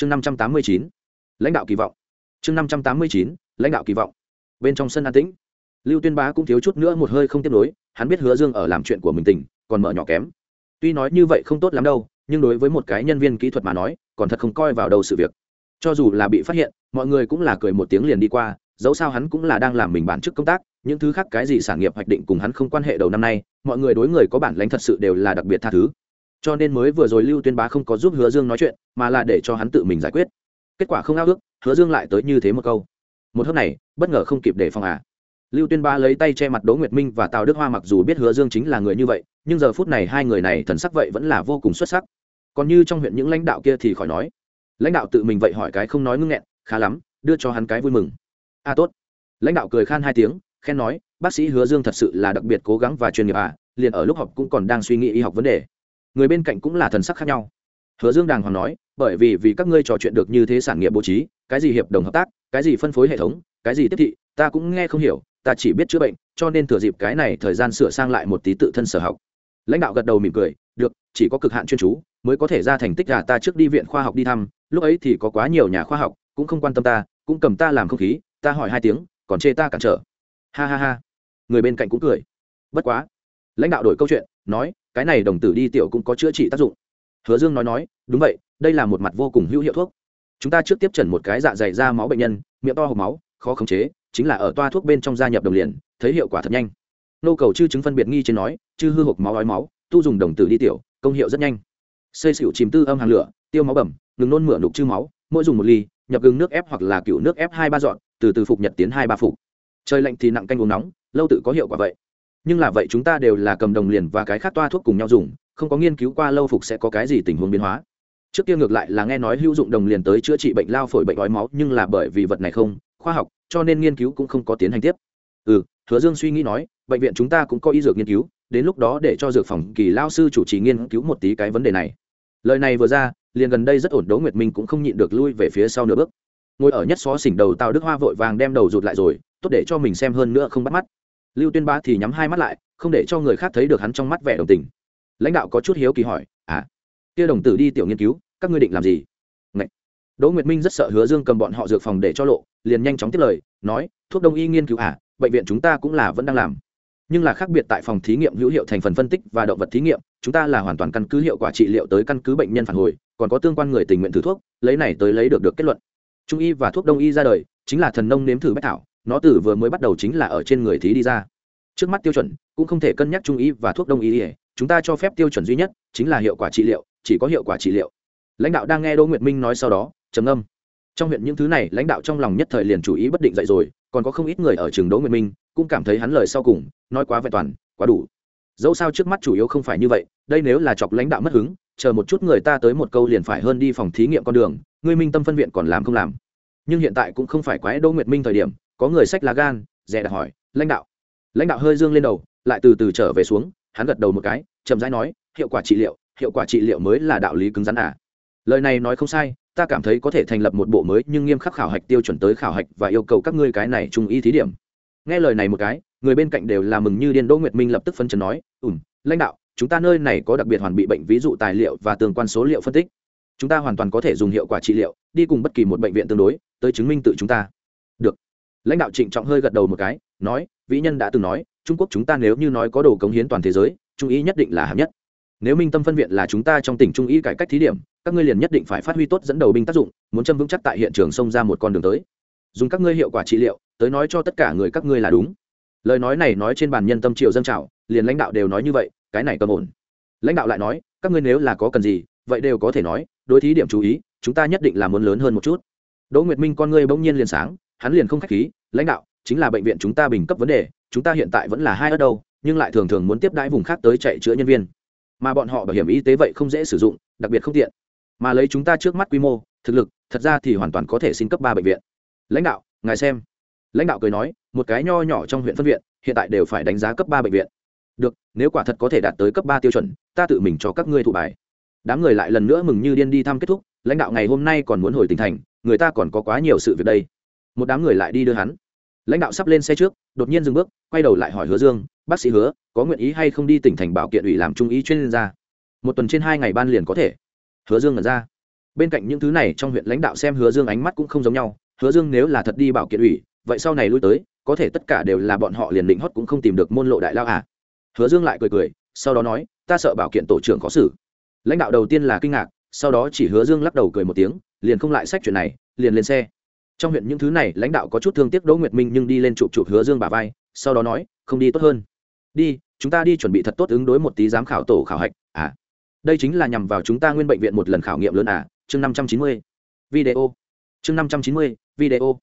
chương năm trăm tám mươi chín, lãnh đạo kỳ vọng. Chương năm trăm tám mươi chín, lãnh đạo kỳ vọng. Bên trong sân an tĩnh, lưu tuyên bá cũng thiếu chút nữa một hơi không tiếp nối, hắn biết hứa dương ở làm chuyện của mình tỉnh còn mở nhỏ kém. Tuy nói như vậy không tốt lắm đâu, nhưng đối với một cái nhân viên kỹ thuật mà nói, còn thật không coi vào đầu sự việc. Cho dù là bị phát hiện, mọi người cũng là cười một tiếng liền đi qua, dẫu sao hắn cũng là đang làm mình bản chức công tác, những thứ khác cái gì sản nghiệp hoạch định cùng hắn không quan hệ đầu năm nay, mọi người đối người có bản lãnh thật sự đều là đặc biệt tha thứ cho nên mới vừa rồi lưu tuyên bá không có giúp hứa dương nói chuyện mà là để cho hắn tự mình giải quyết. Kết quả không ao ước hứa dương lại tới như thế một câu. Một hôm này bất ngờ không kịp để phòng à. Lưu tuyên bá lấy tay che mặt đỗ nguyệt minh và tào đức hoa mặc dù biết hứa dương chính là người như vậy nhưng giờ phút này hai người này thần sắc vậy vẫn là vô cùng xuất sắc. Còn như trong huyện những lãnh đạo kia thì khỏi nói. Lãnh đạo tự mình vậy hỏi cái không nói ngưng nghẹn khá lắm đưa cho hắn cái vui mừng. A à, tốt. Lãnh đạo cười khan hai tiếng khen nói bác sĩ hứa dương thật sự là đặc biệt cố gắng và chuyên nghiệp à liền ở lúc học cũng còn đang suy nghĩ y học vấn đề người bên cạnh cũng là thần sắc khác nhau. Hứa dương đàng hoàng nói, bởi vì vì các ngươi trò chuyện được như thế sản nghiệp bố trí, cái gì hiệp đồng hợp tác, cái gì phân phối hệ thống, cái gì tiếp thị, ta cũng nghe không hiểu, ta chỉ biết chữa bệnh, cho nên thừa dịp cái này thời gian sửa sang lại một tí tự thân sở học. Lãnh đạo gật đầu mỉm cười, được, chỉ có cực hạn chuyên chú, mới có thể ra thành tích gà ta trước đi viện khoa học đi thăm, lúc ấy thì có quá nhiều nhà khoa học, cũng không quan tâm ta, cũng cầm ta làm không khí, ta hỏi hai tiếng, còn chê ta cản trở. Ha ha ha. Người bên cạnh cũng cười. Bất quá lãnh đạo đổi câu chuyện, nói, cái này đồng tử đi tiểu cũng có chữa trị tác dụng. Hứa dương nói nói, đúng vậy, đây là một mặt vô cùng hữu hiệu thuốc. Chúng ta trước tiếp trần một cái dạ dày ra máu bệnh nhân, miệng to hộp máu, khó khống chế, chính là ở toa thuốc bên trong gia nhập đồng liền, thấy hiệu quả thật nhanh. Nô cầu chư chứng phân biệt nghi trên nói, chư hư hộp máu ói máu, tu dùng đồng tử đi tiểu, công hiệu rất nhanh. Xây xỉu chìm tư âm hàng lửa, tiêu máu bẩm, ngừng nôn mửa nục chư máu, mỗi dùng một ly, nhập gừng nước ép hoặc là cựu nước ép hai ba dọn từ từ phục nhật tiến hai ba phục. Trời lạnh thì nặng canh uống nóng, lâu tự có hiệu quả vậy nhưng là vậy chúng ta đều là cầm đồng liền và cái khác toa thuốc cùng nhau dùng, không có nghiên cứu qua lâu phục sẽ có cái gì tình huống biến hóa. Trước kia ngược lại là nghe nói hữu dụng đồng liền tới chữa trị bệnh lao phổi bệnh ói máu, nhưng là bởi vì vật này không, khoa học, cho nên nghiên cứu cũng không có tiến hành tiếp. Ừ hứa dương suy nghĩ nói, bệnh viện chúng ta cũng có y dược nghiên cứu, đến lúc đó để cho dược phòng kỳ lao sư chủ trì nghiên cứu một tí cái vấn đề này. Lời này vừa ra, liền gần đây rất ổn, đỗ nguyệt minh cũng không nhịn được lui về phía sau nửa bước. Ngồi ở nhất xó xỉnh đầu tào đức hoa vội vàng đem đầu rụt lại rồi, tốt để cho mình xem hơn nữa không bắt mắt lưu tuyên ba thì nhắm hai mắt lại, không để cho người khác thấy được hắn trong mắt vẻ đồng tình. Lãnh đạo có chút hiếu kỳ hỏi à kia đồng tử đi tiểu nghiên cứu, các ngươi định làm gì? Ngậy. đỗ nguyệt minh rất sợ hứa dương cầm bọn họ dược phòng để cho lộ, liền nhanh chóng tiếp lời, nói, thuốc đông y nghiên cứu à bệnh viện chúng ta cũng là vẫn đang làm. Nhưng là khác biệt tại phòng thí nghiệm hữu hiệu thành phần phân tích và động vật thí nghiệm, chúng ta là hoàn toàn căn cứ hiệu quả trị liệu tới căn cứ bệnh nhân phản hồi, còn có tương quan người tình nguyện thử thuốc, lấy này tới lấy được được kết luận. Trung y và thuốc đông y ra đời, chính là thần nông nếm thử bách thảo nó từ vừa mới bắt đầu chính là ở trên người thí đi ra. Trước mắt tiêu chuẩn, cũng không thể cân nhắc trung ý và thuốc đông y chúng ta cho phép tiêu chuẩn duy nhất chính là hiệu quả trị liệu, chỉ có hiệu quả trị liệu. Lãnh đạo đang nghe đỗ nguyệt minh nói sau đó, trầm âm trong huyện những thứ này, lãnh đạo trong lòng nhất thời liền chủ ý bất định dậy rồi, còn có không ít người ở trường đỗ nguyệt minh cũng cảm thấy hắn lời sau cùng, nói quá vẹn toàn, quá đủ. Dẫu sao trước mắt chủ yếu không phải như vậy, đây nếu là chọc lãnh đạo mất hứng, chờ một chút người ta tới một câu liền phải hơn đi phòng thí nghiệm con đường, ngươi minh tâm phân viện còn làm không làm. Nhưng hiện tại cũng không phải quái đỗ nguyệt minh thời điểm có người sách lá gan, dè đặt hỏi, lãnh đạo. Lãnh đạo hơi dương lên đầu, lại từ từ trở về xuống, hắn gật đầu một cái, chậm rãi nói, hiệu quả trị liệu, hiệu quả trị liệu mới là đạo lý cứng rắn à. Lời này nói không sai, ta cảm thấy có thể thành lập một bộ mới nhưng nghiêm khắc khảo hạch tiêu chuẩn tới khảo hạch và yêu cầu các ngươi cái này trung y thí điểm. Nghe lời này một cái, người bên cạnh đều là mừng như điên. Đỗ nguyệt minh lập tức phân trần nói ùm lãnh đạo, chúng ta nơi này có đặc biệt hoàn bị bệnh ví dụ tài liệu và tương quan số liệu phân tích. Chúng ta hoàn toàn có thể dùng hiệu quả trị liệu, đi cùng bất kỳ một bệnh viện tương đối, tới chứng minh tự chúng ta lãnh đạo trịnh trọng hơi gật đầu một cái, nói, vĩ nhân đã từng nói, trung quốc chúng ta nếu như nói có đồ cống hiến toàn thế giới, trung ý nhất định là hạng nhất. Nếu minh tâm phân viện là chúng ta trong tỉnh trung ý cải cách thí điểm, các ngươi liền nhất định phải phát huy tốt dẫn đầu binh tác dụng, muốn châm vững chắc tại hiện trường xông ra một con đường tới. Dùng các ngươi hiệu quả trị liệu, tới nói cho tất cả người các ngươi là đúng. Lời nói này nói trên bàn nhân tâm triệu dân trào, liền lãnh đạo đều nói như vậy, cái này cầm ổn. Lãnh đạo lại nói, các ngươi nếu là có cần gì, vậy đều có thể nói, đối thí điểm chú ý, chúng ta nhất định là muốn lớn hơn một chút. Đỗ nguyệt minh con ngươi bỗng nhiên liền sáng hắn liền không khách khí, lãnh đạo, chính là bệnh viện chúng ta bình cấp vấn đề, chúng ta hiện tại vẫn là hai ở đâu, nhưng lại thường thường muốn tiếp đãi vùng khác tới chạy chữa nhân viên. Mà bọn họ bảo hiểm y tế vậy không dễ sử dụng, đặc biệt không tiện. Mà lấy chúng ta trước mắt quy mô, thực lực, thật ra thì hoàn toàn có thể xin cấp ba bệnh viện. Lãnh đạo, ngài xem. Lãnh đạo cười nói, một cái nho nhỏ trong huyện phân viện, hiện tại đều phải đánh giá cấp ba bệnh viện. Được, nếu quả thật có thể đạt tới cấp ba tiêu chuẩn, ta tự mình cho các ngươi thụ bài. Đám người lại lần nữa mừng như điên đi thăm kết thúc, lãnh đạo, ngày hôm nay còn muốn hồi tỉnh thành, người ta còn có quá nhiều sự việc đây một đám người lại đi đưa hắn. Lãnh đạo sắp lên xe trước, đột nhiên dừng bước, quay đầu lại hỏi hứa dương, bác sĩ hứa, có nguyện ý hay không đi tỉnh thành bảo kiện ủy làm trung ý chuyên gia? Một tuần trên hai ngày ban liền có thể. Hứa dương ngẩn ra. Bên cạnh những thứ này trong huyện lãnh đạo xem hứa dương ánh mắt cũng không giống nhau, hứa dương nếu là thật đi bảo kiện ủy, vậy sau này lui tới, có thể tất cả đều là bọn họ liền định hót cũng không tìm được môn lộ đại lao à? Hứa dương lại cười cười, sau đó nói, ta sợ bảo kiện tổ trưởng khó xử. Lãnh đạo đầu tiên là kinh ngạc, sau đó chỉ hứa dương lắc đầu cười một tiếng, liền không lại sách chuyện này, liền lên xe trong huyện những thứ này, lãnh đạo có chút thương tiếc đỗ nguyệt minh nhưng đi lên chụp chụp hứa dương bà vai, sau đó nói, không đi tốt hơn. Đi, chúng ta đi chuẩn bị thật tốt ứng đối một tí giám khảo tổ khảo hạch. À đây chính là nhằm vào chúng ta nguyên bệnh viện một lần khảo nghiệm lớn à chương năm trăm chín mươi. Video. Chương năm trăm chín mươi, video.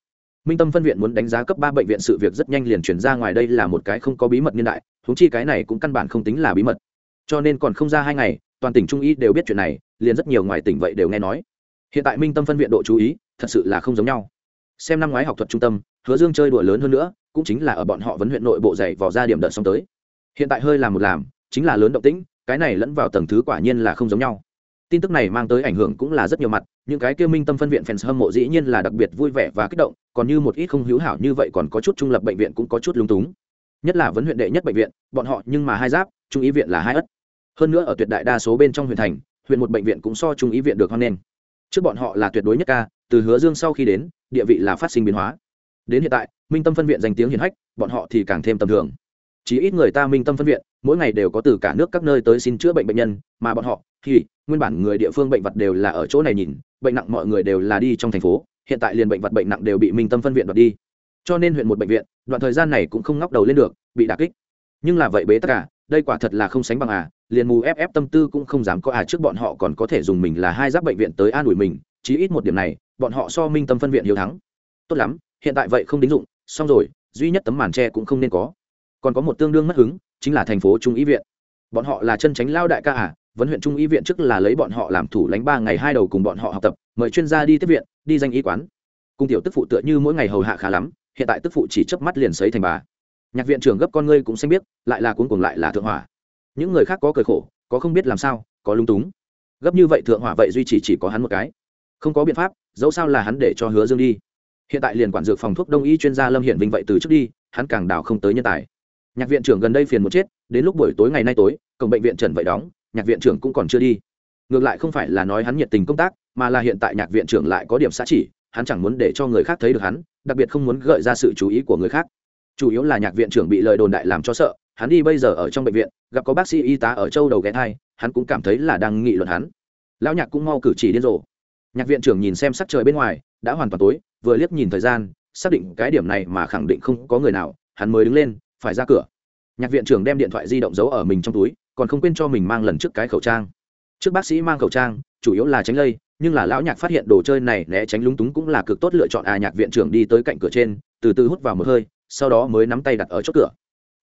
Minh tâm phân viện muốn đánh giá cấp ba bệnh viện sự việc rất nhanh liền chuyển ra ngoài đây là một cái không có bí mật niên đại thúng chi cái này cũng căn bản không tính là bí mật. Cho nên còn không ra hai ngày, toàn tỉnh trung y đều biết chuyện này, liền rất nhiều ngoài tỉnh vậy đều nghe nói. Hiện tại minh tâm phân viện độ chú ý, thật sự là không giống nhau xem năm ngoái học thuật trung tâm, hứa dương chơi đùa lớn hơn nữa, cũng chính là ở bọn họ vấn huyện nội bộ dạy vò ra điểm đợt xong tới. Hiện tại hơi làm một làm, chính là lớn động tĩnh, cái này lẫn vào tầng thứ quả nhiên là không giống nhau. Tin tức này mang tới ảnh hưởng cũng là rất nhiều mặt, những cái kêu minh tâm phân viện fans hâm mộ dĩ nhiên là đặc biệt vui vẻ và kích động, còn như một ít không hữu hảo như vậy còn có chút trung lập bệnh viện cũng có chút lung túng. Nhất là vấn huyện đệ nhất bệnh viện, bọn họ nhưng mà hai giáp, trung ý viện là hai ất. Hơn nữa ở tuyệt đại đa số bên trong huyện thành, huyện một bệnh viện cũng so trung ý viện được hoan nghênh. Trước bọn họ là tuyệt đối nhất ca, từ hứa dương sau khi đến địa vị là phát sinh biến hóa. Đến hiện tại, minh tâm phân viện danh tiếng hiển hách, bọn họ thì càng thêm tầm thường. Chỉ ít người ta minh tâm phân viện, mỗi ngày đều có từ cả nước các nơi tới xin chữa bệnh bệnh nhân, mà bọn họ thì nguyên bản người địa phương bệnh vật đều là ở chỗ này nhìn, bệnh nặng mọi người đều là đi trong thành phố, hiện tại liền bệnh vật bệnh nặng đều bị minh tâm phân viện đoạt đi. Cho nên huyện một bệnh viện, đoạn thời gian này cũng không ngóc đầu lên được, bị đà kích. Nhưng là vậy bế tất cả à, đây quả thật là không sánh bằng à liền mù ép ép tâm tư cũng không dám có à trước bọn họ còn có thể dùng mình là hai giáp bệnh viện tới an ủi mình, chí ít một điểm này bọn họ so minh tâm phân viện hiếu thắng. Tốt lắm, hiện tại vậy không đính dụng, xong rồi, duy nhất tấm màn tre cũng không nên có. Còn có một tương đương mất hứng, chính là thành phố trung ý viện. Bọn họ là chân tránh lao đại ca à vấn huyện trung y viện trước là lấy bọn họ làm thủ lãnh ba ngày hai đầu cùng bọn họ học tập, mời chuyên gia đi tiếp viện, đi danh y quán. Cung tiểu tức phụ tựa như mỗi ngày hầu hạ khá lắm, hiện tại tức phụ chỉ chớp mắt liền sấy thành bà. Nhạc viện trưởng gấp con ngươi cũng xanh biết lại là cuốn cùng lại là thượng hỏa. Những người khác có cười khổ, có không biết làm sao, có lung túng. Gấp như vậy thượng hỏa vậy duy trì chỉ có hắn một cái không có biện pháp, dẫu sao là hắn để cho hứa dương đi. Hiện tại liền quản dược phòng thuốc đông y chuyên gia lâm hiện vinh vậy từ trước đi, hắn càng đào không tới nhân tài. Nhạc viện trưởng gần đây phiền một chết, đến lúc buổi tối ngày nay tối, cổng bệnh viện trần vậy đóng, nhạc viện trưởng cũng còn chưa đi. Ngược lại không phải là nói hắn nhiệt tình công tác, mà là hiện tại nhạc viện trưởng lại có điểm xã chỉ, hắn chẳng muốn để cho người khác thấy được hắn, đặc biệt không muốn gợi ra sự chú ý của người khác. Chủ yếu là nhạc viện trưởng bị lời đồn đại làm cho sợ, hắn đi bây giờ ở trong bệnh viện, gặp có bác sĩ y tá ở châu đầu ghé thai, hắn cũng cảm thấy là đang nghị luận hắn. Lão nhạc cũng mau cử chỉ điên rồ nhạc viện trưởng nhìn xem sắc trời bên ngoài, đã hoàn toàn tối, vừa liếc nhìn thời gian, xác định cái điểm này mà khẳng định không có người nào, hắn mới đứng lên, phải ra cửa. Nhạc viện trưởng đem điện thoại di động giấu ở mình trong túi, còn không quên cho mình mang lần trước cái khẩu trang. Trước bác sĩ mang khẩu trang, chủ yếu là tránh lây, nhưng là lão nhạc phát hiện đồ chơi này né tránh lúng túng cũng là cực tốt lựa chọn. À nhạc viện trưởng đi tới cạnh cửa trên, từ từ hút vào một hơi, sau đó mới nắm tay đặt ở chốt cửa.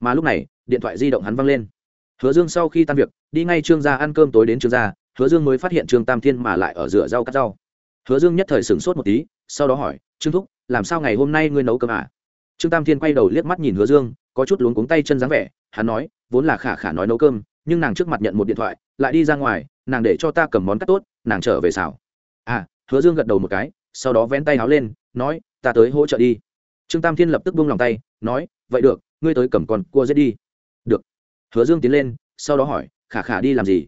Mà lúc này, điện thoại di động hắn văng lên. Hứa dương sau khi tan việc, đi ngay trương gia ăn cơm tối đến trương gia, hứa dương mới phát hiện trương tam thiên mà lại ở rửa rau cắt rau hứa dương nhất thời sửng sốt một tí, sau đó hỏi, trương thúc, làm sao ngày hôm nay ngươi nấu cơm à? Trương tam thiên quay đầu liếc mắt nhìn hứa dương, có chút luống cuống tay chân dáng vẻ, hắn nói, vốn là khả khả nói nấu cơm, nhưng nàng trước mặt nhận một điện thoại, lại đi ra ngoài, nàng để cho ta cầm món cắt tốt, nàng trở về xào. À hứa dương gật đầu một cái, sau đó vén tay háo lên, nói, ta tới hỗ trợ đi. Trương tam thiên lập tức buông lòng tay, nói, vậy được, ngươi tới cầm con cua giết đi. Được. Hứa dương tiến lên, sau đó hỏi, khả khả đi làm gì?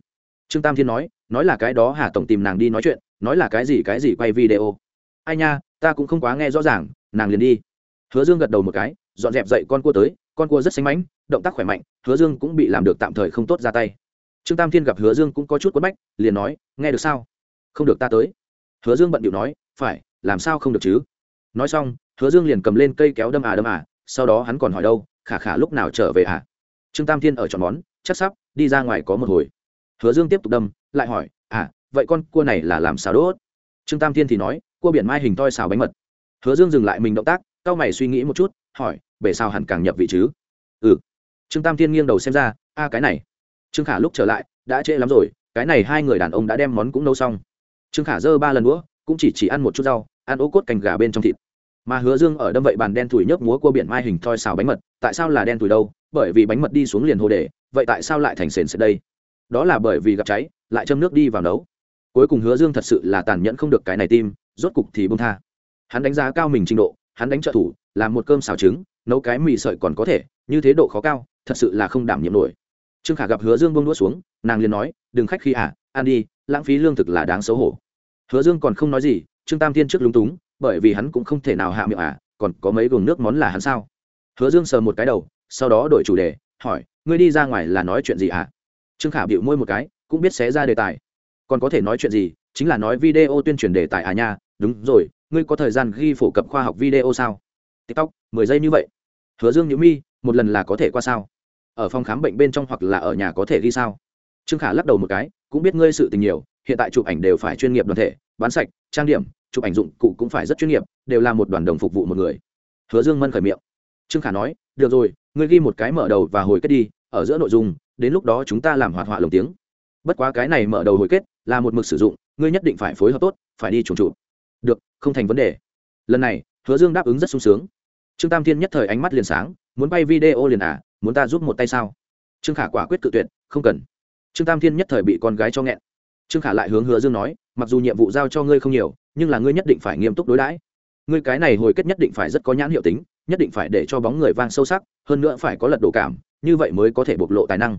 Trương tam thiên nói nói là cái đó, hà tổng tìm nàng đi nói chuyện nói là cái gì cái gì quay video. Ai nha, ta cũng không quá nghe rõ ràng, nàng liền đi. Hứa dương gật đầu một cái, dọn dẹp dậy con cua tới, con cua rất xanh mánh, động tác khỏe mạnh, hứa dương cũng bị làm được tạm thời không tốt ra tay. Trương tam thiên gặp hứa dương cũng có chút quất bách, liền nói, nghe được sao? Không được ta tới. Hứa dương bận điệu nói, phải, làm sao không được chứ? Nói xong, hứa dương liền cầm lên cây kéo đâm à đâm à sau đó hắn còn hỏi đâu, khả khả lúc nào trở về à? Trương tam thiên ở chọn món, chắc sắp, đi ra ngoài có một hồi. Hứa dương tiếp tục đâm, lại hỏi à vậy con cua này là làm sao đốt? Trương tam thiên thì nói, cua biển mai hình toi xào bánh mật. Hứa dương dừng lại mình động tác c mày suy nghĩ một chút, hỏi, bể sao hẳn càng nhập vị chứ? Ừ. Trương tam thiên nghiêng đầu xem ra, a, cái này. Trương khả lúc trở lại, đã trễ lắm rồi, cái này hai người đàn ông đã đem món cũng nấu xong. Trương khả dơ ba lần đũa, cũng chỉ chỉ ăn một chút rau, ăn ố cốt cành gà bên trong thịt. Mà hứa dương ở đâm vậy bàn đen thủi nhớp múa cua biển mai hình thoi xào bánh mật, tại sao là đen thủi đâu? Bởi vì bánh mật đi xuống liền hồ đề vậy tại sao lại thành sền sệt đây? Đó là bởi vì gặp cháy, lại châm nước đi vào nấu cuối cùng hứa dương thật sự là tàn nhẫn không được cái này tim, rốt cục thì bông tha. Hắn đánh giá cao mình trình độ, hắn đánh trợ thủ làm một cơm xào trứng, nấu cái mì sợi còn có thể, như thế độ khó cao, thật sự là không đảm nhiệm nổi. Trương khả gặp hứa dương bông đũa xuống, nàng liền nói, đừng khách khi à ăn đi, lãng phí lương thực là đáng xấu hổ. Hứa dương còn không nói gì, trương tam thiên trước lúng túng, bởi vì hắn cũng không thể nào hạ miệng à còn có mấy gồm nước món là hắn sao? Hứa dương sờ một cái đầu, sau đó đổi chủ đề, hỏi, ngươi đi ra ngoài là nói chuyện gì à? Trương khả bịu môi một cái, cũng biết xé ra đề tài còn có thể nói chuyện gì, chính là nói video tuyên truyền đề tài à nha, đúng rồi, ngươi có thời gian ghi phổ cập khoa học video sao? Tiktok, mười giây như vậy. Hứa dương nhữ mi, một lần là có thể qua sao? Ở phòng khám bệnh bên trong hoặc là ở nhà có thể ghi sao? Trương khả lắc đầu một cái, cũng biết ngươi sự tình nhiều, hiện tại chụp ảnh đều phải chuyên nghiệp đoàn thể, bán sạch, trang điểm, chụp ảnh dụng cụ cũng phải rất chuyên nghiệp, đều là một đoàn đồng phục vụ một người. Hứa dương mân khởi miệng. Trương khả nói, được rồi, ngươi ghi một cái mở đầu và hồi kết đi, ở giữa nội dung, đến lúc đó chúng ta làm hoạt họa lồng tiếng. Bất quá cái này mở đầu hồi kết là một mực sử dụng, ngươi nhất định phải phối hợp tốt, phải đi trùng trụ. Được, không thành vấn đề. Lần này, hứa dương đáp ứng rất sung sướng. Trương tam thiên nhất thời ánh mắt liền sáng, muốn bay video liền à muốn ta giúp một tay sao? Trương khả quả quyết cự tuyệt, không cần. Trương tam thiên nhất thời bị con gái cho nghẹn. Trương khả lại hướng hứa dương nói, mặc dù nhiệm vụ giao cho ngươi không nhiều, nhưng là ngươi nhất định phải nghiêm túc đối đãi. Ngươi cái này hồi kết nhất định phải rất có nhãn hiệu tính, nhất định phải để cho bóng người vang sâu sắc, hơn nữa phải có lật đổ cảm, như vậy mới có thể bộc lộ tài năng.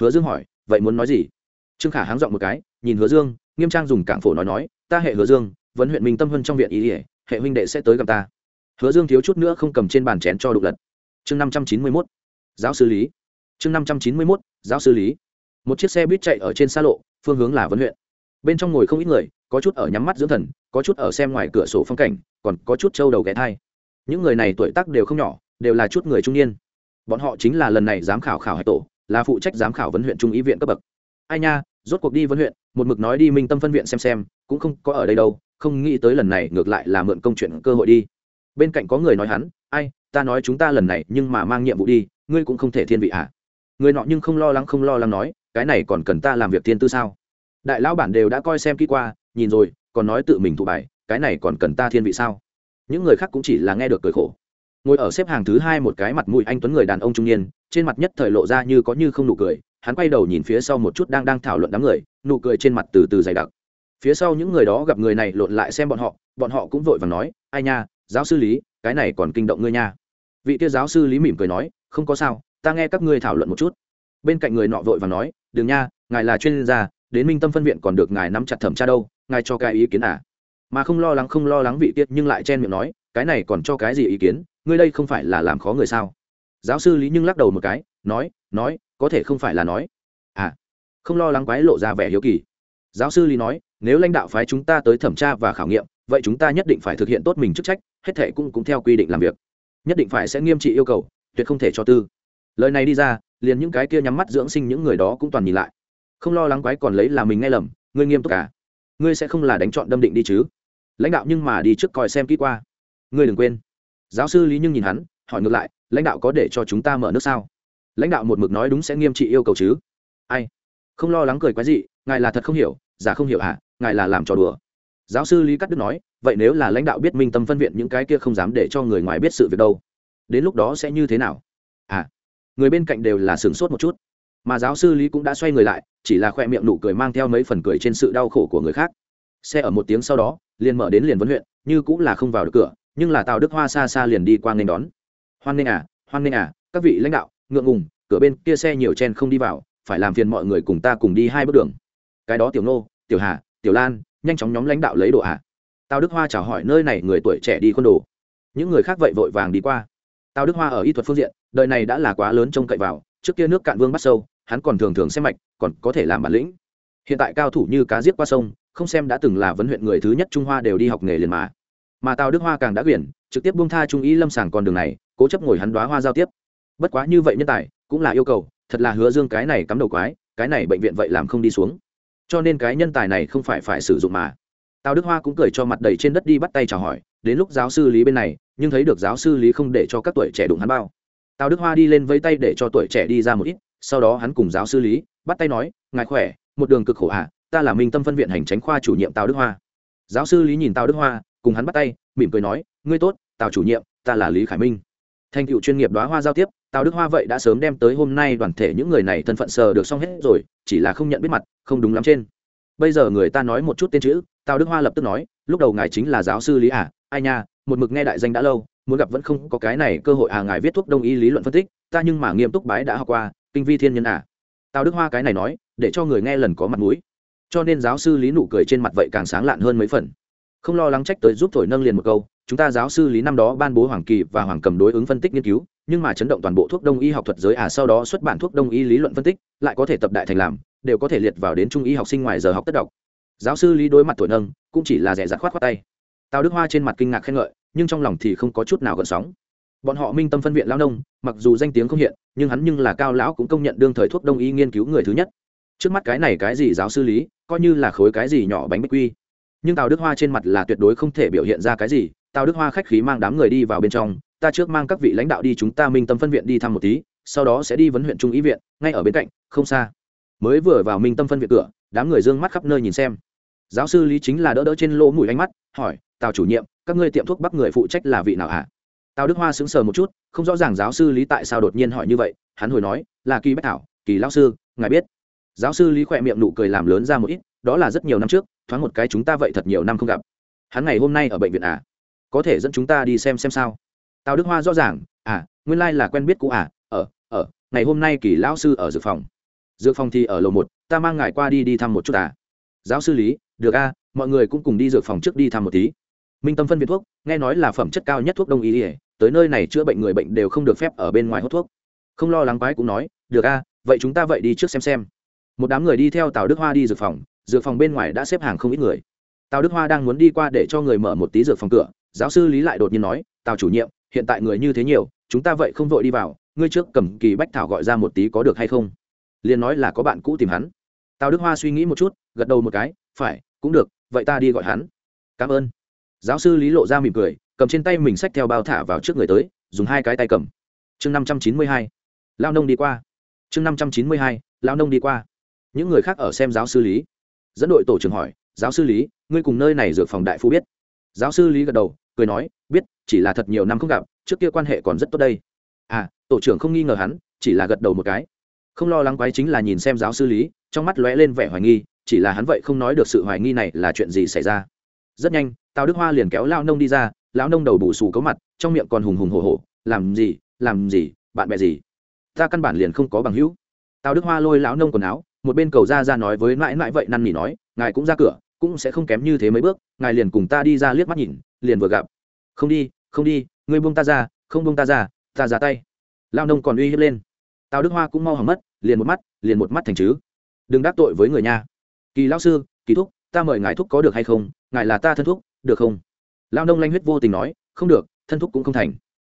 Hứa dương hỏi, vậy muốn nói gì? Trương khả háng dọn một cái nhìn hứa dương, nghiêm trang dùng cảng phổ nói nói, ta hệ hứa dương, vấn huyện minh tâm hơn trong viện ý ỉa hệ huynh đệ sẽ tới gặp ta. Hứa dương thiếu chút nữa không cầm trên bàn chén cho đục lật. Chương năm trăm chín mươi mốt, giáo sư lý. Chương năm trăm chín mươi mốt, giáo sư lý. Một chiếc xe buýt chạy ở trên xa lộ, phương hướng là vấn huyện. Bên trong ngồi không ít người, có chút ở nhắm mắt dưỡng thần, có chút ở xem ngoài cửa sổ phong cảnh, còn có chút trâu đầu ghé thai. Những người này tuổi tác đều không nhỏ, đều là chút người trung niên. Bọn họ chính là lần này giám khảo khảo hạch tổ, là phụ trách giám khảo vấn huyện trung ý viện cấp bậc. Ai nha rốt cuộc đi vân huyện, một mực nói đi minh tâm phân viện xem xem, cũng không có ở đây đâu, không nghĩ tới lần này ngược lại là mượn công chuyện cơ hội đi. Bên cạnh có người nói hắn, ai, ta nói chúng ta lần này nhưng mà mang nhiệm vụ đi, ngươi cũng không thể thiên vị ạ à. người nọ nhưng không lo lắng không lo lắng nói, cái này còn cần ta làm việc thiên tư sao? Đại lão bản đều đã coi xem kỹ qua, nhìn rồi, còn nói tự mình thụ bài cái này còn cần ta thiên vị sao? Những người khác cũng chỉ là nghe được cười khổ. Ngồi ở xếp hàng thứ hai một cái mặt mũi anh tuấn người đàn ông trung niên, trên mặt nhất thời lộ ra như có như không nụ cười hắn quay đầu nhìn phía sau một chút đang đang thảo luận đám người, nụ cười trên mặt từ từ dày đặc. Phía sau những người đó gặp người này lộn lại xem bọn họ bọn họ cũng vội và nói, ai nha, giáo sư lý, cái này còn kinh động ngươi nha. Vị kia giáo sư lý mỉm cười nói, không có sao, ta nghe các ngươi thảo luận một chút. Bên cạnh người nọ vội và nói, đừng nha, ngài là chuyên gia, đến minh tâm phân viện còn được ngài nắm chặt thẩm tra đâu, ngài cho cái ý kiến à? Mà không lo lắng không lo lắng vị tiết nhưng lại chen miệng nói, cái này còn cho cái gì ý kiến, ngươi đây không phải là làm khó người sao? Giáo sư lý nhưng lắc đầu một cái, nói nói có thể không phải là nói. À không lo lắng quái lộ ra vẻ hiếu kỳ. Giáo sư lý nói, nếu lãnh đạo phái chúng ta tới thẩm tra và khảo nghiệm, vậy chúng ta nhất định phải thực hiện tốt mình chức trách, hết thể cũng cũng theo quy định làm việc. Nhất định phải sẽ nghiêm trị yêu cầu, tuyệt không thể cho tư. Lời này đi ra, liền những cái kia nhắm mắt dưỡng sinh những người đó cũng toàn nhìn lại. Không lo lắng quái còn lấy là mình nghe lầm, ngươi nghiêm túc cả ngươi sẽ không là đánh chọn đâm định đi chứ? Lãnh đạo nhưng mà đi trước coi xem kỹ qua. Ngươi đừng quên. Giáo sư lý nhưng nhìn hắn, hỏi ngược lại, lãnh đạo có để cho chúng ta mở nước sao? Lãnh đạo một mực nói đúng sẽ nghiêm trị yêu cầu chứ. Ai? Không lo lắng cười quái gì ngài là thật không hiểu, giả không hiểu à ngài là làm trò đùa. Giáo sư lý cắt đức nói, vậy nếu là lãnh đạo biết minh tâm phân viện những cái kia không dám để cho người ngoài biết sự việc đâu, đến lúc đó sẽ như thế nào? À người bên cạnh đều là sửng sốt một chút. Mà giáo sư lý cũng đã xoay người lại, chỉ là khoe miệng nụ cười mang theo mấy phần cười trên sự đau khổ của người khác. Xe ở một tiếng sau đó, liền mở đến liền vấn huyện, như cũng là không vào được cửa, nhưng là tào đức hoa xa xa liền đi qua nên đón. Hoan nghênh à hoan nghênh à các vị lãnh đạo ngượng ngùng, cửa bên kia xe nhiều chen không đi vào, phải làm phiền mọi người cùng ta cùng đi hai bước đường. Cái đó tiểu nô, tiểu hà, tiểu lan, nhanh chóng nhóm lãnh đạo lấy đồ ạ. À. đức hoa chào hỏi nơi này người tuổi trẻ đi khuôn đồ. Những người khác vậy vội vàng đi qua. Tao đức hoa ở y thuật phương diện, đời này đã là quá lớn trông cậy vào, trước kia nước cạn vương bắt sâu, hắn còn thường thường xem mạch, còn có thể làm bản lĩnh. Hiện tại cao thủ như cá giết qua sông, không xem đã từng là vấn huyện người thứ nhất trung hoa đều đi học nghề liền mà. Mà tào đức hoa càng đã quyển, trực tiếp buông tha trung ý lâm sàng con đường này, cố chấp ngồi hắn đoá hoa giao tiếp bất quá như vậy nhân tài, cũng là yêu cầu, thật là hứa dương cái này cắm đầu quái, cái này bệnh viện vậy làm không đi xuống. Cho nên cái nhân tài này không phải phải sử dụng mà. Tào đức hoa cũng cười cho mặt đầy trên đất đi bắt tay chào hỏi, đến lúc giáo sư lý bên này, nhưng thấy được giáo sư lý không để cho các tuổi trẻ đụng hắn bao. Tào đức hoa đi lên vây tay để cho tuổi trẻ đi ra một ít, sau đó hắn cùng giáo sư lý bắt tay nói, ngài khỏe, một đường cực khổ hạ ta là minh tâm phân viện hành tránh khoa chủ nhiệm tào đức hoa. Giáo sư lý nhìn tào đức hoa, cùng hắn bắt tay, mỉm cười nói, ngươi tốt, tào chủ nhiệm, ta là lý khải minh thành tựu chuyên nghiệp đoá hoa giao tiếp, tào đức hoa vậy đã sớm đem tới hôm nay đoàn thể những người này thân phận sờ được xong hết rồi, chỉ là không nhận biết mặt, không đúng lắm trên. Bây giờ người ta nói một chút tên chữ, tào đức hoa lập tức nói, lúc đầu ngài chính là giáo sư lý à ai nha, một mực nghe đại danh đã lâu, muốn gặp vẫn không có cái này cơ hội à ngài viết thuốc đông y lý luận phân tích, ta nhưng mà nghiêm túc bái đã học qua, kinh vi thiên nhân à. Tào đức hoa cái này nói, để cho người nghe lần có mặt mũi. Cho nên giáo sư lý nụ cười trên mặt vậy càng sáng lạn hơn mấy phần. Không lo lắng trách tới giúp thổi nâng liền một câu chúng ta giáo sư lý năm đó ban bố hoàng kỳ và hoàng cầm đối ứng phân tích nghiên cứu, nhưng mà chấn động toàn bộ thuốc đông y học thuật giới à sau đó xuất bản thuốc đông y lý luận phân tích, lại có thể tập đại thành làm, đều có thể liệt vào đến trung y học sinh ngoài giờ học tất đọc. Giáo sư lý đối mặt tuổi nâng, cũng chỉ là rẻ rặt khoát khoát tay. Tào đức hoa trên mặt kinh ngạc khen ngợi, nhưng trong lòng thì không có chút nào gợn sóng. Bọn họ minh tâm phân viện lao nông, mặc dù danh tiếng không hiện, nhưng hắn nhưng là cao lão cũng công nhận đương thời thuốc đông y nghiên cứu người thứ nhất. Trước mắt cái này cái gì giáo sư lý, coi như là khối cái gì nhỏ bánh bích quy. Nhưng tào đức hoa trên mặt là tuyệt đối không thể biểu hiện ra cái gì tào đức hoa khách khí mang đám người đi vào bên trong, ta trước mang các vị lãnh đạo đi chúng ta minh tâm phân viện đi thăm một tí, sau đó sẽ đi vấn huyện trung ý viện, ngay ở bên cạnh, không xa. Mới vừa vào minh tâm phân viện cửa, đám người d ư ơ n g mắt khắp nơi nhìn xem. Giáo sư lý chính là đỡ đỡ trên lỗ mũi ánh mắt, hỏi, tào chủ nhiệm, các ngươi tiệm thuốc bắc người phụ trách là vị nào hả? Tào đức hoa sững sờ một chút, không rõ ràng giáo sư lý tại sao đột nhiên hỏi như vậy, hắn hồi nói, là kỳ bách thảo, kỳ lao sư, ngài biết. Giáo sư lý khỏe miệng nụ cười làm lớn ra một ít, đó là rất nhiều năm trước, thoáng một cái chúng ta vậy thật nhiều năm không gặp. Hắn ngày hôm nay ở bệnh viện à? Có thể dẫn chúng ta đi xem xem sao. Tào đức hoa rõ ràng à nguyên lai là quen biết cũ à ở ở, ngày hôm nay kỳ lão sư ở dược phòng. Dược phòng thì ở lầu một, ta mang ngài qua đi đi thăm một chút à. Giáo sư lý, được a mọi người cũng cùng đi dược phòng trước đi thăm một tí. Minh tâm phân biệt thuốc, nghe nói là phẩm chất cao nhất thuốc đông y ỉa tới nơi này chữa bệnh người bệnh đều không được phép ở bên ngoài hút thuốc. Không lo lắng quái cũng nói, được a vậy chúng ta vậy đi trước xem xem. Một đám người đi theo tào đức hoa đi dược phòng dược phòng bên ngoài đã xếp hàng không ít người. Tào đức hoa đang muốn đi qua để cho người mở một tí dược phòng cửa giáo sư lý lại đột nhiên nói, tào chủ nhiệm, hiện tại người như thế nhiều, chúng ta vậy không vội đi vào, ngươi trước cầm kỳ bách thảo gọi ra một tí có được hay không? Liền nói là có bạn cũ tìm hắn. Tào đức hoa suy nghĩ một chút, gật đầu một cái, phải, cũng được, vậy ta đi gọi hắn. Cảm ơn. Giáo sư lý lộ ra mỉm cười, cầm trên tay mình xách theo bao thả vào trước người tới, dùng hai cái tay cầm. Chương năm trăm chín mươi hai, lao nông đi qua. Chương năm trăm chín mươi hai, lao nông đi qua. Những người khác ở xem giáo sư lý. Dẫn đội tổ trưởng hỏi, giáo sư lý, ngươi cùng nơi này dược phòng đại phu biết? Giáo sư lý gật đầu cười nói, biết, chỉ là thật nhiều năm không gặp, trước kia quan hệ còn rất tốt đây. À tổ trưởng không nghi ngờ hắn, chỉ là gật đầu một cái. Không lo lắng quái chính là nhìn xem giáo sư lý, trong mắt lóe lên vẻ hoài nghi, chỉ là hắn vậy không nói được sự hoài nghi này là chuyện gì xảy ra. Rất nhanh, tào đức hoa liền kéo lao nông đi ra, lão nông đầu bù xù cấu mặt, trong miệng còn hùng hùng hổ hổ, làm gì làm gì, bạn bè gì? Ta căn bản liền không có bằng hữu. Tào đức hoa lôi lão nông quần áo, một bên cầu ra ra nói với mãi mãi vậy năn nỉ nói, ngài cũng ra cửa, cũng sẽ không kém như thế mấy bước, ngài liền cùng ta đi ra liếc mắt nhìn liền vừa gặp. Không đi không đi, ngươi buông ta ra, không buông ta ra ta ra tay. Lao nông còn uy hiếp lên. Tào đức hoa cũng mau hỏng mất, liền một mắt, liền một mắt thành chứ. Đừng đắc tội với người nha. Kỳ lão sư, kỳ thúc, ta mời ngài thúc có được hay không? Ngài là ta thân thúc, được không? Lao nông lanh huyết vô tình nói, không được, thân thúc cũng không thành.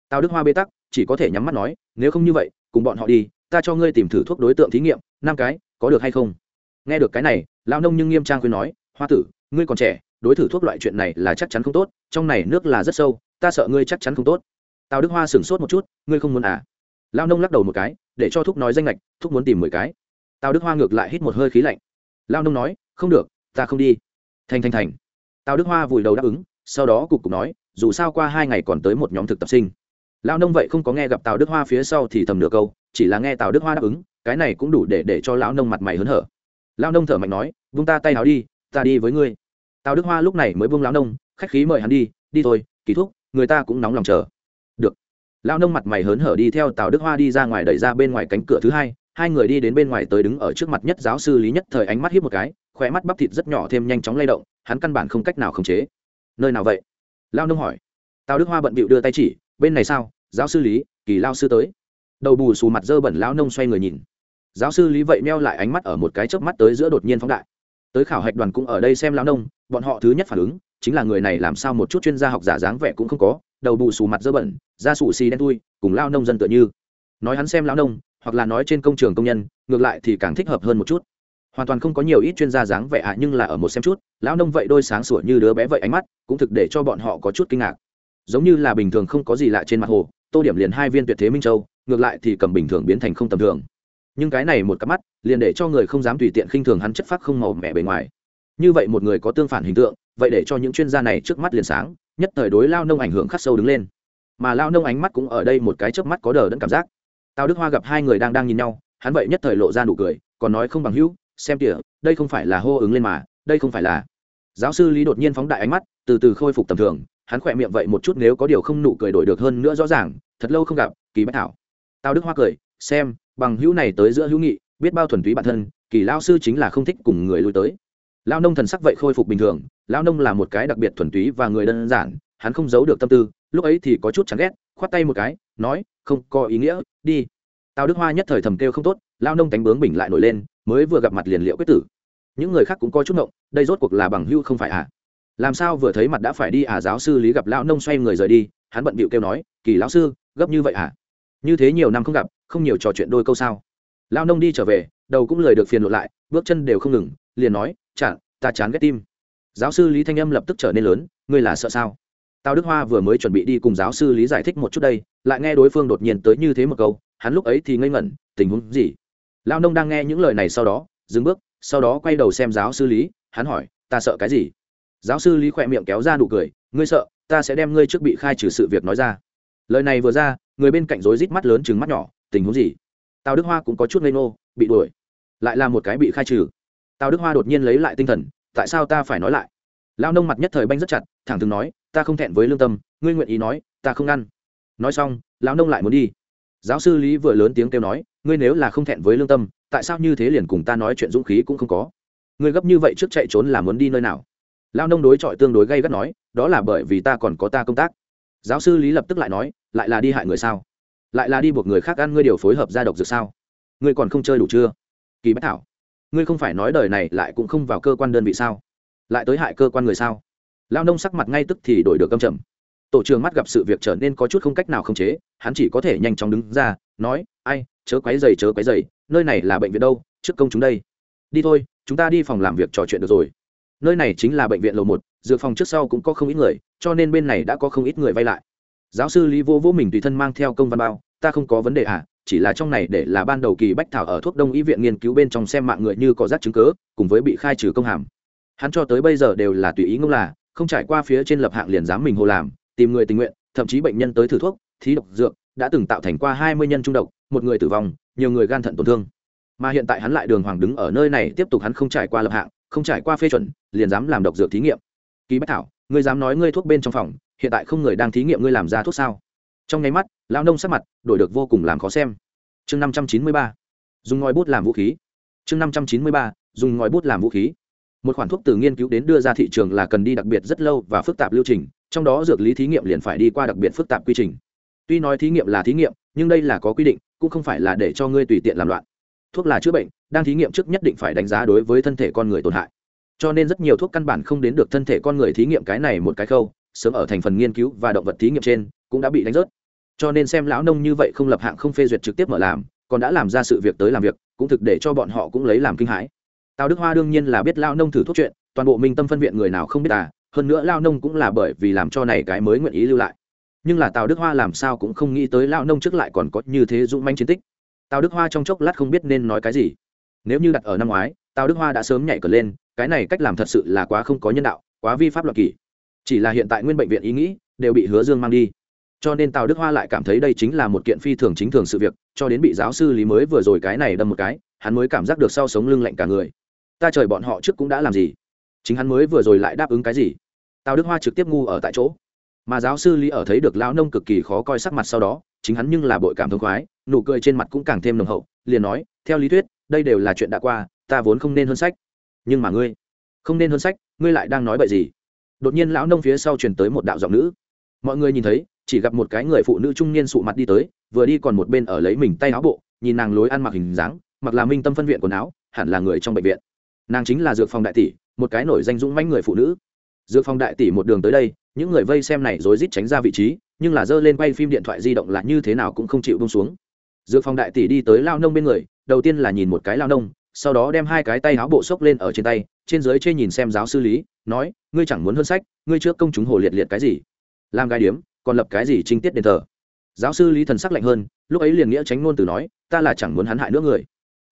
Tào đức hoa bê tắc, chỉ có thể nhắm mắt nói, nếu không như vậy, cùng bọn họ đi, ta cho ngươi tìm thử thuốc đối tượng thí nghiệm, năm cái, có được hay không? Nghe được cái này lao nông nhưng nghiêm trang khuyên nói, hoa tử, ngươi còn trẻ đối thử thuốc loại chuyện này là chắc chắn không tốt, trong này nước là rất sâu, ta sợ ngươi chắc chắn không tốt. Tào đức hoa sửng sốt một chút, ngươi không muốn à? Lao nông lắc đầu một cái, để cho thúc nói danh lệch thúc muốn tìm mười cái. Tào đức hoa ngược lại hít một hơi khí lạnh. Lao nông nói, không được, ta không đi. Thành thành thành. Tào đức hoa vùi đầu đáp ứng, sau đó cục cục nói, dù sao qua hai ngày còn tới một nhóm thực tập sinh. Lao nông vậy không có nghe gặp tào đức hoa phía sau thì thầm nửa câu, chỉ là nghe tào đức hoa đáp ứng, cái này cũng đủ để để cho lão nông mặt mày hớn hở. Lao nông thở mạnh nói, vung ta tay áo đi, ta đi với ngươi tào đức hoa lúc này mới buông lão nông, khách khí mời hắn đi đi thôi, kỳ thúc, người ta cũng nóng lòng chờ. Được. Lão nông mặt mày hớn hở đi theo tào đức hoa đi ra ngoài đẩy ra bên ngoài cánh cửa thứ hai hai người đi đến bên ngoài tới đứng ở trước mặt nhất giáo sư lý nhất thời ánh mắt hiếp một cái, khóe mắt bắp thịt rất nhỏ thêm nhanh chóng lay động, hắn căn bản không cách nào khống chế. Nơi nào vậy? Lao nông hỏi. Tào đức hoa bận bịu đưa tay chỉ, bên này sao? Giáo sư lý, kỳ lao sư tới. Đầu bù xù mặt dơ bẩn lão nông xoay người nhìn. Giáo sư lý vậy meo lại ánh mắt ở một cái chớp mắt tới giữa đột nhiên phóng đại. Tới khảo hạch đoàn cũng ở đây xem lão nông bọn họ thứ nhất phản ứng chính là người này làm sao một chút chuyên gia học giả dáng vẻ cũng không có, đầu bù xù mặt dơ bẩn, da sù xì đen thui, cùng lao nông dân tựa như. Nói hắn xem lao nông, hoặc là nói trên công trường công nhân, ngược lại thì càng thích hợp hơn một chút. Hoàn toàn không có nhiều ít chuyên gia dáng vẻ ạ, nhưng là ở một xem chút, lão nông vậy đôi sáng sủa như đứa bé vậy ánh mắt, cũng thực để cho bọn họ có chút kinh ngạc. Giống như là bình thường không có gì lạ trên mặt hồ, tô điểm liền hai viên tuyệt thế minh châu, ngược lại thì cầm bình thường biến thành không tầm thường. Nhưng cái này một cặp mắt, liền để cho người không dám tùy tiện khinh thường hắn chất phác không màu mẹ bề ngoài như vậy một người có tương phản hình tượng, vậy để cho những chuyên gia này trước mắt liền sáng, nhất thời đối lao nông ảnh hưởng khắc sâu đứng lên. Mà lao nông ánh mắt cũng ở đây một cái chớp mắt có đờ đẫn cảm giác. Tào đức hoa gặp hai người đang đang nhìn nhau, hắn vậy nhất thời lộ ra nụ cười, còn nói không bằng hữu, xem kìa, đây không phải là hô ứng lên mà, đây không phải là. Giáo sư lý đột nhiên phóng đại ánh mắt, từ từ khôi phục tầm thường, hắn khỏe miệng vậy một chút nếu có điều không nụ cười đổi được hơn nữa rõ ràng, thật lâu không gặp, kỳ bách thảo. Tào đức hoa cười, xem, bằng hữu này tới giữa hữu nghị, biết bao thuần túy bản thân, kỳ lao sư chính là không thích cùng người lui tới lao nông thần sắc vậy khôi phục bình thường lao nông là một cái đặc biệt thuần túy và người đơn giản, hắn không giấu được tâm tư, lúc ấy thì có chút chán ghét, khoát tay một cái, nói, không có ý nghĩa, đi. Tào đức hoa nhất thời thầm kêu không tốt lao nông tánh bướng bình lại nổi lên, mới vừa gặp mặt liền liệu quyết tử. Những người khác cũng có chút ngộng, đây rốt cuộc là bằng hưu không phải à? Làm sao vừa thấy mặt đã phải đi à giáo sư lý gặp lão nông xoay người rời đi, hắn bận bịu kêu nói, kỳ lão sư, gấp như vậy à? Như thế nhiều năm không gặp, không nhiều trò chuyện đôi câu sao? Lão nông đi trở về, đầu cũng lời được phiền lộ lại, bước chân đều không ngừng, liền nói chả, ta chán ghét tim. Giáo sư lý thanh âm lập tức trở nên lớn, ngươi là sợ sao? Tào đức hoa vừa mới chuẩn bị đi cùng giáo sư lý giải thích một chút đây, lại nghe đối phương đột nhiên tới như thế một câu, hắn lúc ấy thì ngây ngẩn, tình huống gì? Lao nông đang nghe những lời này sau đó, dừng bước, sau đó quay đầu xem giáo sư lý, hắn hỏi, ta sợ cái gì? Giáo sư lý khỏe miệng kéo ra nụ cười, ngươi sợ, ta sẽ đem ngươi trước bị khai trừ sự việc nói ra. Lời này vừa ra, người bên cạnh rối rít mắt lớn chừng mắt nhỏ, tình huống gì? Tào đức hoa cũng có chút ngây ngô, bị đuổi. Lại là một cái bị khai trừ tào đức hoa đột nhiên lấy lại tinh thần, tại sao ta phải nói lại? Lao nông mặt nhất thời banh rất chặt, thẳng thừng nói, ta không thẹn với lương tâm, ngươi nguyện ý nói, ta không ngăn. Nói xong, lão nông lại muốn đi. Giáo sư lý vừa lớn tiếng kêu nói, ngươi nếu là không thẹn với lương tâm, tại sao như thế liền cùng ta nói chuyện dũng khí cũng không có? Ngươi gấp như vậy trước chạy trốn là muốn đi nơi nào? Lao nông đối chọi tương đối gây gắt nói, đó là bởi vì ta còn có ta công tác. Giáo sư lý lập tức lại nói, lại là đi hại người sao? Lại là đi buộc người khác ăn ngươi điều phối hợp ra độc dược sao? Ngươi còn không chơi đủ chưa? Kỳ bách thảo ngươi không phải nói đời này lại cũng không vào cơ quan đơn vị sao? Lại tới hại cơ quan người sao? Lao nông sắc mặt ngay tức thì đổi được câm trầm. Tổ trưởng mắt gặp sự việc trở nên có chút không cách nào khống chế, hắn chỉ có thể nhanh chóng đứng ra, nói, ai, chớ quấy dày chớ quấy dày nơi này là bệnh viện đâu, trước công chúng đây. Đi thôi, chúng ta đi phòng làm việc trò chuyện được rồi. Nơi này chính là bệnh viện lầu một, dược phòng trước sau cũng có không ít người, cho nên bên này đã có không ít người vay lại. Giáo sư lý vô vô mình tùy thân mang theo công văn bao, ta không có vấn đề à chỉ là trong này để là ban đầu kỳ bách thảo ở thuốc đông y viện nghiên cứu bên trong xem mạng người như có rác chứng cớ cùng với bị khai trừ công hàm. Hắn cho tới bây giờ đều là tùy ý ngông là, không trải qua phía trên lập hạng liền dám mình hồ làm, tìm người tình nguyện, thậm chí bệnh nhân tới thử thuốc, thí độc dược, đã từng tạo thành qua hai mươi nhân trung độc, một người tử vong, nhiều người gan thận tổn thương. Mà hiện tại hắn lại đường hoàng đứng ở nơi này, tiếp tục hắn không trải qua lập hạng, không trải qua phê chuẩn, liền dám làm độc dược thí nghiệm. Kỳ bách thảo, ngươi dám nói ngươi thuốc bên trong phòng, hiện tại không người đang thí nghiệm ngươi làm ra thuốc sao? Trong nháy mắt, lão nông sắc mặt đổi được vô cùng làm khó xem. Chương năm trăm chín mươi ba, dùng ngòi bút làm vũ khí. Chương năm trăm chín mươi ba, dùng ngòi bút làm vũ khí. Một khoản thuốc từ nghiên cứu đến đưa ra thị trường là cần đi đặc biệt rất lâu và phức tạp lưu trình, trong đó dược lý thí nghiệm liền phải đi qua đặc biệt phức tạp quy trình. Tuy nói thí nghiệm là thí nghiệm, nhưng đây là có quy định, cũng không phải là để cho ngươi tùy tiện làm loạn. Thuốc là chữa bệnh, đang thí nghiệm trước nhất định phải đánh giá đối với thân thể con người tổn hại. Cho nên rất nhiều thuốc căn bản không đến được thân thể con người thí nghiệm cái này một cái khâu, sớm ở thành phần nghiên cứu và động vật thí nghiệm trên, cũng đã bị đánh rớt cho nên xem lão nông như vậy không lập hạng không phê duyệt trực tiếp mở làm, còn đã làm ra sự việc tới làm việc, cũng thực để cho bọn họ cũng lấy làm kinh hãi. Tào đức hoa đương nhiên là biết lao nông thử thuốc chuyện, toàn bộ minh tâm phân viện người nào không biết à hơn nữa lao nông cũng là bởi vì làm cho này cái mới nguyện ý lưu lại. Nhưng là tào đức hoa làm sao cũng không nghĩ tới lao nông trước lại còn có như thế dũng manh chiến tích. Tào đức hoa trong chốc lát không biết nên nói cái gì. Nếu như đặt ở năm ngoái, tào đức hoa đã sớm nhảy cờ lên, cái này cách làm thật sự là quá không có nhân đạo, quá vi pháp luật kỷ chỉ là hiện tại nguyên bệnh viện ý nghĩ đều bị hứa dương mang đi cho nên tào đức hoa lại cảm thấy đây chính là một kiện phi thường chính thường sự việc, cho đến bị giáo sư lý mới vừa rồi cái này đâm một cái, hắn mới cảm giác được sau sống lưng lạnh cả người. Ta trời bọn họ trước cũng đã làm gì? Chính hắn mới vừa rồi lại đáp ứng cái gì? Tào đức hoa trực tiếp ngu ở tại chỗ. Mà giáo sư lý ở thấy được lão nông cực kỳ khó coi sắc mặt sau đó, chính hắn nhưng là bội cảm thông khoái, nụ cười trên mặt cũng càng thêm nồng hậu, liền nói, theo lý thuyết, đây đều là chuyện đã qua, ta vốn không nên hơn sách. Nhưng mà ngươi, không nên hơn sách, ngươi lại đang nói bậy gì? Đột nhiên lão nông phía sau truyền tới một đạo giọng nữ. Mọi người nhìn thấy chỉ gặp một cái người phụ nữ trung niên sụ mặt đi tới, vừa đi còn một bên ở lấy mình tay áo bộ, nhìn nàng lối ăn mặc hình dáng, mặc là minh tâm phân viện quần áo, hẳn là người trong bệnh viện. Nàng chính là dược phòng đại tỷ, một cái nổi danh dũng mãnh người phụ nữ. Dược phòng đại tỷ một đường tới đây, những người vây xem này rối rít tránh ra vị trí, nhưng là dơ lên quay phim điện thoại di động là như thế nào cũng không chịu bông xuống. Dược phòng đại tỷ đi tới lao nông bên người, đầu tiên là nhìn một cái lao nông, sau đó đem hai cái tay áo bộ xốc lên ở trên tay, trên dưới chê nhìn xem giáo sư lý, nói, ngươi chẳng muốn hơn sách, ngươi trước công chúng hồ liệt liệt cái gì? Làm gai điếm còn lập cái gì trinh tiết đền thờ? Giáo sư lý thần sắc lạnh hơn, lúc ấy liền nghĩa tránh ngôn từ nói, ta là chẳng muốn hắn hại nữa người.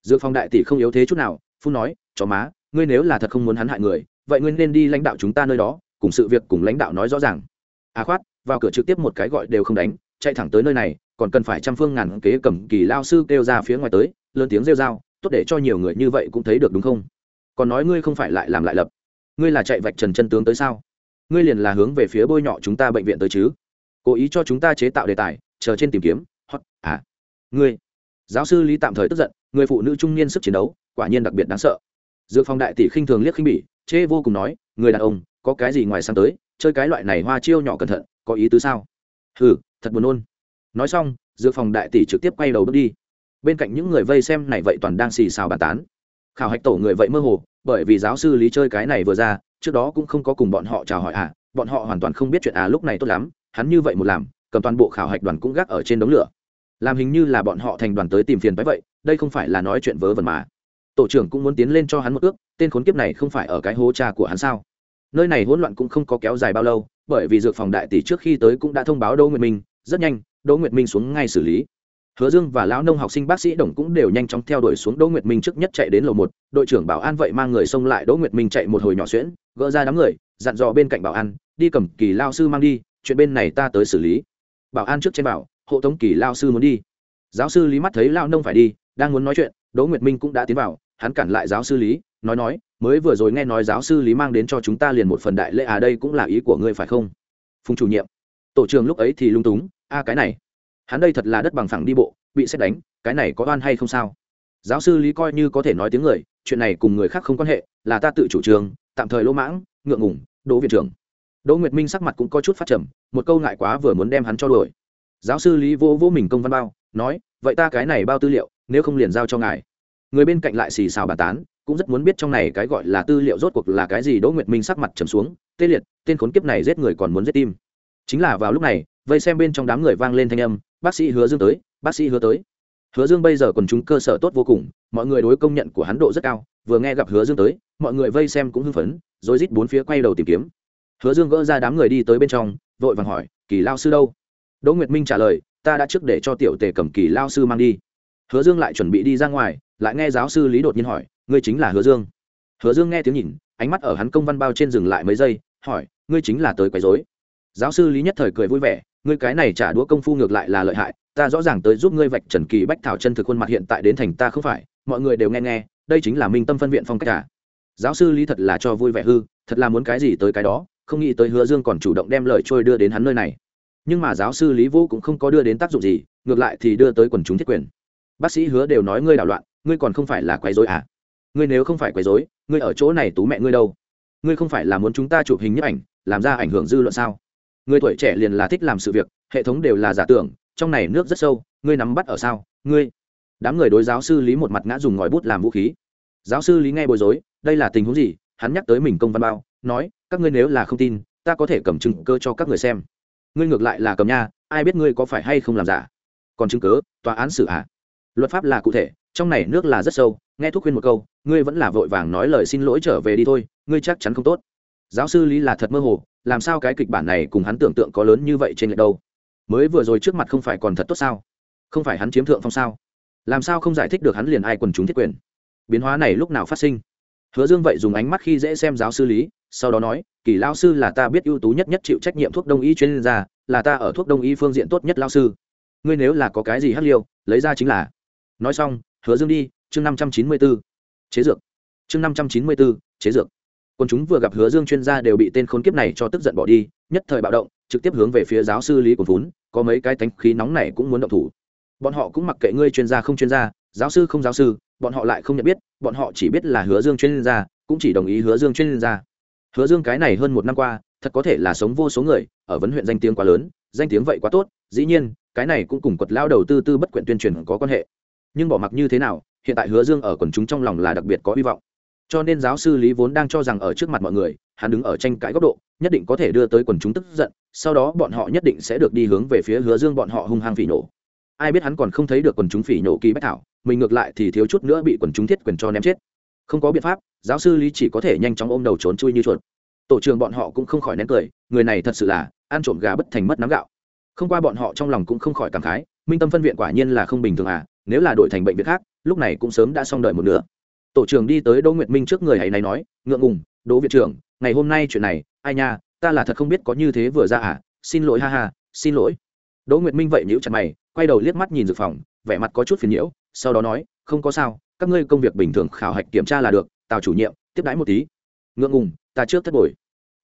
Dược phòng đại tỷ không yếu thế chút nào phu nói, chó má, ngươi nếu là thật không muốn hắn hại người, vậy ngươi nên đi lãnh đạo chúng ta nơi đó, cùng sự việc cùng lãnh đạo nói rõ ràng. À khoát, vào cửa trực tiếp một cái gọi đều không đánh, chạy thẳng tới nơi này, còn cần phải trăm phương ngàn kế cầm kỳ lao sư kêu ra phía ngoài tới, lớn tiếng rêu r a o tốt để cho nhiều người như vậy cũng thấy được đúng không? Còn nói ngươi không phải lại làm lại lập. Ngươi là chạy vạch trần chân tướng tới sao? Ngươi liền là hướng về phía bôi nhọ chúng ta bệnh viện tới chứ? Cố ý cho chúng ta chế tạo đề tài, chờ trên tìm kiếm, hoặc à ngươi, giáo sư lý tạm thời tức giận, người phụ nữ trung niên sức chiến đấu, quả nhiên đặc biệt đáng sợ. Dược phòng đại tỷ khinh thường liếc khinh bỉ, chê vô cùng nói, người đàn ông, có cái gì ngoài sáng tới, chơi cái loại này hoa chiêu nhỏ cẩn thận, có ý tứ sao? Hừ, thật buồn nôn. Nói xong, dược phòng đại tỷ trực tiếp quay đầu bước đi. Bên cạnh những người vây xem này vậy toàn đang xì xào bàn tán. Khảo hạch tổ người vậy mơ hồ, bởi vì giáo sư lý chơi cái này vừa ra, trước đó cũng không có cùng bọn họ chào hỏi à bọn họ hoàn toàn không biết chuyện à lúc này tốt lắm hắn như vậy một làm, cầm toàn bộ khảo hạch đoàn cũng gác ở trên đống lửa. Làm hình như là bọn họ thành đoàn tới tìm phiền phái vậy, đây không phải là nói chuyện vớ vẩn mà. Tổ trưởng cũng muốn tiến lên cho hắn một ước, tên khốn kiếp này không phải ở cái hố cha của hắn sao? Nơi này hỗn loạn cũng không có kéo dài bao lâu, bởi vì dược phòng đại tỷ trước khi tới cũng đã thông báo đỗ nguyệt minh, rất nhanh, đỗ nguyệt minh xuống ngay xử lý. Hứa dương và lão nông học sinh bác sĩ đồng cũng đều nhanh chóng theo đuổi xuống đỗ nguyệt minh trước nhất chạy đến lầu một, đội trưởng bảo an vậy mang người xông lại đỗ nguyệt minh chạy một hồi nhỏ xuyễn, gỡ ra đám người, dặn dò bên cạnh bảo an, đi cầm kỳ lao sư mang đi chuyện bên này ta tới xử lý. Bảo an trước trên bảo hộ tống kỳ lao sư muốn đi. Giáo sư lý mắt thấy lao nông phải đi đang muốn nói chuyện đỗ nguyệt minh cũng đã tiến vào hắn cản lại giáo sư lý nói nói mới vừa rồi nghe nói giáo sư lý mang đến cho chúng ta liền một phần đại lễ à đây cũng là ý của ngươi phải không? Phùng chủ nhiệm. Tổ trưởng lúc ấy thì lung túng a cái này hắn đây thật là đất bằng phẳng đi bộ bị xét đánh cái này có oan hay không sao? Giáo sư lý coi như có thể nói tiếng người chuyện này cùng người khác không quan hệ là ta tự chủ trường, tạm thời lỗ mãng ngượng ngủng đỗ viện trưởng đỗ nguyệt minh sắc mặt cũng có chút phát trầm, một câu ngại quá vừa muốn đem hắn cho đổi giáo sư lý vô vô mình công văn bao, nói, vậy ta cái này bao tư liệu, nếu không liền giao cho ngài. Người bên cạnh lại xì xào bàn tán, cũng rất muốn biết trong này cái gọi là tư liệu rốt cuộc là cái gì, đỗ nguyệt minh sắc mặt trầm xuống, tê liệt, tên khốn kiếp này giết người còn muốn giết tim. Chính là vào lúc này, vây xem bên trong đám người vang lên thanh âm, bác sĩ hứa dương tới, bác sĩ hứa tới. Hứa dương bây giờ còn chúng cơ sở tốt vô cùng, mọi người đối công nhận của hắn độ rất cao, vừa nghe gặp hứa dương tới, mọi người vây xem cũng hưng phấn, rồi rít bốn phía quay đầu tìm kiếm hứa dương gỡ ra đám người đi tới bên trong, vội vàng hỏi, kỳ lao sư đâu? Đỗ nguyệt minh trả lời, ta đã trước để cho tiểu tề cầm kỳ lao sư mang đi. Hứa dương lại chuẩn bị đi ra ngoài, lại nghe giáo sư lý đột nhiên hỏi, ngươi chính là hứa dương? Hứa dương nghe tiếng nhìn, ánh mắt ở hắn công văn bao trên dừng lại mấy giây, hỏi, ngươi chính là tới quấy dối giáo sư lý nhất thời cười vui vẻ, ngươi cái này trả đũa công phu ngược lại là lợi hại, ta rõ ràng tới giúp ngươi vạch trần kỳ bách thảo chân thực khuôn mặt hiện tại đến thành ta không phải, mọi người đều nghe nghe, đây chính là minh tâm phân viện phong cách cả giáo sư lý thật là cho vui vẻ hư, thật là muốn cái gì tới cái đó không nghĩ tới hứa dương còn chủ động đem lời trôi đưa đến hắn nơi này. Nhưng mà giáo sư lý vũ cũng không có đưa đến tác dụng gì, ngược lại thì đưa tới quần chúng thiết quyền. Bác sĩ hứa đều nói ngươi đảo loạn, ngươi còn không phải là quấy dối à? Ngươi nếu không phải quấy dối, ngươi ở chỗ này tú mẹ ngươi đâu? Ngươi không phải là muốn chúng ta chụp hình nhấp ảnh, làm ra ảnh hưởng dư luận sao? Người tuổi trẻ liền là thích làm sự việc, hệ thống đều là giả tưởng, trong này nước rất sâu, ngươi nắm bắt ở sao? Ngươi, đám người đối giáo sư lý một mặt ngã dùng ngòi bút làm vũ khí. Giáo sư lý nghe bối rối, đây là tình huống gì? Hắn nhắc tới mình công văn bao, nói các ngươi nếu là không tin, ta có thể cầm chứng cơ cho các người xem. Ngươi ngược lại là cầm nha, ai biết ngươi có phải hay không làm giả? Còn chứng cớ tòa án xử hạ luật pháp là cụ thể, trong này nước là rất sâu, nghe thuốc khuyên một câu, ngươi vẫn là vội vàng nói lời xin lỗi trở về đi thôi, ngươi chắc chắn không tốt. Giáo sư lý là thật mơ hồ, làm sao cái kịch bản này cùng hắn tưởng tượng có lớn như vậy trên lệch đâu? Mới vừa rồi trước mặt không phải còn thật tốt sao? Không phải hắn chiếm thượng phong sao? Làm sao không giải thích được hắn liền ai quần chúng thiết quyền? Biến hóa này lúc nào phát sinh? Hứa dương vậy dùng ánh mắt khi dễ xem giáo sư lý, sau đó nói, kỳ lao sư là ta biết ưu tú nhất nhất chịu trách nhiệm thuốc đông y chuyên gia, là ta ở thuốc đông y phương diện tốt nhất lao sư. Ngươi nếu là có cái gì hắc liêu, lấy ra chính là. Nói xong, hứa dương đi, chương năm trăm chín mươi b ố chế dược. Chương năm trăm chín mươi b ố chế dược. Quân chúng vừa gặp hứa dương chuyên gia đều bị tên khốn kiếp này cho tức giận bỏ đi, nhất thời bạo động, trực tiếp hướng về phía giáo sư lý của vốn có mấy cái tánh khí nóng này cũng muốn động thủ. Bọn họ cũng mặc kệ ngươi chuyên gia không chuyên gia, giáo sư không giáo sư bọn họ lại không nhận biết, bọn họ chỉ biết là hứa dương chuyên gia, cũng chỉ đồng ý hứa dương chuyên gia. Hứa dương cái này hơn một năm qua, thật có thể là sống vô số người, ở vấn huyện danh tiếng quá lớn, danh tiếng vậy quá tốt, dĩ nhiên, cái này cũng cùng quật lao đầu tư tư bất quyện tuyên truyền có quan hệ. Nhưng bỏ mặc như thế nào, hiện tại hứa dương ở quần chúng trong lòng là đặc biệt có hy vọng. Cho nên giáo sư lý vốn đang cho rằng ở trước mặt mọi người, hắn đứng ở tranh cãi góc độ, nhất định có thể đưa tới quần chúng tức giận, sau đó bọn họ nhất định sẽ được đi hướng về phía hứa dương bọn họ hung hăng phỉ nổ. Ai biết hắn còn không thấy được quần chúng phỉ nổ kỳ bách thảo mình ngược lại thì thiếu chút nữa bị quần chúng thiết quyền cho ném chết. Không có biện pháp, giáo sư lý chỉ có thể nhanh chóng ôm đầu trốn chui như chuột. Tổ trưởng bọn họ cũng không khỏi nén cười, người này thật sự là ăn trộm gà bất thành mất nắm gạo. Không qua bọn họ trong lòng cũng không khỏi cảm khái, minh tâm phân viện quả nhiên là không bình thường à nếu là đổi thành bệnh viện khác, lúc này cũng sớm đã xong đợi một nửa. Tổ trưởng đi tới đỗ nguyệt minh trước người hãy này nói, ngượng ngùng, đỗ viện trưởng, ngày hôm nay chuyện này, ai nha, ta là thật không biết có như thế vừa ra à xin lỗi ha ha, xin lỗi. Đỗ nguyệt minh vậy nhíu chặt mày, quay đầu liếc mắt nhìn dược phòng, vẻ mặt có chút phiền nhiễu sau đó nói, không có sao, các ngươi công việc bình thường khảo hạch kiểm tra là được, tào chủ nhiệm, tiếp đãi một tí. Ngượng ngùng, ta trước thất bồi.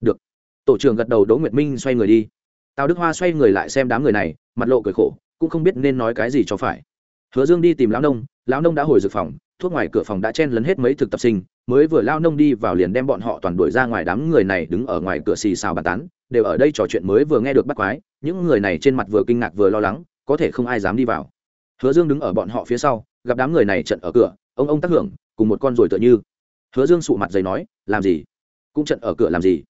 Được. Tổ trưởng gật đầu đỗ nguyệt minh xoay người đi. Tào đức hoa xoay người lại xem đám người này, mặt lộ cười khổ, cũng không biết nên nói cái gì cho phải. Hứa dương đi tìm lão nông lão nông đã hồi dược phòng, thuốc ngoài cửa phòng đã chen lấn hết mấy thực tập sinh, mới vừa lao nông đi vào liền đem bọn họ toàn đuổi ra ngoài đám người này đứng ở ngoài cửa xì xào bàn tán, đều ở đây trò chuyện mới vừa nghe được bắt quái, những người này trên mặt vừa kinh ngạc vừa lo lắng, có thể không ai dám đi vào hứa dương đứng ở bọn họ phía sau, gặp đám người này trận ở cửa, ông ông tác hưởng, cùng một con rồi tựa như. Hứa dương sụ mặt dày nói, làm gì? Cũng trận ở cửa làm gì?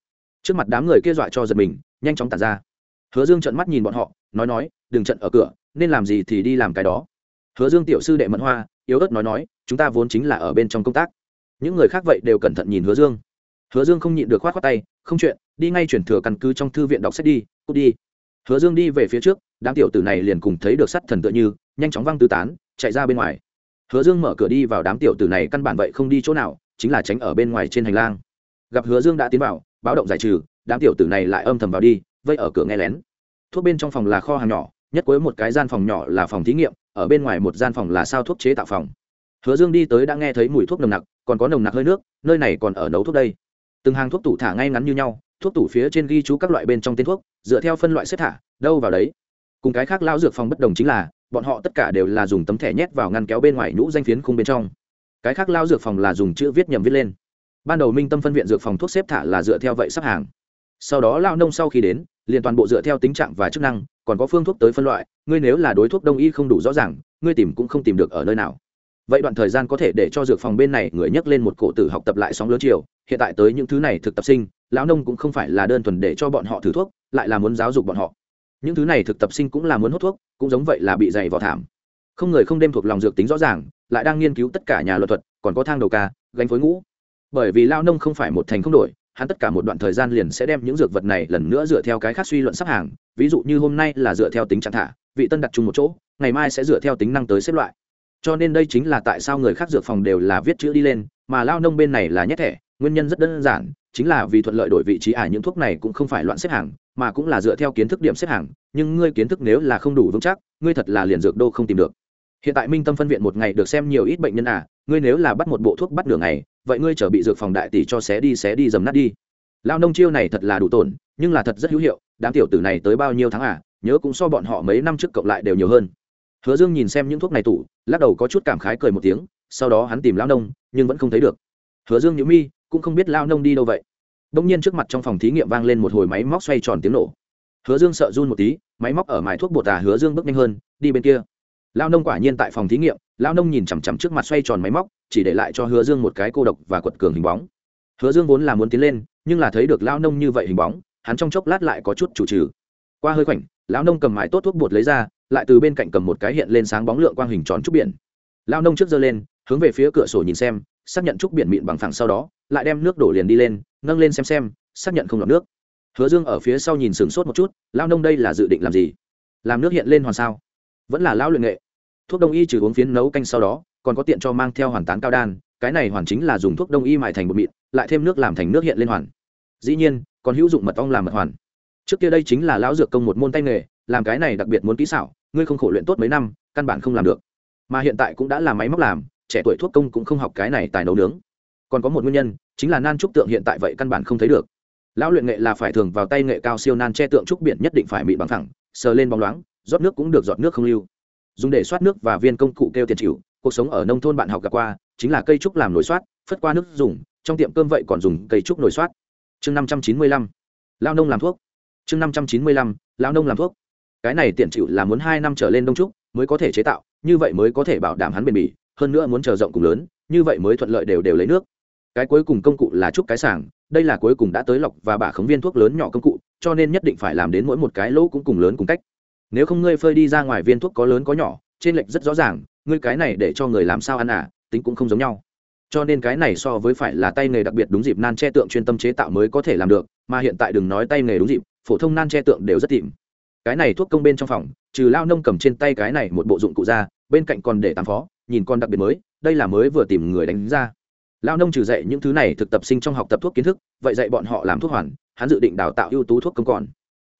Trước mặt đám người kia dọa cho giật mình, nhanh chóng tàn ra. Hứa dương trận mắt nhìn bọn họ, nói nói, đừng trận ở cửa, nên làm gì thì đi làm cái đó. Hứa dương tiểu sư đệ mẫn hoa, yếu ớt nói nói, chúng ta vốn chính là ở bên trong công tác. Những người khác vậy đều cẩn thận nhìn hứa dương. Hứa dương không nhịn được khoát khoát tay, không chuyện, đi ngay chuyển thừa căn cứ trong thư viện đọc sách đi, cút đi. Hứa dương đi về phía trước, đám tiểu tử này liền cùng thấy được sắt thần tựa như nhanh chóng văng tứ tán, chạy ra bên ngoài. Hứa dương mở cửa đi vào đám tiểu tử này căn bản vậy không đi chỗ nào, chính là tránh ở bên ngoài trên hành lang. Gặp hứa dương đã tiến vào, báo động giải trừ, đám tiểu tử này lại âm thầm vào đi, vây ở cửa nghe lén. Thuốc bên trong phòng là kho hàng nhỏ, nhất cuối một cái gian phòng nhỏ là phòng thí nghiệm, ở bên ngoài một gian phòng là sao thuốc chế tạo phòng. Hứa dương đi tới đã nghe thấy mùi thuốc nồng nặc, còn có nồng nặc hơi nước, nơi này còn ở nấu thuốc đây. Từng hàng thuốc tủ thả ngay ngắn như nhau, thuốc tủ phía trên ghi chú các loại bên trong tên thuốc, dựa theo phân loại xếp thả, đâu vào đấy. Cùng cái khác lão dược phòng bất đồng chính là bọn họ tất cả đều là dùng tấm thẻ nhét vào ngăn kéo bên ngoài nhũ danh phiến khung bên trong. Cái khác lao dược phòng là dùng chữ viết nhầm viết lên. Ban đầu minh tâm phân viện dược phòng thuốc xếp thả là dựa theo vậy sắp hàng. Sau đó lao nông sau khi đến, liền toàn bộ dựa theo tính trạng và chức năng, còn có phương thuốc tới phân loại, ngươi nếu là đối thuốc đông y không đủ rõ ràng, ngươi tìm cũng không tìm được ở nơi nào. Vậy đoạn thời gian có thể để cho dược phòng bên này người nhắc lên một cổ tử học tập lại sóng lớn chiều, hiện tại tới những thứ này thực tập sinh, lão nông cũng không phải là đơn thuần để cho bọn họ thử thuốc, lại là muốn giáo dục bọn họ những thứ này thực tập sinh cũng là muốn hút thuốc, cũng giống vậy là bị dày vào thảm. Không người không đem thuộc lòng dược tính rõ ràng, lại đang nghiên cứu tất cả nhà luật thuật, còn có thang đầu ca, gánh phối ngũ. Bởi vì lao nông không phải một thành không đổi, hắn tất cả một đoạn thời gian liền sẽ đem những dược vật này lần nữa dựa theo cái khác suy luận sắp hàng. Ví dụ như hôm nay là dựa theo tính trạng thả, vị tân đặt chung một chỗ, ngày mai sẽ dựa theo tính năng tới xếp loại. Cho nên đây chính là tại sao người khác dược phòng đều là viết chữ đi lên, mà lao nông bên này là nhét thẻ, nguyên nhân rất đơn giản chính là vì thuận lợi đổi vị trí à, những thuốc này cũng không phải loạn xếp hàng mà cũng là dựa theo kiến thức điểm xếp hàng nhưng ngươi kiến thức nếu là không đủ vững chắc ngươi thật là liền dược đô không tìm được. Hiện tại minh tâm phân viện một ngày được xem nhiều ít bệnh nhân à ngươi nếu là bắt một bộ thuốc bắt nửa ngày vậy ngươi trở bị dược phòng đại tỷ cho xé đi xé đi dầm nát đi. Lao nông chiêu này thật là đủ tổn nhưng là thật rất hữu hiệu đám tiểu tử này tới bao nhiêu tháng à nhớ cũng so bọn họ mấy năm trước cộng lại đều nhiều hơn. Hứa dương nhìn xem những thuốc này tủ lắc đầu có chút cảm khái cười một tiếng sau đó hắn tìm lao nông nhưng vẫn không thấy được. Hứa dương nhữ mi cũng không biết lao nông đi đâu vậy. Đông nhiên trước mặt trong phòng thí nghiệm vang lên một hồi máy móc xoay tròn tiếng nổ. Hứa dương sợ run một tí, máy móc ở mài thuốc bột à hứa dương bước nhanh hơn, đi bên kia. Lao nông quả nhiên tại phòng thí nghiệm, lao nông nhìn chằm chằm trước mặt xoay tròn máy móc, chỉ để lại cho hứa dương một cái cô độc và quật cường hình bóng. Hứa dương vốn là muốn tiến lên, nhưng là thấy được lao nông như vậy hình bóng, hắn trong chốc lát lại có chút chủ trừ. Qua hơi khoảnh lão nông cầm mái tốt thuốc bột lấy ra, lại từ bên cạnh cầm một cái hiện lên sáng bóng lượng quang hình tròn trúc biển. Lao nông trước giơ lên, hướng về phía cửa sổ nhìn xem xác nhận trúc biển mịn bằng phẳng sau đó, lại đem nước đổ liền đi lên, nâng lên xem xem, xác nhận không lọc nước. Hứa dương ở phía sau nhìn sửng sốt một chút lao nông đây là dự định làm gì? Làm nước hiện lên hoàn sao? Vẫn là lão luyện nghệ. Thuốc đông y trừ uống phiến nấu canh sau đó, còn có tiện cho mang theo hoàn tán cao đan, cái này hoàn chính là dùng thuốc đông y mài thành bột mịn, lại thêm nước làm thành nước hiện lên hoàn. Dĩ nhiên, còn hữu dụng mật ong làm mật hoàn. Trước kia đây chính là lão dược công một môn tay nghề, làm cái này đặc biệt muốn kỹ xảo, ngươi không khổ luyện tốt mấy năm, căn bản không làm được. Mà hiện tại cũng đã là máy móc làm trẻ tuổi thuốc công cũng không học cái này tài nấu nướng. Còn có một nguyên nhân, chính là nan trúc tượng hiện tại vậy căn bản không thấy được. Lão luyện nghệ là phải thường vào tay nghệ cao siêu nan che tượng trúc biển nhất định phải bị bằng thẳng, sờ lên bóng loáng, rót nước cũng được giọt nước không lưu. Dùng để soát nước và viên công cụ kêu tiền chịu, cuộc sống ở nông thôn bạn học gặp qua, chính là cây trúc làm nồi soát phất qua nước dùng, trong tiệm cơm vậy còn dùng cây trúc nồi soát chương năm trăm chín mươi lăm lao nông làm thuốc. Chương năm trăm chín mươi lăm lao nông làm thuốc. Cái này tiện chịu là muốn hai năm trở lên đông trúc mới có thể chế tạo, như vậy mới có thể bảo đảm hắn bền bỉ hơn nữa muốn chờ rộng cùng lớn, như vậy mới thuận lợi đều đều lấy nước. Cái cuối cùng công cụ là trúc cái sảng đây là cuối cùng đã tới lọc và bả khống viên thuốc lớn nhỏ công cụ, cho nên nhất định phải làm đến mỗi một cái lỗ cũng cùng lớn cùng cách. Nếu không ngươi phơi đi ra ngoài viên thuốc có lớn có nhỏ, trên lệch rất rõ ràng, ngươi cái này để cho người làm sao ăn à tính cũng không giống nhau. Cho nên cái này so với phải là tay nghề đặc biệt đúng dịp nan che tượng chuyên tâm chế tạo mới có thể làm được, mà hiện tại đừng nói tay nghề đúng dịp, phổ thông nan che tượng đều rất tìm cái này thuốc công bên trong phòng, trừ lao nông cầm trên tay cái này một bộ dụng cụ ra bên cạnh còn để tám phó, nhìn con đặc biệt mới, đây là mới vừa tìm người đánh ra. Lao nông trừ dạy những thứ này thực tập sinh trong học tập thuốc kiến thức, vậy dạy bọn họ làm thuốc hoàn, hắn dự định đào tạo ưu tú thuốc công còn.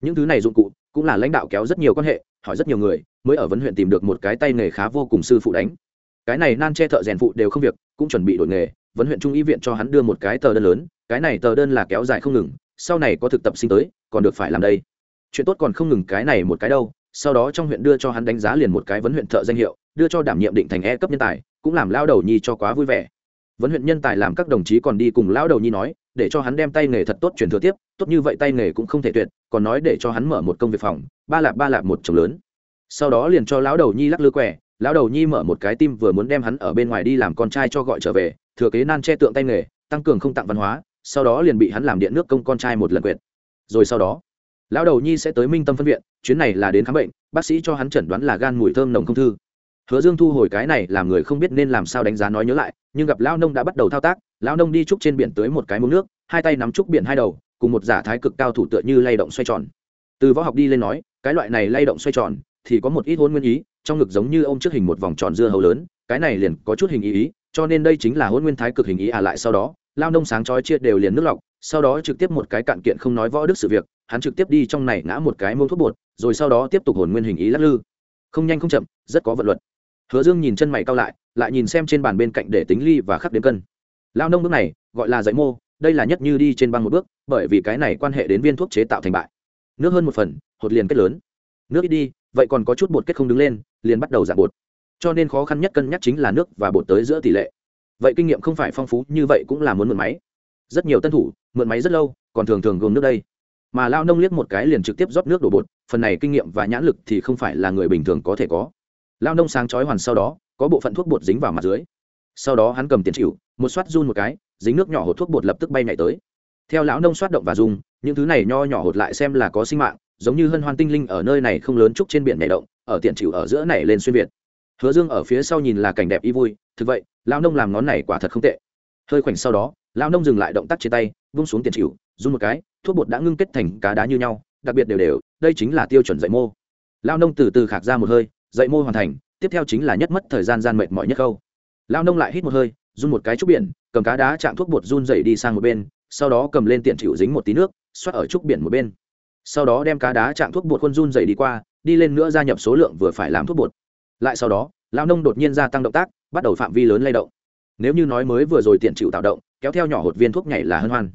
Những thứ này dụng cụ cũng là lãnh đạo kéo rất nhiều quan hệ, hỏi rất nhiều người, mới ở vấn huyện tìm được một cái tay nghề khá vô cùng sư phụ đánh. Cái này nan che thợ rèn phụ đều không việc, cũng chuẩn bị đổi nghề, vấn huyện trung y viện cho hắn đưa một cái tờ đơn lớn, cái này tờ đơn là kéo dài không ngừng, sau này có thực tập sinh tới, còn được phải làm đây. Chuyện tốt còn không ngừng cái này một cái đâu sau đó trong huyện đưa cho hắn đánh giá liền một cái vấn huyện thợ danh hiệu, đưa cho đảm nhiệm định thành e cấp nhân tài, cũng làm lao đầu nhi cho quá vui vẻ. Vấn huyện nhân tài làm các đồng chí còn đi cùng lão đầu nhi nói, để cho hắn đem tay nghề thật tốt truyền thừa tiếp, tốt như vậy tay nghề cũng không thể tuyệt, còn nói để cho hắn mở một công việc phòng, ba lạp ba lạp một chồng lớn. Sau đó liền cho lão đầu nhi lắc lư quẻ, lão đầu nhi mở một cái tim vừa muốn đem hắn ở bên ngoài đi làm con trai cho gọi trở về, thừa kế nan che tượng tay nghề, tăng cường không tặng văn hóa, sau đó liền bị hắn làm điện nước công con trai một lần quyệt. Rồi sau đó lão đầu nhi sẽ tới minh tâm phân viện, chuyến này là đến khám bệnh, bác sĩ cho hắn chẩn đoán là gan mùi thơm nồng không thư. Hứa dương thu hồi cái này làm người không biết nên làm sao đánh giá nói nhớ lại, nhưng gặp lão nông đã bắt đầu thao tác, lão nông đi trúc trên biển tới một cái mống nước, hai tay nắm trúc biển hai đầu, cùng một giả thái cực cao thủ tựa như lay động xoay tròn. Từ võ học đi lên nói, cái loại này lay động xoay tròn thì có một ít hôn nguyên ý, trong ngực giống như ông trước hình một vòng tròn dưa hấu lớn, cái này liền có chút hình ý ý, cho nên đây chính là hôn nguyên thái cực hình ý à lại sau đó lao nông sáng chói chia đều liền nước lọc, sau đó trực tiếp một cái cạn kiện không nói võ đức sự việc hắn trực tiếp đi trong này ngã một cái mông thuốc bột, rồi sau đó tiếp tục hồn nguyên hình ý lắc lư. Không nhanh không chậm, rất có vận luật. Hứa dương nhìn chân mày cao lại lại nhìn xem trên bàn bên cạnh để tính ly và khắc đếm cân. Lao nông bước này, gọi là dạy mô, đây là nhất như đi trên băng một bước, bởi vì cái này quan hệ đến viên thuốc chế tạo thành bại. Nước hơn một phần, hột liền kết lớn. Nước ít đi, vậy còn có chút bột kết không đứng lên, liền bắt đầu giảm bột. Cho nên khó khăn nhất cân nhắc chính là nước và bột tới giữa tỷ lệ. Vậy kinh nghiệm không phải phong phú như vậy cũng là muốn mượn máy. Rất nhiều tân thủ, mượn máy rất lâu, còn thường thường gồm nước đây mà lao nông liếc một cái liền trực tiếp rót nước đổ bột, phần này kinh nghiệm và nhãn lực thì không phải là người bình thường có thể có. Lao nông sáng chói hoàn sau đó, có bộ phận thuốc bột dính vào mặt dưới. Sau đó hắn cầm tiền chịu, một xoát run một cái, dính nước nhỏ hột thuốc bột lập tức bay nhảy tới. Theo lão nông xoát động và dùng những thứ này nho nhỏ hột lại xem là có sinh mạng, giống như hân hoan tinh linh ở nơi này không lớn trúc trên biển nhảy động, ở tiện chịu ở giữa này lên xuyên việt. Hứa dương ở phía sau nhìn là cảnh đẹp y vui, thực vậy, lão nông làm ngón này quả thật không tệ. Hơi khoảnh sau đó lão nông dừng lại động tác trên tay, vung xuống tiền chịu, run một cái, thuốc bột đã ngưng kết thành cá đá như nhau, đặc biệt đều đều, đây chính là tiêu chuẩn dạy mô. Lão nông từ từ khạc ra một hơi, dạy mô hoàn thành, tiếp theo chính là nhất mất thời gian gian mệt mỏi nhất khâu. Lão nông lại hít một hơi, run một cái trúc biển, cầm cá đá chạm thuốc bột run dậy đi sang một bên, sau đó cầm lên tiện chịu dính một tí nước, xoát ở trúc biển một bên. Sau đó đem cá đá chạm thuốc bột khuôn run dày đi qua, đi lên nữa gia nhập số lượng vừa phải làm thuốc bột. Lại sau đó lao nông đột nhiên gia tăng động tác, bắt đầu phạm vi lớn lay động. Nếu như nói mới vừa rồi tiện chịu tạo động kéo theo nhỏ hột viên thuốc nhảy là hân hoan.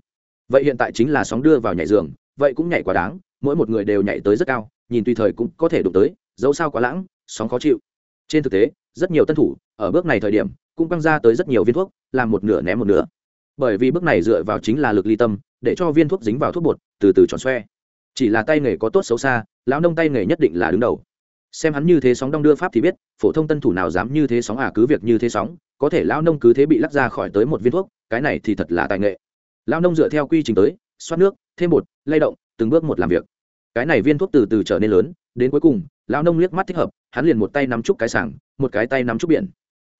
Vậy hiện tại chính là sóng đưa vào nhảy giường, vậy cũng nhảy quá đáng, mỗi một người đều nhảy tới rất cao, nhìn tùy thời cũng có thể đụng tới, dẫu sao quá lãng, sóng khó chịu. Trên thực tế, rất nhiều tân thủ, ở bước này thời điểm, cũng quăng ra tới rất nhiều viên thuốc, làm một nửa ném một nửa. Bởi vì bước này dựa vào chính là lực ly tâm, để cho viên thuốc dính vào thuốc bột, từ từ tròn xoe. Chỉ là tay nghề có tốt xấu xa, lão nông tay nghề nhất định là đứng đầu. Xem hắn như thế sóng đong đưa pháp thì biết, phổ thông tân thủ nào dám như thế sóng à cứ việc như thế sóng có thể lão nông cứ thế bị lắc ra khỏi tới một viên thuốc, cái này thì thật là tài nghệ. Lão nông dựa theo quy trình tới, xoát nước, thêm bột, lay động, từng bước một làm việc. Cái này viên thuốc từ từ trở nên lớn, đến cuối cùng, lão nông liếc mắt thích hợp, hắn liền một tay nắm trúc cái sảng, một cái tay nắm trúc biển.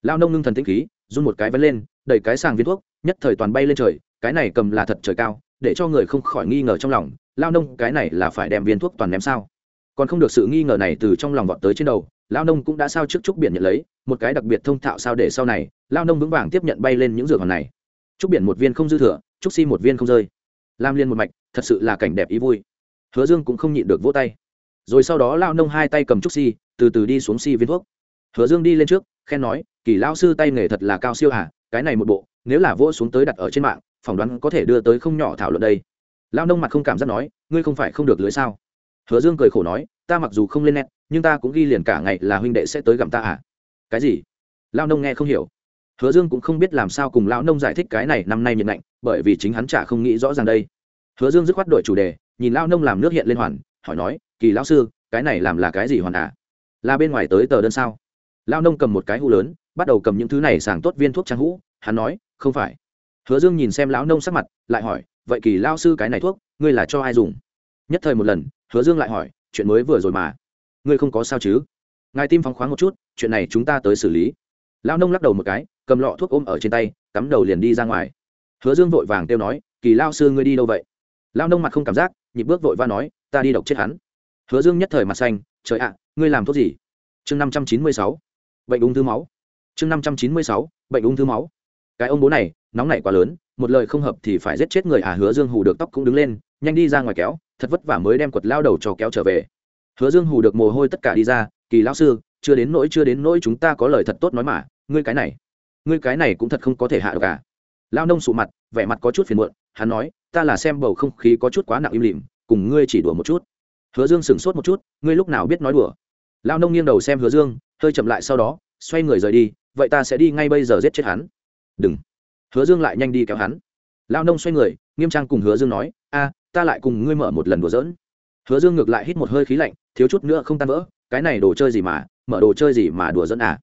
Lão nông ngưng thần tĩnh khí, run một cái vấn lên, đẩy cái sàng viên thuốc, nhất thời toàn bay lên trời, cái này cầm là thật trời cao, để cho người không khỏi nghi ngờ trong lòng lao nông, cái này là phải đem viên thuốc toàn ném sao? Còn không được sự nghi ngờ này từ trong lòng vọt tới trên đầu lao nông cũng đã sao trước trúc biển nhận lấy, một cái đặc biệt thông thạo sao để sau này, lao nông vững vàng tiếp nhận bay lên những dược hòn này. Trúc biển một viên không dư thừa, trúc si một viên không rơi. Lam liên một mạch, thật sự là cảnh đẹp ý vui. Hứa dương cũng không nhịn được vỗ tay. Rồi sau đó lao nông hai tay cầm trúc si, từ từ đi xuống si viên thuốc. Hứa dương đi lên trước, khen nói, kỳ lao sư tay nghề thật là cao siêu hả cái này một bộ, nếu là vỗ xuống tới đặt ở trên mạng, phỏng đoán có thể đưa tới không nhỏ thảo luận đây. Lao nông mặt không cảm giác nói, ngươi không phải không được lưới sao? Hứa dương cười khổ nói, ta mặc dù không lên nét nhưng ta cũng ghi liền cả ngày là huynh đệ sẽ tới gặm ta à? Cái gì? Lao nông nghe không hiểu. Hứa dương cũng không biết làm sao cùng lão nông giải thích cái này năm nay nhiệt lạnh, bởi vì chính hắn chả không nghĩ rõ ràng đây. Hứa dương dứt khoát đổi chủ đề, nhìn lao nông làm nước hiện lên hoàn, hỏi nói, kỳ lão sư, cái này làm là cái gì hoàn à? Là bên ngoài tới tờ đơn sao? Lao nông cầm một cái hũ lớn, bắt đầu cầm những thứ này sàng tốt viên thuốc trang hũ, hắn nói, không phải. Hứa dương nhìn xem lão nông sắc mặt, lại hỏi, vậy kỳ lao sư cái này thuốc, ngươi là cho ai dùng? Nhất thời một lần, hứa dương lại hỏi, chuyện mới vừa rồi mà ngươi không có sao chứ? Ngài tim phóng khoáng một chút, chuyện này chúng ta tới xử lý. Lão nông lắc đầu một cái, cầm lọ thuốc ôm ở trên tay, cắm đầu liền đi ra ngoài. Hứa dương vội vàng kêu nói, kỳ lao sư ngươi đi đâu vậy? Lao nông mặt không cảm giác, nhịp bước vội va nói, ta đi độc chết hắn. Hứa dương nhất thời mặt xanh, trời ạ, ngươi làm thuốc gì? Chương năm trăm chín mươi sáu, bệnh ung thư máu. Chương năm trăm chín mươi sáu, bệnh ung thư máu. Cái ông bố này, nóng nảy quá lớn, một lời không hợp thì phải giết chết người à? Hứa dương hù được tóc cũng đứng lên, nhanh đi ra ngoài kéo, thật vất vả mới đem quật lao đầu cho kéo trở về hứa dương hù được mồ hôi tất cả đi ra, kỳ lão sư, chưa đến nỗi, chưa đến nỗi chúng ta có lời thật tốt nói mà, ngươi cái này, ngươi cái này cũng thật không có thể hạ được cả à. lao nông sụ mặt, vẻ mặt có chút phiền muộn, hắn nói, ta là xem bầu không khí có chút quá nặng im lìm, cùng ngươi chỉ đùa một chút. Hứa dương sửng sốt một chút, ngươi lúc nào biết nói đùa? Lao nông nghiêng đầu xem hứa dương, hơi chậm lại sau đó, xoay người rời đi, vậy ta sẽ đi ngay bây giờ giết chết hắn. Đừng. Hứa dương lại nhanh đi kéo hắn. Lao nông xoay người, nghiêm trang cùng hứa dương nói, a, ta lại cùng ngươi mở một lần đùa giỡn. Hứa dương ngược lại hít một hơi khí lạnh thiếu chút nữa không tan vỡ, cái này đồ chơi gì mà, mở đồ chơi gì mà đùa dẫn à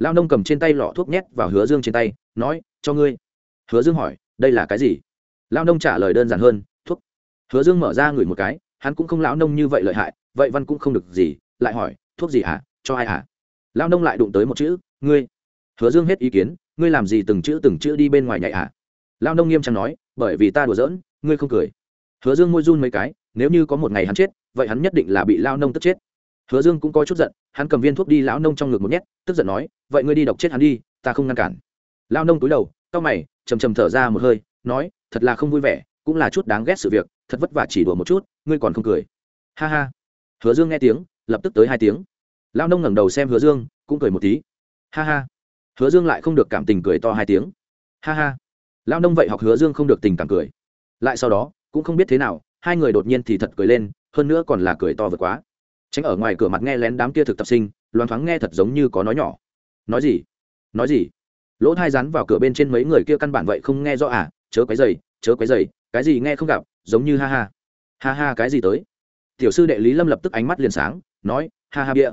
lao nông cầm trên tay lọ thuốc nhét vào hứa dương trên tay, nói, cho ngươi hứa dương hỏi, đây là cái gì lao nông trả lời đơn giản hơn, thuốc hứa dương mở ra ngửi một cái, hắn cũng không lão nông như vậy lợi hại, vậy văn cũng không được gì, lại hỏi, thuốc gì hả à? cho ai hả à? lao nông lại đụng tới một chữ, ngươi hứa dương hết ý kiến, ngươi làm gì từng chữ từng chữ đi bên ngoài nhạy hả à? lao nông nghiêm trang nói, bởi vì ta đùa giỡn, ngươi không cười hứa dương môi run mấy cái nếu như có một ngày hắn chết, vậy hắn nhất định là bị lao nông tức chết. Hứa dương cũng có chút giận, hắn cầm viên thuốc đi lão nông trong ngực một nhét, tức giận nói, vậy ngươi đi độc chết hắn đi, ta không ngăn cản. Lao nông túi đầu, cau mày, chầm chầm thở ra một hơi, nói, thật là không vui vẻ, cũng là chút đáng ghét sự việc, thật vất vả chỉ đùa một chút, ngươi còn không cười. Ha ha. Hứa dương nghe tiếng, lập tức tới hai tiếng. Lao nông ngẩng đầu xem hứa dương, cũng cười một tí. Ha ha. Hứa dương lại không được cảm tình cười to hai tiếng. Ha ha. Lao nông vậy học hứa dương không được tình cảm cười. Lại sau đó, cũng không biết thế nào hai người đột nhiên thì thật cười lên, hơn nữa còn là cười to vượt quá. Tránh ở ngoài cửa mặt nghe lén đám kia thực tập sinh, loáng thoáng nghe thật giống như có nói nhỏ. Nói gì? Nói gì? Lỗ thai rắn vào cửa bên trên mấy người kia căn bản vậy không nghe rõ à chớ quấy dày chớ quấy dày cái gì nghe không gặp, giống như ha ha. Ha ha cái gì tới? Tiểu sư đệ lý lâm lập tức ánh mắt liền sáng, nói, ha ha bịa.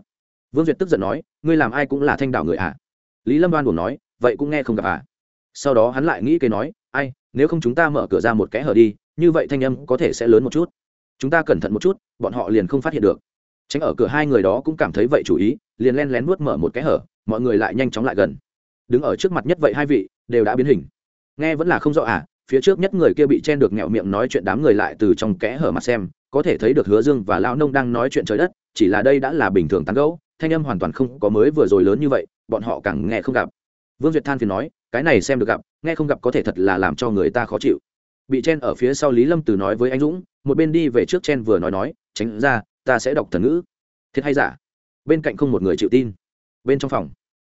Vương duyệt tức giận nói, ngươi làm ai cũng là thanh đạo người à. Lý lâm đoan buồn nói, vậy cũng nghe không gặp à. Sau đó hắn lại nghĩ cây nói, ai, nếu không chúng ta mở cửa ra một kẽ hở đi như vậy thanh âm có thể sẽ lớn một chút. Chúng ta cẩn thận một chút, bọn họ liền không phát hiện được. Tránh ở cửa hai người đó cũng cảm thấy vậy chủ ý, liền len lén nuốt mở một cái hở, mọi người lại nhanh chóng lại gần. Đứng ở trước mặt nhất vậy hai vị, đều đã biến hình. Nghe vẫn là không rõ à phía trước nhất người kia bị chen được nghẹo miệng nói chuyện đám người lại từ trong kẽ hở mặt xem, có thể thấy được hứa dương và lão nông đang nói chuyện trời đất, chỉ là đây đã là bình thường tán gẫu, thanh âm hoàn toàn không có mới vừa rồi lớn như vậy, bọn họ càng nghe không gặp. Vương duyệt than phiền nói, cái này xem được gặp, nghe không gặp có thể thật là làm cho người ta khó chịu bị chen ở phía sau lý lâm từ nói với anh dũng, một bên đi về trước chen vừa nói nói, tránh ra, ta sẽ đọc thần ngữ. Thiệt hay giả? Bên cạnh không một người chịu tin. Bên trong phòng,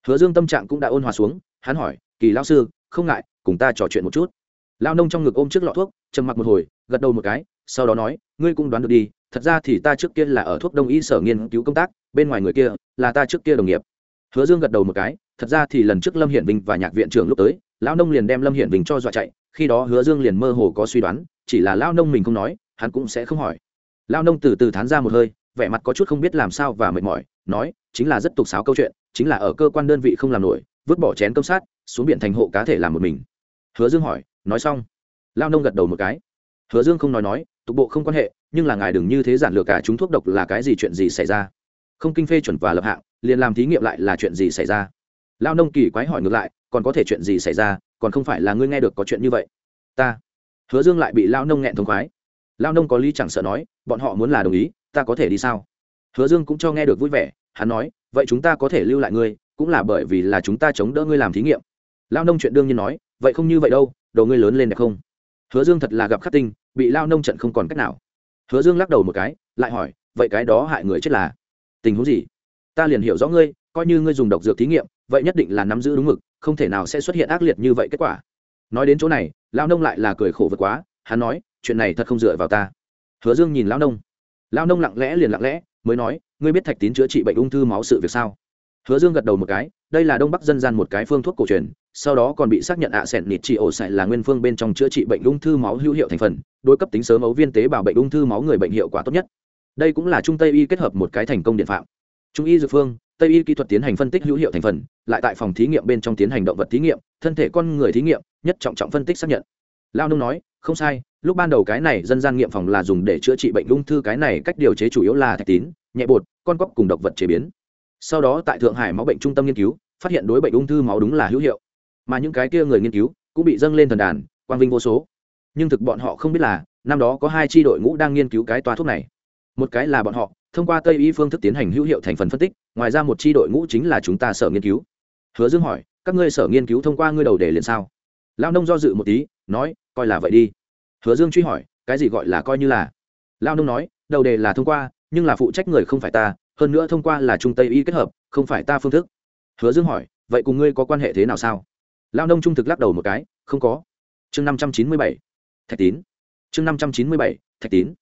hứa dương tâm trạng cũng đã ôn hòa xuống, hắn hỏi, kỳ lao sư, không ngại, cùng ta trò chuyện một chút. Lao nông trong ngực ôm trước lọ thuốc, trầm mặc một hồi, gật đầu một cái, sau đó nói, ngươi cũng đoán được đi, thật ra thì ta trước kia là ở thuốc đông y sở nghiên cứu công tác, bên ngoài người kia là ta trước kia đồng nghiệp. Hứa dương gật đầu một cái, thật ra thì lần trước lâm hiển vinh và nhạc viện trưởng lúc tới, lão nông liền đem lâm hiển vinh cho dọa chạy khi đó hứa dương liền mơ hồ có suy đoán, chỉ là lao nông mình không nói, hắn cũng sẽ không hỏi. Lao nông từ từ thán ra một hơi, vẻ mặt có chút không biết làm sao và mệt mỏi, nói, chính là rất tục sáo câu chuyện, chính là ở cơ quan đơn vị không làm nổi, vứt bỏ chén công sát xuống biển thành hộ cá thể làm một mình. Hứa dương hỏi, nói xong. Lao nông gật đầu một cái. Hứa dương không nói nói, tục bộ không quan hệ, nhưng là ngài đừng như thế giản lược cả, chúng thuốc độc là cái gì chuyện gì xảy ra? Không kinh phê chuẩn và lập hạng, liền làm thí nghiệm lại là chuyện gì xảy ra? Lao nông kỳ quái hỏi ngược lại, còn có thể chuyện gì xảy ra? Còn không phải là ngươi nghe được có chuyện như vậy. Ta, hứa dương lại bị lao nông nghẹn thống khoái. Lao nông có lý chẳng sợ nói, bọn họ muốn là đồng ý, ta có thể đi sao? Hứa dương cũng cho nghe được vui vẻ, hắn nói, vậy chúng ta có thể lưu lại ngươi, cũng là bởi vì là chúng ta chống đỡ ngươi làm thí nghiệm. Lao nông chuyện đương nhiên nói, vậy không như vậy đâu, đồ ngươi lớn lên đẹp không? Hứa dương thật là gặp khắc tinh, bị lao nông trận không còn cách nào. Hứa dương lắc đầu một cái, lại hỏi, vậy cái đó hại người chết là? Tình huống gì? Ta liền hiểu rõ ngươi, coi như ngươi dùng độc dược thí nghiệm, vậy nhất định là nắm giữ đúng mực không thể nào sẽ xuất hiện ác liệt như vậy kết quả. Nói đến chỗ này lao nông lại là cười khổ vượt quá, hắn nói, chuyện này thật không dựa vào ta. Hứa dương nhìn lao nông. Lao nông lặng lẽ liền lặng lẽ, mới nói, ngươi biết thạch tín chữa trị bệnh ung thư máu sự việc sao? Hứa dương gật đầu một cái, đây là đông bắc dân gian một cái phương thuốc cổ truyền, sau đó còn bị xác nhận ạ à sẹn nịt trị ổ sại là nguyên phương bên trong chữa trị bệnh ung thư máu hữu hiệu thành phần, đối cấp tính sớm ấu viên tế bào bệnh ung thư máu người bệnh hiệu quả tốt nhất. Đây cũng là trung tây y kết hợp một cái thành công điện phạm trung y dược phương, tây y kỹ thuật tiến hành phân tích hữu hiệu thành phần, lại tại phòng thí nghiệm bên trong tiến hành động vật thí nghiệm, thân thể con người thí nghiệm, nhất trọng trọng phân tích xác nhận. Lao nông nói, không sai, lúc ban đầu cái này dân gian nghiệm phòng là dùng để chữa trị bệnh ung thư, cái này cách điều chế chủ yếu là thạch tín, nhẹ bột, con cóc cùng độc vật chế biến. Sau đó tại thượng hải máu bệnh trung tâm nghiên cứu, phát hiện đối bệnh ung thư máu đúng là hữu hiệu. Mà những cái kia người nghiên cứu cũng bị dâng lên thần đàn, quang vinh vô số. Nhưng thực bọn họ không biết là, năm đó có hai tri đội ngũ đang nghiên cứu cái toa thuốc này. Một cái là bọn họ thông qua tây y phương thức tiến hành hữu hiệu thành phần phân tích, ngoài ra một tri đội ngũ chính là chúng ta sở nghiên cứu. Hứa dương hỏi, các ngươi sở nghiên cứu thông qua ngươi đầu để liền sao? Lao nông do dự một tí, nói, coi là vậy đi. Hứa dương truy hỏi, cái gì gọi là coi như là? Lao nông nói, đầu đề là thông qua, nhưng là phụ trách người không phải ta, hơn nữa thông qua là trung tây y kết hợp, không phải ta phương thức. Hứa dương hỏi, vậy cùng ngươi có quan hệ thế nào sao? Lao nông trung thực lắc đầu một cái, không có. Chương năm trăm chín mươi bảy, thạch tín. Chương năm trăm chín mươi bảy, thạch tín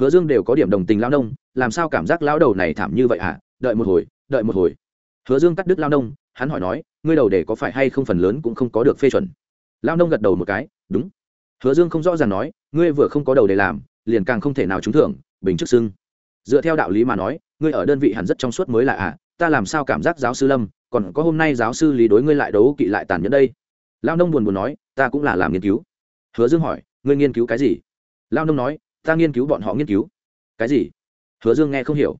hứa dương đều có điểm đồng tình lao nông, làm sao cảm giác lao đầu này thảm như vậy hả? Đợi một hồi, đợi một hồi. Hứa dương cắt đứt lao nông, hắn hỏi nói, ngươi đầu để có phải hay không phần lớn cũng không có được phê chuẩn? Lao nông gật đầu một cái, đúng. Hứa dương không rõ ràng nói, ngươi vừa không có đầu để làm, liền càng không thể nào trúng thưởng, bình chức xưng. Dựa theo đạo lý mà nói, ngươi ở đơn vị hẳn rất trong suốt mới là à ta làm sao cảm giác giáo sư lâm, còn có hôm nay giáo sư lý đối ngươi lại đấu kỵ lại tàn nhẫn đây? Lao nông buồn buồn nói, ta cũng là làm nghiên cứu. Hứa dương hỏi, ngươi nghiên cứu cái gì? Lao nông nói ta nghiên cứu bọn họ nghiên cứu. Cái gì? Hứa dương nghe không hiểu.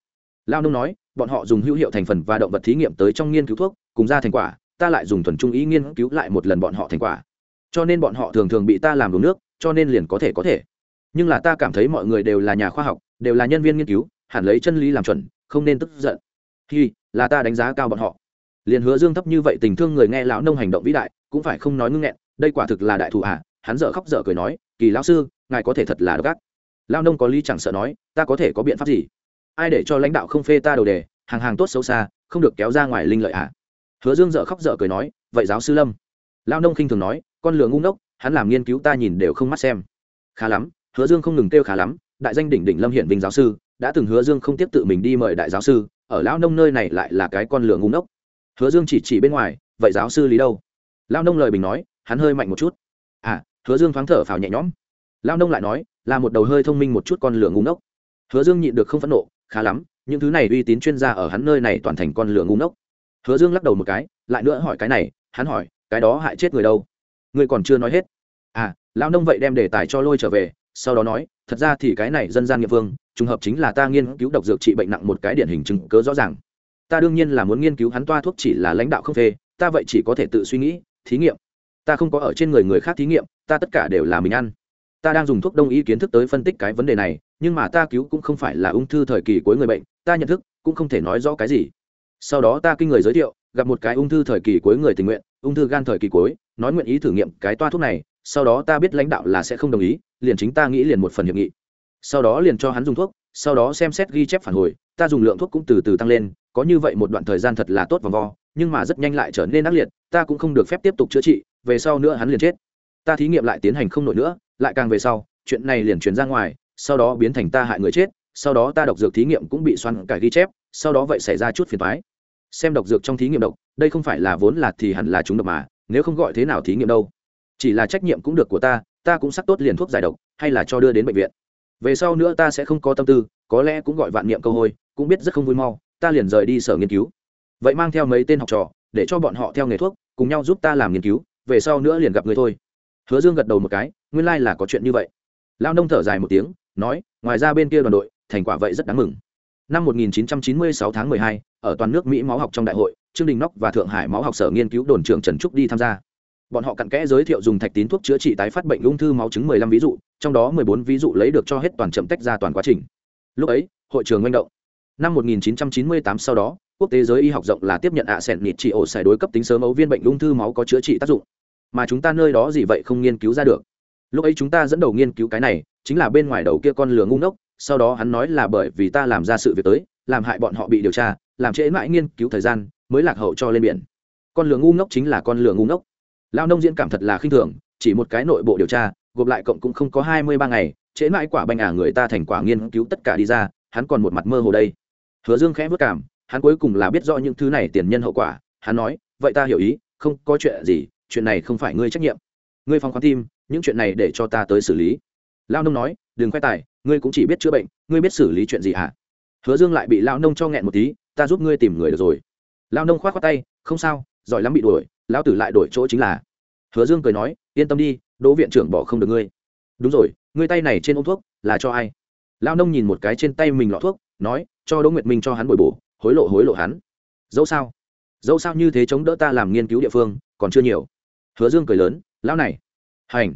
Lao nông nói, bọn họ dùng hữu hiệu thành phần và động vật thí nghiệm tới trong nghiên cứu thuốc, cùng ra thành quả, ta lại dùng thuần trung ý nghiên cứu lại một lần bọn họ thành quả. Cho nên bọn họ thường thường bị ta làm uống nước, cho nên liền có thể có thể. Nhưng là ta cảm thấy mọi người đều là nhà khoa học, đều là nhân viên nghiên cứu, hẳn lấy chân lý làm chuẩn, không nên tức giận. Hi, là ta đánh giá cao bọn họ. Liền hứa dương thấp như vậy tình thương người nghe lão nông hành động vĩ đại, cũng phải không nói ngưng nghẹn, đây quả thực là đại thủ ạ à. hắn dở khóc dở cười nói, kỳ lão sư, ngài có thể thật là đ ộ lao nông có lý chẳng sợ nói, ta có thể có biện pháp gì? Ai để cho lãnh đạo không phê ta đầu đề, hàng hàng tốt xấu xa, không được kéo ra ngoài linh lợi ạ à. hứa dương dợ khóc dợ cười nói, vậy giáo sư lâm. Lao nông khinh thường nói, con lừa ngu ngốc, hắn làm nghiên cứu ta nhìn đều không mắt xem. Khá lắm, hứa dương không ngừng kêu khá lắm, đại danh đỉnh đỉnh lâm hiển vinh giáo sư, đã từng hứa dương không tiếp tự mình đi mời đại giáo sư, ở lão nông nơi này lại là cái con lừa ngu ngốc. Hứa dương chỉ chỉ bên ngoài, vậy giáo sư lý đâu? Lão nông lời bình nói, hắn hơi mạnh một chút. À hứa dương thoáng thở phào nhẹ nhõm. Lão nông lại nói là một đầu hơi thông minh một chút con lửa ngu ngốc. Hứa dương nhịn được không phẫn nộ, khá lắm, những thứ này uy tín chuyên gia ở hắn nơi này toàn thành con lửa ngu ngốc. Hứa dương lắc đầu một cái, lại nữa hỏi cái này, hắn hỏi, cái đó hại chết người đâu? Người còn chưa nói hết. À lão nông vậy đem đề tài cho lôi trở về, sau đó nói, thật ra thì cái này dân gian nghiệp vương, trùng hợp chính là ta nghiên cứu độc dược trị bệnh nặng một cái điển hình chứng cớ rõ ràng. Ta đương nhiên là muốn nghiên cứu hắn toa thuốc chỉ là lãnh đạo không phê, ta vậy chỉ có thể tự suy nghĩ, thí nghiệm. Ta không có ở trên người người khác thí nghiệm, ta tất cả đều là mình ăn ta đang dùng thuốc đông y kiến thức tới phân tích cái vấn đề này, nhưng mà ta cứu cũng không phải là ung thư thời kỳ cuối người bệnh, ta nhận thức, cũng không thể nói rõ cái gì. Sau đó ta kinh người giới thiệu, gặp một cái ung thư thời kỳ cuối người tình nguyện, ung thư gan thời kỳ cuối, nói nguyện ý thử nghiệm cái toa thuốc này, sau đó ta biết lãnh đạo là sẽ không đồng ý, liền chính ta nghĩ liền một phần hiệp nghị. Sau đó liền cho hắn dùng thuốc, sau đó xem xét ghi chép phản hồi, ta dùng lượng thuốc cũng từ từ tăng lên, có như vậy một đoạn thời gian thật là tốt vòng vo, nhưng mà rất nhanh lại trở nên ác liệt, ta cũng không được phép tiếp tục chữa trị, về sau nữa hắn liền chết. Ta thí nghiệm lại tiến hành không nổi nữa lại càng về sau, chuyện này liền truyền ra ngoài, sau đó biến thành ta hại người chết, sau đó ta độc dược thí nghiệm cũng bị xoắn cải ghi chép, sau đó vậy xảy ra chút phiền thoái xem độc dược trong thí nghiệm độc, đây không phải là vốn là thì hẳn là chúng độc mà, nếu không gọi thế nào thí nghiệm đâu. Chỉ là trách nhiệm cũng được của ta ta cũng sắc tốt liền thuốc giải độc, hay là cho đưa đến bệnh viện. Về sau nữa ta sẽ không có tâm tư, có lẽ cũng gọi vạn niệm câu hôi, cũng biết rất không vui mau, ta liền rời đi sở nghiên cứu. Vậy mang theo mấy tên học trò, để cho bọn họ theo nghề thuốc, cùng nhau giúp ta làm nghiên cứu, về sau nữa liền gặp người thôi. Hứa dương gật đầu một cái nguyên lai là có chuyện như vậy. Lao nông thở dài một tiếng nói ngoài ra bên kia đoàn đội thành quả vậy rất đáng mừng. Năm 1996 tháng 12, ở toàn nước mỹ máu học trong đại hội trương đình nóc và thượng hải máu học sở nghiên cứu đồn trưởng trần trúc đi tham gia. Bọn họ cặn kẽ giới thiệu dùng thạch tín thuốc chữa trị tái phát bệnh ung thư máu chứng 15 ví dụ trong đó 14 ví dụ lấy được cho hết toàn chậm tách ra toàn quá trình. Lúc ấy hội trường manh động. Năm 1998 sau đó quốc tế giới y học rộng là tiếp nhận ạ sẹn nịt trị ổ xài đối cấp tính sớm ấu viên bệnh ung thư máu có chữa trị tác dụng. Mà chúng ta nơi đó gì vậy không nghiên cứu ra được lúc ấy chúng ta dẫn đầu nghiên cứu cái này, chính là bên ngoài đầu kia con lừa ngu ngốc, sau đó hắn nói là bởi vì ta làm ra sự việc tới, làm hại bọn họ bị điều tra, làm trễ mãi nghiên cứu thời gian, mới lạc hậu cho lên biển. Con lừa ngu ngốc chính là con lừa ngu ngốc. Lao nông diễn cảm thật là khinh thường, chỉ một cái nội bộ điều tra, gộp lại cộng cũng không có hai mươi ba ngày, trễ mãi quả banh ả người ta thành quả nghiên cứu tất cả đi ra, hắn còn một mặt mơ hồ đây. Hứa dương khẽ vất cảm, hắn cuối cùng là biết rõ những thứ này tiền nhân hậu quả, hắn nói, vậy ta hiểu ý, không có chuyện gì, chuyện này không phải ngươi trách nhiệm. Ngươi phòng khoán tim những chuyện này để cho ta tới xử lý. Lao nông nói, đừng khoe tài, ngươi cũng chỉ biết chữa bệnh, ngươi biết xử lý chuyện gì hả? Hứa dương lại bị lao nông cho nghẹn một tí, ta giúp ngươi tìm người được rồi. Lao nông k h o á t khoác tay, không sao, giỏi lắm bị đuổi, lão tử lại đổi chỗ chính là. Hứa dương cười nói, yên tâm đi, đỗ viện trưởng bỏ không được ngươi. Đúng rồi, ngươi tay này trên ôm thuốc, là cho ai? Lao nông nhìn một cái trên tay mình lọ thuốc, nói, cho đỗ nguyệt minh cho hắn bồi bổ, hối lộ hối lộ hắn. Dẫu sao? Dẫu sao như thế chống đỡ ta làm nghiên cứu địa phương, còn chưa nhiều. Hứa dương cười lớn, lão này hành.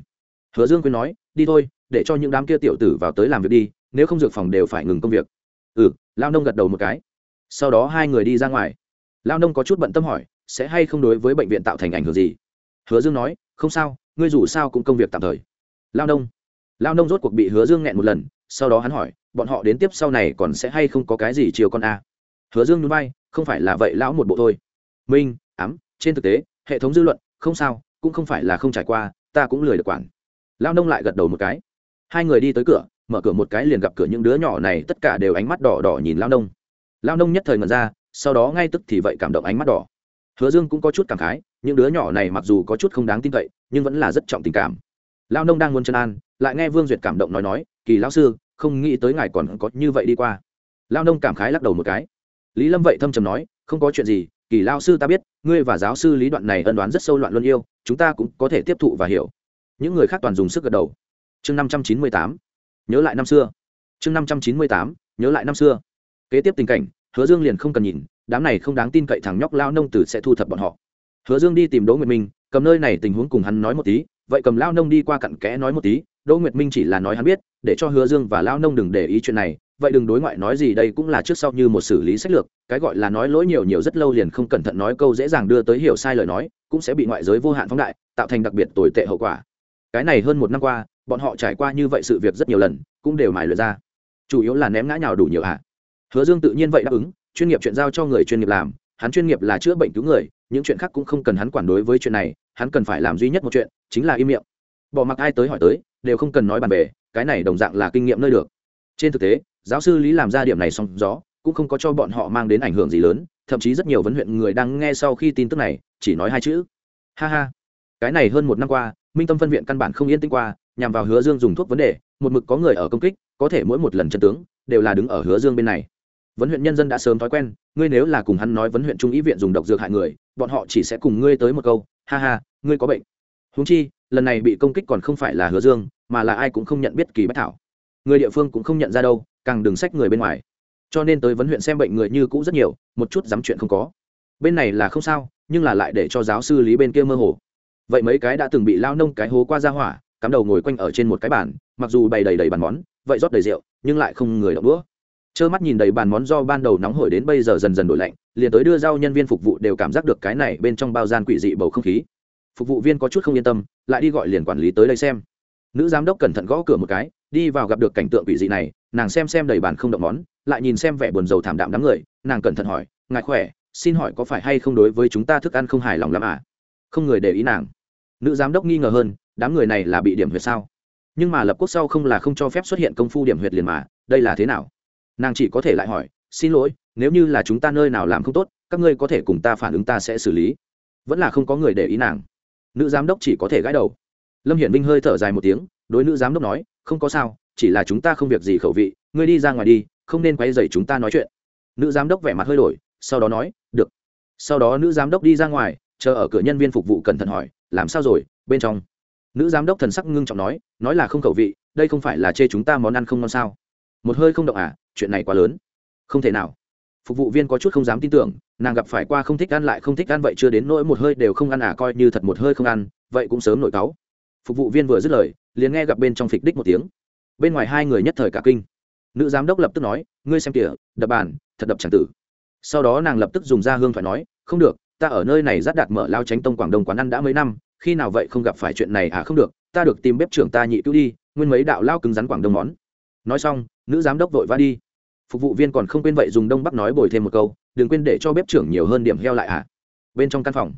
Hứa dương quyên nói, đi thôi, để cho những đám kia tiểu tử vào tới làm việc đi, nếu không dược phòng đều phải ngừng công việc. Ừ lao nông gật đầu một cái. Sau đó hai người đi ra ngoài. Lao nông có chút bận tâm hỏi, sẽ hay không đối với bệnh viện tạo thành ảnh hưởng gì? Hứa dương nói, không sao, ngươi dù sao cũng công việc tạm thời. Lao nông. Lao nông rốt cuộc bị hứa dương nghẹn một lần, sau đó hắn hỏi, bọn họ đến tiếp sau này còn sẽ hay không có cái gì chiều con a? Hứa dương núi bay không phải là vậy, lão một bộ thôi. Minh, ám, trên thực tế, hệ thống dư luận, không sao, cũng không phải là không trải qua ta cũng lười được quản. Lao nông lại gật đầu một cái. Hai người đi tới cửa, mở cửa một cái liền gặp cửa những đứa nhỏ này tất cả đều ánh mắt đỏ đỏ nhìn lao nông. Lao nông nhất thời ngần ra, sau đó ngay tức thì vậy cảm động ánh mắt đỏ. Hứa dương cũng có chút cảm khái, những đứa nhỏ này mặc dù có chút không đáng tin cậy, nhưng vẫn là rất trọng tình cảm. Lao nông đang muốn chân an, lại nghe vương duyệt cảm động nói nói, kỳ lão sư, không nghĩ tới ngài còn có như vậy đi qua. Lao nông cảm khái lắc đầu một cái. Lý lâm vậy thâm trầm nói, không có chuyện gì kỳ lao sư ta biết, ngươi và giáo sư lý đoạn này ân đoán rất sâu loạn luân yêu, chúng ta cũng có thể tiếp thụ và hiểu. Những người khác toàn dùng sức gật đầu. Chương năm trăm chín mươi tám. Nhớ lại năm xưa. Chương năm trăm chín mươi tám. Nhớ lại năm xưa. Kế tiếp tình cảnh, hứa dương liền không cần nhìn, đám này không đáng tin cậy thằng nhóc lao nông tử sẽ thu thập bọn họ. Hứa dương đi tìm đỗ nguyệt minh, cầm nơi này tình huống cùng hắn nói một tí, vậy cầm lao nông đi qua cặn kẽ nói một tí, đỗ nguyệt minh chỉ là nói hắn biết, để cho hứa dương và lao nông đừng để ý chuyện này vậy đừng đối ngoại nói gì, đây cũng là trước sau như một xử lý sách lược, cái gọi là nói lỗi nhiều nhiều rất lâu liền không cẩn thận nói câu dễ dàng đưa tới hiểu sai lời nói, cũng sẽ bị ngoại giới vô hạn phóng đại, tạo thành đặc biệt tồi tệ hậu quả. Cái này hơn một năm qua, bọn họ trải qua như vậy sự việc rất nhiều lần, cũng đều mài lượt ra. Chủ yếu là ném ngã nhào đủ nhiều ạ. Hứa dương tự nhiên vậy đáp ứng, chuyên nghiệp chuyện giao cho người chuyên nghiệp làm, hắn chuyên nghiệp là chữa bệnh cứu người, những chuyện khác cũng không cần hắn quản đối với chuyện này, hắn cần phải làm duy nhất một chuyện, chính là im miệng. Bỏ mặc ai tới hỏi tới, đều không cần nói bàn bề cái này đồng dạng là kinh nghiệm nơi được. Trên thực tế giáo sư lý làm ra điểm này xong gió, cũng không có cho bọn họ mang đến ảnh hưởng gì lớn, thậm chí rất nhiều vấn huyện người đang nghe sau khi tin tức này, chỉ nói hai chữ. Ha ha. Cái này hơn một năm qua, minh tâm phân viện căn bản không yên tĩnh qua, nhằm vào hứa dương dùng thuốc vấn đề, một mực có người ở công kích, có thể mỗi một lần chân tướng, đều là đứng ở hứa dương bên này. Vấn huyện nhân dân đã sớm thói quen, ngươi nếu là cùng hắn nói vấn huyện trung ý viện dùng độc dược hại người, bọn họ chỉ sẽ cùng ngươi tới một câu, ha ha, ngươi có bệnh. Húng chi, lần này bị công kích còn không phải là hứa dương, mà là ai cũng không nhận biết kỳ bách thảo. Người địa phương cũng không nhận ra đâu càng đừng sách người bên ngoài. Cho nên tới vấn huyện xem bệnh người như cũ rất nhiều, một chút dám chuyện không có. Bên này là không sao, nhưng là lại để cho giáo sư lý bên kia mơ hồ. Vậy mấy cái đã từng bị lao nông cái hố qua ra hỏa, cắm đầu ngồi quanh ở trên một cái bàn, mặc dù bày đầy đầy bàn món, vậy rót đầy rượu, nhưng lại không người đọc đũa. Trơ mắt nhìn đầy bàn món do ban đầu nóng hổi đến bây giờ dần dần đổi lạnh, liền tới đưa giao nhân viên phục vụ đều cảm giác được cái này bên trong bao gian quỷ dị bầu không khí. Phục vụ viên có chút không yên tâm, lại đi gọi liền quản lý tới đây xem. Nữ giám đốc cẩn thận gõ cửa một cái đi vào gặp được cảnh tượng quỷ dị này, nàng xem xem đầy bàn không động món lại nhìn xem vẻ buồn rầu thảm đạm đám người, nàng cẩn thận hỏi, ngài khỏe? Xin hỏi có phải hay không đối với chúng ta thức ăn không hài lòng lắm à? Không người để ý nàng. Nữ giám đốc nghi ngờ hơn, đám người này là bị điểm huyệt sao? Nhưng mà lập quốc sau không là không cho phép xuất hiện công phu điểm huyệt liền mà, đây là thế nào? Nàng chỉ có thể lại hỏi, xin lỗi, nếu như là chúng ta nơi nào làm không tốt, các ngươi có thể cùng ta phản ứng ta sẽ xử lý. Vẫn là không có người để ý nàng. Nữ giám đốc chỉ có thể gãi đầu. Lâm hiển minh hơi thở dài một tiếng, đối nữ giám đốc nói không có sao, chỉ là chúng ta không việc gì khẩu vị, ngươi đi ra ngoài đi, không nên quay dày chúng ta nói chuyện. Nữ giám đốc vẻ mặt hơi đổi, sau đó nói, được. Sau đó nữ giám đốc đi ra ngoài, chờ ở cửa nhân viên phục vụ cẩn thận hỏi, làm sao rồi, bên trong? Nữ giám đốc thần sắc ngưng trọng nói nói là không khẩu vị, đây không phải là chê chúng ta món ăn không ngon sao? Một hơi không động à chuyện này quá lớn. Không thể nào. Phục vụ viên có chút không dám tin tưởng, nàng gặp phải qua không thích ăn lại không thích ăn vậy chưa đến nỗi một hơi đều không ăn à coi như thật một hơi không ăn, vậy cũng sớm nổi cáu. Phục vụ viên vừa dứt lời liền nghe gặp bên trong phịch đích một tiếng. Bên ngoài hai người nhất thời cả kinh. Nữ giám đốc lập tức nói, ngươi xem kìa, đập bàn, thật đập c tử. Sau đó nàng lập tức dùng ra hương thoại nói, không được, ta ở nơi này rất đạt mở lao tránh tông quảng đông quán ăn đã mấy năm, khi nào vậy không gặp phải chuyện này à? Không được, ta được tìm bếp trưởng ta nhị cứu đi, nguyên mấy đạo lao cứng rắn quảng đông món. Nói xong, nữ giám đốc vội vã đi. Phục vụ viên còn không quên vậy dùng đông bắc nói bồi thêm một câu, đừng quên để cho bếp trưởng nhiều hơn điểm heo lại à? Bên trong căn phòng,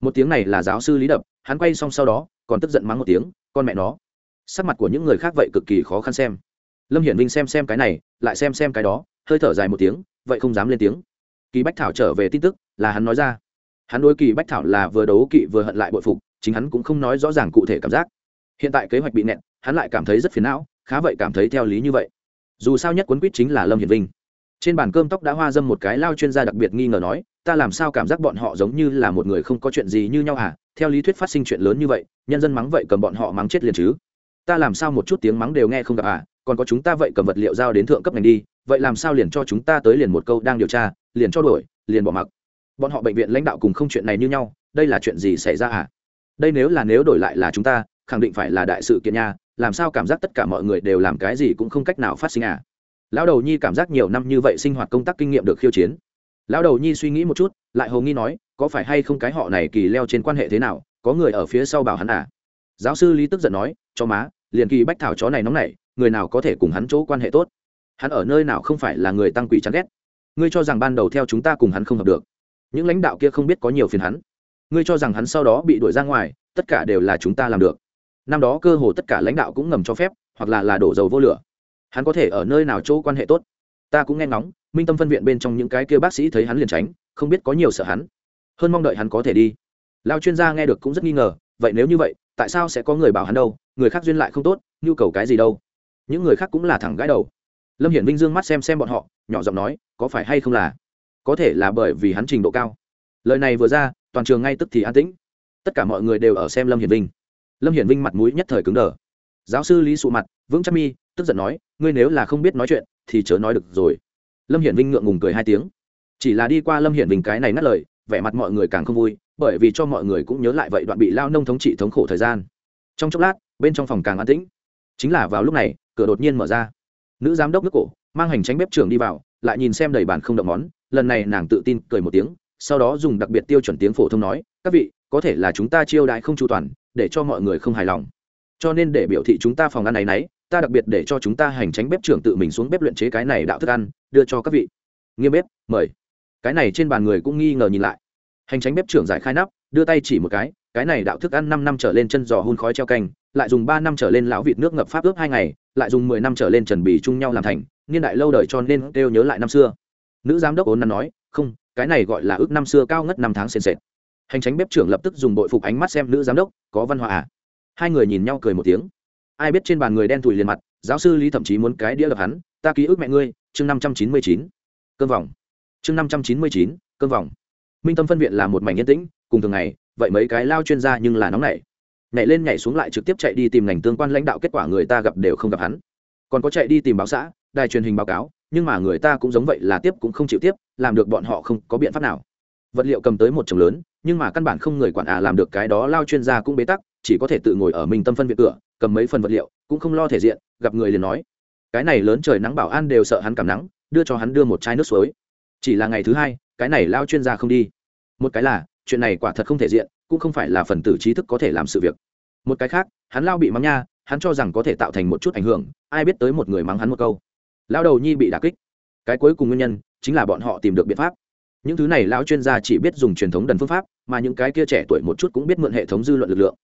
một tiếng này là giáo sư lý đập, hắn quay xong sau đó, còn tức giận mắng một tiếng, con mẹ nó sắc mặt của những người khác vậy cực kỳ khó khăn xem. Lâm hiển vinh xem xem cái này, lại xem xem cái đó, hơi thở dài một tiếng, vậy không dám lên tiếng. Kỳ bách thảo trở về tin tức, là hắn nói ra. Hắn đối kỳ bách thảo là vừa đấu kỵ vừa hận lại bội phục, chính hắn cũng không nói rõ ràng cụ thể cảm giác. Hiện tại kế hoạch bị nẹn hắn lại cảm thấy rất phiền não, khá vậy cảm thấy theo lý như vậy. Dù sao nhất quấn quýt chính là lâm hiển vinh. Trên bàn cơm tóc đã hoa dâm một cái lao chuyên gia đặc biệt nghi ngờ nói, ta làm sao cảm giác bọn họ giống như là một người không có chuyện gì như nhau à theo lý thuyết phát sinh chuyện lớn như vậy, nhân dân mắng vậy cầm bọn họ mắng chết liền chứ ta làm sao một chút tiếng mắng đều nghe không gặp à? Còn có chúng ta vậy cầm vật liệu giao đến thượng cấp ngành đi, vậy làm sao liền cho chúng ta tới liền một câu đang điều tra, liền cho đổi liền bỏ mặc? Bọn họ bệnh viện lãnh đạo cùng không chuyện này như nhau, đây là chuyện gì xảy ra à? Đây nếu là nếu đổi lại là chúng ta, khẳng định phải là đại sự kiện nha, làm sao cảm giác tất cả mọi người đều làm cái gì cũng không cách nào phát sinh à? Lão đầu nhi cảm giác nhiều năm như vậy sinh hoạt công tác kinh nghiệm được khiêu chiến. Lão đầu nhi suy nghĩ một chút, lại hầu nghi nói, có phải hay không cái họ này kỳ leo trên quan hệ thế nào, có người ở phía sau bảo hắn à? Giáo sư lý tức giận nói, cho má liền kỳ bách thảo chó này nóng nảy, người nào có thể cùng hắn chỗ quan hệ tốt? Hắn ở nơi nào không phải là người tăng quỷ chán ghét? Ngươi cho rằng ban đầu theo chúng ta cùng hắn không hợp được. Những lãnh đạo kia không biết có nhiều phiền hắn. Ngươi cho rằng hắn sau đó bị đuổi ra ngoài, tất cả đều là chúng ta làm được. Năm đó cơ hồ tất cả lãnh đạo cũng ngầm cho phép, hoặc là là đổ dầu vô lửa. Hắn có thể ở nơi nào chỗ quan hệ tốt? Ta cũng nghe ngóng, minh tâm phân viện bên trong những cái kia bác sĩ thấy hắn liền tránh, không biết có nhiều sợ hắn. Hơn mong đợi hắn có thể đi. Lao chuyên gia nghe được cũng rất nghi ngờ, vậy nếu như vậy tại sao sẽ có người bảo hắn đâu, người khác duyên lại không tốt, nhu cầu cái gì đâu. Những người khác cũng là thẳng gãi đầu. Lâm hiển vinh dương mắt xem xem bọn họ, nhỏ giọng nói, có phải hay không là? Có thể là bởi vì hắn trình độ cao. Lời này vừa ra, toàn trường ngay tức thì an tĩnh. Tất cả mọi người đều ở xem lâm hiển vinh. Lâm hiển vinh mặt mũi nhất thời cứng đờ. Giáo sư lý sụ mặt, vững chắc mi, tức giận nói, ngươi nếu là không biết nói chuyện, thì chớ nói được rồi. Lâm hiển vinh ngượng ngùng cười hai tiếng. Chỉ là đi qua lâm hiển vinh cái này ngắt lời, vẻ mặt mọi người càng không vui bởi vì cho mọi người cũng nhớ lại vậy đoạn bị lao nông thống trị thống khổ thời gian. Trong chốc lát, bên trong phòng càng an tĩnh. Chính là vào lúc này, cửa đột nhiên mở ra. Nữ giám đốc nước cổ, mang hành tránh bếp trưởng đi vào, lại nhìn xem đầy bàn không động món, lần này nàng tự tin cười một tiếng, sau đó dùng đặc biệt tiêu chuẩn tiếng phổ thông nói, các vị, có thể là chúng ta chiêu đại không chu toàn, để cho mọi người không hài lòng. Cho nên để biểu thị chúng ta phòng ăn này nấy, ta đặc biệt để cho chúng ta hành tránh bếp trưởng tự mình xuống bếp luyện chế cái này đạo thức ăn, đưa cho các vị. Nghiêm bếp, mời. Cái này trên bàn người cũng nghi ngờ nhìn lại hành tránh bếp trưởng giải khai nắp, đưa tay chỉ một cái cái này đạo thức ăn năm năm trở lên chân giò hun khói treo canh lại dùng ba năm trở lên lão vịt nước ngập pháp ướp hai ngày, lại dùng mười năm trở lên trần bì chung nhau làm thành, niên đại lâu đời cho nên kêu nhớ lại năm xưa. Nữ giám đốc ốn nắn nói, không, cái này gọi là ước năm xưa cao ngất năm tháng sền sệt. Hành tránh bếp trưởng lập tức dùng bội phục ánh mắt xem nữ giám đốc, có văn hóa à? Hai người nhìn nhau cười một tiếng. Ai biết trên bàn người đen thùi liền mặt, giáo sư lý thậm chí muốn cái đĩa lập hắn, ta ký ức mẹ ngươi, chương năm trăm chín mươi chín. Cơm vòng. Chương năm trăm chín mươi chín cơm vòng minh tâm phân viện là một mảnh yên tĩnh, cùng thường ngày, vậy mấy cái lao chuyên gia nhưng là nóng nảy. Nhảy lên nhảy xuống lại trực tiếp chạy đi tìm ngành tương quan lãnh đạo, kết quả người ta gặp đều không gặp hắn. Còn có chạy đi tìm báo xã, đài truyền hình báo cáo, nhưng mà người ta cũng giống vậy là tiếp cũng không chịu tiếp, làm được bọn họ không có biện pháp nào. Vật liệu cầm tới một chồng lớn, nhưng mà căn bản không người quản à làm được cái đó, lao chuyên gia cũng bế tắc, chỉ có thể tự ngồi ở minh tâm phân viện cửa, cầm mấy phần vật liệu, cũng không lo thể diện, gặp người liền nói. Cái này lớn trời nắng bảo an đều sợ hắn cảm nắng, đưa cho hắn đưa một chai nước suối. Chỉ là ngày thứ hai cái này lao chuyên gia không đi. Một cái là, chuyện này quả thật không thể diện, cũng không phải là phần tử trí thức có thể làm sự việc. Một cái khác, hắn lao bị mắng nha, hắn cho rằng có thể tạo thành một chút ảnh hưởng, ai biết tới một người mắng hắn một câu. Lao đầu nhi bị đà kích. Cái cuối cùng nguyên nhân, chính là bọn họ tìm được biện pháp. Những thứ này lão chuyên gia chỉ biết dùng truyền thống đần phương pháp, mà những cái kia trẻ tuổi một chút cũng biết mượn hệ thống dư luận lực lượng.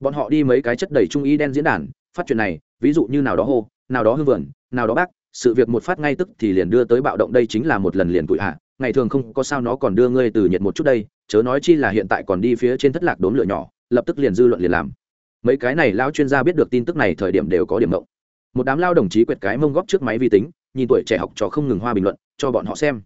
Bọn họ đi mấy cái chất đầy trung ý đen diễn đàn, phát chuyện này, ví dụ như nào đó hô, nào đó hư vườn, nào đó bác, sự việc một phát ngay tức thì liền đưa tới bạo động đây chính là một lần liền tụi hạ ngày thường không có sao nó còn đưa ngươi từ nhiệt một chút đây, chớ nói chi là hiện tại còn đi phía trên thất lạc đốn lửa nhỏ, lập tức liền dư luận liền làm. Mấy cái này lão chuyên gia biết được tin tức này thời điểm đều có điểm mộng một đám lao đồng chí quẹt cái mông góp trước máy vi tính, nhìn tuổi trẻ học trò không ngừng hoa bình luận, cho bọn họ xem.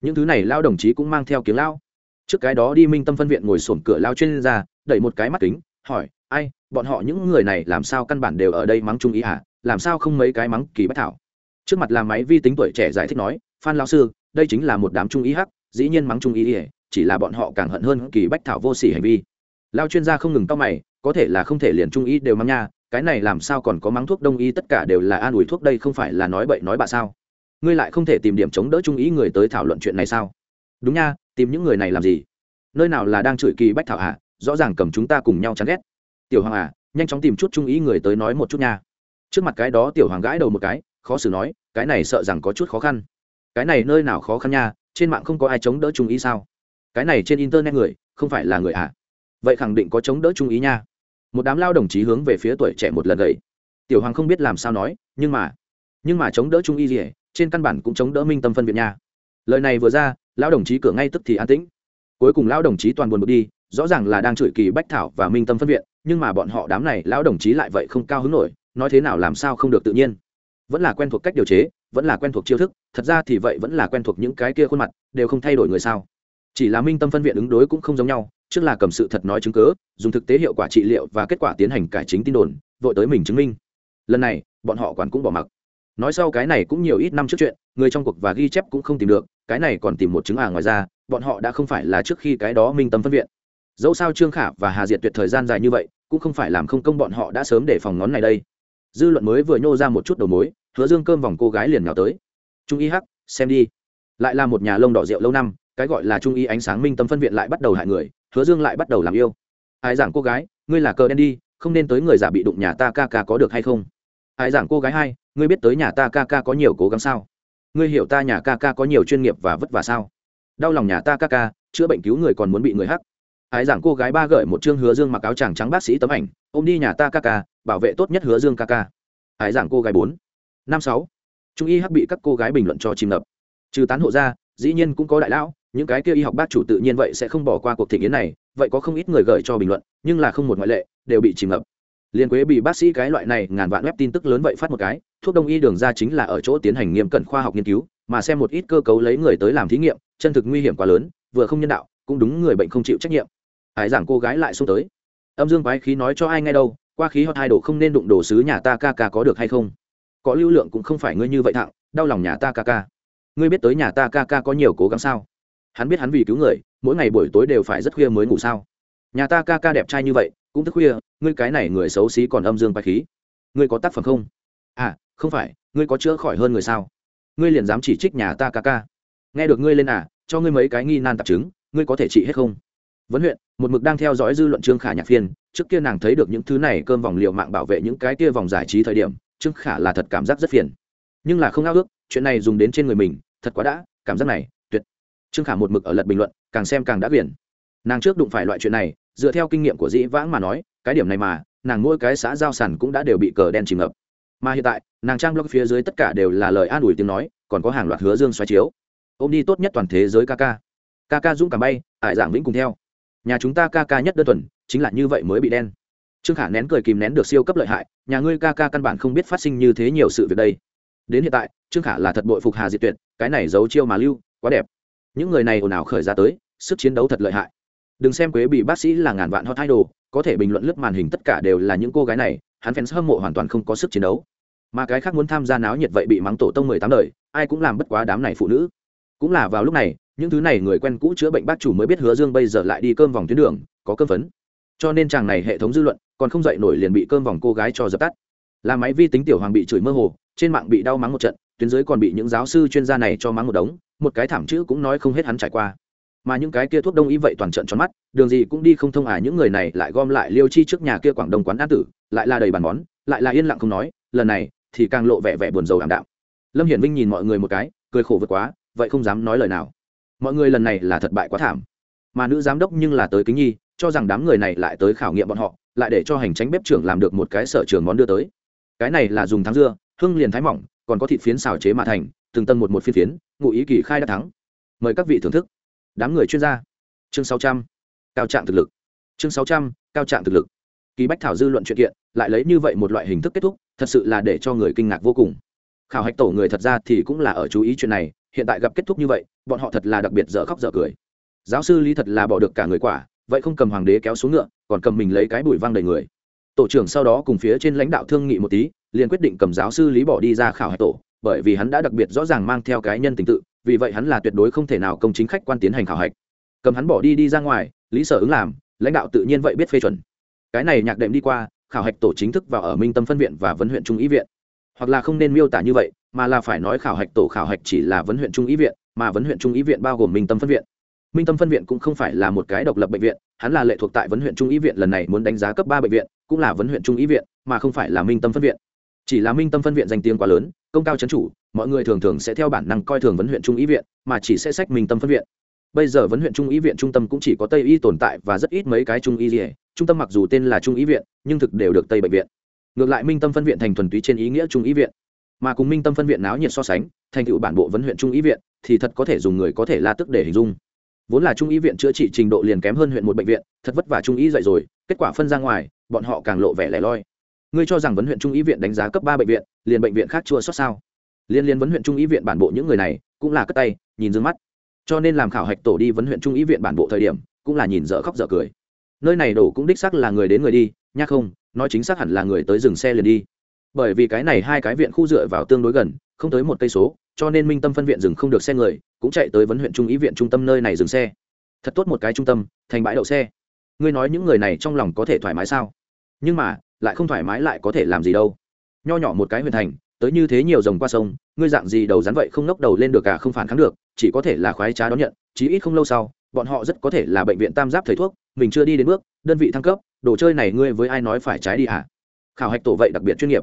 Những thứ này lao đồng chí cũng mang theo kiếm lao. Trước cái đó đi minh tâm phân viện ngồi sổm cửa lao chuyên gia, đẩy một cái mắt kính, hỏi, ai, bọn họ những người này làm sao căn bản đều ở đây mắng trung ý à làm sao không mấy cái mắng kỳ bách thảo? Trước mặt làm máy vi tính tuổi trẻ giải thích nói, phan lao sư đây chính là một đám trung ý hắc, dĩ nhiên mắng trung ý ỉa chỉ là bọn họ càng hận hơn kỳ bách thảo vô sỉ hành vi. Lao chuyên gia không ngừng tóc mày, có thể là không thể liền trung ý đều mắng nha, cái này làm sao còn có mắng thuốc đông y, tất cả đều là an ủi thuốc đây không phải là nói bậy nói bạ sao? Ngươi lại không thể tìm điểm chống đỡ trung ý người tới thảo luận chuyện này sao? Đúng nha, tìm những người này làm gì? Nơi nào là đang chửi kỳ bách thảo hạ rõ ràng cầm chúng ta cùng nhau chán ghét. Tiểu hoàng à nhanh chóng tìm chút trung ý người tới nói một chút nha. Trước mặt cái đó tiểu hoàng gãi đầu một cái, khó xử nói, cái này sợ rằng có chút khó khăn cái này nơi nào khó khăn nha, trên mạng không có ai chống đỡ trung ý sao? Cái này trên internet người, không phải là người ạ à. vậy khẳng định có chống đỡ trung ý nha. Một đám lao đồng chí hướng về phía tuổi trẻ một lần gầy. Tiểu hoàng không biết làm sao nói, nhưng mà nhưng mà chống đỡ trung y gì trên căn bản cũng chống đỡ minh tâm phân viện nha. Lời này vừa ra, lao đồng chí cửa ngay tức thì an tĩnh. Cuối cùng lao đồng chí toàn buồn bực đi, rõ ràng là đang chửi kỳ bách thảo và minh tâm phân viện nhưng mà bọn họ đám này lão đồng chí lại vậy không cao hứng nổi, nói thế nào làm sao không được tự nhiên. Vẫn là quen thuộc cách điều chế vẫn là quen thuộc chiêu thức, thật ra thì vậy vẫn là quen thuộc những cái kia khuôn mặt, đều không thay đổi người sao. Chỉ là minh tâm phân viện ứng đối cũng không giống nhau, trước là cầm sự thật nói chứng cớ dùng thực tế hiệu quả trị liệu và kết quả tiến hành cải chính tin đồn, vội tới mình chứng minh. Lần này, bọn họ quản cũng bỏ mặc. Nói sau cái này cũng nhiều ít năm trước chuyện, người trong cuộc và ghi chép cũng không tìm được, cái này còn tìm một chứng à ngoài ra, bọn họ đã không phải là trước khi cái đó minh tâm phân viện. Dẫu sao trương khả và hà diệt tuyệt thời gian dài như vậy, cũng không phải làm không công bọn họ đã sớm để phòng ngón này đây. Dư luận mới vừa nhô ra một chút đầu mối hứa dương cơm vòng cô gái liền nào tới. Trung y hắc, xem đi. Lại là một nhà lông đỏ rượu lâu năm, cái gọi là trung y ánh sáng minh tâm phân viện lại bắt đầu hại người, hứa dương lại bắt đầu làm yêu. Ai giảng cô gái, ngươi là cờ đen đi, không nên tới người giả bị đụng nhà ta ca ca có được hay không? Ai giảng cô gái hai, ngươi biết tới nhà ta ca ca có nhiều cố gắng sao? Ngươi hiểu ta nhà ca ca có nhiều chuyên nghiệp và vất vả sao? Đau lòng nhà ta ca ca, chữa bệnh cứu người còn muốn bị người hắc. Ái giảng cô gái ba gợi một chương hứa dương mặc áo chàng trắng bác sĩ tấm ảnh ô m đi nhà ta ca ca, bảo vệ tốt nhất hứa dương ca ca. Ái giảng cô gái bốn năm sáu. Trung y hắc bị các cô gái bình luận cho chìm ngập. Trừ tán hộ ra, dĩ nhiên cũng có đại lão, những cái kia y học bác chủ tự nhiên vậy sẽ không bỏ qua cuộc thị nghiến này, vậy có không ít người gửi cho bình luận, nhưng là không một ngoại lệ, đều bị chìm ngập. Liên quế bị bác sĩ cái loại này ngàn vạn web tin tức lớn vậy phát một cái, thuốc đông y đường ra chính là ở chỗ tiến hành nghiêm cẩn khoa học nghiên cứu, mà xem một ít cơ cấu lấy người tới làm thí nghiệm, chân thực nguy hiểm quá lớn, vừa không nhân đạo, cũng đúng người bệnh không chịu trách nhiệm. Hải giảng cô gái lại xuống tới. Âm dương quái khí nói cho ai ngay đâu, qua khí hoặc hai đồ không nên đụng đồ sứ nhà ta ca ca có được hay không? Có lưu lượng cũng không phải ngươi như vậy thẳng, đau lòng nhà ta ca ca. Ngươi biết tới nhà ta ca ca có nhiều cố gắng sao? Hắn biết hắn vì cứu người, mỗi ngày buổi tối đều phải rất khuya mới ngủ sao? Nhà ta ca ca đẹp trai như vậy, cũng thức khuya, ngươi cái này người xấu xí còn âm dương bài khí. Ngươi có tác phẩm không? À không phải, ngươi có chữa khỏi hơn người sao? Ngươi liền dám chỉ trích nhà ta ca ca. Nghe được ngươi lên à cho ngươi mấy cái nghi nan tạp chứng, ngươi có thể trị hết không? Vấn huyện, một mực đang theo dõi dư luận trương khả nhạc phiên, trước kia nàng thấy được những thứ này cơm vòng liệu mạng bảo vệ những cái kia vòng giải trí thời điểm trương khả là thật cảm giác rất phiền. Nhưng là không ao ước, chuyện này dùng đến trên người mình, thật quá đã, cảm giác này, tuyệt. Trương khả một mực ở lật bình luận, càng xem càng đã biển nàng trước đụng phải loại chuyện này, dựa theo kinh nghiệm của dĩ vãng mà nói, cái điểm này mà, nàng mỗi cái xã giao sản cũng đã đều bị cờ đen chìm ngập. Mà hiện tại, nàng trang blog phía dưới tất cả đều là lời an ủi tiếng nói, còn có hàng loạt hứa dương xoáy chiếu. Ôm đi tốt nhất toàn thế giới ca ca. Ca ca dũng cảm bay, ải giảng vĩnh cùng theo. Nhà chúng ta ca ca nhất đơn thuần, chính là như vậy mới bị đen trương khả nén cười kìm nén được siêu cấp lợi hại, nhà ngươi ca ca căn bản không biết phát sinh như thế nhiều sự việc đây. Đến hiện tại, trương khả là thật bội phục hà diệt tuyệt, cái này giấu chiêu mà lưu, quá đẹp. Những người này ồn ào khởi ra tới, sức chiến đấu thật lợi hại. Đừng xem quế bị bác sĩ là ngàn vạn hot idol, có thể bình luận lướt màn hình tất cả đều là những cô gái này, hắn fans hâm mộ hoàn toàn không có sức chiến đấu. Mà cái khác muốn tham gia náo nhiệt vậy bị mắng tổ tông mười tám đời, ai cũng làm bất quá đám này phụ nữ. Cũng là vào lúc này, những thứ này người quen cũ chữa bệnh bác chủ mới biết hứa dương bây giờ lại đi cơm vòng tuyến đường, có cơm phấn. Cho nên chàng này hệ thống dư luận còn không dậy nổi liền bị cơm vòng cô gái cho dập tắt. Là máy vi tính tiểu hoàng bị chửi mơ hồ, trên mạng bị đau mắng một trận, tuyến dưới còn bị những giáo sư chuyên gia này cho mắng một đống, một cái thảm chữ cũng nói không hết hắn trải qua. Mà những cái kia thuốc đông y vậy toàn trận tròn mắt, đường gì cũng đi không thông à những người này lại gom lại liêu chi trước nhà kia quảng đông quán an tử, lại là đầy bàn món, lại là yên lặng không nói, lần này thì càng lộ vẻ vẻ buồn rầu ảm đạm. Lâm hiển vinh nhìn mọi người một cái, cười khổ vượt quá, vậy không dám nói lời nào. Mọi người lần này là thất bại quá thảm. Mà nữ giám đốc nhưng là tới kính nhi, cho rằng đám người này lại tới khảo nghiệm bọn họ lại để cho hành tránh bếp trưởng làm được một cái sở trường món đưa tới. Cái này là dùng thắng dưa hương liền thái mỏng, còn có thịt phiến xào chế mà thành, từng tân một một phiên phiến, ngụ ý kỳ khai đã thắng. Mời các vị thưởng thức. Đám người chuyên gia. Chương sáu trăm, cao trạng thực lực. Chương sáu trăm, cao trạng thực lực. Kỳ bách thảo dư luận chuyện kiện, lại lấy như vậy một loại hình thức kết thúc, thật sự là để cho người kinh ngạc vô cùng. Khảo hạch tổ người thật ra thì cũng là ở chú ý chuyện này, hiện tại gặp kết thúc như vậy, bọn họ thật là đặc biệt dở khóc dở cười. Giáo sư lý thật là bỏ được cả người quả, vậy không cầm hoàng đế kéo xuống ngựa còn cầm mình lấy cái bụi văng đầy người. Tổ trưởng sau đó cùng phía trên lãnh đạo thương nghị một tí, liền quyết định cầm giáo sư lý bỏ đi ra khảo hạch tổ, bởi vì hắn đã đặc biệt rõ ràng mang theo cái nhân tình tự, vì vậy hắn là tuyệt đối không thể nào công chính khách quan tiến hành khảo hạch. Cầm hắn bỏ đi đi ra ngoài, lý sở ứng làm, lãnh đạo tự nhiên vậy biết phê chuẩn. Cái này nhạc đệm đi qua, khảo hạch tổ chính thức vào ở minh tâm phân viện và vấn huyện trung ý viện. Hoặc là không nên miêu tả như vậy, mà là phải nói khảo hạch tổ khảo hạch chỉ là vấn huyện trung ý viện, mà vấn huyện trung ý viện bao gồm minh tâm phân viện minh tâm phân viện cũng không phải là một cái độc lập bệnh viện, hắn là lệ thuộc tại vấn huyện trung ý viện, lần này muốn đánh giá cấp ba bệnh viện, cũng là vấn huyện trung ý viện, mà không phải là minh tâm phân viện. Chỉ là minh tâm phân viện danh tiếng quá lớn, công cao chấn chủ, mọi người thường thường sẽ theo bản năng coi thường vấn huyện trung ý viện, mà chỉ sẽ sách minh tâm phân viện. Bây giờ vấn huyện trung ý viện trung tâm cũng chỉ có tây y tồn tại và rất ít mấy cái trung y gì trung tâm mặc dù tên là trung ý viện, nhưng thực đều được tây bệnh viện. Ngược lại minh tâm phân viện thành thuần túy trên ý nghĩa trung ý viện. Mà cùng minh tâm phân viện náo nhiệt so sánh, thành tựu bản bộ vấn huyện trung ý viện, thì thật có thể dùng người có thể la tức để hình dung vốn là trung ý viện chữa trị trình độ liền kém hơn huyện một bệnh viện, thật vất vả trung ý dạy rồi, kết quả phân ra ngoài, bọn họ càng lộ vẻ lẻ loi. Ngươi cho rằng vấn huyện trung ý viện đánh giá cấp ba bệnh viện, liền bệnh viện khác chua xót sao? Liên liên vấn huyện trung ý viện bản bộ những người này, cũng là cất tay, nhìn dương mắt. Cho nên làm khảo hạch tổ đi vấn huyện trung ý viện bản bộ thời điểm, cũng là nhìn dở khóc dở cười. Nơi này đổ cũng đích xác là người đến người đi, nhắc không, nói chính xác hẳn là người tới dừng xe liền đi. Bởi vì cái này hai cái viện khu dựa vào tương đối gần, không tới một cây số, cho nên minh tâm phân viện dừng không được xe người cũng chạy tới vấn huyện trung ý viện trung tâm nơi này dừng xe. Thật tốt một cái trung tâm, thành bãi đậu xe. Ngươi nói những người này trong lòng có thể thoải mái sao? Nhưng mà, lại không thoải mái lại có thể làm gì đâu. Nho nhỏ một cái huyện thành, tới như thế nhiều dòng qua sông, ngươi dạng gì đầu rắn vậy không nốc đầu lên được cả không phản kháng được, chỉ có thể là khoái trá đón nhận, chí ít không lâu sau, bọn họ rất có thể là bệnh viện tam giáp thầy thuốc, mình chưa đi đến bước, đơn vị thăng cấp, đồ chơi này ngươi với ai nói phải trái đi à? Khảo hạch tổ vậy đặc biệt chuyên nghiệp.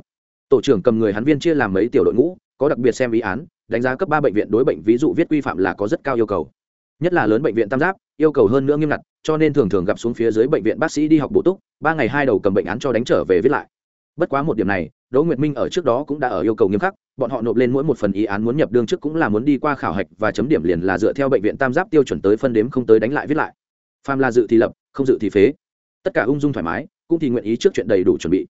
Tổ trưởng cầm người hắn viên chia làm mấy tiểu đội ngũ, có đặc biệt xem ý án đánh giá cấp ba bệnh viện đối bệnh ví dụ viết quy phạm là có rất cao yêu cầu. Nhất là lớn bệnh viện tam giáp, yêu cầu hơn nữa nghiêm ngặt, cho nên thường thường gặp xuống phía dưới bệnh viện bác sĩ đi học bổ túc, ba ngày hai đầu cầm bệnh án cho đánh trở về viết lại. Bất quá một điểm này, đỗ nguyệt minh ở trước đó cũng đã ở yêu cầu nghiêm khắc, bọn họ nộp lên mỗi một phần ý án muốn nhập đương trước cũng là muốn đi qua khảo hạch và chấm điểm liền là dựa theo bệnh viện tam giáp tiêu chuẩn tới phân đếm không tới đánh lại viết lại. Phàm là dự thì lập, không dự thì phế. Tất cả ung dung thoải mái, cũng thì nguyện ý trước chuyện đầy đủ chuẩn bị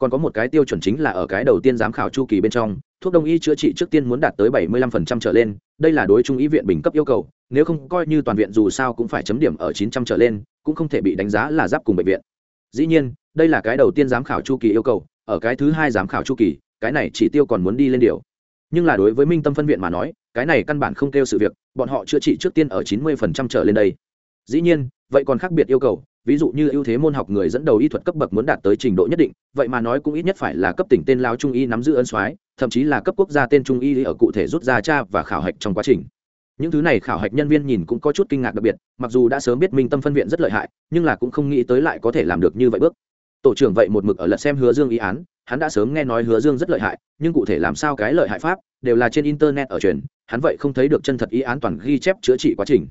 còn có một cái tiêu chuẩn chính là ở cái đầu tiên giám khảo chu kỳ bên trong, thuốc đông y chữa trị trước tiên muốn đạt tới 75% trở lên, đây là đối trung y viện bình cấp yêu cầu, nếu không coi như toàn viện dù sao cũng phải chấm điểm ở 900 trở lên, cũng không thể bị đánh giá là giáp cùng bệnh viện. Dĩ nhiên, đây là cái đầu tiên giám khảo chu kỳ yêu cầu, ở cái thứ hai giám khảo chu kỳ, cái này chỉ tiêu còn muốn đi lên điều. Nhưng là đối với minh tâm phân viện mà nói, cái này căn bản không kêu sự việc, bọn họ chữa trị trước tiên ở 90% trở lên đây. Dĩ nhiên, vậy còn khác biệt yêu cầu ví dụ như ưu thế môn học người dẫn đầu y thuật cấp bậc muốn đạt tới trình độ nhất định, vậy mà nói cũng ít nhất phải là cấp tỉnh tên lao trung y nắm giữ ân soái, thậm chí là cấp quốc gia tên trung y ở cụ thể rút ra cha và khảo hạch trong quá trình. Những thứ này khảo hạch nhân viên nhìn cũng có chút kinh ngạc đặc biệt, mặc dù đã sớm biết minh tâm phân viện rất lợi hại, nhưng là cũng không nghĩ tới lại có thể làm được như vậy bước. Tổ trưởng vậy một mực ở lật xem hứa dương ý án, hắn đã sớm nghe nói hứa dương rất lợi hại, nhưng cụ thể làm sao cái lợi hại pháp, đều là trên internet ở truyền, hắn vậy không thấy được chân thật ý án toàn ghi chép chữa trị quá trình.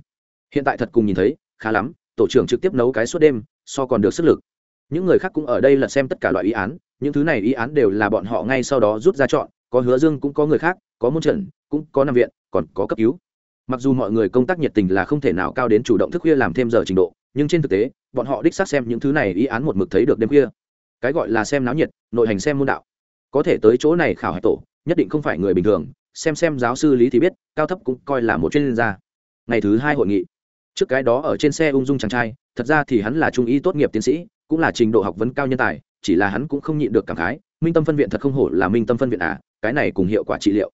Hiện tại thật cùng nhìn thấy, khá lắm tổ trưởng trực tiếp nấu cái suốt đêm, so còn được sức lực. Những người khác cũng ở đây lật xem tất cả loại ý án, những thứ này ý án đều là bọn họ ngay sau đó rút ra chọn, có hứa dương cũng có người khác, có môn trận cũng có nằm viện, còn có cấp cứu. Mặc dù mọi người công tác nhiệt tình là không thể nào cao đến chủ động thức khuya làm thêm giờ trình độ, nhưng trên thực tế, bọn họ đích xác xem những thứ này ý án một mực thấy được đêm khuya. Cái gọi là xem náo nhiệt, nội hành xem môn đạo. Có thể tới chỗ này khảo hạch tổ, nhất định không phải người bình thường, xem xem giáo sư lý thì biết, cao thấp cũng coi là một chuyên gia. Ngày thứ hai hội nghị trước cái đó ở trên xe ung dung chàng trai, thật ra thì hắn là trung y tốt nghiệp tiến sĩ, cũng là trình độ học vấn cao nhân tài, chỉ là hắn cũng không nhịn được cảm khái, minh tâm phân viện thật không hổ là minh tâm phân viện à cái này cùng hiệu quả trị liệu.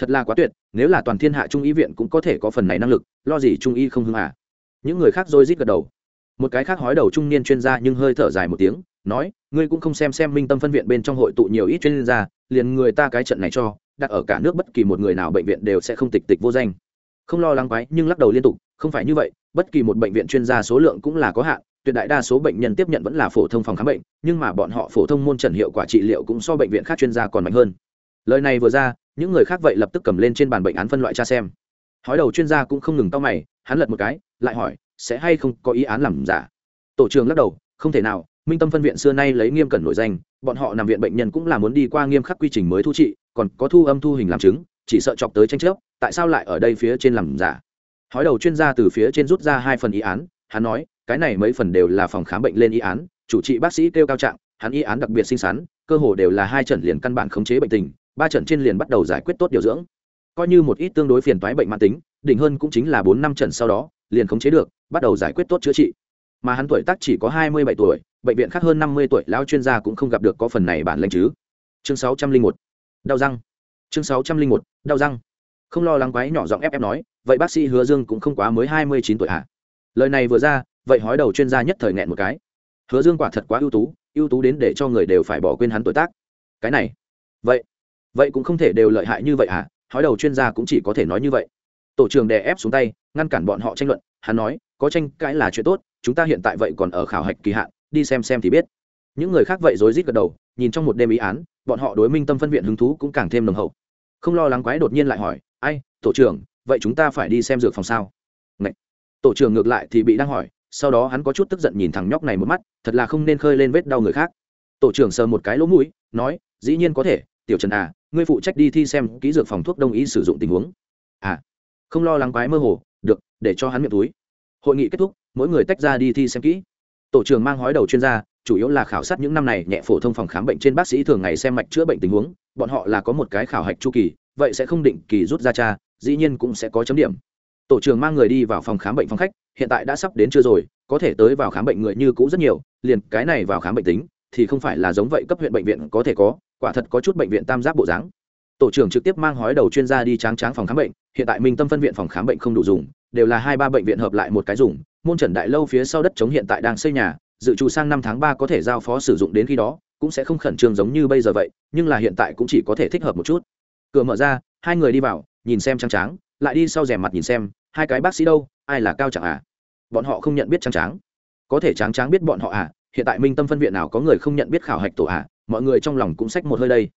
Thật là quá tuyệt, nếu là toàn thiên hạ trung y viện cũng có thể có phần này năng lực, lo gì trung y không hưng à. Những người khác dôi rít gật đầu. Một cái khác hói đầu trung niên chuyên gia nhưng hơi thở dài một tiếng, nói, ngươi cũng không xem xem minh tâm phân viện bên trong hội tụ nhiều ít chuyên gia, liền người ta cái trận này cho, đặt ở cả nước bất kỳ một người nào bệnh viện đều sẽ không tịch tịch vô danh. Không lo lắng quái, nhưng lắc đầu liên tục không phải như vậy, bất kỳ một bệnh viện chuyên gia số lượng cũng là có hạn, tuyệt đại đa số bệnh nhân tiếp nhận vẫn là phổ thông phòng khám bệnh, nhưng mà bọn họ phổ thông môn trần hiệu quả trị liệu cũng so bệnh viện khác chuyên gia còn mạnh hơn. Lời này vừa ra, những người khác vậy lập tức cầm lên trên bàn bệnh án phân loại tra xem. Hói đầu chuyên gia cũng không ngừng tao mày, hắn lật một cái, lại hỏi, sẽ hay không có ý án làm giả? Tổ trưởng lắc đầu, không thể nào, minh tâm phân viện xưa nay lấy nghiêm cẩn nội danh, bọn họ nằm viện bệnh nhân cũng là muốn đi qua nghiêm khắc quy trình mới thu trị, còn có thu âm thu hình làm chứng, chỉ sợ chọc tới tranh chấp, tại sao lại ở đây phía trên làm giả? Hói đầu chuyên gia từ phía trên rút ra hai phần ý án, hắn nói, cái này mấy phần đều là phòng khám bệnh lên ý án, chủ trị bác sĩ kêu cao trạng, hắn ý án đặc biệt xinh xắn, cơ hồ đều là hai trận liền căn bản khống chế bệnh tình, ba trận trên liền bắt đầu giải quyết tốt điều dưỡng. Coi như một ít tương đối phiền toái bệnh mãn tính, đỉnh hơn cũng chính là bốn năm trận sau đó, liền khống chế được, bắt đầu giải quyết tốt chữa trị. Mà hắn tuổi tác chỉ có hai mươi bảy tuổi, bệnh viện khác hơn năm mươi tuổi, lão chuyên gia cũng không gặp được có phần này bản lệnh chứ. Chương sáu trăm linh một, đau răng. Chương sáu trăm linh một, đau răng. Không lo lắng quái nhỏ giọng ép ép nói vậy bác sĩ hứa dương cũng không quá mới hai mươi chín tuổi à? lời này vừa ra, vậy hói đầu chuyên gia nhất thời nghẹn một cái. Hứa dương quả thật quá ưu tú ưu tú đến để cho người đều phải bỏ quên hắn tuổi tác. Cái này, vậy vậy cũng không thể đều lợi hại như vậy à? hói đầu chuyên gia cũng chỉ có thể nói như vậy. Tổ trưởng đè ép xuống tay, ngăn cản bọn họ tranh luận, hắn nói, có tranh cãi là chuyện tốt, chúng ta hiện tại vậy còn ở khảo hạch kỳ hạn, đi xem xem thì biết. Những người khác vậy rối rít gật đầu, nhìn trong một đêm ý án, bọn họ đối minh tâm phân viện hứng thú cũng càng thêm nồng hậu. Không lo lắng quái đột nhiên lại hỏi, ai, tổ trưởng vậy chúng ta phải đi xem dược phòng sao? Ngậy. tổ trưởng ngược lại thì bị đang hỏi, sau đó hắn có chút tức giận nhìn thằng nhóc này một mắt, thật là không nên khơi lên vết đau người khác. Tổ trưởng sờ một cái lỗ mũi, nói, dĩ nhiên có thể, tiểu trần à ngươi phụ trách đi thi xem kỹ dược phòng thuốc đông y sử dụng tình huống. À. Không lo lắng quái mơ hồ, được, để cho hắn miệng túi. Hội nghị kết thúc, mỗi người tách ra đi thi xem kỹ. Tổ trưởng mang hói đầu chuyên gia, chủ yếu là khảo sát những năm này nhẹ phổ thông phòng khám bệnh trên bác sĩ thường ngày xem mạch chữa bệnh tình huống, bọn họ là có một cái khảo hạch chu kỳ, vậy sẽ không định kỳ rút ra cha dĩ nhiên cũng sẽ có chấm điểm. Tổ trưởng mang người đi vào phòng khám bệnh phòng khách, hiện tại đã sắp đến chưa rồi, có thể tới vào khám bệnh người như cũ rất nhiều, liền cái này vào khám bệnh tính, thì không phải là giống vậy cấp huyện bệnh viện có thể có, quả thật có chút bệnh viện tam giác bộ dáng. Tổ trưởng trực tiếp mang hói đầu chuyên gia đi tráng tráng phòng khám bệnh, hiện tại minh tâm phân viện phòng khám bệnh không đủ dùng, đều là hai ba bệnh viện hợp lại một cái dùng, môn trần đại lâu phía sau đất chống hiện tại đang xây nhà, dự trù sang năm tháng ba có thể giao phó sử dụng đến khi đó, cũng sẽ không khẩn trương giống như bây giờ vậy, nhưng là hiện tại cũng chỉ có thể thích hợp một chút. Cửa mở ra, hai người đi vào nhìn xem trắng tráng, lại đi sau rèm mặt nhìn xem, hai cái bác sĩ đâu, ai là cao chẳng à? Bọn họ không nhận biết trắng tráng. Có thể tráng tráng biết bọn họ à hiện tại minh tâm phân viện nào có người không nhận biết khảo hạch tổ à mọi người trong lòng cũng xách một hơi đây.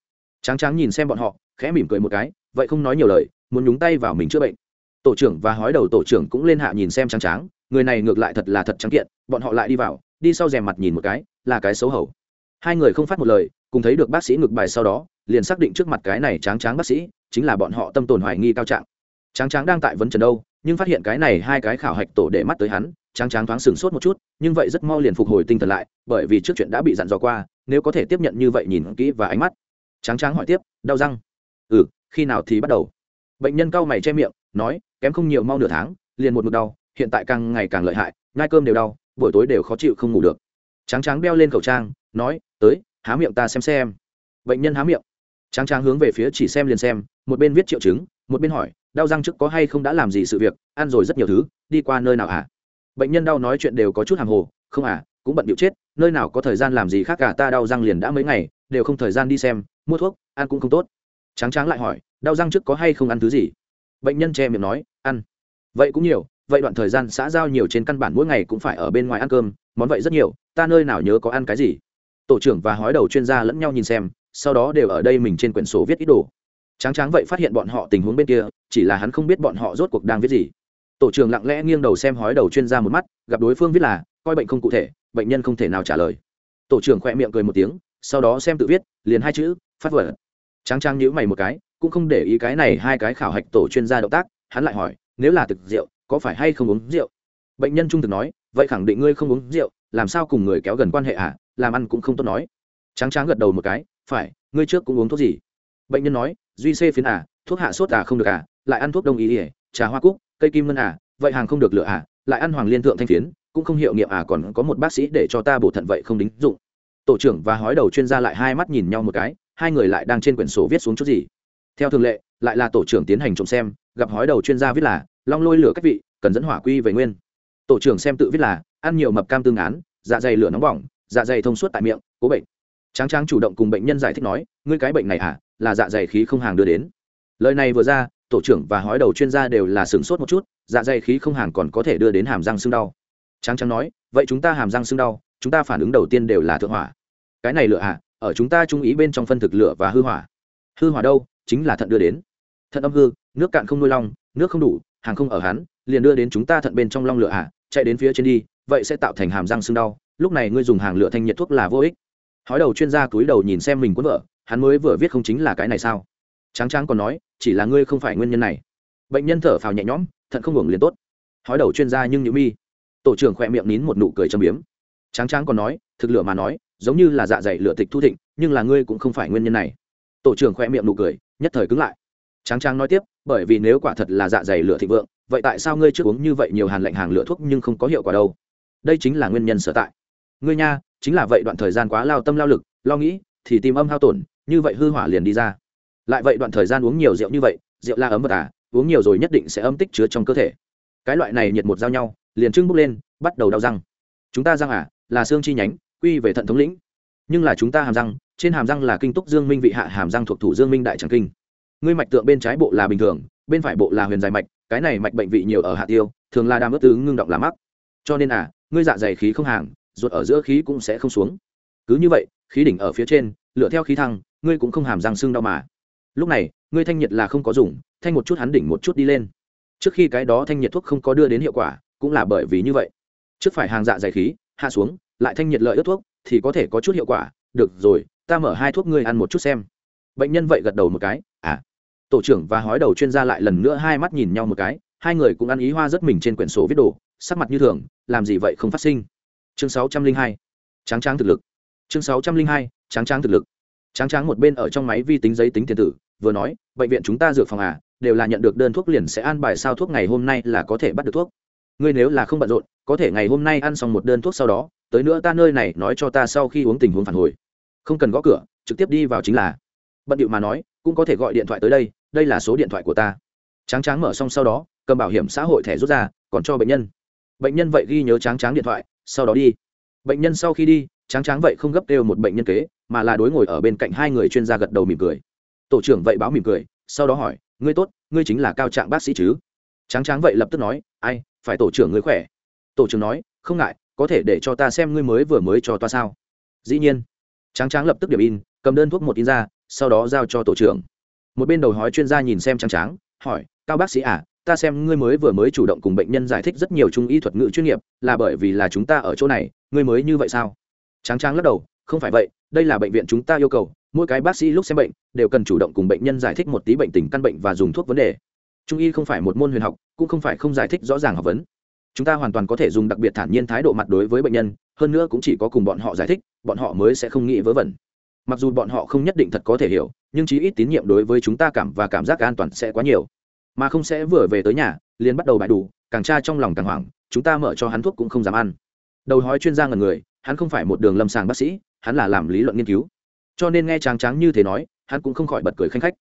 Tráng tráng nhìn xem bọn họ, khẽ mỉm cười một cái, vậy không nói nhiều lời, muốn nhúng tay vào mình chữa bệnh. Tổ trưởng và hói đầu tổ trưởng cũng lên hạ nhìn xem trắng tráng, người này ngược lại thật là thật trắng kiện, bọn họ lại đi vào, đi sau rèm mặt nhìn một cái, là cái xấu hổ hai người không phát một lời, cùng thấy được bác sĩ ngược bài sau đó, liền xác định trước mặt cái này tráng tráng bác sĩ chính là bọn họ tâm tồn hoài nghi cao trạng. Tráng tráng đang tại vấn trần đâu, nhưng phát hiện cái này hai cái khảo hạch tổ để mắt tới hắn, tráng tráng thoáng sừng sốt một chút, nhưng vậy rất mau liền phục hồi tinh thần lại, bởi vì trước chuyện đã bị dặn dò qua, nếu có thể tiếp nhận như vậy nhìn kỹ và ánh mắt. Tráng tráng hỏi tiếp, đau răng? Ừ khi nào thì bắt đầu? Bệnh nhân cau mày che miệng, nói, kém không nhiều mau nửa tháng, liền một mực đau, hiện tại càng ngày càng lợi hại ngai cơm đều đau, buổi tối đều khó chịu không ngủ được. Tráng tráng đeo lên khẩu trang, nói, tới, há miệng ta xem xem. Bệnh nhân há miệng. Tráng tráng hướng về phía chỉ xem liền xem một bên viết triệu chứng, một bên hỏi, đau răng trước có hay không đã làm gì sự việc? Ăn rồi rất nhiều thứ, đi qua nơi nào hả à? bệnh nhân đau nói chuyện đều có chút hàng hồ, không à cũng bận điệu chết, nơi nào có thời gian làm gì khác cả, ta đau răng liền đã mấy ngày, đều không thời gian đi xem, mua thuốc, ăn cũng không tốt. Tráng tráng lại hỏi, đau răng trước có hay không ăn thứ gì? Bệnh nhân che miệng nói, ăn. Vậy cũng nhiều, vậy đoạn thời gian xã giao nhiều trên căn bản mỗi ngày cũng phải ở bên ngoài ăn cơm, món vậy rất nhiều, ta nơi nào nhớ có ăn cái gì? Tổ trưởng và hói đầu chuyên gia lẫn nhau nhìn xem, sau đó đều ở đây mình trên quyển sổ viết ít đồ tráng tráng vậy phát hiện bọn họ tình huống bên kia, chỉ là hắn không biết bọn họ rốt cuộc đang viết gì. Tổ trưởng lặng lẽ nghiêng đầu xem hói đầu chuyên gia một mắt, gặp đối phương viết là, coi bệnh không cụ thể, bệnh nhân không thể nào trả lời. Tổ trưởng khỏe miệng cười một tiếng, sau đó xem tự viết, liền hai chữ, phát vở tráng tráng nhíu mày một cái, cũng không để ý cái này hai cái khảo hạch tổ chuyên gia động tác, hắn lại hỏi, nếu là thực rượu, có phải hay không uống rượu? Bệnh nhân trung thực nói, vậy khẳng định ngươi không uống rượu, làm sao cùng người kéo gần quan hệ à làm ăn cũng không tốt nói. Tráng tráng gật đầu một cái, phải, ngươi trước cũng uống thuốc gì? Bệnh nhân nói duy xê phiến à thuốc hạ sốt à không được à lại ăn thuốc đông y ỉa à, trà hoa cúc, cây kim ngân à vậy hàng không được lựa à lại ăn hoàng liên thượng thanh phiến, cũng không hiệu nghiệm à còn có một bác sĩ để cho ta bổ thận vậy không đính dụng. Tổ trưởng và hói đầu chuyên gia lại hai mắt nhìn nhau một cái, hai người lại đang trên quyển sổ viết xuống chút gì. Theo thường lệ, lại là tổ trưởng tiến hành trộm xem, gặp hói đầu chuyên gia viết là, long lôi lửa cách vị, cần dẫn hỏa quy về nguyên. Tổ trưởng xem tự viết là, ăn nhiều mập cam tương án dạ dày lửa nóng bỏng dạ dày thông suốt tại miệng, cố bệnh. Tráng tráng chủ động cùng bệnh nhân giải thích nói, ngươi cái bệnh này à là dạ dày khí không hàng đưa đến. Lời này vừa ra, tổ trưởng và hói đầu chuyên gia đều là sửng sốt một chút dạ dày khí không hàng còn có thể đưa đến hàm răng sưng đau. Trắng trắng nói, vậy chúng ta hàm răng sưng đau, chúng ta phản ứng đầu tiên đều là thượng hỏa. Cái này lửa à ở chúng ta trung ý bên trong phân thực lửa và hư hỏa. Hư hỏa đâu? Chính là thận đưa đến. Thận âm hư, nước cạn không nuôi long, nước không đủ, hàng không ở hắn, liền đưa đến chúng ta thận bên trong long lửa à chạy đến phía trên đi, vậy sẽ tạo thành hàm răng sưng đau. Lúc này ngươi dùng hàng lửa thanh nhiệt thuốc là vô ích. Hói đầu chuyên gia cúi đầu nhìn xem mình cuốn vợ hắn mới vừa viết không chính là cái này sao? Tráng tráng còn nói, chỉ là ngươi không phải nguyên nhân này. Bệnh nhân thở phào nhẹ nhõm, thận không hưởng liền tốt. Hói đầu chuyên gia nhưng nhữ mi. Tổ trưởng khỏe miệng nín một nụ cười châm biếm. Tráng tráng còn nói, thực lửa mà nói, giống như là dạ dày lửa tịch thu thịnh, nhưng là ngươi cũng không phải nguyên nhân này. Tổ trưởng khỏe miệng nụ cười, nhất thời cứng lại. Tráng tráng nói tiếp, bởi vì nếu quả thật là dạ dày lửa thịnh vượng, vậy tại sao ngươi trước uống như vậy nhiều hàn lạnh hàng lửa thuốc nhưng không có hiệu quả đâu? Đây chính là nguyên nhân sở tại. Ngươi nha, chính là vậy đoạn thời gian quá lao tâm lao lực, lo nghĩ, thì tim âm hao tổn như vậy hư hỏa liền đi ra. Lại vậy đoạn thời gian uống nhiều rượu như vậy, rượu la ấm vật à uống nhiều rồi nhất định sẽ âm tích chứa trong cơ thể. Cái loại này nhiệt một giao nhau, liền trưng bốc lên, bắt đầu đau răng. Chúng ta răng à là xương chi nhánh, quy về thận thống lĩnh. Nhưng là chúng ta hàm răng, trên hàm răng là kinh túc dương minh vị hạ hàm răng thuộc thủ dương minh đại tràng kinh. Ngươi mạch tượng bên trái bộ là bình thường, bên phải bộ là huyền dài mạch, cái này mạch bệnh vị nhiều ở hạ tiêu, thường là đam ướt tứ ngưng động làm mắc. Cho nên à ngươi dạ dày khí không hàng, ruột ở giữa khí cũng sẽ không xuống. Cứ như vậy, khí đỉnh ở phía trên lựa theo khí thăng ngươi cũng không hàm răng xương đau mà. Lúc này, ngươi thanh nhiệt là không có dùng, thanh một chút hắn đỉnh một chút đi lên. Trước khi cái đó thanh nhiệt thuốc không có đưa đến hiệu quả, cũng là bởi vì như vậy. Trước phải hàng dạ dày khí, hạ xuống, lại thanh nhiệt lợi ớt thuốc, thì có thể có chút hiệu quả. Được rồi, ta mở hai thuốc ngươi ăn một chút xem. Bệnh nhân vậy gật đầu một cái à. Tổ trưởng và hói đầu chuyên gia lại lần nữa hai mắt nhìn nhau một cái, hai người cũng ăn ý hoa rất mình trên quyển sổ viết đồ, sắc mặt như thường, làm gì vậy không phát sinh. Chương sáu trăm linh hai, tráng tráng thực lực. Chương sáu trăm linh hai, tráng tráng thực lực tráng tráng một bên ở trong máy vi tính giấy tính tiền tử, vừa nói, bệnh viện chúng ta dược phòng à đều là nhận được đơn thuốc liền sẽ an bài sao thuốc ngày hôm nay là có thể bắt được thuốc. Ngươi nếu là không bận rộn, có thể ngày hôm nay ăn xong một đơn thuốc sau đó, tới nữa ta nơi này nói cho ta sau khi uống tình huống phản hồi. Không cần gõ cửa, trực tiếp đi vào chính là. Bận điệu mà nói, cũng có thể gọi điện thoại tới đây đây là số điện thoại của ta. Tráng tráng mở xong sau đó, cầm bảo hiểm xã hội thẻ rút ra, còn cho bệnh nhân. Bệnh nhân vậy ghi nhớ tráng tráng điện thoại, sau đó đi. Bệnh nhân sau khi đi, tráng tráng vậy không gấp kêu một bệnh nhân kế mà là đối ngồi ở bên cạnh hai người chuyên gia gật đầu mỉm cười. Tổ trưởng vậy báo mỉm cười, sau đó hỏi, ngươi tốt, ngươi chính là cao trạng bác sĩ chứ? Tráng tráng vậy lập tức nói, ai, phải tổ trưởng ngươi khỏe. Tổ trưởng nói, không ngại, có thể để cho ta xem ngươi mới vừa mới cho toa sao. Dĩ nhiên, tráng tráng lập tức điểm in, cầm đơn thuốc một in ra, sau đó giao cho tổ trưởng. Một bên đầu hói chuyên gia nhìn xem tráng tráng, hỏi, cao bác sĩ à ta xem ngươi mới vừa mới chủ động cùng bệnh nhân giải thích rất nhiều trung y thuật ngữ chuyên nghiệp, là bởi vì là chúng ta ở chỗ này, ngươi mới như vậy sao? Tráng tráng lắc đầu không phải vậy, đây là bệnh viện chúng ta yêu cầu, mỗi cái bác sĩ lúc xem bệnh, đều cần chủ động cùng bệnh nhân giải thích một tí bệnh tình căn bệnh và dùng thuốc vấn đề. Trung y không phải một môn huyền học, cũng không phải không giải thích rõ ràng học vấn. Chúng ta hoàn toàn có thể dùng đặc biệt thản nhiên thái độ mặt đối với bệnh nhân, hơn nữa cũng chỉ có cùng bọn họ giải thích, bọn họ mới sẽ không nghĩ vớ vẩn. Mặc dù bọn họ không nhất định thật có thể hiểu, nhưng chí ít tín nhiệm đối với chúng ta cảm và cảm giác an toàn sẽ quá nhiều. Mà không sẽ vừa về tới nhà, liền bắt đầu bài đủ, càng tra trong lòng càng hoảng, chúng ta mở cho hắn thuốc cũng không dám ăn. Đầu hói chuyên gia ngần người, hắn không phải một đường lâm sàng bác sĩ hắn là làm lý luận nghiên cứu. Cho nên nghe tráng tráng như thế nói, hắn cũng không khỏi bật cười khanh khách.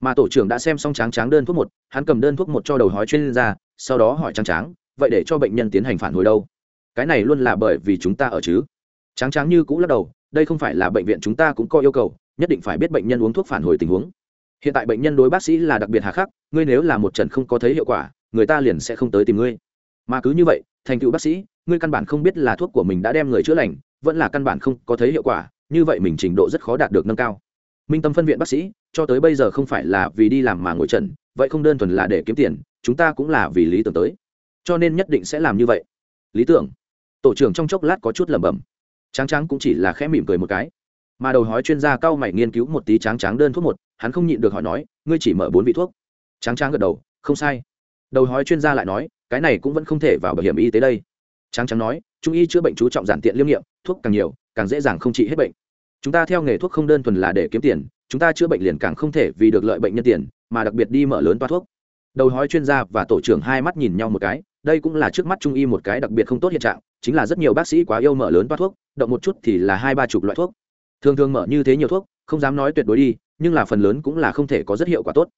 Mà tổ trưởng đã xem xong tráng tráng đơn thuốc một, hắn cầm đơn thuốc một cho đầu hói chuyên gia, sau đó hỏi tráng tráng, vậy để cho bệnh nhân tiến hành phản hồi đâu? Cái này luôn là bởi vì chúng ta ở chứ? Tráng tráng như cũng lắc đầu, đây không phải là bệnh viện chúng ta cũng có yêu cầu, nhất định phải biết bệnh nhân uống thuốc phản hồi tình huống. Hiện tại bệnh nhân đối bác sĩ là đặc biệt hà khắc, ngươi nếu là một trận không có thấy hiệu quả, người ta liền sẽ không tới tìm ngươi. Mà cứ như vậy, thành tựu bác sĩ, ngươi căn bản không biết là thuốc của mình đã đem người chữa lành vẫn là căn bản không có thấy hiệu quả, như vậy mình trình độ rất khó đạt được nâng cao. Minh tâm phân viện bác sĩ, cho tới bây giờ không phải là vì đi làm mà ngồi trần, vậy không đơn thuần là để kiếm tiền, chúng ta cũng là vì lý tưởng tới. Cho nên nhất định sẽ làm như vậy. Lý tưởng. Tổ trưởng trong chốc lát có chút lẩm bẩm. Tráng tráng cũng chỉ là khẽ mỉm cười một cái. Mà đầu hói chuyên gia cao mày nghiên cứu một tí tráng tráng đơn thuốc một, hắn không nhịn được hỏi nói, ngươi chỉ mở bốn vị thuốc? Tráng tráng gật đầu, không sai. Đầu hói chuyên gia lại nói, cái này cũng vẫn không thể vào bảo hiểm y tế đây. Tráng tráng nói, trung y chữa bệnh chú trọng giản tiện liêm nghiệm thuốc càng nhiều, càng dễ dàng không trị hết bệnh. Chúng ta theo nghề thuốc không đơn thuần là để kiếm tiền, chúng ta chữa bệnh liền càng không thể vì được lợi bệnh nhân tiền, mà đặc biệt đi mở lớn toa thuốc. Đầu hói chuyên gia và tổ trưởng hai mắt nhìn nhau một cái, đây cũng là trước mắt trung y một cái đặc biệt không tốt hiện trạng, chính là rất nhiều bác sĩ quá yêu mở lớn toa thuốc, động một chút thì là hai ba chục loại thuốc. Thường thường mở như thế nhiều thuốc, không dám nói tuyệt đối đi, nhưng là phần lớn cũng là không thể có rất hiệu quả tốt.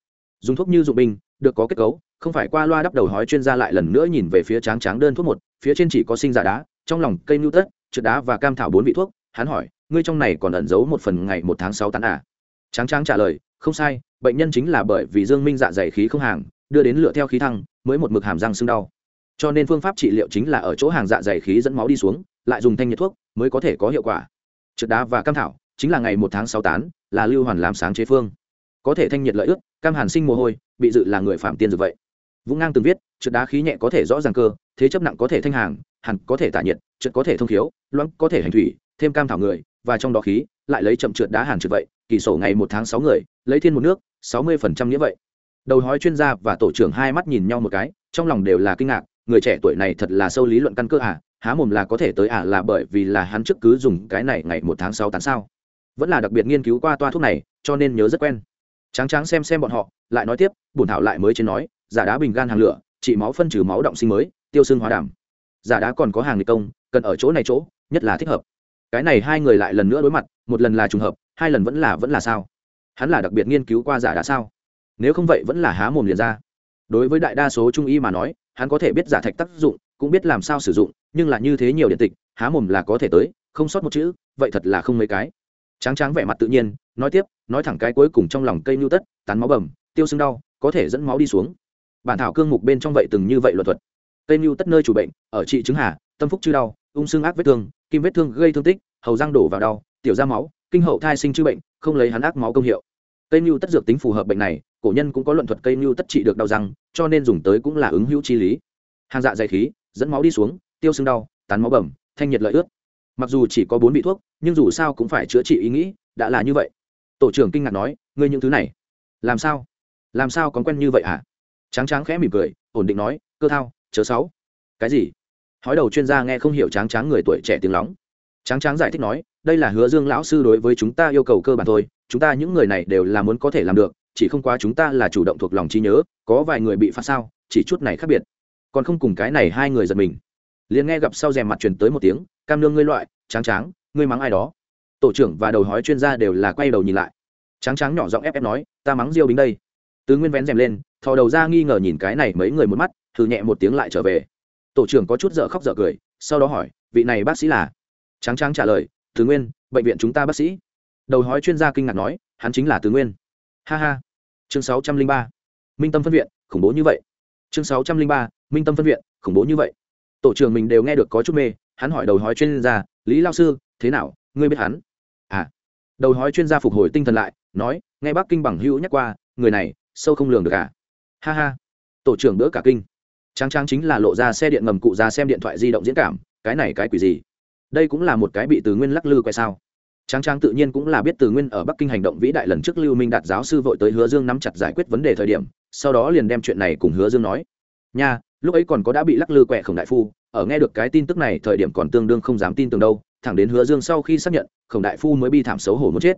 Dùng thuốc như dụng binh được có kết cấu, không phải qua loa đắp đầu hói chuyên gia lại lần nữa nhìn về phía tráng tráng đơn thuốc một, phía trên chỉ có sinh giả đá, trong lòng cây nưu tất trượt đá và cam thảo bốn vị thuốc, hắn hỏi, ngươi trong này còn ẩn giấu một phần ngày một tháng sáu tán à? Tráng tráng trả lời, không sai, bệnh nhân chính là bởi vì dương minh dạ dày khí không hàng, đưa đến lựa theo khí thăng, mới một mực hàm răng sưng đau. Cho nên phương pháp trị liệu chính là ở chỗ hàng dạ dày khí dẫn máu đi xuống, lại dùng thanh nhiệt thuốc mới có thể có hiệu quả. Trượt đá và cam thảo chính là ngày một tháng sáu tán, là lưu hoàn làm sáng chế phương. Có thể thanh nhiệt lợi ước, cam hàn sinh mồ hôi, bị dự là người phạm tiên dược vậy. Vũng ngang từng viết, trượt đá khí nhẹ có thể rõ ràng cơ, thế chấp nặng có thể thanh hàng hàn có thể tả nhiệt trượt có thể thông khiếu, loãng có thể hành thủy, thêm cam thảo người, và trong đó khí, lại lấy chậm trượt đá hàn trượt vậy, kỳ sổ ngày một tháng sáu người, lấy thiên một nước, sáu mươi phần trăm nghĩa vậy. Đầu hói chuyên gia và tổ trưởng hai mắt nhìn nhau một cái, trong lòng đều là kinh ngạc, người trẻ tuổi này thật là sâu lý luận căn cơ à há mồm là có thể tới à là bởi vì là hắn trước cứ dùng cái này ngày một tháng sáu tán sao. Vẫn là đặc biệt nghiên cứu qua toa thuốc này, cho nên nhớ rất quen. Tráng tráng xem xem bọn họ, lại nói tiếp bùn thảo lại mới trên nói, giả đá bình gan hàng lửa, trị máu phân trừ máu động sinh mới, tiêu xương hóa đàm giả đá còn có hàng nghịch công, cần ở chỗ này chỗ, nhất là thích hợp. Cái này hai người lại lần nữa đối mặt, một lần là trùng hợp, hai lần vẫn là vẫn là sao? Hắn là đặc biệt nghiên cứu qua giả đá sao? Nếu không vậy vẫn là há mồm liền ra. Đối với đại đa số trung y mà nói, hắn có thể biết giả thạch tác dụng, cũng biết làm sao sử dụng, nhưng là như thế nhiều điện tịch, há mồm là có thể tới, không sót một chữ, vậy thật là không mấy cái. Tráng tráng vẻ mặt tự nhiên, nói tiếp, nói thẳng cái cuối cùng trong lòng cây nhu tất, tán máu bầm, tiêu sưng đau, có thể dẫn máu đi xuống. Bản thảo cương mục bên trong vậy từng như vậy luật thuật cây mưu tất nơi chủ bệnh, ở trị chứng hà, tâm phúc chư đau, ung xương ác vết thương, kim vết thương gây thương tích, hầu răng đổ vào đau, tiểu ra máu, kinh hậu thai sinh chư bệnh, không lấy hắn ác máu công hiệu. Cây mưu tất dược tính phù hợp bệnh này, cổ nhân cũng có luận thuật cây mưu tất trị được đau răng, cho nên dùng tới cũng là ứng hữu chi lý. Hàng dạ dày khí, dẫn máu đi xuống, tiêu sưng đau, tán máu bầm, thanh nhiệt lợi ướt. Mặc dù chỉ có bốn vị thuốc, nhưng dù sao cũng phải chữa trị ý nghĩ, đã là như vậy. Tổ trưởng kinh ngạc nói, ngươi những thứ này, làm sao? Làm sao còn quen như vậy hả? À? tráng tráng khẽ mỉm cười, ổn định nói, cơ thao chớ sáu. Cái gì? Hói đầu chuyên gia nghe không hiểu tráng tráng người tuổi trẻ tiếng lóng. Tráng tráng giải thích nói, đây là hứa dương lão sư đối với chúng ta yêu cầu cơ bản thôi, chúng ta những người này đều là muốn có thể làm được, chỉ không quá chúng ta là chủ động thuộc lòng trí nhớ, có vài người bị phạt sao, chỉ chút này khác biệt. Còn không cùng cái này hai người giật mình. Liền nghe gặp sau rèm mặt truyền tới một tiếng, cam nương ngươi loại, tráng tráng, ngươi mắng ai đó. Tổ trưởng và đầu hói chuyên gia đều là quay đầu nhìn lại. Tráng tráng nhỏ giọng ép ép nói, ta mắng diêu bính đây. Tứ nguyên vén rèm lên, thò đầu ra nghi ngờ nhìn cái này mấy người một mắt thử nhẹ một tiếng lại trở về. Tổ trưởng có chút dở khóc dở cười, sau đó hỏi, vị này bác sĩ là? Tráng tráng trả lời tứ nguyên, bệnh viện chúng ta bác sĩ. Đầu hói chuyên gia kinh ngạc nói, hắn chính là tứ nguyên. Ha ha. Chương sáu trăm linh ba. Minh tâm phân viện, khủng bố như vậy. Chương sáu trăm linh ba, minh tâm phân viện, khủng bố như vậy. Tổ trưởng mình đều nghe được có chút mê, hắn hỏi đầu hói chuyên gia, lý lao sư, thế nào? Ngươi biết hắn? À. Đầu hói chuyên gia phục hồi tinh thần lại, nói, nghe bác kinh bằng hữu nhắc qua, người này sâu không lường được cả ha ha. Tổ trưởng đỡ cả kinh trang trang chính là lộ ra xe điện ngầm cụ ra xem điện thoại di động diễn cảm cái này cái quỷ gì đây cũng là một cái bị từ nguyên lắc lư quay sao Tráng Tráng tự nhiên cũng là biết Từ Nguyên ở Bắc Kinh hành động vĩ đại lần trước Lưu Minh đạt giáo sư vội tới Hứa Dương nắm chặt giải quyết vấn đề thời điểm, sau đó liền đem chuyện này cùng Hứa Dương nói. Nha, lúc ấy còn có đã bị lắc lư quẹ khổng đại phu, ở nghe được cái tin tức này thời điểm còn tương đương không dám tin tưởng đâu, thẳng đến Hứa Dương sau khi xác nhận, khổng đại phu mới bi thảm xấu hổ muốn chết.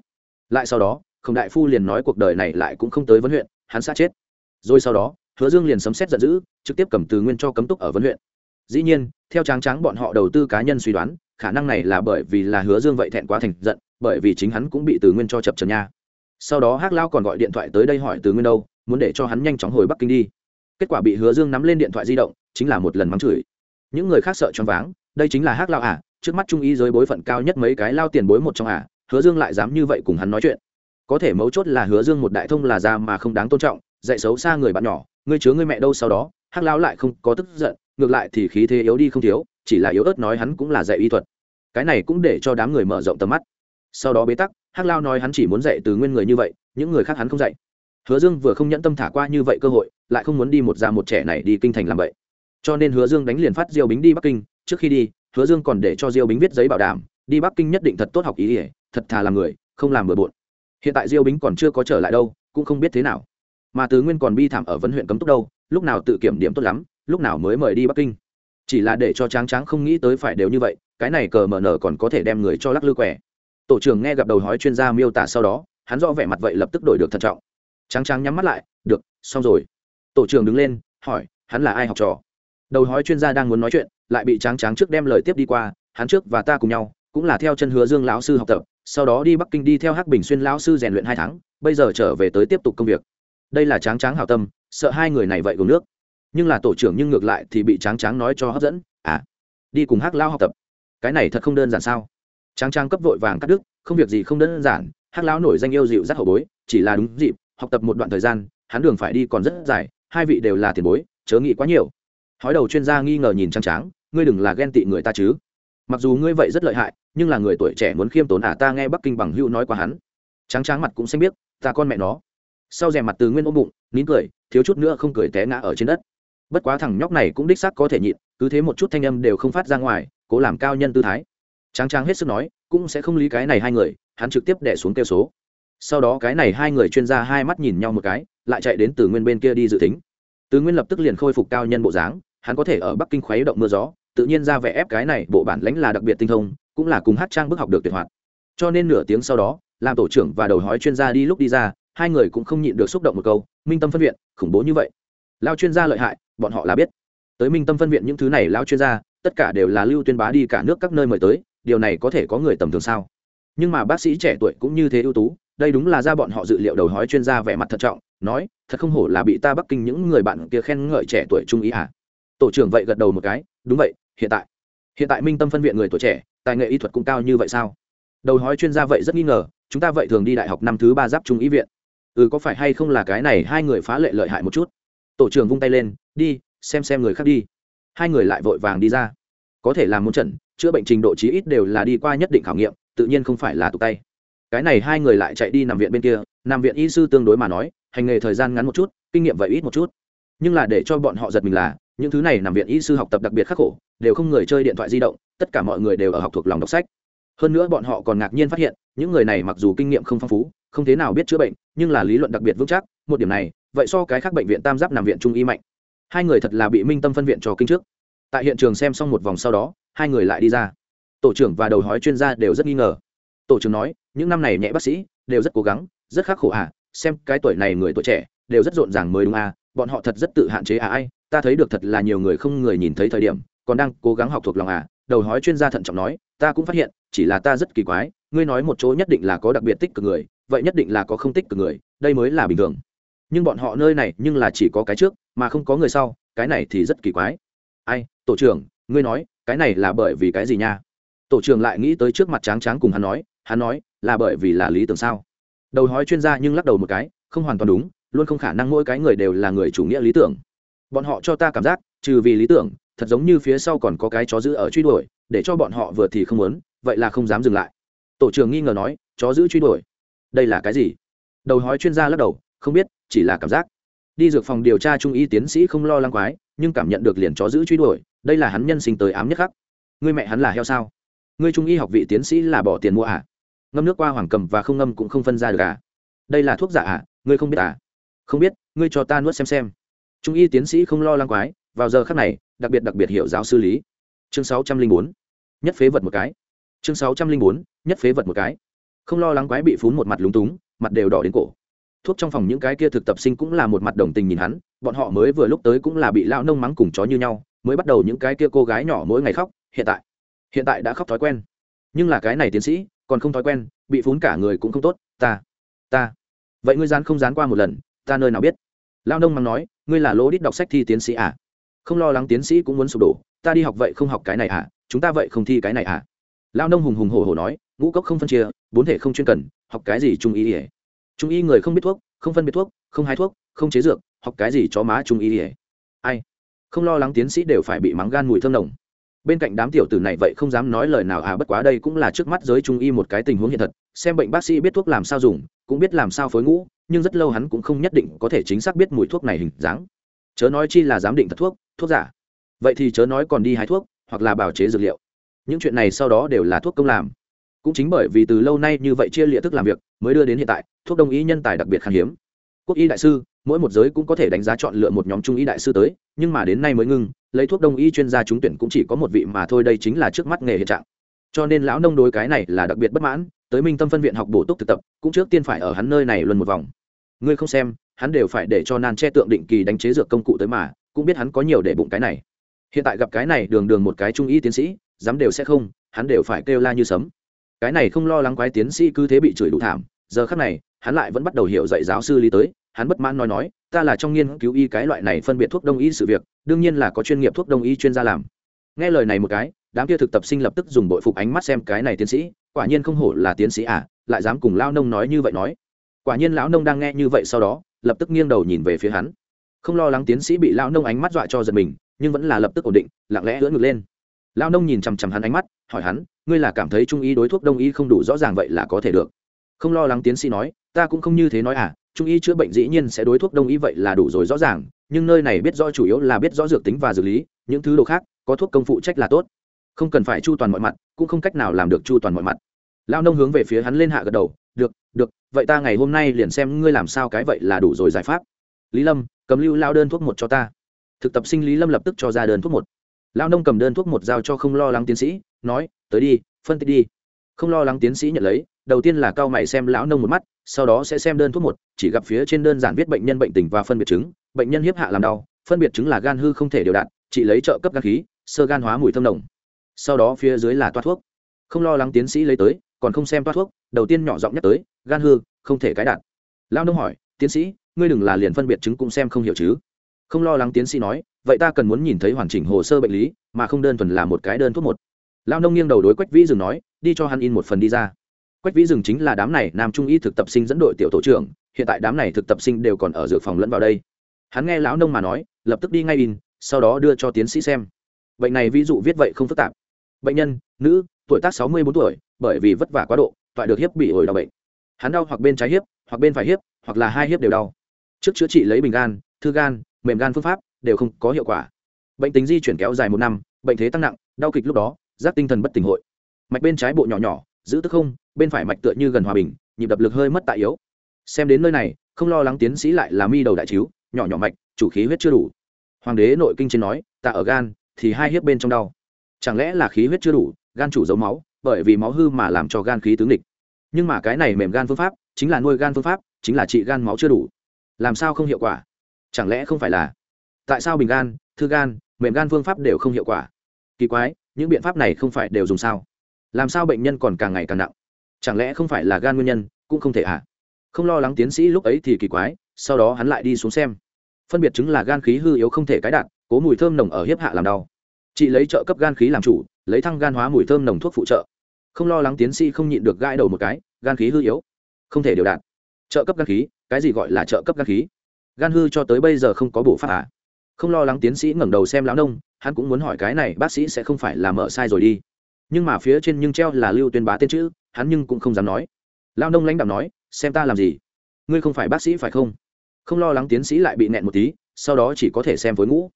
Lại sau đó, khổng đại phu liền nói cuộc đời này lại cũng không tới vấn huyện, hắn sẽ chết. Rồi sau đó, Hứa Dương liền sấm sét giận dữ, trực tiếp cầm Từ Nguyên cho cấm túc ở vấn huyện. Dĩ nhiên, theo Tráng Tráng bọn họ đầu tư cá nhân suy đoán, khả năng này là bởi vì là Hứa Dương vậy thẹn quá thành giận, bởi vì chính hắn cũng bị từ nguyên cho chập trần nha. Sau đó hắc lao còn gọi điện thoại tới đây hỏi từ nguyên đâu muốn để cho hắn nhanh chóng hồi bắc kinh đi. Kết quả bị hứa dương nắm lên điện thoại di động chính là một lần mắng chửi. Những người khác sợ choáng váng đây chính là hắc lao à trước mắt trung y giới bối phận cao nhất mấy cái lao tiền bối một trong à hứa dương lại dám như vậy cùng hắn nói chuyện. Có thể mấu chốt là hứa dương một đại thông là ra mà không đáng tôn trọng dạy xấu xa người bạn nhỏ ngươi chứa ngươi mẹ đâu sau đó, hắc Lão lại không có tức giận, ngược lại thì khí thế yếu đi không thiếu, chỉ là yếu ớt nói hắn cũng là dạy y thuật. Cái này cũng để cho đám người mở rộng tầm mắt. Sau đó bế tắc, hắc lao nói hắn chỉ muốn dạy từ nguyên người như vậy, những người khác hắn không dạy. Hứa dương vừa không nhẫn tâm thả qua như vậy cơ hội, lại không muốn đi một già một trẻ này đi kinh thành làm vậy. Cho nên hứa dương đánh liền phát diêu bính đi bắc kinh, trước khi đi, hứa dương còn để cho diêu bính viết giấy bảo đảm, đi bắc kinh nhất định thật tốt học ý ỉa thật thà làm người, không làm bừa bộn. Hiện tại diêu bính còn chưa có trở lại đâu, cũng không biết thế nào mà tứ nguyên còn bi thảm ở vấn huyện cấm túc đâu, lúc nào tự kiểm điểm tốt lắm, lúc nào mới mời đi bắc kinh. Chỉ là để cho tráng tráng không nghĩ tới phải đều như vậy, cái này cờ mờ nở còn có thể đem người cho lắc lư quẻ. Tổ trưởng nghe gặp đầu hói chuyên gia miêu tả sau đó, hắn rõ vẻ mặt vậy lập tức đổi được thận trọng. Tráng tráng nhắm mắt lại, được, xong rồi. Tổ trưởng đứng lên, hỏi, hắn là ai học trò? Đầu hói chuyên gia đang muốn nói chuyện, lại bị tráng tráng trước đem lời tiếp đi qua, hắn trước và ta cùng nhau, cũng là theo chân hứa dương lão sư học tập, sau đó đi bắc kinh đi theo hắc bình xuyên lão sư rèn luyện hai tháng, bây giờ trở về tới tiếp tục công việc đây là tráng tráng hảo tâm, sợ hai người này vậy gồm nước. Nhưng là tổ trưởng nhưng ngược lại thì bị tráng tráng nói cho hấp dẫn à đi cùng hắc lao học tập. Cái này thật không đơn giản sao? Tráng tráng cấp vội vàng cắt đứt, không việc gì không đơn giản, hắc lão nổi danh yêu dịu rất hậu bối, chỉ là đúng dịp, học tập một đoạn thời gian, hắn đường phải đi còn rất dài, hai vị đều là tiền bối, chớ nghĩ quá nhiều. Hói đầu chuyên gia nghi ngờ nhìn tráng tráng, ngươi đừng là ghen tị người ta chứ. Mặc dù ngươi vậy rất lợi hại, nhưng là người tuổi trẻ muốn khiêm tốn à ta nghe bắc kinh bằng hữu nói qua hắn. Tráng tráng mặt cũng xanh biết ta con mẹ nó sau rèm mặt từ nguyên ôm bụng, nín cười, thiếu chút nữa không cười té ngã ở trên đất. Bất quá thằng nhóc này cũng đích xác có thể nhịn, cứ thế một chút thanh âm đều không phát ra ngoài, cố làm cao nhân tư thái. Tráng tráng hết sức nói, cũng sẽ không lý cái này hai người, hắn trực tiếp đẻ xuống kêu số. Sau đó cái này hai người chuyên gia hai mắt nhìn nhau một cái, lại chạy đến từ nguyên bên kia đi dự tính. Từ nguyên lập tức liền khôi phục cao nhân bộ dáng, hắn có thể ở bắc kinh khuấy động mưa gió, tự nhiên ra vẻ ép cái này bộ bản lãnh là đặc biệt tinh thông, cũng là cùng hát trang bức học được tuyệt hoạt. Cho nên nửa tiếng sau đó, làm tổ trưởng và đầu hói chuyên gia đi lúc đi ra hai người cũng không nhịn được xúc động một câu, minh tâm phân viện, khủng bố như vậy. Lao chuyên gia lợi hại, bọn họ là biết. Tới minh tâm phân viện những thứ này lao chuyên gia, tất cả đều là lưu tuyên bá đi cả nước các nơi mời tới, điều này có thể có người tầm thường sao? Nhưng mà bác sĩ trẻ tuổi cũng như thế ưu tú, đây đúng là ra bọn họ dự liệu đầu hói chuyên gia vẻ mặt thận trọng, nói, thật không hổ là bị ta bắc kinh những người bạn kia khen ngợi trẻ tuổi trung ý à? Tổ trưởng vậy gật đầu một cái, đúng vậy, hiện tại hiện tại minh tâm phân viện người tuổi trẻ, tài nghệ y thuật cũng cao như vậy sao? Đầu hói chuyên gia vậy rất nghi ngờ, chúng ta vậy thường đi đại học năm thứ ba giáp trung ý viện ừ có phải hay không là cái này hai người phá lệ lợi hại một chút? Tổ trưởng vung tay lên, đi, xem xem người khác đi. Hai người lại vội vàng đi ra. Có thể làm muốn trận, chữa bệnh trình độ chí ít đều là đi qua nhất định khảo nghiệm, tự nhiên không phải là tụ tay. Cái này hai người lại chạy đi nằm viện bên kia, nằm viện y sư tương đối mà nói, hành nghề thời gian ngắn một chút, kinh nghiệm vậy ít một chút. Nhưng là để cho bọn họ giật mình là, những thứ này nằm viện y sư học tập đặc biệt khắc khổ, đều không người chơi điện thoại di động, tất cả mọi người đều ở học thuộc lòng đọc sách. Hơn nữa bọn họ còn ngạc nhiên phát hiện, những người này mặc dù kinh nghiệm không phong phú, không thế nào biết chữa bệnh nhưng là lý luận đặc biệt vững chắc, một điểm này, vậy so cái khác bệnh viện tam giáp nằm viện trung y mạnh. Hai người thật là bị minh tâm phân viện cho kinh trước. Tại hiện trường xem xong một vòng sau đó, hai người lại đi ra. Tổ trưởng và đầu hói chuyên gia đều rất nghi ngờ. Tổ trưởng nói, những năm này nhẹ bác sĩ đều rất cố gắng, rất khắc khổ à xem cái tuổi này người tuổi trẻ đều rất rộn ràng mới đúng à bọn họ thật rất tự hạn chế à ai, ta thấy được thật là nhiều người không người nhìn thấy thời điểm, còn đang cố gắng học thuộc lòng à. Đầu hói chuyên gia thận trọng nói, ta cũng phát hiện, chỉ là ta rất kỳ quái, ngươi nói một chỗ nhất định là có đặc biệt tích cực người vậy nhất định là có không tích cực người, đây mới là bình thường. Nhưng bọn họ nơi này nhưng là chỉ có cái trước, mà không có người sau, cái này thì rất kỳ quái. Ai, tổ trưởng, ngươi nói, cái này là bởi vì cái gì nha? Tổ trưởng lại nghĩ tới trước mặt tráng tráng cùng hắn nói hắn nói, là bởi vì là lý tưởng sao? Đầu hói chuyên gia nhưng lắc đầu một cái, không hoàn toàn đúng, luôn không khả năng mỗi cái người đều là người chủ nghĩa lý tưởng. Bọn họ cho ta cảm giác, trừ vì lý tưởng, thật giống như phía sau còn có cái chó giữ ở truy đuổi, để cho bọn họ vừa thì không muốn, vậy là không dám dừng lại. Tổ trưởng nghi ngờ nói, chó giữ truy đuổi? Đây là cái gì? Đầu hói chuyên gia lắc đầu, không biết, chỉ là cảm giác. Đi dược phòng điều tra trung y tiến sĩ không lo lắng quái, nhưng cảm nhận được liền chó giữ truy đuổi, đây là hắn nhân sinh tới ám nhất khắc. Người mẹ hắn là heo sao? Người trung y học vị tiến sĩ là bỏ tiền mua à? Ngâm nước qua hoàng cầm và không ngâm cũng không phân ra được à? Đây là thuốc giả à? Ngươi không biết à? Không biết, ngươi cho ta nuốt xem xem. Trung y tiến sĩ không lo lắng quái, vào giờ khắc này, đặc biệt đặc biệt hiểu giáo sư lý. Chương sáu trăm linh bốn, nhất phế vật một cái. Chương sáu trăm linh bốn, nhất phế vật một cái không lo lắng quái bị phún một mặt lúng túng, mặt đều đỏ đến cổ. Thuốc trong phòng những cái kia thực tập sinh cũng là một mặt đồng tình nhìn hắn, bọn họ mới vừa lúc tới cũng là bị lao nông mắng cùng chó như nhau, mới bắt đầu những cái kia cô gái nhỏ mỗi ngày khóc, hiện tại hiện tại đã khóc thói quen. Nhưng là cái này tiến sĩ, còn không thói quen, bị phún cả người cũng không tốt, ta ta. Vậy ngươi dán không dán qua một lần, ta nơi nào biết? Lao nông mắng nói, ngươi là lỗ đít đọc sách thi tiến sĩ à? Không lo lắng tiến sĩ cũng muốn sụp đổ, ta đi học vậy không học cái này à? Chúng ta vậy không thi cái này à? Lao nông hùng hùng hổ hổ nói ngũ cốc không phân chia, bốn thể không chuyên cần, học cái gì trung y ỉa trung y người không biết thuốc, không phân biệt thuốc, không hái thuốc, không chế dược, học cái gì cho má trung y ỉa ai? Không lo lắng tiến sĩ đều phải bị mắng gan mùi thơm nồng. Bên cạnh đám tiểu tử này vậy không dám nói lời nào à bất quá đây cũng là trước mắt giới trung y một cái tình huống hiện thật. Xem bệnh bác sĩ biết thuốc làm sao dùng, cũng biết làm sao phối ngũ, nhưng rất lâu hắn cũng không nhất định có thể chính xác biết mùi thuốc này hình dáng. Chớ nói chi là giám định thật thuốc thuốc giả. Vậy thì chớ nói còn đi hái thuốc, hoặc là bào chế dược liệu. Những chuyện này sau đó đều là thuốc công làm cũng chính bởi vì từ lâu nay như vậy chia lịa thức làm việc, mới đưa đến hiện tại, thuốc đông y nhân tài đặc biệt khan hiếm. Quốc y đại sư, mỗi một giới cũng có thể đánh giá chọn lựa một nhóm trung y đại sư tới, nhưng mà đến nay mới ngưng, lấy thuốc đông y chuyên gia trúng tuyển cũng chỉ có một vị mà thôi, đây chính là trước mắt nghề hiện trạng. Cho nên lão nông đối cái này là đặc biệt bất mãn, tới minh tâm phân viện học bổ túc thực tập, cũng trước tiên phải ở hắn nơi này luân một vòng. Ngươi không xem, hắn đều phải để cho nan che tượng định kỳ đánh chế dược công cụ tới mà, cũng biết hắn có nhiều để bụng cái này. Hiện tại gặp cái này đường đường một cái trung y tiến sĩ, dám đều sẽ không, hắn đều phải kêu la như sấm cái này không lo lắng quái tiến sĩ cứ thế bị chửi đủ thảm, giờ khắc này, hắn lại vẫn bắt đầu hiểu dạy giáo sư lý tới, hắn bất mãn nói nói, ta là trong nghiên cứu y cái loại này phân biệt thuốc đông y sự việc, đương nhiên là có chuyên nghiệp thuốc đông y chuyên gia làm. Nghe lời này một cái, đám kia thực tập sinh lập tức dùng bội phục ánh mắt xem cái này tiến sĩ, quả nhiên không hổ là tiến sĩ à lại dám cùng lao nông nói như vậy nói. Quả nhiên lão nông đang nghe như vậy sau đó, lập tức nghiêng đầu nhìn về phía hắn. Không lo lắng tiến sĩ bị lão nông ánh mắt dọa cho giật mình, nhưng vẫn là lập tức ổn định, lặng lẽ ưỡn ngực lên lão nông nhìn chằm chằm hắn ánh mắt, hỏi hắn, ngươi là cảm thấy trung y đối thuốc đông y không đủ rõ ràng vậy là có thể được? Không lo lắng tiến sĩ nói, ta cũng không như thế nói à trung y chữa bệnh dĩ nhiên sẽ đối thuốc đông y vậy là đủ rồi rõ ràng, nhưng nơi này biết rõ chủ yếu là biết rõ dược tính và dược lý, những thứ đồ khác, có thuốc công phụ trách là tốt. Không cần phải chu toàn mọi mặt, cũng không cách nào làm được chu toàn mọi mặt. Lao nông hướng về phía hắn lên hạ gật đầu, được được, vậy ta ngày hôm nay liền xem ngươi làm sao cái vậy là đủ rồi giải pháp. Lý lâm, cầm lưu lao đơn thuốc một cho ta. Thực tập sinh lý lâm lập tức cho ra đơn thuốc một lao nông cầm đơn thuốc một dao cho không lo lắng tiến sĩ, nói, tới đi, phân tích đi. Không lo lắng tiến sĩ nhận lấy, đầu tiên là cao mày xem lão nông một mắt, sau đó sẽ xem đơn thuốc một, chỉ gặp phía trên đơn giản viết bệnh nhân bệnh tình và phân biệt chứng, bệnh nhân hiếp hạ làm đau, phân biệt chứng là gan hư không thể điều đạn chỉ lấy trợ cấp gan khí, sơ gan hóa mùi thơm nồng. Sau đó phía dưới là toát thuốc. Không lo lắng tiến sĩ lấy tới, còn không xem toát thuốc, đầu tiên nhỏ giọng nhắc tới, gan hư, không thể cái đạn lao nông hỏi, tiến sĩ, ngươi đừng là liền phân biệt chứng cũng xem không hiểu chứ? Không lo lắng tiến sĩ nói vậy ta cần muốn nhìn thấy hoàn chỉnh hồ sơ bệnh lý, mà không đơn thuần là một cái đơn thuốc một. Lao nông nghiêng đầu đối quách vĩ dừng nói, đi cho hắn in một phần đi ra. Quách vĩ dừng chính là đám này nam trung y thực tập sinh dẫn đội tiểu tổ trưởng, hiện tại đám này thực tập sinh đều còn ở dược phòng lẫn vào đây. Hắn nghe lão nông mà nói, lập tức đi ngay in, sau đó đưa cho tiến sĩ xem. Bệnh này ví dụ viết vậy không phức tạp. Bệnh nhân, nữ, tuổi tác sáu mươi bốn tuổi, bởi vì vất vả quá độ, toại được hiếp bị hồi đau bệnh. Hắn đau hoặc bên trái hiếp, hoặc bên phải hiếp, hoặc là hai hiếp đều đau. Trước chữa trị lấy bình gan, thư gan, mềm gan phương pháp đều không có hiệu quả. Bệnh tính di chuyển kéo dài một năm, bệnh thế tăng nặng, đau kịch lúc đó, giác tinh thần bất tỉnh hội. Mạch bên trái bộ nhỏ nhỏ, giữ tức không, bên phải mạch tựa như gần hòa bình, nhịp đập lực hơi mất tại yếu. Xem đến nơi này, không lo lắng tiến sĩ lại là mi đầu đại chiếu, nhỏ nhỏ mạch, chủ khí huyết chưa đủ. Hoàng đế nội kinh trên nói, tạ ở gan, thì hai hiếp bên trong đau. Chẳng lẽ là khí huyết chưa đủ, gan chủ giấu máu, bởi vì máu hư mà làm cho gan khí tướng địch. Nhưng mà cái này mềm gan phương pháp, chính là nuôi gan phương pháp, chính là trị gan máu chưa đủ. Làm sao không hiệu quả? Chẳng lẽ không phải là tại sao bình gan, thư gan, mềm gan phương pháp đều không hiệu quả? Kỳ quái, những biện pháp này không phải đều dùng sao? Làm sao bệnh nhân còn càng ngày càng nặng? Chẳng lẽ không phải là gan nguyên nhân, cũng không thể ạ à? không lo lắng tiến sĩ lúc ấy thì kỳ quái, sau đó hắn lại đi xuống xem. Phân biệt chứng là gan khí hư yếu không thể cái đạn cố mùi thơm nồng ở hiếp hạ làm đau. Chị lấy trợ cấp gan khí làm chủ, lấy thăng gan hóa mùi thơm nồng thuốc phụ trợ. Không lo lắng tiến sĩ không nhịn được gãi đầu một cái, gan khí hư yếu, không thể điều đạn trợ cấp gan khí, cái gì gọi là trợ cấp gan khí? Gan hư cho tới bây giờ không có bổ pháp à? Không lo lắng tiến sĩ ngẩng đầu xem lão nông, hắn cũng muốn hỏi cái này, bác sĩ sẽ không phải là mở sai rồi đi. Nhưng mà phía trên nhưng treo là lưu tuyên bá tên chữ, hắn nhưng cũng không dám nói. Lao nông lãnh đạo nói, xem ta làm gì? Ngươi không phải bác sĩ phải không? Không lo lắng tiến sĩ lại bị nẹn một tí, sau đó chỉ có thể xem với ngũ.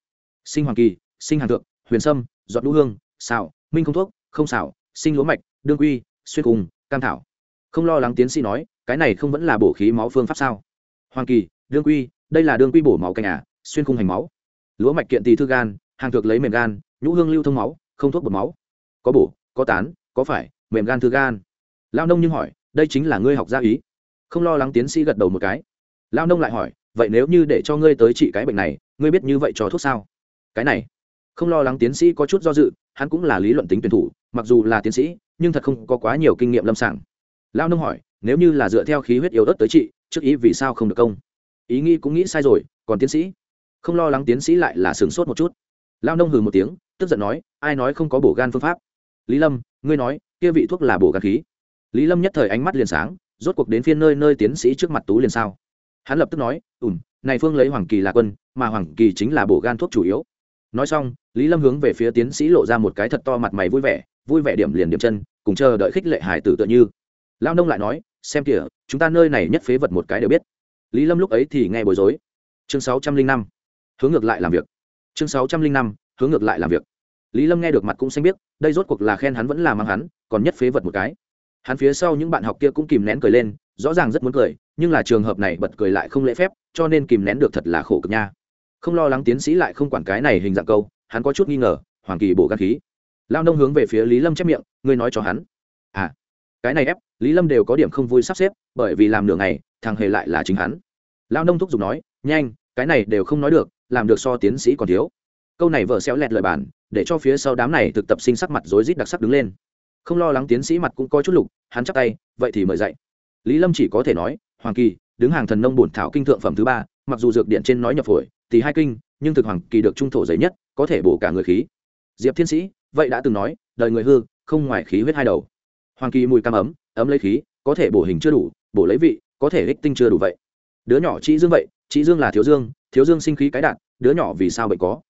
Sinh hoàng kỳ, sinh hàng thượng, huyền sâm, giọt đũ hương, xào, minh không thuốc, không xào, sinh lúa mạch, đương quy, xuyên cùng, cam thảo. Không lo lắng tiến sĩ nói, cái này không vẫn là bổ khí máu phương pháp sao? Hoàng kỳ, đương quy, đây là đương quy bổ máu canh à xuyên khung hành máu lúa mạch kiện tỳ thư gan, hàng thực lấy mềm gan, nhũ hương lưu thông máu, không thuốc bột máu. Có bổ, có tán, có phải, mềm gan thư gan. Lao nông nhưng hỏi, đây chính là ngươi học gia ý. Không lo lắng tiến sĩ gật đầu một cái. Lao nông lại hỏi, vậy nếu như để cho ngươi tới trị cái bệnh này, ngươi biết như vậy cho thuốc sao? Cái này, không lo lắng tiến sĩ có chút do dự, hắn cũng là lý luận tính tuyển thủ, mặc dù là tiến sĩ, nhưng thật không có quá nhiều kinh nghiệm lâm sàng. Lao nông hỏi, nếu như là dựa theo khí huyết yếu ớt tới trị, trước ý vì sao không được công? Ý nghĩ cũng nghĩ sai rồi, còn tiến sĩ? Không lo lắng tiến sĩ lại là sửng sốt một chút. Lao nông hừ một tiếng, tức giận nói, ai nói không có bổ gan phương pháp? Lý lâm, ngươi nói, kia vị thuốc là bổ gan khí. Lý lâm nhất thời ánh mắt liền sáng, rốt cuộc đến phiên nơi nơi tiến sĩ trước mặt tú liền sao. Hắn lập tức nói ùm này phương lấy hoàng kỳ là quân, mà hoàng kỳ chính là bổ gan thuốc chủ yếu. Nói xong, lý lâm hướng về phía tiến sĩ lộ ra một cái thật to mặt mày vui vẻ vui vẻ điểm liền điểm chân, cùng chờ đợi khích lệ hải tử tựa như. Lao nông lại nói, xem kìa, chúng ta nơi này nhất phế vật một cái đều biết. Lý lâm lúc ấy thì nghe bối rối. Chương sáu trăm linh năm hướng ngược lại làm việc. Chương sáu trăm linh năm, hướng ngược lại làm việc. Lý lâm nghe được mặt cũng xanh biết đây rốt cuộc là khen hắn vẫn là mang hắn, còn nhất phế vật một cái. Hắn phía sau những bạn học kia cũng kìm nén cười lên, rõ ràng rất muốn cười, nhưng là trường hợp này bật cười lại không lễ phép, cho nên kìm nén được thật là khổ cực nha. Không lo lắng tiến sĩ lại không quản cái này hình dạng câu, hắn có chút nghi ngờ, hoàng kỳ bổ gan khí. Lao nông hướng về phía lý lâm chép miệng, ngươi nói cho hắn. À cái này ép, lý lâm đều có điểm không vui sắp xếp, bởi vì làm nửa ngày, thằng hề lại là chính hắn. Lao nông thúc giục nói, nhanh, cái này đều không nói được làm được so tiến sĩ còn thiếu. Câu này vợ xéo lẹt lời bản, để cho phía sau đám này thực tập sinh sắc mặt rối rít đặc sắc đứng lên. Không lo lắng tiến sĩ mặt cũng có chút lục, hắn chắc tay, vậy thì mời dạy. Lý lâm chỉ có thể nói, hoàng kỳ, đứng hàng thần nông bổn thảo kinh thượng phẩm thứ ba, mặc dù dược điện trên nói nhập phổi, thì hai kinh, nhưng thực hoàng kỳ được trung thổ giấy nhất, có thể bổ cả người khí. Diệp thiên sĩ, vậy đã từng nói, đời người hư, không ngoài khí huyết hai đầu. Hoàng kỳ mùi cam ấm ấm lấy khí, có thể bổ hình chưa đủ, bổ lấy vị, có thể ích tinh chưa đủ vậy. Đứa nhỏ chị dương vậy chị dương là thiếu dương thiếu dương sinh khí cái đạn, đứa nhỏ vì sao bệnh có?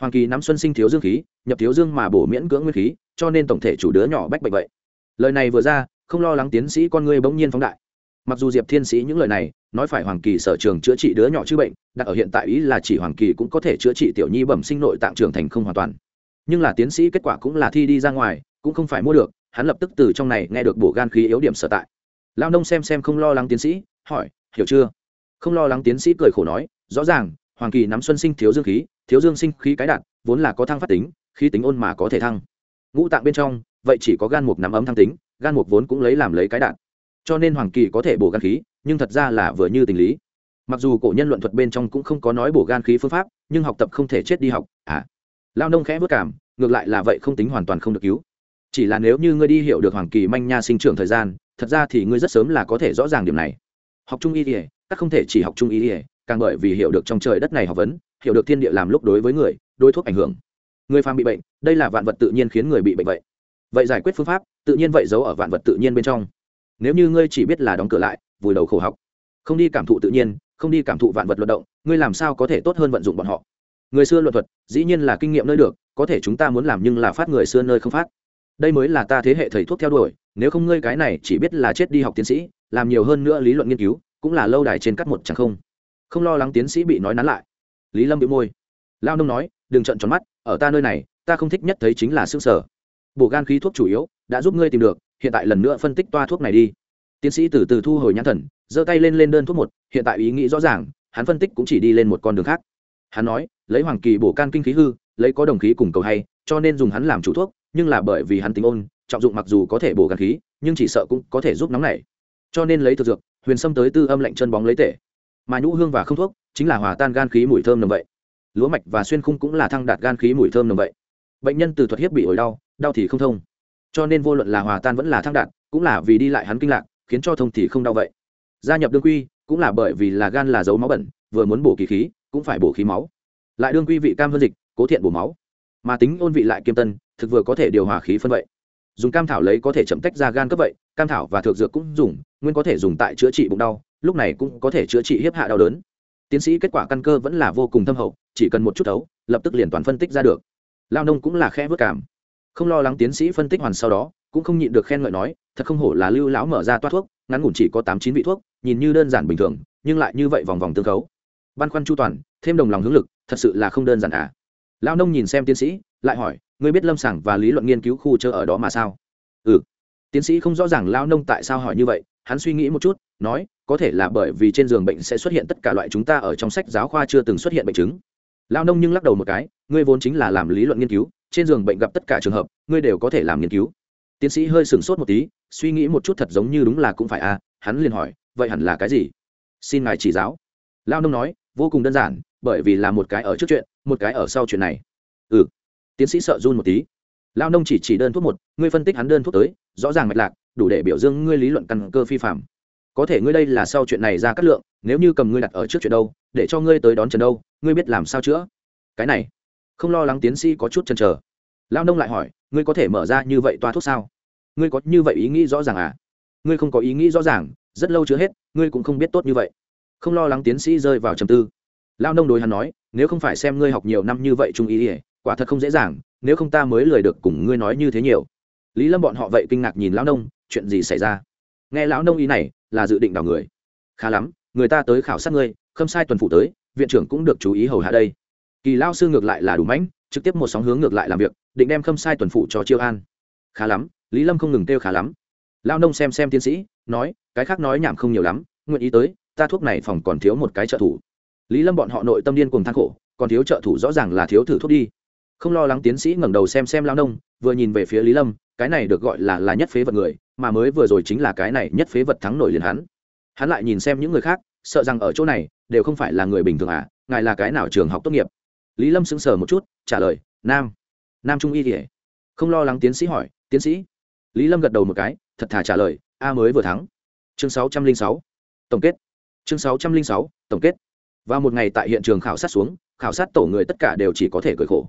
Hoàng kỳ nắm xuân sinh thiếu dương khí nhập thiếu dương mà bổ miễn cưỡng nguyên khí cho nên tổng thể chủ đứa nhỏ bách bệnh vậy. Lời này vừa ra không lo lắng tiến sĩ con người bỗng nhiên phóng đại. Mặc dù diệp thiên sĩ những lời này nói phải hoàng kỳ sở trường chữa trị đứa nhỏ chữa bệnh đặt ở hiện tại ý là chỉ hoàng kỳ cũng có thể chữa trị tiểu nhi bẩm sinh nội tạng trưởng thành không hoàn toàn. Nhưng là tiến sĩ kết quả cũng là thi đi ra ngoài cũng không phải mua được hắn lập tức từ trong này nghe được bổ gan khí yếu điểm sở tại. Lao nông xem xem không lo lắng tiến sĩ hỏi hiểu chưa? Không lo lắng tiến sĩ cười khổ nói rõ ràng hoàng kỳ nắm xuân sinh thiếu dương khí thiếu dương sinh khí cái đạt vốn là có thăng phát tính khí tính ôn mà có thể thăng. Ngũ tạng bên trong vậy chỉ có gan mục nắm ấm thăng tính gan mục vốn cũng lấy làm lấy cái đạn, cho nên hoàng kỳ có thể bổ gan khí nhưng thật ra là vừa như tình lý. Mặc dù cổ nhân luận thuật bên trong cũng không có nói bổ gan khí phương pháp nhưng học tập không thể chết đi học à. Lao nông khẽ vất cảm ngược lại là vậy không tính hoàn toàn không được cứu. Chỉ là nếu như ngươi đi hiểu được hoàng kỳ manh nha sinh trưởng thời gian thật ra thì ngươi rất sớm là có thể rõ ràng điểm này. Học trung y ỉa các không thể chỉ học trung y ỉa càng bởi vì hiểu được trong trời đất này học vấn, hiểu được thiên địa làm lúc đối với người, đối thuốc ảnh hưởng. Người phàm bị bệnh, đây là vạn vật tự nhiên khiến người bị bệnh vậy. Vậy giải quyết phương pháp, tự nhiên vậy giấu ở vạn vật tự nhiên bên trong. Nếu như ngươi chỉ biết là đóng cửa lại, vùi đầu khổ học, không đi cảm thụ tự nhiên, không đi cảm thụ vạn vật luận động, ngươi làm sao có thể tốt hơn vận dụng bọn họ? Người xưa luận thuật, dĩ nhiên là kinh nghiệm nơi được, có thể chúng ta muốn làm nhưng là phát người xưa nơi không phát. Đây mới là ta thế hệ thầy thuốc theo đuổi, nếu không ngươi cái này chỉ biết là chết đi học tiến sĩ, làm nhiều hơn nữa lý luận nghiên cứu, cũng là lâu đài trên cắt một chẳng không không lo lắng tiến sĩ bị nói nắn lại. Lý lâm bị môi. Lao nông nói, đừng trận tròn mắt, ở ta nơi này, ta không thích nhất thấy chính là xương sở. Bổ gan khí thuốc chủ yếu, đã giúp ngươi tìm được, hiện tại lần nữa phân tích toa thuốc này đi. Tiến sĩ từ từ thu hồi nhãn thần, giơ tay lên lên đơn thuốc một, hiện tại ý nghĩ rõ ràng, hắn phân tích cũng chỉ đi lên một con đường khác. Hắn nói, lấy hoàng kỳ bổ can kinh khí hư, lấy có đồng khí cùng cầu hay, cho nên dùng hắn làm chủ thuốc, nhưng là bởi vì hắn tính ôn, trọng dụng mặc dù có thể bổ gan khí, nhưng chỉ sợ cũng có thể giúp nóng này cho nên lấy thực dược, huyền sâm tới tư âm lạnh chân bóng lấy tể mà nhũ hương và không thuốc, chính là hòa tan gan khí mùi thơm nồng vậy. Lúa mạch và xuyên khung cũng là thăng đạt gan khí mùi thơm nồng vậy. Bệnh nhân từ thuật hiếp bị ổi đau đau thì không thông. Cho nên vô luận là hòa tan vẫn là thăng đạt, cũng là vì đi lại hắn kinh lạc, khiến cho thông thì không đau vậy. Gia nhập đương quy, cũng là bởi vì là gan là dấu máu bẩn, vừa muốn bổ kỳ khí, cũng phải bổ khí máu. Lại đương quy vị cam hơn dịch, cố thiện bổ máu. Mà tính ôn vị lại kiêm tân, thực vừa có thể điều hòa khí phân vậy. Dùng cam thảo lấy có thể chậm tách ra gan cấp vậy, cam thảo và thược dược cũng dùng, nguyên có thể dùng tại chữa trị bụng đau lúc này cũng có thể chữa trị hiếp hạ đau đớn. Tiến sĩ kết quả căn cơ vẫn là vô cùng thâm hậu, chỉ cần một chút thấu, lập tức liền toàn phân tích ra được. Lao nông cũng là khe vớt cảm. Không lo lắng tiến sĩ phân tích hoàn sau đó, cũng không nhịn được khen ngợi nói, thật không hổ là lưu lão mở ra toát thuốc, ngắn ngủn chỉ có tám chín vị thuốc, nhìn như đơn giản bình thường, nhưng lại như vậy vòng vòng tương khấu. Băn khoăn chu toàn, thêm đồng lòng hướng lực, thật sự là không đơn giản à? Lao nông nhìn xem tiến sĩ, lại hỏi, ngươi biết lâm sàng và lý luận nghiên cứu khu chơ ở đó mà sao? Ừ. Tiến sĩ không rõ ràng lao nông tại sao hỏi như vậy, hắn suy nghĩ một chút nói, có thể là bởi vì trên giường bệnh sẽ xuất hiện tất cả loại chúng ta ở trong sách giáo khoa chưa từng xuất hiện bệnh chứng. Lao nông nhưng lắc đầu một cái, ngươi vốn chính là làm lý luận nghiên cứu, trên giường bệnh gặp tất cả trường hợp, ngươi đều có thể làm nghiên cứu. Tiến sĩ hơi sửng sốt một tí, suy nghĩ một chút thật giống như đúng là cũng phải à hắn liền hỏi, vậy hẳn là cái gì? Xin ngài chỉ giáo. Lao nông nói, vô cùng đơn giản, bởi vì là một cái ở trước chuyện, một cái ở sau chuyện này. Ừ. Tiến sĩ sợ run một tí. Lao nông chỉ chỉ đơn thuốc một, ngươi phân tích hắn đơn thuốc tới, rõ ràng mạch lạc, đủ để biểu dương ngươi lý luận căn cơ phi phạm có thể ngươi đây là sau chuyện này ra cắt lượng, nếu như cầm ngươi đặt ở trước chuyện đâu, để cho ngươi tới đón trần đâu, ngươi biết làm sao chữa. Cái này, không lo lắng tiến sĩ có chút chần chờ. Lao nông lại hỏi, ngươi có thể mở ra như vậy toa thuốc sao? Ngươi có như vậy ý nghĩ rõ ràng à? Ngươi không có ý nghĩ rõ ràng, rất lâu chưa hết, ngươi cũng không biết tốt như vậy. Không lo lắng tiến sĩ rơi vào trầm tư. Lao nông đối hắn nói, nếu không phải xem ngươi học nhiều năm như vậy trung ý ỉa quả thật không dễ dàng, nếu không ta mới lời được cùng ngươi nói như thế nhiều. Lý lâm bọn họ vậy kinh ngạc nhìn lão nông, chuyện gì xảy ra? Nghe lão nông ý này là dự định đào người. Khá lắm, người ta tới khảo sát ngươi khâm sai tuần phụ tới, viện trưởng cũng được chú ý hầu hạ đây. Kỳ lao sư ngược lại là đủ mãnh, trực tiếp một sóng hướng ngược lại làm việc, định đem khâm sai tuần phụ cho chiêu an. Khá lắm, lý lâm không ngừng kêu khá lắm. Lao nông xem xem tiến sĩ, nói, cái khác nói nhảm không nhiều lắm, nguyện ý tới, ta thuốc này phòng còn thiếu một cái trợ thủ. Lý lâm bọn họ nội tâm điên cùng thang khổ, còn thiếu trợ thủ rõ ràng là thiếu thử thuốc đi. Không lo lắng tiến sĩ ngẩng đầu xem xem lao nông, vừa nhìn về phía lý lâm cái này được gọi là là nhất phế vật người, mà mới vừa rồi chính là cái này nhất phế vật thắng nổi liền hắn. Hắn lại nhìn xem những người khác, sợ rằng ở chỗ này, đều không phải là người bình thường à ngài là cái nào trường học tốt nghiệp? Lý lâm sững sờ một chút, trả lời, nam nam trung y kỉa không lo lắng tiến sĩ hỏi, tiến sĩ? Lý lâm gật đầu một cái, thật thà trả lời, a mới vừa thắng. Chương sáu trăm linh sáu, tổng kết. Chương sáu trăm linh sáu, tổng kết. Và một ngày tại hiện trường khảo sát xuống, khảo sát tổ người tất cả đều chỉ có thể cười khổ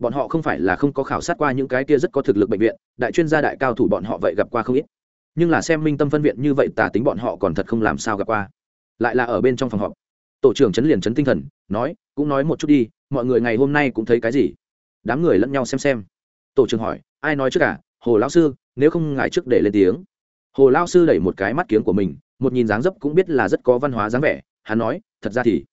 bọn họ không phải là không có khảo sát qua những cái kia rất có thực lực bệnh viện, đại chuyên gia đại cao thủ bọn họ vậy gặp qua không ít. Nhưng là xem minh tâm phân viện như vậy, tà tính bọn họ còn thật không làm sao gặp qua. Lại là ở bên trong phòng họp. Tổ trưởng chấn liền chấn tinh thần, nói, cũng nói một chút đi, mọi người ngày hôm nay cũng thấy cái gì? Đám người lẫn nhau xem xem. Tổ trưởng hỏi, ai nói trước cả hồ lão sư, nếu không ngại trước để lên tiếng. Hồ lão sư đẩy một cái mắt kiếng của mình, một nhìn dáng dấp cũng biết là rất có văn hóa dáng vẻ, hắn nói, thật ra thì,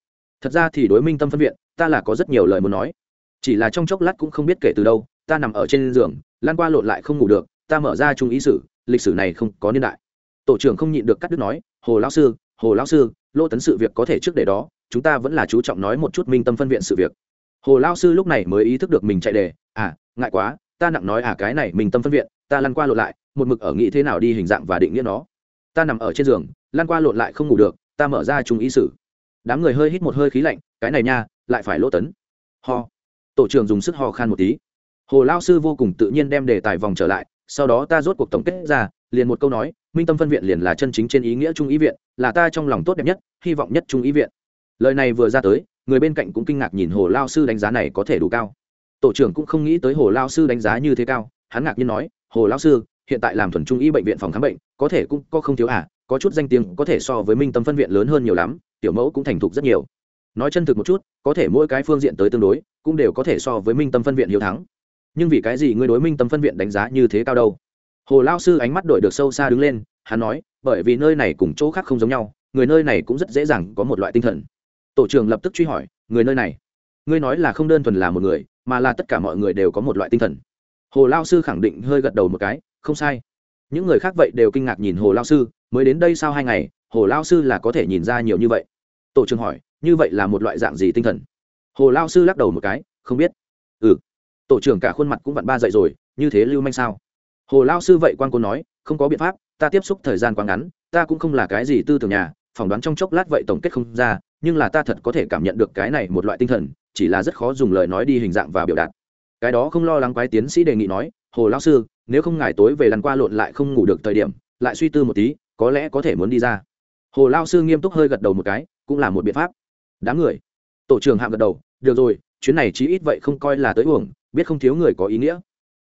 thật ra thì đối minh tâm phân viện, ta là có rất nhiều lời muốn nói chỉ là trong chốc lát cũng không biết kể từ đâu, ta nằm ở trên giường, lan qua lộn lại không ngủ được, ta mở ra trung ý sử, lịch sử này không có niên đại. Tổ trưởng không nhịn được cắt đứt nói, hồ lão sư, hồ lão sư, lô tấn sự việc có thể trước để đó, chúng ta vẫn là chú trọng nói một chút minh tâm phân viện sự việc. Hồ lão sư lúc này mới ý thức được mình chạy đề à ngại quá, ta nặng nói à cái này minh tâm phân viện, ta lăn qua lộn lại, một mực ở nghĩ thế nào đi hình dạng và định nghĩa nó. Ta nằm ở trên giường, lăn qua lộn lại không ngủ được, ta mở ra trung ý sử. Đám người hơi hít một hơi khí lạnh, cái này nha, lại phải lỗ tấn. Ho tổ trưởng dùng sức ho khan một tí. Hồ lao sư vô cùng tự nhiên đem đề tài vòng trở lại, sau đó ta rốt cuộc tổng kết ra, liền một câu nói, minh tâm phân viện liền là chân chính trên ý nghĩa trung ý viện, là ta trong lòng tốt đẹp nhất, hy vọng nhất trung ý viện. Lời này vừa ra tới, người bên cạnh cũng kinh ngạc nhìn hồ lao sư đánh giá này có thể đủ cao. Tổ trưởng cũng không nghĩ tới hồ lao sư đánh giá như thế cao, hắn ngạc nhiên nói, hồ lao sư, hiện tại làm thuần trung y bệnh viện phòng khám bệnh, có thể cũng có không thiếu à có chút danh tiếng có thể so với minh tâm phân viện lớn hơn nhiều lắm, tiểu mẫu cũng thành thục rất nhiều nói chân thực một chút, có thể mỗi cái phương diện tới tương đối, cũng đều có thể so với minh tâm phân viện hiếu thắng. Nhưng vì cái gì ngươi đối minh tâm phân viện đánh giá như thế cao đâu? Hồ lao sư ánh mắt đổi được sâu xa đứng lên, hắn nói, bởi vì nơi này cùng chỗ khác không giống nhau, người nơi này cũng rất dễ dàng có một loại tinh thần. Tổ trưởng lập tức truy hỏi, người nơi này? Ngươi nói là không đơn thuần là một người, mà là tất cả mọi người đều có một loại tinh thần. Hồ lao sư khẳng định hơi gật đầu một cái, không sai. Những người khác vậy đều kinh ngạc nhìn hồ lao sư, mới đến đây sau hai ngày, hồ lao sư là có thể nhìn ra nhiều như vậy. Tổ trưởng hỏi như vậy là một loại dạng gì tinh thần? Hồ lao sư lắc đầu một cái, không biết. Ừ. Tổ trưởng cả khuôn mặt cũng vặn ba dậy rồi, như thế lưu manh sao? Hồ lao sư vậy quan cô nói, không có biện pháp, ta tiếp xúc thời gian quá ngắn, ta cũng không là cái gì tư tưởng nhà, phỏng đoán trong chốc lát vậy tổng kết không ra, nhưng là ta thật có thể cảm nhận được cái này một loại tinh thần, chỉ là rất khó dùng lời nói đi hình dạng và biểu đạt. Cái đó không lo lắng quái tiến sĩ đề nghị nói, hồ lao sư, nếu không ngài tối về lần qua lộn lại không ngủ được thời điểm, lại suy tư một tí, có lẽ có thể muốn đi ra. Hồ lao sư nghiêm túc hơi gật đầu một cái, cũng là một biện pháp đám người. Tổ trưởng hạng gật đầu, được rồi, chuyến này chí ít vậy không coi là tới uổng, biết không thiếu người có ý nghĩa.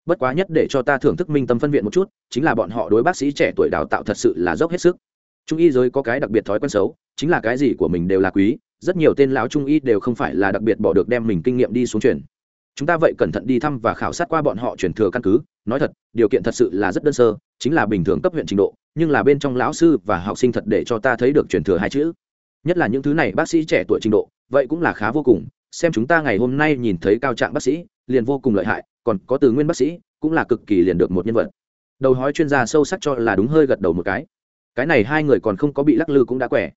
Bất quá nhất để cho ta thưởng thức minh tâm phân viện một chút, chính là bọn họ đối bác sĩ trẻ tuổi đào tạo thật sự là dốc hết sức. Trung y giới có cái đặc biệt thói quen xấu, chính là cái gì của mình đều là quý, rất nhiều tên lão trung y đều không phải là đặc biệt bỏ được đem mình kinh nghiệm đi xuống truyền. Chúng ta vậy cẩn thận đi thăm và khảo sát qua bọn họ truyền thừa căn cứ, nói thật, điều kiện thật sự là rất đơn sơ, chính là bình thường cấp huyện trình độ, nhưng là bên trong lão sư và học sinh thật để cho ta thấy được truyền thừa hai chữ nhất là những thứ này bác sĩ trẻ tuổi trình độ, vậy cũng là khá vô cùng. Xem chúng ta ngày hôm nay nhìn thấy cao trạng bác sĩ, liền vô cùng lợi hại, còn có từ nguyên bác sĩ, cũng là cực kỳ liền được một nhân vật. Đầu hói chuyên gia sâu sắc cho là đúng hơi gật đầu một cái. Cái này hai người còn không có bị lắc lư cũng đã quẻ.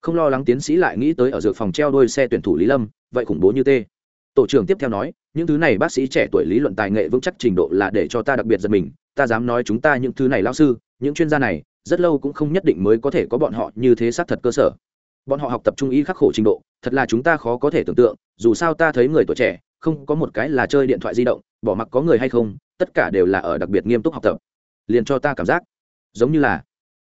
Không lo lắng tiến sĩ lại nghĩ tới ở dược phòng treo đôi xe tuyển thủ lý lâm, vậy khủng bố như tê. Tổ trưởng tiếp theo nói, những thứ này bác sĩ trẻ tuổi lý luận tài nghệ vững chắc trình độ là để cho ta đặc biệt giật mình, ta dám nói chúng ta những thứ này lao sư, những chuyên gia này, rất lâu cũng không nhất định mới có thể có bọn họ như thế xác thật cơ sở bọn họ học tập trung y khắc khổ trình độ, thật là chúng ta khó có thể tưởng tượng, dù sao ta thấy người tuổi trẻ, không có một cái là chơi điện thoại di động, bỏ mặc có người hay không, tất cả đều là ở đặc biệt nghiêm túc học tập. Liền cho ta cảm giác, giống như là,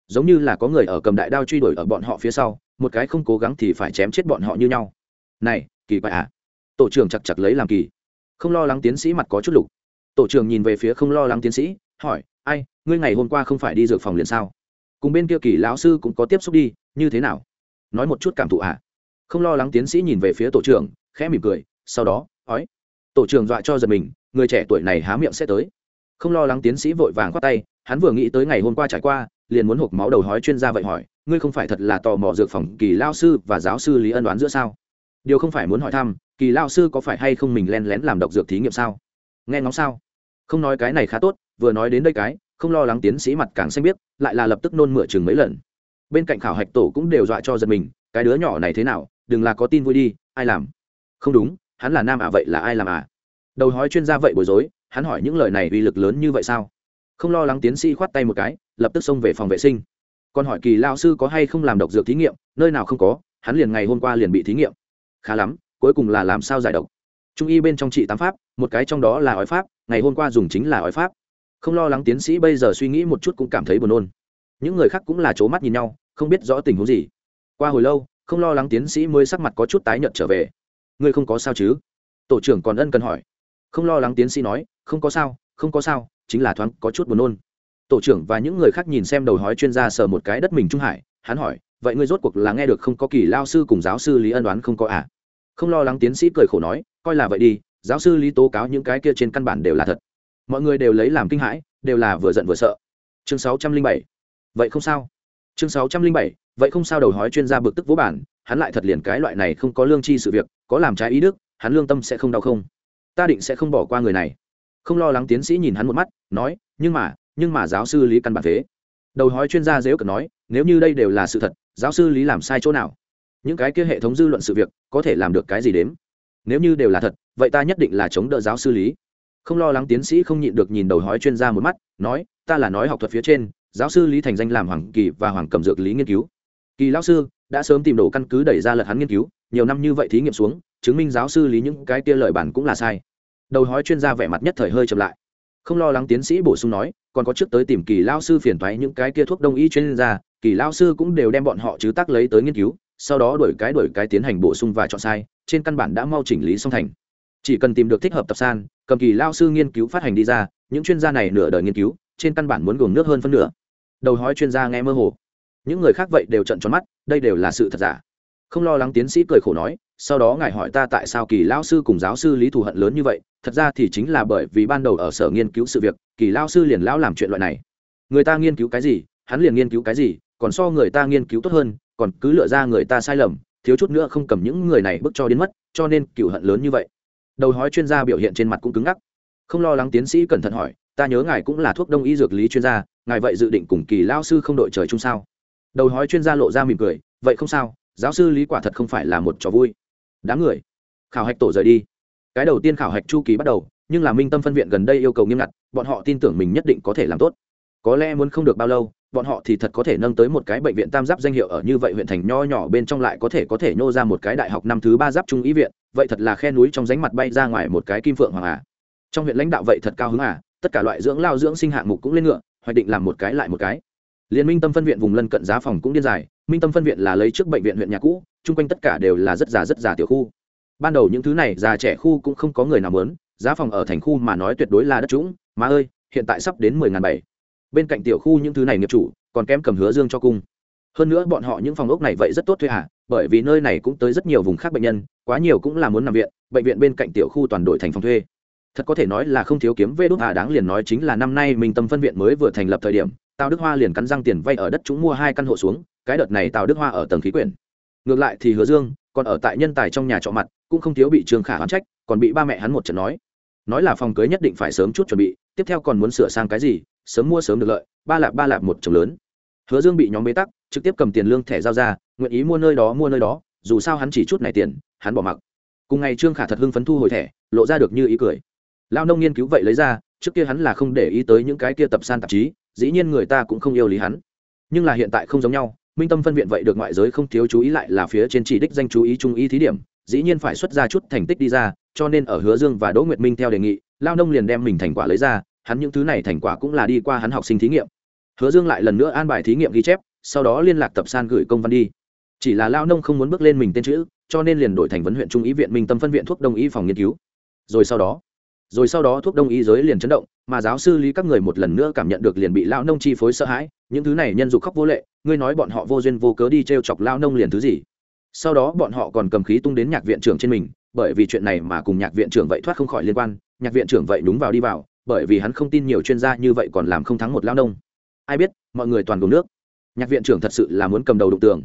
giống như là có người ở cầm đại đao truy đuổi ở bọn họ phía sau, một cái không cố gắng thì phải chém chết bọn họ như nhau. Này, kỳ quái à? Tổ trưởng chặt chặt lấy làm kỳ. Không lo lắng tiến sĩ mặt có chút lục. Tổ trưởng nhìn về phía không lo lắng tiến sĩ, hỏi, ai, ngươi ngày hôm qua không phải đi dược phòng liền sao? Cùng bên kia kỳ lão sư cũng có tiếp xúc đi, như thế nào? Nói một chút cảm thụ à không lo lắng tiến sĩ nhìn về phía tổ trưởng, khẽ mỉm cười, sau đó ói tổ trưởng dọa cho giật mình, người trẻ tuổi này há miệng sẽ tới. Không lo lắng tiến sĩ vội vàng khoát tay, hắn vừa nghĩ tới ngày hôm qua trải qua, liền muốn hộp máu đầu hói chuyên gia vậy hỏi, ngươi không phải thật là tò mò dược phòng kỳ lao sư và giáo sư lý ân đoán giữa sao? Điều không phải muốn hỏi thăm, kỳ lao sư có phải hay không mình len lén làm độc dược thí nghiệm sao? Nghe ngóng sao? Không nói cái này khá tốt, vừa nói đến đây cái, không lo lắng tiến sĩ mặt càng xanh biết lại là lập tức nôn mửa chừng mấy lần bên cạnh khảo hạch tổ cũng đều dọa cho giật mình, cái đứa nhỏ này thế nào, đừng là có tin vui đi, ai làm? Không đúng, hắn là nam à vậy là ai làm à? Đầu hói chuyên gia vậy bối rối, hắn hỏi những lời này uy lực lớn như vậy sao? Không lo lắng tiến sĩ khoát tay một cái, lập tức xông về phòng vệ sinh. Còn hỏi kỳ lao sư có hay không làm độc dược thí nghiệm, nơi nào không có, hắn liền ngày hôm qua liền bị thí nghiệm. Khá lắm, cuối cùng là làm sao giải độc? Trung y bên trong trị tám pháp, một cái trong đó là ói pháp, ngày hôm qua dùng chính là ói pháp. Không lo lắng tiến sĩ bây giờ suy nghĩ một chút cũng cảm thấy buồn nôn những người khác cũng là c h ố mắt nhìn nhau, không biết rõ tình huống gì. Qua hồi lâu, không lo lắng tiến sĩ mới sắc mặt có chút tái nhợt trở về. Ngươi không có sao chứ? Tổ trưởng còn ân cần hỏi. Không lo lắng tiến sĩ nói, không có sao, không có sao, chính là thoáng có chút buồn nôn. Tổ trưởng và những người khác nhìn xem đầu hói chuyên gia sờ một cái đất mình trung hải, hắn hỏi, vậy ngươi rốt cuộc là nghe được không có kỳ lao sư cùng giáo sư lý ân đoán không có à? Không lo lắng tiến sĩ cười khổ nói, coi là vậy đi, giáo sư lý tố cáo những cái kia trên căn bản đều là thật. Mọi người đều lấy làm kinh hãi, đều là vừa giận vừa sợ. Chương sáu trăm linh bảy vậy không sao. Chương sáu trăm linh bảy, vậy không sao đầu hói chuyên gia bực tức vũ bản hắn lại thật liền cái loại này không có lương chi sự việc, có làm trái ý đức, hắn lương tâm sẽ không đau không? Ta định sẽ không bỏ qua người này. Không lo lắng tiến sĩ nhìn hắn một mắt, nói, nhưng mà nhưng mà giáo sư lý căn bản thế đầu hói chuyên gia dếu cần nói, nếu như đây đều là sự thật, giáo sư lý làm sai chỗ nào? Những cái kia hệ thống dư luận sự việc, có thể làm được cái gì đếm? Nếu như đều là thật, vậy ta nhất định là chống đỡ giáo sư lý. Không lo lắng tiến sĩ không nhịn được nhìn đầu hói chuyên gia một mắt, nói, ta là nói học thuật phía trên giáo sư lý thành danh làm hoàng kỳ và hoàng cầm dược lý nghiên cứu. Kỳ lão sư đã sớm tìm đủ căn cứ đẩy ra lật hắn nghiên cứu, nhiều năm như vậy thí nghiệm xuống, chứng minh giáo sư lý những cái kia lời bản cũng là sai. Đầu hói chuyên gia vẻ mặt nhất thời hơi chậm lại. Không lo lắng tiến sĩ bổ sung nói, còn có trước tới tìm kỳ lao sư phiền thoái những cái kia thuốc đông y chuyên gia, kỳ lao sư cũng đều đem bọn họ chứ tác lấy tới nghiên cứu, sau đó đổi cái đổi cái tiến hành bổ sung và chọn sai, trên căn bản đã mau chỉnh lý song thành. Chỉ cần tìm được thích hợp tập san, cầm kỳ lao sư nghiên cứu phát hành đi ra, những chuyên gia này nửa đời nghiên cứu, trên căn bản muốn gồm nước hơn phân nửa đầu hói chuyên gia nghe mơ hồ. Những người khác vậy đều trận tròn mắt, đây đều là sự thật giả. Không lo lắng tiến sĩ cười khổ nói, sau đó ngài hỏi ta tại sao kỳ lao sư cùng giáo sư lý thù hận lớn như vậy, thật ra thì chính là bởi vì ban đầu ở sở nghiên cứu sự việc, kỳ lao sư liền lão làm chuyện loại này. Người ta nghiên cứu cái gì, hắn liền nghiên cứu cái gì, còn so người ta nghiên cứu tốt hơn, còn cứ lựa ra người ta sai lầm, thiếu chút nữa không cầm những người này bức cho đến mất, cho nên cựu hận lớn như vậy. Đầu hói chuyên gia biểu hiện trên mặt cũng cứng ngắc. Không lo lắng tiến sĩ cẩn thận hỏi, ta nhớ ngài cũng là thuốc đông y dược lý chuyên gia ngài vậy dự định cùng kỳ lao sư không đội trời chung sao? Đầu hói chuyên gia lộ ra mỉm cười, vậy không sao, giáo sư lý quả thật không phải là một trò vui. Đám người, khảo hạch tổ rời đi. Cái đầu tiên khảo hạch chu kỳ bắt đầu, nhưng là minh tâm phân viện gần đây yêu cầu nghiêm ngặt, bọn họ tin tưởng mình nhất định có thể làm tốt. Có lẽ muốn không được bao lâu, bọn họ thì thật có thể nâng tới một cái bệnh viện tam giáp danh hiệu ở như vậy huyện thành nho nhỏ bên trong lại có thể có thể nhô ra một cái đại học năm thứ ba giáp trung ý viện, vậy thật là khe núi trong ránh mặt bay ra ngoài một cái kim phượng hoàng à. Trong huyện lãnh đạo vậy thật cao hứng à tất cả loại dưỡng lao dưỡng sinh hạng mục cũng lên ngựa hoạch định làm một cái lại một cái. Liên minh tâm phân viện vùng lân cận giá phòng cũng điên dài, minh tâm phân viện là lấy trước bệnh viện huyện nhà cũ, chung quanh tất cả đều là rất già rất già tiểu khu. Ban đầu những thứ này già trẻ khu cũng không có người nào muốn, giá phòng ở thành khu mà nói tuyệt đối là đất trũng mà ơi, hiện tại sắp đến mười ngàn bảy. Bên cạnh tiểu khu những thứ này nghiệp chủ, còn kém cầm hứa dương cho cung. Hơn nữa bọn họ những phòng ốc này vậy rất tốt thuê à bởi vì nơi này cũng tới rất nhiều vùng khác bệnh nhân, quá nhiều cũng là muốn nằm viện, bệnh viện bên cạnh tiểu khu toàn đội thành phòng thuê thật có thể nói là không thiếu kiếm vê đốt à đáng liền nói chính là năm nay minh tâm phân viện mới vừa thành lập thời điểm, tào đức hoa liền cắn răng tiền vay ở đất chúng mua hai căn hộ xuống, cái đợt này tào đức hoa ở tầng khí quyển. Ngược lại thì hứa dương, còn ở tại nhân tài trong nhà trọ mặt, cũng không thiếu bị trương khả hoán trách, còn bị ba mẹ hắn một trận nói. Nói là phòng cưới nhất định phải sớm chút chuẩn bị, tiếp theo còn muốn sửa sang cái gì, sớm mua sớm được lợi, ba lạp ba lạp một chồng lớn. Hứa dương bị nhóm bế tắc, trực tiếp cầm tiền lương thẻ giao ra, nguyện ý mua nơi đó mua nơi đó, dù sao hắn chỉ chút này tiền, hắn bỏ mặc. Cùng ngày trương khả thật hưng phấn thu hồi thẻ, lộ ra được như ý cười lao nông nghiên cứu vậy lấy ra, trước kia hắn là không để ý tới những cái kia tập san tạp chí, dĩ nhiên người ta cũng không yêu lý hắn. Nhưng là hiện tại không giống nhau, minh tâm phân viện vậy được ngoại giới không thiếu chú ý lại là phía trên chỉ đích danh chú ý trung ý thí điểm, dĩ nhiên phải xuất ra chút thành tích đi ra, cho nên ở hứa dương và đỗ nguyệt minh theo đề nghị, lao nông liền đem mình thành quả lấy ra, hắn những thứ này thành quả cũng là đi qua hắn học sinh thí nghiệm. Hứa dương lại lần nữa an bài thí nghiệm ghi chép, sau đó liên lạc tập san gửi công văn đi. Chỉ là lao nông không muốn bước lên mình tên chữ, cho nên liền đổi thành vấn huyện trung ý viện minh tâm phân viện thuốc đông y phòng nghiên cứu. Rồi sau đó rồi sau đó thuốc đông y giới liền chấn động, mà giáo sư lý các người một lần nữa cảm nhận được liền bị lao nông chi phối sợ hãi, những thứ này nhân dục khóc vô lệ, ngươi nói bọn họ vô duyên vô cớ đi t r e o chọc lao nông liền thứ gì? Sau đó bọn họ còn cầm khí tung đến nhạc viện trưởng trên mình, bởi vì chuyện này mà cùng nhạc viện trưởng vậy thoát không khỏi liên quan, nhạc viện trưởng vậy đúng vào đi vào, bởi vì hắn không tin nhiều chuyên gia như vậy còn làm không thắng một lao nông. Ai biết, mọi người toàn cùng nước. Nhạc viện trưởng thật sự là muốn cầm đầu đụng tường.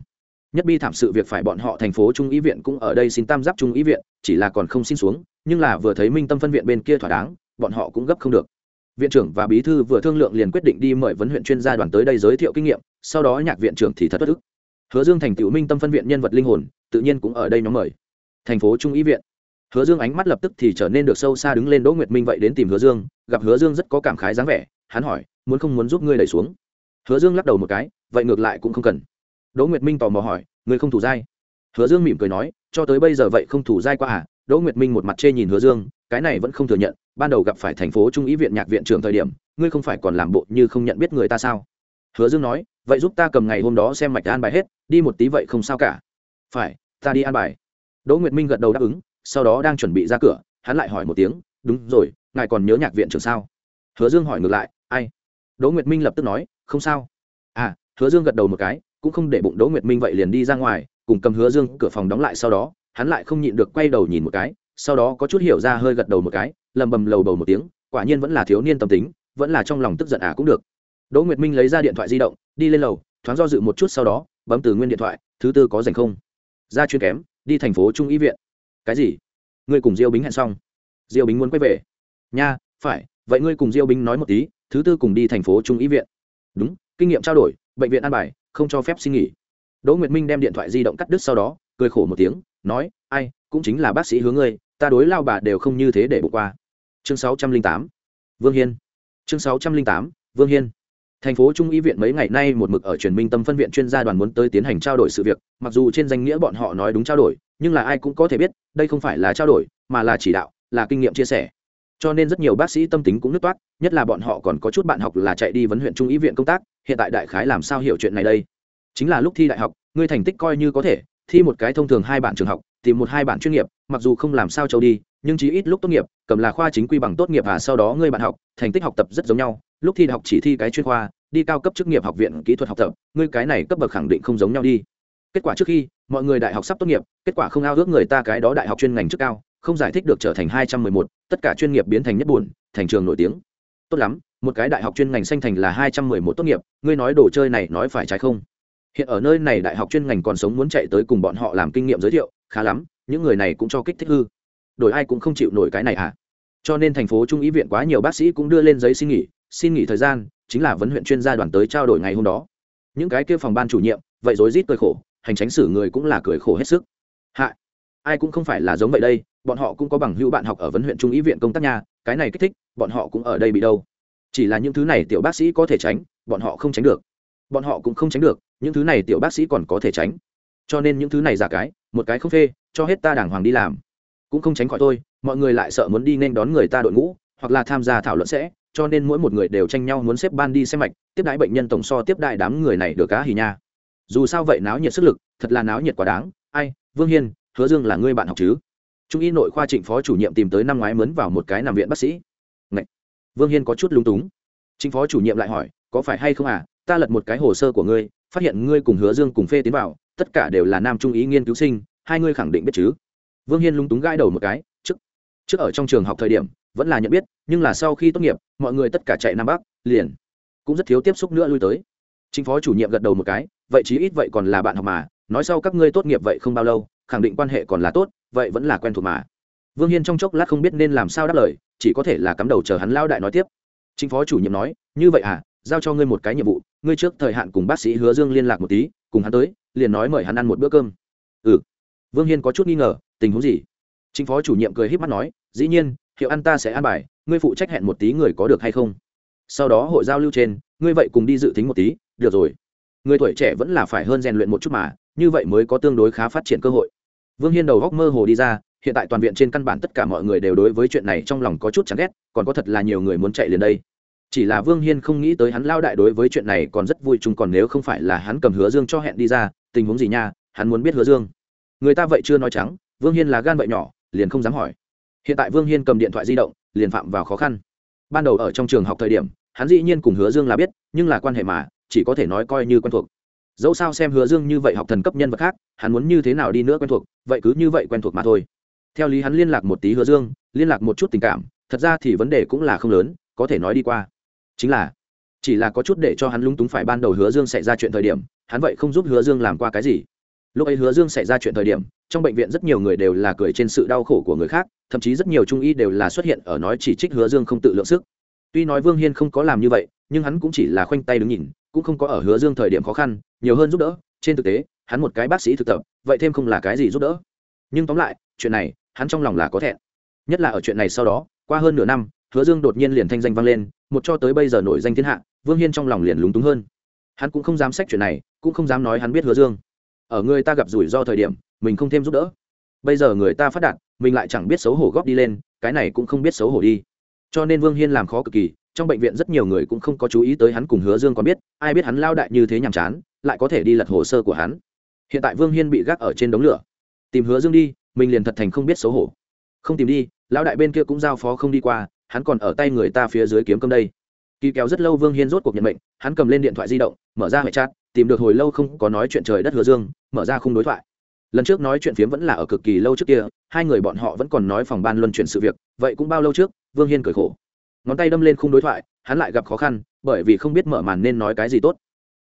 Nhất bi thảm sự việc phải bọn họ thành phố trung ý viện cũng ở đây xin tam giáp trung ý viện, chỉ là còn không xin xuống nhưng là vừa thấy minh tâm phân viện bên kia thỏa đáng, bọn họ cũng gấp không được. Viện trưởng và bí thư vừa thương lượng liền quyết định đi mời vấn huyện chuyên gia đoàn tới đây giới thiệu kinh nghiệm, sau đó nhạc viện trưởng thì thật bất ức hứa dương thành tựu minh tâm phân viện nhân vật linh hồn, tự nhiên cũng ở đây nhóm mời. Thành phố trung ý viện. Hứa dương ánh mắt lập tức thì trở nên được sâu xa đứng lên đỗ nguyệt minh vậy đến tìm hứa dương, gặp hứa dương rất có cảm khái dáng vẻ, hắn hỏi, muốn không muốn giúp ngươi đẩy xuống? Hứa dương lắc đầu một cái, vậy ngược lại cũng không cần. Đỗ nguyệt minh tò mò hỏi, ngươi không thủ dai hứa dương mỉm cười nói, cho tới bây giờ vậy không thủ dai qua à? Đỗ nguyệt minh một mặt chê nhìn hứa dương, cái này vẫn không thừa nhận, ban đầu gặp phải thành phố trung ý viện nhạc viện trưởng thời điểm, ngươi không phải còn làm bộ như không nhận biết người ta sao? Hứa dương nói, vậy giúp ta cầm ngày hôm đó xem mạch an bài hết, đi một tí vậy không sao cả. Phải, ta đi an bài. Đỗ nguyệt minh gật đầu đáp ứng, sau đó đang chuẩn bị ra cửa, hắn lại hỏi một tiếng, đúng rồi, ngài còn nhớ nhạc viện trưởng sao? Hứa dương hỏi ngược lại, ai? Đỗ nguyệt minh lập tức nói, không sao. À hứa dương gật đầu một cái, cũng không để bụng đỗ nguyệt minh vậy liền đi ra ngoài, cùng cầm hứa dương cửa phòng đóng lại sau đó hắn lại không nhịn được quay đầu nhìn một cái, sau đó có chút hiểu ra hơi gật đầu một cái, lầm bầm lầu bầu một tiếng, quả nhiên vẫn là thiếu niên tâm tính, vẫn là trong lòng tức giận à cũng được. Đỗ nguyệt minh lấy ra điện thoại di động, đi lên lầu, thoáng do dự một chút sau đó, bấm từ nguyên điện thoại, thứ tư có dành không? Ra chuyên kém, đi thành phố trung y viện. Cái gì? Ngươi cùng diêu bính hẹn xong. Diêu bính muốn quay về. Nha, phải, vậy ngươi cùng diêu bính nói một tí, thứ tư cùng đi thành phố trung y viện. Đúng, kinh nghiệm trao đổi, bệnh viện an bài, không cho phép xin nghỉ. Đỗ nguyệt minh đem điện thoại di động cắt đứt sau đó, cười khổ một tiếng nói, ai, cũng chính là bác sĩ hướng ngươi, ta đối lao bà đều không như thế để bỏ qua. Chương sáu trăm linh tám, vương hiên. Chương sáu trăm linh tám, vương hiên. Thành phố trung y viện mấy ngày nay một mực ở truyền minh tâm phân viện chuyên gia đoàn muốn tới tiến hành trao đổi sự việc, mặc dù trên danh nghĩa bọn họ nói đúng trao đổi, nhưng là ai cũng có thể biết, đây không phải là trao đổi, mà là chỉ đạo, là kinh nghiệm chia sẻ. Cho nên rất nhiều bác sĩ tâm tính cũng nứt toát, nhất là bọn họ còn có chút bạn học là chạy đi vấn huyện trung ý viện công tác, hiện tại đại khái làm sao hiểu chuyện này đây? Chính là lúc thi đại học, ngươi thành tích coi như có thể thi một cái thông thường hai bản trường học, tìm một hai bản chuyên nghiệp, mặc dù không làm sao châu đi, nhưng chí ít lúc tốt nghiệp, cầm là khoa chính quy bằng tốt nghiệp và sau đó ngươi bạn học, thành tích học tập rất giống nhau. Lúc thi đại học chỉ thi cái chuyên khoa, đi cao cấp chức nghiệp học viện kỹ thuật học tập, ngươi cái này cấp bậc khẳng định không giống nhau đi. Kết quả trước khi, mọi người đại học sắp tốt nghiệp, kết quả không ao ước người ta cái đó đại học chuyên ngành chức cao, không giải thích được trở thành hai trăm mười một, tất cả chuyên nghiệp biến thành nhất buồn, thành trường nổi tiếng. Tốt lắm, một cái đại học chuyên ngành xanh thành là hai trăm mười một tốt nghiệp, ngươi nói đồ chơi này nói phải trái không? Hiện ở nơi này đại học chuyên ngành còn sống muốn chạy tới cùng bọn họ làm kinh nghiệm giới thiệu, khá lắm, những người này cũng cho kích thích hư. Đổi ai cũng không chịu nổi cái này à? Cho nên thành phố trung ý viện quá nhiều bác sĩ cũng đưa lên giấy xin nghỉ xin nghỉ thời gian chính là vấn huyện chuyên gia đoàn tới trao đổi ngày hôm đó. Những cái kia phòng ban chủ nhiệm, vậy rối rít cười khổ, hành tránh xử người cũng là cười khổ hết sức. Hạ, ai cũng không phải là giống vậy đây, bọn họ cũng có bằng hữu bạn học ở vấn huyện trung ý viện công tác nhà cái này kích thích, bọn họ cũng ở đây bị đâu. Chỉ là những thứ này tiểu bác sĩ có thể tránh, bọn họ không tránh được. Bọn họ cũng không tránh được những thứ này tiểu bác sĩ còn có thể tránh. Cho nên những thứ này giả cái, một cái không phê, cho hết ta đàng hoàng đi làm. Cũng không tránh khỏi tôi, mọi người lại sợ muốn đi nên đón người ta đội ngũ, hoặc là tham gia thảo luận sẽ, cho nên mỗi một người đều tranh nhau muốn xếp ban đi xem mạch, tiếp đãi bệnh nhân tổng so tiếp đại đám người này được cá hì nha. Dù sao vậy náo nhiệt sức lực, thật là náo nhiệt quá đáng. Ai, vương hiên, hứa dương là ngươi bạn học chứ? Trung y nội khoa trịnh phó chủ nhiệm tìm tới năm ngoái mướn vào một cái nằm viện bác sĩ. Ngậy! vương hiên có chút lung túng. Trịnh phó chủ nhiệm lại hỏi, có phải hay không à? Ta lật một cái hồ sơ của ngươi phát hiện ngươi cùng hứa dương cùng phê tiến vào, tất cả đều là nam trung ý nghiên cứu sinh, hai ngươi khẳng định biết chứ? Vương hiên lúng túng gãi đầu một cái, trước trước ở trong trường học thời điểm, vẫn là nhận biết, nhưng là sau khi tốt nghiệp, mọi người tất cả chạy nam bắc, liền cũng rất thiếu tiếp xúc nữa lui tới. Chính phó chủ nhiệm gật đầu một cái, vậy chí ít vậy còn là bạn học mà, nói sau các ngươi tốt nghiệp vậy không bao lâu, khẳng định quan hệ còn là tốt, vậy vẫn là quen thuộc mà. Vương hiên trong chốc lát không biết nên làm sao đáp lời, chỉ có thể là cắm đầu chờ hắn lao đại nói tiếp. Chính phó chủ nhiệm nói, như vậy à giao cho ngươi một cái nhiệm vụ, ngươi trước thời hạn cùng bác sĩ hứa dương liên lạc một tí, cùng hắn tới, liền nói mời hắn ăn một bữa cơm. Ừ. Vương hiên có chút nghi ngờ, tình huống gì? Chính phó chủ nhiệm cười h í p mắt nói, dĩ nhiên, hiệu ăn ta sẽ ăn bài, ngươi phụ trách hẹn một tí người có được hay không? Sau đó hội giao lưu trên, ngươi vậy cùng đi dự tính một tí, được rồi. Người tuổi trẻ vẫn là phải hơn rèn luyện một chút mà, như vậy mới có tương đối khá phát triển cơ hội. Vương hiên đầu góc mơ hồ đi ra, hiện tại toàn viện trên căn bản tất cả mọi người đều đối với chuyện này trong lòng có chút chán ghét, còn có thật là nhiều người muốn chạy liền đây chỉ là vương hiên không nghĩ tới hắn lao đại đối với chuyện này còn rất vui chung còn nếu không phải là hắn cầm hứa dương cho hẹn đi ra, tình huống gì nha, hắn muốn biết hứa dương. Người ta vậy chưa nói trắng, vương hiên là gan vậy nhỏ, liền không dám hỏi. Hiện tại vương hiên cầm điện thoại di động, liền phạm vào khó khăn. Ban đầu ở trong trường học thời điểm, hắn dĩ nhiên cùng hứa dương là biết, nhưng là quan hệ mà, chỉ có thể nói coi như quen thuộc. Dẫu sao xem hứa dương như vậy học thần cấp nhân vật khác, hắn muốn như thế nào đi nữa quen thuộc, vậy cứ như vậy quen thuộc mà thôi. Theo lý hắn liên lạc một tí hứa dương, liên lạc một chút tình cảm, thật ra thì vấn đề cũng là không lớn, có thể nói đi qua chính là chỉ là có chút để cho hắn lung túng phải ban đầu hứa dương xảy ra chuyện thời điểm, hắn vậy không giúp hứa dương làm qua cái gì. Lúc ấy hứa dương xảy ra chuyện thời điểm, trong bệnh viện rất nhiều người đều là cười trên sự đau khổ của người khác, thậm chí rất nhiều trung y đều là xuất hiện ở nói chỉ trích hứa dương không tự lượng sức. Tuy nói vương hiên không có làm như vậy, nhưng hắn cũng chỉ là khoanh tay đứng nhìn, cũng không có ở hứa dương thời điểm khó khăn, nhiều hơn giúp đỡ. Trên thực tế, hắn một cái bác sĩ thực tập, vậy thêm không là cái gì giúp đỡ. Nhưng tóm lại, chuyện này, hắn trong lòng là có thẹn. Nhất là ở chuyện này sau đó, qua hơn nửa năm, hứa dương đột nhiên liền thanh danh vang lên một cho tới bây giờ nổi danh thiên hạ, vương hiên trong lòng liền lúng túng hơn. Hắn cũng không dám xét chuyện này, cũng không dám nói hắn biết hứa dương. Ở người ta gặp rủi ro thời điểm, mình không thêm giúp đỡ. Bây giờ người ta phát đạt, mình lại chẳng biết xấu hổ góp đi lên, cái này cũng không biết xấu hổ đi. Cho nên vương hiên làm khó cực kỳ, trong bệnh viện rất nhiều người cũng không có chú ý tới hắn cùng hứa dương còn biết, ai biết hắn lao đại như thế nhàm chán, lại có thể đi lật hồ sơ của hắn. Hiện tại vương hiên bị gác ở trên đống lửa. Tìm hứa dương đi, mình liền thật thành không biết xấu hổ. Không tìm đi, lão đại bên kia cũng giao phó không đi qua hắn còn ở tay người ta phía dưới kiếm cơm đây. Kỳ kéo rất lâu vương hiên rốt cuộc nhận mệnh, hắn cầm lên điện thoại di động, mở ra hệ chat, tìm được hồi lâu không có nói chuyện trời đất hứa dương, mở ra khung đối thoại. Lần trước nói chuyện phiếm vẫn là ở cực kỳ lâu trước kia, hai người bọn họ vẫn còn nói phòng ban luân chuyển sự việc, vậy cũng bao lâu trước, vương hiên cười khổ. Ngón tay đâm lên khung đối thoại, hắn lại gặp khó khăn, bởi vì không biết mở màn nên nói cái gì tốt.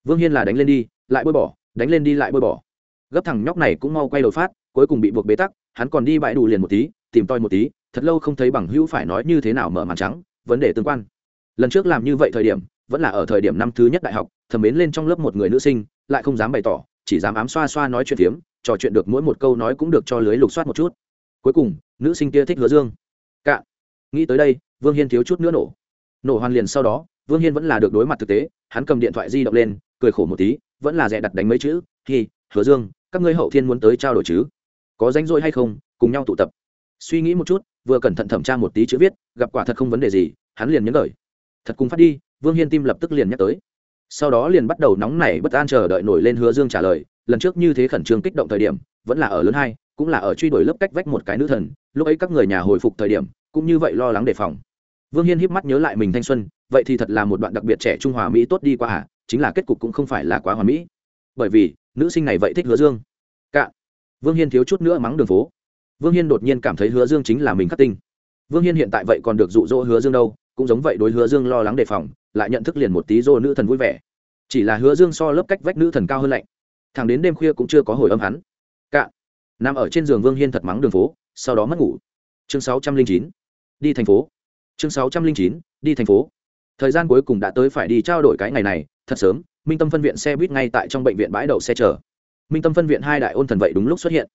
Vương hiên là đánh lên đi, lại bôi bỏ, đánh lên đi lại bôi bỏ. Gấp thằng nhóc này cũng mau quay đầu phát, cuối cùng bị buộc bế tắc, hắn còn đi bãi đủ liền một tí, tìm toi một tí thật lâu không thấy bằng hữu phải nói như thế nào mở màn trắng vấn đề tương quan. Lần trước làm như vậy thời điểm vẫn là ở thời điểm năm thứ nhất đại học thầm mến lên trong lớp một người nữ sinh lại không dám bày tỏ chỉ dám ám xoa xoa nói chuyện phiếm trò chuyện được mỗi một câu nói cũng được cho lưới lục soát một chút. Cuối cùng nữ sinh kia thích hứa dương. Cạn nghĩ tới đây vương hiên thiếu chút nữa nổ. Nổ hoàn liền sau đó vương hiên vẫn là được đối mặt thực tế hắn cầm điện thoại di động lên cười khổ một tí vẫn là dè đặt đánh mấy chữ Thì, hứa dương các ngươi hậu thiên muốn tới trao đổi chứ? Có danh rỗi hay không cùng nhau tụ tập. Suy nghĩ một chút vừa cẩn thận thẩm tra một tí chữ viết gặp quả thật không vấn đề gì hắn liền nhấn lời. Thật cùng phát đi vương hiên tim lập tức liền nhắc tới. Sau đó liền bắt đầu nóng nảy bất an chờ đợi nổi lên hứa dương trả lời lần trước như thế khẩn trương kích động thời điểm vẫn là ở lớn hai cũng là ở truy đuổi lớp cách vách một cái nữ thần lúc ấy các người nhà hồi phục thời điểm cũng như vậy lo lắng đề phòng. Vương hiên híp mắt nhớ lại mình thanh xuân vậy thì thật là một đoạn đặc biệt trẻ trung hòa mỹ tốt đi qua hả? chính là kết cục cũng không phải là quá hòa mỹ. Bởi vì nữ sinh này vậy thích hứa dương. Cạ, vương hiên thiếu chút nữa mắng đường phố vương hiên đột nhiên cảm thấy hứa dương chính là mình khắc tinh. Vương hiên hiện tại vậy còn được dụ dỗ hứa dương đâu, cũng giống vậy đối hứa dương lo lắng đề phòng, lại nhận thức liền một tí dô nữ thần vui vẻ. Chỉ là hứa dương so lớp cách vách nữ thần cao hơn lạnh. Thằng đến đêm khuya cũng chưa có hồi âm hắn. Cạn nằm ở trên giường vương hiên thật mắng đường phố, sau đó mất ngủ. Chương sáu trăm linh chín. Đi thành phố. Chương sáu trăm linh chín. Đi thành phố. Thời gian cuối cùng đã tới phải đi trao đổi cái ngày này, thật sớm, minh tâm phân viện xe buýt ngay tại trong bệnh viện bãi đậu xe chở. Minh tâm phân viện hai đại ôn thần vậy đúng lúc xuất hiện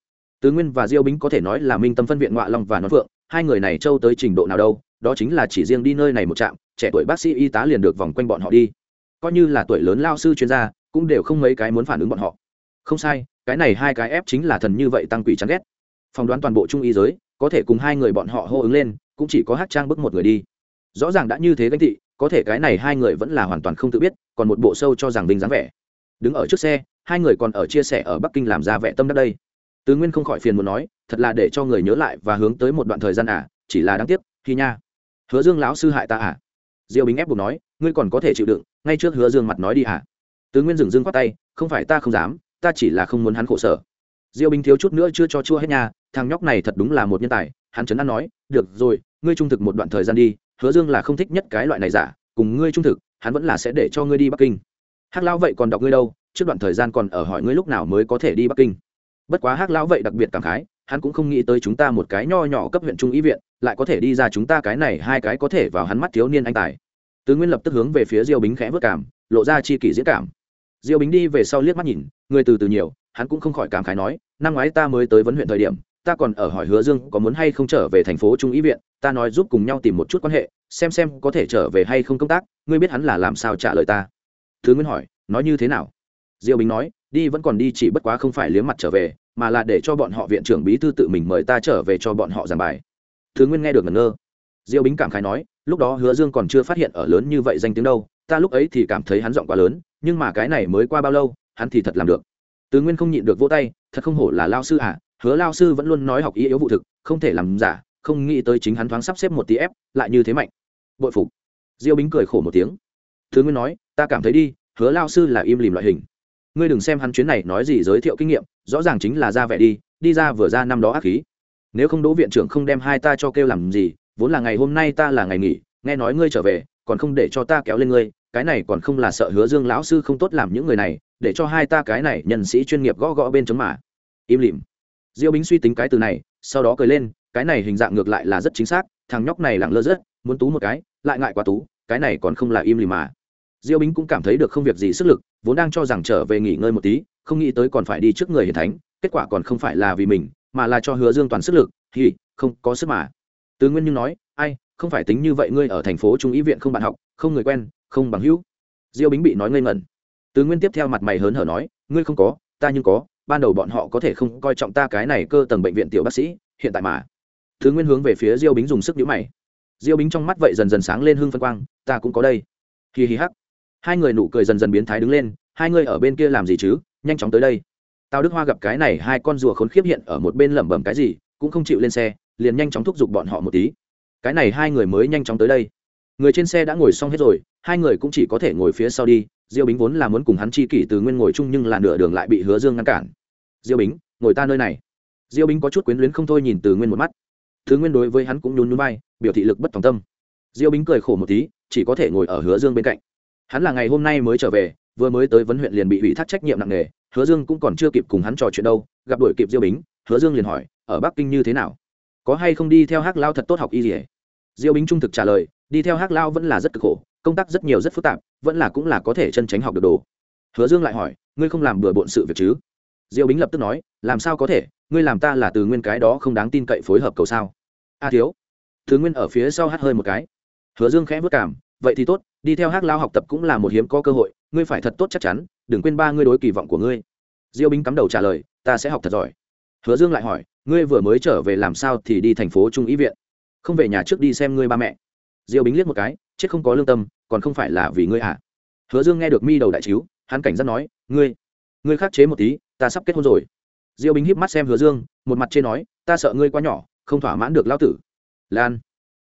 tứ nguyên và diêu bính có thể nói là minh tâm phân viện ngoại long và nón phượng, hai người này trâu tới trình độ nào đâu, đó chính là chỉ riêng đi nơi này một trạm, trẻ tuổi bác sĩ y tá liền được vòng quanh bọn họ đi. Coi như là tuổi lớn lao sư chuyên gia, cũng đều không mấy cái muốn phản ứng bọn họ. Không sai, cái này hai cái ép chính là thần như vậy tăng quỷ chán ghét. Phỏng đoán toàn bộ trung y giới, có thể cùng hai người bọn họ hô ứng lên, cũng chỉ có hát trang bức một người đi. Rõ ràng đã như thế gánh thị, có thể cái này hai người vẫn là hoàn toàn không tự biết, còn một bộ sâu cho rằng vinh dáng vẻ. Đứng ở trước xe, hai người còn ở chia sẻ ở bắc kinh làm ra vẻ tâm đắc đây tứ nguyên không khỏi phiền muốn nói, thật là để cho người nhớ lại và hướng tới một đoạn thời gian à chỉ là đáng tiếc khi nha. Hứa dương lão sư hại ta à? Diêu bính ép buộc nói, ngươi còn có thể chịu đựng, ngay trước hứa dương mặt nói đi à? Tứ nguyên dừng Dương khoát tay, không phải ta không dám, ta chỉ là không muốn hắn khổ sở. Diêu bính thiếu chút nữa chưa cho chua hết nhà thằng nhóc này thật đúng là một nhân tài, hắn chấn an nói, được rồi, ngươi trung thực một đoạn thời gian đi, hứa dương là không thích nhất cái loại này giả, cùng ngươi trung thực, hắn vẫn là sẽ để cho ngươi đi bắc kinh. Hắc lão, vậy còn đọc ngươi đâu? Trước đoạn thời gian còn ở hỏi ngươi lúc nào mới có thể đi bắc kinh? Bất quá hắc lão vậy đặc biệt cảm khái, hắn cũng không nghĩ tới chúng ta một cái nho nhỏ cấp huyện trung ý viện, lại có thể đi ra chúng ta cái này hai cái có thể vào hắn mắt thiếu niên anh tài. Tứ nguyên lập tức hướng về phía diêu bính khẽ vất cảm, lộ ra chi kỷ diễn cảm. Diêu bính đi về sau liếc mắt nhìn, người từ từ nhiều, hắn cũng không khỏi cảm khái nói, năm ngoái ta mới tới vấn huyện thời điểm, ta còn ở hỏi hứa dương có muốn hay không trở về thành phố trung ý viện, ta nói giúp cùng nhau tìm một chút quan hệ, xem xem có thể trở về hay không công tác, ngươi biết hắn là làm sao trả lời ta? Thứ nguyên hỏi, nói như thế nào? Diêu bính nói đi vẫn còn đi chỉ bất quá không phải liếm mặt trở về, mà là để cho bọn họ viện trưởng bí thư tự mình mời ta trở về cho bọn họ giảng bài. Thứ nguyên nghe được ngẩn ngơ. Diêu bính cảm khái nói, lúc đó hứa dương còn chưa phát hiện ở lớn như vậy danh tiếng đâu, ta lúc ấy thì cảm thấy hắn giọng quá lớn, nhưng mà cái này mới qua bao lâu, hắn thì thật làm được. Tứ nguyên không nhịn được vỗ tay, thật không hổ là lao sư à hứa lao sư vẫn luôn nói học ý yếu vụ thực, không thể làm giả, không nghĩ tới chính hắn thoáng sắp xếp một tí ép, lại như thế mạnh. Bội phục. Diêu bính cười khổ một tiếng. Tứ nguyên nói, ta cảm thấy đi, hứa lao sư là im lìm loại hình ngươi đừng xem hắn chuyến này nói gì giới thiệu kinh nghiệm, rõ ràng chính là ra vẻ đi đi ra vừa ra năm đó ác khí. Nếu không đỗ viện trưởng không đem hai ta cho kêu làm gì, vốn là ngày hôm nay ta là ngày nghỉ, nghe nói ngươi trở về, còn không để cho ta kéo lên ngươi, cái này còn không là sợ hứa dương lão sư không tốt làm những người này, để cho hai ta cái này nhân sĩ chuyên nghiệp gõ gõ bên chống mà. Im lìm. Diêu bính suy tính cái từ này, sau đó cười lên, cái này hình dạng ngược lại là rất chính xác, thằng nhóc này lẳng lơ rất, muốn tú một cái, lại ngại quá tú, cái này còn không là im lìm mà diêu bính cũng cảm thấy được không việc gì sức lực, vốn đang cho rằng trở về nghỉ ngơi một tí, không nghĩ tới còn phải đi trước người hiền thánh, kết quả còn không phải là vì mình, mà là cho hứa dương toàn sức lực thì không có sức mà. Tứ nguyên như nói, ai, không phải tính như vậy ngươi ở thành phố trung ý viện không bạn học, không người quen, không bằng hữu. Diêu bính bị nói ngây ngẩn. Tứ nguyên tiếp theo mặt mày hớn hở nói, ngươi không có, ta nhưng có, ban đầu bọn họ có thể không coi trọng ta cái này cơ tầng bệnh viện tiểu bác sĩ, hiện tại mà. Tứ nguyên hướng về phía diêu bính dùng sức nhũ mày. Diêu bính trong mắt vậy dần dần sáng lên hương phân quang, ta cũng có đây. Hì hì hắc hai người nụ cười dần dần biến thái đứng lên, hai người ở bên kia làm gì chứ? Nhanh chóng tới đây. Tào đức hoa gặp cái này, hai con rùa khốn khiếp hiện ở một bên lẩm bẩm cái gì, cũng không chịu lên xe, liền nhanh chóng thúc giục bọn họ một tí. Cái này hai người mới nhanh chóng tới đây. Người trên xe đã ngồi xong hết rồi, hai người cũng chỉ có thể ngồi phía sau đi. Diêu bính vốn là muốn cùng hắn chi kỷ từ nguyên ngồi chung nhưng là nửa đường lại bị hứa dương ngăn cản. Diêu bính, ngồi ta nơi này. Diêu bính có chút quyến luyến không thôi nhìn từ nguyên một mắt. Thứ nguyên đối với hắn cũng nhún nhún bay biểu thị lực bất tòng tâm. Diêu bính cười khổ một tí, chỉ có thể ngồi ở hứa dương bên cạnh hắn là ngày hôm nay mới trở về, vừa mới tới vấn huyện liền bị ủy thác trách nhiệm nặng nề, hứa dương cũng còn chưa kịp cùng hắn trò chuyện đâu, gặp đổi kịp diêu bính, hứa dương liền hỏi, ở bắc kinh như thế nào? Có hay không đi theo hắc lao thật tốt học y gì diêu bính trung thực trả lời, đi theo hắc lao vẫn là rất cực khổ, công tác rất nhiều rất phức tạp, vẫn là cũng là có thể chân tránh học được đồ. Hứa dương lại hỏi, ngươi không làm bừa bộn sự việc chứ? Diêu bính lập tức nói, làm sao có thể? Ngươi làm ta là từ nguyên cái đó không đáng tin cậy phối hợp cầu sao? A thiếu. Thứ nguyên ở phía sau hát hơi một cái. Hứa dương khẽ vất cảm vậy thì tốt, đi theo hát lao học tập cũng là một hiếm có cơ hội, ngươi phải thật tốt chắc chắn, đừng quên ba ngươi đối kỳ vọng của ngươi. Diêu bính cắm đầu trả lời, ta sẽ học thật giỏi. Hứa dương lại hỏi, ngươi vừa mới trở về làm sao thì đi thành phố trung ý viện? Không về nhà trước đi xem ngươi ba mẹ. Diêu bính liếc một cái, chết không có lương tâm, còn không phải là vì ngươi à? Hứa dương nghe được mi đầu đại chiếu, hắn cảnh giác nói, ngươi ngươi khắc chế một tí, ta sắp kết hôn rồi. Diêu bính híp mắt xem hứa dương, một mặt trên nói, ta sợ ngươi quá nhỏ, không thỏa mãn được lao tử. Lan,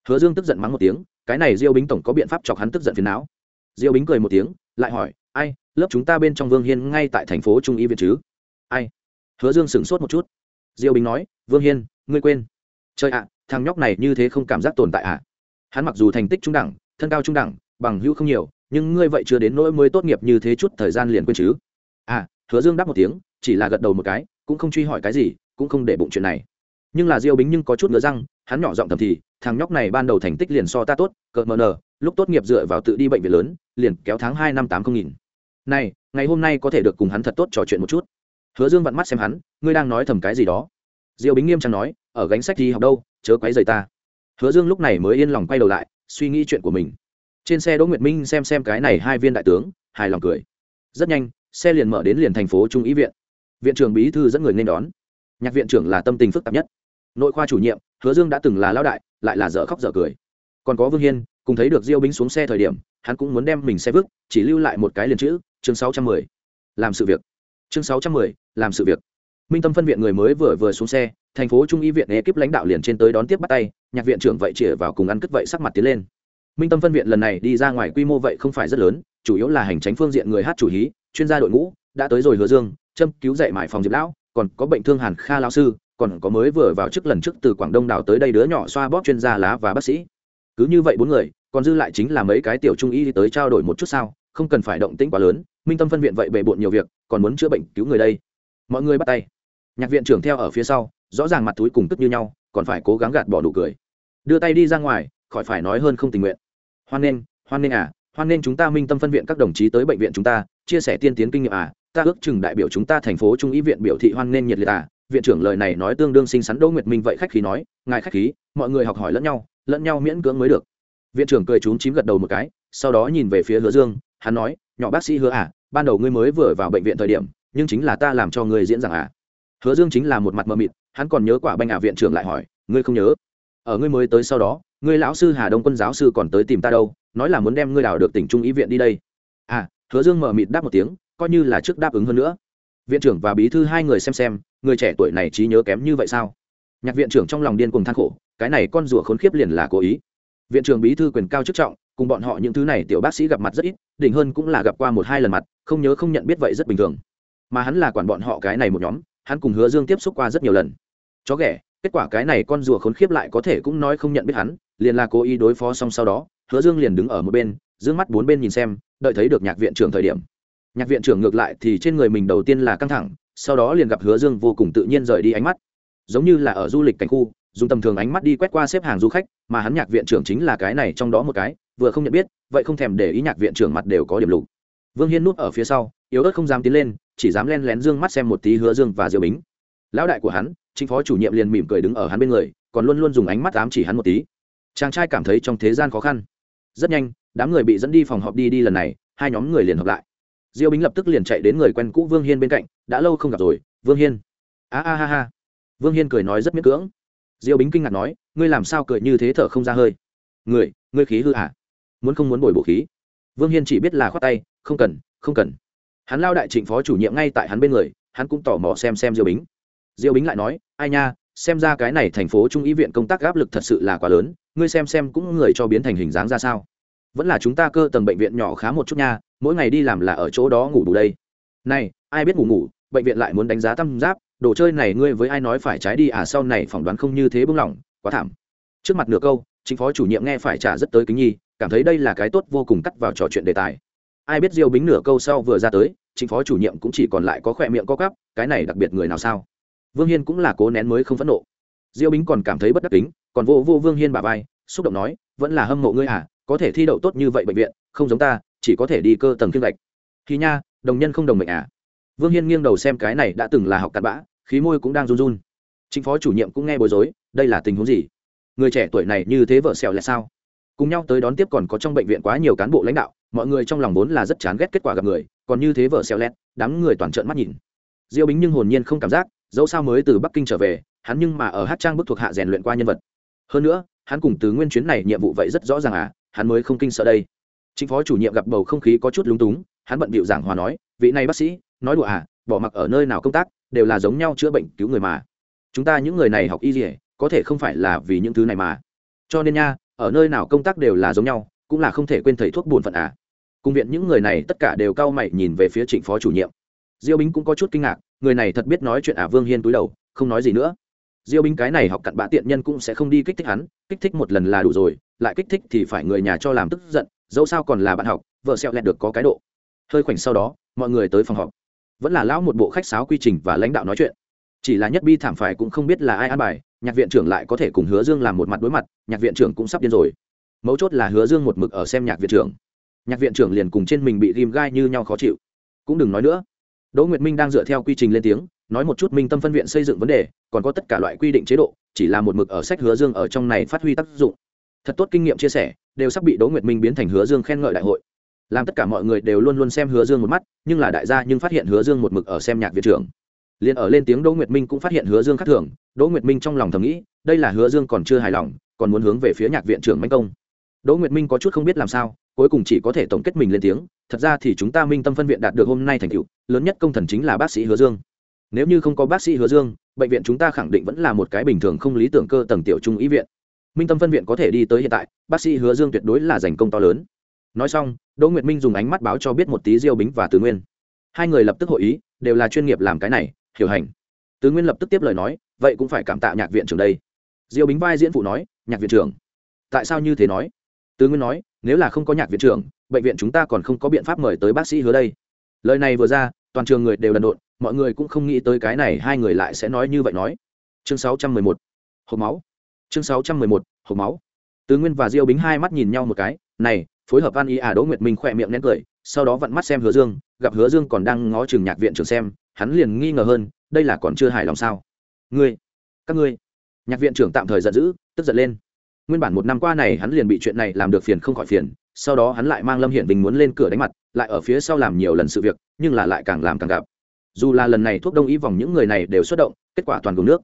hứa dương tức giận mắng một tiếng cái này diêu bính tổng có biện pháp chọc hắn tức giận phiền não. Diêu bính cười một tiếng, lại hỏi, ai, lớp chúng ta bên trong vương hiên ngay tại thành phố trung y viện chứ? Ai? Hứa dương sửng sốt một chút. Diêu bính nói, vương hiên, ngươi quên. Trời ạ, thằng nhóc này như thế không cảm giác tồn tại ạ. Hắn mặc dù thành tích trung đẳng, thân cao trung đẳng, bằng hữu không nhiều, nhưng ngươi vậy chưa đến nỗi mới tốt nghiệp như thế chút thời gian liền quên chứ. À hứa dương đáp một tiếng, chỉ là gật đầu một cái, cũng không truy hỏi cái gì, cũng không để bụng chuyện này. Nhưng là diêu bính nhưng có chút ngứa răng hắn nhỏ giọng thầm thì, thằng nhóc này ban đầu thành tích liền so ta tốt, cợt mờ nờ, lúc tốt nghiệp dựa vào tự đi bệnh viện lớn, liền kéo tháng hai năm tám không nghìn. Này, ngày hôm nay có thể được cùng hắn thật tốt trò chuyện một chút. Hứa dương vặn mắt xem hắn, ngươi đang nói thầm cái gì đó. Diêu bính nghiêm trang nói, ở gánh sách đi học đâu, chớ quấy rầy ta. Hứa dương lúc này mới yên lòng quay đầu lại, suy nghĩ chuyện của mình. Trên xe đỗ nguyệt minh xem xem cái này hai viên đại tướng, hài lòng cười. Rất nhanh, xe liền mở đến liền thành phố trung ý viện. Viện trưởng bí thư dẫn người nên đón. Nhạc viện trưởng là tâm tình phức tạp nhất. Nội khoa chủ nhiệm hứa dương đã từng là lao đại, lại là dở khóc dở cười. Còn có vương hiên, cùng thấy được diêu bính xuống xe thời điểm, hắn cũng muốn đem mình xe vứt, chỉ lưu lại một cái liền chữ, chương sáu trăm mười. Làm sự việc. Chương sáu trăm mười, làm sự việc. Minh tâm phân viện người mới vừa vừa xuống xe, thành phố trung y viện ekip lãnh đạo liền trên tới đón tiếp bắt tay, nhạc viện trưởng vậy chĩa vào cùng ăn cất vậy sắc mặt tiến lên. Minh tâm phân viện lần này đi ra ngoài quy mô vậy không phải rất lớn, chủ yếu là hành tránh phương diện người hát chủ hí, chuyên gia đội ngũ, đã tới rồi hứa dương, châm cứu dạy mải phòng diệp lão, còn có bệnh thương hàn kha lao sư còn có mới vừa vào trước lần trước từ quảng đông đảo tới đây đứa nhỏ xoa bóp chuyên gia lá và bác sĩ. Cứ như vậy bốn người, còn dư lại chính là mấy cái tiểu trung y tới trao đổi một chút sao, không cần phải động tĩnh quá lớn, minh tâm phân viện vậy bề bộn nhiều việc, còn muốn chữa bệnh cứu người đây. Mọi người bắt tay. Nhạc viện trưởng theo ở phía sau, rõ ràng mặt túi cùng tức như nhau, còn phải cố gắng gạt bỏ đủ cười. Đưa tay đi ra ngoài, khỏi phải nói hơn không tình nguyện. Hoan nghênh hoan nghênh à hoan nên chúng ta minh tâm phân viện các đồng chí tới bệnh viện chúng ta, chia sẻ tiên tiến kinh nghiệm à ta ước chừng đại biểu chúng ta thành phố trung ý viện biểu thị hoan nên nhiệt liệt à viện trưởng lời này nói tương đương xinh xắn đỗ nguyệt minh vậy khách khí nói, ngài khách khí, mọi người học hỏi lẫn nhau lẫn nhau miễn cưỡng mới được. Viện trưởng cười trúng chím gật đầu một cái, sau đó nhìn về phía hứa dương, hắn nói, nhỏ bác sĩ hứa à ban đầu ngươi mới vừa vào bệnh viện thời điểm, nhưng chính là ta làm cho ngươi diễn rằng à. Hứa dương chính là một mặt mờ mịt, hắn còn nhớ quả banh à viện trưởng lại hỏi, ngươi không nhớ? Ở ngươi mới tới sau đó, ngươi lão sư hà đông quân giáo sư còn tới tìm ta đâu, nói là muốn đem ngươi đào được tỉnh trung ý viện đi đây. À hứa dương mờ mịt đáp một tiếng, coi như là trước đáp ứng hơn nữa viện trưởng và bí thư hai người xem xem, người trẻ tuổi này trí nhớ kém như vậy sao? Nhạc viện trưởng trong lòng điên cùng than khổ, cái này con rùa khốn khiếp liền là cố ý. Viện trưởng bí thư quyền cao chức trọng, cùng bọn họ những thứ này tiểu bác sĩ gặp mặt rất ít, đỉnh hơn cũng là gặp qua một hai lần mặt, không nhớ không nhận biết vậy rất bình thường. Mà hắn là quản bọn họ cái này một nhóm, hắn cùng hứa dương tiếp xúc qua rất nhiều lần. Chó ghẻ, kết quả cái này con rùa khốn khiếp lại có thể cũng nói không nhận biết hắn, liền là cố ý đối phó xong sau đó, hứa dương liền đứng ở một bên d mắt bốn bên nhìn xem, đợi thấy được nhạc viện trưởng thời điểm nhạc viện trưởng ngược lại thì trên người mình đầu tiên là căng thẳng, sau đó liền gặp hứa dương vô cùng tự nhiên rời đi ánh mắt. Giống như là ở du lịch cảnh khu, dùng tầm thường ánh mắt đi quét qua xếp hàng du khách, mà hắn nhạc viện trưởng chính là cái này trong đó một cái, vừa không nhận biết, vậy không thèm để ý nhạc viện trưởng mặt đều có điểm lục. Vương hiên núp ở phía sau, yếu ớt không dám tiến lên, chỉ dám len lén dương mắt xem một tí hứa dương và diệu bính. Lão đại của hắn, chính phó chủ nhiệm liền mỉm cười đứng ở hắn bên người, còn luôn luôn dùng ánh mắt ám chỉ hắn một tí. Chàng trai cảm thấy trong thế gian khó khăn. Rất nhanh, đám người bị dẫn đi phòng họp đi đi lần này, hai nhóm người liền hợp lại diêu bính lập tức liền chạy đến người quen cũ vương hiên bên cạnh, đã lâu không gặp rồi, vương hiên. A a ha ha vương hiên cười nói rất miễn cưỡng. Diêu bính kinh ngạc nói, ngươi làm sao cười như thế thở không ra hơi? Người ngươi khí hư hả? Muốn không muốn bồi bổ khí? Vương hiên chỉ biết là khoát tay, không cần không cần. Hắn lao đại trịnh phó chủ nhiệm ngay tại hắn bên người, hắn cũng tò mò xem xem diêu bính. Diêu bính lại nói, ai nha, xem ra cái này thành phố trung ý viện công tác áp lực thật sự là quá lớn, ngươi xem xem cũng người cho biến thành hình dáng ra sao. Vẫn là chúng ta cơ tầng bệnh viện nhỏ khá một chút nha mỗi ngày đi làm là ở chỗ đó ngủ đủ đây. Này, ai biết ngủ ngủ, bệnh viện lại muốn đánh giá tâm giáp, đồ chơi này ngươi với ai nói phải trái đi à sau này phỏng đoán không như thế bưng lỏng, quá thảm. Trước mặt nửa câu, chính phó chủ nhiệm nghe phải trả rất tới kính nhi, cảm thấy đây là cái tốt vô cùng cắt vào trò chuyện đề tài. Ai biết diêu bính nửa câu sau vừa ra tới, chính phó chủ nhiệm cũng chỉ còn lại có khỏe miệng có cắp cái này đặc biệt người nào sao? Vương hiên cũng là cố nén mới không phẫn nộ. Diêu bính còn cảm thấy bất đắc tính còn vô vô vương hiên bà vai, xúc động nói, vẫn là hâm mộ ngươi à có thể thi đậu tốt như vậy bệnh viện, không giống ta chỉ có thể đi cơ tầng kiêng gạch. Khi nha, đồng nhân không đồng mệnh à? Vương hiên nghiêng đầu xem cái này đã từng là học cặn bã, khí môi cũng đang run run. Chính phó chủ nhiệm cũng nghe bối rối, đây là tình huống gì? Người trẻ tuổi này như thế vợ sẹo là sao? Cùng nhau tới đón tiếp còn có trong bệnh viện quá nhiều cán bộ lãnh đạo, mọi người trong lòng vốn là rất chán ghét kết quả gặp người, còn như thế vợ xẻo lẹt, đám người toàn trợn mắt nhìn. Diêu bính nhưng hồn nhiên không cảm giác, dẫu sao mới từ bắc kinh trở về, hắn nhưng mà ở hát trang bức thuộc hạ rèn luyện qua nhân vật. Hơn nữa, hắn cùng từ nguyên chuyến này nhiệm vụ vậy rất rõ ràng à hắn mới không kinh sợ đây chính phó chủ nhiệm gặp bầu không khí có chút lúng túng, hắn bận bịu giảng hòa nói, vị này bác sĩ, nói đùa à bỏ mặc ở nơi nào công tác, đều là giống nhau chữa bệnh cứu người mà. Chúng ta những người này học y gì có thể không phải là vì những thứ này mà. Cho nên nha, ở nơi nào công tác đều là giống nhau, cũng là không thể quên thầy thuốc buồn phận à. Cùng viện những người này tất cả đều cao mày nhìn về phía trịnh phó chủ nhiệm. Diêu bính cũng có chút kinh ngạc, người này thật biết nói chuyện à vương hiên túi đầu, không nói gì nữa. Diêu bính cái này học cặn bã tiện nhân cũng sẽ không đi kích thích hắn, kích thích một lần là đủ rồi, lại kích thích thì phải người nhà cho làm tức giận dẫu sao còn là bạn học, vợ xẹo lẹt được có cái độ. Hơi khoảnh sau đó, mọi người tới phòng họp. Vẫn là lão một bộ khách sáo quy trình và lãnh đạo nói chuyện. Chỉ là nhất bi thảm phải cũng không biết là ai an bài, nhạc viện trưởng lại có thể cùng hứa dương làm một mặt đối mặt, nhạc viện trưởng cũng sắp điên rồi. Mấu chốt là hứa dương một mực ở xem nhạc viện trưởng. Nhạc viện trưởng liền cùng trên mình bị ghim gai như nhau khó chịu. Cũng đừng nói nữa. Đỗ nguyệt minh đang dựa theo quy trình lên tiếng, nói một chút minh tâm phân viện xây dựng vấn đề, còn có tất cả loại quy định chế độ, chỉ là một mực ở sách hứa dương ở trong này phát huy tác dụng thật tốt kinh nghiệm chia sẻ, đều sắp bị đỗ nguyệt minh biến thành hứa dương khen ngợi đại hội. Làm tất cả mọi người đều luôn luôn xem hứa dương một mắt, nhưng là đại gia nhưng phát hiện hứa dương một mực ở xem nhạc viện trưởng. Liền ở lên tiếng đỗ nguyệt minh cũng phát hiện hứa dương khác thường, đỗ nguyệt minh trong lòng thầm nghĩ, đây là hứa dương còn chưa hài lòng, còn muốn hướng về phía nhạc viện trưởng manh công. Đỗ nguyệt minh có chút không biết làm sao, cuối cùng chỉ có thể tổng kết mình lên tiếng, thật ra thì chúng ta minh tâm phân viện đạt được hôm nay thành tựu, lớn nhất công thần chính là bác sĩ hứa dương. Nếu như không có bác sĩ hứa dương, bệnh viện chúng ta khẳng định vẫn là một cái bình thường không lý tưởng cơ tầng tiểu trung ý viện minh tâm phân viện có thể đi tới hiện tại, bác sĩ hứa dương tuyệt đối là giành công to lớn. Nói xong, đỗ nguyệt minh dùng ánh mắt báo cho biết một tí diêu bính và tứ nguyên. Hai người lập tức hội ý, đều là chuyên nghiệp làm cái này, hiểu hành. Tứ nguyên lập tức tiếp lời nói, vậy cũng phải cảm tạ nhạc viện trưởng đây. Diêu bính vai diễn phụ nói, nhạc viện trưởng. Tại sao như thế nói? Tứ nguyên nói, nếu là không có nhạc viện trưởng, bệnh viện chúng ta còn không có biện pháp mời tới bác sĩ hứa đây. Lời này vừa ra, toàn trường người đều đần độn, mọi người cũng không nghĩ tới cái này, hai người lại sẽ nói như vậy nói. Chương sáu trăm mười một. Hộp máu chương sáu trăm mười một hộp máu. Tứ nguyên và diêu bính hai mắt nhìn nhau một cái, này, phối hợp an ý à? Đỗ nguyệt minh khỏe miệng nén cười, sau đó vặn mắt xem hứa dương, gặp hứa dương còn đang ngó chừng nhạc viện trưởng xem, hắn liền nghi ngờ hơn, đây là còn chưa hài lòng sao? Ngươi, các ngươi. Nhạc viện trưởng tạm thời giận dữ, tức giận lên. Nguyên bản một năm qua này hắn liền bị chuyện này làm được phiền không khỏi phiền, sau đó hắn lại mang lâm Hiển bình muốn lên cửa đánh mặt, lại ở phía sau làm nhiều lần sự việc, nhưng là lại càng làm càng gặp. Dù là lần này thuốc đông y vòng những người này đều xuất động, kết quả toàn cùng nước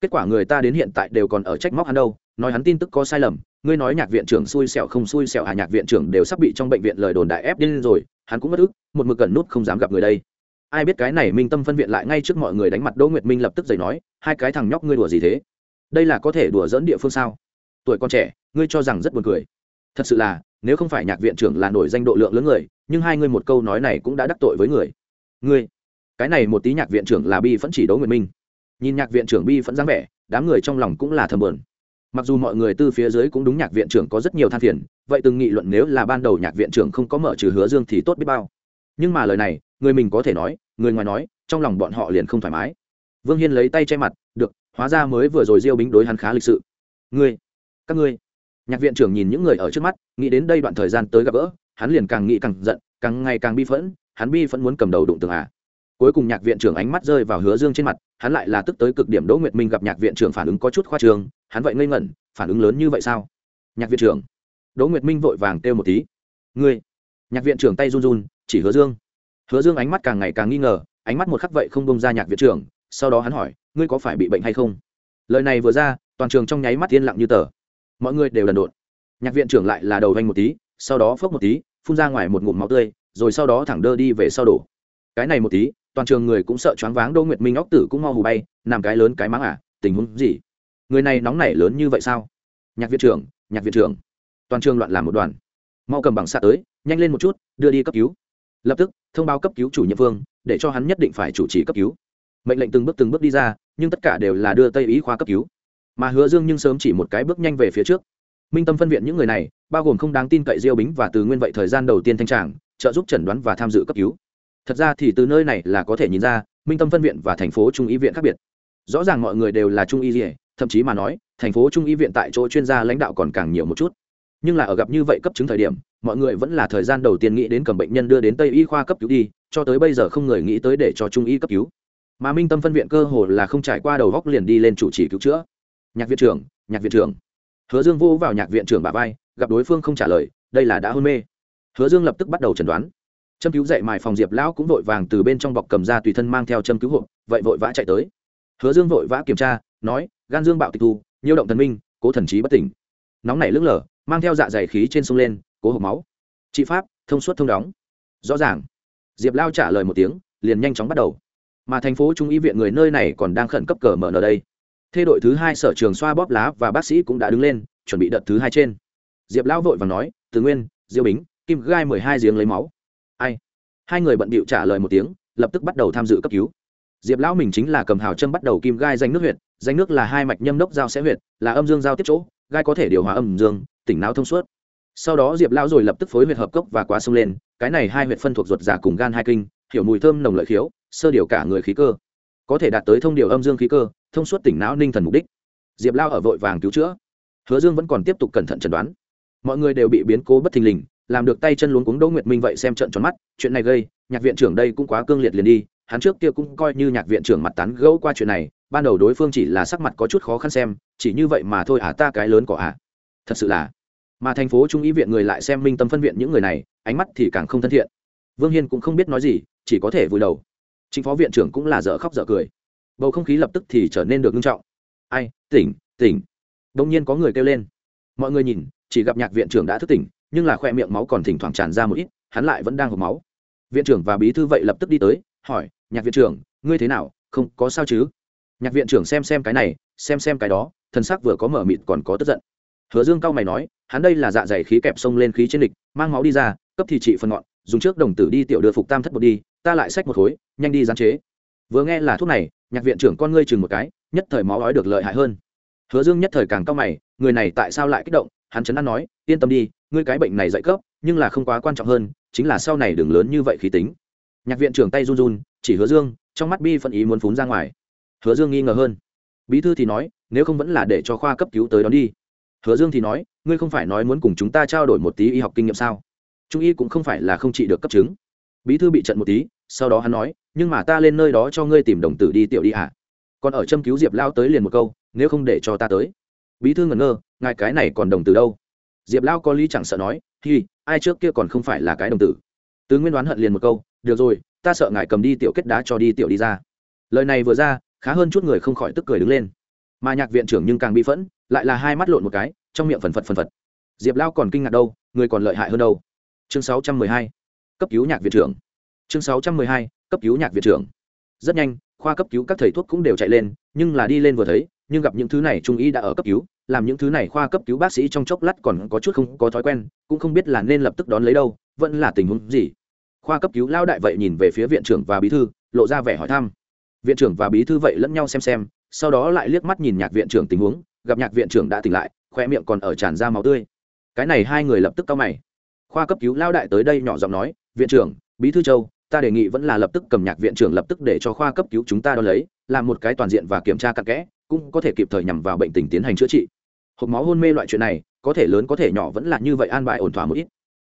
kết quả người ta đến hiện tại đều còn ở trách móc hắn đâu, nói hắn tin tức có sai lầm, ngươi nói nhạc viện trưởng xui xẻo không xui xẻo à nhạc viện trưởng đều sắp bị trong bệnh viện lời đồn đại ép điên rồi, hắn cũng mất ức, một mực gần nút không dám gặp người đây. Ai biết cái này minh tâm phân viện lại ngay trước mọi người đánh mặt đỗ nguyệt minh lập tức giày nói, hai cái thằng nhóc ngươi đùa gì thế? Đây là có thể đùa dẫn địa phương sao? Tuổi con trẻ, ngươi cho rằng rất buồn cười. Thật sự là, nếu không phải nhạc viện trưởng là nổi danh độ lượng lớn người, nhưng hai ngươi một câu nói này cũng đã đắc tội với người. Ngươi, cái này một tí nhạc viện trưởng là bi vẫn chỉ đỗ nguyệt minh nhìn nhạc viện trưởng bi phẫn dáng vẻ, đám người trong lòng cũng là thầm buồn. Mặc dù mọi người từ phía dưới cũng đúng nhạc viện trưởng có rất nhiều than phiền, vậy từng nghị luận nếu là ban đầu nhạc viện trưởng không có mở trừ hứa dương thì tốt biết bao. Nhưng mà lời này, người mình có thể nói, người ngoài nói, trong lòng bọn họ liền không thoải mái. Vương hiên lấy tay che mặt, được, hóa ra mới vừa rồi diêu bính đối hắn khá lịch sự. Ngươi, các ngươi? Nhạc viện trưởng nhìn những người ở trước mắt, nghĩ đến đây đoạn thời gian tới gặp gỡ, hắn liền càng nghĩ càng giận, càng ngày càng bi phẫn, hắn bi phẫn muốn cầm đầu đụng tường à cuối cùng nhạc viện trưởng ánh mắt rơi vào hứa dương trên mặt, hắn lại là tức tới cực điểm đỗ nguyệt minh gặp nhạc viện trưởng phản ứng có chút khoa trường hắn vậy ngây ngẩn, phản ứng lớn như vậy sao? Nhạc viện trưởng, đỗ nguyệt minh vội vàng kêu một tí. Ngươi, nhạc viện trưởng tay run run, chỉ hứa dương. Hứa dương ánh mắt càng ngày càng nghi ngờ, ánh mắt một khắc vậy không bông ra nhạc viện trưởng, sau đó hắn hỏi, ngươi có phải bị bệnh hay không? Lời này vừa ra, toàn trường trong nháy mắt yên lặng như tờ. Mọi người đều đần độn. Nhạc viện trưởng lại là đầu vanh một tí, sau đó phốc một tí, phun ra ngoài một ngụm máu tươi, rồi sau đó thẳng đơ đi về sau đổ. Cái này một tí toàn trường người cũng sợ choáng váng đô nguyệt minh óc tử cũng mau hù bay làm cái lớn cái mắng à tình huống gì? Người này nóng nảy lớn như vậy sao? Nhạc viện trưởng, nhạc viện trưởng. Toàn trường loạn làm một đoàn. Mau cầm bằng xạ tới, nhanh lên một chút, đưa đi cấp cứu. Lập tức, thông báo cấp cứu chủ nhiệm phương để cho hắn nhất định phải chủ trì cấp cứu. Mệnh lệnh từng bước từng bước đi ra, nhưng tất cả đều là đưa tây ý khoa cấp cứu. Mà hứa dương nhưng sớm chỉ một cái bước nhanh về phía trước. Minh tâm phân viện những người này, bao gồm không đáng tin cậy diêu bính và từ nguyên vậy thời gian đầu tiên thanh tràng, trợ giúp chẩn đoán và tham dự cấp cứu thật ra thì từ nơi này là có thể nhìn ra, minh tâm phân viện và thành phố trung y viện khác biệt. Rõ ràng mọi người đều là trung y dỉa thậm chí mà nói, thành phố trung y viện tại chỗ chuyên gia lãnh đạo còn càng nhiều một chút. Nhưng là ở gặp như vậy cấp chứng thời điểm, mọi người vẫn là thời gian đầu tiên nghĩ đến cầm bệnh nhân đưa đến tây y khoa cấp cứu đi, cho tới bây giờ không người nghĩ tới để cho trung y cấp cứu. Mà minh tâm phân viện cơ hồ là không trải qua đầu góc liền đi lên chủ trì cứu chữa. Nhạc viện trưởng, nhạc viện trưởng. Hứa dương vô vào nhạc viện trưởng bà vai, gặp đối phương không trả lời, đây là đã hôn mê. Hứa dương lập tức bắt đầu chẩn đoán châm cứu dậy mài phòng diệp lão cũng vội vàng từ bên trong bọc cầm ra tùy thân mang theo châm cứu hộp vậy vội vã chạy tới. Hứa dương vội vã kiểm tra, nói, gan dương bạo tịch thu, nhiêu động thần minh, cố thần trí bất tỉnh. Nóng nảy lức lở mang theo dạ dày khí trên sông lên, cố hộp máu. Trị pháp, thông suốt thông đóng. Rõ ràng. Diệp lao trả lời một tiếng, liền nhanh chóng bắt đầu. Mà thành phố trung y viện người nơi này còn đang khẩn cấp cờ mở ở đây. Thê đội thứ hai sở trường xoa bóp lá và bác sĩ cũng đã đứng lên, chuẩn bị đợt thứ hai trên. Diệp lão vội và nói, từ nguyên, diêu bính, kim gai mười hai giếng lấy máu ai? Hai người bận bịu trả lời một tiếng, lập tức bắt đầu tham dự cấp cứu. Diệp lão mình chính là cầm hào châm bắt đầu kim gai danh nước huyệt, danh nước là hai mạch nhâm đốc giao sẽ huyệt, là âm dương giao tiếp chỗ, gai có thể điều hòa âm dương, tỉnh não thông suốt. Sau đó diệp lão rồi lập tức phối huyệt hợp cốc và quá sông lên, cái này hai huyệt phân thuộc ruột giả cùng gan hai kinh, hiểu mùi thơm nồng lợi khiếu, sơ điều cả người khí cơ. Có thể đạt tới thông điều âm dương khí cơ, thông suốt tỉnh não ninh thần mục đích. Diệp lao ở vội vàng cứu chữa. Hứa dương vẫn còn tiếp tục cẩn thận chẩn đoán. Mọi người đều bị biến cố bất thình lình làm được tay chân luống cuống đỗ nguyệt minh vậy xem trận tròn mắt, chuyện này gây, nhạc viện trưởng đây cũng quá cương liệt liền đi, hắn trước kia cũng coi như nhạc viện trưởng mặt tán gẫu qua chuyện này, ban đầu đối phương chỉ là sắc mặt có chút khó khăn xem, chỉ như vậy mà thôi à ta cái lớn của à. Thật sự là, mà thành phố trung ý viện người lại xem minh tâm phân viện những người này, ánh mắt thì càng không thân thiện. Vương hiên cũng không biết nói gì, chỉ có thể vùi đầu. Chính phó viện trưởng cũng là dở khóc dở cười. Bầu không khí lập tức thì trở nên được nghiêm trọng. Ai, tỉnh tỉnh. Đột nhiên có người kêu lên. Mọi người nhìn, chỉ gặp nhạc viện trưởng đã thức tỉnh nhưng là khoe miệng máu còn thỉnh thoảng tràn ra một ít, hắn lại vẫn đang hộp máu. Viện trưởng và bí thư vậy lập tức đi tới, hỏi, nhạc viện trưởng, ngươi thế nào? Không có sao chứ? Nhạc viện trưởng xem xem cái này, xem xem cái đó thân xác vừa có mở mịt còn có tức giận. Hứa dương cao mày nói, hắn đây là dạ dày khí kẹp sông lên khí trên địch, mang máu đi ra, cấp thì trị phần ngọn, dùng trước đồng tử đi tiểu đưa phục tam thất một đi, ta lại xách một khối, nhanh đi gián chế. Vừa nghe là thuốc này, nhạc viện trưởng con ngươi chừng một cái, nhất thời máu ói được lợi hại hơn. Hứa dương nhất thời càng cao mày, người này tại sao lại kích động? Hắn chấn an nói, yên tâm đi ngươi cái bệnh này dạy cấp, nhưng là không quá quan trọng hơn, chính là sau này đừng lớn như vậy khí tính. Nhạc viện trưởng tay run run, chỉ hứa dương, trong mắt bi phận ý muốn phún ra ngoài. Hứa dương nghi ngờ hơn. Bí thư thì nói, nếu không vẫn là để cho khoa cấp cứu tới đón đi. Hứa dương thì nói, ngươi không phải nói muốn cùng chúng ta trao đổi một tí y học kinh nghiệm sao? Trung y cũng không phải là không trị được cấp chứng. Bí thư bị trận một tí, sau đó hắn nói, nhưng mà ta lên nơi đó cho ngươi tìm đồng tử đi tiểu đi à còn ở châm cứu diệp lao tới liền một câu, nếu không để cho ta tới. Bí thư ngẩn ngơ, ngài cái này còn đồng tử đâu? Diệp lao có lý chẳng sợ nói thì ai trước kia còn không phải là cái đồng tử? Tứ nguyên đoán hận liền một câu, được rồi, ta sợ ngài cầm đi tiểu kết đá cho đi tiểu đi ra. Lời này vừa ra, khá hơn chút người không khỏi tức cười đứng lên. Mà nhạc viện trưởng nhưng càng bị phẫn, lại là hai mắt lộn một cái, trong miệng phần phật phần phật. Diệp lao còn kinh ngạc đâu, người còn lợi hại hơn đâu. Chương sáu trăm mười hai, cấp cứu nhạc viện trưởng. Chương sáu trăm mười hai, cấp cứu nhạc viện trưởng. Rất nhanh, khoa cấp cứu các thầy thuốc cũng đều chạy lên, nhưng là đi lên vừa thấy, nhưng gặp những thứ này trung y đã ở cấp cứu làm những thứ này khoa cấp cứu bác sĩ trong chốc lát còn có chút không có thói quen, cũng không biết là nên lập tức đón lấy đâu, vẫn là tình huống gì. Khoa cấp cứu lao đại vậy nhìn về phía viện trưởng và bí thư, lộ ra vẻ hỏi thăm. Viện trưởng và bí thư vậy lẫn nhau xem xem, sau đó lại liếc mắt nhìn nhạc viện trưởng tình huống, gặp nhạc viện trưởng đã tỉnh lại khoe miệng còn ở tràn ra máu tươi. Cái này hai người lập tức cao mày. Khoa cấp cứu lao đại tới đây nhỏ giọng nói, viện trưởng, bí thư châu, ta đề nghị vẫn là lập tức cầm nhạc viện trưởng lập tức để cho khoa cấp cứu chúng ta đo lấy, làm một cái toàn diện và kiểm tra cặn kẽ cũng có thể kịp thời nhằm vào bệnh tình tiến hành chữa trị. Hộp máu hôn mê loại chuyện này, có thể lớn có thể nhỏ vẫn là như vậy an bài ổn thỏa một ít.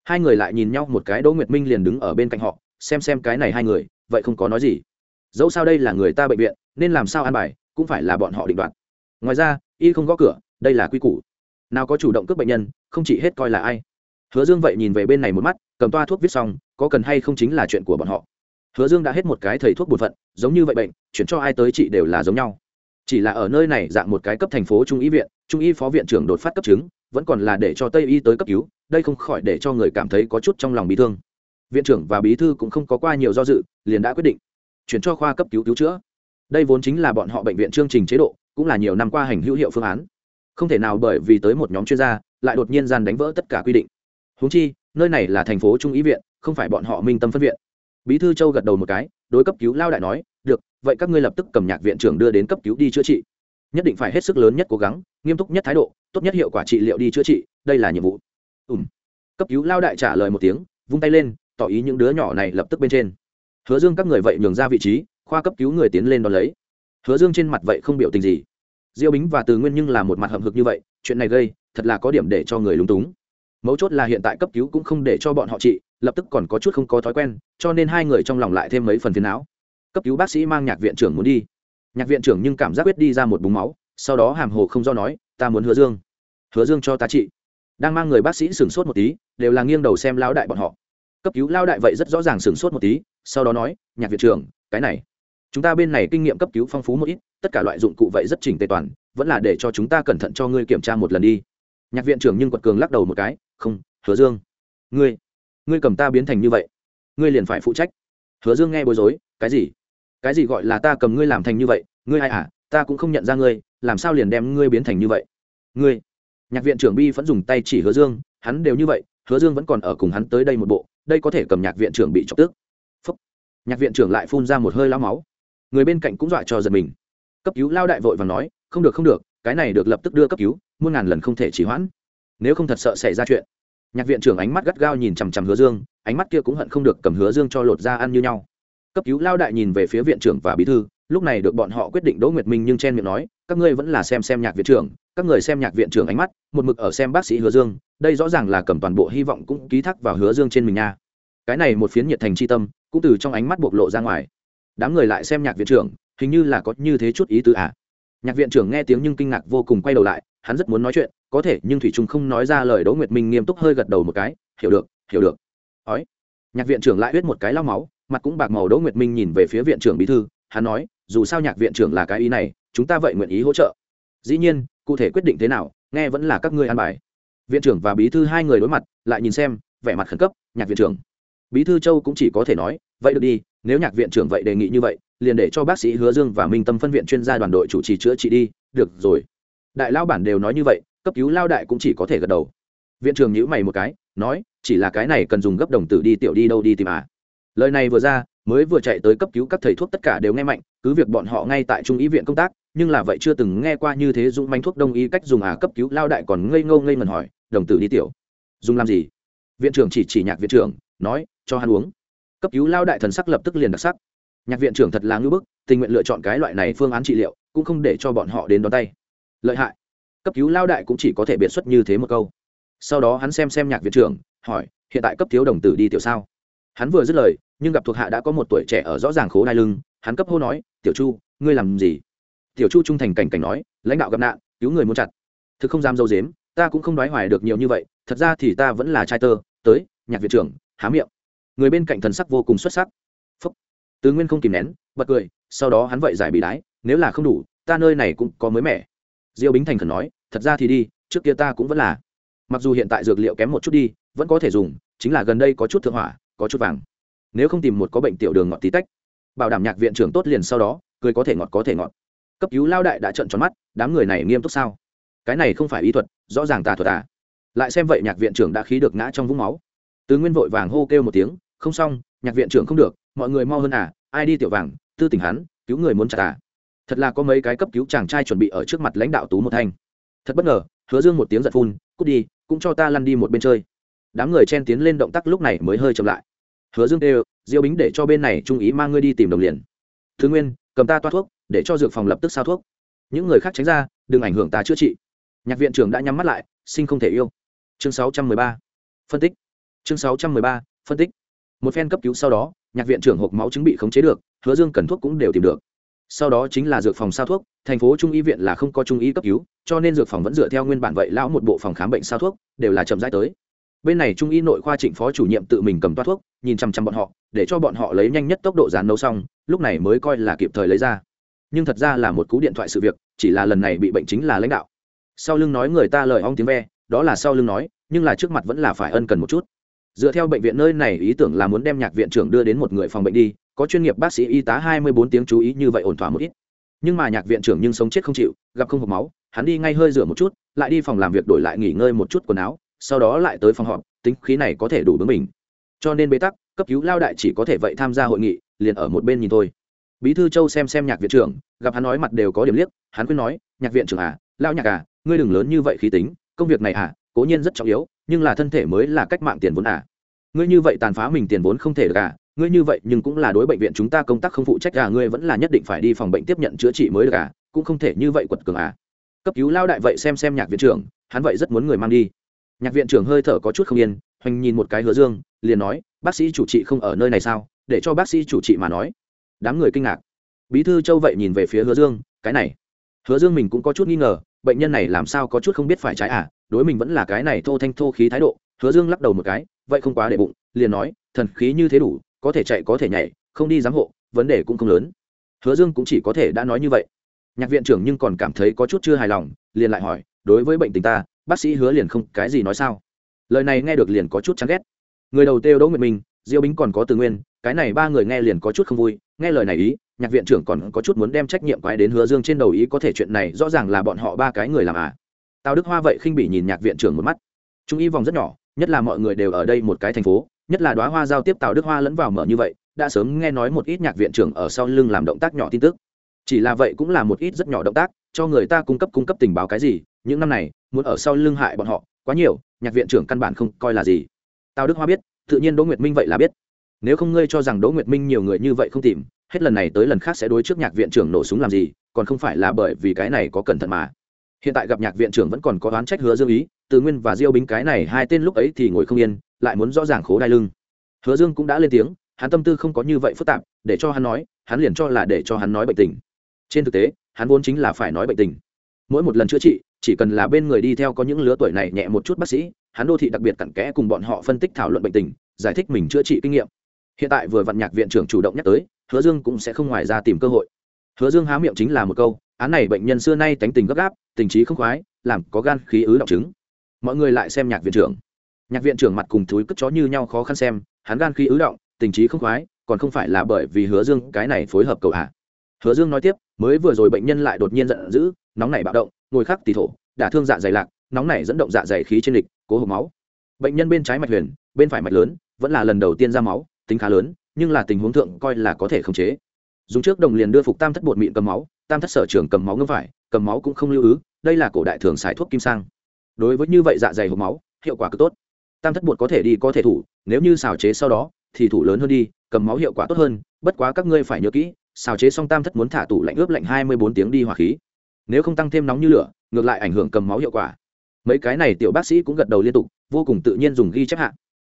Hai người lại nhìn nhau một cái, đỗ nguyệt minh liền đứng ở bên cạnh họ, xem xem cái này hai người, vậy không có nói gì. Dẫu sao đây là người ta bệnh viện, nên làm sao an bài, cũng phải là bọn họ định đoạt. Ngoài ra, y không gõ cửa, đây là quy củ. Nào có chủ động cướp bệnh nhân, không chỉ hết coi là ai. Hứa dương vậy nhìn về bên này một mắt, cầm toa thuốc viết xong, có cần hay không chính là chuyện của bọn họ. Hứa dương đã hết một cái thầy thuốc bột phận, giống như vậy bệnh, chuyển cho ai tới trị đều là giống nhau chỉ là ở nơi này dạng một cái cấp thành phố trung y viện, trung y phó viện trưởng đột phát cấp chứng, vẫn còn là để cho tây y tới cấp cứu, đây không khỏi để cho người cảm thấy có chút trong lòng bị thương. Viện trưởng và bí thư cũng không có qua nhiều do dự, liền đã quyết định chuyển cho khoa cấp cứu cứu chữa. Đây vốn chính là bọn họ bệnh viện chương trình chế độ, cũng là nhiều năm qua hành hữu hiệu phương án. Không thể nào bởi vì tới một nhóm chuyên gia, lại đột nhiên gian đánh vỡ tất cả quy định. Húng chi, nơi này là thành phố trung ý viện, không phải bọn họ minh tâm phân viện. Bí thư châu gật đầu một cái, đối cấp cứu lao đại nói vậy các ngươi lập tức cầm nhạc viện trưởng đưa đến cấp cứu đi chữa trị. Nhất định phải hết sức lớn nhất cố gắng, nghiêm túc nhất thái độ, tốt nhất hiệu quả trị liệu đi chữa trị, đây là nhiệm vụ. Ùm. Cấp cứu lao đại trả lời một tiếng, vung tay lên, tỏ ý những đứa nhỏ này lập tức bên trên. Hứa dương các người vậy nhường ra vị trí, khoa cấp cứu người tiến lên đón lấy. Hứa dương trên mặt vậy không biểu tình gì. Diêu bính và từ nguyên nhưng là một mặt hậm hực như vậy, chuyện này gây, thật là có điểm để cho người lúng túng. Mấu chốt là hiện tại cấp cứu cũng không để cho bọn họ trị, lập tức còn có chút không có thói quen, cho nên hai người trong lòng lại thêm mấy phần phiền não cấp cứu bác sĩ mang nhạc viện trưởng muốn đi. Nhạc viện trưởng nhưng cảm giác quyết đi ra một búng máu, sau đó hàm hồ không do nói, ta muốn hứa dương. Hứa dương cho ta trị. Đang mang người bác sĩ sửng sốt một tí, đều là nghiêng đầu xem lao đại bọn họ. Cấp cứu lao đại vậy rất rõ ràng sửng sốt một tí, sau đó nói, nhạc viện trưởng, cái này, chúng ta bên này kinh nghiệm cấp cứu phong phú một ít, tất cả loại dụng cụ vậy rất chỉnh tề toàn, vẫn là để cho chúng ta cẩn thận cho ngươi kiểm tra một lần đi. Nhạc viện trưởng nhưng quật cường lắc đầu một cái, không, hứa dương. Ngươi ngươi cầm ta biến thành như vậy, ngươi liền phải phụ trách. Hứa dương nghe bối rối, cái gì? Cái gì gọi là ta cầm ngươi làm thành như vậy, ngươi ai à ta cũng không nhận ra ngươi, làm sao liền đem ngươi biến thành như vậy? Ngươi, nhạc viện trưởng bi vẫn dùng tay chỉ hứa dương, hắn đều như vậy, hứa dương vẫn còn ở cùng hắn tới đây một bộ, đây có thể cầm nhạc viện trưởng bị chọc tức. Phúc. nhạc viện trưởng lại phun ra một hơi lao máu. Người bên cạnh cũng dọa cho giật mình. Cấp cứu lao đại vội và nói, không được không được, cái này được lập tức đưa cấp cứu, muôn ngàn lần không thể chỉ hoãn. Nếu không thật sợ xảy ra chuyện. Nhạc viện trưởng ánh mắt gắt gao nhìn chằm chằm hứa dương, ánh mắt kia cũng hận không được cầm hứa dương cho lột ra ăn như nhau cấp cứu lao đại nhìn về phía viện trưởng và bí thư, lúc này được bọn họ quyết định đỗ nguyệt minh nhưng chen miệng nói, các ngươi vẫn là xem xem nhạc viện trưởng, các người xem nhạc viện trưởng ánh mắt, một mực ở xem bác sĩ hứa dương, đây rõ ràng là cầm toàn bộ hy vọng cũng ký thác vào hứa dương trên mình nha. Cái này một phiến nhiệt thành c tâm, cũng từ trong ánh mắt bộc lộ ra ngoài. Đám người lại xem nhạc viện trưởng, hình như là có như thế chút ý tứ à. nhạc viện trưởng nghe tiếng nhưng kinh ngạc vô cùng quay đầu lại, hắn rất muốn nói chuyện, có thể nhưng thủy trung không nói ra lời đỗ nguyệt minh nghiêm túc hơi gật đầu một cái, hiểu được hiểu được. Ói. Nhạc viện trưởng lại huyết một cái lau máu mặt cũng bạc màu đỗ nguyệt minh nhìn về phía viện trưởng bí thư, hắn nói, dù sao nhạc viện trưởng là cái ý này, chúng ta vậy nguyện ý hỗ trợ. Dĩ nhiên, cụ thể quyết định thế nào, nghe vẫn là các ngươi an bài. Viện trưởng và bí thư hai người đối mặt, lại nhìn xem, vẻ mặt khẩn cấp, nhạc viện trưởng. Bí thư châu cũng chỉ có thể nói, vậy được đi, nếu nhạc viện trưởng vậy đề nghị như vậy, liền để cho bác sĩ hứa dương và minh tâm phân viện chuyên gia đoàn đội chủ trì chữa trị đi, được rồi. Đại lao bản đều nói như vậy, cấp cứu lao đại cũng chỉ có thể gật đầu. Viện trưởng nhữ mày một cái, nói, chỉ là cái này cần dùng gấp đồng tử đi tiểu đi đâu đi tìm à lời này vừa ra, mới vừa chạy tới cấp cứu các thầy thuốc tất cả đều nghe mạnh, cứ việc bọn họ ngay tại trung ý viện công tác, nhưng là vậy chưa từng nghe qua như thế dùng manh thuốc đông y cách dùng à cấp cứu lao đại còn ngây ngâu ngây ngần hỏi, đồng tử đi tiểu, dùng làm gì? Viện trưởng chỉ chỉ nhạc viện trưởng, nói, cho hắn uống. Cấp cứu lao đại thần sắc lập tức liền đặc sắc. Nhạc viện trưởng thật là ngưỡng bức, tình nguyện lựa chọn cái loại này phương án trị liệu, cũng không để cho bọn họ đến đón tay. Lợi hại. Cấp cứu lao đại cũng chỉ có thể biện xuất như thế một câu. Sau đó hắn xem xem nhạc viện trưởng, hỏi, hiện tại cấp thiếu đồng tử đi tiểu sao? Hắn vừa dứt lời, nhưng gặp thuộc hạ đã có một tuổi trẻ ở rõ ràng khố đai lưng, hắn cấp hô nói, tiểu chu, ngươi làm gì? Tiểu chu trung thành cảnh cảnh nói, lãnh đạo gặp nạn, cứu người muốn chặt. Thực không dám dâu dếm ta cũng không đoái hoài được nhiều như vậy, thật ra thì ta vẫn là trai tơ, tới, nhạc viện trưởng, há miệng. Người bên cạnh thần sắc vô cùng xuất sắc. Phúc. Tứ nguyên không kìm nén, bật cười, sau đó hắn vậy giải bị đái, nếu là không đủ, ta nơi này cũng có mới mẻ. Diêu bính thành khẩn nói, thật ra thì đi, trước kia ta cũng vẫn là. Mặc dù hiện tại dược liệu kém một chút đi, vẫn có thể dùng, chính là gần đây có chút thượng hỏa có chút vàng. Nếu không tìm một có bệnh tiểu đường ngọt tí tách. Bảo đảm nhạc viện trưởng tốt liền sau đó, cười có thể ngọt có thể ngọt. Cấp cứu lao đại đã trận tròn mắt, đám người này nghiêm túc sao? Cái này không phải ý thuật, rõ ràng tà thuật à? Lại xem vậy nhạc viện trưởng đã khí được ngã trong vũng máu. Tứ nguyên vội vàng hô kêu một tiếng, không xong, nhạc viện trưởng không được, mọi người mau hơn à ai đi tiểu vàng, tư tình hắn, cứu người muốn chặt à thật là có mấy cái cấp cứu chàng trai chuẩn bị ở trước mặt lãnh đạo tú một thanh. Thật bất ngờ, hứa dương một tiếng giật phun, cút đi, cũng cho ta lăn đi một bên chơi. Đám người chen tiến lên động tác lúc này mới hơi chậm lại hứa dương đều, diêu bính để cho bên này trung ý mang ngươi đi tìm đồng liền. Thứ nguyên cầm ta toa thuốc để cho dược phòng lập tức sao thuốc. Những người khác tránh ra đừng ảnh hưởng ta chữa trị. Nhạc viện trưởng đã nhắm mắt lại sinh không thể yêu. Chương 613. phân tích. Chương 613. phân tích. Một phen cấp cứu sau đó nhạc viện trưởng hộp máu chứng bị khống chế được hứa dương cần thuốc cũng đều tìm được. Sau đó chính là dược phòng sao thuốc thành phố trung y viện là không có trung y cấp cứu cho nên dược phòng vẫn dựa theo nguyên bản vậy lão một bộ phòng khám bệnh sao thuốc đều là chậm rãi tới bên này trung y nội khoa trịnh phó chủ nhiệm tự mình cầm toát thuốc, nhìn chăm chăm bọn họ, để cho bọn họ lấy nhanh nhất tốc độ dán nấu xong, lúc này mới coi là kịp thời lấy ra. Nhưng thật ra là một cú điện thoại sự việc, chỉ là lần này bị bệnh chính là lãnh đạo. Sau lưng nói người ta lời ong tiếng ve, đó là sau lưng nói, nhưng là trước mặt vẫn là phải ân cần một chút. Dựa theo bệnh viện nơi này, ý tưởng là muốn đem nhạc viện trưởng đưa đến một người phòng bệnh đi, có chuyên nghiệp bác sĩ y tá hai mươi bốn tiếng chú ý như vậy ổn thỏa một ít. Nhưng mà nhạc viện trưởng nhưng sống chết không chịu, gặp không hộp máu, hắn đi ngay hơi rửa một chút, lại đi phòng làm việc đổi lại nghỉ ngơi một chút quần áo sau đó lại tới phòng họp, tính khí này có thể đủ bướng mình cho nên bế tắc, cấp cứu lao đại chỉ có thể vậy tham gia hội nghị, liền ở một bên nhìn thôi. Bí thư châu xem xem nhạc viện trưởng, gặp hắn nói mặt đều có điểm liếc, hắn khuyên nói, nhạc viện trưởng à lao nhạc à ngươi đừng lớn như vậy khí tính, công việc này à cố nhiên rất trọng yếu, nhưng là thân thể mới là cách mạng tiền vốn à. Ngươi như vậy tàn phá mình tiền vốn không thể được à ngươi như vậy nhưng cũng là đối bệnh viện chúng ta công tác không phụ trách à ngươi vẫn là nhất định phải đi phòng bệnh tiếp nhận chữa trị mới được à cũng không thể như vậy quật cường à. Cấp cứu lao đại vậy xem xem nhạc viện trưởng, hắn vậy rất muốn người mang đi nhạc viện trưởng hơi thở có chút không yên, hoành nhìn một cái hứa dương, liền nói, bác sĩ chủ trị không ở nơi này sao? Để cho bác sĩ chủ trị mà nói. Đám người kinh ngạc. Bí thư châu vậy nhìn về phía hứa dương, cái này. Hứa dương mình cũng có chút nghi ngờ, bệnh nhân này làm sao có chút không biết phải trái à? Đối mình vẫn là cái này thô thanh thô khí thái độ. Hứa dương lắc đầu một cái, vậy không quá để bụng. Liền nói, thần khí như thế đủ, có thể chạy có thể nhảy, không đi giám hộ, vấn đề cũng không lớn. Hứa dương cũng chỉ có thể đã nói như vậy. Nhạc viện trưởng nhưng còn cảm thấy có chút chưa hài lòng, liền lại hỏi, đối với bệnh tình ta bác sĩ hứa liền không cái gì nói sao? Lời này nghe được liền có chút chán ghét. Người đầu têu đỗ nguyệt minh, diêu bính còn có từ nguyên, cái này ba người nghe liền có chút không vui, nghe lời này ý, nhạc viện trưởng còn có chút muốn đem trách nhiệm quái đến hứa dương trên đầu ý có thể chuyện này rõ ràng là bọn họ ba cái người làm à. Tào đức hoa vậy khinh bỉ nhìn nhạc viện trưởng một mắt. Chúng y vòng rất nhỏ, nhất là mọi người đều ở đây một cái thành phố, nhất là đoá hoa giao tiếp tào đức hoa lẫn vào mở như vậy, đã sớm nghe nói một ít nhạc viện trưởng ở sau lưng làm động tác nhỏ tin tức. Chỉ là vậy cũng là một ít rất nhỏ động tác cho người ta cung cấp cung cấp tình báo cái gì, những năm này, muốn ở sau lưng hại bọn họ quá nhiều, nhạc viện trưởng căn bản không coi là gì. Tào đức hoa biết, tự nhiên đỗ nguyệt minh vậy là biết. Nếu không ngươi cho rằng đỗ nguyệt minh nhiều người như vậy không tìm, hết lần này tới lần khác sẽ đối trước nhạc viện trưởng nổ súng làm gì, còn không phải là bởi vì cái này có cẩn thận mà. Hiện tại gặp nhạc viện trưởng vẫn còn có đoán trách hứa dương ý, từ nguyên và diêu bính cái này hai tên lúc ấy thì ngồi không yên, lại muốn rõ ràng khố đai lưng. Hứa dương cũng đã lên tiếng, hắn tâm tư không có như vậy phức tạp, để cho hắn nói, hắn liền cho là để cho hắn nói bệnh tình. Trên thực tế hắn vốn chính là phải nói bệnh tình. Mỗi một lần chữa trị, chỉ cần là bên người đi theo có những lứa tuổi này nhẹ một chút bác sĩ, hắn đô thị đặc biệt cặn kẽ cùng bọn họ phân tích thảo luận bệnh tình, giải thích mình chữa trị kinh nghiệm. Hiện tại vừa vặn nhạc viện trưởng chủ động nhắc tới, hứa dương cũng sẽ không ngoài ra tìm cơ hội. Hứa dương há miệng chính là một câu, án này bệnh nhân xưa nay tánh tình gấp gáp, tình trí không khoái, làm có gan khí ứ động chứng. Mọi người lại xem nhạc viện trưởng. Nhạc viện trưởng mặt cùng thúi cất chó như nhau khó khăn xem, hắn gan khí ứ động, tình trí không khoái, còn không phải là bởi vì hứa dương cái này phối hợp cầu hạ. Hứa dương nói tiếp mới vừa rồi bệnh nhân lại đột nhiên giận dữ, nóng nảy bạo động, ngồi khắc tỳ thổ, đả thương dạ dày lạc, nóng nảy dẫn động dạ dày khí trên lịch, cố hộp máu. Bệnh nhân bên trái mạch huyền, bên phải mạch lớn, vẫn là lần đầu tiên ra máu, tính khá lớn, nhưng là tình huống thượng coi là có thể khống chế. Dùng trước đồng liền đưa phục tam thất bột mịn cầm máu, tam thất sở trường cầm máu ngâm phải, cầm máu cũng không lưu ứ, đây là cổ đại thường xài thuốc kim sang. Đối với như vậy dạ dày hộp máu, hiệu quả cực tốt. Tam thất bột có thể đi có thể thủ, nếu như xào chế sau đó, thì thủ lớn hơn đi, cầm máu hiệu quả tốt hơn bất quá các ngươi phải nhớ kỹ, xào chế xong tam thất muốn thả tủ lạnh ướp lạnh hai mươi bốn tiếng đi hỏa khí. Nếu không tăng thêm nóng như lửa, ngược lại ảnh hưởng cầm máu hiệu quả. Mấy cái này tiểu bác sĩ cũng gật đầu liên tục, vô cùng tự nhiên dùng ghi chép hạn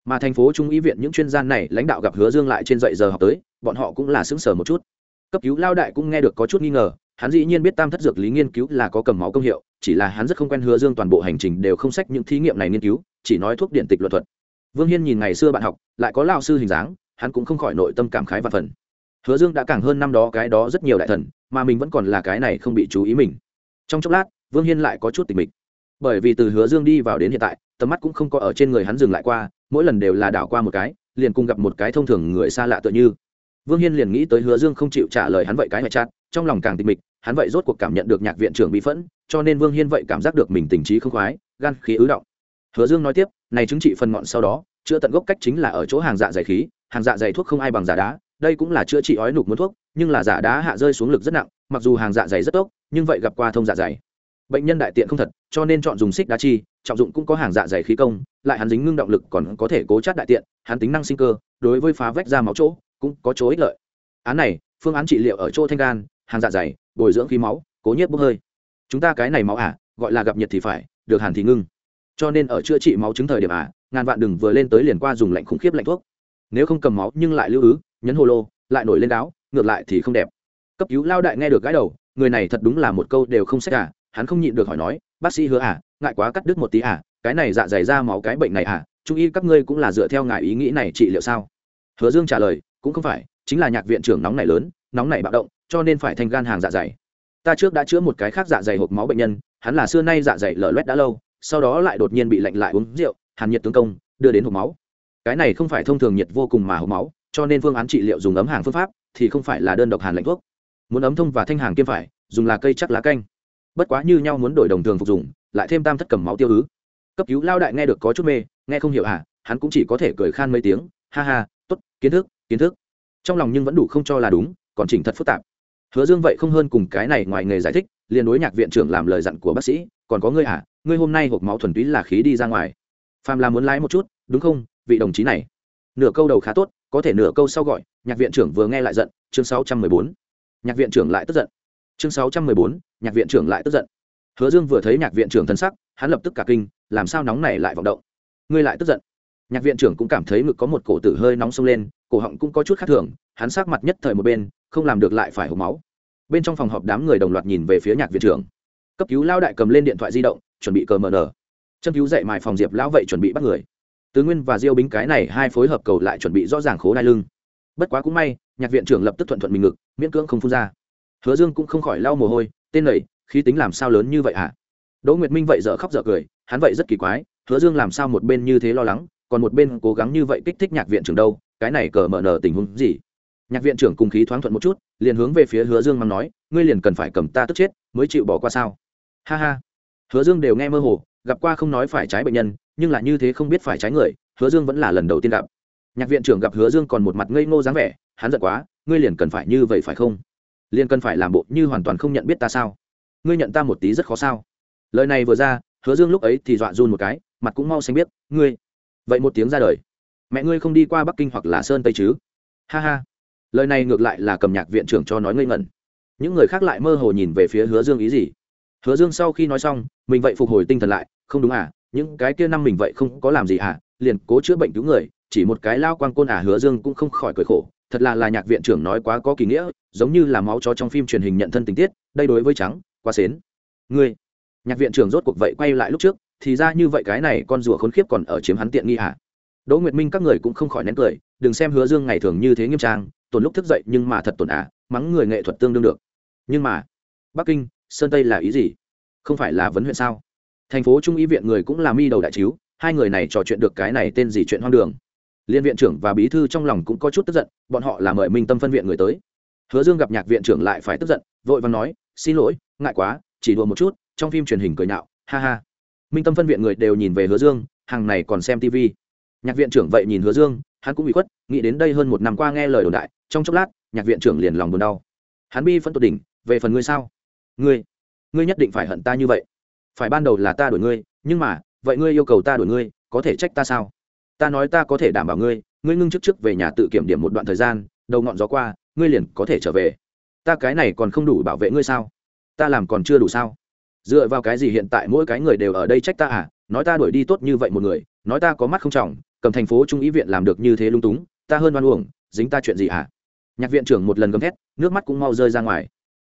mà thành phố trung ý viện những chuyên gia này lãnh đạo gặp hứa dương lại trên dậy giờ học tới, bọn họ cũng là xứng sờ một chút. Cấp cứu lao đại cũng nghe được có chút nghi ngờ, hắn dĩ nhiên biết tam thất dược lý nghiên cứu là có cầm máu công hiệu, chỉ là hắn rất không quen hứa dương toàn bộ hành trình đều không sách những thí nghiệm này nghiên cứu, chỉ nói thuốc điện tịch luật thuật. Vương hiên nhìn ngày xưa bạn học, lại có lao sư hình dáng hắn cũng không khỏi nội tâm cảm khái và phần. Hứa dương đã càng hơn năm đó cái đó rất nhiều đại thần, mà mình vẫn còn là cái này không bị chú ý mình. Trong chốc lát, vương hiên lại có chút tình mình bởi vì từ hứa dương đi vào đến hiện tại, tầm mắt cũng không có ở trên người hắn dừng lại qua, mỗi lần đều là đảo qua một cái, liền cùng gặp một cái thông thường người xa lạ tựa như. Vương hiên liền nghĩ tới hứa dương không chịu trả lời hắn vậy cái ngoại chát trong lòng càng tịch mịch, hắn vậy rốt cuộc cảm nhận được nhạc viện trưởng bị phẫn, cho nên vương hiên vậy cảm giác được mình tình trí không khoái, gan khí ứ động. Hứa dương nói tiếp, này chứng trị phần ngọn sau đó chữa tận gốc cách chính là ở chỗ hàng dạ dày khí hàng dạ dày thuốc không ai bằng giả đá đây cũng là chữa trị ói nục muốn thuốc nhưng là giả đá hạ rơi xuống lực rất nặng mặc dù hàng dạ dày rất tốt nhưng vậy gặp qua thông dạ dày. Bệnh nhân đại tiện không thật cho nên chọn dùng xích đá chi trọng dụng cũng có hàng dạ dày khí công lại hắn dính ngưng động lực còn có thể cố chát đại tiện hắn tính năng sinh cơ đối với phá vách ra máu chỗ cũng có chỗ ích lợi. Án này phương án trị liệu ở chỗ thanh gan hàng dạ dày bồi dưỡng khí máu cố nhiếp bốc hơi. Chúng ta cái này máu à, gọi là gặp nhiệt thì phải được hàn thì ngưng cho nên ở chữa trị máu chứng thời điểm à, ngàn vạn đừng vừa lên tới liền qua dùng lạnh khủng khiếp lạnh thuốc. Nếu không cầm máu nhưng lại lưu ứ nhấn hồ lô lại nổi lên đáo ngược lại thì không đẹp. Cấp cứu lao đại nghe được gái đầu người này thật đúng là một câu đều không xét cả hắn không nhịn được hỏi nói bác sĩ hứa à ngại quá cắt đứt một tí à cái này dạ dày ra máu cái bệnh này à trung y các ngươi cũng là dựa theo ngài ý nghĩ này trị liệu sao? Hứa dương trả lời cũng không phải chính là nhạc viện trưởng nóng này lớn nóng này bạo động cho nên phải thành gan hàng dạ dày. Ta trước đã chữa một cái khác dạ dày hộp máu bệnh nhân hắn là xưa nay dạ dày lở loét đã lâu sau đó lại đột nhiên bị lạnh lại uống rượu, hàn nhiệt tướng công, đưa đến hộp máu. Cái này không phải thông thường nhiệt vô cùng mà hộp máu, cho nên phương án trị liệu dùng ấm hàng phương pháp thì không phải là đơn độc hàn lạnh thuốc muốn ấm thông và thanh hàng kiêm phải, dùng là cây chắc lá canh. Bất quá như nhau muốn đổi đồng thường phục dùng lại thêm tam thất cầm máu tiêu ứ. Cấp cứu lao đại nghe được có chút mê, nghe không hiểu à hắn cũng chỉ có thể cười khan mấy tiếng, ha ha t ố t kiến thức kiến thức. Trong lòng nhưng vẫn đủ không cho là đúng, còn chỉnh thật phức tạp. Hứa dương vậy không hơn cùng cái này ngoài nghề giải thích, liền đối nhạc viện trưởng làm lời dặn của bác sĩ còn có ngươi à ngươi hôm nay hộp máu thuần túy là khí đi ra ngoài. Phàm là muốn lái một chút, đúng không, vị đồng chí này? Nửa câu đầu khá tốt, có thể nửa câu sau gọi, nhạc viện trưởng vừa nghe lại giận, chương sáu trăm mười bốn. Nhạc viện trưởng lại tức giận. Chương sáu trăm mười bốn, nhạc viện trưởng lại tức giận. Hứa dương vừa thấy nhạc viện trưởng thân sắc, hắn lập tức cả kinh, làm sao nóng này lại vọng động? Ngươi lại tức giận. Nhạc viện trưởng cũng cảm thấy ngực có một cổ tử hơi nóng sông lên, cổ họng cũng có chút khác thường, hắn sát mặt nhất thời một bên, không làm được lại phải hộp máu. Bên trong phòng họp đám người đồng loạt nhìn về phía nhạc viện trưởng cấp cứu lao đại cầm lên điện thoại di động, chuẩn bị cờ mờ nở. Châm cứu dậy mài phòng diệp lão vậy chuẩn bị bắt người. Tứ nguyên và diêu bính cái này hai phối hợp cầu lại chuẩn bị rõ ràng khố đai lưng. Bất quá cũng may, nhạc viện trưởng lập tức thuận thuận mình ngực, miễn cưỡng không phun ra. Hứa dương cũng không khỏi lau mồ hôi, tên này, khí tính làm sao lớn như vậy hả? Đỗ nguyệt minh vậy dở khóc dở cười, hắn vậy rất kỳ quái, hứa dương làm sao một bên như thế lo lắng, còn một bên cố gắng như vậy kích thích nhạc viện trưởng đâu, cái này cờ mở nở tình huống gì? Nhạc viện trưởng cùng khí thoáng thuận một chút, liền hướng về phía hứa dương mắng nói, ngươi liền cần phải cầm ta tức chết, mới chịu bỏ qua sao? Ha ha. Hứa dương đều nghe mơ hồ, gặp qua không nói phải trái bệnh nhân, nhưng là như thế không biết phải trái người, hứa dương vẫn là lần đầu tiên gặp. Nhạc viện trưởng gặp hứa dương còn một mặt ngây ngô dáng vẻ, hắn giận quá, ngươi liền cần phải như vậy phải không? Liền cần phải làm bộ như hoàn toàn không nhận biết ta sao? Ngươi nhận ta một tí rất khó sao? Lời này vừa ra, hứa dương lúc ấy thì dọa run một cái, mặt cũng mau xanh biết ngươi, vậy một tiếng ra đời, mẹ ngươi không đi qua bắc kinh hoặc là sơn tây chứ? Ha ha. Lời này ngược lại là cầm nhạc viện trưởng cho nói ngây ngẩn. Những người khác lại mơ hồ nhìn về phía hứa dương ý gì? Hứa dương sau khi nói xong, mình vậy phục hồi tinh thần lại, không đúng à những cái kia năm mình vậy không có làm gì à liền cố chữa bệnh cứu người, chỉ một cái lao quang côn à. Hứa dương cũng không khỏi cười khổ, thật là là nhạc viện trưởng nói quá có kỳ nghĩa, giống như là máu chó trong phim truyền hình nhận thân tình tiết, đây đối với trắng, quá xến. Ngươi, nhạc viện trưởng rốt cuộc vậy quay lại lúc trước, thì ra như vậy cái này con rùa khốn khiếp còn ở chiếm hắn tiện nghi à? đỗ nguyệt minh các người cũng không khỏi nén cười, đừng xem hứa dương ngày thường như thế nghiêm trang, tổn lúc thức dậy nhưng mà thật tổn à mắng người nghệ thuật tương đương được. Nhưng mà, bắc kinh sơn tây là ý gì? Không phải là vấn huyện sao? Thành phố trung y viện người cũng là mi đầu đại chiếu, hai người này trò chuyện được cái này tên gì chuyện hoang đường. Liên viện trưởng và bí thư trong lòng cũng có chút tức giận, bọn họ là mời minh tâm phân viện người tới. Hứa dương gặp nhạc viện trưởng lại phải tức giận, vội và nói, xin lỗi, ngại quá, chỉ đùa một chút, trong phim truyền hình cười nhạo, ha ha. Minh tâm phân viện người đều nhìn về hứa dương, hàng này còn xem tv nhạc viện trưởng vậy nhìn hứa dương, hắn cũng bị khuất, nghĩ đến đây hơn một năm qua nghe lời đồn đại, trong chốc lát, nhạc viện trưởng liền lòng buồn đau. Hắn bi phân tột đỉnh, về phần ngươi sao? Ngươi ngươi nhất định phải hận ta như vậy. Phải ban đầu là ta đuổi ngươi, nhưng mà, vậy ngươi yêu cầu ta đuổi ngươi, có thể trách ta sao? Ta nói ta có thể đảm bảo ngươi ngươi ngưng chức trước về nhà tự kiểm điểm một đoạn thời gian, đầu ngọn gió qua, ngươi liền có thể trở về. Ta cái này còn không đủ bảo vệ ngươi sao? Ta làm còn chưa đủ sao? Dựa vào cái gì hiện tại mỗi cái người đều ở đây trách ta à? Nói ta đuổi đi tốt như vậy một người, nói ta có mắt không trọng, cầm thành phố trung ý viện làm được như thế lung túng, ta hơn oan uổng, dính ta chuyện gì à? Nhạc viện trưởng một lần gầm thét, nước mắt cũng mau rơi ra ngoài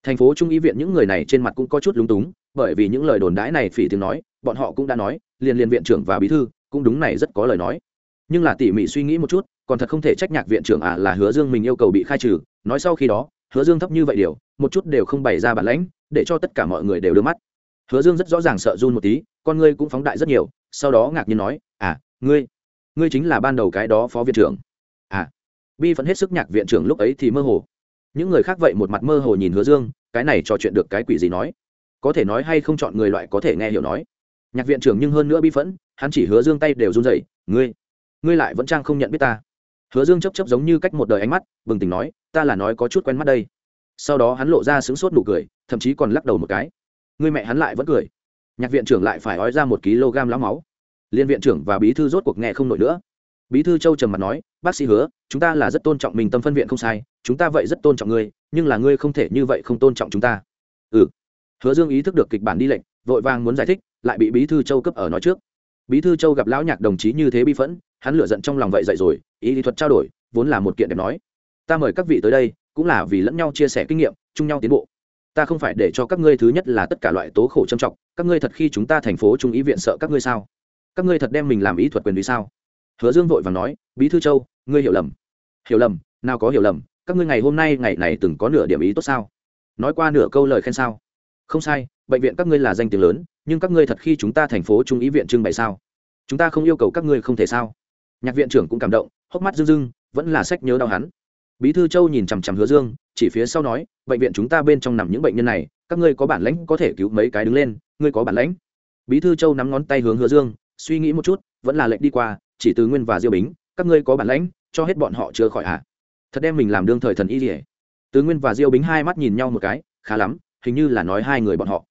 thành phố trung ý viện những người này trên mặt cũng có chút lúng túng, bởi vì những lời đồn đãi này phỉ tiếng nói, bọn họ cũng đã nói, liền liền viện trưởng và bí thư cũng đúng này rất có lời nói. Nhưng là tỉ mỉ suy nghĩ một chút, còn thật không thể trách nhạc viện trưởng à là hứa dương mình yêu cầu bị khai trừ, nói sau khi đó, hứa dương thấp như vậy điều, một chút đều không bày ra bản lãnh, để cho tất cả mọi người đều đưa mắt. Hứa dương rất rõ ràng sợ run một tí, con ngươi cũng phóng đại rất nhiều, sau đó ngạc nhiên nói à ngươi ngươi chính là ban đầu cái đó phó viện trưởng. À. Bi vẫn hết sức nhạc viện trưởng lúc ấy thì mơ hồ những người khác vậy một mặt mơ hồ nhìn hứa dương, cái này trò chuyện được cái quỷ gì nói? Có thể nói hay không chọn người loại có thể nghe hiểu nói. Nhạc viện trưởng nhưng hơn nữa bi phẫn, hắn chỉ hứa dương tay đều run rẩy, ngươi ngươi lại vẫn trang không nhận biết ta. Hứa dương chấp chấp giống như cách một đời ánh mắt, bừng tỉnh nói, ta là nói có chút quen mắt đây. Sau đó hắn lộ ra sướng sốt nụ cười, thậm chí còn lắc đầu một cái. Người mẹ hắn lại vẫn cười. Nhạc viện trưởng lại phải ói ra một kg lá máu. Liên viện trưởng và bí thư rốt cuộc nghe không nổi nữa bí thư châu trầm mặt nói, bác sĩ hứa, chúng ta là rất tôn trọng mình tâm phân viện không sai, chúng ta vậy rất tôn trọng ngươi, nhưng là ngươi không thể như vậy không tôn trọng chúng ta. Ừ. Hứa dương ý thức được kịch bản đi lệnh, vội vàng muốn giải thích, lại bị bí thư châu cấp ở nói trước. Bí thư châu gặp lão nhạc đồng chí như thế bi phẫn, hắn lựa giận trong lòng vậy dậy rồi, ý lý thuật trao đổi, vốn là một kiện đẹp nói. Ta mời các vị tới đây, cũng là vì lẫn nhau chia sẻ kinh nghiệm, chung nhau tiến bộ. Ta không phải để cho các ngươi thứ nhất là tất cả loại tố khổ trầm trọng, các ngươi thật khi chúng ta thành phố trung ý viện sợ các ngươi sao? Các ngươi thật đem mình làm ý thuật quyền vì sao? Hứa dương vội và nói, bí thư châu, ngươi hiểu lầm. Hiểu lầm? Nào có hiểu lầm? Các ngươi ngày hôm nay, ngày này từng có nửa điểm ý tốt sao? Nói qua nửa câu lời khen sao? Không sai, bệnh viện các ngươi là danh tiếng lớn, nhưng các ngươi thật khi chúng ta thành phố trung ý viện trưng bày sao? Chúng ta không yêu cầu các ngươi không thể sao? Nhạc viện trưởng cũng cảm động, hốc mắt rưng rưng, vẫn là sách nhớ đau hắn. Bí thư châu nhìn chằm chằm hứa dương, chỉ phía sau nói, bệnh viện chúng ta bên trong nằm những bệnh nhân này, các ngươi có bản lãnh có thể cứu mấy cái đứng lên, ngươi có bản lãnh. Bí thư châu nắm ngón tay hướng hứa dương, suy nghĩ một chút, vẫn là lệnh đi qua chỉ từ nguyên và diêu bính, các ngươi có bản lãnh, cho hết bọn họ chưa khỏi hạ thật đem mình làm đương thời thần y dỉa từ nguyên và diêu bính hai mắt nhìn nhau một cái, khá lắm, hình như là nói hai người bọn họ.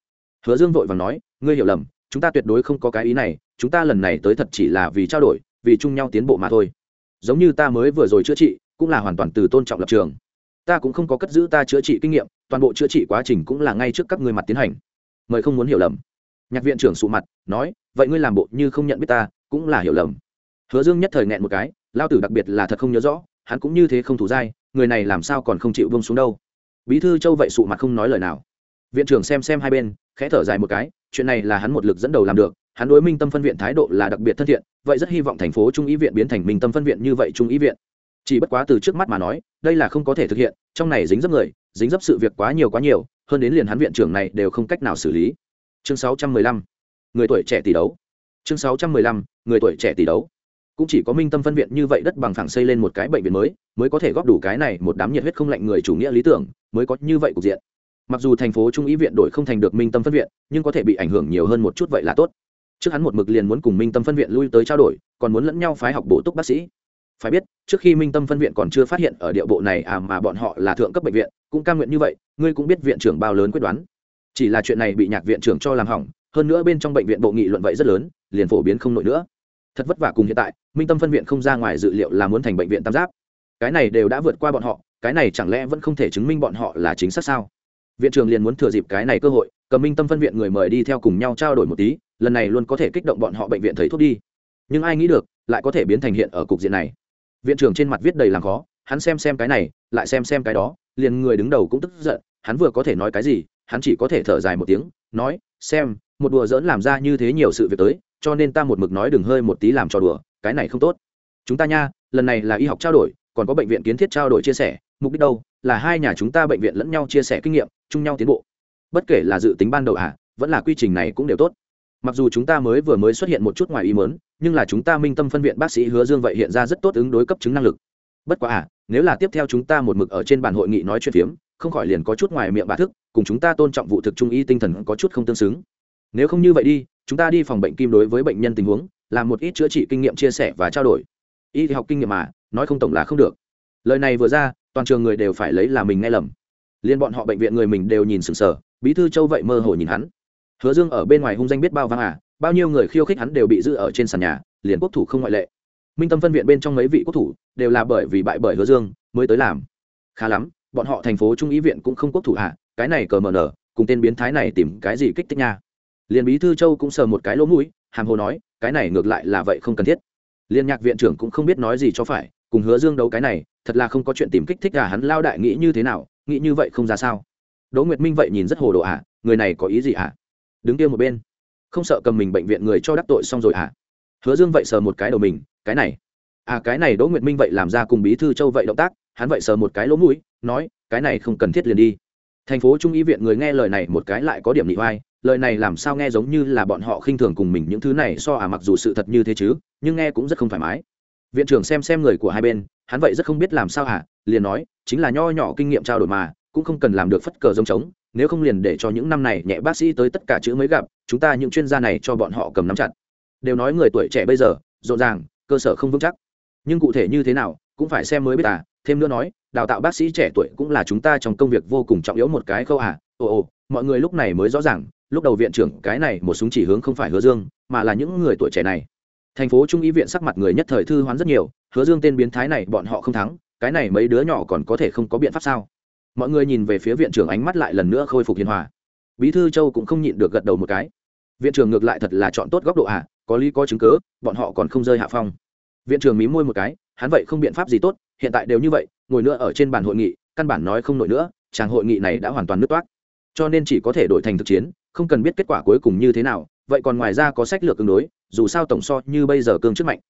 Hứa dương vội vàng nói, ngươi hiểu lầm, chúng ta tuyệt đối không có cái ý này, chúng ta lần này tới thật chỉ là vì trao đổi, vì chung nhau tiến bộ mà thôi. Giống như ta mới vừa rồi chữa trị, cũng là hoàn toàn từ tôn trọng lập trường. Ta cũng không có cất giữ ta chữa trị kinh nghiệm, toàn bộ chữa trị quá trình cũng là ngay trước các người mặt tiến hành. Mời không muốn hiểu lầm. Nhạc viện trưởng sụ mặt, nói, vậy ngươi làm bộ như không nhận biết ta, cũng là hiểu lầm hứa dương nhất thời nghẹn một cái lao tử đặc biệt là thật không nhớ rõ hắn cũng như thế không thủ dai người này làm sao còn không chịu bông xuống đâu. Bí thư châu vậy sụ mặt không nói lời nào. Viện trưởng xem xem hai bên khẽ thở dài một cái chuyện này là hắn một lực dẫn đầu làm được hắn đối minh tâm phân viện thái độ là đặc biệt thân thiện vậy rất hy vọng thành phố trung ý viện biến thành minh tâm phân viện như vậy trung ý viện. Chỉ bất quá từ trước mắt mà nói đây là không có thể thực hiện trong này dính dấp người dính dấp sự việc quá nhiều quá nhiều hơn đến liền hắn viện trưởng này đều không cách nào xử lý. Chương 615, người tuổi trẻ tỷ đấu. Chương 615, người tuổi trẻ tỷ đấu cũng chỉ có minh tâm phân viện như vậy đất bằng phẳng xây lên một cái bệnh viện mới mới có thể góp đủ cái này một đám nhiệt huyết không lạnh người chủ nghĩa lý tưởng, mới có như vậy cục diện. Mặc dù thành phố trung ý viện đổi không thành được minh tâm phân viện, nhưng có thể bị ảnh hưởng nhiều hơn một chút vậy là tốt. Trước hắn một mực liền muốn cùng minh tâm phân viện lui tới trao đổi, còn muốn lẫn nhau phái học bổ túc bác sĩ. Phải biết, trước khi minh tâm phân viện còn chưa phát hiện ở địa bộ này à mà bọn họ là thượng cấp bệnh viện, cũng cam nguyện như vậy, ngươi cũng biết viện trưởng bao lớn quyết đoán. Chỉ là chuyện này bị nhạc viện trưởng cho làm hỏng, hơn nữa bên trong bệnh viện bộ nghị luận vậy rất lớn, liền phổ biến không nổi nữa thật vất vả cùng hiện tại, minh tâm phân viện không ra ngoài dự liệu là muốn thành bệnh viện tam giáp. Cái này đều đã vượt qua bọn họ, cái này chẳng lẽ vẫn không thể chứng minh bọn họ là chính xác sao? Viện trưởng liền muốn thừa dịp cái này cơ hội, cầm minh tâm phân viện người mời đi theo cùng nhau trao đổi một tí, lần này luôn có thể kích động bọn họ bệnh viện thấy thuốc đi. Nhưng ai nghĩ được, lại có thể biến thành hiện ở cục diện này. Viện trưởng trên mặt viết đầy làm khó, hắn xem xem cái này, lại xem xem cái đó, liền người đứng đầu cũng tức giận, hắn vừa có thể nói cái gì, hắn chỉ có thể thở dài một tiếng, nói, xem, một đùa dỡn làm ra như thế nhiều sự việc tới cho nên ta một mực nói đừng hơi một tí làm trò đùa, cái này không tốt. Chúng ta nha, lần này là y học trao đổi, còn có bệnh viện kiến thiết trao đổi chia sẻ, mục đích đâu? Là hai nhà chúng ta bệnh viện lẫn nhau chia sẻ kinh nghiệm, chung nhau tiến bộ. Bất kể là dự tính ban đầu à vẫn là quy trình này cũng đều tốt. Mặc dù chúng ta mới vừa mới xuất hiện một chút ngoài ý mớn nhưng là chúng ta minh tâm phân viện bác sĩ hứa dương vậy hiện ra rất tốt ứng đối cấp chứng năng lực. Bất quá à nếu là tiếp theo chúng ta một mực ở trên bàn hội nghị nói chuyện phiếm, không khỏi liền có chút ngoài miệng bà thức, cùng chúng ta tôn trọng vụ thực trung y tinh thần có chút không tương xứng. Nếu không như vậy đi chúng ta đi phòng bệnh kim đối với bệnh nhân tình huống, làm một ít chữa trị kinh nghiệm chia sẻ và trao đổi. Y học kinh nghiệm mà, nói không tổng là không được. Lời này vừa ra, toàn trường người đều phải lấy là mình nghe lầm. Liên bọn họ bệnh viện người mình đều nhìn sừng sờ, bí thư châu vậy mơ hồ nhìn hắn. Hứa dương ở bên ngoài hung danh biết bao vang à bao nhiêu người khiêu khích hắn đều bị giữ ở trên sàn nhà, liền quốc thủ không ngoại lệ. Minh tâm phân viện bên trong mấy vị quốc thủ đều là bởi vì bại bởi hứa dương mới tới làm. Khá lắm, bọn họ thành phố trung ý viện cũng không quốc thủ à cái này cờ mờ nở, cùng tên biến thái này tìm cái gì kích thích nha liền bí thư châu cũng sờ một cái lỗ mũi hàm hồ nói cái này ngược lại là vậy không cần thiết. Liên nhạc viện trưởng cũng không biết nói gì cho phải cùng hứa dương đấu cái này thật là không có chuyện tìm kích thích cả hắn lao đại nghĩ như thế nào nghĩ như vậy không ra sao. Đỗ nguyệt minh vậy nhìn rất hồ đồ ạ à, người này có ý gì ạ à? đứng kia một bên. Không sợ cầm mình bệnh viện người cho đắc tội xong rồi ạ à? hứa dương vậy sờ một cái đầu mình cái này. À cái này đỗ nguyệt minh vậy làm ra cùng bí thư châu vậy động tác hắn vậy sờ một cái lỗ mũi nói cái này không cần thiết liền đi. Thành phố trung y viện người nghe lời này một cái lại có điểm nị oai lời này làm sao nghe giống như là bọn họ khinh thường cùng mình những thứ này so à mặc dù sự thật như thế chứ, nhưng nghe cũng rất không thoải mái. Viện trưởng xem xem người của hai bên, hắn vậy rất không biết làm sao hả, liền nói, chính là nho nhỏ kinh nghiệm trao đổi mà, cũng không cần làm được phất cờ rông trống, nếu không liền để cho những năm này nhẹ bác sĩ tới tất cả chữ mới gặp, chúng ta những chuyên gia này cho bọn họ cầm nắm chặt. Đều nói người tuổi trẻ bây giờ, rộn ràng, cơ sở không vững chắc. Nhưng cụ thể như thế nào, cũng phải xem mới biết à thêm nữa nói, đào tạo bác sĩ trẻ tuổi cũng là chúng ta trong công việc vô cùng trọng yếu một cái khâu à ồ ồ, mọi người lúc này mới rõ ràng lúc đầu viện trưởng cái này một súng chỉ hướng không phải hứa dương, mà là những người tuổi trẻ này. Thành phố trung y viện sắc mặt người nhất thời thư hoán rất nhiều, hứa dương tên biến thái này bọn họ không thắng, cái này mấy đứa nhỏ còn có thể không có biện pháp sao? Mọi người nhìn về phía viện trưởng ánh mắt lại lần nữa khôi phục hiền hòa. Bí thư châu cũng không nhịn được gật đầu một cái. Viện trưởng ngược lại thật là chọn tốt góc độ à có lý có chứng cớ bọn họ còn không rơi hạ phong. Viện trưởng mí môi một cái, hắn vậy không biện pháp gì tốt, hiện tại đều như vậy, ngồi nữa ở trên bàn hội nghị, căn bản nói không nổi nữa, chàng hội nghị này đã hoàn toàn nứt toát cho nên chỉ có thể đổi thành thực chiến không cần biết kết quả cuối cùng như thế nào, vậy còn ngoài ra có sách lược tương đối, dù sao tổng so như bây giờ cương trước mạnh.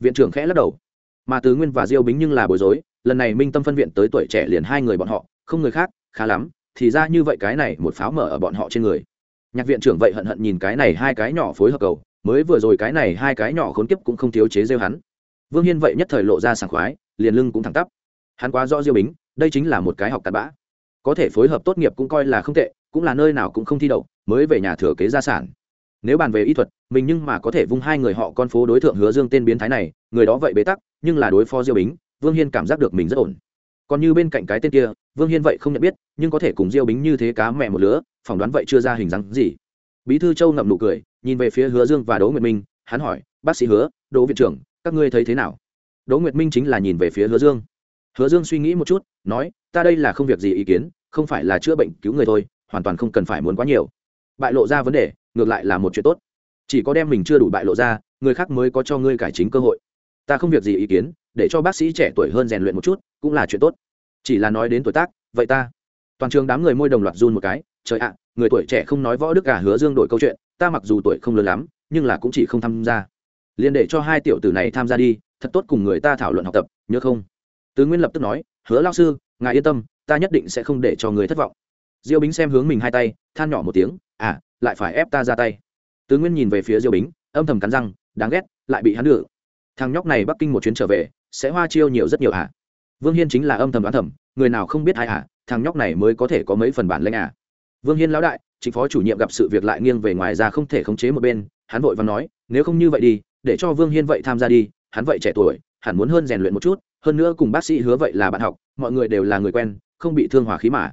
Viện trưởng khẽ lắc đầu. Mà tứ nguyên và diêu bính nhưng là bối rối, lần này minh tâm phân viện tới tuổi trẻ liền hai người bọn họ, không người khác, khá lắm, thì ra như vậy cái này một pháo mở ở bọn họ trên người. Nhạc viện trưởng vậy hận hận nhìn cái này hai cái nhỏ phối hợp cầu, mới vừa rồi cái này hai cái nhỏ khốn kiếp cũng không thiếu chế rêu hắn. Vương hiên vậy nhất thời lộ ra sảng khoái, liền lưng cũng thẳng tắp. Hắn quá rõ diêu bính, đây chính là một cái học cặn bã. Có thể phối hợp tốt nghiệp cũng coi là không tệ cũng là nơi nào cũng không thi đậu, mới về nhà thừa kế gia sản. Nếu bàn về y thuật, mình nhưng mà có thể vung hai người họ con phố đối tượng hứa dương tên biến thái này, người đó vậy bế tắc, nhưng là đối phó diêu bính, vương hiên cảm giác được mình rất ổn. Còn như bên cạnh cái tên kia, vương hiên vậy không nhận biết, nhưng có thể cùng diêu bính như thế cá mẹ một lứa, phỏng đoán vậy chưa ra hình dáng gì. Bí thư châu ngậm nụ cười, nhìn về phía hứa dương và đỗ nguyệt minh, hắn hỏi, bác sĩ hứa, đỗ viện trưởng, các ngươi thấy thế nào? Đỗ nguyệt minh chính là nhìn về phía hứa dương. Hứa dương suy nghĩ một chút, nói, ta đây là không việc gì ý kiến, không phải là chữa bệnh cứu người thôi hoàn toàn không cần phải muốn quá nhiều. Bại lộ ra vấn đề, ngược lại là một chuyện tốt. Chỉ có đem mình chưa đủ bại lộ ra, người khác mới có cho ngươi cải chính cơ hội. Ta không việc gì ý kiến, để cho bác sĩ trẻ tuổi hơn rèn luyện một chút, cũng là chuyện tốt. Chỉ là nói đến tuổi tác, vậy ta. Toàn trường đám người môi đồng loạt run một cái, trời ạ, người tuổi trẻ không nói võ đức cả hứa dương đổi câu chuyện, ta mặc dù tuổi không lớn lắm, nhưng là cũng chỉ không tham gia. Liền để cho hai tiểu tử này tham gia đi, thật tốt cùng người ta thảo luận học tập, nhớ không? Tứ nguyên lập tức nói, hứa lao sư, ngài yên tâm, ta nhất định sẽ không để cho người thất vọng diêu bính xem hướng mình hai tay, than nhỏ một tiếng à lại phải ép ta ra tay. Tứ nguyên nhìn về phía diêu bính, âm thầm cắn răng, đáng ghét, lại bị hắn đự thằng nhóc này bắc kinh một chuyến trở về, sẽ hoa chiêu nhiều rất nhiều à vương hiên chính là âm thầm đoán thầm, người nào không biết ai à thằng nhóc này mới có thể có mấy phần bản lĩnh à? Vương hiên lão đại, chính phó chủ nhiệm gặp sự việc lại nghiêng về ngoài ra không thể khống chế một bên, hắn vội và nói, nếu không như vậy đi, để cho vương hiên vậy tham gia đi, hắn vậy trẻ tuổi, hẳn muốn hơn rèn luyện một chút, hơn nữa cùng bác sĩ hứa vậy là bạn học, mọi người đều là người quen, không bị thương hòa khí mà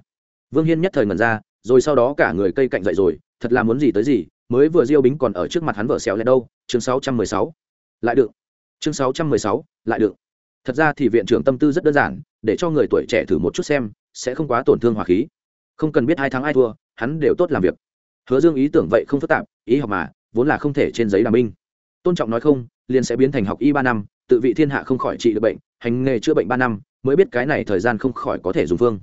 vương hiên nhất thời ngẩn ra rồi sau đó cả người cây cạnh dậy rồi thật là muốn gì tới gì mới vừa diêu bính còn ở trước mặt hắn vợ xéo lên đâu chương 616. lại được. Chương 616, lại được. Thật ra thì viện trưởng tâm tư rất đơn giản để cho người tuổi trẻ thử một chút xem sẽ không quá tổn thương hòa khí. Không cần biết hai tháng ai thua hắn đều tốt làm việc. Hứa dương ý tưởng vậy không phức tạp ý học mà vốn là không thể trên giấy đàm binh tôn trọng nói không liền sẽ biến thành học y ba năm tự vị thiên hạ không khỏi trị được bệnh hành nghề chữa bệnh ba năm mới biết cái này thời gian không khỏi có thể dùng phương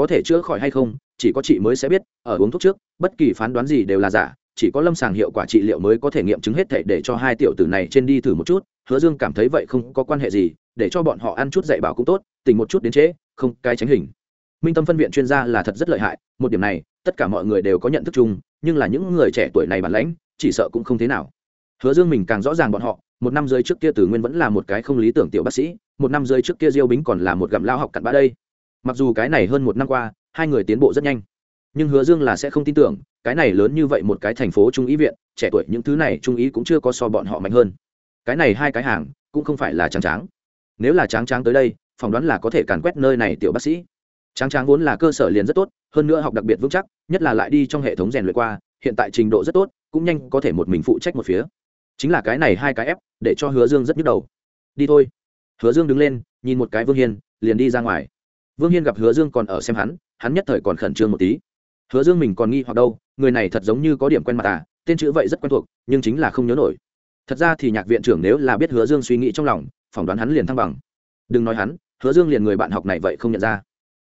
có thể chữa khỏi hay không, chỉ có chị mới sẽ biết, ở uống thuốc trước, bất kỳ phán đoán gì đều là giả, chỉ có lâm sàng hiệu quả trị liệu mới có thể nghiệm chứng hết thể để cho hai tiểu tử này trên đi thử một chút, hứa dương cảm thấy vậy không có quan hệ gì, để cho bọn họ ăn chút dạy bảo cũng tốt, tỉnh một chút đến trễ, không cái tránh hình. Minh tâm phân viện chuyên gia là thật rất lợi hại, một điểm này, tất cả mọi người đều có nhận thức chung, nhưng là những người trẻ tuổi này bản lãnh, chỉ sợ cũng không thế nào. Hứa dương mình càng rõ ràng bọn họ, một năm dưới trước kia tử nguyên vẫn là một cái không lý tưởng tiểu bác sĩ, một năm dưới trước kia diêu bính còn là một gặm lao học cặn bã đây mặc dù cái này hơn một năm qua, hai người tiến bộ rất nhanh, nhưng hứa dương là sẽ không tin tưởng, cái này lớn như vậy một cái thành phố trung ý viện, trẻ tuổi những thứ này trung ý cũng chưa có so bọn họ mạnh hơn. Cái này hai cái hàng, cũng không phải là tráng tráng. Nếu là tráng tráng tới đây, phỏng đoán là có thể càn quét nơi này tiểu bác sĩ. Tráng tráng vốn là cơ sở liền rất tốt, hơn nữa học đặc biệt vững chắc, nhất là lại đi trong hệ thống rèn luyện qua, hiện tại trình độ rất tốt, cũng nhanh có thể một mình phụ trách một phía. Chính là cái này hai cái ép, để cho hứa dương rất nhức đầu. Đi thôi. Hứa dương đứng lên, nhìn một cái vương hiên, liền đi ra ngoài vương hiên gặp hứa dương còn ở xem hắn hắn nhất thời còn khẩn trương một tí. Hứa dương mình còn nghi hoặc đâu, người này thật giống như có điểm quen mặt à tên chữ vậy rất quen thuộc, nhưng chính là không nhớ nổi. Thật ra thì nhạc viện trưởng nếu là biết hứa dương suy nghĩ trong lòng, phỏng đoán hắn liền thăng bằng. Đừng nói hắn, hứa dương liền người bạn học này vậy không nhận ra.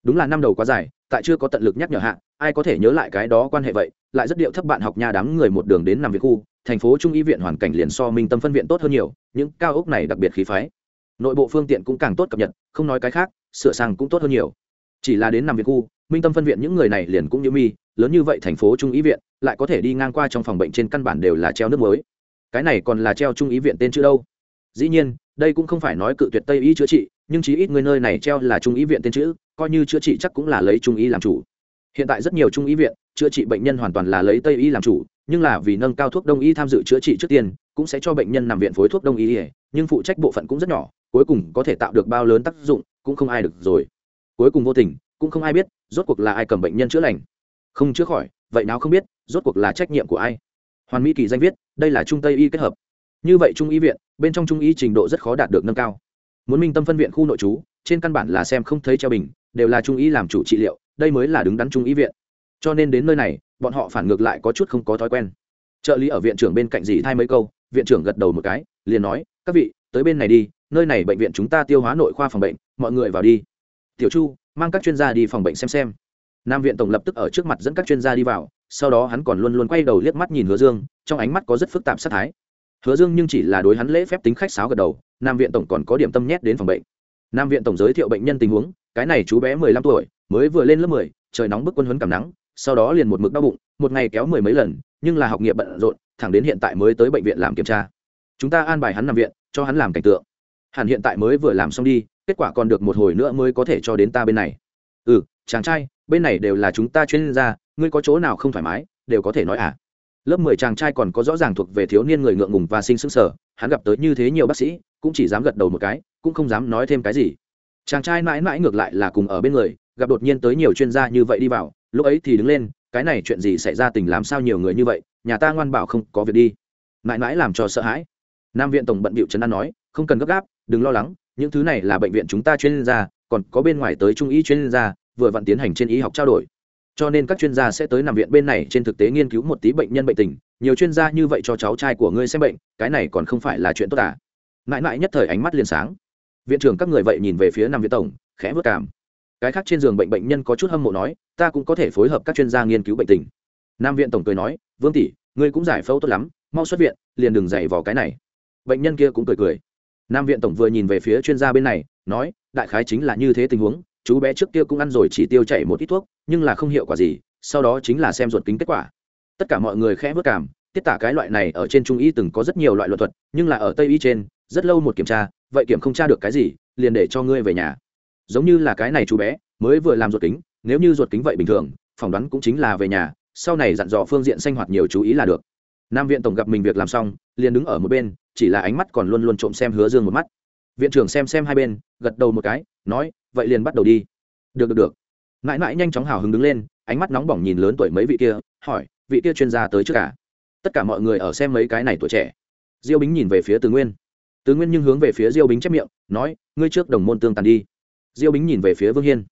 Đúng là năm đầu quá dài, tại chưa có tận lực nhắc nhở hạ, ai có thể nhớ lại cái đó quan hệ vậy, lại rất điệu thấp bạn học nhà đám người một đường đến nằm việc khu, thành phố trung y viện hoàn cảnh liền so minh tâm phân viện tốt hơn nhiều, những cao ốc này đặc biệt khí phái. Nội bộ phương tiện cũng càng tốt cập nhật, không nói cái khác sửa sang cũng tốt hơn nhiều. Chỉ là đến nằm viện khu, minh tâm phân viện những người này liền cũng như mi, lớn như vậy thành phố trung y viện, lại có thể đi ngang qua trong phòng bệnh trên căn bản đều là treo nước mới cái này còn là treo trung y viện tên chữ đâu? Dĩ nhiên, đây cũng không phải nói cự tuyệt tây y chữa trị, nhưng chí ít người nơi này treo là trung y viện tên chữ, coi như chữa trị chắc cũng là lấy trung y làm chủ. Hiện tại rất nhiều trung y viện, chữa trị bệnh nhân hoàn toàn là lấy tây y làm chủ, nhưng là vì nâng cao thuốc đông y tham dự chữa trị trước tiên, cũng sẽ cho bệnh nhân nằm viện phối thuốc đông y, nhưng phụ trách bộ phận cũng rất nhỏ, cuối cùng có thể tạo được bao lớn tác dụng cũng không ai được rồi. Cuối cùng vô tình, cũng không ai biết rốt cuộc là ai cầm bệnh nhân chữa lành. Không chữa khỏi, vậy nào không biết rốt cuộc là trách nhiệm của ai. Hoàn mỹ kỳ danh viết, đây là trung tây y kết hợp. Như vậy trung y viện, bên trong trung y trình độ rất khó đạt được nâng cao. Muốn minh tâm phân viện khu nội trú, trên căn bản là xem không thấy treo bình, đều là trung y làm chủ trị liệu, đây mới là đứng đắn trung y viện. Cho nên đến nơi này, bọn họ phản ngược lại có chút không có thói quen. Trợ lý ở viện trưởng bên cạnh dì thay mấy câu, viện trưởng gật đầu một cái, liền nói, các vị, tới bên này đi nơi này bệnh viện chúng ta tiêu hóa nội khoa phòng bệnh, mọi người vào đi. Tiểu chu, mang các chuyên gia đi phòng bệnh xem xem. Nam viện tổng lập tức ở trước mặt dẫn các chuyên gia đi vào, sau đó hắn còn luôn luôn quay đầu liếc mắt nhìn hứa dương, trong ánh mắt có rất phức tạp sát thái. Hứa dương nhưng chỉ là đối hắn lễ phép tính khách sáo gật đầu, nam viện tổng còn có điểm tâm nhét đến phòng bệnh. Nam viện tổng giới thiệu bệnh nhân tình huống, cái này chú bé mười lăm tuổi, mới vừa lên lớp mười, trời nóng bức quân huấn cảm nắng, sau đó liền một mực đau bụng, một ngày kéo mười mấy lần, nhưng là học nghiệp bận rộn, thẳng đến hiện tại mới tới bệnh viện làm kiểm tra. Chúng ta an bài hắn nằm viện, cho hắn làm cảnh tượng hẳn hiện tại mới vừa làm xong đi kết quả còn được một hồi nữa mới có thể cho đến ta bên này. Ừ chàng trai bên này đều là chúng ta chuyên gia ngươi có chỗ nào không thoải mái đều có thể nói à. Lớp mười chàng trai còn có rõ ràng thuộc về thiếu niên người ngượng ngùng và sinh sững sở, hắn gặp tới như thế nhiều bác sĩ cũng chỉ dám gật đầu một cái cũng không dám nói thêm cái gì. Chàng trai mãi mãi ngược lại là cùng ở bên người gặp đột nhiên tới nhiều chuyên gia như vậy đi vào lúc ấy thì đứng lên cái này chuyện gì xảy ra tình làm sao nhiều người như vậy nhà ta ngoan bảo không có việc đi. Mãi mãi làm cho sợ hãi. Nam viện tổng bận bịu trấn an nói không cần gấp gáp, đừng lo lắng, những thứ này là bệnh viện chúng ta chuyên gia, còn có bên ngoài tới trung y chuyên gia, vừa vặn tiến hành trên y học trao đổi. Cho nên các chuyên gia sẽ tới nằm viện bên này trên thực tế nghiên cứu một tí bệnh nhân bệnh tình, nhiều chuyên gia như vậy cho cháu trai của ngươi xem bệnh, cái này còn không phải là chuyện tốt à? Mãi mãi nhất thời ánh mắt liền sáng. Viện trưởng các người vậy nhìn về phía nằm viện tổng, khẽ vất cảm cái khác trên giường bệnh bệnh nhân có chút hâm mộ nói, ta cũng có thể phối hợp các chuyên gia nghiên cứu bệnh tình. Nam viện tổng cười nói, vương tỷ, ngươi cũng giải phẫu tốt lắm, mau xuất viện, liền đừng dày vào cái này. Bệnh nhân kia cũng cười cười nam viện tổng vừa nhìn về phía chuyên gia bên này, nói, đại khái chính là như thế tình huống, chú bé trước kia cũng ăn rồi chỉ tiêu chảy một ít thuốc, nhưng là không hiệu quả gì, sau đó chính là xem ruột kính kết quả. Tất cả mọi người khẽ vất cảm, tiết tả cái loại này ở trên trung y từng có rất nhiều loại luật thuật, nhưng là ở tây y trên, rất lâu một kiểm tra, vậy kiểm không tra được cái gì, liền để cho ngươi về nhà. Giống như là cái này chú bé, mới vừa làm ruột kính, nếu như ruột kính vậy bình thường, phỏng đoán cũng chính là về nhà, sau này dặn dò phương diện sinh hoạt nhiều chú ý là được. Nam viện tổng gặp mình việc làm xong, liền đứng ở một bên chỉ là ánh mắt còn luôn luôn trộm xem hứa dương một mắt. Viện trưởng xem xem hai bên, gật đầu một cái, nói, vậy liền bắt đầu đi. Được được được. Mãi mãi nhanh chóng hào hứng đứng lên, ánh mắt nóng bỏng nhìn lớn tuổi mấy vị kia, hỏi, vị kia chuyên gia tới trước cả tất cả mọi người ở xem mấy cái này tuổi trẻ. Diêu bính nhìn về phía từ nguyên. Từ nguyên nhưng hướng về phía diêu bính chép miệng, nói, ngươi trước đồng môn tương tàn đi. Diêu bính nhìn về phía vương hiên.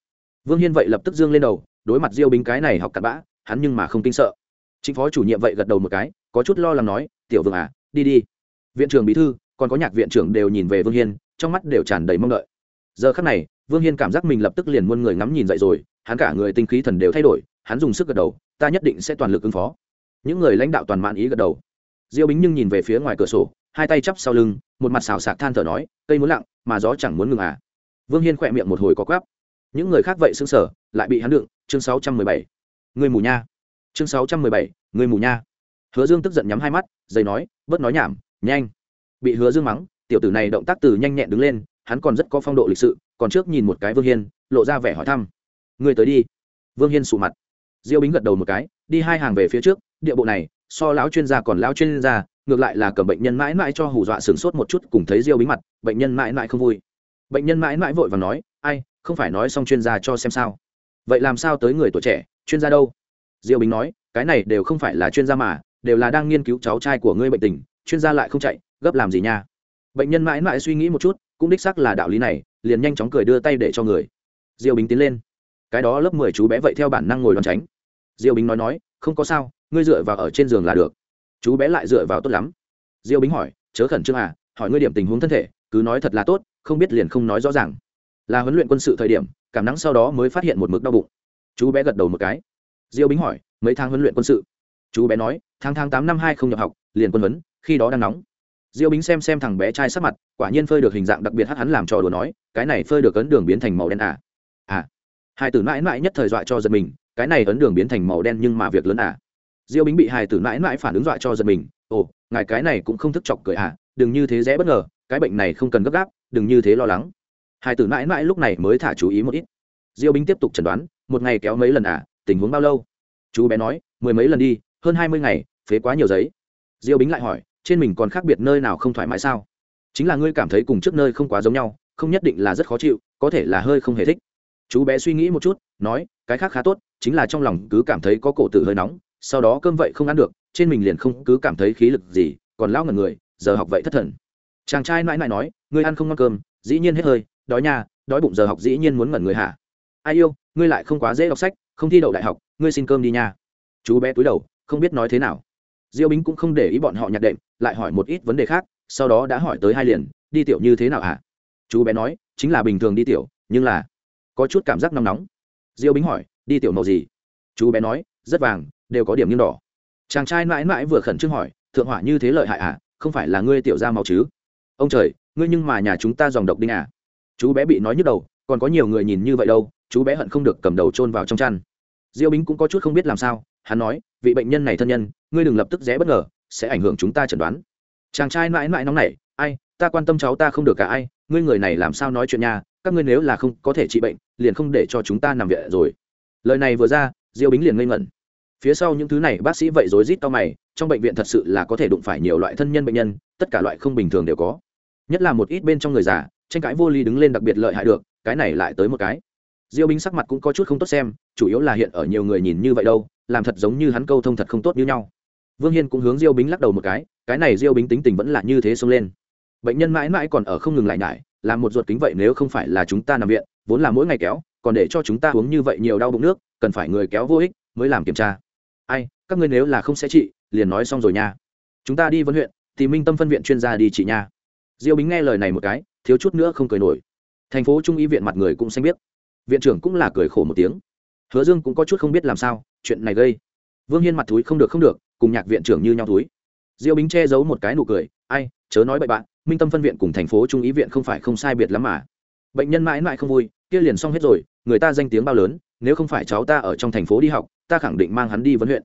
Vương hiên vậy lập tức dương lên đầu, đối mặt diêu bính cái này học cặn bã, hắn nhưng mà không kinh sợ. Chính phó chủ nhiệm vậy gật đầu một cái, có chút lo lắng nói, tiểu vương à đi đi viện trưởng bí thư, còn có nhạc viện trưởng đều nhìn về vương hiên, trong mắt đều tràn đầy mong đợi. Giờ khắc này, vương hiên cảm giác mình lập tức liền muôn người ngắm nhìn dậy rồi, hắn cả người tinh khí thần đều thay đổi, hắn dùng sức gật đầu, ta nhất định sẽ toàn lực ứng phó. Những người lãnh đạo toàn mãn ý gật đầu. Diêu bính nhưng nhìn về phía ngoài cửa sổ, hai tay chắp sau lưng, một mặt xào sạc than thở nói, cây muốn lặng, mà gió chẳng muốn ngừng à. Vương hiên khỏe miệng một hồi có quáp những người khác vậy xứng sở lại bị hắn đựng, chương sáu trăm mười bảy. Người mù nha. Chương sáu trăm mười bảy, người mù nha. Hứa dương tức giận nhắm hai mắt dây nói, bớt nói nhảm nhanh. Bị hứa dương mắng, tiểu tử này động tác từ nhanh nhẹn đứng lên, hắn còn rất có phong độ lịch sự, còn trước nhìn một cái vương hiên, lộ ra vẻ hỏi thăm. Người tới đi. Vương hiên sụ mặt. Diêu bính gật đầu một cái, đi hai hàng về phía trước, địa bộ này, so lão chuyên gia còn lão chuyên gia, ngược lại là cầm bệnh nhân mãi mãi cho hù dọa sửng sốt một chút cùng thấy diêu bính mặt, bệnh nhân mãi mãi không vui. Bệnh nhân mãi mãi vội và nói, ai, không phải nói xong chuyên gia cho xem sao? Vậy làm sao tới người tuổi trẻ, chuyên gia đâu? Diêu bính nói, cái này đều không phải là chuyên gia mà, đều là đang nghiên cứu cháu trai của ngươi bệnh tình chuyên gia lại không chạy, gấp làm gì nha? Bệnh nhân mãi mãi suy nghĩ một chút, cũng đích xác là đạo lý này, liền nhanh chóng cười đưa tay để cho người. Diêu bính tiến lên. Cái đó lớp mười chú bé vậy theo bản năng ngồi đòn tránh. Diêu bính nói nói, không có sao, ngươi dựa vào ở trên giường là được. Chú bé lại dựa vào tốt lắm. Diêu bính hỏi, chớ khẩn trương à hỏi ngươi điểm tình huống thân thể, cứ nói thật là tốt, không biết liền không nói rõ ràng. Là huấn luyện quân sự thời điểm, cảm nắng sau đó mới phát hiện một mực đau bụng. Chú bé gật đầu một cái. Diêu bính hỏi, mấy tháng huấn luyện quân sự? Chú bé nói, tháng tháng tám năm hai không nhập học, liền quân huấn khi đó đang nóng. Diêu bính xem xem thằng bé trai sắc mặt, quả nhiên phơi được hình dạng đặc biệt hắt hắn làm trò đùa nói, cái này phơi được ấn đường biến thành màu đen à? À. Hai tử mãi mãi nhất thời dọa cho giật mình, cái này ấn đường biến thành màu đen nhưng mà việc lớn à? Diêu bính bị hài tử mãi mãi phản ứng dọa cho giật mình, ồ, ngài cái này cũng không thức chọc cười à? Đừng như thế dễ bất ngờ, cái bệnh này không cần gấp gáp, đừng như thế lo lắng. Hai tử mãi mãi lúc này mới thả chú ý một ít. Diêu bính tiếp tục chẩn đoán, một ngày kéo mấy lần à? Tình huống bao lâu? Chú bé nói, mười mấy lần đi, hơn hai mươi ngày, phế quá nhiều giấy. Diêu bính lại hỏi trên mình còn khác biệt nơi nào không thoải mái sao? Chính là ngươi cảm thấy cùng trước nơi không quá giống nhau, không nhất định là rất khó chịu, có thể là hơi không hề thích. Chú bé suy nghĩ một chút, nói, cái khác khá tốt, chính là trong lòng cứ cảm thấy có cổ tử hơi nóng, sau đó cơm vậy không ăn được, trên mình liền không cứ cảm thấy khí lực gì, còn lão ngần người, giờ học vậy thất thần. Chàng trai mãi mãi nói, ngươi ăn không ngon cơm, dĩ nhiên hết hơi, đói nhà đói bụng giờ học dĩ nhiên muốn ngẩn người hả? Ai yêu, ngươi lại không quá dễ đọc sách, không thi đậu đại học, ngươi xin cơm đi nha. Chú bé túi đầu, không biết nói thế nào diêu bính cũng không để ý bọn họ nhặt đệm, lại hỏi một ít vấn đề khác, sau đó đã hỏi tới hai liền, đi tiểu như thế nào hả? Chú bé nói, chính là bình thường đi tiểu, nhưng là có chút cảm giác nóng nóng. Diêu bính hỏi, đi tiểu màu gì? Chú bé nói, rất vàng, đều có điểm nghiêng đỏ. Chàng trai mãi mãi vừa khẩn trương hỏi, thượng hỏa như thế lợi hại à? Không phải là ngươi tiểu ra màu chứ? Ông trời, ngươi nhưng mà nhà chúng ta dòng độc đinh à? Chú bé bị nói nhức đầu, còn có nhiều người nhìn như vậy đâu, chú bé hận không được cầm đầu chôn vào trong chăn. Diêu bính cũng có chút không biết làm sao hắn nói, vị bệnh nhân này thân nhân, ngươi đừng lập tức rẽ bất ngờ, sẽ ảnh hưởng chúng ta chẩn đoán. Chàng trai mãi mãi nóng nảy, ai, ta quan tâm cháu ta không được cả ai, ngươi người này làm sao nói chuyện nhà các ngươi nếu là không có thể trị bệnh, liền không để cho chúng ta nằm viện rồi. Lời này vừa ra, diêu bính liền ngây ngẩn. Phía sau những thứ này, bác sĩ vậy rối rít to mày, trong bệnh viện thật sự là có thể đụng phải nhiều loại thân nhân bệnh nhân, tất cả loại không bình thường đều có. Nhất là một ít bên trong người già, tranh cãi vô lý đứng lên đặc biệt lợi hại được, cái này lại tới một cái. Diêu bính sắc mặt cũng có chút không tốt xem, chủ yếu là hiện ở nhiều người nhìn như vậy đâu làm thật giống như hắn câu thông thật không tốt như nhau. Vương hiên cũng hướng diêu bính lắc đầu một cái cái này diêu bính tính tình vẫn là như thế xông lên. Bệnh nhân mãi mãi còn ở không ngừng lại nhải làm một ruột kính vậy nếu không phải là chúng ta nằm viện, vốn là mỗi ngày kéo, còn để cho chúng ta uống như vậy nhiều đau bụng nước, cần phải người kéo vô ích mới làm kiểm tra. Ai, các ngươi nếu là không sẽ trị, liền nói xong rồi nha. Chúng ta đi vân huyện, thì minh tâm phân viện chuyên gia đi trị nha. Diêu bính nghe lời này một cái, thiếu chút nữa không cười nổi. Thành phố trung y viện mặt người cũng xanh biết viện trưởng cũng là cười khổ một tiếng hứa dương cũng có chút không biết làm sao, chuyện này gây. Vương hiên mặt thúi không được không được, cùng nhạc viện trưởng như nhau thúi. Diêu bính che giấu một cái nụ cười, ai, chớ nói bậy bạn, minh tâm phân viện cùng thành phố trung ý viện không phải không sai biệt lắm mà. Bệnh nhân mãi mãi không vui, kia liền xong hết rồi, người ta danh tiếng bao lớn, nếu không phải cháu ta ở trong thành phố đi học, ta khẳng định mang hắn đi vấn huyện.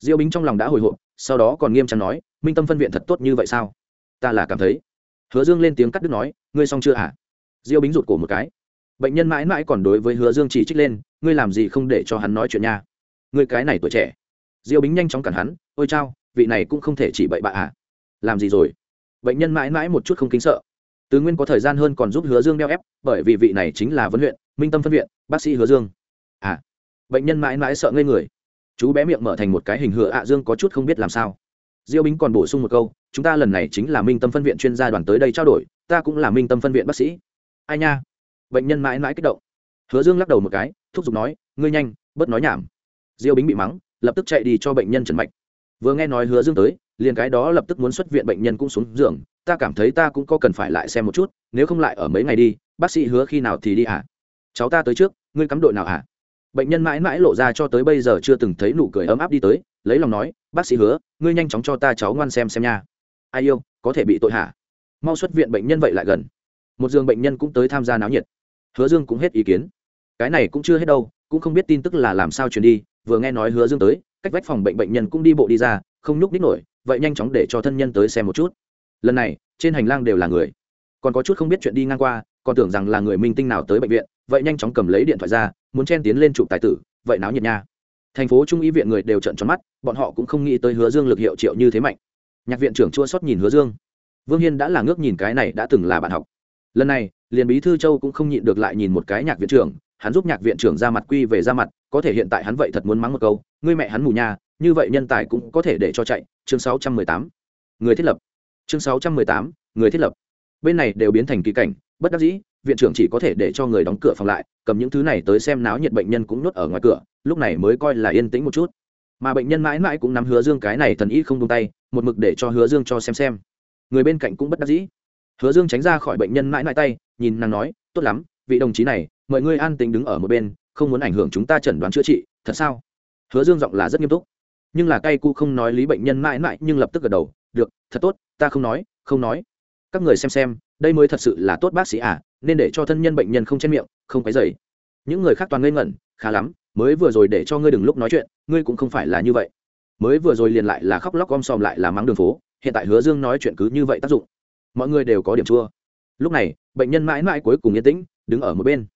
Diêu bính trong lòng đã hồi hộp, sau đó còn nghiêm trang nói, minh tâm phân viện thật tốt như vậy sao? Ta là cảm thấy. Hứa dương lên tiếng cắt đứt nói, ngươi xong chưa hả? Diêu bính rụt cổ một cái. Bệnh nhân mãi mãi còn đối với hứa dương chỉ trích lên ngươi làm gì không để cho hắn nói chuyện nha. Ngươi cái này tuổi trẻ. Diêu bính nhanh chóng cản hắn, ôi chao, vị này cũng không thể chỉ bậy bạ à? Làm gì rồi? Bệnh nhân mãi mãi một chút không kính sợ. Tứ nguyên có thời gian hơn còn giúp hứa dương đeo ép, bởi vì vị này chính là vấn huyện, minh tâm phân viện, bác sĩ hứa dương. À. Bệnh nhân mãi mãi sợ ngây người. Chú bé miệng mở thành một cái hình hựa ạ dương có chút không biết làm sao. Diêu bính còn bổ sung một câu, chúng ta lần này chính là minh tâm phân viện chuyên gia đoàn tới đây trao đổi, ta cũng là minh tâm phân viện bác sĩ. Ai nha. Bệnh nhân mãi mãi kích động hứa dương lắc đầu một cái, thúc giục nói, ngươi nhanh, bớt nói nhảm. Diêu bính bị mắng, lập tức chạy đi cho bệnh nhân trần mạch. Vừa nghe nói hứa dương tới, liền cái đó lập tức muốn xuất viện bệnh nhân cũng xuống giường. Ta cảm thấy ta cũng có cần phải lại xem một chút, nếu không lại ở mấy ngày đi, bác sĩ hứa khi nào thì đi à? cháu ta tới trước, ngươi cắm đội nào à? bệnh nhân mãi mãi lộ ra cho tới bây giờ chưa từng thấy nụ cười ấm áp đi tới, lấy lòng nói, bác sĩ hứa, ngươi nhanh chóng cho ta cháu ngoan xem xem nha. Ai yêu, có thể bị tội hả? Mau xuất viện bệnh nhân vậy lại gần. Một giường bệnh nhân cũng tới tham gia náo nhiệt. Hứa dương cũng hết ý kiến cái này cũng chưa hết đâu, cũng không biết tin tức là làm sao truyền đi, vừa nghe nói hứa dương tới, cách vách phòng bệnh bệnh nhân cũng đi bộ đi ra, không nhúc ních nổi, vậy nhanh chóng để cho thân nhân tới xem một chút. Lần này, trên hành lang đều là người. Còn có chút không biết chuyện đi ngang qua, còn tưởng rằng là người minh tinh nào tới bệnh viện, vậy nhanh chóng cầm lấy điện thoại ra, muốn chen tiến lên chụp tài tử, vậy náo nhiệt nha. Thành phố trung y viện người đều trận tròn mắt, bọn họ cũng không nghĩ tới hứa dương lực hiệu triệu như thế mạnh. Nhạc viện trưởng chua xót nhìn hứa dương. Vương hiên đã là ngước nhìn cái này đã từng là bạn học. Lần này, liền bí thư châu cũng không nhịn được lại nhìn một cái nhạc viện trưởng hắn giúp nhạc viện trưởng ra mặt quy về ra mặt có thể hiện tại hắn vậy thật muốn mắng một câu ngươi mẹ hắn mù nha như vậy nhân tài cũng có thể để cho chạy. Chương 618. người thiết lập. Chương 618, người thiết lập. Bên này đều biến thành kỳ cảnh bất đắc dĩ viện trưởng chỉ có thể để cho người đóng cửa phòng lại cầm những thứ này tới xem náo nhiệt bệnh nhân cũng nhốt ở ngoài cửa lúc này mới coi là yên tĩnh một chút. Mà bệnh nhân mãi mãi cũng nắm hứa dương cái này thần ý không tung tay một mực để cho hứa dương cho xem xem. Người bên cạnh cũng bất đắc dĩ. Hứa dương tránh ra khỏi bệnh nhân mãi mãi tay nhìn nàng nói tốt lắm vị đồng chí này, mời ngươi an tính đứng ở một bên, không muốn ảnh hưởng chúng ta chẩn đoán chữa trị, thật sao? Hứa dương giọng là rất nghiêm túc. Nhưng là cay cu không nói lý bệnh nhân mãi mãi nhưng lập tức gật đầu, được, thật tốt, ta không nói không nói. Các người xem xem, đây mới thật sự là tốt bác sĩ à nên để cho thân nhân bệnh nhân không chen miệng, không cái dày những người khác toàn ngây ngẩn, khá lắm, mới vừa rồi để cho ngươi đừng lúc nói chuyện, ngươi cũng không phải là như vậy. Mới vừa rồi liền lại là khóc lóc om sòm lại là mắng đường phố, hiện tại hứa dương nói chuyện cứ như vậy tác dụng. Mọi người đều có điểm chua. Lúc này, bệnh nhân mãi mãi cuối cùng yên tĩnh đứng ở một bên.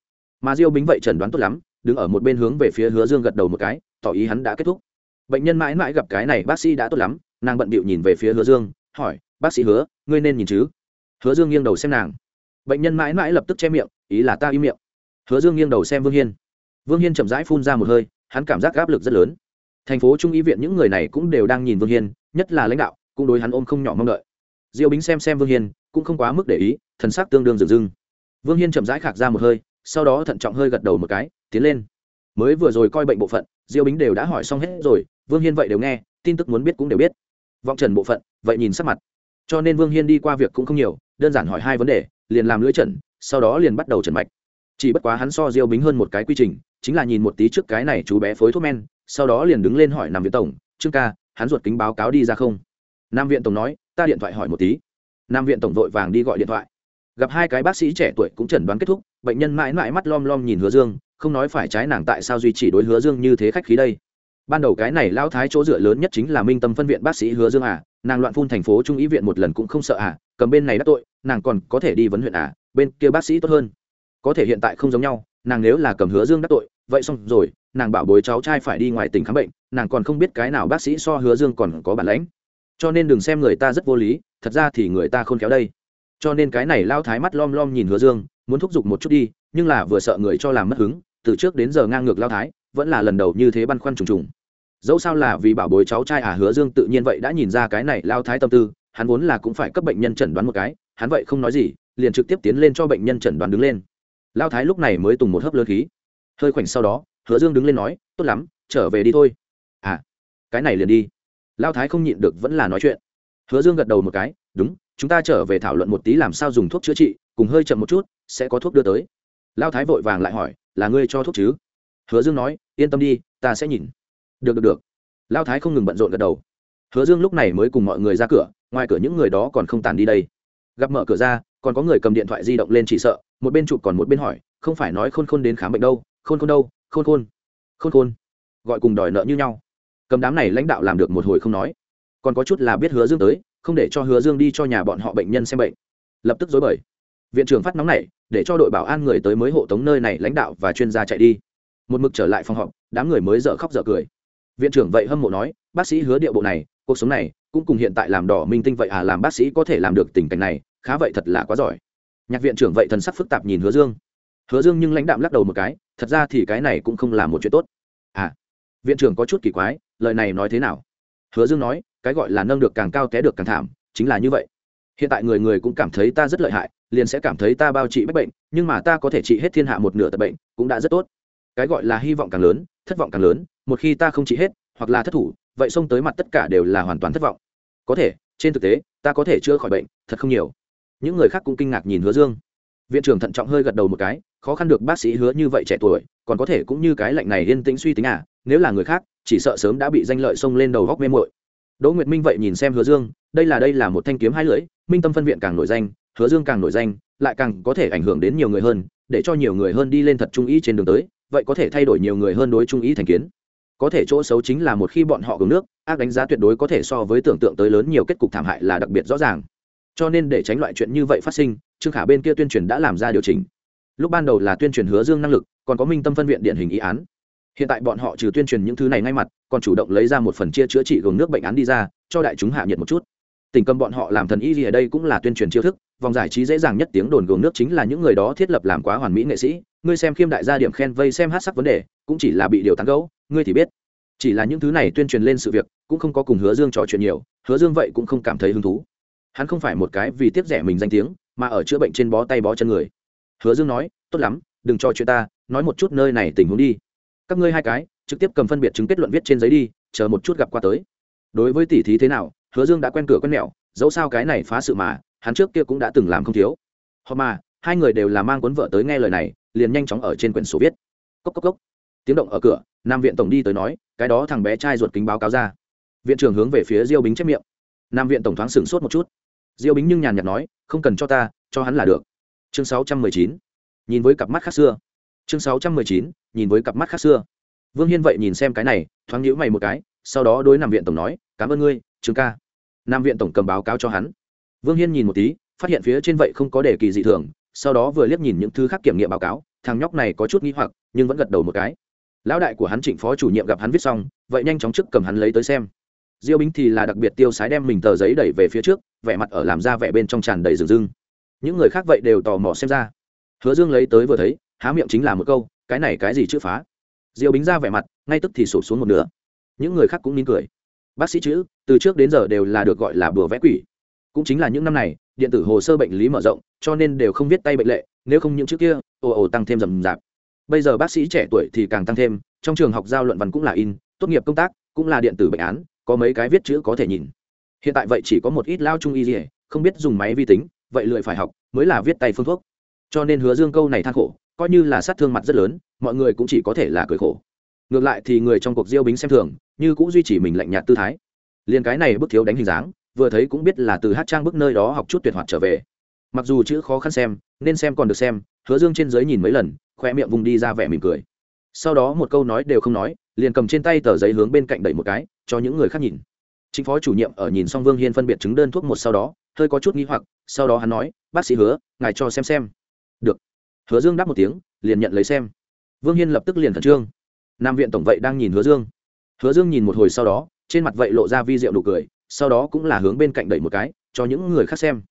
Mà diêu bính vậy chẩn đoán tốt lắm, đứng ở một bên hướng về phía hứa dương gật đầu một cái, tỏ ý hắn đã kết thúc. Bệnh nhân mãi mãi gặp cái này, bác sĩ đã tốt lắm, nàng bận bịu nhìn về phía hứa dương, hỏi, bác sĩ hứa, ngươi nên nhìn chứ? Hứa dương nghiêng đầu xem nàng. Bệnh nhân mãi mãi lập tức che miệng, ý là ta im miệng. Hứa dương nghiêng đầu xem vương hiên. Vương hiên chậm rãi phun ra một hơi, hắn cảm giác áp lực rất lớn. Thành phố trung y viện những người này cũng đều đang nhìn vương hiên, nhất là lãnh đạo, cũng đối hắn ôm không nhỏ mong đợi. Diêu bính xem xem vương hiên, cũng không quá mức để ý, thần sắc tương đương dừng dưng vương hiên chậm rãi khạc ra một hơi, sau đó thận trọng hơi gật đầu một cái, tiến lên. Mới vừa rồi coi bệnh bộ phận, diêu bính đều đã hỏi xong hết rồi, vương hiên vậy đều nghe, tin tức muốn biết cũng đều biết. Vọng trần bộ phận, vậy nhìn sắc mặt. Cho nên vương hiên đi qua việc cũng không nhiều, đơn giản hỏi hai vấn đề, liền làm lưỡi trần, sau đó liền bắt đầu trần mạch. Chỉ bất quá hắn so diêu bính hơn một cái quy trình, chính là nhìn một tí trước cái này chú bé phối thuốc men, sau đó liền đứng lên hỏi nằm viện tổng, trương ca, hắn ruột kính báo cáo đi ra không? Nam viện tổng nói, ta điện thoại hỏi một tí. Nam viện tổng vội vàng đi gọi điện thoại gặp hai cái bác sĩ trẻ tuổi cũng chẩn đoán kết thúc, bệnh nhân mãi mãi mắt lom lom nhìn hứa dương, không nói phải trái nàng tại sao duy trì đối hứa dương như thế khách khí đây. Ban đầu cái này lao thái chỗ dựa lớn nhất chính là minh tâm phân viện bác sĩ hứa dương à nàng loạn phun thành phố trung ý viện một lần cũng không sợ à cầm bên này đắc tội, nàng còn có thể đi vấn huyện à bên kia bác sĩ tốt hơn. Có thể hiện tại không giống nhau, nàng nếu là cầm hứa dương đắc tội, vậy xong rồi, nàng bảo bối cháu trai phải đi ngoài tỉnh khám bệnh, nàng còn không biết cái nào bác sĩ so hứa dương còn có bản lãnh. Cho nên đừng xem người ta rất vô lý, thật ra thì người ta khôn khéo đây cho nên cái này lao thái mắt lom lom nhìn hứa dương, muốn thúc giục một chút đi, nhưng là vừa sợ người cho làm mất hứng, từ trước đến giờ ngang ngược lao thái, vẫn là lần đầu như thế băn khoăn trùng trùng. Dẫu sao là vì bảo bối cháu trai à hứa dương tự nhiên vậy đã nhìn ra cái này lao thái tâm tư, hắn vốn là cũng phải cấp bệnh nhân chẩn đoán một cái, hắn vậy không nói gì, liền trực tiếp tiến lên cho bệnh nhân chẩn đoán đứng lên. Lao thái lúc này mới tùng một hớp lơ khí. Hơi khoảnh sau đó, hứa dương đứng lên nói, tốt lắm, trở về đi thôi. À cái này liền đi. Lao thái không nhịn được vẫn là nói chuyện. Hứa dương gật đầu một cái, đúng chúng ta trở về thảo luận một tí làm sao dùng thuốc chữa trị, cùng hơi chậm một chút, sẽ có thuốc đưa tới. Lao thái vội vàng lại hỏi, là ngươi cho thuốc chứ? Hứa dương nói, yên tâm đi, ta sẽ nhìn. Được được được. Lao thái không ngừng bận rộn gật đầu. Hứa dương lúc này mới cùng mọi người ra cửa, ngoài cửa những người đó còn không tàn đi đây. Gặp mở cửa ra, còn có người cầm điện thoại di động lên chỉ sợ, một bên chụp còn một bên hỏi, không phải nói khôn khôn đến khám bệnh đâu, khôn khôn đâu, khôn khôn khôn khôn? Gọi cùng đòi nợ như nhau. Cầm đám này lãnh đạo làm được một hồi không nói. Còn có chút là biết hứa dương tới không để cho hứa dương đi cho nhà bọn họ bệnh nhân xem bệnh. Lập tức dối bời. Viện trưởng phát nóng này để cho đội bảo an người tới mới hộ tống nơi này lãnh đạo và chuyên gia chạy đi. Một mực trở lại phòng họp, đám người mới dở khóc dở cười. Viện trưởng vậy hâm mộ nói, bác sĩ hứa điệu bộ này, cuộc sống này cũng cùng hiện tại làm đỏ minh tinh vậy à làm bác sĩ có thể làm được tình cảnh này, khá vậy thật là quá giỏi. Nhạc viện trưởng vậy thần sắc phức tạp nhìn hứa dương. Hứa dương nhưng lãnh đạm lắc đầu một cái, thật ra thì cái này cũng không là một chuyện tốt. À. Viện trưởng có chút kỳ quái, lời này nói thế nào? Hứa dương nói cái gọi là nâng được càng cao té được càng thảm, chính là như vậy. Hiện tại người người cũng cảm thấy ta rất lợi hại, liền sẽ cảm thấy ta bao trị bách bệnh, nhưng mà ta có thể trị hết thiên hạ một nửa tập bệnh, cũng đã rất tốt. Cái gọi là hy vọng càng lớn, thất vọng càng lớn, một khi ta không trị hết, hoặc là thất thủ, vậy xông tới mặt tất cả đều là hoàn toàn thất vọng. Có thể, trên thực tế, ta có thể chữa khỏi bệnh, thật không nhiều. Những người khác cũng kinh ngạc nhìn hứa dương. Viện trưởng thận trọng hơi gật đầu một cái, khó khăn được bác sĩ hứa như vậy trẻ tuổi, còn có thể cũng như cái lạnh này yên tĩnh suy tính à nếu là người khác, chỉ sợ sớm đã bị danh lợi xông lên đầu góc mê mội đỗ nguyệt minh vậy nhìn xem hứa dương, đây là đây là một thanh kiếm hai lưỡi, minh tâm phân viện càng nổi danh, hứa dương càng nổi danh, lại càng có thể ảnh hưởng đến nhiều người hơn, để cho nhiều người hơn đi lên thật trung ý trên đường tới, vậy có thể thay đổi nhiều người hơn đối trung ý thành kiến. Có thể chỗ xấu chính là một khi bọn họ gồng nước, ác đánh giá tuyệt đối có thể so với tưởng tượng tới lớn nhiều kết cục thảm hại là đặc biệt rõ ràng. Cho nên để tránh loại chuyện như vậy phát sinh, trương khả bên kia tuyên truyền đã làm ra điều chỉnh. Lúc ban đầu là tuyên truyền hứa dương năng lực, còn có minh tâm phân viện điển hình ý án hiện tại bọn họ trừ tuyên truyền những thứ này ngay mặt, còn chủ động lấy ra một phần chia chữa trị gồm nước bệnh án đi ra, cho đại chúng hạ nhiệt một chút. Tình cầm bọn họ làm thần y gì ở đây cũng là tuyên truyền chiêu thức, vòng giải trí dễ dàng nhất tiếng đồn gồm nước chính là những người đó thiết lập làm quá hoàn mỹ nghệ sĩ. Ngươi xem khiêm đại gia điểm khen vây xem hát sắc vấn đề, cũng chỉ là bị điều tán gấu, ngươi thì biết. Chỉ là những thứ này tuyên truyền lên sự việc, cũng không có cùng hứa dương trò chuyện nhiều, hứa dương vậy cũng không cảm thấy hứng thú. Hắn không phải một cái vì tiếp rẻ mình danh tiếng, mà ở chữa bệnh trên bó tay bó chân người. Hứa dương nói, tốt lắm, đừng cho chuyện ta, nói một chút nơi này tình huống đi các ngươi hai cái, trực tiếp cầm phân biệt chứng kết luận viết trên giấy đi, chờ một chút gặp qua tới. Đối với tỷ thí thế nào, hứa dương đã quen cửa quen mẹo, dẫu sao cái này phá sự mà, hắn trước kia cũng đã từng làm không thiếu. Họ mà, hai người đều là mang cuốn vợ tới nghe lời này, liền nhanh chóng ở trên quyển sổ viết. Cốc cốc cốc. Tiếng động ở cửa, nam viện tổng đi tới nói, cái đó thằng bé trai ruột kính báo cáo ra. Viện trưởng hướng về phía diêu bính chép miệng. Nam viện tổng thoáng sửng sốt một chút. Diêu bính nhưng nhàn nhạt nói, không cần cho ta, cho hắn là được. Chương sáu trăm mười chín. Nhìn với cặp mắt khác xưa chương sáu trăm mười chín, nhìn với cặp mắt khác xưa. Vương hiên vậy nhìn xem cái này, thoáng nhíu mày một cái, sau đó đối nam viện tổng nói, cảm ơn ngươi trương ca. Nam viện tổng cầm báo cáo cho hắn. Vương hiên nhìn một tí, phát hiện phía trên vậy không có đề kỳ dị thường, sau đó vừa liếc nhìn những thứ khác kiểm nghiệm báo cáo, thằng nhóc này có chút n g h i hoặc, nhưng vẫn gật đầu một cái. Lão đại của hắn trịnh phó chủ nhiệm gặp hắn viết xong, vậy nhanh chóng trước cầm hắn lấy tới xem. Diêu bính thì là đặc biệt tiêu sái đem mình tờ giấy đẩy về phía trước, vẻ mặt ở làm ra vẻ bên trong tràn đầy rừng rưng. Những người khác vậy đều tò mò xem ra. Hứa dương lấy tới vừa thấy há miệng chính là một câu, cái này cái gì chữ phá? Diêu bính ra vẻ mặt, ngay tức thì sụp xuống một nửa. Những người khác cũng nín cười. Bác sĩ chữ, từ trước đến giờ đều là được gọi là bừa vẽ quỷ. Cũng chính là những năm này, điện tử hồ sơ bệnh lý mở rộng, cho nên đều không viết tay bệnh lệ, nếu không những chữ kia, ồ ồ tăng thêm rầm rạp. Bây giờ bác sĩ trẻ tuổi thì càng tăng thêm, trong trường học giao luận văn cũng là in, tốt nghiệp công tác cũng là điện tử bệnh án, có mấy cái viết chữ có thể nhìn. Hiện tại vậy chỉ có một ít lao trung y gì, không biết dùng máy vi tính, vậy lười phải học, mới là viết tay phương thuốc. Cho nên hứa dương câu này than khổ coi như là sát thương mặt rất lớn, mọi người cũng chỉ có thể là cười khổ. Ngược lại thì người trong cuộc diêu bính xem thường, như cũng duy trì mình lạnh nhạt tư thái. Liền cái này bức thiếu đánh hình dáng, vừa thấy cũng biết là từ hát trang bức nơi đó học chút tuyệt hoạt trở về. Mặc dù chữ khó khăn xem, nên xem còn được xem, hứa dương trên giới nhìn mấy lần khoe miệng vùng đi ra vẻ mỉm cười. Sau đó một câu nói đều không nói, liền cầm trên tay tờ giấy hướng bên cạnh đẩy một cái, cho những người khác nhìn. Chính phó chủ nhiệm ở nhìn xong vương hiên phân biệt chứng đơn thuốc một sau đó, hơi có chút nghi hoặc, sau đó hắn nói, bác sĩ hứa, ngài cho xem xem. Được hứa dương đáp một tiếng, liền nhận lấy xem. Vương hiên lập tức liền khẩn trương. Nam viện tổng vậy đang nhìn hứa dương. Hứa dương nhìn một hồi sau đó, trên mặt vậy lộ ra vi diệu nụ cười, sau đó cũng là hướng bên cạnh đẩy một cái, cho những người khác xem.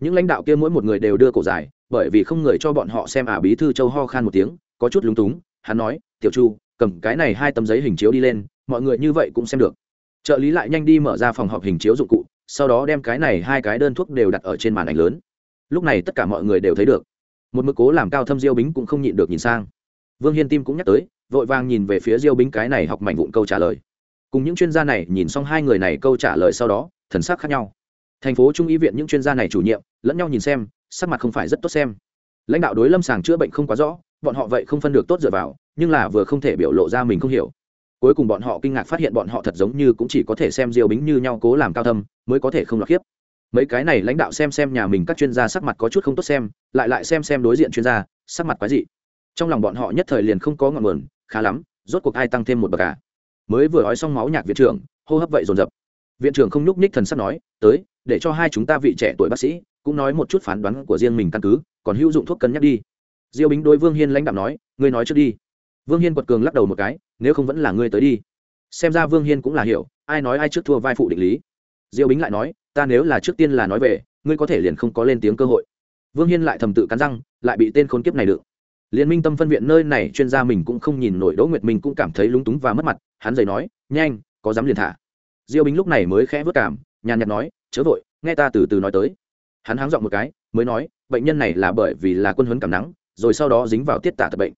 Những lãnh đạo kia mỗi một người đều đưa cổ dài, bởi vì không người cho bọn họ xem ả à bí thư châu ho khan một tiếng, có chút lúng túng, hắn nói, tiểu chu, cầm cái này hai tấm giấy hình chiếu đi lên, mọi người như vậy cũng xem được. Trợ lý lại nhanh đi mở ra phòng họp hình chiếu dụng cụ, sau đó đem cái này hai cái đơn thuốc đều đặt ở trên màn ảnh lớn. Lúc này tất cả mọi người đều thấy được một mực cố làm cao thâm diêu bính cũng không nhịn được nhìn sang. Vương hiên tim cũng nhắc tới, vội vàng nhìn về phía diêu bính cái này học mạnh vụn câu trả lời. Cùng những chuyên gia này nhìn xong hai người này câu trả lời sau đó, thần sắc khác nhau. Thành phố trung y viện những chuyên gia này chủ nhiệm, lẫn nhau nhìn xem, sắc mặt không phải rất tốt xem. Lãnh đạo đối lâm sàng chữa bệnh không quá rõ, bọn họ vậy không phân được tốt dựa vào, nhưng là vừa không thể biểu lộ ra mình không hiểu. Cuối cùng bọn họ kinh ngạc phát hiện bọn họ thật giống như cũng chỉ có thể xem diêu bính như nhau cố làm cao thâm, mới có thể không lọt khiếp mấy cái này lãnh đạo xem xem nhà mình các chuyên gia sắc mặt có chút không tốt xem, lại lại xem xem đối diện chuyên gia, sắc mặt quái dị. Trong lòng bọn họ nhất thời liền không có ngọn nguồn, khá lắm, rốt cuộc ai tăng thêm một bậc cả mới vừa nói xong máu nhạc viện trưởng, hô hấp vậy dồn dập. Viện trưởng không nhúc ních thần sắc nói, tới, để cho hai chúng ta vị trẻ tuổi bác sĩ, cũng nói một chút phán đoán của riêng mình căn cứ, còn hữu dụng thuốc cân nhắc đi. Diêu bính đối vương hiên lãnh đạo nói, ngươi nói trước đi. Vương hiên quật cường lắc đầu một cái, nếu không vẫn là ngươi tới đi. Xem ra vương hiên cũng là hiểu, ai nói ai trước thua vai phụ định lý. Diêu bính lại nói ta nếu là trước tiên là nói về, ngươi có thể liền không có lên tiếng cơ hội. Vương hiên lại thầm tự cắn răng, lại bị tên khốn kiếp này đựng liên minh tâm phân viện nơi này chuyên gia mình cũng không nhìn nổi đỗ nguyệt minh cũng cảm thấy lúng túng và mất mặt, hắn dày nói, nhanh, có dám liền thả. Diêu bính lúc này mới khẽ vất cảm, nhàn nhạt nói, chớ vội, nghe ta từ từ nói tới. Hắn háng dọn một cái, mới nói, bệnh nhân này là bởi vì là quân huấn cảm nắng, rồi sau đó dính vào tiết tả tập bệnh.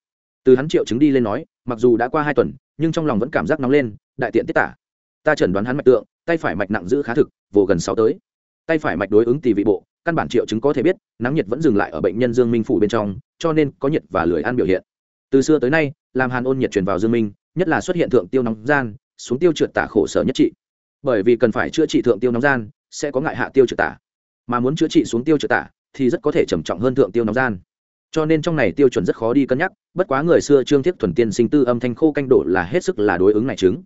Từ hắn triệu chứng đi lên nói, mặc dù đã qua hai tuần, nhưng trong lòng vẫn cảm giác nóng lên, đại tiện tiết tả. Ta chẩn đoán hắn mạch tượng tay phải mạch nặng giữ khá thực, vồ gần sáu tới. Tay phải mạch đối ứng tỳ vị bộ, căn bản triệu chứng có thể biết, nắng nhiệt vẫn dừng lại ở bệnh nhân dương minh phủ bên trong, cho nên có nhiệt và lười ăn biểu hiện. Từ xưa tới nay, làm hàn ôn nhiệt truyền vào dương minh, nhất là xuất hiện thượng tiêu nóng gian, xuống tiêu trượt tả khổ sở nhất trị. Bởi vì cần phải chữa trị thượng tiêu nóng gian, sẽ có ngại hạ tiêu trượt tả. Mà muốn chữa trị xuống tiêu trượt tả, thì rất có thể trầm trọng hơn thượng tiêu nóng gian. Cho nên trong này tiêu chuẩn rất khó đi cân nhắc, bất quá người xưa trương thiết thuần tiên sinh tư âm thanh khô canh đổ là hết sức là đối ứng này chứng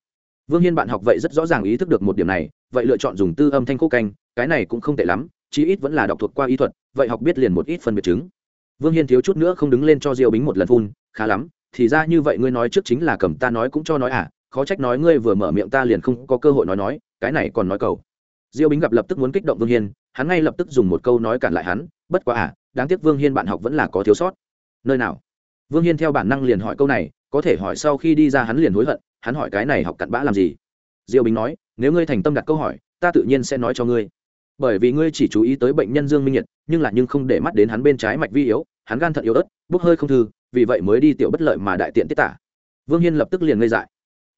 vương hiên bạn học vậy rất rõ ràng ý thức được một điểm này, vậy lựa chọn dùng tư âm thanh khô canh, cái này cũng không tệ lắm, chí ít vẫn là đọc thuộc qua y thuật, vậy học biết liền một ít phân biệt chứng. Vương hiên thiếu chút nữa không đứng lên cho diêu bính một lần phun, khá lắm, thì ra như vậy ngươi nói trước chính là cầm ta nói cũng cho nói à khó trách nói ngươi vừa mở miệng ta liền không có cơ hội nói nói, cái này còn nói cầu. Diêu bính gặp lập tức muốn kích động vương hiên, hắn ngay lập tức dùng một câu nói cản lại hắn, bất quá à đáng tiếc vương hiên bạn học vẫn là có thiếu sót. Nơi nào? Vương hiên theo bản năng liền hỏi câu này có thể hỏi sau khi đi ra hắn liền hối hận, hắn hỏi cái này học cặn bã làm gì? Diêu bính nói, nếu ngươi thành tâm đặt câu hỏi, ta tự nhiên sẽ nói cho ngươi. Bởi vì ngươi chỉ chú ý tới bệnh nhân dương minh nhiệt, nhưng là nhưng không để mắt đến hắn bên trái mạch vi yếu, hắn gan thận yếu ớt, bốc hơi không thư, vì vậy mới đi tiểu bất lợi mà đại tiện tiết tả. Vương hiên lập tức liền ngây dại.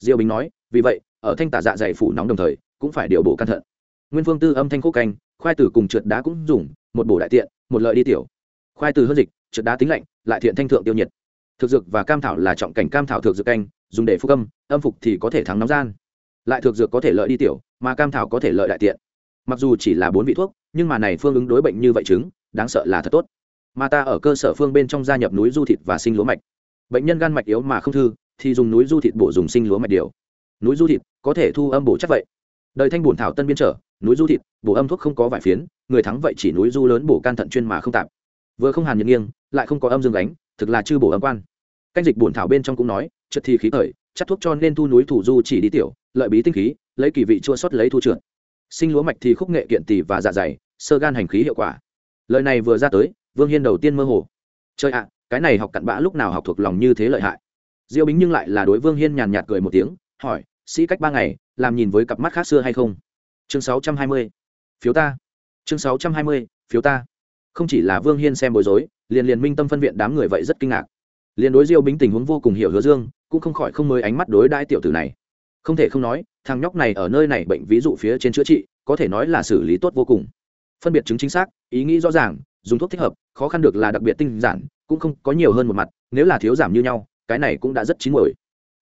Diêu bính nói, vì vậy, ở thanh tả dạ dày phủ nóng đồng thời, cũng phải điều bổ căn thận. Nguyên phương tư âm thanh khúc canh, khoai tử cùng trượt đá cũng dùng, một bổ đại tiện, một lợi đi tiểu. Khoai tử hơn dịch, trượt đá tính lạnh, lại thiện thanh thượng tiêu nhiệt thực dược và cam thảo là trọng cảnh cam thảo thực dược canh, dùng để phúc âm âm phục thì có thể thắng nóng gian. Lại thực dược có thể lợi đi tiểu, mà cam thảo có thể lợi đại tiện. Mặc dù chỉ là bốn vị thuốc, nhưng mà này phương ứng đối bệnh như vậy chứng, đáng sợ là thật tốt. Mà ta ở cơ sở phương bên trong gia nhập núi du thịt và sinh lúa mạch. Bệnh nhân gan mạch yếu mà không thư, thì dùng núi du thịt bổ dùng sinh lúa mạch điều. Núi du thịt có thể thu âm bổ chắc vậy. Đời thanh bổn thảo tân biên trở, núi du thịt bổ âm thuốc không có vải phiến, người thắng vậy chỉ núi du lớn bổ can thận chuyên mà không tạp. Vừa không hàn nhiệt nghiêng, lại không có âm dương đánh thực là chư bổ âm quan. Canh dịch bổn thảo bên trong cũng nói trượt thì khí thời chắc thuốc cho nên thu núi thủ du chỉ đi tiểu, lợi bí tinh khí, lấy kỳ vị chua sót lấy thu trượt. Sinh lúa mạch thì khúc nghệ kiện tỷ và dạ dày, sơ gan hành khí hiệu quả. Lời này vừa ra tới, vương hiên đầu tiên mơ hồ. Chơi ạ, cái này học cặn bã lúc nào học thuộc lòng như thế lợi hại. Diêu bính nhưng lại là đối vương hiên nhàn nhạt cười một tiếng, hỏi, sĩ cách ba ngày, làm nhìn với cặp mắt khác xưa hay không? Chương sáu trăm hai mươi. Phiếu ta. Chương sáu trăm hai mươi, phiếu ta không chỉ là vương hiên xem bối rối, liền liền minh tâm phân viện đám người vậy rất kinh ngạc. Liền đối diêu bính tình huống vô cùng hiểu hứa dương, cũng không khỏi không mới ánh mắt đối đãi tiểu tử này. Không thể không nói, thằng nhóc này ở nơi này bệnh ví dụ phía trên chữa trị, có thể nói là xử lý tốt vô cùng. Phân biệt chứng chính xác, ý nghĩ rõ ràng, dùng thuốc thích hợp, khó khăn được là đặc biệt tinh giản, cũng không có nhiều hơn một mặt, nếu là thiếu giảm như nhau, cái này cũng đã rất chín muồi.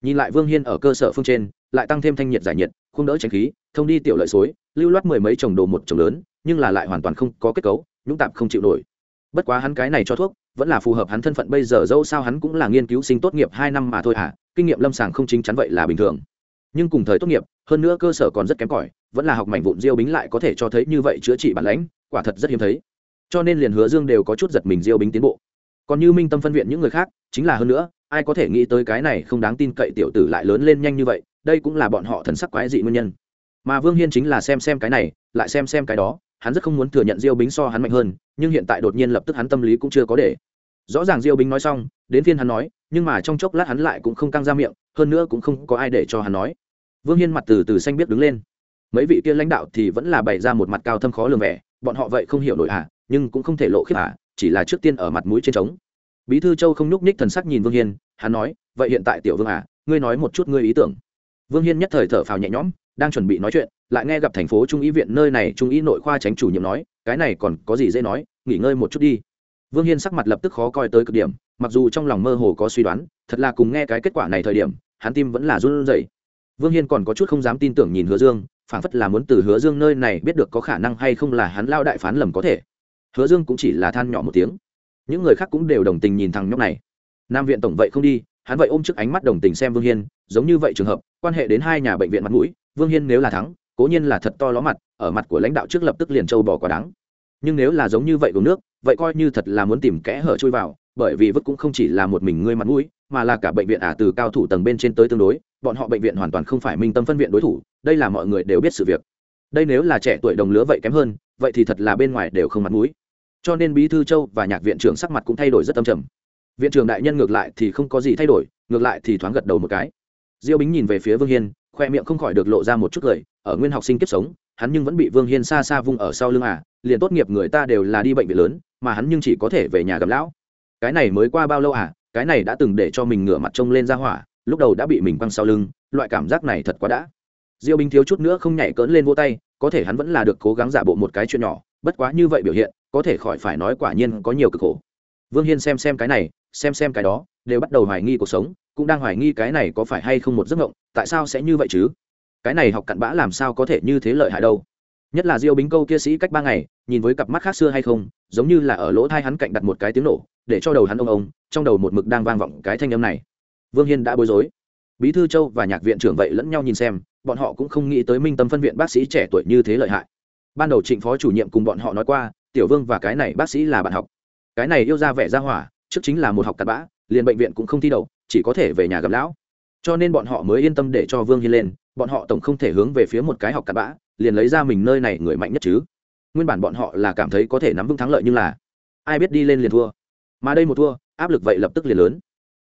Nhìn lại vương hiên ở cơ sở phương trên, lại tăng thêm thanh nhiệt giải nhiệt, không đỡ tránh khí, thông đi tiểu lợi xối, lưu loát mười mấy chồng đồ một chồng lớn, nhưng là lại hoàn toàn không có kết cấu nhũng tạp không chịu nổi. Bất quá hắn cái này cho thuốc, vẫn là phù hợp hắn thân phận bây giờ, dẫu sao hắn cũng là nghiên cứu sinh tốt nghiệp hai năm mà thôi à kinh nghiệm lâm sàng không chính chắn vậy là bình thường. Nhưng cùng thời tốt nghiệp, hơn nữa cơ sở còn rất kém cỏi, vẫn là học mảnh vụn diêu bính lại có thể cho thấy như vậy chữa trị bản lãnh, quả thật rất hiếm thấy. Cho nên liền hứa dương đều có chút giật mình diêu bính tiến bộ. Còn như minh tâm phân viện những người khác, chính là hơn nữa, ai có thể nghĩ tới cái này không đáng tin cậy tiểu tử lại lớn lên nhanh như vậy, đây cũng là bọn họ thần sắc quái dị nguyên nhân. Mà vương hiên chính là xem xem cái này, lại xem xem cái đó hắn rất không muốn thừa nhận diêu bính so hắn mạnh hơn, nhưng hiện tại đột nhiên lập tức hắn tâm lý cũng chưa có để. Rõ ràng diêu bính nói xong, đến phiên hắn nói, nhưng mà trong chốc lát hắn lại cũng không căng ra miệng, hơn nữa cũng không có ai để cho hắn nói. Vương hiên mặt từ từ xanh biết đứng lên. Mấy vị kia lãnh đạo thì vẫn là bày ra một mặt cao thâm khó lường vẻ, bọn họ vậy không hiểu nổi à nhưng cũng không thể lộ khiếp à chỉ là trước tiên ở mặt mũi trên trống. Bí thư châu không nhúc nhích thần sắc nhìn vương hiên, hắn nói, vậy hiện tại tiểu vương à ngươi nói một chút ngươi ý tưởng. Vương hiên nhất thời thở phào nhẹ nhõm, đang chuẩn bị nói chuyện lại nghe gặp thành phố trung ý viện nơi này trung ý nội khoa tránh chủ nhiệm nói, cái này còn có gì dễ nói, nghỉ ngơi một chút đi. Vương hiên sắc mặt lập tức khó coi tới cực điểm, mặc dù trong lòng mơ hồ có suy đoán, thật là cùng nghe cái kết quả này thời điểm, hắn tim vẫn là run rẩy. Vương hiên còn có chút không dám tin tưởng nhìn hứa dương, phảng phất là muốn từ hứa dương nơi này biết được có khả năng hay không là hắn lao đại phán lầm có thể. Hứa dương cũng chỉ là than nhỏ một tiếng. Những người khác cũng đều đồng tình nhìn thằng nhóc này. Nam viện tổng vậy không đi, hắn vậy ôm trước ánh mắt đồng tình xem vương hiên, giống như vậy trường hợp, quan hệ đến hai nhà bệnh viện mặt mũi, vương hiên nếu là thắng cố nhiên là thật to ló mặt, ở mặt của lãnh đạo trước lập tức liền châu bỏ quả đắng nhưng nếu là giống như vậy uống nước, vậy coi như thật là muốn tìm kẽ hở chui vào, bởi vì vứt cũng không chỉ là một mình ngươi mặt mũi, mà là cả bệnh viện ả à từ cao thủ tầng bên trên tới tương đối, bọn họ bệnh viện hoàn toàn không phải minh tâm phân viện đối thủ, đây là mọi người đều biết sự việc. Đây nếu là trẻ tuổi đồng lứa vậy kém hơn, vậy thì thật là bên ngoài đều không mặt mũi. Cho nên bí thư châu và nhạc viện trưởng sắc mặt cũng thay đổi rất âm trầm. Viện trưởng đại nhân ngược lại thì không có gì thay đổi, ngược lại thì thoáng gật đầu một cái. Diêu bính nhìn về phía vương hiên khoe miệng không khỏi được lộ ra một chút cười, ở nguyên học sinh kiếp sống, hắn nhưng vẫn bị vương hiên xa xa vung ở sau lưng à liền tốt nghiệp người ta đều là đi bệnh viện lớn, mà hắn nhưng chỉ có thể về nhà gặp lão. Cái này mới qua bao lâu à cái này đã từng để cho mình ngửa mặt trông lên ra hỏa, lúc đầu đã bị mình quăng sau lưng, loại cảm giác này thật quá đã. Diêu binh thiếu chút nữa không nhảy cỡn lên vô tay, có thể hắn vẫn là được cố gắng giả bộ một cái chuyện nhỏ, bất quá như vậy biểu hiện, có thể khỏi phải nói quả nhiên có nhiều cực khổ. Vương hiên xem xem cái này, xem xem cái đó, đều bắt đầu hoài nghi cuộc sống cũng đang hoài nghi cái này có phải hay không một giấc mộng, tại sao sẽ như vậy chứ? Cái này học cặn bã làm sao có thể như thế lợi hại đâu? Nhất là diêu bính câu kia sĩ cách ba ngày, nhìn với cặp mắt khác xưa hay không, giống như là ở lỗ thai hắn cạnh đặt một cái tiếng nổ, để cho đầu hắn ông ông, trong đầu một mực đang vang vọng cái thanh âm này. Vương hiên đã bối rối. Bí thư châu và nhạc viện trưởng vậy lẫn nhau nhìn xem, bọn họ cũng không nghĩ tới minh tâm phân viện bác sĩ trẻ tuổi như thế lợi hại. Ban đầu trịnh phó chủ nhiệm cùng bọn họ nói qua, tiểu vương và cái này bác sĩ là bạn học. Cái này yêu ra vẻ ra hỏa, trước chính là một học cặn bã liền bệnh viện cũng không thi đậu, chỉ có thể về nhà gặp lão. Cho nên bọn họ mới yên tâm để cho vương hiên lên, bọn họ tổng không thể hướng về phía một cái học cặn bã, liền lấy ra mình nơi này người mạnh nhất chứ. Nguyên bản bọn họ là cảm thấy có thể nắm vững thắng lợi nhưng là, ai biết đi lên liền thua. Mà đây một thua, áp lực vậy lập tức liền lớn.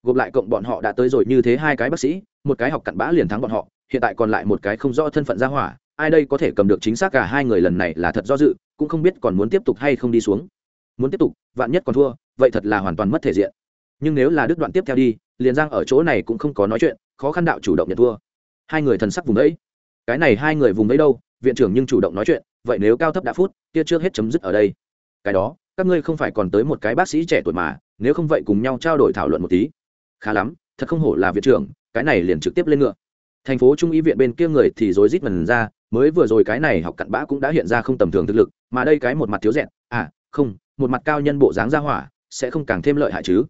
Gộp lại cộng bọn họ đã tới rồi như thế hai cái bác sĩ, một cái học cặn bã liền thắng bọn họ, hiện tại còn lại một cái không rõ thân phận ra hỏa, ai đây có thể cầm được chính xác cả hai người lần này là thật do dự, cũng không biết còn muốn tiếp tục hay không đi xuống. Muốn tiếp tục, vạn nhất còn thua, vậy thật là hoàn toàn mất thể diện nhưng nếu là đứt đoạn tiếp theo đi, liền giang ở chỗ này cũng không có nói chuyện, khó khăn đạo chủ động nhận thua. Hai người thần sắc vùng đấy cái này hai người vùng đấy đâu, viện trưởng nhưng chủ động nói chuyện, vậy nếu cao thấp đã phút, kia trước hết chấm dứt ở đây. Cái đó, các ngươi không phải còn tới một cái bác sĩ trẻ tuổi mà, nếu không vậy cùng nhau trao đổi thảo luận một tí. Khá lắm, thật không hổ là viện trưởng, cái này liền trực tiếp lên ngựa. Thành phố trung y viện bên kia người thì rối rít mần ra, mới vừa rồi cái này học cặn bã cũng đã hiện ra không tầm thường thực lực, mà đây cái một mặt thiếu rẹn à không, một mặt cao nhân bộ dáng ra hỏa, sẽ không càng thêm lợi hại chứ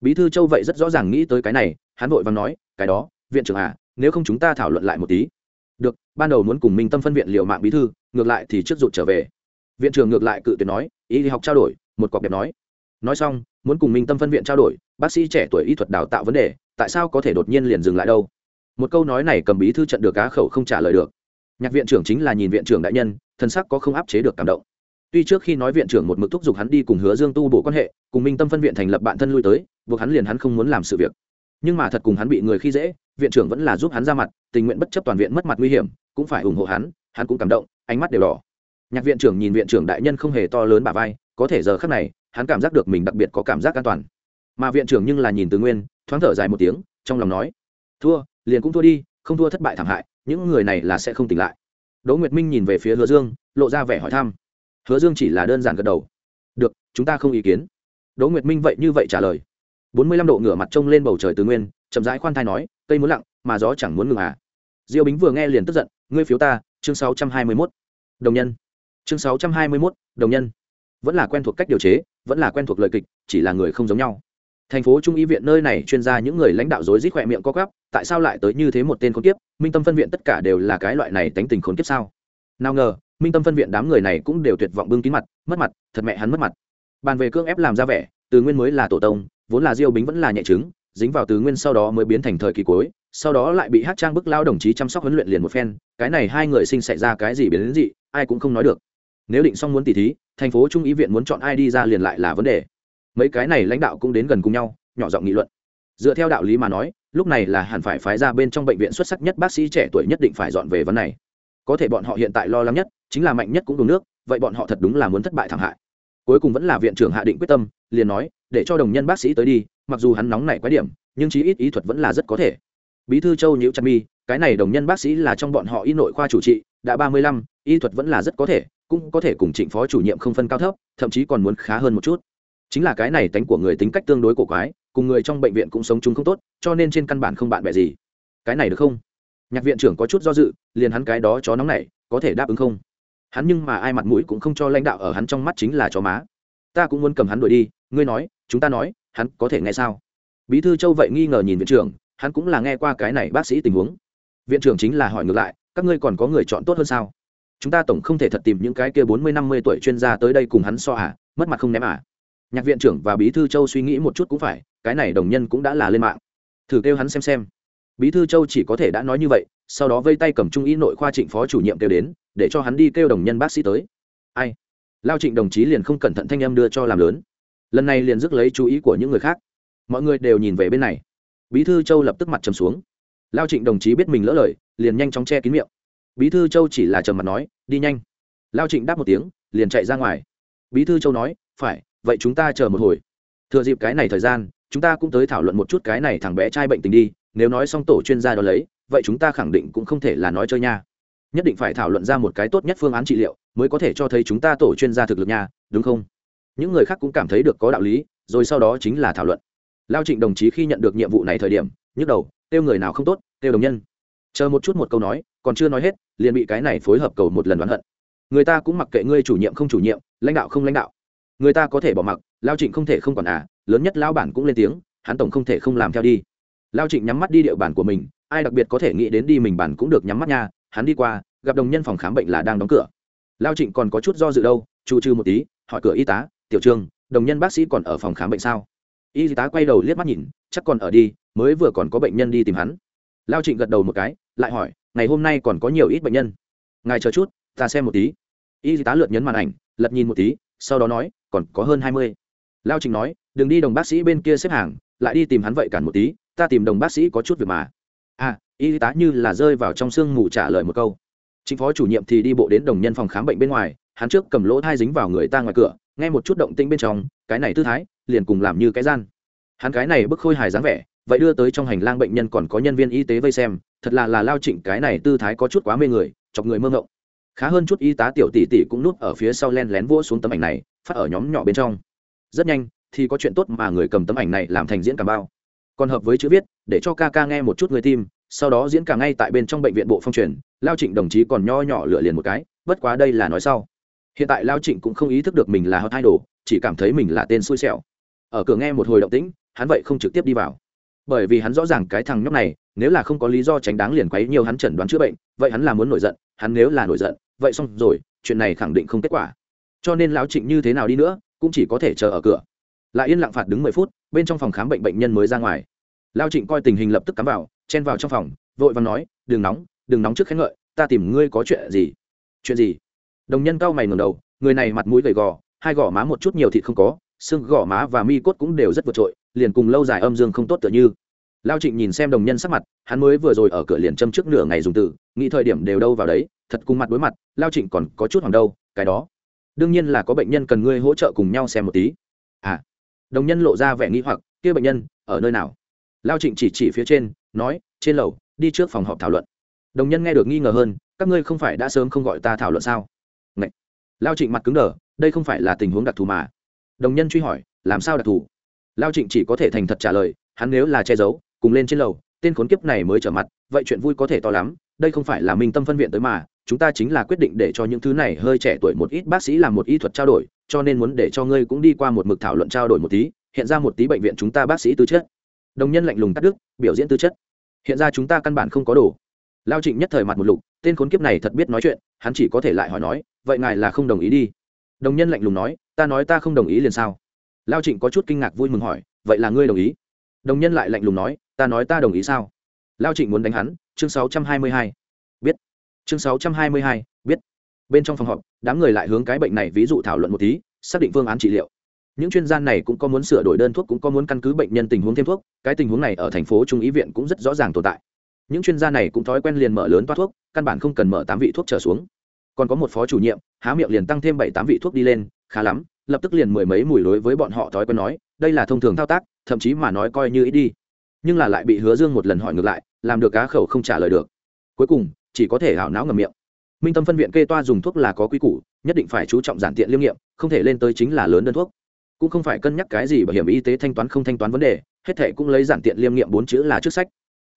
bí thư châu vậy rất rõ ràng nghĩ tới cái này, hắn vội vàng nói, cái đó, viện trưởng à nếu không chúng ta thảo luận lại một tí. Được, ban đầu muốn cùng minh tâm phân viện liệu mạng bí thư, ngược lại thì trước rụt trở về. Viện trưởng ngược lại cự tuyệt nói y học trao đổi, một cọc đẹp nói. Nói xong, muốn cùng minh tâm phân viện trao đổi, bác sĩ trẻ tuổi y thuật đào tạo vấn đề, tại sao có thể đột nhiên liền dừng lại đâu? Một câu nói này cầm bí thư trận được cá khẩu không trả lời được. Nhạc viện trưởng chính là nhìn viện trưởng đại nhân, thân sắc có không áp chế được cảm động tuy trước khi nói viện trưởng một mực thúc giục hắn đi cùng hứa dương tu bổ quan hệ, cùng minh tâm phân viện thành lập bạn thân lui tới, buộc hắn liền hắn không muốn làm sự việc. Nhưng mà thật cùng hắn bị người khi dễ, viện trưởng vẫn là giúp hắn ra mặt, tình nguyện bất chấp toàn viện mất mặt nguy hiểm, cũng phải ủng hộ hắn hắn cũng cảm động, ánh mắt đều đỏ. Nhạc viện trưởng nhìn viện trưởng đại nhân không hề to lớn bà vai, có thể giờ khắc này, hắn cảm giác được mình đặc biệt có cảm giác an toàn. Mà viện trưởng nhưng là nhìn từ nguyên, thoáng thở dài một tiếng, trong lòng nói, thua, liền cũng thua đi, không thua thất bại thảm hại, những người này là sẽ không tỉnh lại. Đỗ nguyệt minh nhìn về phía hứa dương, lộ ra vẻ hỏi thăm hứa dương chỉ là đơn giản gật đầu. Được, chúng ta không ý kiến. Đỗ nguyệt minh vậy như vậy trả lời. Bốn mươi lăm độ ngửa mặt trông lên bầu trời từ nguyên, chậm rãi khoan thai nói, cây muốn lặng, mà gió chẳng muốn ngừng à. Diêu bính vừa nghe liền tức giận, ngươi phiếu ta, chương sáu trăm hai mươi mốt. Đồng nhân. Chương sáu trăm hai mươi mốt, đồng nhân. Vẫn là quen thuộc cách điều chế, vẫn là quen thuộc lời kịch, chỉ là người không giống nhau. Thành phố trung y viện nơi này chuyên gia những người lãnh đạo rối rít khỏe miệng co gắp tại sao lại tới như thế một tên khốn kiếp? Minh tâm phân viện tất cả đều là cái loại này tánh tình khốn kiếp sao? Nào ngờ minh tâm phân viện đám người này cũng đều tuyệt vọng bưng kín mặt, mất mặt, thật mẹ hắn mất mặt. Bàn về cương ép làm ra vẻ, từ nguyên mới là tổ tông, vốn là diêu bính vẫn là nhẹ chứng, dính vào từ nguyên sau đó mới biến thành thời kỳ cuối, sau đó lại bị hát trang bức lao đồng chí chăm sóc huấn luyện liền một phen, cái này hai người sinh xảy ra cái gì biến đến gì ai cũng không nói được. Nếu định xong muốn tỉ thí, thành phố trung ý viện muốn chọn ai đi ra liền lại là vấn đề. Mấy cái này lãnh đạo cũng đến gần cùng nhau, nhỏ giọng nghị luận. Dựa theo đạo lý mà nói, lúc này là hẳn phải phái ra bên trong bệnh viện xuất sắc nhất bác sĩ trẻ tuổi nhất định phải dọn về vấn này. Có thể bọn họ hiện tại lo lắng nhất chính là mạnh nhất cũng đủ nước, vậy bọn họ thật đúng là muốn thất bại thảm hại. Cuối cùng vẫn là viện trưởng hạ định quyết tâm, liền nói, để cho đồng nhân bác sĩ tới đi, mặc dù hắn nóng nảy quái điểm, nhưng chí ít ý thuật vẫn là rất có thể. Bí thư châu nhiễu chăn mi, cái này đồng nhân bác sĩ là trong bọn họ y nội khoa chủ trị, đã ba mươi lăm, y thuật vẫn là rất có thể, cũng có thể cùng trịnh phó chủ nhiệm không phân cao thấp, thậm chí còn muốn khá hơn một chút. Chính là cái này tánh của người tính cách tương đối cổ quái, cùng người trong bệnh viện cũng sống chung không tốt, cho nên trên căn bản không bạn bè gì. Cái này được không? Nhạc viện trưởng có chút do dự, liền hắn cái đó chó nóng này có thể đáp ứng không? Hắn nhưng mà ai mặt mũi cũng không cho lãnh đạo ở hắn trong mắt chính là chó má. Ta cũng muốn cầm hắn đuổi đi, ngươi nói, chúng ta nói, hắn có thể nghe sao? Bí thư châu vậy nghi ngờ nhìn viện trưởng, hắn cũng là nghe qua cái này bác sĩ tình huống. Viện trưởng chính là hỏi ngược lại, các ngươi còn có người chọn tốt hơn sao? Chúng ta tổng không thể thật tìm những cái kia bốn mươi năm mươi tuổi chuyên gia tới đây cùng hắn so à mất mặt không ném à. Nhạc viện trưởng và bí thư châu suy nghĩ một chút cũng phải, cái này đồng nhân cũng đã là lên mạng. Thử kêu hắn xem xem. Bí thư châu chỉ có thể đã nói như vậy, sau đó vây tay cầm trung y nội khoa trịnh phó chủ nhiệm kêu đến để cho hắn đi kêu đồng nhân bác sĩ tới. Ai? Lao trịnh đồng chí liền không cẩn thận thanh âm đưa cho làm lớn. Lần này liền rước lấy chú ý của những người khác. Mọi người đều nhìn về bên này. Bí thư châu lập tức mặt trầm xuống. Lao trịnh đồng chí biết mình lỡ lời, liền nhanh chóng che kín miệng. Bí thư châu chỉ là trầm mặt nói, đi nhanh. Lao trịnh đáp một tiếng, liền chạy ra ngoài. Bí thư châu nói, phải, vậy chúng ta chờ một hồi. Thừa dịp cái này thời gian, chúng ta cũng tới thảo luận một chút cái này thằng bé trai bệnh tình đi, nếu nói xong tổ chuyên gia đó lấy, vậy chúng ta khẳng định cũng không thể là nói chơi nha nhất định phải thảo luận ra một cái tốt nhất phương án trị liệu mới có thể cho thấy chúng ta tổ chuyên gia thực lực nha, đúng không? Những người khác cũng cảm thấy được có đạo lý, rồi sau đó chính là thảo luận. Lao trịnh đồng chí khi nhận được nhiệm vụ này thời điểm, nhức đầu, kêu người nào không tốt, kêu đồng nhân. Chờ một chút một câu nói, còn chưa nói hết, liền bị cái này phối hợp cầu một lần đoán hận. Người ta cũng mặc kệ ngươi chủ nhiệm không chủ nhiệm, lãnh đạo không lãnh đạo. Người ta có thể bỏ mặc, lao trịnh không thể không còn à lớn nhất lao bản cũng lên tiếng, hắn tổng không thể không làm theo đi. Lao trịnh nhắm mắt đi địa bản của mình, ai đặc biệt có thể nghĩ đến đi mình bản cũng được nhắm mắt nha hắn đi qua, gặp đồng nhân phòng khám bệnh là đang đóng cửa. Lao trịnh còn có chút do dự đâu chủ trừ một tí, hỏi cửa y tá, tiểu trường đồng nhân bác sĩ còn ở phòng khám bệnh sao? Y tá quay đầu liếc mắt nhìn, chắc còn ở đi, mới vừa còn có bệnh nhân đi tìm hắn. Lao trịnh gật đầu một cái, lại hỏi, ngày hôm nay còn có nhiều ít bệnh nhân? Ngài chờ chút, ta xem một tí. Y tá lượt nhấn màn ảnh, lật nhìn một tí, sau đó nói, còn có hơn hai mươi. Lao trịnh nói, đừng đi đồng bác sĩ bên kia xếp hàng, lại đi tìm hắn vậy cản một tí, ta tìm đồng bác sĩ có chút việc mà. À y tá như là rơi vào trong sương mù trả lời một câu. Chính phó chủ nhiệm thì đi bộ đến đồng nhân phòng khám bệnh bên ngoài, hắn trước cầm lỗ thai dính vào người ta ngoài cửa, nghe một chút động tĩnh bên trong, cái này tư thái, liền cùng làm như cái gian. Hắn cái này bức khôi hài dáng vẻ, vậy đưa tới trong hành lang bệnh nhân còn có nhân viên y tế vây xem, thật là là lao trịnh cái này tư thái có chút quá mê người, chọc người mơ ngộng. Khá hơn chút y tá tiểu tỷ tỷ cũng núp ở phía sau len lén vỗ xuống tấm ảnh này, phát ở nhóm nhỏ bên trong. Rất nhanh, thì có chuyện tốt mà người cầm tấm ảnh này làm thành diễn cảm bao. Còn hợp với chữ viết, để cho ca ca nghe một chút người tim sau đó diễn cả ngay tại bên trong bệnh viện bộ phong truyền, lao trịnh đồng chí còn nho nhỏ lựa liền một cái, bất quá đây là nói sau. Hiện tại lao trịnh cũng không ý thức được mình là hot idol, chỉ cảm thấy mình là tên xui xẻo. Ở cửa nghe một hồi động tĩnh, hắn vậy không trực tiếp đi vào. Bởi vì hắn rõ ràng cái thằng nhóc này, nếu là không có lý do tránh đáng liền quấy nhiều hắn chẩn đoán chữa bệnh, vậy hắn là muốn nổi giận, hắn nếu là nổi giận, vậy xong rồi, chuyện này khẳng định không kết quả. Cho nên lão trịnh như thế nào đi nữa, cũng chỉ có thể chờ ở cửa. Lại yên lặng phạt đứng mười phút, bên trong phòng khám bệnh bệnh nhân mới ra ngoài. Lao trịnh coi tình hình lập tức cắm vào chen vào trong phòng, vội và nói, đừng nóng đừng nóng trước khen ngợi, ta tìm ngươi có chuyện gì? Chuyện gì? Đồng nhân cao mày ngầm đầu, người này mặt mũi gầy gò, hai gò má một chút nhiều thịt không có, xương gò má và mi cốt cũng đều rất vượt trội, liền cùng lâu dài âm dương không tốt tựa như. Lao trịnh nhìn xem đồng nhân sắc mặt, hắn mới vừa rồi ở cửa liền châm trước nửa ngày dùng từ, nghĩ thời điểm đều đâu vào đấy, thật cùng mặt đối mặt, lao trịnh còn có chút hoàng đâu, cái đó. Đương nhiên là có bệnh nhân cần ngươi hỗ trợ cùng nhau xem một tí. À. Đồng nhân lộ ra vẻ nghi hoặc, kia bệnh nhân, ở nơi nào? Lao trịnh chỉ chỉ phía trên, nói, trên lầu, đi trước phòng họp thảo luận. Đồng nhân nghe được nghi ngờ hơn, các ngươi không phải đã sớm không gọi ta thảo luận sao? Ngậy. lao trịnh mặt cứng đờ, đây không phải là tình huống đặc thù mà. Đồng nhân truy hỏi, làm sao đặc thù? Lao trịnh chỉ có thể thành thật trả lời, hắn nếu là che giấu, cùng lên trên lầu, tên khốn kiếp này mới trở mặt, vậy chuyện vui có thể to lắm, đây không phải là minh tâm phân viện tới mà, chúng ta chính là quyết định để cho những thứ này hơi trẻ tuổi một ít bác sĩ làm một y thuật trao đổi, cho nên muốn để cho ngươi cũng đi qua một mực thảo luận trao đổi một tí, hiện ra một tí bệnh viện chúng ta bác sĩ tư chất đồng nhân lạnh lùng cắt đứt, biểu diễn tư chất. Hiện ra chúng ta căn bản không có đồ. Lao trịnh nhất thời mặt một lục tên khốn kiếp này thật biết nói chuyện hắn chỉ có thể lại hỏi nói vậy ngài là không đồng ý đi. Đồng nhân lạnh lùng nói ta nói ta không đồng ý liền sao? Lao trịnh có chút kinh ngạc vui mừng hỏi vậy là ngươi đồng ý? Đồng nhân lại lạnh lùng nói ta nói ta đồng ý sao? Lao trịnh muốn đánh hắn chương 622. biết. Chương 622, biết. Bên trong phòng họp đám người lại hướng cái bệnh này ví dụ thảo luận một tí xác định phương án trị liệu những chuyên gia này cũng có muốn sửa đổi đơn thuốc, cũng có muốn căn cứ bệnh nhân tình huống thêm thuốc. Cái tình huống này ở thành phố trung ý viện cũng rất rõ ràng tồn tại. Những chuyên gia này cũng thói quen liền mở lớn toa thuốc, căn bản không cần mở tám vị thuốc trở xuống. Còn có một phó chủ nhiệm, há miệng liền tăng thêm bảy, tám vị thuốc đi lên, khá lắm, lập tức liền mười mấy mùi đối với bọn họ thói quen nói, đây là thông thường thao tác, thậm chí mà nói coi như ít đi. Nhưng là lại bị hứa dương một lần hỏi ngược lại, làm được cá khẩu không trả lời được. Cuối cùng, chỉ có thể hảo não ngầm miệng. Minh tâm phân viện kê toa dùng thuốc là có quy củ, nhất định phải chú trọng giản tiện liêm nghiệm, không thể lên tới chính là lớn đơn thuốc cũng không phải cân nhắc cái gì bảo hiểm y tế thanh toán không thanh toán vấn đề, hết thệ cũng lấy giản tiện liêm nghiệm bốn chữ là trước sách.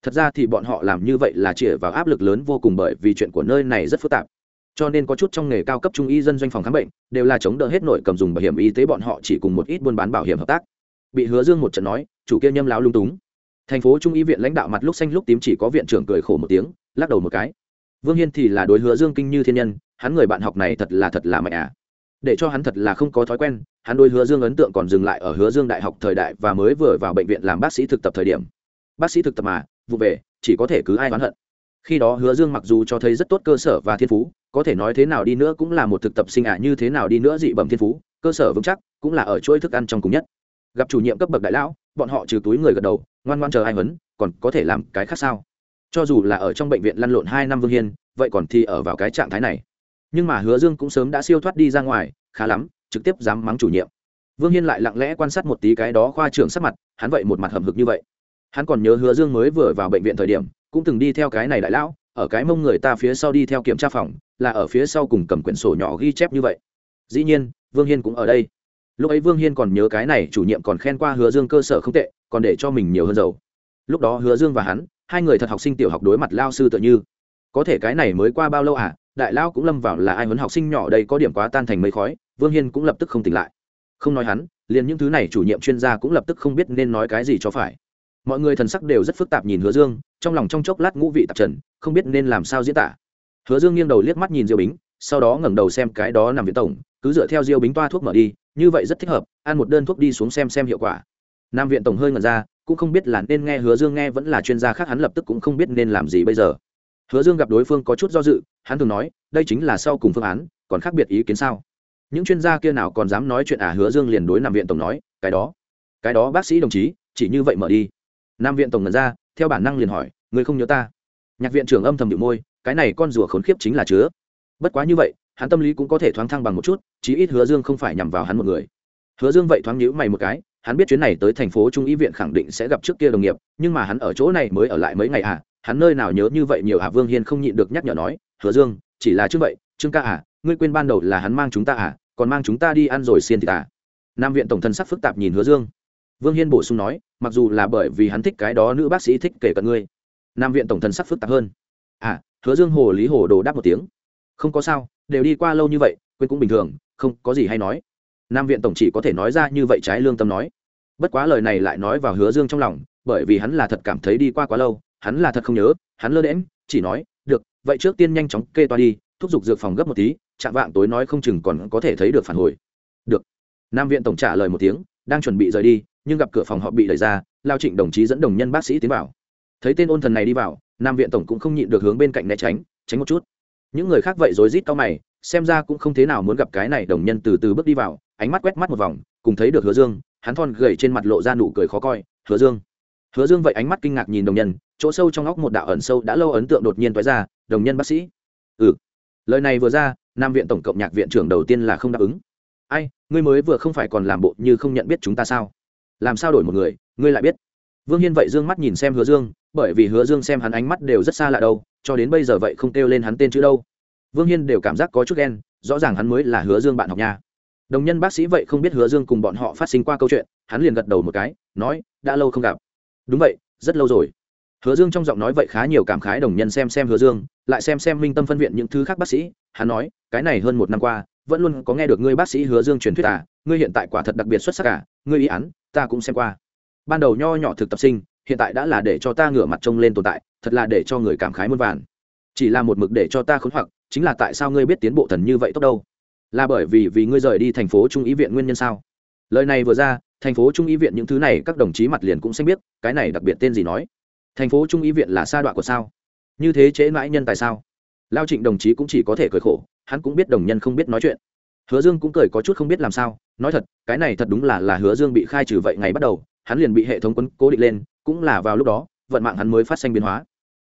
Thật ra thì bọn họ làm như vậy là chĩa vào áp lực lớn vô cùng bởi vì chuyện của nơi này rất phức tạp. Cho nên có chút trong nghề cao cấp trung y dân doanh phòng khám bệnh, đều là chống đỡ hết nội cầm dùng bảo hiểm y tế bọn họ chỉ cùng một ít buôn bán bảo hiểm hợp tác. Bị hứa dương một trận nói, chủ kia nhâm láo lung túng. Thành phố trung y viện lãnh đạo mặt lúc xanh lúc tím chỉ có viện trưởng cười khổ một tiếng, lắc đầu một cái. Vương hiên thì là đối hứa dương kinh như thiên nhân, hắn người bạn học này thật là thật là mạnh à để cho hắn thật là không có thói quen, hắn đối hứa dương ấn tượng còn dừng lại ở hứa dương đại học thời đại và mới vừa vào bệnh viện làm bác sĩ thực tập thời điểm. Bác sĩ thực tập mà, vụ về, chỉ có thể cứ ai oán hận. Khi đó hứa dương mặc dù cho thấy rất tốt cơ sở và thiên phú, có thể nói thế nào đi nữa cũng là một thực tập sinh ạ, như thế nào đi nữa dị bẩm thiên phú, cơ sở vững chắc, cũng là ở chuỗi thức ăn trong cùng nhất. Gặp chủ nhiệm cấp bậc đại lão, bọn họ trừ túi người gật đầu, ngoan ngoan chờ ai vấn còn có thể làm cái khác sao? Cho dù là ở trong bệnh viện lăn lộn hai năm vương hiên, vậy còn thì ở vào cái trạng thái này nhưng mà hứa dương cũng sớm đã siêu thoát đi ra ngoài, khá lắm, trực tiếp dám mắng chủ nhiệm. Vương hiên lại lặng lẽ quan sát một tí cái đó khoa trưởng sắc mặt, hắn vậy một mặt hầm hực như vậy. Hắn còn nhớ hứa dương mới vừa vào bệnh viện thời điểm, cũng từng đi theo cái này đại lão, ở cái mông người ta phía sau đi theo kiểm tra phòng, là ở phía sau cùng cầm quyển sổ nhỏ ghi chép như vậy. Dĩ nhiên, vương hiên cũng ở đây. Lúc ấy vương hiên còn nhớ cái này chủ nhiệm còn khen qua hứa dương cơ sở không tệ, còn để cho mình nhiều hơn dầu lúc đó hứa dương và hắn, hai người thật học sinh tiểu học đối mặt lao sư tự như. Có thể cái này mới qua bao lâu à? Đại lao cũng lâm vào là ai huấn học sinh nhỏ đây có điểm quá tan thành mây khói, vương hiên cũng lập tức không tỉnh lại. Không nói hắn, liền những thứ này chủ nhiệm chuyên gia cũng lập tức không biết nên nói cái gì cho phải. Mọi người thần sắc đều rất phức tạp nhìn hứa dương, trong lòng trong chốc lát ngũ vị tạp trần, không biết nên làm sao diễn tả. Hứa dương nghiêng đầu liếc mắt nhìn diêu bính, sau đó ngẩng đầu xem cái đó nằm viện tổng, cứ dựa theo diêu bính toa thuốc mở đi, như vậy rất thích hợp, ăn một đơn thuốc đi xuống xem xem hiệu quả. Nam viện tổng hơi ngẩn ra, cũng không biết là nên nghe hứa dương nghe vẫn là chuyên gia khác hắn lập tức cũng không biết nên làm gì bây giờ hứa dương gặp đối phương có chút do dự, hắn thường nói, đây chính là sau cùng phương án, còn khác biệt ý kiến sao? Những chuyên gia kia nào còn dám nói chuyện à? Hứa dương liền đối nam viện tổng nói, cái đó cái đó bác sĩ đồng chí, chỉ như vậy mở đi. Nam viện tổng ngẩn ra, theo bản năng liền hỏi người không nhớ ta? Nhạc viện trưởng âm thầm điệu môi, cái này con rùa khốn khiếp chính là chứa. Bất quá như vậy, hắn tâm lý cũng có thể thoáng thăng bằng một chút, chí ít hứa dương không phải nhằm vào hắn một người. Hứa dương vậy thoáng nhữ mày một cái, hắn biết chuyến này tới thành phố trung y viện khẳng định sẽ gặp trước kia đồng nghiệp, nhưng mà hắn ở chỗ này mới ở lại mấy ngày à? Hắn nơi nào nhớ như vậy nhiều à? Vương hiên không nhịn được nhắc nhở nói, hứa dương, chỉ là chứ vậy trương ca à? Ngươi quên ban đầu là hắn mang chúng ta à? Còn mang chúng ta đi ăn rồi xiên thì à? Nam viện tổng thân sắc phức tạp nhìn hứa dương. Vương hiên bổ sung nói, mặc dù là bởi vì hắn thích cái đó, nữ bác sĩ thích kể cận ngươi. Nam viện tổng thân sắc phức tạp hơn. À hứa dương hồ lý hồ đồ đáp một tiếng. Không có sao, đều đi qua lâu như vậy, quên cũng bình thường, không có gì hay nói. Nam viện tổng chỉ có thể nói ra như vậy trái lương tâm nói. Bất quá lời này lại nói vào hứa dương trong lòng, bởi vì hắn là thật cảm thấy đi qua quá lâu hắn là thật không nhớ, hắn lơ đễm chỉ nói, được, vậy trước tiên nhanh chóng kê toa đi, thúc giục dược phòng gấp một tí, chạm vạng tối nói không chừng còn có thể thấy được phản hồi. Được. Nam viện tổng trả lời một tiếng, đang chuẩn bị rời đi, nhưng gặp cửa phòng họ bị đẩy ra, lao trịnh đồng chí dẫn đồng nhân bác sĩ tiến vào. Thấy tên ôn thần này đi vào, nam viện tổng cũng không nhịn được hướng bên cạnh né tránh tránh một chút. Những người khác vậy rối rít cao mày, xem ra cũng không thế nào muốn gặp cái này đồng nhân từ từ bước đi vào, ánh mắt quét mắt một vòng, cùng thấy được hứa dương, hắn thon gầy trên mặt lộ ra nụ cười khó coi, hứa dương hứa dương vậy ánh mắt kinh ngạc nhìn đồng nhân, chỗ sâu trong óc một đạo ẩn sâu đã lâu ấn tượng đột nhiên toái ra, đồng nhân bác sĩ? Ừ. Lời này vừa ra, nam viện tổng cộng nhạc viện trưởng đầu tiên là không đáp ứng. Ai, ngươi mới vừa không phải còn làm bộ như không nhận biết chúng ta sao? Làm sao đổi một người, ngươi lại biết? Vương hiên vậy d ư ơ n g mắt nhìn xem hứa dương, bởi vì hứa dương xem hắn ánh mắt đều rất xa lạ đâu, cho đến bây giờ vậy không kêu lên hắn tên chữ đâu. Vương hiên đều cảm giác có chút ghen, rõ ràng hắn mới là hứa dương bạn học nha. Đồng nhân bác sĩ vậy không biết hứa dương cùng bọn họ phát sinh qua câu chuyện, hắn liền gật đầu một cái, nói, đã lâu không gặp đúng vậy rất lâu rồi. Hứa dương trong giọng nói vậy khá nhiều cảm khái đồng nhân xem xem hứa dương lại xem xem minh tâm phân viện những thứ khác bác sĩ. Hắn nói cái này hơn một năm qua vẫn luôn có nghe được ngươi bác sĩ hứa dương truyền thuyết à ngươi hiện tại quả thật đặc biệt xuất sắc cả à, ngươi ý án ta cũng xem qua. Ban đầu nho nhỏ thực tập sinh hiện tại đã là để cho ta ngửa mặt trông lên tồn tại thật là để cho người cảm khái muôn vàn. Chỉ là một mực để cho ta khốn hoặc chính là tại sao ngươi biết tiến bộ thần như vậy tốt đâu? Là bởi vì vì ngươi rời đi thành phố trung ý viện nguyên nhân sao? Lời này vừa ra thành phố trung Y viện những thứ này các đồng chí mặt liền cũng xanh biết, cái này đặc biệt tên gì nói? Thành phố trung Y viện là sa đoạn của sao? Như thế chế mãi nhân tại sao? Lao trịnh đồng chí cũng chỉ có thể cười khổ, hắn cũng biết đồng nhân không biết nói chuyện. Hứa dương cũng cười có chút không biết làm sao, nói thật, cái này thật đúng là là hứa dương bị khai trừ vậy ngày bắt đầu, hắn liền bị hệ thống quấn cố định lên, cũng là vào lúc đó, vận mạng hắn mới phát sinh biến hóa.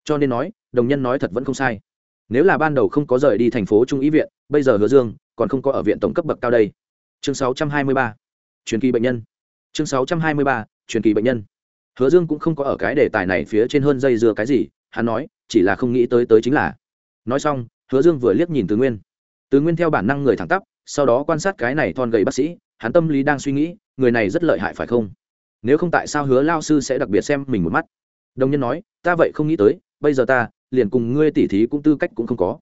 Cho nên nói, đồng nhân nói thật vẫn không sai. Nếu là ban đầu không có rời đi thành phố trung ý viện, bây giờ hứa dương còn không có ở viện tổng cấp bậc cao đây. Chương 623. truyền kỳ bệnh nhân chương 623. truyền kỳ bệnh nhân. Hứa dương cũng không có ở cái đề tài này phía trên hơn dây dưa cái gì, hắn nói, chỉ là không nghĩ tới tới chính là. Nói xong, hứa dương vừa liếc nhìn tứ nguyên. Tứ nguyên theo bản năng người thẳng tắp, sau đó quan sát cái này thon gầy bác sĩ, hắn tâm lý đang suy nghĩ, người này rất lợi hại phải không? Nếu không tại sao hứa lao sư sẽ đặc biệt xem mình một mắt? Đồng nhân nói, ta vậy không nghĩ tới, bây giờ ta, liền cùng ngươi tỉ thí cũng tư cách cũng không có.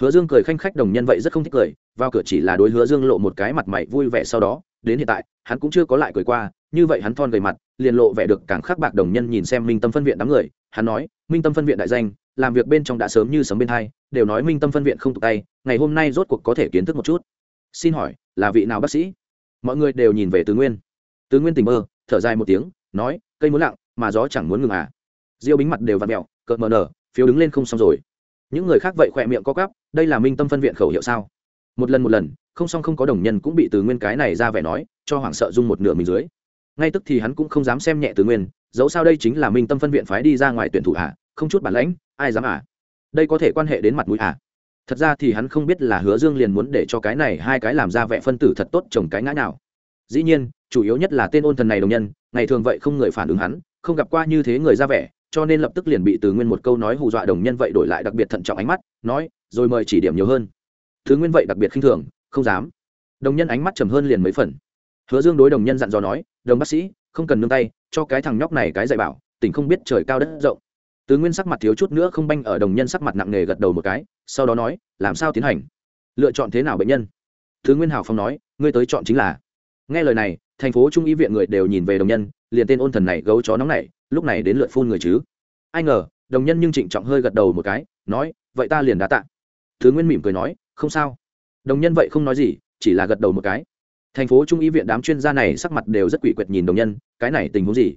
Hứa dương cười khanh khách đồng nhân vậy rất không thích cười, vào cửa chỉ là đối hứa dương lộ một cái mặt mày vui vẻ sau đó đến hiện tại, hắn cũng chưa có lại cười qua, như vậy hắn thon gầy mặt, liền lộ vẻ được càng khắc bạc đồng nhân nhìn xem minh tâm phân viện đám người, hắn nói, minh tâm phân viện đại danh, làm việc bên trong đã sớm như sấm bên hai, đều nói minh tâm phân viện không tục tay, ngày hôm nay rốt cuộc có thể kiến thức một chút. Xin hỏi, là vị nào bác sĩ? Mọi người đều nhìn về tứ nguyên. Tứ nguyên tình mơ, thở dài một tiếng, nói, cây muốn lặng, mà gió chẳng muốn ngừng à. Diêu bính mặt đều vặt mẹo, cợt mờ nở, phiếu đứng lên không xong rồi. Những người khác vậy khỏe miệng có cắp đây là minh tâm phân viện khẩu hiệu sao? Một lần một lần không xong không có đồng nhân cũng bị từ nguyên cái này ra vẻ nói cho hoảng sợ dung một nửa mình dưới ngay tức thì hắn cũng không dám xem nhẹ từ nguyên dẫu sao đây chính là minh tâm phân viện phái đi ra ngoài tuyển thủ ạ à, không chút bản lãnh ai dám ạ à. đây có thể quan hệ đến mặt mũi ạ à. thật ra thì hắn không biết là hứa dương liền muốn để cho cái này hai cái làm ra vẻ phân tử thật tốt chồng cái ngã nào dĩ nhiên chủ yếu nhất là tên ôn thần này đồng nhân ngày thường vậy không người phản ứng hắn không gặp qua như thế người ra vẻ cho nên lập tức liền bị từ nguyên một câu nói hù dọa đồng nhân vậy đổi lại đặc biệt thận trọng ánh mắt nói rồi mời chỉ điểm nhiều hơn thứ nguyên vậy đặc biệt khinh thường, không dám. Đồng nhân ánh mắt trầm hơn liền mấy phần. Hứa dương đối đồng nhân dặn dò nói, đồng bác sĩ, không cần nương tay, cho cái thằng nhóc này cái dạy bảo, tỉnh không biết trời cao đất rộng. Tứ nguyên sắc mặt thiếu chút nữa không banh ở đồng nhân sắc mặt nặng nề gật đầu một cái, sau đó nói, làm sao tiến hành? Lựa chọn thế nào bệnh nhân? Thứ nguyên hào phong nói, ngươi tới chọn chính là. Nghe lời này, thành phố trung y viện người đều nhìn về đồng nhân, liền tên ôn thần này gấu chó nóng này, lúc này đến lượt phun người chứ. Ai ngờ, đồng nhân nhưng trịnh trọng hơi gật đầu một cái, nói, vậy ta liền đá tạ. Thứ nguyên mỉm cười nói không sao. Đồng nhân vậy không nói gì, chỉ là gật đầu một cái. Thành phố trung y viện đám chuyên gia này sắc mặt đều rất quỷ quyệt nhìn đồng nhân, cái này tình huống gì?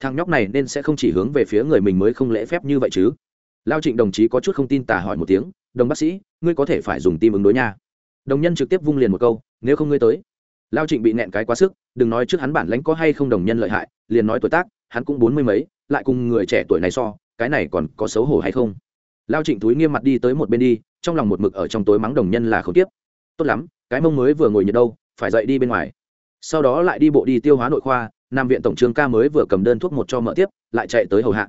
Thằng nhóc này nên sẽ không chỉ hướng về phía người mình mới không lễ phép như vậy chứ. Lao trịnh đồng chí có chút không tin tả hỏi một tiếng, đồng bác sĩ, ngươi có thể phải dùng tim ứng đối nha. Đồng nhân trực tiếp vung liền một câu, nếu không ngươi tới. Lao trịnh bị nẹn cái quá sức, đừng nói trước hắn bản lãnh có hay không đồng nhân lợi hại, liền nói tuổi tác, hắn cũng bốn mươi mấy, lại cùng người trẻ tuổi này so, cái này còn có xấu hổ hay không? Lao trịnh túi nghiêm mặt đi tới một bên đi trong lòng một mực ở trong tối mắng đồng nhân là không tiếp. Tốt lắm, cái mông mới vừa ngồi nhiệt đâu, phải dậy đi bên ngoài. Sau đó lại đi bộ đi tiêu hóa nội khoa, nam viện tổng trường ca mới vừa cầm đơn thuốc một cho mở tiếp, lại chạy tới hầu hạ.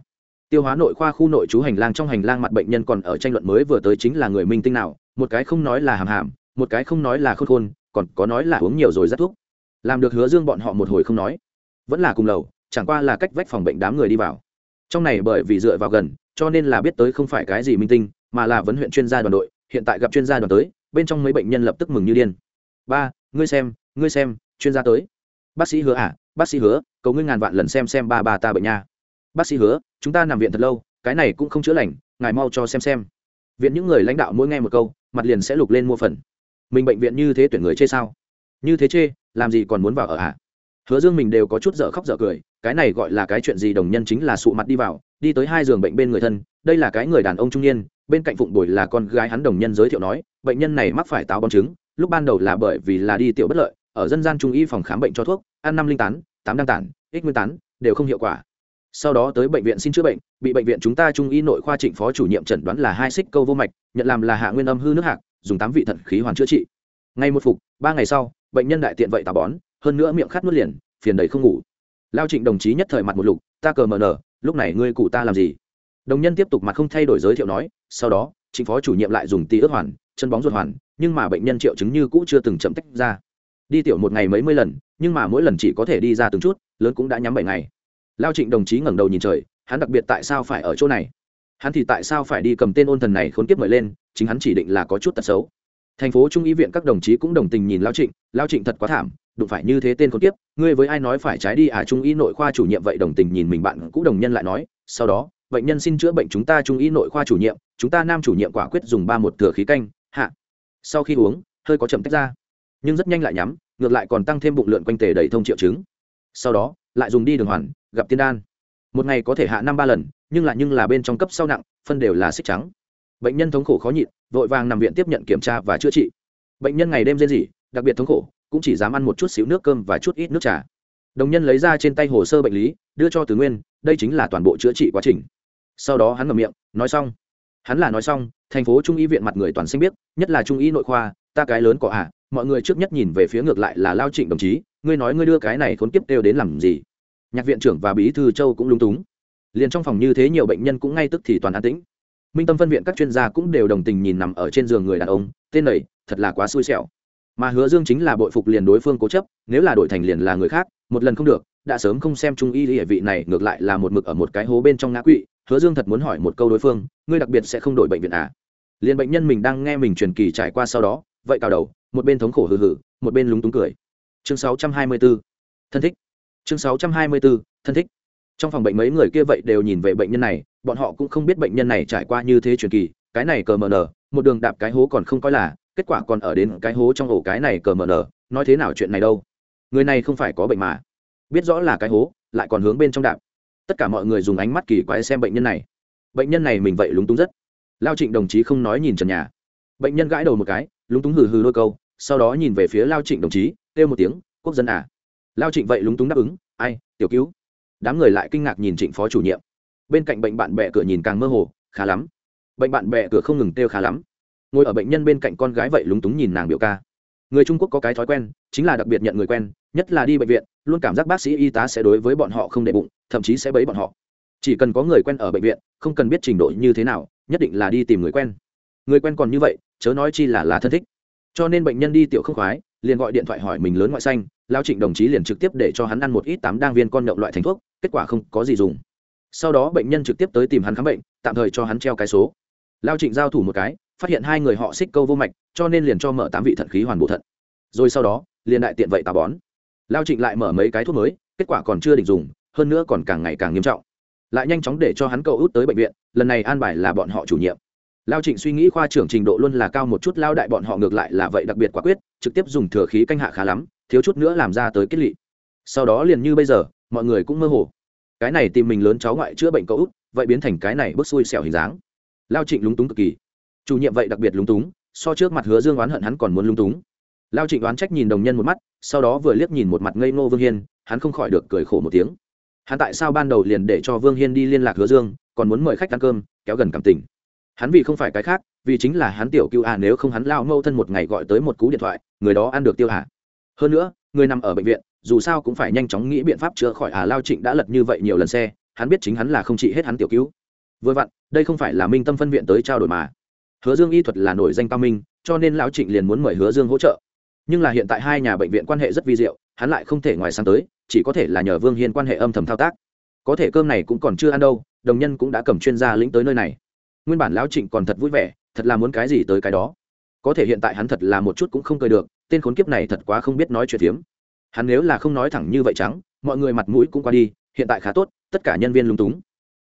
Tiêu hóa nội khoa khu nội trú hành lang trong hành lang mặt bệnh nhân còn ở tranh luận mới vừa tới chính là người minh tinh nào, một cái không nói là hàm hàm, một cái không nói là khôn khôn, còn có nói là uống nhiều rồi rất thuốc. Làm được hứa dương bọn họ một hồi không nói. Vẫn là cùng lầu, chẳng qua là cách vách phòng bệnh đám người đi vào trong này bởi vì dựa vào gần, cho nên là biết tới không phải cái gì minh tinh, mà là vấn huyện chuyên gia đoàn đội, hiện tại gặp chuyên gia đoàn tới, bên trong mấy bệnh nhân lập tức mừng như điên. Ba, ngươi xem ngươi xem, chuyên gia tới. Bác sĩ hứa à bác sĩ hứa, cầu ngươi ngàn vạn lần xem xem ba bà ta bệnh nha. Bác sĩ hứa, chúng ta nằm viện thật lâu, cái này cũng không chữa lành, ngài mau cho xem xem. Viện những người lãnh đạo mỗi nghe một câu, mặt liền sẽ lục lên mua phần. Mình bệnh viện như thế tuyển người chê sao? Như thế chê, làm gì còn muốn vào ở ạ à? Hứa dương mình đều có chút dở khóc dở cười, cái này gọi là cái chuyện gì đồng nhân chính là sụ mặt đi vào, đi tới hai giường bệnh bên người thân, đây là cái người đàn ông trung niên, bên cạnh phụng bồi là con gái hắn đồng nhân giới thiệu nói, bệnh nhân này mắc phải táo bón trứng, lúc ban đầu là bởi vì là đi tiểu bất lợi, ở dân gian trung y phòng khám bệnh cho thuốc, ăn năm linh tán, tám đăng tản, ích nguyên tán, đều không hiệu quả. Sau đó tới bệnh viện xin chữa bệnh, bị bệnh viện chúng ta trung y nội khoa trịnh phó chủ nhiệm chẩn đoán là hai xích câu vô mạch, nhận làm là hạ nguyên âm hư nước hạc, dùng tám vị thận khí hoàn chữa trị. Ngay một phục, ba ngày sau, bệnh nhân đại tiện vậy tà bón hơn nữa miệng khát nuốt liền, phiền đầy không ngủ. Lao trịnh đồng chí nhất thời mặt một lục, ta cờ mờ nở lúc này ngươi cụ ta làm gì? Đồng nhân tiếp tục mặt không thay đổi giới thiệu nói, sau đó, trịnh phó chủ nhiệm lại dùng tí ớt hoàn, chân bóng ruột hoàn, nhưng mà bệnh nhân triệu chứng như cũ chưa từng chậm tách ra. Đi tiểu một ngày mấy mươi lần, nhưng mà mỗi lần chỉ có thể đi ra từng chút, lớn cũng đã nhắm bảy ngày. Lao trịnh đồng chí ngẩng đầu nhìn trời, hắn đặc biệt tại sao phải ở chỗ này? Hắn thì tại sao phải đi cầm tên ôn thần này khốn kiếp mời lên, chính hắn chỉ định là có chút tật xấu thành phố trung y viện các đồng chí cũng đồng tình nhìn lao trịnh lao trịnh thật quá thảm, đụng phải như thế tên con tiếp ngươi với ai nói phải trái đi à? Trung y nội khoa chủ nhiệm vậy đồng tình nhìn mình bạn cũng đồng nhân lại nói, sau đó, bệnh nhân xin chữa bệnh chúng ta trung y nội khoa chủ nhiệm, chúng ta nam chủ nhiệm quả quyết dùng ba một thừa khí canh, hạ. Sau khi uống, hơi có chậm tách ra. Nhưng rất nhanh lại nhắm, ngược lại còn tăng thêm bụng lượn quanh tề đầy thông triệu chứng. Sau đó, lại dùng đi đường hoàn, gặp tiên đan. Một ngày có thể hạ năm ba lần, nhưng lại nhưng là bên trong cấp sau nặng, phân đều là xích trắng. Bệnh nhân thống khổ khó nhịn vội vàng nằm viện tiếp nhận kiểm tra và chữa trị. Bệnh nhân ngày đêm rên rỉ đặc biệt thống khổ cũng chỉ dám ăn một chút xíu nước cơm và chút ít nước trà. Đồng nhân lấy ra trên tay hồ sơ bệnh lý đưa cho tứ nguyên đây chính là toàn bộ chữa trị quá trình. Sau đó hắn ngậm miệng nói xong. Hắn là nói xong thành phố trung y viện mặt người toàn xanh biết nhất là trung y nội khoa ta cái lớn có ạ à, mọi người trước nhất nhìn về phía ngược lại là lao trịnh đồng chí ngươi nói ngươi đưa cái này khốn kiếp đều đến làm gì? Nhạc viện trưởng và bí thư châu cũng lung túng. Liền trong phòng như thế nhiều bệnh nhân cũng ngay tức thì toàn an tĩnh minh tâm phân viện các chuyên gia cũng đều đồng tình nhìn nằm ở trên giường người đàn ông, tên này, thật là quá xui xẻo mà hứa dương chính là bội phục liền đối phương cố chấp, nếu là đổi thành liền là người khác, một lần không được, đã sớm không xem trung y địa vị này, ngược lại là một mực ở một cái hố bên trong ngã quỵ, hứa dương thật muốn hỏi một câu đối phương, ngươi đặc biệt sẽ không đổi bệnh viện à liền bệnh nhân mình đang nghe mình truyền kỳ trải qua sau đó, vậy cào đầu, một bên thống khổ hừ hừ, một bên lúng túng cười chương 624. thân thích chương 624. thân thích trong phòng bệnh mấy người kia vậy đều nhìn về bệnh nhân này bọn họ cũng không biết bệnh nhân này trải qua như thế truyền kỳ, cái này cờ mờ nở một đường đạp cái hố còn không coi là, kết quả còn ở đến cái hố trong ổ cái này cờ mờ nở nói thế nào chuyện này đâu? Người này không phải có bệnh mà. Biết rõ là cái hố, lại còn hướng bên trong đạp. Tất cả mọi người dùng ánh mắt kỳ quái xem bệnh nhân này. Bệnh nhân này mình vậy lúng túng rất. Lao trịnh đồng chí không nói nhìn trần nhà. Bệnh nhân gãi đầu một cái, lúng túng hừ hừ đôi câu, sau đó nhìn về phía lao trịnh đồng chí, kêu một tiếng, quốc dân à. Lao trịnh vậy lúng túng đáp ứng, ai, tiểu cứu. Đám người lại kinh ngạc nhìn trịnh phó chủ nhiệm bên cạnh bệnh bạn bè cửa nhìn càng mơ hồ, khá lắm. Bệnh bạn bè cửa không ngừng têu khá lắm. Ngồi ở bệnh nhân bên cạnh con gái vậy lúng túng nhìn nàng biểu ca. Người trung quốc có cái thói quen, chính là đặc biệt nhận người quen, nhất là đi bệnh viện, luôn cảm giác bác sĩ y tá sẽ đối với bọn họ không đệ bụng, thậm chí sẽ bấy bọn họ. Chỉ cần có người quen ở bệnh viện, không cần biết trình độ như thế nào, nhất định là đi tìm người quen. Người quen còn như vậy, chớ nói chi là là thân thích. Cho nên bệnh nhân đi tiểu không khoái, liền gọi điện thoại hỏi mình lớn ngoại xanh lao trịnh đồng chí liền trực tiếp để cho hắn ăn một ít tám đang viên con nhậu loại thành thuốc, kết quả không có gì dùng sau đó bệnh nhân trực tiếp tới tìm hắn khám bệnh, tạm thời cho hắn treo cái số. Lao trịnh giao thủ một cái, phát hiện hai người họ xích câu vô mạch, cho nên liền cho mở tám vị thận khí hoàn bộ thận. Rồi sau đó, liền đại tiện vậy tà bón. Lao trịnh lại mở mấy cái thuốc mới, kết quả còn chưa định dùng, hơn nữa còn càng ngày càng nghiêm trọng. Lại nhanh chóng để cho hắn cậu út tới bệnh viện, lần này an bài là bọn họ chủ nhiệm. Lao trịnh suy nghĩ khoa trưởng trình độ luôn là cao một chút, lao đại bọn họ ngược lại là vậy đặc biệt quả quyết, trực tiếp dùng thừa khí canh hạ khá lắm, thiếu chút nữa làm ra tới kết lị. Sau đó liền như bây giờ, mọi người cũng mơ hồ cái này tìm mình lớn cháu ngoại chữa bệnh cậu út, vậy biến thành cái này bước xui xẻo hình dáng. Lao trịnh lúng túng cực kỳ. Chủ nhiệm vậy đặc biệt lúng túng, so trước mặt hứa dương oán hận hắn còn muốn lúng túng. Lao trịnh oán trách nhìn đồng nhân một mắt, sau đó vừa liếc nhìn một mặt ngây ngô vương hiên, hắn không khỏi được cười khổ một tiếng. Hắn tại sao ban đầu liền để cho vương hiên đi liên lạc hứa dương, còn muốn mời khách ăn cơm, kéo gần cảm tình. Hắn vì không phải cái khác, vì chính là hắn tiểu cưu à nếu không hắn lao mâu thân một ngày gọi tới một cú điện thoại, người đó ăn được tiêu hạ hơn nữa, người nằm ở bệnh viện dù sao cũng phải nhanh chóng nghĩ biện pháp chữa khỏi à lao trịnh đã lật như vậy nhiều lần xe, hắn biết chính hắn là không trị hết hắn tiểu cứu. Vừa vặn, đây không phải là minh tâm phân viện tới trao đổi mà. Hứa dương y thuật là nổi danh cao minh, cho nên lão trịnh liền muốn mời hứa dương hỗ trợ. Nhưng là hiện tại hai nhà bệnh viện quan hệ rất vi diệu, hắn lại không thể ngoài sáng tới, chỉ có thể là nhờ vương hiên quan hệ âm thầm thao tác. Có thể cơm này cũng còn chưa ăn đâu, đồng nhân cũng đã cầm chuyên gia lĩnh tới nơi này. Nguyên bản lão trịnh còn thật vui vẻ, thật là muốn cái gì tới cái đó. Có thể hiện tại hắn thật là một chút cũng không cười được, tên khốn kiếp này thật quá không biết nói chuyện phiếm hắn nếu là không nói thẳng như vậy trắng, mọi người mặt mũi cũng qua đi, hiện tại khá tốt, tất cả nhân viên lung túng.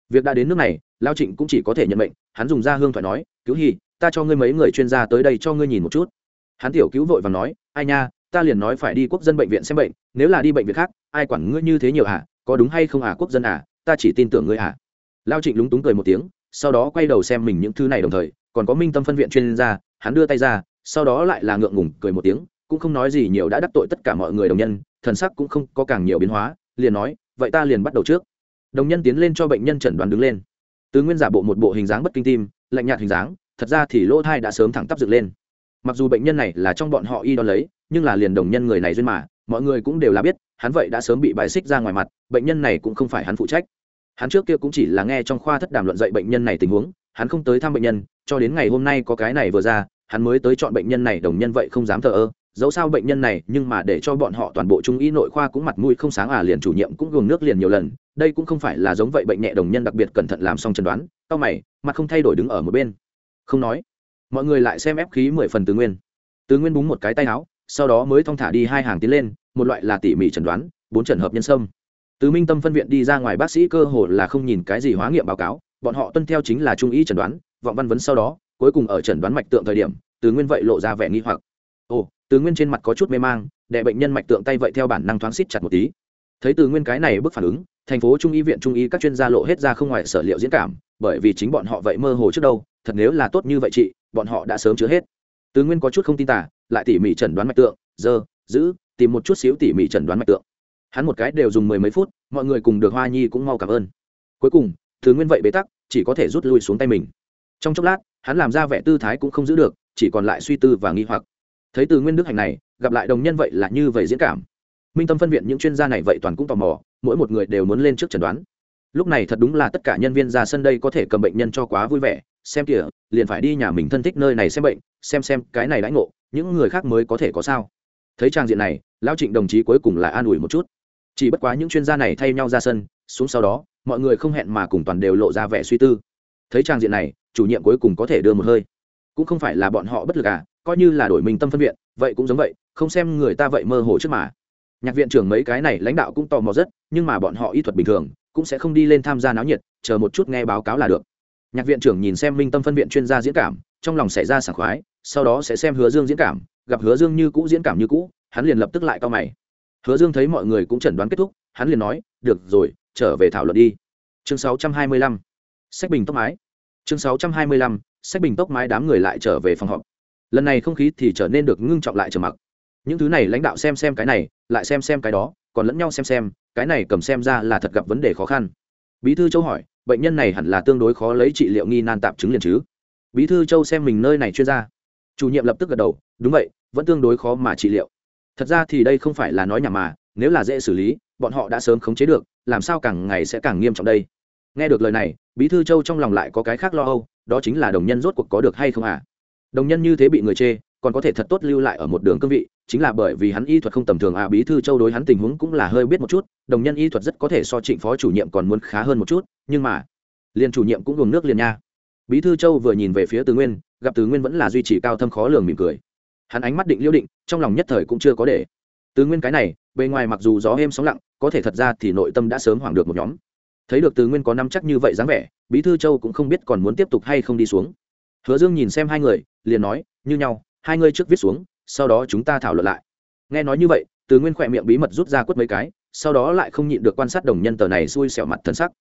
Việc đã đến nước này, lao trịnh cũng chỉ có thể nhận mệnh, hắn dùng ra hương thoại nói, cứu hy ta cho ngươi mấy người chuyên gia tới đây cho ngươi nhìn một chút. Hắn tiểu cứu vội và nói, ai nha, ta liền nói phải đi quốc dân bệnh viện xem bệnh, nếu là đi bệnh viện khác, ai quản ngươi như thế nhiều hả, có đúng hay không à quốc dân à ta chỉ tin tưởng ngươi à lao trịnh lúng túng cười một tiếng, sau đó quay đầu xem mình những thứ này đồng thời, còn có minh tâm phân viện chuyên gia, hắn đưa tay ra, sau đó lại là ngượng ngùng cười một tiếng cũng không nói gì nhiều đã đắc tội tất cả mọi người đồng nhân, thần sắc cũng không có càng nhiều biến hóa, liền nói, vậy ta liền bắt đầu trước. Đồng nhân tiến lên cho bệnh nhân chẩn đoán đứng lên. Tứ nguyên giả bộ một bộ hình dáng bất kinh tim, lạnh nhạt hình dáng, thật ra thì lỗ thai đã sớm thẳng tắp dựng lên. Mặc dù bệnh nhân này là trong bọn họ y đón lấy, nhưng là liền đồng nhân người này duyên mà, mọi người cũng đều là biết, hắn vậy đã sớm bị bài xích ra ngoài mặt, bệnh nhân này cũng không phải hắn phụ trách. Hắn trước kia cũng chỉ là nghe trong khoa thất đàm luận dạy bệnh nhân này tình huống, hắn không tới thăm bệnh nhân, cho đến ngày hôm nay có cái này vừa ra, hắn mới tới chọn bệnh nhân này, đồng nhân vậy không dám thờ ơ dẫu sao bệnh nhân này, nhưng mà để cho bọn họ toàn bộ trung y nội khoa cũng mặt mũi không sáng à liền chủ nhiệm cũng gồm nước liền nhiều lần. Đây cũng không phải là giống vậy bệnh nhẹ đồng nhân đặc biệt cẩn thận làm xong chẩn đoán. Tao mày, mặt không thay đổi đứng ở một bên. Không nói. Mọi người lại xem ép khí mười phần tứ nguyên. Tứ nguyên búng một cái tay áo, sau đó mới thong thả đi hai hàng tiến lên, một loại là tỉ mỉ chẩn đoán, bốn trần hợp nhân sâm. Tứ minh tâm phân viện đi ra ngoài bác sĩ cơ hồ là không nhìn cái gì hóa nghiệm báo cáo, bọn họ tuân theo chính là trung y chẩn đoán, vọng văn vấn sau đó, cuối cùng ở chẩn đoán mạch tượng thời điểm tứ nguyên vậy lộ ra vẻ nghi hoặc ồ, từ nguyên trên mặt có chút mê mang đệ bệnh nhân mạch tượng tay vậy theo bản năng thoáng xít chặt một tí. Thấy từ nguyên cái này bức phản ứng, thành phố trung y viện trung y các chuyên gia lộ hết ra không ngoài sở liệu diễn cảm, bởi vì chính bọn họ vậy mơ hồ trước đâu, thật nếu là tốt như vậy chị, bọn họ đã sớm chứa hết. Từ nguyên có chút không tin tả lại tỉ mỉ chẩn đoán mạch tượng dơ giữ, tìm một chút xíu tỉ mỉ chẩn đoán mạch tượng. Hắn một cái đều dùng mười mấy phút, mọi người cùng được hoa nhi cũng mau cảm ơn. Cuối cùng, từ nguyên vậy bế tắc, chỉ có thể rút lui xuống tay mình. Trong chốc lát, hắn làm ra vẻ tư thái cũng không giữ được, chỉ còn lại suy tư và nghi hoặc thấy từ nguyên đức hành này, gặp lại đồng nhân vậy là như vậy diễn cảm. Minh tâm phân viện những chuyên gia này vậy toàn cũng tò mò, mỗi một người đều muốn lên trước chẩn đoán. Lúc này thật đúng là tất cả nhân viên ra sân đây có thể cầm bệnh nhân cho quá vui vẻ, xem kìa, liền phải đi nhà mình thân thích nơi này xem bệnh, xem xem cái này đãi ngộ, những người khác mới có thể có sao. Thấy trang diện này, lão trịnh đồng chí cuối cùng là an ủi một chút. Chỉ bất quá những chuyên gia này thay nhau ra sân, xuống sau đó, mọi người không hẹn mà cùng toàn đều lộ ra vẻ suy tư. Thấy trang diện này, chủ nhiệm cuối cùng có thể đưa một hơi. Cũng không phải là bọn họ bất lực à coi như là đổi mình tâm phân viện, vậy cũng giống vậy, không xem người ta vậy mơ hồ trước mà. Nhạc viện trưởng mấy cái này lãnh đạo cũng tò mò rất, nhưng mà bọn họ y thuật bình thường, cũng sẽ không đi lên tham gia náo nhiệt, chờ một chút nghe báo cáo là được. Nhạc viện trưởng nhìn xem minh tâm phân viện chuyên gia diễn cảm, trong lòng xảy ra sảng khoái, sau đó sẽ xem hứa dương diễn cảm, gặp hứa dương như cũ diễn cảm như cũ, hắn liền lập tức lại cao mày. Hứa dương thấy mọi người cũng chẩn đoán kết thúc, hắn liền nói, được rồi, trở về thảo luận đi. Chương 625. sách bình tốc mái. Chương 625. sách bình tốc mái đám người lại trở về phòng họp lần này không khí thì trở nên được ngưng trọng lại trầm mặc. Những thứ này lãnh đạo xem xem cái này, lại xem xem cái đó, còn lẫn nhau xem xem, cái này cầm xem ra là thật gặp vấn đề khó khăn. Bí thư châu hỏi, bệnh nhân này hẳn là tương đối khó lấy trị liệu nghi nan tạm chứng liền chứ? Bí thư châu xem mình nơi này chuyên gia. Chủ nhiệm lập tức gật đầu, đúng vậy, vẫn tương đối khó mà trị liệu. Thật ra thì đây không phải là nói nhảm mà, nếu là dễ xử lý, bọn họ đã sớm khống chế được, làm sao càng ngày sẽ càng nghiêm trọng đây? Nghe được lời này, bí thư châu trong lòng lại có cái khác lo âu, đó chính là đồng nhân rốt cuộc có được hay không à? Đồng nhân như thế bị người chê, còn có thể thật tốt lưu lại ở một đường cương vị, chính là bởi vì hắn y thuật không tầm thường à bí thư châu đối hắn tình huống cũng là hơi biết một chút, đồng nhân y thuật rất có thể so trịnh phó chủ nhiệm còn muốn khá hơn một chút, nhưng mà, liền chủ nhiệm cũng luồng nước liền nha. Bí thư châu vừa nhìn về phía tứ nguyên, gặp tứ nguyên vẫn là duy trì cao thâm khó lường mỉm cười. Hắn ánh mắt định liêu định, trong lòng nhất thời cũng chưa có để. Tứ nguyên cái này, bề ngoài mặc dù gió êm sóng lặng, có thể thật ra thì nội tâm đã sớm hoảng được một nhóm. Thấy được tứ nguyên có năm chắc như vậy dáng vẻ, bí thư châu cũng không biết còn muốn tiếp tục hay không đi xuống. Hứa dương nhìn xem hai người liền nói như nhau hai ngươi trước viết xuống sau đó chúng ta thảo luận lại. Nghe nói như vậy từ nguyên khỏe miệng bí mật rút ra quất mấy cái sau đó lại không nhịn được quan sát đồng nhân tờ này xui xẻo mặt thân sắc.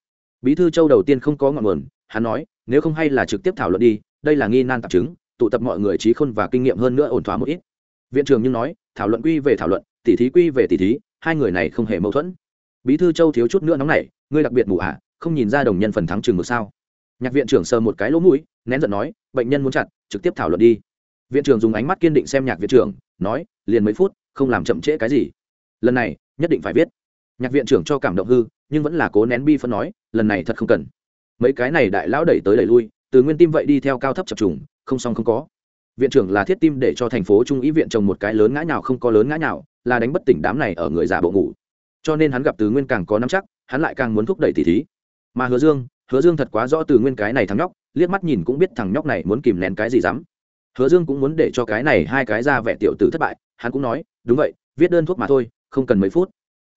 Bí thư châu đầu tiên không có ngọn nguồn hắn nói nếu không hay là trực tiếp thảo luận đi đây là nghi nan tạp chứng tụ tập mọi người trí khôn và kinh nghiệm hơn nữa ổn thỏa một ít. Viện trưởng nhưng nói thảo luận quy về thảo luận tỉ thí quy về tỉ thí hai người này không hề mâu thuẫn. Bí thư châu thiếu chút nữa nóng này ngươi đặc biệt mù à, không nhìn ra đồng nhân phần thắng trường một sao? Nhạc viện trưởng sờ một cái lỗ mũi nén giận nói, bệnh nhân muốn chặt, trực tiếp thảo luận đi. Viện trưởng dùng ánh mắt kiên định xem nhạc viện trưởng, nói, liền mấy phút, không làm chậm trễ cái gì. Lần này, nhất định phải viết. Nhạc viện trưởng cho cảm động hư, nhưng vẫn là cố nén bi phân nói, lần này thật không cần. Mấy cái này đại lão đẩy tới đẩy lui, từ nguyên tim vậy đi theo cao thấp chập trùng, không xong không có. Viện trưởng là thiết tim để cho thành phố trung ý viện trồng một cái lớn ngã nào không có lớn ngã nào là đánh bất tỉnh đám này ở người già bộ ngủ. Cho nên hắn gặp từ nguyên càng có nắm chắc, hắn lại càng muốn thúc đẩy tỷ thí. Mà hứa dương hứa dương thật quá rõ từ nguyên cái này thắng nhóc liếc mắt nhìn cũng biết thằng nhóc này muốn kìm nén cái gì dám. Hứa dương cũng muốn để cho cái này hai cái ra vẻ tiểu tử thất bại, hắn cũng nói, đúng vậy, viết đơn thuốc mà thôi, không cần mấy phút.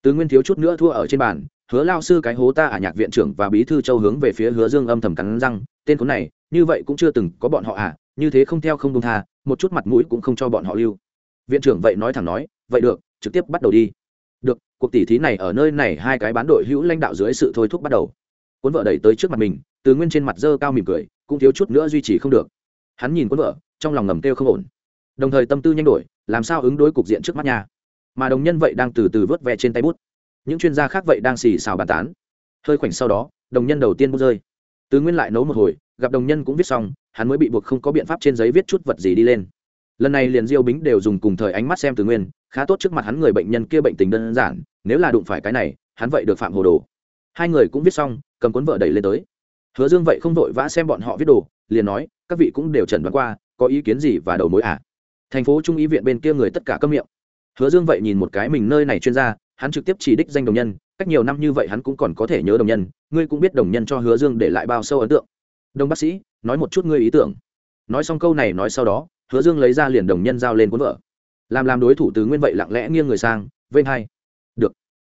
Từ nguyên thiếu chút nữa thua ở trên bàn, hứa lao sư cái hố ta ở nhạc viện trưởng và bí thư châu hướng về phía hứa dương âm thầm cắn răng, tên cuốn này, như vậy cũng chưa từng có bọn họ à như thế không theo không công tha, một chút mặt mũi cũng không cho bọn họ lưu. Viện trưởng vậy nói thẳng nói, vậy được, trực tiếp bắt đầu đi. Được, cuộc tỉ thí này ở nơi này, hai cái bán đội hữu lãnh đạo dưới sự thôi thúc bắt đầu. Cuốn vợ đẩy tới trước mặt mình từ nguyên trên mặt dơ cao mỉm cười, cũng thiếu chút nữa duy trì không được. Hắn nhìn cuốn vợ, trong lòng ngầm kêu không ổn. Đồng thời tâm tư nhanh đổi, làm sao ứng đối cục diện trước mắt nhà mà đồng nhân vậy đang từ từ vớt ve trên tay bút. Những chuyên gia khác vậy đang xì xào bàn tán. Hơi khoảnh sau đó, đồng nhân đầu tiên bút rơi. Từ nguyên lại nấu một hồi, gặp đồng nhân cũng viết xong, hắn mới bị buộc không có biện pháp trên giấy viết chút vật gì đi lên. Lần này liền diêu bính đều dùng cùng thời ánh mắt xem từ nguyên, khá tốt trước mặt hắn người bệnh nhân kia bệnh tình đơn giản, nếu là đụng phải cái này, hắn vậy được phạm hồ đồ. Hai người cũng viết xong, cầm cuốn vợ đẩy lên tới hứa dương vậy không vội vã xem bọn họ viết đồ, liền nói, các vị cũng đều trần đoán qua, có ý kiến gì và đầu mối à? Thành phố trung ý viện bên kia người tất cả câm miệng. Hứa dương vậy nhìn một cái mình nơi này chuyên gia, hắn trực tiếp chỉ đích danh đồng nhân, cách nhiều năm như vậy hắn cũng còn có thể nhớ đồng nhân, ngươi cũng biết đồng nhân cho hứa dương để lại bao sâu ấn tượng. Đông bác sĩ, nói một chút ngươi ý tưởng. Nói xong câu này nói sau đó, hứa dương lấy ra liền đồng nhân giao lên cuốn vợ làm làm đối thủ từ nguyên vậy lặng lẽ nghiêng người sang, vênh hai. Được.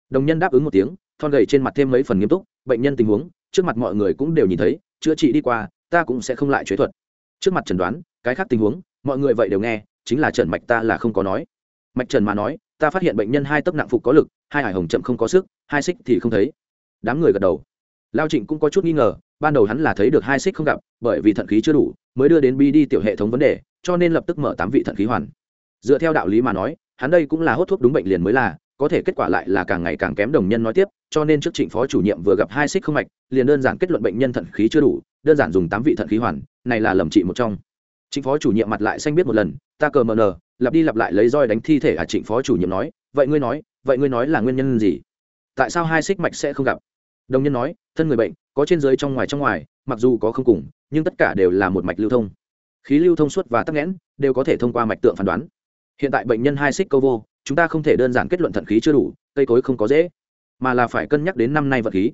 Đồng nhân đáp ứng một tiếng, thon gầy trên mặt thêm mấy phần nghiêm túc, bệnh nhân tình huống trước mặt mọi người cũng đều nhìn thấy, chữa trị đi qua, ta cũng sẽ không lại chế thuật. Trước mặt trần đoán, cái khác tình huống, mọi người vậy đều nghe, chính là trần mạch ta là không có nói. Mạch trần mà nói, ta phát hiện bệnh nhân hai tấc nặng phục có lực, hai hải hồng chậm không có sức, hai xích thì không thấy. Đám người gật đầu. Lao trịnh cũng có chút nghi ngờ, ban đầu hắn là thấy được hai xích không gặp, bởi vì thận khí chưa đủ, mới đưa đến bi đi tiểu hệ thống vấn đề, cho nên lập tức mở tám vị thận khí hoàn. Dựa theo đạo lý mà nói, hắn đây cũng là hốt thuốc đúng bệnh liền mới là có thể kết quả lại là càng ngày càng kém đồng nhân nói tiếp, cho nên trước trịnh phó chủ nhiệm vừa gặp hai xích không mạch, liền đơn giản kết luận bệnh nhân thận khí chưa đủ, đơn giản dùng tám vị thận khí hoàn, này là lầm trị một trong. Trịnh phó chủ nhiệm mặt lại xanh biết một lần, ta cờ mờ nờ, lặp đi lặp lại lấy roi đánh thi thể à trịnh phó chủ nhiệm nói, vậy ngươi nói, vậy ngươi nói là nguyên nhân gì? Tại sao hai xích mạch sẽ không gặp? Đồng nhân nói, thân người bệnh, có trên dưới trong ngoài trong ngoài, mặc dù có không cùng, nhưng tất cả đều là một mạch lưu thông. Khí lưu thông suốt và tắc nghẽn, đều có thể thông qua mạch tượng phán đoán. Hiện tại bệnh nhân hai xích câu vô chúng ta không thể đơn giản kết luận thận khí chưa đủ, cây cối không có dễ, mà là phải cân nhắc đến năm nay vật khí.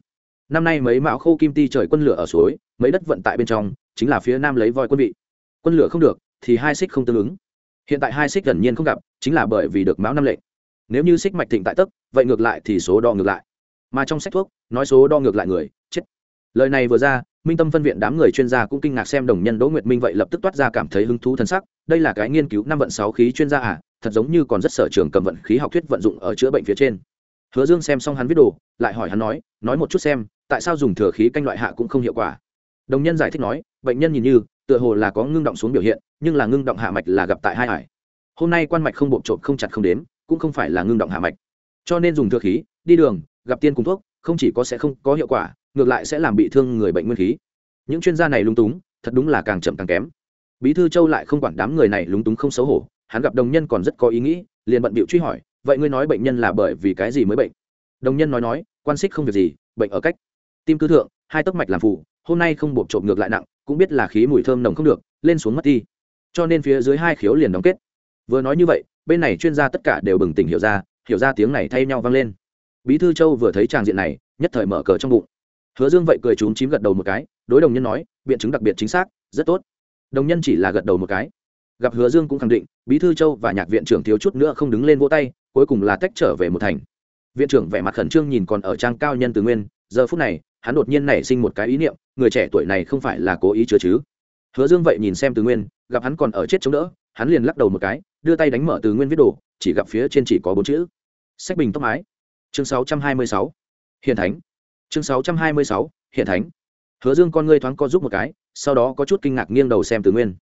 Năm nay mấy mạo khô kim ti trời quân lửa ở suối, mấy đất vận tại bên trong, chính là phía nam lấy voi quân vị. Quân lửa không được, thì hai xích không tương ứng. Hiện tại hai xích gần nhiên không gặp, chính là bởi vì được mão năm lệnh. Nếu như xích mạch thịnh tại tấc, vậy ngược lại thì số đo ngược lại. Mà trong sách thuốc, nói số đo ngược lại người, chết. Lời này vừa ra, minh tâm phân viện đám người chuyên gia cũng kinh ngạc xem đồng nhân đỗ nguyệt minh vậy lập tức toát ra cảm thấy hứng thú thân sắc. Đây là cái nghiên cứu năm vận sáu khí chuyên gia à? Thật giống như còn rất sở trường cầm vận khí học thuyết vận dụng ở chữa bệnh phía trên. Hứa dương xem xong hắn viết đồ, lại hỏi hắn nói nói một chút xem, tại sao dùng thừa khí canh loại hạ cũng không hiệu quả? Đồng nhân giải thích nói, bệnh nhân nhìn như, tựa hồ là có ngưng động xuống biểu hiện, nhưng là ngưng động hạ mạch là gặp tại hai hải. Hôm nay quan mạch không bộp trộn không chặt không đếm, cũng không phải là ngưng động hạ mạch. Cho nên dùng thừa khí, đi đường, gặp tiên cùng thuốc, không chỉ có sẽ không có hiệu quả, ngược lại sẽ làm bị thương người bệnh nguyên khí. Những chuyên gia này lung túng, thật đúng là càng chậm càng kém. Bí thư châu lại không quản đám người này lúng túng không xấu hổ hắn gặp đồng nhân còn rất có ý nghĩ, liền bận bịu truy hỏi, vậy ngươi nói bệnh nhân là bởi vì cái gì mới bệnh? Đồng nhân nói nói, quan xích không việc gì, bệnh ở cách. Tim cứ thượng, hai tấc mạch làm phủ hôm nay không buộc trộm ngược lại nặng, cũng biết là khí mùi thơm nồng không được, lên xuống mất đi. Cho nên phía dưới hai khiếu liền đóng kết. Vừa nói như vậy, bên này chuyên gia tất cả đều bừng tỉnh hiểu ra hiểu ra tiếng này thay nhau vang lên. Bí thư châu vừa thấy tràng diện này, nhất thời mở cờ trong bụng. Hứa dương vậy cười trúng chím gật đầu một cái, đối đồng nhân nói, biện chứng đặc biệt chính xác, rất tốt. Đồng nhân chỉ là gật đầu một cái gặp hứa dương cũng khẳng định, bí thư châu và nhạc viện trưởng thiếu chút nữa không đứng lên vỗ tay, cuối cùng là tách trở về một thành. Viện trưởng vẻ mặt khẩn trương nhìn còn ở trang cao nhân từ nguyên, giờ phút này, hắn đột nhiên nảy sinh một cái ý niệm, người trẻ tuổi này không phải là cố ý chứa chứ. Hứa dương vậy nhìn xem từ nguyên, gặp hắn còn ở chết chống đỡ, hắn liền lắc đầu một cái, đưa tay đánh mở từ nguyên viết đồ, chỉ gặp phía trên chỉ có bốn chữ. Sách bình tóc mái. Chương 626. hiện thánh. Chương 626. hiện thánh. Hứa dương con ngươi thoáng co giúp một cái, sau đó có chút kinh ngạc nghiêng đầu xem từ nguyên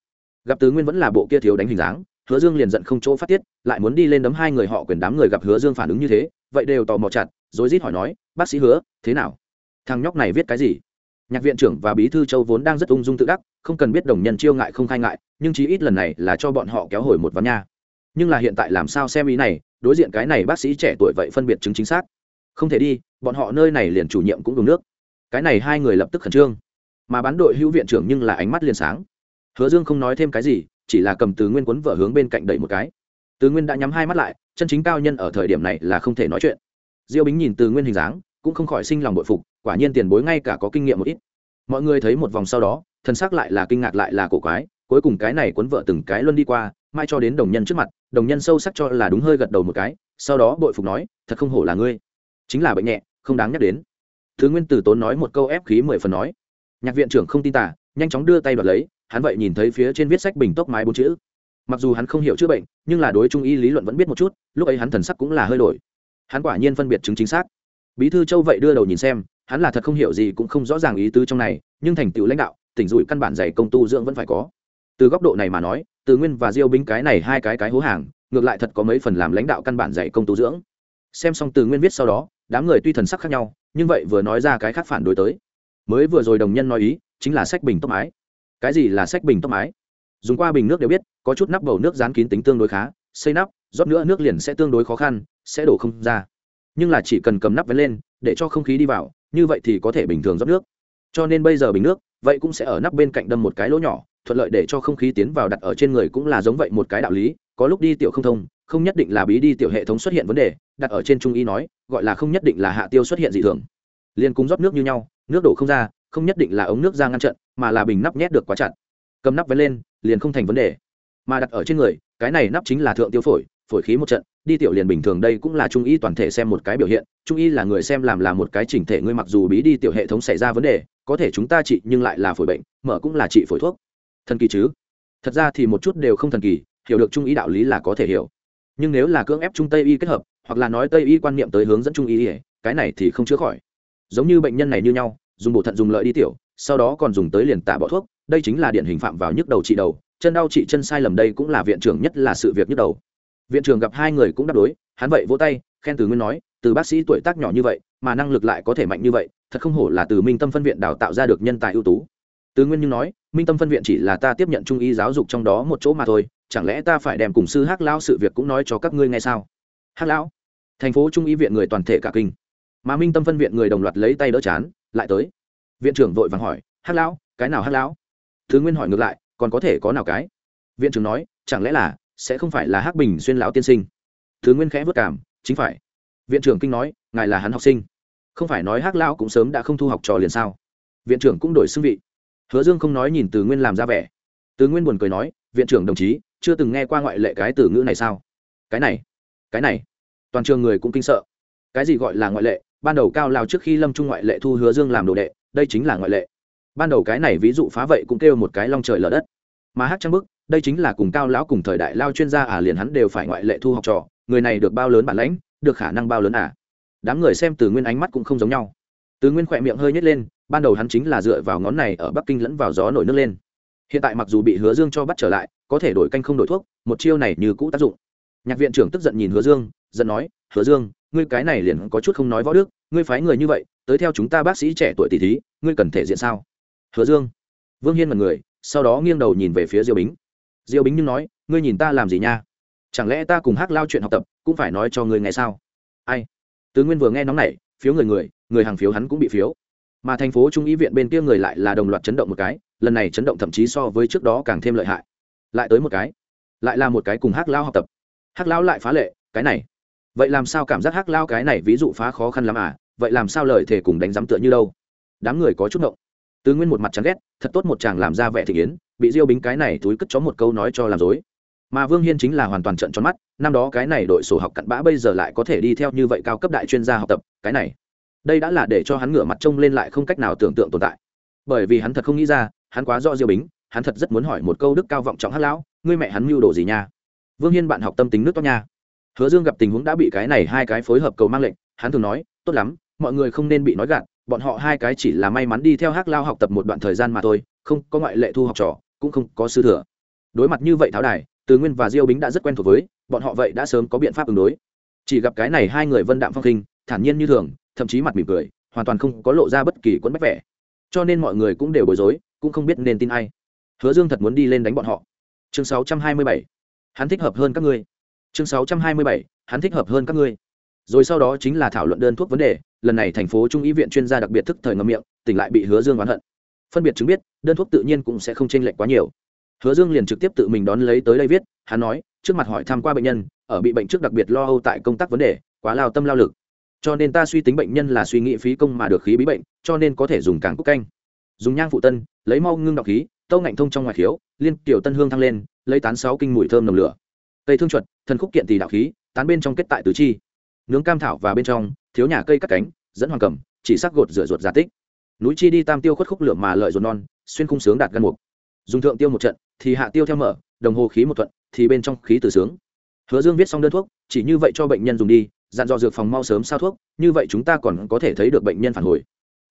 gặp tứ nguyên vẫn là bộ kia thiếu đánh hình dáng, hứa dương liền giận không chỗ phát tiết, lại muốn đi lên đấm hai người họ quyền đám người gặp hứa dương phản ứng như thế, vậy đều tò mò chặt, rồi rít hỏi nói, bác sĩ hứa, thế nào? Thằng nhóc này viết cái gì? Nhạc viện trưởng và bí thư châu vốn đang rất ung dung tự đắc, không cần biết đồng nhân chiêu ngại không khai ngại, nhưng chí ít lần này là cho bọn họ kéo hồi một ván nha. Nhưng là hiện tại làm sao xem ý này, đối diện cái này bác sĩ trẻ tuổi vậy phân biệt chứng chính xác. Không thể đi, bọn họ nơi này liền chủ nhiệm cũng dùng nước. Cái này hai người lập tức khẩn trương. Mà bán đội hữu viện trưởng nhưng là ánh mắt liền sáng hứa dương không nói thêm cái gì, chỉ là cầm từ nguyên quấn vợ hướng bên cạnh đẩy một cái. Từ nguyên đã nhắm hai mắt lại, chân chính cao nhân ở thời điểm này là không thể nói chuyện. Diêu bính nhìn từ nguyên hình dáng, cũng không khỏi sinh lòng bội phục, quả nhiên tiền bối ngay cả có kinh nghiệm một ít. Mọi người thấy một vòng sau đó thân xác lại là kinh ngạc lại là cổ quái, cuối cùng cái này quấn vợ từng cái luân đi qua, mai cho đến đồng nhân trước mặt, đồng nhân sâu sắc cho là đúng hơi gật đầu một cái, sau đó bội phục nói, thật không hổ là ngươi. Chính là bệnh nhẹ, không đáng nhắc đến. Thứ nguyên tử tốn nói một câu ép khí mười phần nói. Nhạc viện trưởng không tin tả nhanh chóng đưa tay đoạt lấy hắn vậy nhìn thấy phía trên viết sách bình tốc mái bốn chữ. Mặc dù hắn không hiểu chữa bệnh, nhưng là đối trung y lý luận vẫn biết một chút, lúc ấy hắn thần sắc cũng là hơi đổi. Hắn quả nhiên phân biệt chứng chính xác. Bí thư châu vậy đưa đầu nhìn xem, hắn là thật không hiểu gì cũng không rõ ràng ý tứ trong này, nhưng thành tựu lãnh đạo, tỉnh dùi căn bản dày công tu dưỡng vẫn phải có. Từ góc độ này mà nói, từ nguyên và diêu binh cái này hai cái cái hố hàng, ngược lại thật có mấy phần làm lãnh đạo căn bản dạy công tu dưỡng. Xem xong từ nguyên viết sau đó, đám người tuy thần sắc khác nhau, nhưng vậy vừa nói ra cái khác phản đối tới. Mới vừa rồi đồng nhân nói ý, chính là sách bình tốc mái cái gì là sách bình tốc mái? Dùng qua bình nước đều biết, có chút nắp bầu nước dán kín tính tương đối khá, xây nắp, rót nữa nước liền sẽ tương đối khó khăn, sẽ đổ không ra. Nhưng là chỉ cần cầm nắp vén lên, để cho không khí đi vào, như vậy thì có thể bình thường rót nước. Cho nên bây giờ bình nước, vậy cũng sẽ ở nắp bên cạnh đâm một cái lỗ nhỏ, thuận lợi để cho không khí tiến vào đặt ở trên người cũng là giống vậy một cái đạo lý, có lúc đi tiểu không thông, không nhất định là bí đi tiểu hệ thống xuất hiện vấn đề, đặt ở trên trung y nói, gọi là không nhất định là hạ tiêu xuất hiện dị thường. Liền cùng rót nước như nhau, nước đổ không ra, không nhất định là ống nước ra ngăn trận mà là bình nắp nhét được quá chặt. Cầm nắp vén lên, liền không thành vấn đề. Mà đặt ở trên người, cái này nắp chính là thượng tiêu phổi phổi khí một trận, đi tiểu liền bình thường đây cũng là trung y toàn thể xem một cái biểu hiện, trung y là người xem làm là một cái chỉnh thể ngươi mặc dù bí đi tiểu hệ thống xảy ra vấn đề, có thể chúng ta trị nhưng lại là phổi bệnh, mở cũng là trị phổi thuốc. Thần kỳ chứ? Thật ra thì một chút đều không thần kỳ, hiểu được trung y đạo lý là có thể hiểu. Nhưng nếu là cưỡng ép trung tây y kết hợp, hoặc là nói tây y quan niệm tới hướng dẫn trung y, cái này thì không chữa khỏi. Giống như bệnh nhân này như nhau, dùng bổ thận dùng lợi đi tiểu sau đó còn dùng tới liền tạ bỏ thuốc, đây chính là điển hình phạm vào nhức đầu trị đầu, chân đau trị chân sai lầm đây cũng là viện trưởng nhất là sự việc nhức đầu. Viện trưởng gặp hai người cũng đáp đối, hắn vậy vỗ tay, khen từ nguyên nói, từ bác sĩ tuổi tác nhỏ như vậy, mà năng lực lại có thể mạnh như vậy, thật không hổ là từ minh tâm phân viện đào tạo ra được nhân tài ưu tú. Từ nguyên như nói, minh tâm phân viện chỉ là ta tiếp nhận trung y giáo dục trong đó một chỗ mà thôi, chẳng lẽ ta phải đem cùng sư hắc lão sự việc cũng nói cho các ngươi nghe sao? Hắc lão? Thành phố trung y viện người toàn thể cả kinh. Mà minh tâm phân viện người đồng loạt lấy tay đỡ chán, lại tới viện trưởng vội vàng hỏi, hắc lão, cái nào hắc lão? Thứ nguyên hỏi ngược lại, còn có thể có nào cái? Viện trưởng nói, chẳng lẽ là sẽ không phải là hắc bình xuyên lão tiên sinh? Thứ nguyên khẽ vất cảm, chính phải. Viện trưởng kinh nói, ngài là hắn học sinh. Không phải nói hắc lão cũng sớm đã không thu học trò liền sao? Viện trưởng cũng đổi xưng vị. Hứa dương không nói nhìn từ nguyên làm ra vẻ. Từ nguyên buồn cười nói, viện trưởng đồng chí, chưa từng nghe qua ngoại lệ cái từ ngữ này sao? Cái này cái này. Toàn trường người cũng kinh sợ. Cái gì gọi là ngoại lệ? Ban đầu cao lao trước khi lâm trung ngoại lệ thu hứa dương làm đồ đệ đây chính là ngoại lệ. Ban đầu cái này ví dụ phá vậy cũng kêu một cái long trời lở đất. Mà hát trang bức, đây chính là cùng cao lão cùng thời đại lao chuyên gia à liền hắn đều phải ngoại lệ thu học trò, người này được bao lớn bản lãnh, được khả năng bao lớn à. Đám người xem từ nguyên ánh mắt cũng không giống nhau. Từ nguyên khỏe miệng hơi nhét lên, ban đầu hắn chính là dựa vào ngón này ở bắc kinh lẫn vào gió nổi nước lên. Hiện tại mặc dù bị hứa dương cho bắt trở lại, có thể đổi canh không đổi thuốc, một chiêu này như cũ tác dụng. Nhạc viện trưởng tức giận nhìn hứa dương, giận nói, hứa dương, ngươi cái này liền có chút không nói võ đức ngươi phái người như vậy, tới theo chúng ta bác sĩ trẻ tuổi tỷ thí, ngươi cần thể diện sao? Hứa dương. Vương hiên mật người, sau đó nghiêng đầu nhìn về phía diêu bính. Diêu bính nhưng nói, ngươi nhìn ta làm gì nha? Chẳng lẽ ta cùng hát lao chuyện học tập, cũng phải nói cho ngươi nghe sao? Ai? Tứ nguyên vừa nghe nóng này phiếu người người người hàng phiếu hắn cũng bị phiếu. Mà thành phố trung ý viện bên kia người lại là đồng loạt chấn động một cái, lần này chấn động thậm chí so với trước đó càng thêm lợi hại. Lại tới một cái. Lại là một cái cùng hát lao học tập. Hát lao lại phá lệ, cái này vậy làm sao cảm giác hắc lao cái này ví dụ phá khó khăn lắm à? Vậy làm sao lời thể cùng đánh giám tựa như đâu? Đám người có chút ngộng. Tứ nguyên một mặt chán ghét, thật tốt một chàng làm ra vẻ thị kiến, bị diêu bính cái này túi cất chó một câu nói cho làm dối. Mà vương hiên chính là hoàn toàn trận tròn mắt, năm đó cái này đội sổ học cặn bã bây giờ lại có thể đi theo như vậy cao cấp đại chuyên gia học tập, cái này. Đây đã là để cho hắn ngửa mặt trông lên lại không cách nào tưởng tượng tồn tại. Bởi vì hắn thật không nghĩ ra, hắn quá rõ diêu bính, hắn thật rất muốn hỏi một câu đức cao vọng trọng hát lão ngươi mẹ hắn mưu đồ gì nha? Vương hiên bạn học tâm tính nước to nha hứa dương gặp tình huống đã bị cái này hai cái phối hợp cầu mang lệnh, hắn thường nói, tốt lắm, mọi người không nên bị nói gạt, bọn họ hai cái chỉ là may mắn đi theo hát lao học tập một đoạn thời gian mà thôi, không có ngoại lệ thu học trò, cũng không có sư thừa. Đối mặt như vậy tháo đài, từ nguyên và diêu bính đã rất quen thuộc với, bọn họ vậy đã sớm có biện pháp ứng đối. Chỉ gặp cái này hai người vân đạm phong khinh thản nhiên như thường, thậm chí mặt mỉm cười, hoàn toàn không có lộ ra bất kỳ quẫn bách vẻ. Cho nên mọi người cũng đều bối rối, cũng không biết nên tin ai. Hứa dương thật muốn đi lên đánh bọn họ. Chương 627. hắn thích hợp hơn các ngươi chương 627. hắn thích hợp hơn các ngươi rồi sau đó chính là thảo luận đơn thuốc vấn đề, lần này thành phố trung y viện chuyên gia đặc biệt thức thời ngậm miệng, tỉnh lại bị hứa dương oán hận phân biệt chứng biết, đơn thuốc tự nhiên cũng sẽ không chênh lệch quá nhiều hứa dương liền trực tiếp tự mình đón lấy tới đây viết, hắn nói, trước mặt hỏi tham q u a bệnh nhân, ở bị bệnh trước đặc biệt lo âu tại công tác vấn đề, quá lao tâm lao lực cho nên ta suy tính bệnh nhân là suy nghĩ phí công mà được khí bí bệnh, cho nên có thể dùng càng cúc canh dùng nhang phụ tân, lấy mau ngưng đọc khí, tâu ngạnh thông trong ngoài khiếu, liên tiểu tân hương thăng lên, lấy tán sáu kinh mùi thơm nồng lửa cây thương chuẩn thần khúc kiện tỳ đạo khí, tán bên trong kết tại tứ chi. Nướng cam thảo và bên trong, thiếu nhà cây cắt cánh, dẫn hoàng cầm, chỉ sắc gột rửa ruột giả tích. Núi chi đi tam tiêu khuất khúc lửa mà lợi ruột non, xuyên khung sướng đạt gan mục. Dùng thượng tiêu một trận, thì hạ tiêu theo mở, đồng hồ khí một thuận, thì bên trong khí từ sướng. Hứa dương viết xong đơn thuốc, chỉ như vậy cho bệnh nhân dùng đi, dặn dò dược phòng mau sớm sao thuốc, như vậy chúng ta còn có thể thấy được bệnh nhân phản hồi.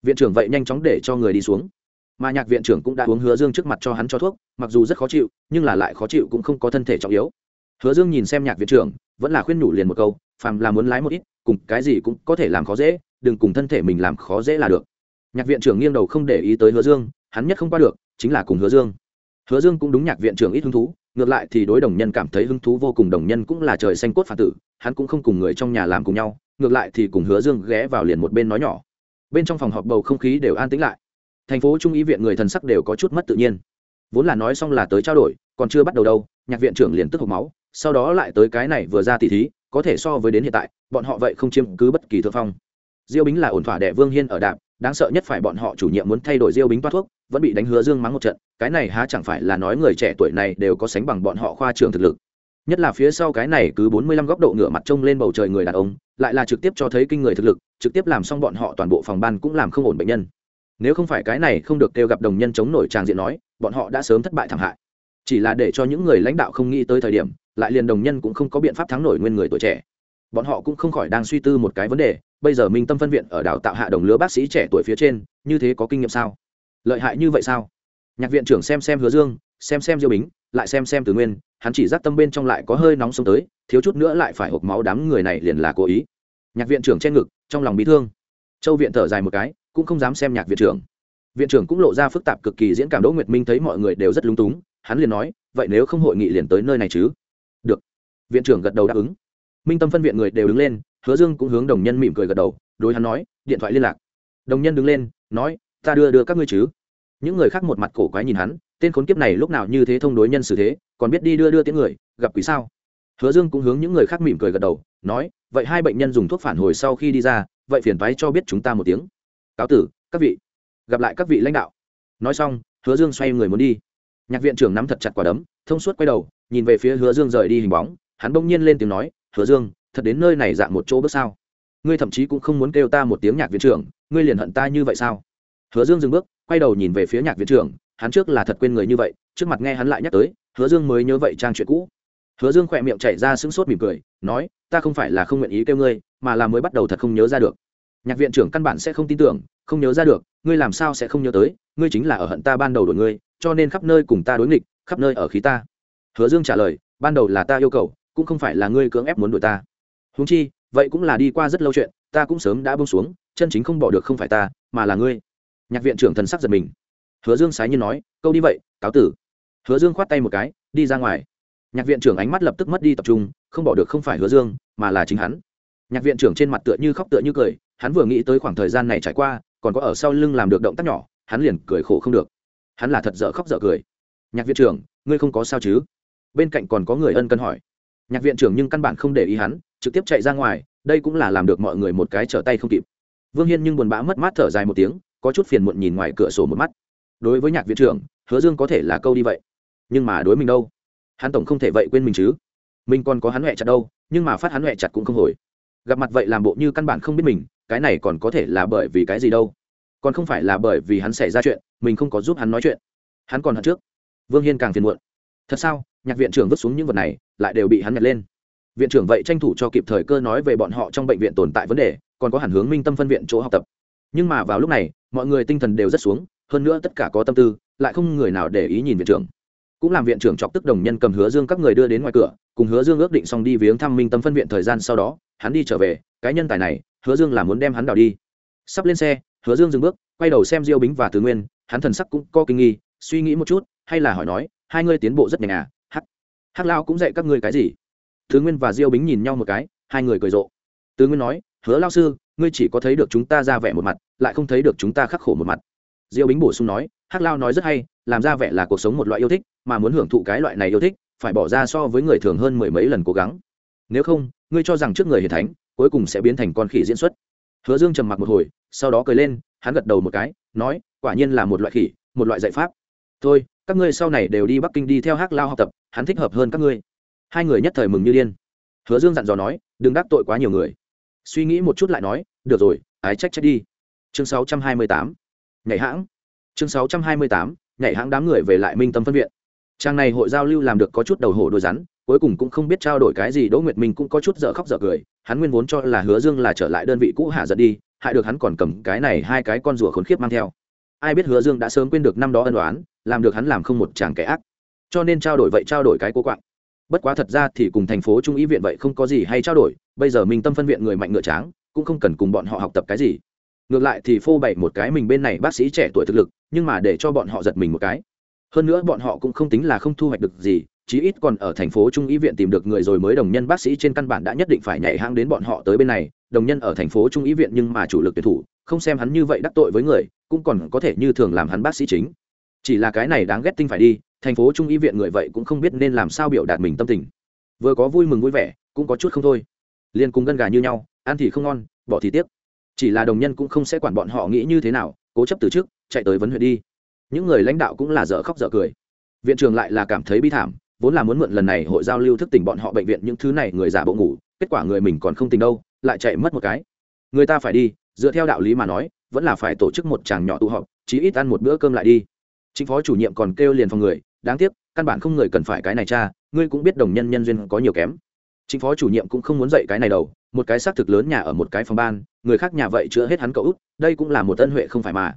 Viện trưởng vậy nhanh chóng để cho người đi xuống. Mà nhạc viện trưởng cũng đã uống hứa dương trước mặt cho hắn cho thuốc, mặc dù rất khó chịu, nhưng là lại khó chịu cũng không có thân thể trọng yếu hứa dương nhìn xem nhạc viện trưởng, vẫn là khuyên nhủ liền một câu, phàm là muốn lái một ít, cùng cái gì cũng có thể làm khó dễ, đừng cùng thân thể mình làm khó dễ là được. Nhạc viện trưởng nghiêng đầu không để ý tới hứa dương, hắn nhất không qua được, chính là cùng hứa dương. Hứa dương cũng đúng nhạc viện trưởng ít hứng thú, ngược lại thì đối đồng nhân cảm thấy hứng thú vô cùng, đồng nhân cũng là trời xanh cốt phản tử, hắn cũng không cùng người trong nhà làm cùng nhau, ngược lại thì cùng hứa dương ghé vào liền một bên nói nhỏ. Bên trong phòng họp bầu không khí đều an tĩnh lại. Thành phố trung ý viện người thần sắc đều có chút mất tự nhiên. Vốn là nói xong là tới trao đổi, còn chưa bắt đầu đâu nhạc viện trưởng liền tức hộc máu, sau đó lại tới cái này vừa ra tỷ thí, có thể so với đến hiện tại, bọn họ vậy không chiếm cứ bất kỳ thượng phong. Diêu bính là ổn thỏa đệ vương hiên ở đạp, đáng sợ nhất phải bọn họ chủ nhiệm muốn thay đổi diêu bính toát thuốc, vẫn bị đánh hứa dương mắng một trận, cái này há chẳng phải là nói người trẻ tuổi này đều có sánh bằng bọn họ khoa trường thực lực. Nhất là phía sau cái này cứ bốn mươi lăm góc độ ngửa mặt trông lên bầu trời người đàn ông, lại là trực tiếp cho thấy kinh người thực lực, trực tiếp làm xong bọn họ toàn bộ phòng ban cũng làm không ổn bệnh nhân. Nếu không phải cái này không được kêu gặp đồng nhân chống nổi tràng diện nói, bọn họ đã sớm thất bại thảm hại chỉ là để cho những người lãnh đạo không nghĩ tới thời điểm, lại liền đồng nhân cũng không có biện pháp thắng nổi nguyên người tuổi trẻ. Bọn họ cũng không khỏi đang suy tư một cái vấn đề, bây giờ minh tâm phân viện ở đào tạo hạ đồng lứa bác sĩ trẻ tuổi phía trên, như thế có kinh nghiệm sao? Lợi hại như vậy sao? Nhạc viện trưởng xem xem hứa dương, xem xem diêu bính, lại xem xem từ nguyên, hắn chỉ dắt tâm bên trong lại có hơi nóng sông tới, thiếu chút nữa lại phải hộp máu đám người này liền là cố ý. Nhạc viện trưởng che ngực, trong lòng bị thương. Châu viện thở dài một cái, cũng không dám xem nhạc viện trưởng. Viện trưởng cũng lộ ra phức tạp cực kỳ diễn cảm đỗ nguyệt minh thấy mọi người đều rất lung túng hắn liền nói, vậy nếu không hội nghị liền tới nơi này chứ? Được. Viện trưởng gật đầu đáp ứng. Minh tâm phân viện người đều đứng lên, hứa dương cũng hướng đồng nhân mỉm cười gật đầu, đối hắn nói, điện thoại liên lạc. Đồng nhân đứng lên, nói, ta đưa đưa các ngươi chứ. Những người khác một mặt cổ quái nhìn hắn, tên khốn kiếp này lúc nào như thế thông đối nhân xử thế, còn biết đi đưa đưa tiếng người, gặp quý sao? Hứa dương cũng hướng những người khác mỉm cười gật đầu, nói, vậy hai bệnh nhân dùng thuốc phản hồi sau khi đi ra, vậy phiền thoái cho biết chúng ta một tiếng. Cáo tử, các vị, gặp lại các vị lãnh đạo. Nói xong, hứa dương xoay người muốn đi nhạc viện trưởng nắm thật chặt quả đấm, thông suốt quay đầu, nhìn về phía hứa dương rời đi hình bóng. Hắn bỗng nhiên lên tiếng nói, hứa dương, thật đến nơi này dạng một chỗ bước sao? Ngươi thậm chí cũng không muốn kêu ta một tiếng nhạc viện trưởng, ngươi liền hận ta như vậy sao? Hứa dương dừng bước, quay đầu nhìn về phía nhạc viện trưởng. Hắn trước là thật quên người như vậy, trước mặt nghe hắn lại nhắc tới, hứa dương mới nhớ vậy trang chuyện cũ. Hứa dương khỏe miệng chạy ra sững sốt mỉm cười, nói, ta không phải là không nguyện ý kêu ngươi, mà là mới bắt đầu thật không nhớ ra được. Nhạc viện trưởng căn bản sẽ không tin tưởng, không nhớ ra được, ngươi làm sao sẽ không nhớ tới? Ngươi chính là ở hận ta ban đầu đổi ngươi cho nên khắp nơi cùng ta đối nghịch, khắp nơi ở khí ta. Hứa dương trả lời, ban đầu là ta yêu cầu, cũng không phải là ngươi cưỡng ép muốn đuổi ta. Húng chi, vậy cũng là đi qua rất lâu chuyện, ta cũng sớm đã bông xuống, chân chính không bỏ được không phải ta, mà là ngươi. Nhạc viện trưởng thần sắc giật mình. Hứa dương sái nhiên nói, câu đi vậy, cáo tử. Hứa dương khoát tay một cái, đi ra ngoài. Nhạc viện trưởng ánh mắt lập tức mất đi tập trung, không bỏ được không phải hứa dương, mà là chính hắn. Nhạc viện trưởng trên mặt tựa như khóc tựa như cười, hắn vừa nghĩ tới khoảng thời gian này trải qua, còn có ở sau lưng làm được động tác nhỏ, hắn liền cười khổ không được hắn là thật dở khóc dở cười. Nhạc viện trưởng, ngươi không có sao chứ? Bên cạnh còn có người ân cần hỏi. Nhạc viện trưởng nhưng căn bản không để ý hắn, trực tiếp chạy ra ngoài, đây cũng là làm được mọi người một cái trở tay không kịp. Vương hiên nhưng buồn bã mất mát thở dài một tiếng, có chút phiền muộn nhìn ngoài cửa sổ một mắt. Đối với nhạc viện trưởng, hứa dương có thể là câu đi vậy. Nhưng mà đối mình đâu? Hắn tổng không thể vậy quên mình chứ. Mình còn có hắn huệ chặt đâu, nhưng mà phát hắn huệ chặt cũng không hồi. Gặp mặt vậy làm bộ như căn bản không biết mình, cái này còn có thể là bởi vì cái gì đâu? Còn không phải là bởi vì hắn xảy ra chuyện, mình không có giúp hắn nói chuyện. Hắn còn hận trước. Vương hiên càng phiền muộn. Thật sao? Nhạc viện trưởng vứt xuống những vật này, lại đều bị hắn nhặt lên. Viện trưởng vậy tranh thủ cho kịp thời cơ nói về bọn họ trong bệnh viện tồn tại vấn đề, còn có hẳn hướng minh tâm phân viện chỗ học tập. Nhưng mà vào lúc này, mọi người tinh thần đều rất xuống, hơn nữa tất cả có tâm tư, lại không người nào để ý nhìn viện trưởng. Cũng làm viện trưởng chọc tức đồng nhân cầm hứa dương các người đưa đến ngoài cửa, cùng hứa dương ước định xong đi viếng thăm minh tâm phân viện thời gian sau đó, hắn đi trở về, cái nhân tài này, hứa dương là muốn đem hắn đào đi sắp lên xe, hứa dương dừng bước, quay đầu xem diêu bính và tứ nguyên, hắn thần sắc cũng có kinh nghi, suy nghĩ một chút, hay là hỏi nói, hai ngươi tiến bộ rất nhanh à? Hắc hắc lao cũng dạy các ngươi cái gì? Thứ nguyên và diêu bính nhìn nhau một cái, hai người cười rộ. Tứ nguyên nói, hứa lao sư, ngươi chỉ có thấy được chúng ta ra vẻ một mặt, lại không thấy được chúng ta khắc khổ một mặt. Diêu bính bổ sung nói, hắc lao nói rất hay, làm ra vẻ là cuộc sống một loại yêu thích, mà muốn hưởng thụ cái loại này yêu thích, phải bỏ ra so với người thường hơn mười mấy lần cố gắng. Nếu không, ngươi cho rằng trước người hiền thánh, cuối cùng sẽ biến thành con khỉ diễn xuất. Hứa dương trầm mặc một hồi sau đó cười lên, hắn gật đầu một cái, nói, quả nhiên là một loại khỉ, một loại dạy pháp. Thôi, các ngươi sau này đều đi bắc kinh đi theo hắc lao học tập, hắn thích hợp hơn các ngươi. Hai người nhất thời mừng như điên. Hứa dương dặn dò nói, đừng đắc tội quá nhiều người. Suy nghĩ một chút lại nói, được rồi, ái trách trách đi. Chương 628. nhảy hãng. Chương 628. nhảy hãng đám người về lại minh tâm phân viện. Trang này hội giao lưu làm được có chút đầu hổ đôi rắn, cuối cùng cũng không biết trao đổi cái gì, đỗ nguyệt minh cũng có chút dở khóc dở cười. Hắn nguyên vốn cho là hứa dương là trở lại đơn vị cũ hạ giận đi hại được hắn còn cầm cái này hai cái con rùa khốn khiếp mang theo. Ai biết hứa dương đã sớm quên được năm đó ân đoán làm được hắn làm không một chàng kẻ ác. Cho nên trao đổi vậy trao đổi cái cố quạng. Bất quá thật ra thì cùng thành phố trung ý viện vậy không có gì hay trao đổi, bây giờ mình tâm phân viện người mạnh ngựa tráng, cũng không cần cùng bọn họ học tập cái gì. Ngược lại thì phô bày một cái mình bên này bác sĩ trẻ tuổi thực lực, nhưng mà để cho bọn họ giật mình một cái. Hơn nữa bọn họ cũng không tính là không thu hoạch được gì chí ít còn ở thành phố trung y viện tìm được người rồi mới đồng nhân bác sĩ trên căn bản đã nhất định phải nhảy hang đến bọn họ tới bên này. Đồng nhân ở thành phố trung y viện nhưng mà chủ lực tuyển thủ, không xem hắn như vậy đắc tội với người, cũng còn có thể như thường làm hắn bác sĩ chính. Chỉ là cái này đáng ghét tinh phải đi, thành phố trung y viện người vậy cũng không biết nên làm sao biểu đạt mình tâm tình. Vừa có vui mừng vui vẻ, cũng có chút không thôi. Liền cùng gân gà như nhau, ăn thì không ngon, bỏ thì tiếc. Chỉ là đồng nhân cũng không sẽ quản bọn họ nghĩ như thế nào, cố chấp từ trước, chạy tới vấn huyện đi. Những người lãnh đạo cũng là dở khóc dở cười. Viện trường lại là cảm thấy bi thảm vốn là muốn mượn lần này hội giao lưu thức tỉnh bọn họ bệnh viện những thứ này, người giả bộ ngủ, kết quả người mình còn không tình đâu, lại chạy mất một cái. Người ta phải đi, dựa theo đạo lý mà nói, vẫn là phải tổ chức một chàng nhỏ tụ họp, chí ít ăn một bữa cơm lại đi. Chính phó chủ nhiệm còn kêu liền phòng người, đáng tiếc, căn bản không người cần phải cái này cha, ngươi cũng biết đồng nhân nhân duyên có nhiều kém. Chính phó chủ nhiệm cũng không muốn dạy cái này đâu, một cái xác thực lớn nhà ở một cái phòng ban, người khác nhà vậy chữa hết hắn cậu út, đây cũng là một tân huệ không phải mà.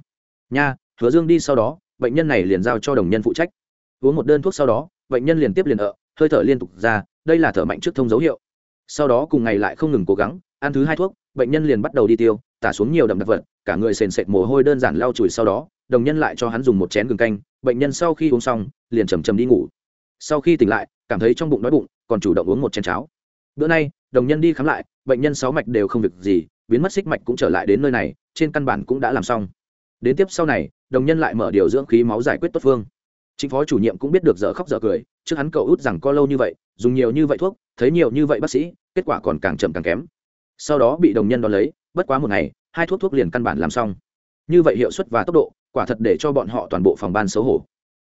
Nha, hứa dương đi sau đó, bệnh nhân này liền giao cho đồng nhân phụ trách. Uống một đơn thuốc sau đó bệnh nhân liền tiếp liền ở, hơi thở liên tục ra, đây là thở mạnh trước thông dấu hiệu. Sau đó cùng ngày lại không ngừng cố gắng, ăn thứ hai thuốc, bệnh nhân liền bắt đầu đi tiêu, tả xuống nhiều đậm đặc vật, cả người sền sệt mồ hôi đơn giản lau chùi sau đó, đồng nhân lại cho hắn dùng một chén gừng canh, bệnh nhân sau khi uống xong, liền chầm chầm đi ngủ. Sau khi tỉnh lại, cảm thấy trong bụng đói bụng, còn chủ động uống một chén cháo. Bữa nay, đồng nhân đi khám lại, bệnh nhân sáu mạch đều không việc gì, biến mất xích mạch cũng trở lại đến nơi này, trên căn bản cũng đã làm xong. Đến tiếp sau này, đồng nhân lại mở điều dưỡng khí máu giải quyết tốt phương chính phó chủ nhiệm cũng biết được dở khóc dở cười, trước hắn cậu út rằng có lâu như vậy, dùng nhiều như vậy thuốc, thấy nhiều như vậy bác sĩ, kết quả còn càng chậm càng kém. Sau đó bị đồng nhân đón lấy, bất quá một ngày, hai thuốc thuốc liền căn bản làm xong. Như vậy hiệu suất và tốc độ, quả thật để cho bọn họ toàn bộ phòng ban xấu hổ.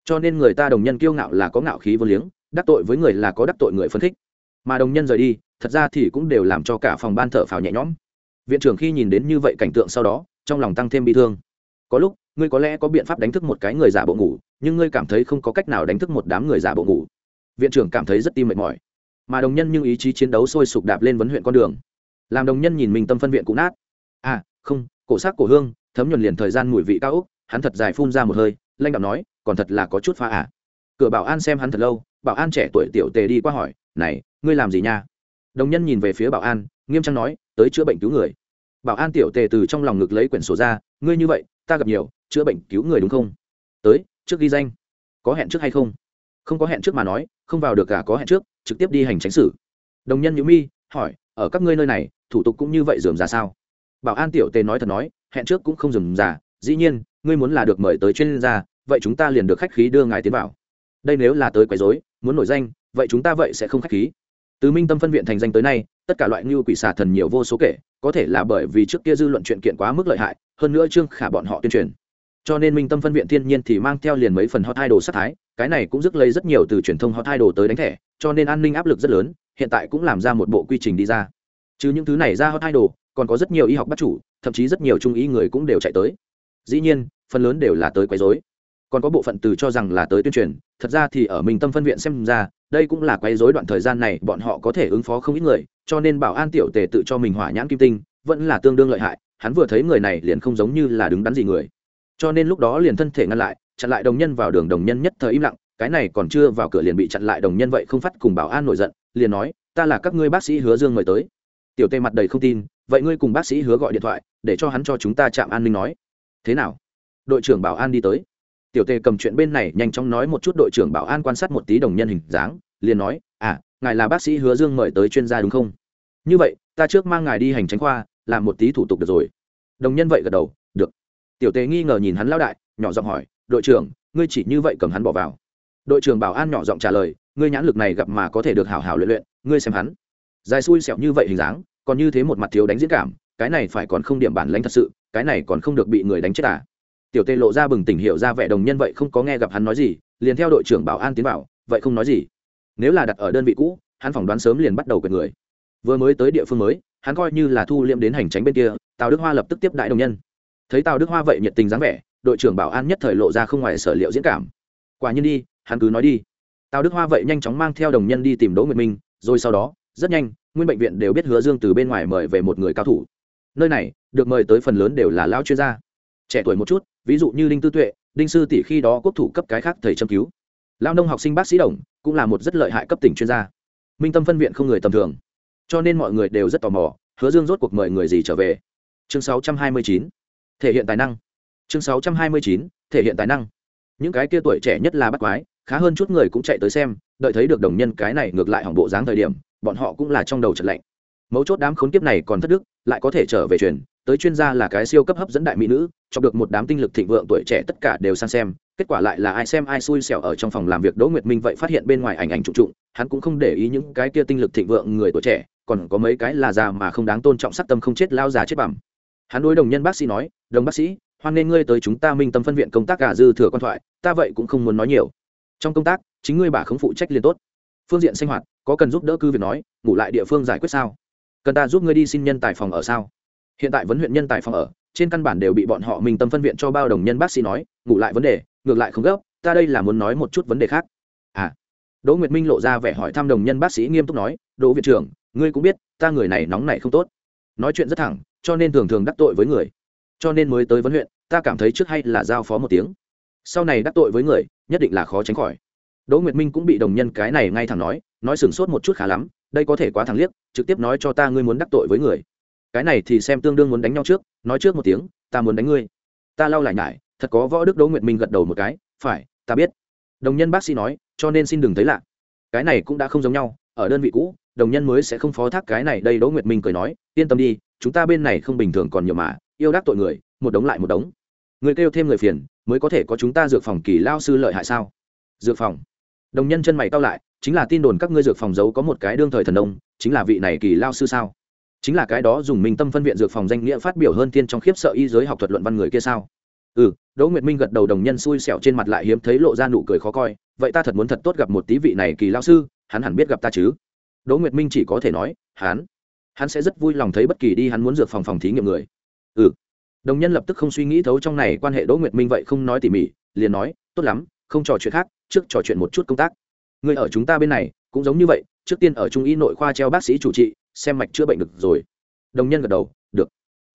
Cho nên người ta đồng nhân kiêu ngạo là có ngạo khí vô liếng, đắc tội với người là có đắc tội người phân thích. mà đồng nhân rời đi, thật ra thì cũng đều làm cho cả phòng ban thở phào nhẹ nhõm. Viện trưởng khi nhìn đến như vậy cảnh tượng sau đó, trong lòng tăng thêm bị thương. Có lúc, ngươi có lẽ có biện pháp đánh thức một cái người giả bộ ngủ nhưng ngươi cảm thấy không có cách nào đánh thức một đám người giả bộ ngủ. Viện trưởng cảm thấy rất tim mệt mỏi. Mà đồng nhân nhưng ý chí chiến đấu sôi sục đạp lên vấn huyện con đường. Làm đồng nhân nhìn mình tâm phân viện cũng nát. À không, cổ sắc cổ hương, thấm nhuần liền thời gian mùi vị cao úc, hắn thật dài phun ra một hơi, lanh đạo nói, còn thật là có chút pha à. cửa bảo an xem hắn thật lâu, bảo an trẻ tuổi tiểu tề đi qua hỏi, này, ngươi làm gì nha? Đồng nhân nhìn về phía bảo an, nghiêm trang nói, tới chữa bệnh cứu người. Bảo an tiểu tề từ trong lòng ngực lấy quyển sổ ra, ngươi như vậy, ta gặp nhiều, chữa bệnh cứu người đúng không? Tới trước ghi danh. Có hẹn trước hay không? Không có hẹn trước mà nói, không vào được cả có hẹn trước, trực tiếp đi hành tránh xử. Đồng nhân nhữ mi hỏi, ở các ngươi nơi này, thủ tục cũng như vậy dườm ra sao? Bảo an tiểu tề nói thật nói, hẹn trước cũng không dườm ra dĩ nhiên, ngươi muốn là được mời tới chuyên gia, vậy chúng ta liền được khách khí đưa ngài tiến vào. Đây nếu là tới quấy rối, muốn nổi danh, vậy chúng ta vậy sẽ không khách khí. Từ minh tâm phân viện thành danh tới nay, tất cả loại ngưu quỷ xà thần nhiều vô số kể, có thể là bởi vì trước kia dư luận chuyện kiện quá mức lợi hại, hơn nữa trương khả bọn họ tuyên truyền cho nên minh tâm phân viện thiên nhiên thì mang theo liền mấy phần hot idol sát thái, cái này cũng rước lấy rất nhiều từ truyền thông hot idol tới đánh thẻ, cho nên an ninh áp lực rất lớn, hiện tại cũng làm ra một bộ quy trình đi ra. Chứ những thứ này ra hot idol, còn có rất nhiều y học bắt chủ, thậm chí rất nhiều trung ý người cũng đều chạy tới. Dĩ nhiên, phần lớn đều là tới quấy rối. Còn có bộ phận từ cho rằng là tới tuyên truyền, thật ra thì ở minh tâm phân viện xem ra, đây cũng là quấy rối đoạn thời gian này bọn họ có thể ứng phó không ít người, cho nên bảo an tiểu tề tự cho mình hỏa nhãn kim tinh, vẫn là tương đương lợi hại, hắn vừa thấy người này liền không giống như là đứng đắn gì người cho nên lúc đó liền thân thể ngăn lại, chặn lại đồng nhân vào đường đồng nhân nhất thời im lặng, cái này còn chưa vào cửa liền bị chặn lại đồng nhân vậy không phát cùng bảo an nổi giận, liền nói, ta là các ngươi bác sĩ hứa dương mời tới. Tiểu tề mặt đầy không tin, vậy ngươi cùng bác sĩ hứa gọi điện thoại, để cho hắn cho chúng ta chạm an ninh nói. Thế nào? Đội trưởng bảo an đi tới. Tiểu tề cầm chuyện bên này nhanh chóng nói một chút đội trưởng bảo an quan sát một tí đồng nhân hình dáng, liền nói à ngài là bác sĩ hứa dương mời tới chuyên gia đúng không? Như vậy, ta trước mang ngài đi hành tránh khoa, làm một tí thủ tục được rồi. Đồng nhân vậy gật đầu, được tiểu tề nghi ngờ nhìn hắn lao đại, nhỏ giọng hỏi, đội trưởng, ngươi chỉ như vậy cầm hắn bỏ vào. Đội trưởng bảo an nhỏ giọng trả lời, ngươi nhãn lực này gặp mà có thể được hảo hảo luyện luyện, ngươi xem hắn. Dài xui xẹo như vậy hình dáng, còn như thế một mặt thiếu đánh diễn cảm, cái này phải còn không điểm bản lãnh thật sự, cái này còn không được bị người đánh chết à. Tiểu tê lộ ra bừng tỉnh hiệu ra vẻ đồng nhân vậy không có nghe gặp hắn nói gì, liền theo đội trưởng bảo an tiến bảo vậy không nói gì. Nếu là đặt ở đơn vị cũ, hắn phỏng đoán sớm liền bắt đầu quyền người. Vừa mới tới địa phương mới, hắn coi như là thu liệm đến hành tránh bên kia, tào đức hoa lập tức tiếp đại đồng nhân thấy tào đức hoa vậy nhiệt tình dáng vẻ đội trưởng bảo an nhất thời lộ ra không ngoài sở liệu diễn cảm quả nhiên đi hắn cứ nói đi tào đức hoa vậy nhanh chóng mang theo đồng nhân đi tìm đỗ nguyệt minh rồi sau đó rất nhanh nguyên bệnh viện đều biết hứa dương từ bên ngoài mời về một người cao thủ nơi này được mời tới phần lớn đều là lão chuyên gia trẻ tuổi một chút ví dụ như đinh tư tuệ đinh sư tỷ khi đó quốc thủ cấp cái khác thầy châm cứu lao nông học sinh bác sĩ đồng cũng là một rất lợi hại cấp tỉnh chuyên gia minh tâm phân viện không người tầm thường cho nên mọi người đều rất tò mò hứa dương rốt cuộc mời người gì trở về chương 629 thể hiện tài năng. Chương 629. thể hiện tài năng. Những cái kia tuổi trẻ nhất là bắt quái, khá hơn chút người cũng chạy tới xem, đợi thấy được đồng nhân cái này ngược lại hỏng bộ dáng thời điểm, bọn họ cũng là trong đầu trật lạnh. Mấu chốt đám khốn kiếp này còn thất đức, lại có thể trở về truyền, tới chuyên gia là cái siêu cấp hấp dẫn đại mỹ nữ, chọc được một đám tinh lực thịnh vượng tuổi trẻ tất cả đều sang xem, kết quả lại là ai xem ai xui xẻo ở trong phòng làm việc đỗ nguyệt minh vậy phát hiện bên ngoài ảnh ảnh trụng trụng, hắn cũng không để ý những cái kia tinh lực thịnh vượng người tuổi trẻ, còn có mấy cái là già mà không đáng tôn trọng sắc tâm không chết, lao già chết bẩm hắn đối đồng nhân bác sĩ nói, đồng bác sĩ, hoan nên ngươi tới chúng ta minh tâm phân viện công tác cả dư thừa quan thoại, ta vậy cũng không muốn nói nhiều. Trong công tác, chính ngươi bà không phụ trách liền tốt. Phương diện sinh hoạt, có cần giúp đỡ cư việc nói, ngủ lại địa phương giải quyết sao? Cần ta giúp ngươi đi xin nhân tài phòng ở sao? Hiện tại vấn huyện nhân tài phòng ở, trên căn bản đều bị bọn họ minh tâm phân viện cho bao đồng nhân bác sĩ nói, ngủ lại vấn đề, ngược lại không gấp, ta đây là muốn nói một chút vấn đề khác. À đỗ nguyệt minh lộ ra vẻ hỏi thăm đồng nhân bác sĩ nghiêm túc nói, đỗ viện trưởng, ngươi cũng biết, ta người này nóng này không tốt. Nói chuyện rất thẳng cho nên thường thường đắc tội với người. Cho nên mới tới vấn huyện, ta cảm thấy trước hay là giao phó một tiếng. Sau này đắc tội với người, nhất định là khó tránh khỏi. Đỗ nguyệt minh cũng bị đồng nhân cái này ngay thẳng nói nói sửng sốt một chút khá lắm, đây có thể quá thẳng liếc, trực tiếp nói cho ta ngươi muốn đắc tội với người. Cái này thì xem tương đương muốn đánh nhau trước, nói trước một tiếng, ta muốn đánh ngươi. Ta lau lại nhải, thật có võ đức đỗ nguyệt minh gật đầu một cái, phải, ta biết. Đồng nhân bác sĩ nói, cho nên xin đừng thấy lạ. Cái này cũng đã không giống nhau, ở đơn vị cũ, đồng nhân mới sẽ không phó thác cái này, đây đỗ nguyệt minh cười nói, yên tâm đi chúng ta bên này không bình thường còn nhiều mà, yêu đắc tội người, một đống lại một đống. Người kêu thêm người phiền, mới có thể có chúng ta dược phòng kỳ lao sư lợi hại sao? Dược phòng. Đồng nhân chân mày cao lại, chính là tin đồn các ngươi dược phòng giấu có một cái đương thời thần đông chính là vị này kỳ lao sư sao? Chính là cái đó dùng minh tâm phân viện dược phòng danh nghĩa phát biểu hơn tiên trong khiếp sợ y giới học thuật luận văn người kia sao? Ừ đỗ nguyệt minh gật đầu đồng nhân xui xẻo trên mặt lại hiếm thấy lộ ra nụ cười khó coi, vậy ta thật muốn thật tốt gặp một tí vị này kỳ lao sư, hắn hẳn biết gặp ta chứ? Đỗ nguyệt minh chỉ có thể nói, hắn hắn sẽ rất vui lòng thấy bất kỳ đi hắn muốn dược phòng phòng thí nghiệm người. Ừ. Đồng nhân lập tức không suy nghĩ thấu trong này quan hệ đỗ nguyệt minh vậy không nói tỉ mỉ, liền nói, tốt lắm, không trò chuyện khác, trước trò chuyện một chút công tác. Người ở chúng ta bên này cũng giống như vậy, trước tiên ở trung y nội khoa treo bác sĩ chủ trị, xem mạch chữa bệnh được rồi. Đồng nhân gật đầu, được.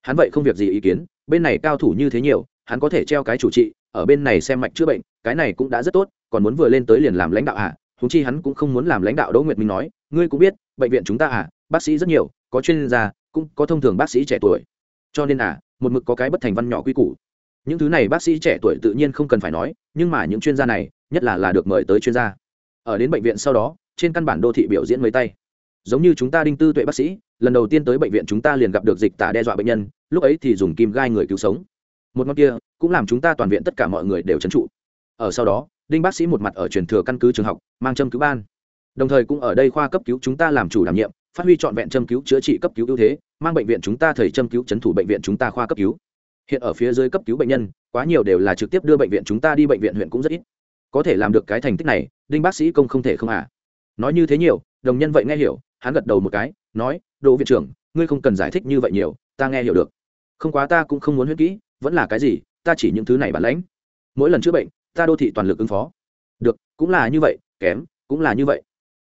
Hắn vậy không việc gì ý kiến, bên này cao thủ như thế nhiều, hắn có thể treo cái chủ trị, ở bên này xem mạch chữa bệnh, cái này cũng đã rất tốt, còn muốn vừa lên tới liền làm lãnh đạo à? Húng chi hắn cũng không muốn làm lãnh đạo đỗ nguyệt minh nói, ngươi cũng biết, bệnh viện chúng ta à bác sĩ rất nhiều có chuyên gia, cũng có thông thường bác sĩ trẻ tuổi. Cho nên à một mực có cái bất thành văn nhỏ quy củ. Những thứ này bác sĩ trẻ tuổi tự nhiên không cần phải nói, nhưng mà những chuyên gia này, nhất là là được mời tới chuyên gia. Ở đến bệnh viện sau đó, trên căn bản đô thị biểu diễn mấy tay. Giống như chúng ta đinh tư tuệ bác sĩ, lần đầu tiên tới bệnh viện chúng ta liền gặp được dịch tả đe dọa bệnh nhân, lúc ấy thì dùng kim gai người cứu sống. Một ngón kia, cũng làm chúng ta toàn viện tất cả mọi người đều trấn trụ. Ở sau đó, đinh bác sĩ một mặt ở truyền thừa căn cứ trường học, mang châm cứu ban. Đồng thời cũng ở đây khoa cấp cứu chúng ta làm chủ đảm nhiệm phát huy trọn vẹn châm cứu chữa trị cấp cứu ưu thế, mang bệnh viện chúng ta thầy châm cứu chấn thủ bệnh viện chúng ta khoa cấp cứu. Hiện ở phía dưới cấp cứu bệnh nhân, quá nhiều đều là trực tiếp đưa bệnh viện chúng ta đi bệnh viện huyện cũng rất ít. Có thể làm được cái thành tích này, đinh bác sĩ công không thể không à. Nói như thế nhiều, đồng nhân vậy nghe hiểu, hắn gật đầu một cái, nói, đỗ viện trưởng, ngươi không cần giải thích như vậy nhiều, ta nghe hiểu được. Không quá ta cũng không muốn huyết kỹ, vẫn là cái gì, ta chỉ những thứ này bản lãnh. Mỗi lần chữa bệnh, ta đô thị toàn lực ứng phó. Được, cũng là như vậy, kém, cũng là như vậy.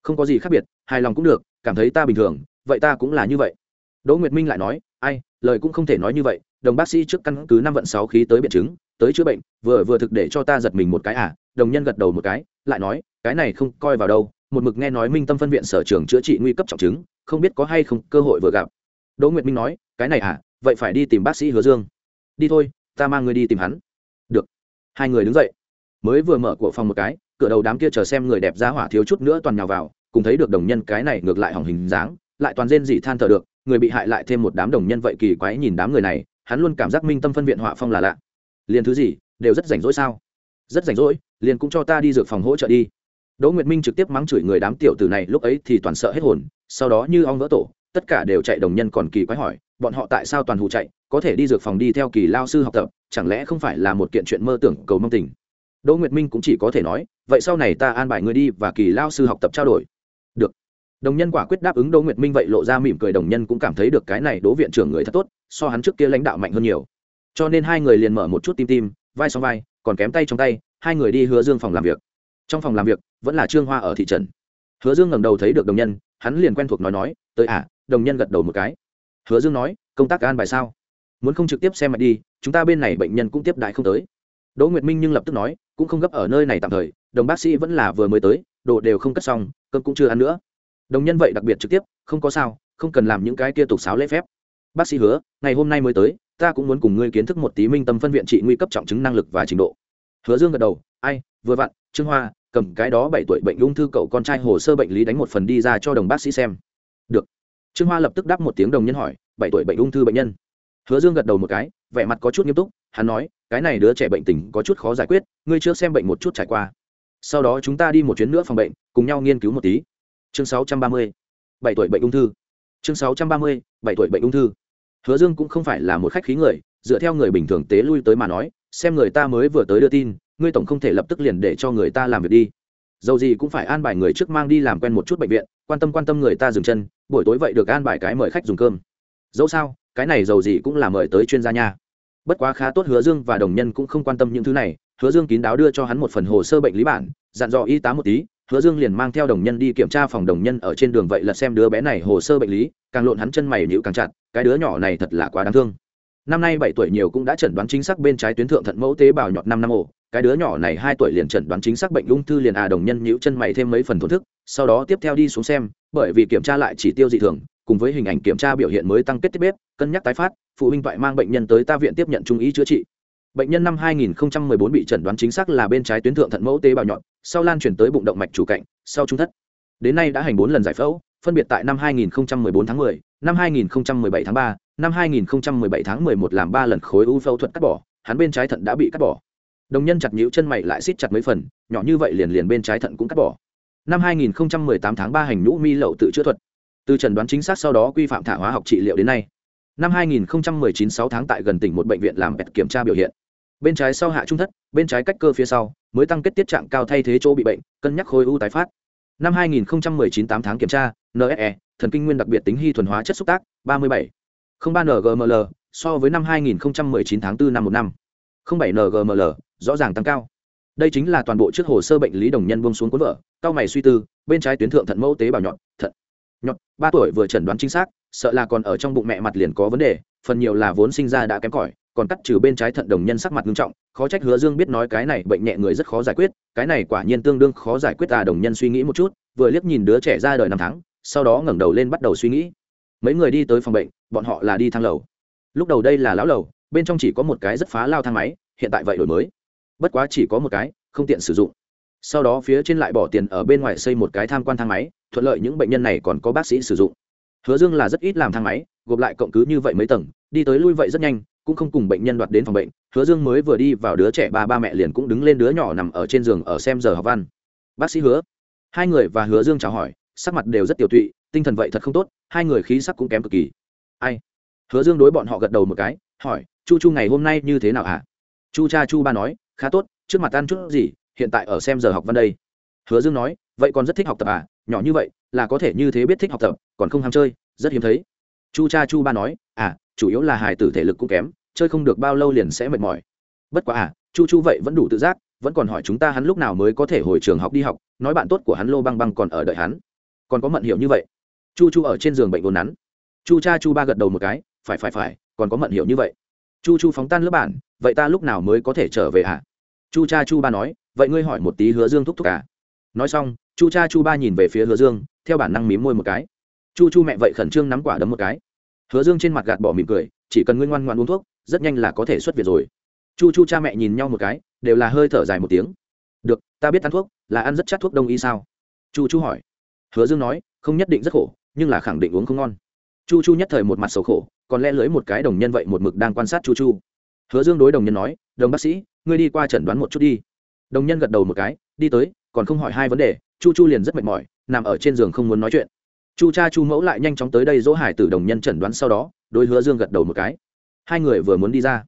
Không có gì khác biệt, hài lòng cũng được cảm thấy ta bình thường, vậy ta cũng là như vậy. Đỗ nguyệt minh lại nói, ai, lời cũng không thể nói như vậy, đồng bác sĩ trước căn cứ năm vận sáu khí tới biện chứng, tới chữa bệnh, vừa vừa thực để cho ta giật mình một cái à? Đồng nhân gật đầu một cái, lại nói, cái này không coi vào đâu, một mực nghe nói minh tâm phân viện sở trường chữa trị nguy cấp trọng chứng, không biết có hay không cơ hội vừa gặp. Đỗ nguyệt minh nói, cái này à vậy phải đi tìm bác sĩ hứa dương. Đi thôi, ta mang người đi tìm hắn. Được. Hai người đứng dậy. Mới vừa mở của phòng một cái, cửa đầu đám kia chờ xem người đẹp ra hỏa thiếu chút nữa toàn nhào vào cùng thấy được đồng nhân cái này ngược lại hỏng hình dáng, lại toàn rên dị than thở được, người bị hại lại thêm một đám đồng nhân vậy kỳ quái nhìn đám người này, hắn luôn cảm giác minh tâm phân viện họa phong là lạ. Liền thứ gì, đều rất rảnh rỗi sao? Rất rảnh rỗi, liền cũng cho ta đi dược phòng hỗ trợ đi. Đỗ nguyệt minh trực tiếp mắng chửi người đám tiểu tử này, lúc ấy thì toàn sợ hết hồn, sau đó như ong vỡ tổ, tất cả đều chạy đồng nhân còn kỳ quái hỏi, bọn họ tại sao toàn hù chạy, có thể đi dược phòng đi theo kỳ lao sư học tập, chẳng lẽ không phải là một kiện chuyện mơ tưởng cầu mong tình? Đỗ nguyệt minh cũng chỉ có thể nói, vậy sau này ta an bài người đi và kỳ lao sư học tập trao đổi đồng nhân quả quyết đáp ứng đỗ nguyệt minh vậy lộ ra mỉm cười, đồng nhân cũng cảm thấy được cái này đỗ viện trưởng người thật tốt, so hắn trước kia lãnh đạo mạnh hơn nhiều. Cho nên hai người liền mở một chút tim tim, vai sau vai, còn kém tay trong tay, hai người đi hứa dương phòng làm việc. Trong phòng làm việc, vẫn là trương hoa ở thị trấn. Hứa dương ngẩng đầu thấy được đồng nhân, hắn liền quen thuộc nói nói, tới à đồng nhân gật đầu một cái. Hứa dương nói, công tác an bài sao? Muốn không trực tiếp xem mạch đi, chúng ta bên này bệnh nhân cũng tiếp đại không tới. Đỗ nguyệt minh nhưng lập tức nói, cũng không gấp ở nơi này tạm thời, đồng bác sĩ vẫn là vừa mới tới, đồ đều không cất xong, cơm cũng chưa ăn nữa đồng nhân vậy đặc biệt trực tiếp, không có sao, không cần làm những cái kia tục sáo lễ phép. Bác sĩ hứa, ngày hôm nay mới tới, ta cũng muốn cùng ngươi kiến thức một tí minh tâm phân viện trị nguy cấp trọng chứng năng lực và trình độ. Hứa dương gật đầu, ai, vừa vặn, trương hoa, cầm cái đó bảy tuổi bệnh ung thư cậu con trai hồ sơ bệnh lý đánh một phần đi ra cho đồng bác sĩ xem. Được. Trương hoa lập tức đáp một tiếng đồng nhân hỏi, bảy tuổi bệnh ung thư bệnh nhân? Hứa dương gật đầu một cái, vẻ mặt có chút nghiêm túc, hắn nói, cái này đứa trẻ bệnh tình có chút khó giải quyết, ngươi chưa xem bệnh một chút trải qua. Sau đó chúng ta đi một chuyến nữa phòng bệnh, cùng nhau nghiên cứu một tí chương sáu trăm ba mươi, bảy tuổi bệnh ung thư. Chương sáu trăm ba mươi, bảy tuổi bệnh ung thư. Hứa dương cũng không phải là một khách khí người, dựa theo người bình thường tế lui tới mà nói, xem người ta mới vừa tới đưa tin, ngươi tổng không thể lập tức liền để cho người ta làm việc đi. Dầu gì cũng phải an bài người trước mang đi làm quen một chút bệnh viện, quan tâm quan tâm người ta dừng chân, buổi tối vậy được an bài cái mời khách dùng cơm. Dẫu sao, cái này dầu gì cũng là mời tới chuyên gia nha. Bất quá khá tốt hứa dương và đồng nhân cũng không quan tâm những thứ này, hứa dương kín đáo đưa cho hắn một phần hồ sơ bệnh lý bản, dặn dò y tá một tí hứa dương liền mang theo đồng nhân đi kiểm tra phòng đồng nhân ở trên đường vậy là xem đứa bé này hồ sơ bệnh lý, càng lộn hắn chân mày nhịu càng chặt, cái đứa nhỏ này thật là quá đáng thương. Năm nay bảy tuổi nhiều cũng đã chẩn đoán chính xác bên trái tuyến thượng thận mẫu tế bào nhọt năm năm ổ, cái đứa nhỏ này hai tuổi liền chẩn đoán chính xác bệnh ung thư liền à đồng nhân nhíu chân mày thêm mấy phần thổn thức, sau đó tiếp theo đi xuống xem, bởi vì kiểm tra lại chỉ tiêu dị thường, cùng với hình ảnh kiểm tra biểu hiện mới tăng kết tiếp bếp, cân nhắc tái phát, phụ huynh toại mang bệnh nhân tới ta viện tiếp nhận trung ý chữa trị. Bệnh nhân năm 2014 bị chẩn đoán chính xác là bên trái tuyến thượng thận mẫu tế bào nhọn sau lan truyền tới bụng động mạch chủ cạnh sau trung thất. Đến nay đã hành bốn lần giải phẫu phân biệt tại năm 2014 tháng 10, năm 2017 tháng 3, năm 2017 tháng 11 làm ba lần khối u phẫu thuật cắt bỏ hắn bên trái thận đã bị cắt bỏ. Đồng nhân chặt nhíu chân mày lại siết chặt mấy phần nhỏ như vậy liền liền bên trái thận cũng cắt bỏ. Năm 2018 tháng 3 hành nhũ mi lậu tự chữa thuật. Từ trần đoán chính xác sau đó quy phạm thả hóa học trị liệu đến nay. Năm 2019 6 tháng tại gần tỉnh một bệnh viện làm bẹt kiểm tra biểu hiện bên trái sau hạ trung thất, bên trái cách cơ phía sau, mới tăng kết tiết trạng cao thay thế chỗ bị bệnh, cân nhắc khối u tái phát. Năm 2019 8 tháng kiểm tra nse thần kinh nguyên đặc biệt tính hy thuần hóa chất xúc tác 37. 03 ngml so với năm 2019 tháng 4 năm một năm. 07 ngml rõ ràng tăng cao. Đây chính là toàn bộ trước hồ sơ bệnh lý đồng nhân buông xuống cuốn vợ cao mày suy tư, bên trái tuyến thượng thận mẫu tế bào nhọn, thận nhọn, ba tuổi vừa chẩn đoán chính xác, sợ là còn ở trong bụng mẹ mặt liền có vấn đề, phần nhiều là vốn sinh ra đã kém cỏi còn cắt trừ bên trái thận đồng nhân sắc mặt nghiêm trọng, khó trách hứa dương biết nói cái này bệnh nhẹ người rất khó giải quyết, cái này quả nhiên tương đương khó giải quyết à đồng nhân suy nghĩ một chút, vừa liếc nhìn đứa trẻ ra đời năm tháng, sau đó ngẩng đầu lên bắt đầu suy nghĩ. Mấy người đi tới phòng bệnh, bọn họ là đi thang lầu. Lúc đầu đây là lão lầu, bên trong chỉ có một cái rất phá lao thang máy, hiện tại vậy đổi mới. Bất quá chỉ có một cái, không tiện sử dụng. Sau đó phía trên lại bỏ tiền ở bên ngoài xây một cái tham quan thang máy, thuận lợi những bệnh nhân này còn có bác sĩ sử dụng. Hứa dương là rất ít làm thang máy, gộp lại cộng cứ như vậy mấy tầng đi tới lui vậy rất nhanh, cũng không cùng bệnh nhân đoạt đến phòng bệnh, hứa dương mới vừa đi vào đứa trẻ ba ba mẹ liền cũng đứng lên đứa nhỏ nằm ở trên giường ở xem giờ học văn. Bác sĩ hứa. Hai người và hứa dương chào hỏi, sắc mặt đều rất tiểu tụy, tinh thần vậy thật không tốt, hai người khí sắc cũng kém cực kỳ. Ai? Hứa dương đối bọn họ gật đầu một cái, hỏi, chu chu ngày hôm nay như thế nào à? chu cha chu ba nói, khá tốt, trước mặt ăn chút gì, hiện tại ở xem giờ học văn đây. Hứa dương nói, vậy còn rất thích học tập à nhỏ như vậy, là có thể như thế biết thích học tập, còn không ham chơi, rất hiếm thấy. Chu cha chu ba nói à chủ yếu là hài tử thể lực cũng kém, chơi không được bao lâu liền sẽ mệt mỏi. Bất quá à chu chu vậy vẫn đủ tự giác, vẫn còn hỏi chúng ta hắn lúc nào mới có thể hồi trường học đi học, nói bạn tốt của hắn lô băng băng còn ở đợi hắn. Còn có mận hiểu như vậy. Chu chu ở trên giường bệnh vốn nắn. Chu cha chu ba gật đầu một cái, phải phải phải, còn có mận hiểu như vậy. Chu chu phóng tan lớp bản vậy ta lúc nào mới có thể trở về ạ à? chu cha chu ba nói, vậy ngươi hỏi một tí hứa dương thúc thúc cả à? nói xong, chu cha chu ba nhìn về phía hứa dương, theo bản năng mím môi một cái. Chu chu mẹ vậy khẩn trương nắm quả đấm một cái hứa dương trên mặt gạt bỏ mỉm cười, chỉ cần ngươi ngoan ngoan uống thuốc, rất nhanh là có thể xuất viện rồi. Chu chu cha mẹ nhìn nhau một cái, đều là hơi thở dài một tiếng. Được, ta biết ăn thuốc, là ăn rất chắc thuốc đông y sao? Chu chu hỏi. Hứa dương nói, không nhất định rất khổ, nhưng là khẳng định uống không ngon. Chu chu nhất thời một mặt sầu khổ, còn lẽ lưới một cái đồng nhân vậy một mực đang quan sát chu chu. Hứa dương đối đồng nhân nói, đồng bác sĩ, ngươi đi qua chẩn đoán một chút đi. Đồng nhân gật đầu một cái, đi tới, còn không hỏi hai vấn đề, chu chu liền rất mệt mỏi, nằm ở trên giường không muốn nói chuyện chu cha chu mẫu lại nhanh chóng tới đây dỗ hải tử đồng nhân chẩn đoán sau đó, đối hứa dương gật đầu một cái. Hai người vừa muốn đi ra,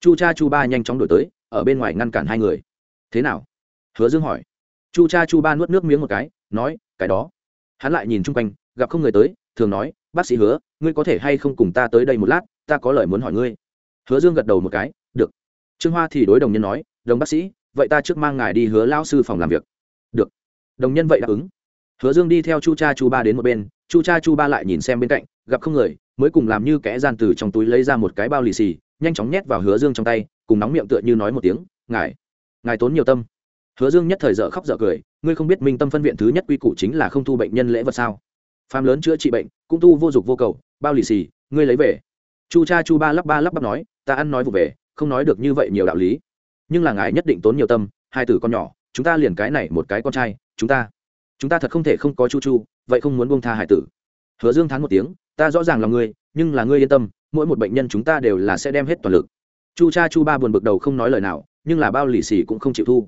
chu cha chu ba nhanh chóng đổi tới, ở bên ngoài ngăn cản hai người. Thế nào? Hứa dương hỏi. Chu cha chu ba nuốt nước miếng một cái, nói, cái đó. Hắn lại nhìn chung quanh, gặp không người tới, thường nói, bác sĩ hứa, ngươi có thể hay không cùng ta tới đây một lát, ta có lời muốn hỏi ngươi. Hứa dương gật đầu một cái, được. Trương hoa thì đối đồng nhân nói, đồng bác sĩ, vậy ta trước mang ngài đi hứa lao sư phòng làm việc. Được. Đồng nhân vậy đáp ứng. Hứa dương đi theo chu cha chu ba đến một bên chu cha chu ba lại nhìn xem bên cạnh, gặp không người, mới cùng làm như kẽ gian từ trong túi lấy ra một cái bao lì xì, nhanh chóng nhét vào hứa dương trong tay, cùng nóng miệng tựa như nói một tiếng, ngài ngài tốn nhiều tâm. Hứa dương nhất thời dở khóc dở cười, ngươi không biết minh tâm phân viện thứ nhất quy củ chính là không thu bệnh nhân lễ vật sao? Phàm lớn chữa trị bệnh, cũng tu vô dụng vô cầu, bao lì xì, ngươi lấy về. Chu cha chu ba lắp ba lắp bắp nói, ta ăn nói vụ về, không nói được như vậy nhiều đạo lý. Nhưng là ngài nhất định tốn nhiều tâm, hai tử con nhỏ, chúng ta liền cái này một cái con trai, chúng ta chúng ta thật không thể không có chu chu vậy không muốn buông tha hải tử. Hứa dương thán một tiếng, ta rõ ràng là ngươi, nhưng là ngươi yên tâm, mỗi một bệnh nhân chúng ta đều là sẽ đem hết toàn lực. Chu cha chu ba buồn bực đầu không nói lời nào, nhưng là bao lì xì cũng không chịu thu.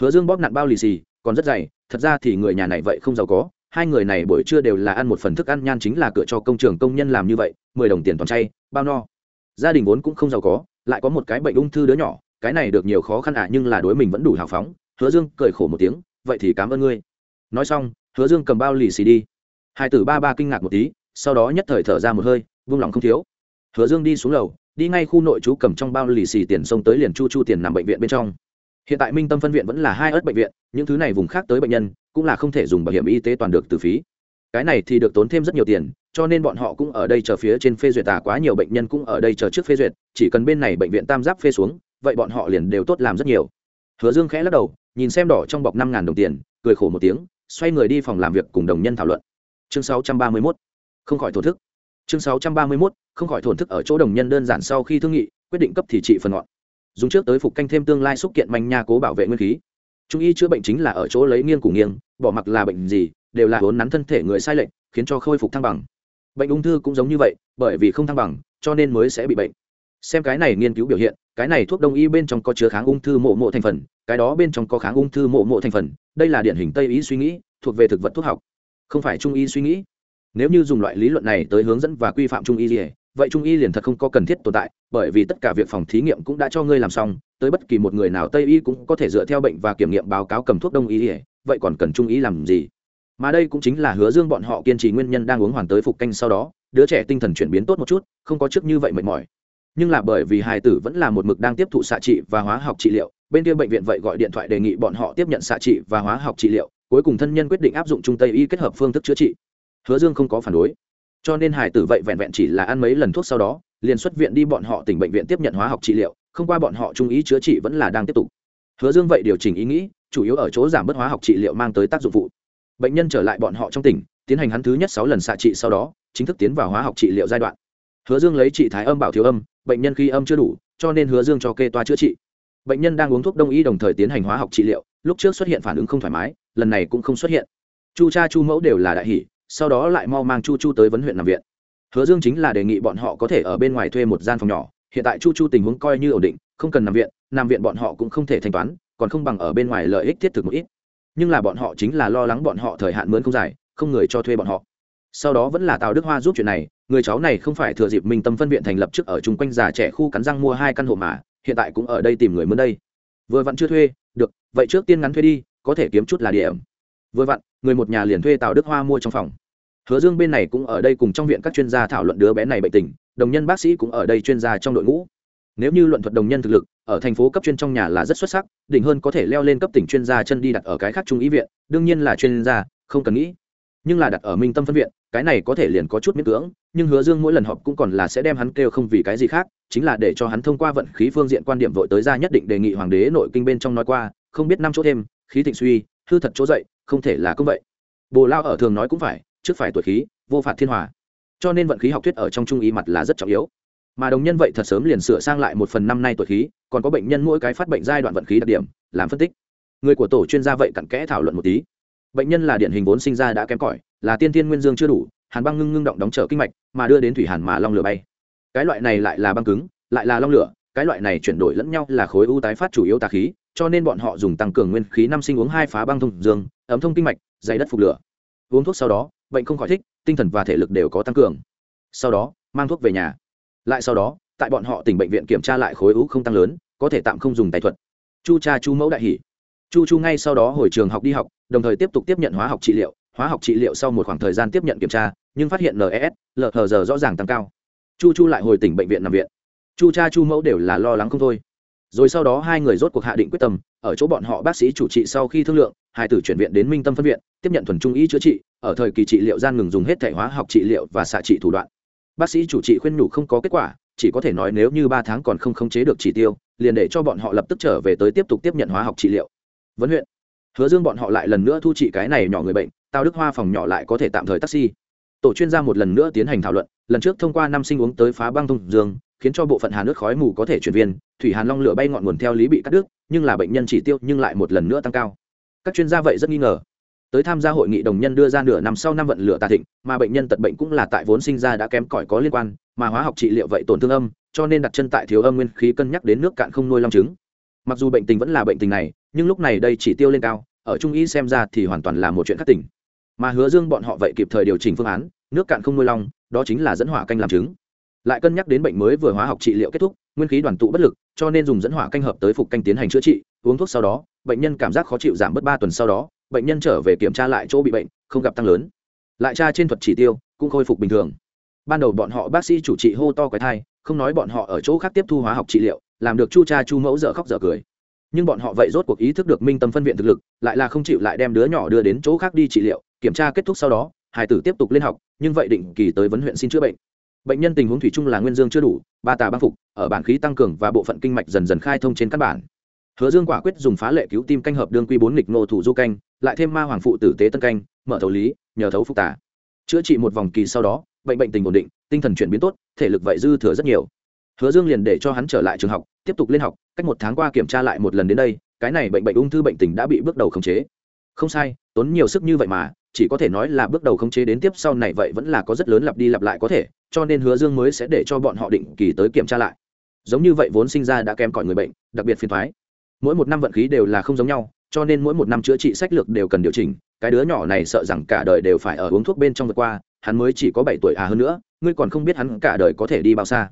Hứa dương bóp nặn bao lì xì, còn rất dày, thật ra thì người nhà này vậy không giàu có, hai người này buổi trưa đều là ăn một phần thức ăn nhan chính là cửa cho công trường công nhân làm như vậy, mười đồng tiền toàn chay, bao no. Gia đình vốn cũng không giàu có, lại có một cái bệnh ung thư đứa nhỏ, cái này được nhiều khó khăn ạ nhưng là đối mình vẫn đủ hào phóng. Hứa dương cười khổ một tiếng, vậy thì cảm ơn ngươi. Nói xong hứa dương cầm bao lì xì đi. Hai tử ba ba kinh ngạc một tí, sau đó nhất thời thở ra một hơi, vung lòng không thiếu. Hứa dương đi xuống lầu, đi ngay khu nội trú cầm trong bao lì xì tiền xông tới liền chu chu tiền nằm bệnh viện bên trong. Hiện tại minh tâm phân viện vẫn là hai ớt bệnh viện, những thứ này vùng khác tới bệnh nhân, cũng là không thể dùng bảo hiểm y tế toàn được từ phí. Cái này thì được tốn thêm rất nhiều tiền, cho nên bọn họ cũng ở đây chờ phía trên phê duyệt tà quá nhiều bệnh nhân cũng ở đây chờ trước phê duyệt, chỉ cần bên này bệnh viện tam giáp phê xuống, vậy bọn họ liền đều tốt làm rất nhiều. Hứa dương khẽ lắc đầu, nhìn xem đỏ trong bọc năm đồng tiền, cười khổ một tiếng xoay người đi phòng làm việc cùng đồng nhân thảo luận chương 631. không khỏi thổn thức chương 631. không khỏi thổn thức ở chỗ đồng nhân đơn giản sau khi thương nghị, quyết định cấp thì trị phần ngọn dùng trước tới phục canh thêm tương lai xúc kiện manh nha cố bảo vệ nguyên khí trung y chữa bệnh chính là ở chỗ lấy nghiêng cùng nghiêng, bỏ mặc là bệnh gì, đều là vốn nắn thân thể người sai lệch, khiến cho khôi phục thăng bằng bệnh ung thư cũng giống như vậy, bởi vì không thăng bằng, cho nên mới sẽ bị bệnh xem cái này nghiên cứu biểu hiện cái này thuốc đông y bên trong có chứa kháng ung thư mộ mộ thành phần, cái đó bên trong có kháng ung thư mộ mộ thành phần, đây là điển hình tây y suy nghĩ, thuộc về thực vật thuốc học. Không phải trung y suy nghĩ. Nếu như dùng loại lý luận này tới hướng dẫn và quy phạm trung y gì vậy trung y liền thật không có cần thiết tồn tại, bởi vì tất cả việc phòng thí nghiệm cũng đã cho ngươi làm xong, tới bất kỳ một người nào tây y cũng có thể dựa theo bệnh và kiểm nghiệm báo cáo cầm thuốc đông y vậy còn cần trung y làm gì? Mà đây cũng chính là hứa dương bọn họ kiên trì nguyên nhân đang uống hoàn tới phục canh sau đó, đứa trẻ tinh thần chuyển biến tốt một chút, không có trước như vậy mệt mỏi nhưng là bởi vì hài tử vẫn là một mực đang tiếp thụ xạ trị và hóa học trị liệu, bên kia bệnh viện vậy gọi điện thoại đề nghị bọn họ tiếp nhận xạ trị và hóa học trị liệu, cuối cùng thân nhân quyết định áp dụng trung tây y kết hợp phương thức chữa trị. Hứa dương không có phản đối. Cho nên hài tử vậy vẹn vẹn chỉ là ăn mấy lần thuốc sau đó, liền xuất viện đi bọn họ tỉnh bệnh viện tiếp nhận hóa học trị liệu, không qua bọn họ trung ý chữa trị vẫn là đang tiếp tục. Hứa dương vậy điều chỉnh ý nghĩ, chủ yếu ở chỗ giảm bớt hóa học trị liệu mang tới tác dụng phụ. Bệnh nhân trở lại bọn họ trong tỉnh, tiến hành hắn thứ nhất sáu lần xạ trị sau đó, chính thức tiến vào hóa học trị liệu giai đoạn hứa dương lấy trị thái âm bảo thiếu âm, bệnh nhân khi âm chưa đủ, cho nên hứa dương cho kê toa chữa trị. Bệnh nhân đang uống thuốc đông y đồng thời tiến hành hóa học trị liệu, lúc trước xuất hiện phản ứng không thoải mái, lần này cũng không xuất hiện. Chu cha chu mẫu đều là đại hỷ sau đó lại mau mang chu chu tới vấn huyện nằm viện. Hứa dương chính là đề nghị bọn họ có thể ở bên ngoài thuê một gian phòng nhỏ, hiện tại chu chu tình huống coi như ổn định, không cần nằm viện nằm viện bọn họ cũng không thể thanh toán, còn không bằng ở bên ngoài lợi ích thiết thực một ít. Nhưng là bọn họ chính là lo lắng bọn họ thời hạn mướn không dài, không người cho thuê bọn họ sau đó vẫn là tào đức hoa giúp chuyện này, người cháu này không phải thừa dịp minh tâm phân viện thành lập trước ở chung quanh già trẻ khu cắn răng mua hai căn hộ mà, hiện tại cũng ở đây tìm người mướn đây. Vừa vặn chưa thuê, được, vậy trước tiên ngắn thuê đi, có thể kiếm chút là điểm vừa vặn, người một nhà liền thuê tào đức hoa mua trong phòng. Hứa dương bên này cũng ở đây cùng trong viện các chuyên gia thảo luận đứa bé này bệnh tình, đồng nhân bác sĩ cũng ở đây chuyên gia trong đội ngũ. Nếu như luận thuật đồng nhân thực lực, ở thành phố cấp chuyên trong nhà là rất xuất sắc, đỉnh hơn có thể leo lên cấp tỉnh chuyên gia chân đi đặt ở cái khác trung ý viện, đương nhiên là chuyên gia, không cần nghĩ nhưng là đặt ở minh tâm phân viện, cái này có thể liền có chút miễn cưỡng, nhưng hứa dương mỗi lần họp cũng còn là sẽ đem hắn kêu không vì cái gì khác, chính là để cho hắn thông qua vận khí phương diện quan điểm vội tới ra nhất định đề nghị hoàng đế nội kinh bên trong nói qua, không biết năm chỗ thêm, khí thịnh suy, hư thật chỗ dậy, không thể là công vậy. Bồ lao ở thường nói cũng phải, trước phải tuổi khí, vô phạt thiên hòa. Cho nên vận khí học thuyết ở trong trung ý mặt là rất trọng yếu. Mà đồng nhân vậy thật sớm liền sửa sang lại một phần năm nay tuổi khí, còn có bệnh nhân mỗi cái phát bệnh giai đoạn vận khí đặc điểm, làm phân tích. Người của tổ chuyên gia vậy cặn kẽ thảo luận một tí bệnh nhân là điển hình vốn sinh ra đã kém cỏi, là tiên tiên nguyên dương chưa đủ, hàn băng ngưng ngưng động đóng trở kinh mạch, mà đưa đến thủy hàn mà long lửa bay. Cái loại này lại là băng cứng, lại là long lửa, cái loại này chuyển đổi lẫn nhau là khối u tái phát chủ yếu tà khí, cho nên bọn họ dùng tăng cường nguyên khí năm sinh uống hai phá băng thông dương, ấm thông kinh mạch, dày đất phục lửa. Uống thuốc sau đó, bệnh không khỏi thích, tinh thần và thể lực đều có tăng cường. Sau đó, mang thuốc về nhà. Lại sau đó, tại bọn họ tỉnh bệnh viện kiểm tra lại khối u không tăng lớn, có thể tạm không dùng tay thuật. Chu cha chu mẫu đại hỷ chu chu ngay sau đó hồi trường học đi học, đồng thời tiếp tục tiếp nhận hóa học trị liệu. Hóa học trị liệu sau một khoảng thời gian tiếp nhận kiểm tra, nhưng phát hiện nes lờ giờ rõ ràng tăng cao. Chu chu lại hồi tỉnh bệnh viện nằm viện. Chu cha chu mẫu đều là lo lắng không thôi. Rồi sau đó hai người rốt cuộc hạ định quyết tâm, ở chỗ bọn họ bác sĩ chủ trị sau khi thương lượng, hai tử chuyển viện đến minh tâm phân viện, tiếp nhận thuần trung y chữa trị, ở thời kỳ trị liệu gian ngừng dùng hết thể hóa học trị liệu và xạ trị thủ đoạn. Bác sĩ chủ trị khuyên nhủ không có kết quả, chỉ có thể nói nếu như ba tháng còn không khống chế được chỉ tiêu, liền để cho bọn họ lập tức trở về tới tiếp tục tiếp nhận hóa học trị liệu vấn huyện. Hứa dương bọn họ lại lần nữa thu trị cái này nhỏ người bệnh tao đức hoa phòng nhỏ lại có thể tạm thời taxi. Tổ chuyên gia một lần nữa tiến hành thảo luận, lần trước thông qua năm sinh uống tới phá băng thông dương, khiến cho bộ phận hà nước khói mù có thể chuyển viên, thủy hàn long lửa bay ngọn nguồn theo lý bị cắt đứt, nhưng là bệnh nhân chỉ tiêu nhưng lại một lần nữa tăng cao. Các chuyên gia vậy rất nghi ngờ. Tới tham gia hội nghị đồng nhân đưa ra nửa năm sau năm vận lửa tà thịnh, mà bệnh nhân tật bệnh cũng là tại vốn sinh ra đã kém cỏi có liên quan, mà hóa học trị liệu vậy tổn thương âm, cho nên đặt chân tại thiếu âm nguyên khí cân nhắc đến nước cạn không nuôi long trứng mặc dù bệnh tình vẫn là bệnh tình này nhưng lúc này đây chỉ tiêu lên cao ở trung y xem ra thì hoàn toàn là một chuyện khác tỉnh mà hứa dương bọn họ vậy kịp thời điều chỉnh phương án nước cạn không nuôi long đó chính là dẫn hỏa canh làm chứng, lại cân nhắc đến bệnh mới vừa hóa học trị liệu kết thúc nguyên khí đoàn tụ bất lực cho nên dùng dẫn hỏa canh hợp tới phục canh tiến hành chữa trị uống thuốc sau đó bệnh nhân cảm giác khó chịu giảm bớt ba tuần sau đó bệnh nhân trở về kiểm tra lại chỗ bị bệnh không gặp tăng lớn. Lại tra trên thuật chỉ tiêu cũng khôi phục bình thường. Ban đầu bọn họ bác sĩ chủ trị hô to quái thai không nói bọn họ ở chỗ khác tiếp thu hóa học trị liệu làm được chu cha chu mẫu dở khóc dở cười. Nhưng bọn họ vậy rốt cuộc ý thức được minh tâm phân viện thực lực, lại là không chịu lại đem đứa nhỏ đưa đến chỗ khác đi trị liệu, kiểm tra kết thúc sau đó, hải tử tiếp tục lên học, nhưng vậy định kỳ tới vấn huyện xin chữa bệnh. Bệnh nhân tình huống thủy chung là nguyên dương chưa đủ, ba tà băng phục, ở bản khí tăng cường và bộ phận kinh mạch dần dần khai thông trên căn bản. Hứa dương quả quyết dùng phá lệ cứu tim canh hợp đương quy bốn nghịch nô thủ du canh, lại thêm ma hoàng phụ tử tế tân canh, mở thấu lý, nhờ thấu phục tả chữa trị một vòng kỳ sau đó, bệnh bệnh tình ổn định, tinh thần chuyển biến tốt, thể lực vậy dư thừa rất nhiều hứa dương liền để cho hắn trở lại trường học, tiếp tục lên học, cách một tháng qua kiểm tra lại một lần đến đây, cái này bệnh bệnh ung thư bệnh tình đã bị bước đầu khống chế. Không sai, tốn nhiều sức như vậy mà, chỉ có thể nói là bước đầu khống chế đến tiếp sau này vậy vẫn là có rất lớn lặp đi lặp lại có thể, cho nên hứa dương mới sẽ để cho bọn họ định kỳ tới kiểm tra lại. Giống như vậy vốn sinh ra đã kém cỏi người bệnh, đặc biệt phiền thoái mỗi một năm vận khí đều là không giống nhau, cho nên mỗi một năm chữa trị sách lược đều cần điều chỉnh, cái đứa nhỏ này sợ rằng cả đời đều phải ở uống thuốc bên trong vượt qua, hắn mới chỉ có bảy tuổi à hơn nữa, ngươi còn không biết hắn cả đời có thể đi bao xa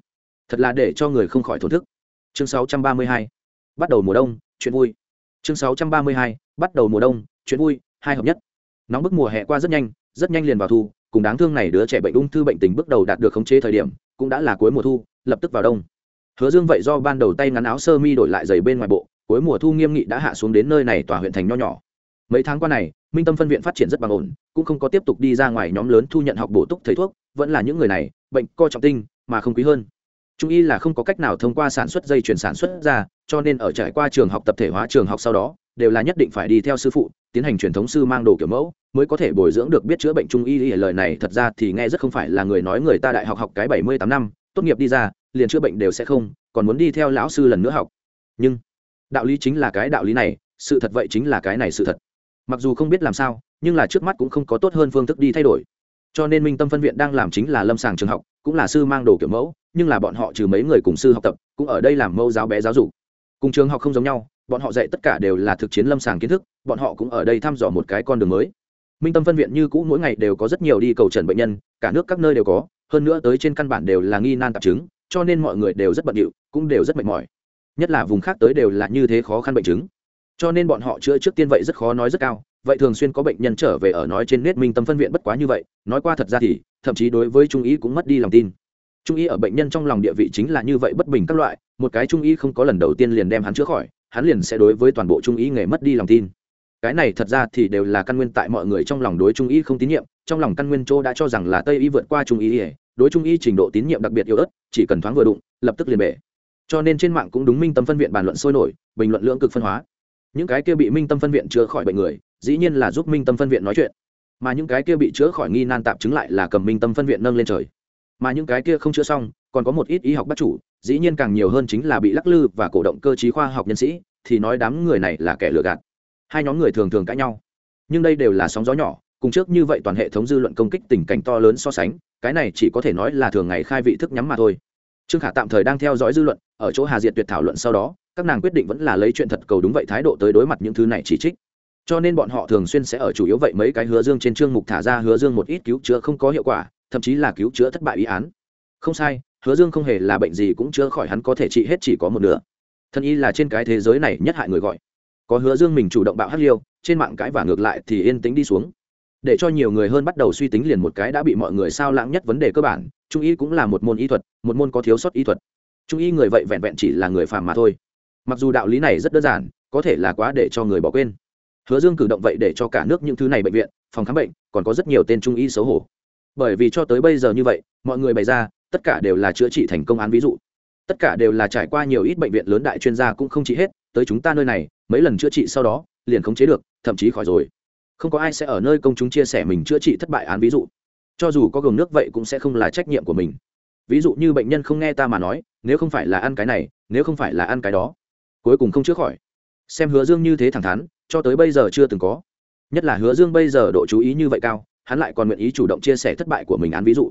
thật là để cho người không khỏi thổn thức. Chương 632 bắt đầu mùa đông, chuyện vui. Chương 632 bắt đầu mùa đông, chuyện vui, hai hợp nhất. Nóng bức mùa hè qua rất nhanh rất nhanh liền vào thu, cùng đáng thương này đứa trẻ bệnh ung thư bệnh tình bước đầu đạt được khống chế thời điểm, cũng đã là cuối mùa thu, lập tức vào đông. Hứa dương vậy do ban đầu tay ngắn áo sơ mi đổi lại giày bên ngoài bộ, cuối mùa thu nghiêm nghị đã hạ xuống đến nơi này tòa huyện thành nho nhỏ. Mấy tháng qua này, minh tâm phân viện phát triển rất bằng ổn, cũng không có tiếp tục đi ra ngoài nhóm lớn thu nhận học bổ túc thầy thuốc, vẫn là những người này, bệnh co trọng tinh, mà không quý hơn trung y là không có cách nào thông qua sản xuất dây chuyển sản xuất ra, cho nên ở trải qua trường học tập thể hóa trường học sau đó, đều là nhất định phải đi theo sư phụ, tiến hành truyền thống sư mang đồ kiểu mẫu, mới có thể bồi dưỡng được biết chữa bệnh trung y lời này. Thật ra thì nghe rất không phải là người nói người ta đại học học cái bảy mươi tám năm, tốt nghiệp đi ra, liền chữa bệnh đều sẽ không, còn muốn đi theo lão sư lần nữa học. Nhưng, đạo lý chính là cái đạo lý này, sự thật vậy chính là cái này sự thật. Mặc dù không biết làm sao, nhưng là trước mắt cũng không có tốt hơn phương thức đi thay đổi cho nên minh tâm phân viện đang làm chính là lâm sàng trường học, cũng là sư mang đồ kiểu mẫu, nhưng là bọn họ trừ mấy người cùng sư học tập, cũng ở đây làm mẫu giáo bé giáo dục. Cùng trường học không giống nhau, bọn họ dạy tất cả đều là thực chiến lâm sàng kiến thức, bọn họ cũng ở đây thăm dò một cái con đường mới. Minh tâm phân viện như cũ mỗi ngày đều có rất nhiều đi cầu trần bệnh nhân, cả nước các nơi đều có, hơn nữa tới trên căn bản đều là nghi nan tạp chứng, cho nên mọi người đều rất bận điệu, cũng đều rất mệt mỏi. Nhất là vùng khác tới đều là như thế khó khăn bệnh chứng. Cho nên bọn họ chữa trước tiên vậy rất khó nói rất cao vậy thường xuyên có bệnh nhân trở về ở nói trên nét minh tâm phân viện bất quá như vậy, nói qua thật ra thì, thậm chí đối với trung ý cũng mất đi lòng tin. Trung y ở bệnh nhân trong lòng địa vị chính là như vậy bất bình các loại, một cái trung y không có lần đầu tiên liền đem hắn chữa khỏi, hắn liền sẽ đối với toàn bộ trung y nghề mất đi lòng tin. Cái này thật ra thì đều là căn nguyên tại mọi người trong lòng đối trung y không tín nhiệm, trong lòng căn nguyên châu đã cho rằng là tây y vượt qua trung y đối trung y trình độ tín nhiệm đặc biệt yếu ớt, chỉ cần thoáng vừa đụng, lập tức liền bể. Cho nên trên mạng cũng đúng minh tâm phân viện bàn luận sôi nổi, bình luận lưỡng cực phân hóa. Những cái kia bị minh tâm phân viện chữa khỏi bệnh người dĩ nhiên là giúp minh tâm phân viện nói chuyện. Mà những cái kia bị chữa khỏi nghi nan tạp chứng lại là cầm minh tâm phân viện nâng lên trời. Mà những cái kia không chữa xong, còn có một ít y học bắt chủ, dĩ nhiên càng nhiều hơn chính là bị lắc lư và cổ động cơ chí khoa học nhân sĩ, thì nói đám người này là kẻ lừa gạt. Hai nhóm người thường thường cãi nhau. Nhưng đây đều là sóng gió nhỏ, cùng trước như vậy toàn hệ thống dư luận công kích tình cảnh to lớn so sánh, cái này chỉ có thể nói là thường ngày khai vị thức nhắm mà thôi. Trương khả tạm thời đang theo dõi dư luận, ở chỗ hà diệt tuyệt thảo luận sau đó, các nàng quyết định vẫn là lấy chuyện thật cầu đúng vậy thái độ tới đối mặt những thứ này chỉ trích cho nên bọn họ thường xuyên sẽ ở chủ yếu vậy mấy cái hứa dương trên chương mục thả ra hứa dương một ít cứu chữa không có hiệu quả, thậm chí là cứu chữa thất bại ý án. Không sai, hứa dương không hề là bệnh gì cũng chữa khỏi hắn có thể trị hết chỉ có một nửa. Thân y là trên cái thế giới này nhất hại người gọi. Có hứa dương mình chủ động bạo hát liêu, trên mạng cãi và ngược lại thì yên tĩnh đi xuống. Để cho nhiều người hơn bắt đầu suy tính liền một cái đã bị mọi người sao lãng nhất vấn đề cơ bản, trung y cũng là một môn y thuật, một môn có thiếu sót y thuật. Trung y người vậy vẹn vẹn chỉ là người phàm mà thôi. Mặc dù đạo lý này rất đơn giản, có thể là quá để cho người bỏ quên hứa dương cử động vậy để cho cả nước những thứ này bệnh viện, phòng khám bệnh, còn có rất nhiều tên trung y xấu hổ. Bởi vì cho tới bây giờ như vậy, mọi người bày ra, tất cả đều là chữa trị thành công án ví dụ. Tất cả đều là trải qua nhiều ít bệnh viện lớn đại chuyên gia cũng không trị hết, tới chúng ta nơi này, mấy lần chữa trị sau đó, liền khống chế được, thậm chí khỏi rồi. Không có ai sẽ ở nơi công chúng chia sẻ mình chữa trị thất bại án ví dụ. Cho dù có gồng nước vậy cũng sẽ không là trách nhiệm của mình. Ví dụ như bệnh nhân không nghe ta mà nói, nếu không phải là ăn cái này, nếu không phải là ăn cái đó, cuối cùng không chữa khỏi. Xem hứa dương như thế thẳng thắn cho tới bây giờ chưa từng có. Nhất là hứa dương bây giờ độ chú ý như vậy cao, hắn lại còn nguyện ý chủ động chia sẻ thất bại của mình án ví dụ.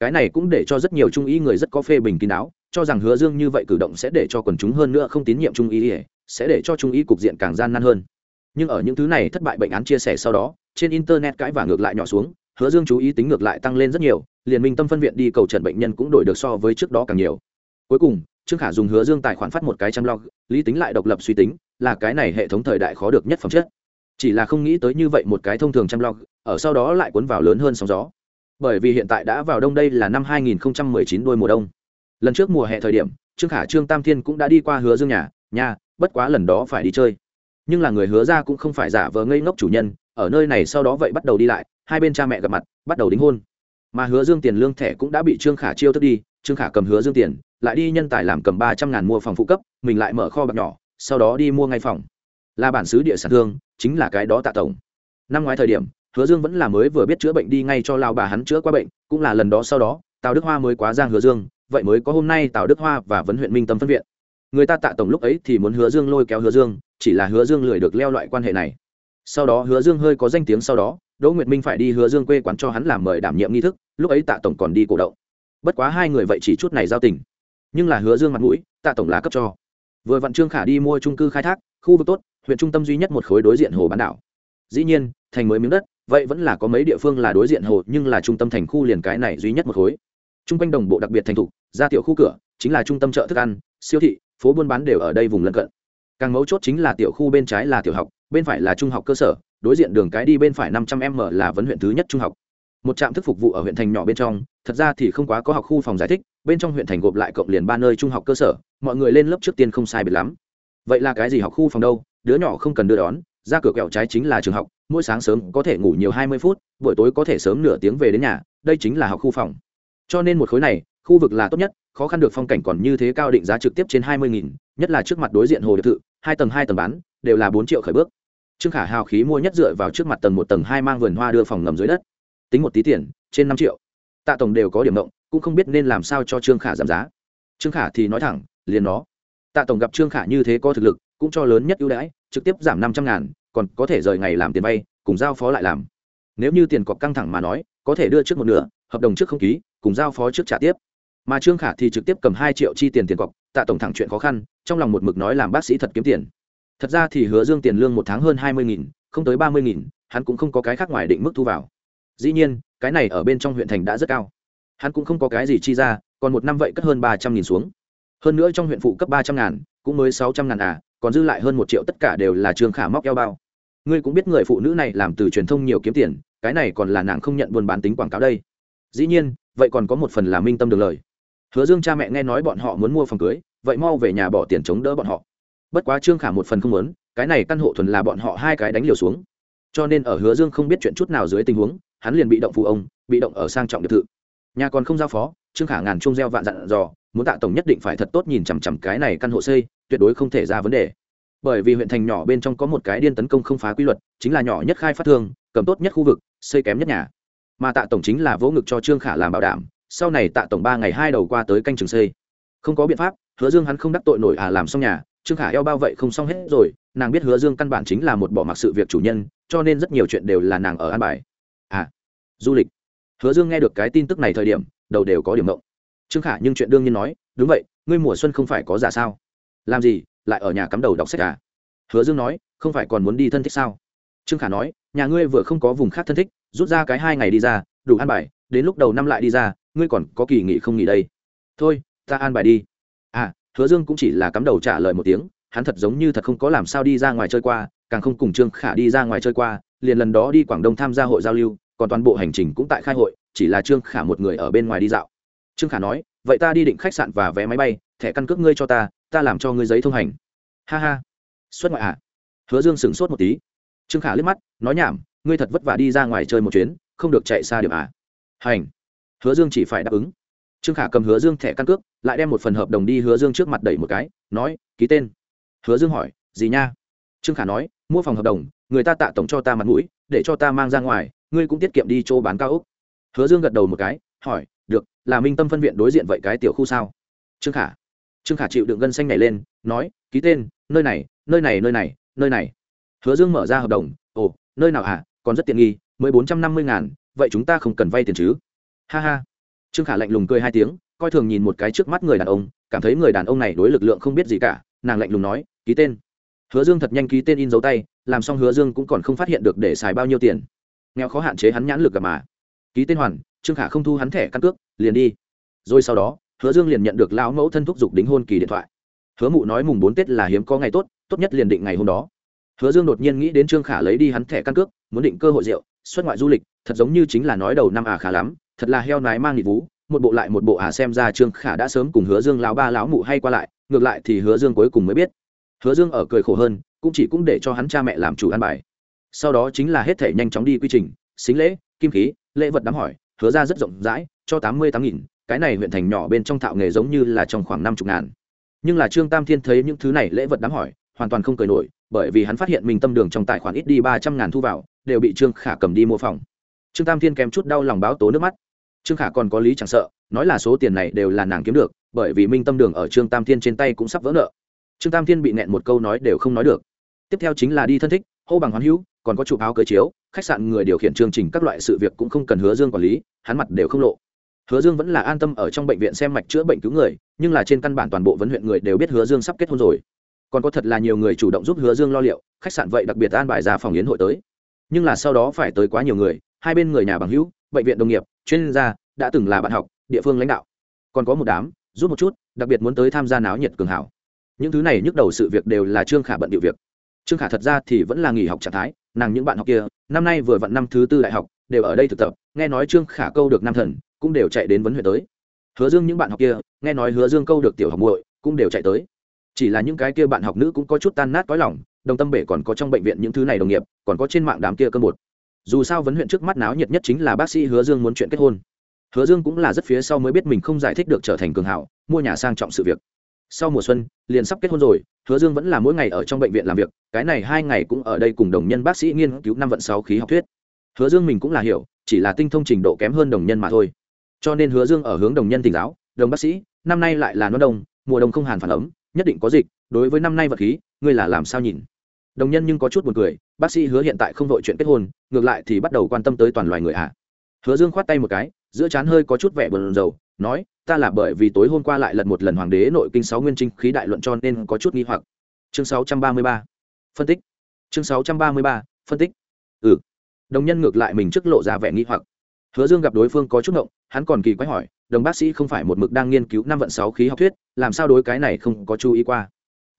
Cái này cũng để cho rất nhiều trung ý người rất có phê bình kín đáo, cho rằng hứa dương như vậy cử động sẽ để cho quần chúng hơn nữa không tín nhiệm trung ý, sẽ để cho trung ý cục diện càng gian nan hơn. Nhưng ở những thứ này thất bại bệnh án chia sẻ sau đó, trên internet cãi và ngược lại nhỏ xuống, hứa dương chú ý tính ngược lại tăng lên rất nhiều, liền minh tâm phân viện đi cầu trần bệnh nhân cũng đổi được so với trước đó càng nhiều. Cuối cùng trương khả dùng hứa dương tài khoản phát một cái chăm log lý tính lại độc lập suy tính, là cái này hệ thống thời đại khó được nhất phẩm chất. Chỉ là không nghĩ tới như vậy một cái thông thường chăm log ở sau đó lại cuốn vào lớn hơn sóng gió. Bởi vì hiện tại đã vào đông đây là năm 2019 đôi mùa đông. Lần trước mùa hè thời điểm, trương khả, trương tam thiên cũng đã đi qua hứa dương nhà nhà, bất quá lần đó phải đi chơi. Nhưng là người hứa ra cũng không phải giả vờ ngây ngốc chủ nhân, ở nơi này sau đó vậy bắt đầu đi lại, hai bên cha mẹ gặp mặt, bắt đầu đính hôn. Mà hứa dương tiền lương thẻ cũng đã bị trương khả chiêu thức đi, trương khả cầm hứa dương tiền lại đi nhân tài làm cầm ba trăm ngàn mua phòng phụ cấp, mình lại mở kho bạc nhỏ, sau đó đi mua ngay phòng. Là bản xứ địa sản thương, chính là cái đó tạ tổng. Năm ngoái thời điểm, hứa dương vẫn là mới vừa biết chữa bệnh đi ngay cho lao bà hắn chữa qua bệnh, cũng là lần đó sau đó, tào đức hoa mới quá giang hứa dương, vậy mới có hôm nay tào đức hoa và vấn huyện minh tâm phân viện. Người ta tạ tổng lúc ấy thì muốn hứa dương lôi kéo hứa dương, chỉ là hứa dương lười được leo loại quan hệ này. Sau đó hứa dương hơi có danh tiếng sau đó, đỗ nguyệt minh phải đi hứa dương quê quán cho hắn làm mời đảm nhiệm nghi thức, lúc ấy tạ tổng còn đi cổ động. Bất quá hai người vậy chỉ chút này giao tình nhưng là hứa dương mặt mũi, tạ tổng là cấp cho. Vừa vặn trương khả đi mua trung cư khai thác, khu vực tốt, huyện trung tâm duy nhất một khối đối diện hồ bán đảo. Dĩ nhiên, thành mới miếng đất, vậy vẫn là có mấy địa phương là đối diện hồ, nhưng là trung tâm thành khu liền cái này duy nhất một khối. Trung quanh đồng bộ đặc biệt thành thục, ra tiểu khu cửa, chính là trung tâm chợ thức ăn, siêu thị, phố buôn bán đều ở đây vùng lân cận. Càng mấu chốt chính là tiểu khu bên trái là tiểu học, bên phải là trung học cơ sở, đối diện đường cái đi bên phải năm trăm m là vấn huyện thứ nhất trung học một trạm thức phục vụ ở huyện thành nhỏ bên trong, thật ra thì không quá có học khu phòng giải thích, bên trong huyện thành gộp lại cộng liền ba nơi trung học cơ sở, mọi người lên lớp trước tiên không sai biệt lắm. Vậy là cái gì học khu phòng đâu? Đứa nhỏ không cần đưa đón, ra cửa kẹo trái chính là trường học, mỗi sáng sớm có thể ngủ nhiều hai mươi phút, buổi tối có thể sớm nửa tiếng về đến nhà, đây chính là học khu phòng. Cho nên một khối này, khu vực là tốt nhất, khó khăn được phong cảnh còn như thế cao định giá trực tiếp trên hai mươi nghìn, nhất là trước mặt đối diện hồ điệp thự, hai tầng hai tầng bán, đều là bốn triệu khởi bước. Trương khả hào khí mua nhất dựa vào trước mặt tầng một tầng hai mang vườn hoa đưa phòng ngầm dưới đất tính một tí tiền, trên năm triệu. Tạ tổng đều có điểm động cũng không biết nên làm sao cho trương khả giảm giá. Trương khả thì nói thẳng, liền nó. Tạ tổng gặp trương khả như thế có thực lực, cũng cho lớn nhất ưu đãi, trực tiếp giảm năm trăm ngàn, còn có thể rời ngày làm tiền vay, cùng giao phó lại làm. Nếu như tiền cọc căng thẳng mà nói, có thể đưa trước một nửa, hợp đồng trước không ký, cùng giao phó trước trả tiếp. Mà trương khả thì trực tiếp cầm hai triệu chi tiền tiền cọc, tạ tổng thẳng chuyện khó khăn, trong lòng một mực nói làm bác sĩ thật kiếm tiền. Thật ra thì hứa dương tiền lương một tháng hơn hai mươi nghìn, không tới ba mươi nghìn, hắn cũng không có cái khác ngoài định mức thu vào dĩ nhiên, cái này ở bên trong huyện thành đã rất cao. Hắn cũng không có cái gì chi ra, còn một năm vậy cất hơn ba trăm nghìn xuống. Hơn nữa trong huyện phụ cấp ba trăm ngàn, cũng mới sáu trăm ngàn à còn dư lại hơn một triệu tất cả đều là trương khả móc eo bao. Ngươi cũng biết người phụ nữ này làm từ truyền thông nhiều kiếm tiền, cái này còn là nàng không nhận buôn bán tính quảng cáo đây. Dĩ nhiên, vậy còn có một phần là minh tâm được lời. Hứa dương cha mẹ nghe nói bọn họ muốn mua phòng cưới, vậy mau về nhà bỏ tiền chống đỡ bọn họ. Bất quá trương khả một phần không muốn, cái này căn hộ thuần là bọn họ hai cái đánh liều xuống. Cho nên ở hứa dương không biết chuyện chút nào dưới tình huống hắn liền bị động phụ ông, bị động ở sang trọng biệt thự. Nhà còn không giao phó, trương khả ngàn chung gieo vạn dặn dò, muốn tạ tổng nhất định phải thật tốt nhìn chằm chằm cái này căn hộ xây, tuyệt đối không thể ra vấn đề. Bởi vì huyện thành nhỏ bên trong có một cái điên tấn công không phá quy luật, chính là nhỏ nhất khai phát thương, cầm tốt nhất khu vực, xây kém nhất nhà. Mà tạ tổng chính là vỗ ngực cho trương khả làm bảo đảm, sau này tạ tổng ba ngày hai đầu qua tới canh trường xây. Không có biện pháp, hứa dương hắn không đắc tội nổi à làm xong nhà, trương khả eo bao vậy không xong hết rồi, nàng biết hứa dương căn bản chính là một bỏ mặc sự việc chủ nhân, cho nên rất nhiều chuyện đều là nàng ở an bài à du lịch. Hứa dương nghe được cái tin tức này thời điểm, đầu đều có điểm mộng trương khả nhưng chuyện đương nhiên nói, đúng vậy, ngươi mùa xuân không phải có giả sao? Làm gì, lại ở nhà cắm đầu đọc sách à? Hứa dương nói, không phải còn muốn đi thân thích sao? Trương khả nói, nhà ngươi vừa không có vùng khác thân thích, rút ra cái hai ngày đi ra, đủ an bài, đến lúc đầu năm lại đi ra, ngươi còn có kỳ nghỉ không nghỉ đây. Thôi, ta an bài đi. À hứa dương cũng chỉ là cắm đầu trả lời một tiếng, hắn thật giống như thật không có làm sao đi ra ngoài chơi qua càng không cùng trương khả đi ra ngoài chơi qua, liền lần đó đi quảng đông tham gia hội giao lưu, còn toàn bộ hành trình cũng tại khai hội, chỉ là trương khả một người ở bên ngoài đi dạo. Trương khả nói, vậy ta đi định khách sạn và vé máy bay, thẻ căn cước ngươi cho ta ta làm cho ngươi giấy thông hành. Ha ha. Xuất ngoại à? Hứa dương sửng sốt một tí. Trương khả liếc mắt, nói, nhảm, ngươi thật vất vả đi ra ngoài chơi một chuyến, không được chạy xa điểm à? Hành. Hứa dương chỉ phải đáp ứng. Trương khả cầm hứa dương thẻ căn cước, lại đem một phần hợp đồng đi hứa dương trước mặt đẩy một cái, nói, ký tên. Hứa dương hỏi, gì nha? Trương khả nói mua phòng hợp đồng, người ta tạ tổng cho ta mặt mũi, để cho ta mang ra ngoài, ngươi cũng tiết kiệm đi chỗ bán cao ốc. Hứa dương gật đầu một cái, hỏi, được, là minh tâm phân viện đối diện vậy cái tiểu khu sao? Trương khả. Trương khả chịu đựng gân xanh này lên, nói, ký tên, nơi này nơi này nơi này nơi này. Hứa dương mở ra hợp đồng, ồ, nơi nào à còn rất tiện nghi, mới bốn trăm năm mươi ngàn, vậy chúng ta không cần vay tiền chứ? Ha ha. Trương khả lạnh lùng cười hai tiếng, coi thường nhìn một cái trước mắt người đàn ông, cảm thấy người đàn ông này đối lực lượng không biết gì cả, nàng lạnh lùng nói, ký tên hứa dương thật nhanh ký tên in dấu tay, làm xong hứa dương cũng còn không phát hiện được để xài bao nhiêu tiền. Nghèo khó hạn chế hắn nhãn lực gặp mà. Ký tên hoàn, trương khả không thu hắn thẻ căn cước, liền đi. Rồi sau đó, hứa dương liền nhận được lão mẫu thân thúc giục đính hôn kỳ điện thoại. Hứa mụ nói mùng bốn tết là hiếm có ngày tốt tốt nhất liền định ngày hôm đó. Hứa dương đột nhiên nghĩ đến trương khả lấy đi hắn thẻ căn cước, muốn định cơ hội rượu, xuất ngoại du lịch, thật giống như chính là nói đầu năm à khá lắm, thật là heo nái mang nhị vú, một bộ lại một bộ à xem ra trương khả đã sớm cùng hứa dương lão ba lão mụ hay qua lại, ngược lại thì hứa dương cuối cùng mới biết hứa dương ở cười khổ hơn, cũng chỉ cũng để cho hắn cha mẹ làm chủ ăn bài. Sau đó chính là hết thể nhanh chóng đi quy trình, xính lễ, kim khí, lễ vật đám hỏi, hứa ra rất rộng rãi, cho tám mươi tám nghìn, cái này huyện thành nhỏ bên trong thạo nghề giống như là trong khoảng năm chục ngàn. Nhưng là trương tam thiên thấy những thứ này lễ vật đám hỏi, hoàn toàn không cười nổi, bởi vì hắn phát hiện mình tâm đường trong tài khoản ít đi ba trăm ngàn thu vào, đều bị trương khả cầm đi mua phòng. Trương tam thiên kèm chút đau lòng báo tố nước mắt. Trương khả còn có lý chẳng sợ, nói là số tiền này đều là nàng kiếm được, bởi vì minh tâm đường ở trương tam thiên trên tay cũng sắp vỡ nợ trương tam thiên bị nẹn một câu nói đều không nói được. Tiếp theo chính là đi thân thích, hô bằng hoán hữu, còn có chụp áo cưới chiếu, khách sạn người điều khiển chương trình các loại sự việc cũng không cần hứa dương quản lý, hắn mặt đều không lộ. Hứa dương vẫn là an tâm ở trong bệnh viện xem mạch chữa bệnh cứu người, nhưng là trên căn bản toàn bộ vấn huyện người đều biết hứa dương sắp kết hôn rồi. Còn có thật là nhiều người chủ động giúp hứa dương lo liệu, khách sạn vậy đặc biệt an bài ra phòng yến hội tới. Nhưng là sau đó phải tới quá nhiều người, hai bên người nhà bằng hữu, bệnh viện đồng nghiệp, chuyên gia, đã từng là bạn học, địa phương lãnh đạo. Còn có một đám, giúp một chút, đặc biệt muốn tới tham gia náo nhiệt cường hảo những thứ này nhức đầu sự việc đều là trương khả bận điệu việc. Trương khả thật ra thì vẫn là nghỉ học trạng thái, nàng những bạn học kia, năm nay vừa vặn năm thứ tư đại học, đều ở đây thực tập, nghe nói trương khả câu được nam thần, cũng đều chạy đến vấn huyện tới. Hứa dương những bạn học kia, nghe nói hứa dương câu được tiểu học muội, cũng đều chạy tới. Chỉ là những cái kia bạn học nữ cũng có chút tan nát có lòng, đồng tâm bể còn có trong bệnh viện những thứ này đồng nghiệp, còn có trên mạng đám kia cơ một dù sao vấn huyện trước mắt náo nhiệt nhất chính là bác sĩ hứa dương muốn chuyện kết hôn. Hứa dương cũng là rất phía sau mới biết mình không giải thích được trở thành cường hảo, mua nhà sang trọng sự việc sau mùa xuân, liền sắp kết hôn rồi, hứa dương vẫn là mỗi ngày ở trong bệnh viện làm việc, cái này hai ngày cũng ở đây cùng đồng nhân bác sĩ nghiên cứu năm vận sáu khí học thuyết. Hứa dương mình cũng là hiểu, chỉ là tinh thông trình độ kém hơn đồng nhân mà thôi. Cho nên hứa dương ở hướng đồng nhân tỉnh giáo, đồng bác sĩ, năm nay lại là nó đông, mùa đông không hàn phản ấm, nhất định có dịch, đối với năm nay vật khí, ngươi là làm sao nhìn? Đồng nhân nhưng có chút buồn cười, bác sĩ hứa hiện tại không vội chuyện kết hôn, ngược lại thì bắt đầu quan tâm tới toàn loài người ạ à. hứa dương khoát tay một cái, giữa chán hơi có chút vẻ bờn dầu nói, ta là bởi vì tối hôm qua lại lật một lần hoàng đế nội kinh sáu nguyên trinh khí đại luận cho nên có chút nghi hoặc. Chương sáu trăm ba mươi ba. Phân tích. Chương sáu trăm ba mươi ba. Phân tích. Ừ. Đồng nhân ngược lại mình trước lộ ra vẻ nghi hoặc. Hứa dương gặp đối phương có chút ngộng, hắn còn kỳ quái hỏi, đồng bác sĩ không phải một mực đang nghiên cứu năm vận sáu khí học thuyết, làm sao đối cái này không có chú ý qua?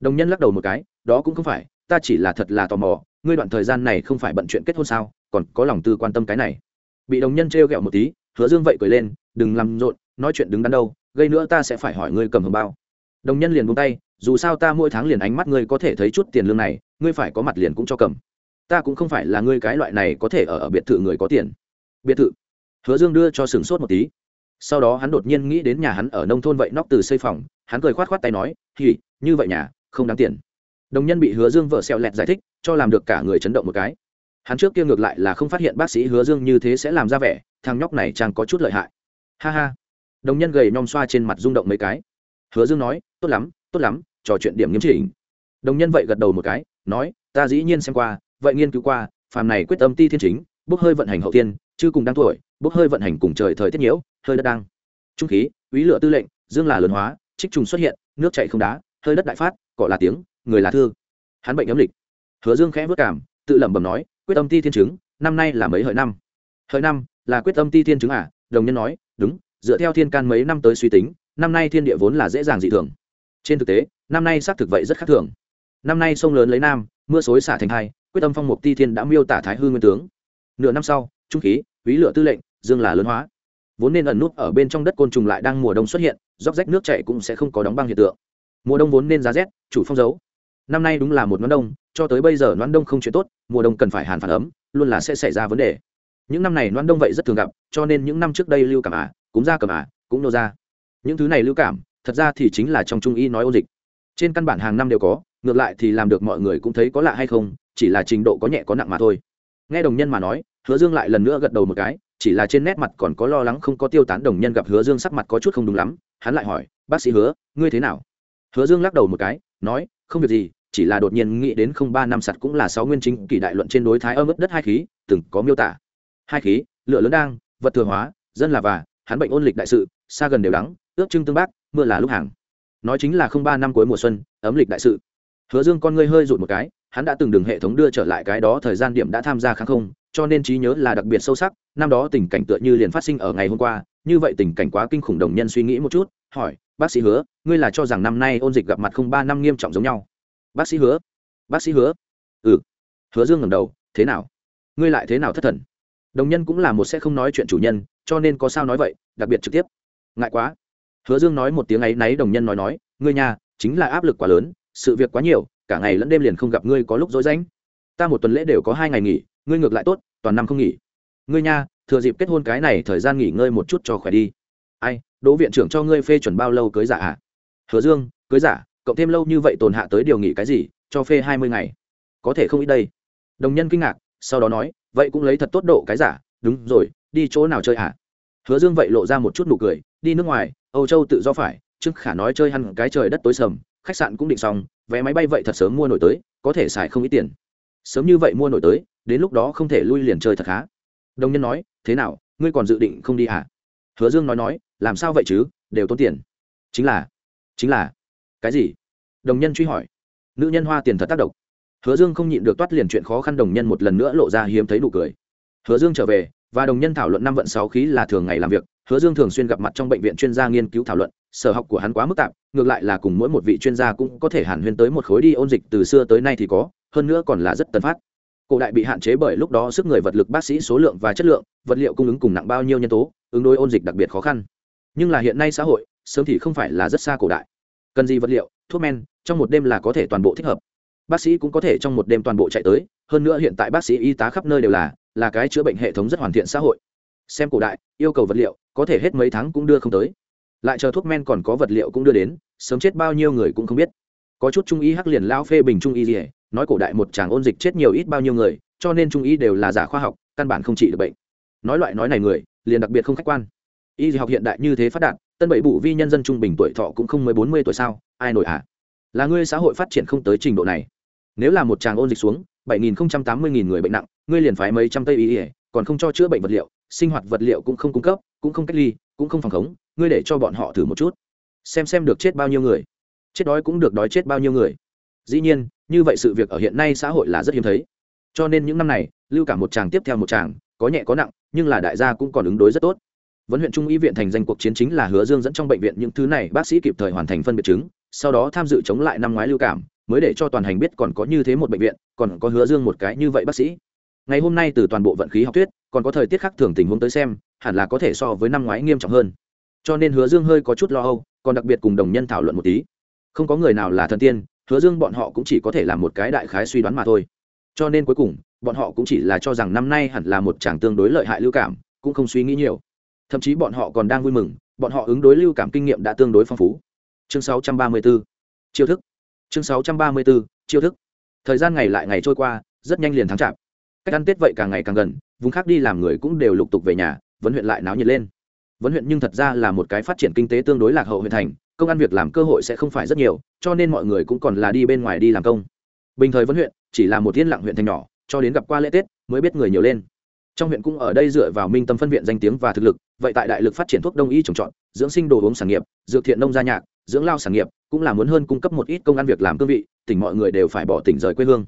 Đồng nhân lắc đầu một cái, đó cũng không phải, ta chỉ là thật là tò mò, ngươi đoạn thời gian này không phải bận chuyện kết hôn sao, còn có lòng tư quan tâm cái này. Bị đồng nhân trêu ghẹo một tí, hứa dương vậy cười lên, đừng làm rộn nói chuyện đứng đắn đâu, gây nữa ta sẽ phải hỏi ngươi cầm hồng bao. Đồng nhân liền buông tay, dù sao ta mỗi tháng liền ánh mắt ngươi có thể thấy chút tiền lương này, ngươi phải có mặt liền cũng cho cầm. Ta cũng không phải là ngươi cái loại này có thể ở ở biệt thự người có tiền. Biệt thự. Hứa dương đưa cho sừng sốt một tí. Sau đó hắn đột nhiên nghĩ đến nhà hắn ở nông thôn vậy nóc từ xây phòng, hắn cười khoát khoát tay nói thì như vậy nhà, không đáng tiền. Đồng nhân bị hứa dương vợ xẹo lẹt giải thích, cho làm được cả người chấn động một cái. Hắn trước kia ngược lại là không phát hiện bác sĩ hứa dương như thế sẽ làm ra vẻ, thằng nhóc này chàng có chút lợi hại. Ha ha đồng nhân gầy nhom xoa trên mặt rung động mấy cái. Hứa dương nói, tốt lắm tốt lắm, trò chuyện điểm nghiêm chỉnh. Đồng nhân vậy gật đầu một cái, nói, ta dĩ nhiên xem qua, vậy nghiên cứu qua, phàm này quyết tâm ti thiên chính, bốc hơi vận hành hậu tiên chưa cùng đang tuổi, bốc hơi vận hành cùng trời thời tiết nhiễu, hơi đất đang. Trung khí, úy lửa tư lệnh, dương là lớn hóa, trích trùng xuất hiện, nước chạy không đá, hơi đất đại phát cọ là tiếng, người là thương hắn bệnh ấm lịch. Hứa dương khẽ vất cảm, tự lẩm bẩm nói, quyết tâm ti thiên chứng, năm nay là mấy hợi năm? Hợi năm, là quyết tâm ti thiên chứng à? Đồng nhân nói, đúng dựa theo thiên can mấy năm tới suy tính, năm nay thiên địa vốn là dễ dàng dị thường. Trên thực tế, năm nay xác thực vậy rất khác thường. Năm nay sông lớn lấy nam, mưa xối xả thành hai, quyết tâm phong mục ti thiên đã miêu tả thái hư nguyên tướng. Nửa năm sau, trung khí, quý lửa tư lệnh, dương là lớn hóa. Vốn nên ẩn nút ở bên trong đất côn trùng lại đang mùa đông xuất hiện róc rách nước chảy cũng sẽ không có đóng băng hiện tượng. Mùa đông vốn nên giá rét, chủ phong dấu. Năm nay đúng là một nón đông, cho tới bây giờ nón đông không chuyện tốt, mùa đông cần phải hàn phản ấm, luôn là sẽ xảy ra vấn đề. Những năm này nón đông vậy rất thường gặp, cho nên những năm trước đây lưu cảm ả cũng ra cầm à, cũng nô ra. Những thứ này lưu cảm thật ra thì chính là trong trung y nói ôn dịch. Trên căn bản hàng năm đều có ngược lại thì làm được mọi người cũng thấy có lạ hay không chỉ là trình độ có nhẹ có nặng mà thôi. Nghe đồng nhân mà nói hứa dương lại lần nữa gật đầu một cái chỉ là trên nét mặt còn có lo lắng không có tiêu tán đồng nhân gặp hứa dương sắc mặt có chút không đúng lắm hắn lại hỏi bác sĩ hứa ngươi thế nào? Hứa dương lắc đầu một cái nói không việc gì chỉ là đột nhiên nghĩ đến không ba năm sạt cũng là sáu nguyên chính kỷ đại luận trên đối thái âm ướt đất hai khí từng có miêu tả. Hai khí lửa lớn đang vật thừa hóa dân là và hắn bệnh ôn lịch đại sự, xa gần đều đắng, ước trưng tương bác, mưa là lúc hàng. Nói chính là không ba năm cuối mùa xuân, ấm lịch đại sự. Hứa dương con ngươi hơi rụt một cái, hắn đã từng đường hệ thống đưa trở lại cái đó thời gian điểm đã tham gia kháng không, cho nên trí nhớ là đặc biệt sâu sắc, năm đó tình cảnh tựa như liền phát sinh ở ngày hôm qua, như vậy tình cảnh quá kinh khủng đồng nhân suy nghĩ một chút, hỏi, bác sĩ hứa, ngươi là cho rằng năm nay ôn dịch gặp mặt không ba năm nghiêm trọng giống nhau? Bác sĩ hứa, bác sĩ hứa. Ừ. Hứa dương ngầm đầu, thế nào? Ngươi lại thế nào thất thần? Đồng nhân cũng là một sẽ không nói chuyện chủ nhân cho nên có sao nói vậy, đặc biệt trực tiếp. Ngại quá. Hứa dương nói một tiếng ấy náy đồng nhân nói nói, ngươi nhà, chính là áp lực quá lớn, sự việc quá nhiều, cả ngày lẫn đêm liền không gặp ngươi có lúc dối danh ta một tuần lễ đều có hai ngày nghỉ, ngươi ngược lại tốt, toàn năm không nghỉ. Ngươi nha thừa dịp kết hôn cái này thời gian nghỉ ngơi một chút cho khỏe đi. Ai, đỗ viện trưởng cho ngươi phê chuẩn bao lâu cưới giả ạ à? hứa dương, cưới giả, cộng thêm lâu như vậy tồn hạ tới điều nghỉ cái gì, cho phê hai mươi ngày. Có thể không ít đây. Đồng nhân kinh ngạc, sau đó nói, vậy cũng lấy thật tốt độ cái giả, đúng rồi đi chỗ nào chơi hả? À? hứa dương vậy lộ ra một chút nụ cười, đi nước ngoài, âu châu tự do phải, trước khả nói chơi hẳn cái trời đất tối sầm, khách sạn cũng định xong, vé máy bay vậy thật sớm mua nổi tới, có thể xài không ít tiền. Sớm như vậy mua nổi tới, đến lúc đó không thể lui liền chơi thật khá. Đồng nhân nói, thế nào, ngươi còn dự định không đi hả? Hứa dương nói nói, làm sao vậy chứ, đều tốn tiền. Chính là chính là. Cái gì? Đồng nhân truy hỏi. Nữ nhân hoa tiền thật tác động. Hứa dương không nhịn được toát liền chuyện khó khăn đồng nhân một lần nữa lộ ra hiếm thấy nụ cười. Hứa dương trở về và đồng nhân thảo luận năm vận sáu khí là thường ngày làm việc, hứa dương thường xuyên gặp mặt trong bệnh viện chuyên gia nghiên cứu thảo luận, sở học của hắn quá mức tạp, ngược lại là cùng mỗi một vị chuyên gia cũng có thể hàn huyên tới một khối đi ôn dịch từ xưa tới nay thì có, hơn nữa còn là rất tân phát. Cổ đại bị hạn chế bởi lúc đó sức người vật lực bác sĩ số lượng và chất lượng, vật liệu cung ứng cùng nặng bao nhiêu nhân tố, ứng đối ôn dịch đặc biệt khó khăn. Nhưng là hiện nay xã hội, sớm thì không phải là rất xa cổ đại. Cần gì vật liệu, thuốc men, trong một đêm là có thể toàn bộ thích hợp bác sĩ cũng có thể trong một đêm toàn bộ chạy tới, hơn nữa hiện tại bác sĩ y tá khắp nơi đều là là cái chữa bệnh hệ thống rất hoàn thiện xã hội. Xem cổ đại, yêu cầu vật liệu, có thể hết mấy tháng cũng đưa không tới. Lại chờ thuốc men còn có vật liệu cũng đưa đến, sớm chết bao nhiêu người cũng không biết. Có chút trung y hắc liền lao phê bình trung y gì nói cổ đại một chàng ôn dịch chết nhiều ít bao nhiêu người, cho nên trung y đều là giả khoa học, căn bản không trị được bệnh. Nói loại nói này người, liền đặc biệt không khách quan. Y học hiện đại như thế phát đạt, tân bảy bụ vi nhân dân trung bình tuổi thọ cũng không mới bốn mươi tuổi sao, ai nổi à? Là ngươi xã hội phát triển không tới trình độ này nếu là một tràng ôn dịch xuống, bảy nghìn tám mươi nghìn người bệnh nặng, ngươi liền phái mấy trăm tây y còn không cho chữa bệnh vật liệu, sinh hoạt vật liệu cũng không cung cấp, cũng không cách ly, cũng không phòng khống, ngươi để cho bọn họ thử một chút. Xem xem được chết bao nhiêu người. Chết đói cũng được đói chết bao nhiêu người. Dĩ nhiên, như vậy sự việc ở hiện nay xã hội là rất hiếm thấy. Cho nên những năm này, lưu cả một chàng tiếp theo một chàng có nhẹ có nặng, nhưng là đại gia cũng còn ứng đối rất tốt. Vấn huyện trung y viện thành danh cuộc chiến chính là hứa dương dẫn trong bệnh viện những thứ này, bác sĩ kịp thời hoàn thành phân biệt chứng, sau đó tham dự chống lại năm ngoái lưu cảm mới để cho toàn hành biết còn có như thế một bệnh viện, còn có hứa dương một cái như vậy bác sĩ. Ngày hôm nay từ toàn bộ vận khí học thuyết, còn có thời tiết khác thường tình huống tới xem, hẳn là có thể so với năm ngoái nghiêm trọng hơn. Cho nên hứa dương hơi có chút lo âu, còn đặc biệt cùng đồng nhân thảo luận một tí. Không có người nào là thần tiên, hứa dương bọn họ cũng chỉ có thể làm một cái đại khái suy đoán mà thôi. Cho nên cuối cùng, bọn họ cũng chỉ là cho rằng năm nay hẳn là một chàng tương đối lợi hại lưu cảm, cũng không suy nghĩ nhiều. Thậm chí bọn họ còn đang vui mừng, bọn họ ứng đối lưu cảm kinh nghiệm đã tương đối phong phú. Chương 634 chiêu thức chương 634 chiêu thức. Thời gian ngày lại ngày trôi qua, rất nhanh liền tháng chạp cách ăn tết vậy càng ngày càng gần, vùng khác đi làm người cũng đều lục tục về nhà, vấn huyện lại náo nhiệt lên. Vấn huyện nhưng thật ra là một cái phát triển kinh tế tương đối lạc hậu huyện thành, công ăn việc làm cơ hội sẽ không phải rất nhiều, cho nên mọi người cũng còn là đi bên ngoài đi làm công. Bình thời vấn huyện, chỉ là một thiên lặng huyện thành nhỏ, cho đến gặp qua lễ tết, mới biết người nhiều lên. Trong huyện cũng ở đây dựa vào minh tâm phân viện danh tiếng và thực lực, vậy tại đại lực phát triển thuốc đông y trồng trọt, dưỡng sinh đồ uống sản nghiệp, dược thiện nông gia nhạc dưỡng lao sản nghiệp, cũng là muốn hơn cung cấp một ít công ăn việc làm cương vị, tỉnh mọi người đều phải bỏ tỉnh rời quê hương.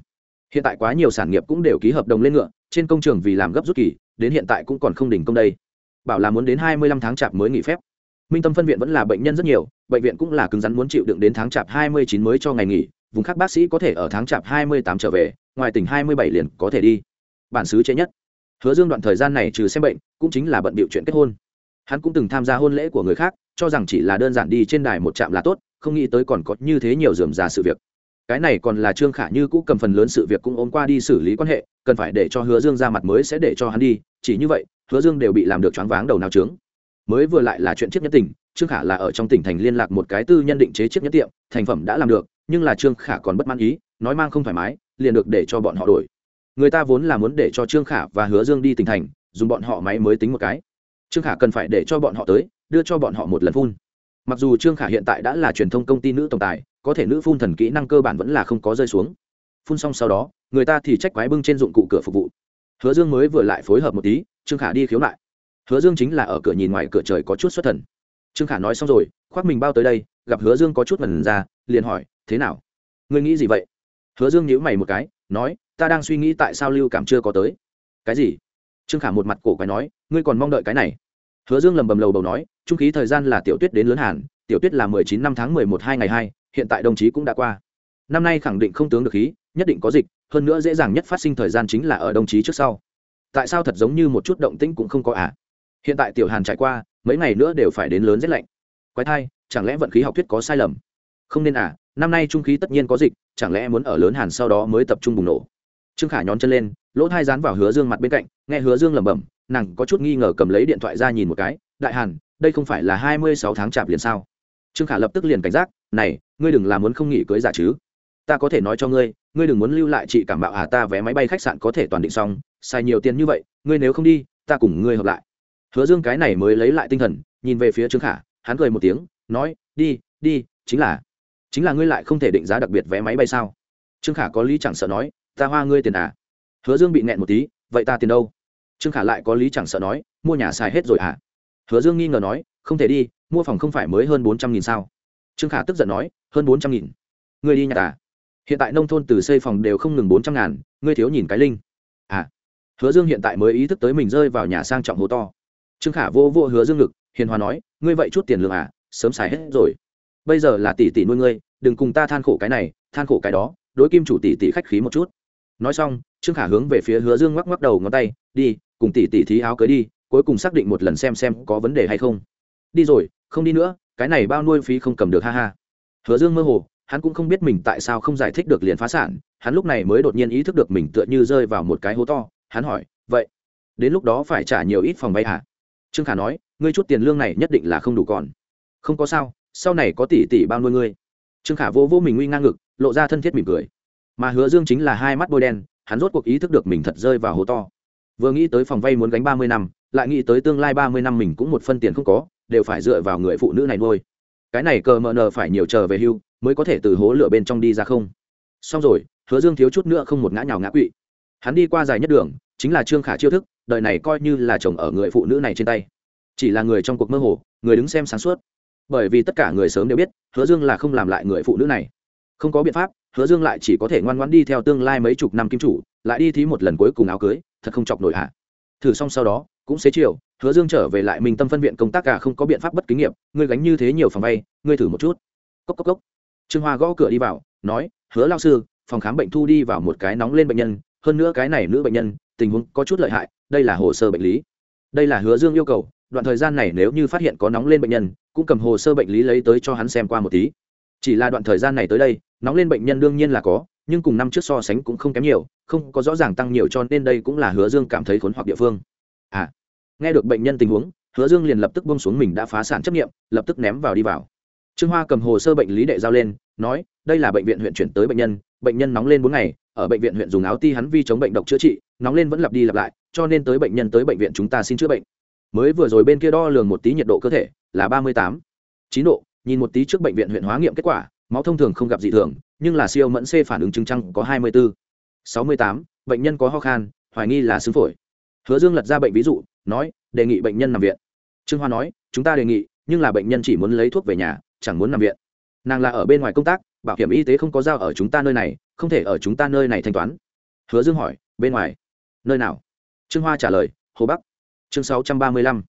Hiện tại quá nhiều sản nghiệp cũng đều ký hợp đồng lên ngựa, trên công trường vì làm gấp rút kỳ, đến hiện tại cũng còn không đỉnh công đây. Bảo là muốn đến hai mươi lăm tháng chạp mới nghỉ phép. Minh tâm phân viện vẫn là bệnh nhân rất nhiều, bệnh viện cũng là cứng rắn muốn chịu đựng đến tháng chạp hai mươi chín mới cho ngày nghỉ, vùng khác bác sĩ có thể ở tháng chạp hai mươi tám trở về, ngoài tỉnh hai mươi bảy liền có thể đi. Bản xứ chế nhất. Hứa dương đoạn thời gian này trừ xem bệnh, cũng chính là bận bịu chuyện kết hôn hắn cũng từng tham gia hôn lễ của người khác, cho rằng chỉ là đơn giản đi trên đài một trạm là tốt, không nghĩ tới còn có như thế nhiều dườm già sự việc. Cái này còn là trương khả như cũ cầm phần lớn sự việc cũng ôm qua đi xử lý quan hệ, cần phải để cho hứa dương ra mặt mới sẽ để cho hắn đi, chỉ như vậy, hứa dương đều bị làm được choáng váng đầu nào trướng. Mới vừa lại là chuyện chiếc nhất tỉnh trương khả là ở trong tỉnh thành liên lạc một cái tư nhân định chế chiếc nhất tiệm, thành phẩm đã làm được, nhưng là trương khả còn bất mãn ý, nói mang không thoải mái, liền được để cho bọn họ đổi. Người ta vốn là muốn để cho trương khả và hứa dương đi tỉnh thành, dùng bọn họ máy mới tính một cái trương khả cần phải để cho bọn họ tới, đưa cho bọn họ một lần phun. Mặc dù trương khả hiện tại đã là truyền thông công ty nữ tổng tài, có thể nữ phun thần kỹ năng cơ bản vẫn là không có rơi xuống. Phun xong sau đó, người ta thì trách quái bưng trên dụng cụ cửa phục vụ. Hứa dương mới vừa lại phối hợp một tí, trương khả đi khiếu nại. Hứa dương chính là ở cửa nhìn ngoài cửa trời có chút xuất thần. Trương khả nói xong rồi, khoác mình bao tới đây, gặp hứa dương có chút mần ra, liền hỏi, thế nào? Ngươi nghĩ gì vậy? Hứa dương nhíu mày một cái, nói, ta đang suy nghĩ tại sao lưu cảm chưa có tới. Cái gì? Trương khả một mặt cổ quái nói, ngươi còn mong đợi cái này? Hứa dương lầm bầm lầu bầu nói, trung khí thời gian là tiểu tuyết đến lớn hàn tiểu tuyết là mười chín năm tháng mười một hai ngày hai, hiện tại đồng chí cũng đã qua. Năm nay khẳng định không tướng được khí, nhất định có dịch, hơn nữa dễ dàng nhất phát sinh thời gian chính là ở đồng chí trước sau. Tại sao thật giống như một chút động tĩnh cũng không có à? Hiện tại tiểu hàn trải qua, mấy ngày nữa đều phải đến lớn rét lạnh. Quái thai, chẳng lẽ vận khí học thuyết có sai lầm? Không nên à năm nay trung khí tất nhiên có dịch, chẳng lẽ muốn ở lớn hàn sau đó mới tập trung bùng nổ? Trương khả nhón chân lên lỗ thai dán vào hứa dương mặt bên cạnh, nghe hứa dương lẩm bẩm, nàng có chút nghi ngờ cầm lấy điện thoại ra nhìn một cái, đại hàn, đây không phải là hai mươi sáu tháng chạp liền sao? Trương khả lập tức liền cảnh giác, này, ngươi đừng làm muốn không nghỉ cưới giả chứ. Ta có thể nói cho ngươi ngươi đừng muốn lưu lại chị cảm bạo à ta vé máy bay khách sạn có thể toàn định xong, xài nhiều tiền như vậy, ngươi nếu không đi, ta cùng ngươi hợp lại. Hứa dương cái này mới lấy lại tinh thần, nhìn về phía trương khả, hắn cười một tiếng, nói, đi đi, chính là chính là ngươi lại không thể định giá đặc biệt vé máy bay sao? Trương khả có lý chẳng sợ nói, ta hoa ngươi tiền à hứa dương bị nẹn một tí, vậy ta tiền đâu? Trương khả lại có lý chẳng sợ nói, mua nhà xài hết rồi à hứa dương nghi ngờ nói, không thể đi, mua phòng không phải mới hơn bốn trăm nghìn sao? Trương khả tức giận nói, hơn bốn trăm nghìn? Ngươi đi nhà ta. hiện tại nông thôn từ xây phòng đều không ngừng bốn trăm ngàn, ngươi thiếu nhìn cái linh. À. Hứa dương hiện tại mới ý thức tới mình rơi vào nhà sang trọng hố to. Trương khả vô vô hứa dương ngực, hiền hòa nói, ngươi vậy chút tiền lương à sớm xài hết rồi. Bây giờ là tỷ tỷ nuôi ngươi, đừng cùng ta than khổ cái này, than khổ cái đó, đối kim chủ tỷ tỷ khách khí một chút nói xong, trương khả hướng về phía hứa dương ngoắc ngoắc đầu ngón tay, đi, cùng tỷ tỷ thí áo cưới đi, cuối cùng xác định một lần xem xem có vấn đề hay không. Đi rồi, không đi nữa, cái này bao nuôi phí không cầm được, ha ha. Hứa dương mơ hồ, hắn cũng không biết mình tại sao không giải thích được liền phá sản, hắn lúc này mới đột nhiên ý thức được mình tựa như rơi vào một cái hố to, hắn hỏi, vậy, đến lúc đó phải trả nhiều ít phòng vay hả? Trương khả nói, ngươi chút tiền lương này nhất định là không đủ còn. Không có sao, sau này có tỷ tỷ bao nuôi ngươi. Trương khả vô vô mình nguy ngang ngực, lộ ra thân thiết mỉm cười mà hứa dương chính là hai mắt bôi đen, hắn rốt cuộc ý thức được mình thật rơi vào hố to. Vừa nghĩ tới phòng vay muốn gánh ba mươi năm, lại nghĩ tới tương lai ba mươi năm mình cũng một phân tiền không có, đều phải dựa vào người phụ nữ này nuôi. Cái này cờ mờ nờ phải nhiều chờ về hưu, mới có thể từ hố lửa bên trong đi ra không? Xong rồi, hứa dương thiếu chút nữa không một ngã nhào ngã quỵ. Hắn đi qua dài nhất đường, chính là trương khả chiêu thức, đời này coi như là chồng ở người phụ nữ này trên tay. Chỉ là người trong cuộc mơ hồ, người đứng xem sáng suốt. Bởi vì tất cả người sớm đều biết, hứa dương là không làm lại người phụ nữ này. Không có biện pháp hứa dương lại chỉ có thể ngoan ngoãn đi theo tương lai mấy chục năm kim chủ, lại đi thí một lần cuối cùng áo cưới, thật không chọc nổi hạ thử xong sau đó, cũng xế chiều, hứa dương trở về lại mình tâm phân viện công tác cả không có biện pháp bất kinh nghiệm ngươi gánh như thế nhiều phòng vay, ngươi thử một chút. Cốc cốc cốc. Trương hoa gõ cửa đi vào, nói, hứa lao sư, phòng khám bệnh thu đi vào một cái nóng lên bệnh nhân, hơn nữa cái này nữ bệnh nhân, tình huống có chút lợi hại, đây là hồ sơ bệnh lý. Đây là hứa dương yêu cầu, đoạn thời gian này nếu như phát hiện có nóng lên bệnh nhân, cũng cầm hồ sơ bệnh lý lấy tới cho hắn xem qua một tí. Chỉ là đoạn thời gian này tới đây nóng lên bệnh nhân đương nhiên là có, nhưng cùng năm trước so sánh cũng không kém nhiều, không có rõ ràng tăng nhiều cho nên đây cũng là hứa dương cảm thấy khốn hoặc địa phương. À nghe được bệnh nhân tình huống, hứa dương liền lập tức bông xuống mình đã phá sản chấp nghiệm, lập tức ném vào đi vào. Trương hoa cầm hồ sơ bệnh lý đệ giao lên, nói, đây là bệnh viện huyện chuyển tới bệnh nhân bệnh nhân nóng lên bốn ngày, ở bệnh viện huyện dùng áo ti hắn vi chống bệnh độc chữa trị, nóng lên vẫn lặp đi lặp lại, cho nên tới bệnh nhân tới bệnh viện chúng ta xin chữa bệnh. Mới vừa rồi bên kia đo lường một tí nhiệt độ cơ thể là ba mươi tám chín độ, nhìn một tí trước bệnh viện huyện hóa nghiệm kết quả máu thông thường không gặp dị thường, nhưng là siêu mẫn c phản ứng chứng trăng có hai mươi bốn sáu mươi tám, bệnh nhân có ho khan, hoài nghi là xương phổi. Hứa dương lật ra bệnh ví dụ, nói, đề nghị bệnh nhân nằm viện. Trương hoa nói, chúng ta đề nghị, nhưng là bệnh nhân chỉ muốn lấy thuốc về nhà, chẳng muốn nằm viện. Nàng là ở bên ngoài công tác, bảo hiểm y tế không có giao ở chúng ta nơi này, không thể ở chúng ta nơi này thanh toán. Hứa dương hỏi, bên ngoài, nơi nào? Trương hoa trả lời, hồ bắc. Chương sáu trăm ba mươi lăm,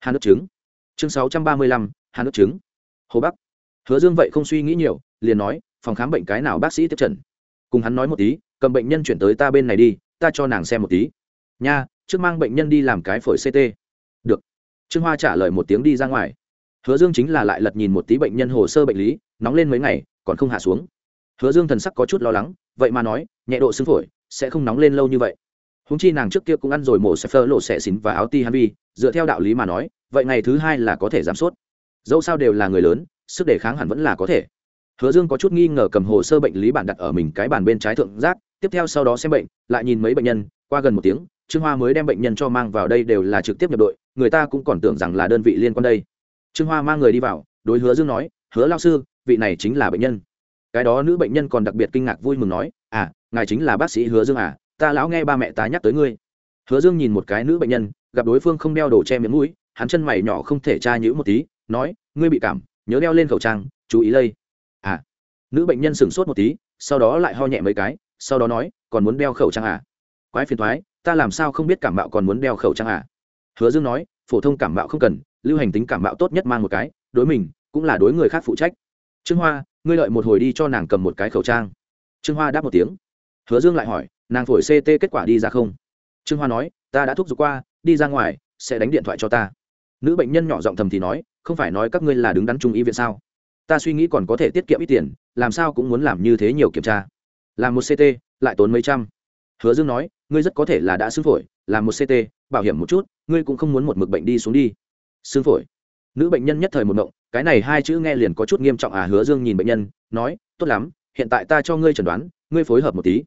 hà nước trứng chương sáu trăm ba mươi lăm, hà nước trứng hồ bắc hứa dương vậy không suy nghĩ nhiều, liền nói, phòng khám bệnh cái nào bác sĩ tiếp trần? Cùng hắn nói một tí, cầm bệnh nhân chuyển tới ta bên này đi, ta cho nàng xem một tí. Nha, trước mang bệnh nhân đi làm cái phổi ct được. Trương hoa trả lời một tiếng đi ra ngoài. Hứa dương chính là lại lật nhìn một tí bệnh nhân hồ sơ bệnh lý, nóng lên mấy ngày, còn không hạ xuống. Hứa dương thần sắc có chút lo lắng, vậy mà nói, nhẹ độ xương phổi, sẽ không nóng lên lâu như vậy. Húng chi nàng trước kia cũng ăn rồi mổ xe phơ lộ xẻ xín và áo ti hắn vi dựa theo đạo lý mà nói, vậy ngày thứ hai là có thể giảm sốt dẫu sao đều là người lớn sức đề kháng hẳn vẫn là có thể. Hứa dương có chút nghi ngờ cầm hồ sơ bệnh lý bản đặt ở mình cái bàn bên trái thượng giác tiếp theo sau đó xem bệnh, lại nhìn mấy bệnh nhân, qua gần một tiếng, trương hoa mới đem bệnh nhân cho mang vào đây đều là trực tiếp nhập đội, người ta cũng còn tưởng rằng là đơn vị liên quan đây. Trương hoa mang người đi vào, đối hứa dương nói, hứa lao sư, vị này chính là bệnh nhân. Cái đó nữ bệnh nhân còn đặc biệt kinh ngạc vui mừng nói à ngài chính là bác sĩ hứa dương à ta lão nghe ba mẹ ta nhắc tới ngươi. Hứa dương nhìn một cái nữ bệnh nhân, gặp đối phương không đeo đồ che miệng mũi, hắn chân mày nhỏ không thể tra nhữ một tí, nói, ngươi bị cảm nhớ đeo lên khẩu trang, chú ý lây. À nữ bệnh nhân sửng sốt một tí, sau đó lại ho nhẹ mấy cái, sau đó nói, còn muốn đeo khẩu trang à? Quái phiền thoái ta làm sao không biết cảm mạo còn muốn đeo khẩu trang à? Hứa dương nói, phổ thông cảm mạo không cần, lưu hành tính cảm mạo tốt nhất mang một cái, đối mình cũng là đối người khác phụ trách. Trương hoa, ngươi lợi một hồi đi cho nàng cầm một cái khẩu trang. Trương hoa đáp một tiếng. Hứa dương lại hỏi, nàng phổi ct kết quả đi ra không? Trương hoa nói, ta đã thúc giục qua, đi ra ngoài, sẽ đánh điện thoại cho ta. Nữ bệnh nhân nhỏ giọng thầm thì nói không phải nói các ngươi là đứng đắn trung y viện sao? Ta suy nghĩ còn có thể tiết kiệm ít tiền, làm sao cũng muốn làm như thế nhiều kiểm tra. Làm một ct lại tốn mấy trăm. Hứa dương nói, ngươi rất có thể là đã xương phổi làm một ct bảo hiểm một chút, ngươi cũng không muốn một mực bệnh đi xuống đi. Xương phổi. Nữ bệnh nhân nhất thời một mộng cái này hai chữ nghe liền có chút nghiêm trọng à hứa dương nhìn bệnh nhân, nói, tốt lắm, hiện tại ta cho ngươi chẩn đoán, ngươi phối hợp một tí.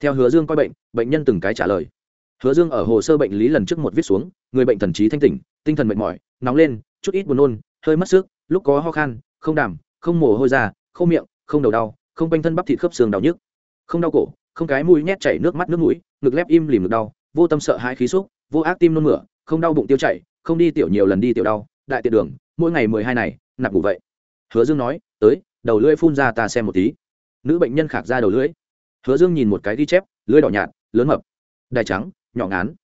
Theo hứa dương coi bệnh bệnh nhân từng cái trả lời. Hứa dương ở hồ sơ bệnh lý lần trước một viết xuống, người bệnh thần trí thanh tỉnh, tinh thần mệt mỏi, nóng lên chút ít buồn nôn hơi mất sức lúc có ho khan không đảm không mồ hôi ra, không miệng không đầu đau không quanh thân bắp thịt khớp xương đau nhức. Không đau cổ không cái mũi nhét chảy nước mắt nước mũi ngực lép im lìm ngực đau vô tâm sợ hãi khí xúc vô ác tim nôn mửa không đau bụng tiêu chảy không đi tiểu nhiều lần đi tiểu đau đại tiện đường mỗi ngày mười hai này nạp ngủ vậy. Hứa dương nói tới đầu lưỡi phun ra ta xem một tí. Nữ bệnh nhân khạc ra đầu lưỡi. Hứa dương nhìn một cái ghi chép lưỡi đỏ nhạt lớn mập đại trắng nhỏ ngán.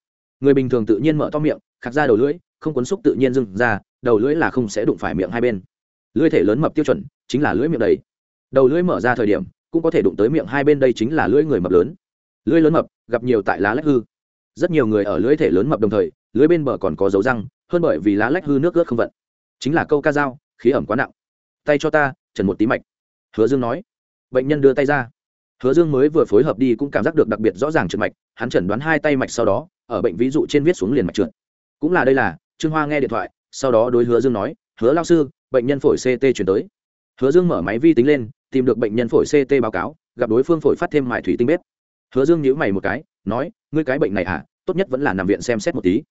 Người bình thường tự nhiên mở to miệng khạc ra đầu lưỡi không cuốn xúc tự nhiên dưng ra đầu lưỡi là không sẽ đụng phải miệng hai bên. Lưỡi thể lớn mập tiêu chuẩn chính là lưỡi miệng đầy. Đầu lưỡi mở ra thời điểm, cũng có thể đụng tới miệng hai bên đây chính là lưỡi người mập lớn. Lưỡi lớn mập, gặp nhiều tại lá lách hư. Rất nhiều người ở lưỡi thể lớn mập đồng thời, lưỡi bên bờ còn có dấu răng, hơn bởi vì lá lách hư nước ướt không vận. Chính là câu ca dao, khí ẩm quá nặng. Tay cho ta, trần một tí mạch. Hứa dương nói. Bệnh nhân đưa tay ra. Hứa dương mới vừa phối hợp đi cũng cảm giác được đặc biệt rõ ràng trượt mạch, hắn chẩn đoán hai tay mạch sau đó, ở bệnh ví dụ trên viết xuống liền mạch trượt. Cũng là đây là, trương hoa nghe điện thoại sau đó đối hứa dương nói, hứa lao sư, bệnh nhân phổi ct chuyển tới. Hứa dương mở máy vi tính lên, tìm được bệnh nhân phổi ct báo cáo, gặp đối phương phổi phát thêm mài thủy tinh bếp. Hứa dương nhíu mày một cái, nói, ngươi cái bệnh này à tốt nhất vẫn là nằm viện xem xét một tí.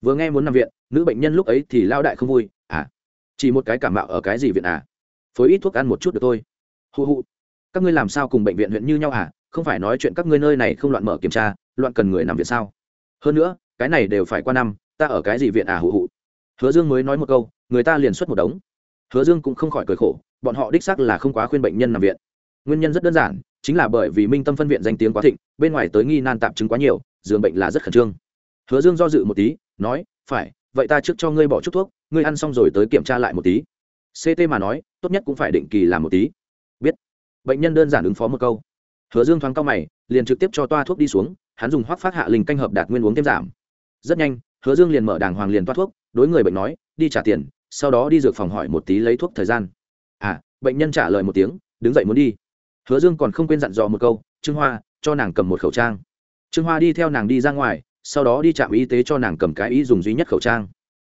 Vừa nghe muốn nằm viện, nữ bệnh nhân lúc ấy thì lao đại không vui à chỉ một cái cảm mạo ở cái gì viện à? Phối ít thuốc ăn một chút được thôi. Hụ hụ, các ngươi làm sao cùng bệnh viện huyện như nhau à? Không phải nói chuyện các ngươi nơi này không loạn mở kiểm tra, loạn cần người nằm viện sao? Hơn nữa, cái này đều phải qua năm, ta ở cái gì viện à? Hụ hụ hứa dương mới nói một câu, người ta liền xuất một đống. Hứa dương cũng không khỏi cười khổ, bọn họ đích xác là không quá khuyên bệnh nhân nằm viện. Nguyên nhân rất đơn giản, chính là bởi vì minh tâm phân viện danh tiếng quá thịnh, bên ngoài tới nghi nan tạm chứng quá nhiều, giường bệnh là rất khẩn trương. Hứa dương do dự một tí, nói, phải, vậy ta trước cho ngươi bỏ chút thuốc, ngươi ăn xong rồi tới kiểm tra lại một tí. Ct mà nói, tốt nhất cũng phải định kỳ làm một tí. Biết. Bệnh nhân đơn giản ứng phó một câu. Hứa dương thoáng cao mày, liền trực tiếp cho toa thuốc đi xuống, hắn dùng hoác phát hạ linh canh hợp đạt nguyên uống thêm giảm. Rất nhanh, hứa dương liền mở đàng hoàng liền toa thuốc đối người bệnh nói, đi trả tiền, sau đó đi dược phòng hỏi một tí lấy thuốc thời gian. À bệnh nhân trả lời một tiếng, đứng dậy muốn đi. Hứa dương còn không quên dặn dò một câu, trương hoa, cho nàng cầm một khẩu trang. Trương hoa đi theo nàng đi ra ngoài, sau đó đi trạm y tế cho nàng cầm cái ý dùng duy nhất khẩu trang.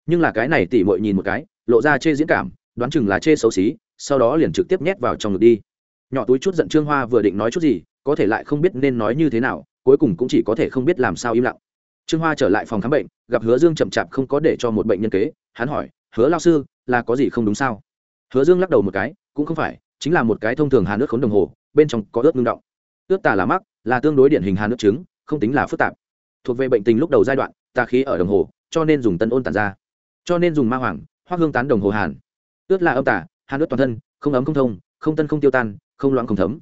Nhưng là cái này tỉ mội nhìn một cái, lộ ra chê diễn cảm, đoán chừng là chê xấu xí, sau đó liền trực tiếp nhét vào trong ngực đi. Nhỏ túi chút giận trương hoa vừa định nói chút gì, có thể lại không biết nên nói như thế nào, cuối cùng cũng chỉ có thể không biết làm sao im lặng trương hoa trở lại phòng khám bệnh, gặp hứa dương chậm chạp không có để cho một bệnh nhân kế. Hắn hỏi, hứa lao sư, là có gì không đúng sao? Hứa dương lắc đầu một cái, cũng không phải, chính là một cái thông thường hà nước khốn đồng hồ, bên trong có ướt ngưng động. Ướt tà là mắc, là tương đối điển hình hà nước trứng không tính là phức tạp. Thuộc về bệnh tình lúc đầu giai đoạn, tà khí ở đồng hồ, cho nên dùng tân ôn tàn ra. Cho nên dùng ma hoàng hoa hương tán đồng hồ hàn. Ướt là âm tả hàn ướt toàn thân, không ấm không thông, không tân không tiêu tan, không loãng không thấm.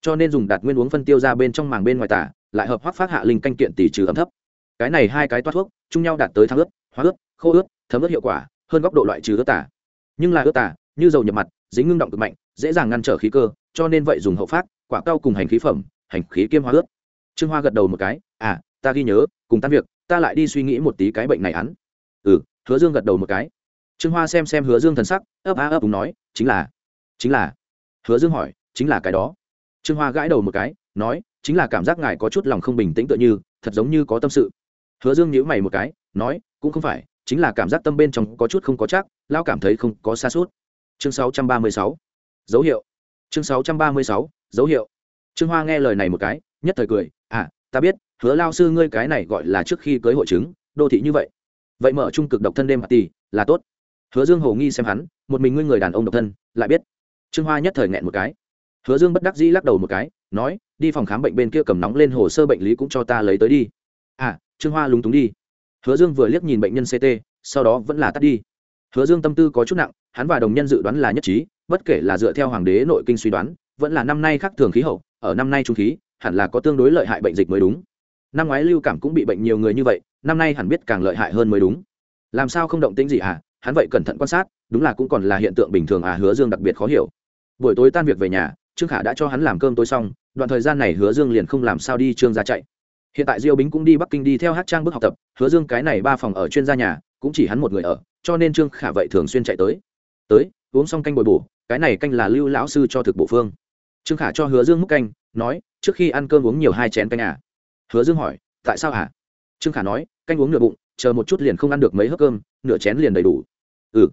Cho nên dùng đạt nguyên uống phân tiêu ra bên trong màng bên ngoài tả lại hợp hoác phát hạ linh canh kiện tỷ trừ ấm thấp cái này hai cái toát thuốc, chung nhau đạt tới thang ướt hóa ướt khô ướt thấm ướt hiệu quả, hơn góc độ loại trừ ướt tả nhưng là ướt tả như dầu nhập mặt, dính ngưng động cực mạnh, dễ dàng ngăn trở khí cơ, cho nên vậy dùng hậu phát quả cao cùng hành khí phẩm, hành khí kiêm hóa ướt trương hoa gật đầu một cái à ta ghi nhớ, cùng tan việc, ta lại đi suy nghĩ một tí cái bệnh này án ừ hứa dương gật đầu một cái. Trương hoa xem xem hứa dương thần sắc, ấp a ấp đúng nói, chính là chính là. Hứa dương hỏi, chính là cái đó. Trương hoa gãi đầu một cái, nói, chính là cảm giác ngài có chút lòng không bình tĩnh tựa như, thật giống như có tâm sự hứa dương nhíu mày một cái, nói, cũng không phải, chính là cảm giác tâm bên trong có chút không có chắc lao cảm thấy không có xa suốt. Chương 636. dấu hiệu. Chương 636. dấu hiệu. Trương hoa nghe lời này một cái, nhất thời cười à ta biết, hứa lao sư ngươi cái này gọi là trước khi cưới hội chứng, đô thị như vậy. Vậy mở trung cực độc thân đêm hạt tỷ là tốt. Hứa dương hồ nghi xem hắn, một mình ngươi người đàn ông độc thân, lại biết. Trương hoa nhất thời nghẹn một cái. Hứa dương bất đắc dĩ lắc đầu một cái, nói, đi phòng khám bệnh bên kia cầm nóng lên hồ sơ bệnh lý cũng cho ta lấy tới đi. À trương hoa lúng túng đi. Hứa dương vừa liếc nhìn bệnh nhân ct sau đó vẫn là tắt đi. Hứa dương tâm tư có chút nặng, hắn và đồng nhân dự đoán là nhất trí, bất kể là dựa theo hoàng đế nội kinh suy đoán, vẫn là năm nay khác thường khí hậu, ở năm nay trung khí, hẳn là có tương đối lợi hại bệnh dịch mới đúng. Năm ngoái lưu cảm cũng bị bệnh nhiều người như vậy, năm nay hẳn biết càng lợi hại hơn mới đúng. Làm sao không động tĩnh gì à hắn vậy cẩn thận quan sát, đúng là cũng còn là hiện tượng bình thường à hứa dương đặc biệt khó hiểu. Buổi tối tan việc về nhà, trương khả đã cho hắn làm cơm tối xong, đoạn thời gian này hứa dương liền không làm sao đi trương ra chạy hiện tại diêu bính cũng đi bắc kinh đi theo hát trang bước học tập, hứa dương cái này ba phòng ở chuyên gia nhà, cũng chỉ hắn một người ở, cho nên trương khả vậy thường xuyên chạy tới. Tới, uống xong canh bồi bổ, cái này canh là lưu lão sư cho thực bộ phương. Trương khả cho hứa dương múc canh, nói, trước khi ăn cơm uống nhiều hai chén canh à? Hứa dương hỏi, tại sao hả? Trương khả nói, canh uống nửa bụng, chờ một chút liền không ăn được mấy hớp cơm, nửa chén liền đầy đủ. Ừ.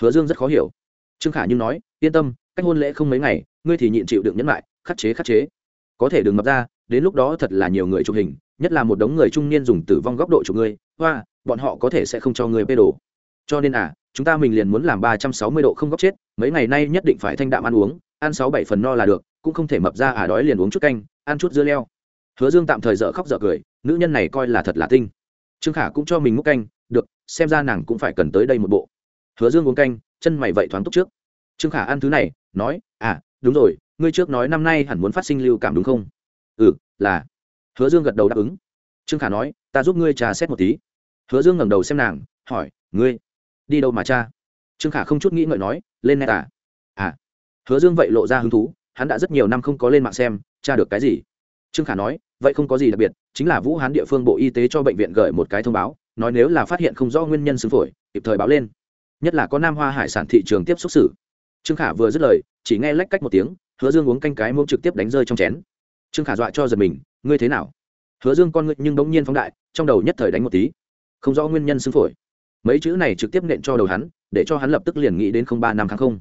Hứa dương rất khó hiểu. Trương khả nhưng nói, yên tâm, cách hôn lễ không mấy ngày, ngươi thì nhịn chịu đựng nhẫn lại khắc chế khắc chế. Có thể đừng mập ra đến lúc đó thật là nhiều người chụp hình, nhất là một đống người trung niên dùng tử vong góc độ chụp ngươi, hoa, bọn họ có thể sẽ không cho ngươi bê đồ. Cho nên à chúng ta mình liền muốn làm ba trăm sáu mươi độ không góc chết, mấy ngày nay nhất định phải thanh đạm ăn uống, ăn sáu bảy phần no là được, cũng không thể mập ra à đói liền uống chút canh, ăn chút dưa leo. Hứa dương tạm thời dở khóc dở cười, nữ nhân này coi là thật là tinh. Trương khả cũng cho mình múc canh, được, xem ra nàng cũng phải cần tới đây một bộ. Hứa dương uống canh, chân mày vậy thoáng túc trước. Trương khả ăn thứ này, nói à đúng rồi, ngươi trước nói năm nay hẳn muốn phát sinh lưu cảm đúng không? Ừ là. Hứa dương gật đầu đáp ứng. Trương khả nói, ta giúp ngươi trà xét một tí. Hứa dương ngẩng đầu xem nàng, hỏi, ngươi đi đâu mà cha? Trương khả không chút nghĩ ngợi nói, lên net à. À hứa dương vậy lộ ra hứng thú, hắn đã rất nhiều năm không có lên mạng xem tra được cái gì? Trương khả nói, vậy không có gì đặc biệt, chính là vũ hán địa phương bộ y tế cho bệnh viện gửi một cái thông báo, nói nếu là phát hiện không rõ nguyên nhân xứng phổi, kịp thời báo lên. Nhất là có nam hoa hải sản thị trường tiếp xúc xử. Trương khả vừa dứt lời, chỉ nghe lách cách một tiếng, hứa dương uống canh cái mông trực tiếp đánh rơi trong chén trương khả dọa cho giật mình, ngươi thế nào? Hứa dương con ngươi nhưng bỗng nhiên phóng đại, trong đầu nhất thời đánh một tí. Không rõ nguyên nhân xưng phổi. Mấy chữ này trực tiếp nện cho đầu hắn, để cho hắn lập tức liền nghĩ đến không ba năm kháng không.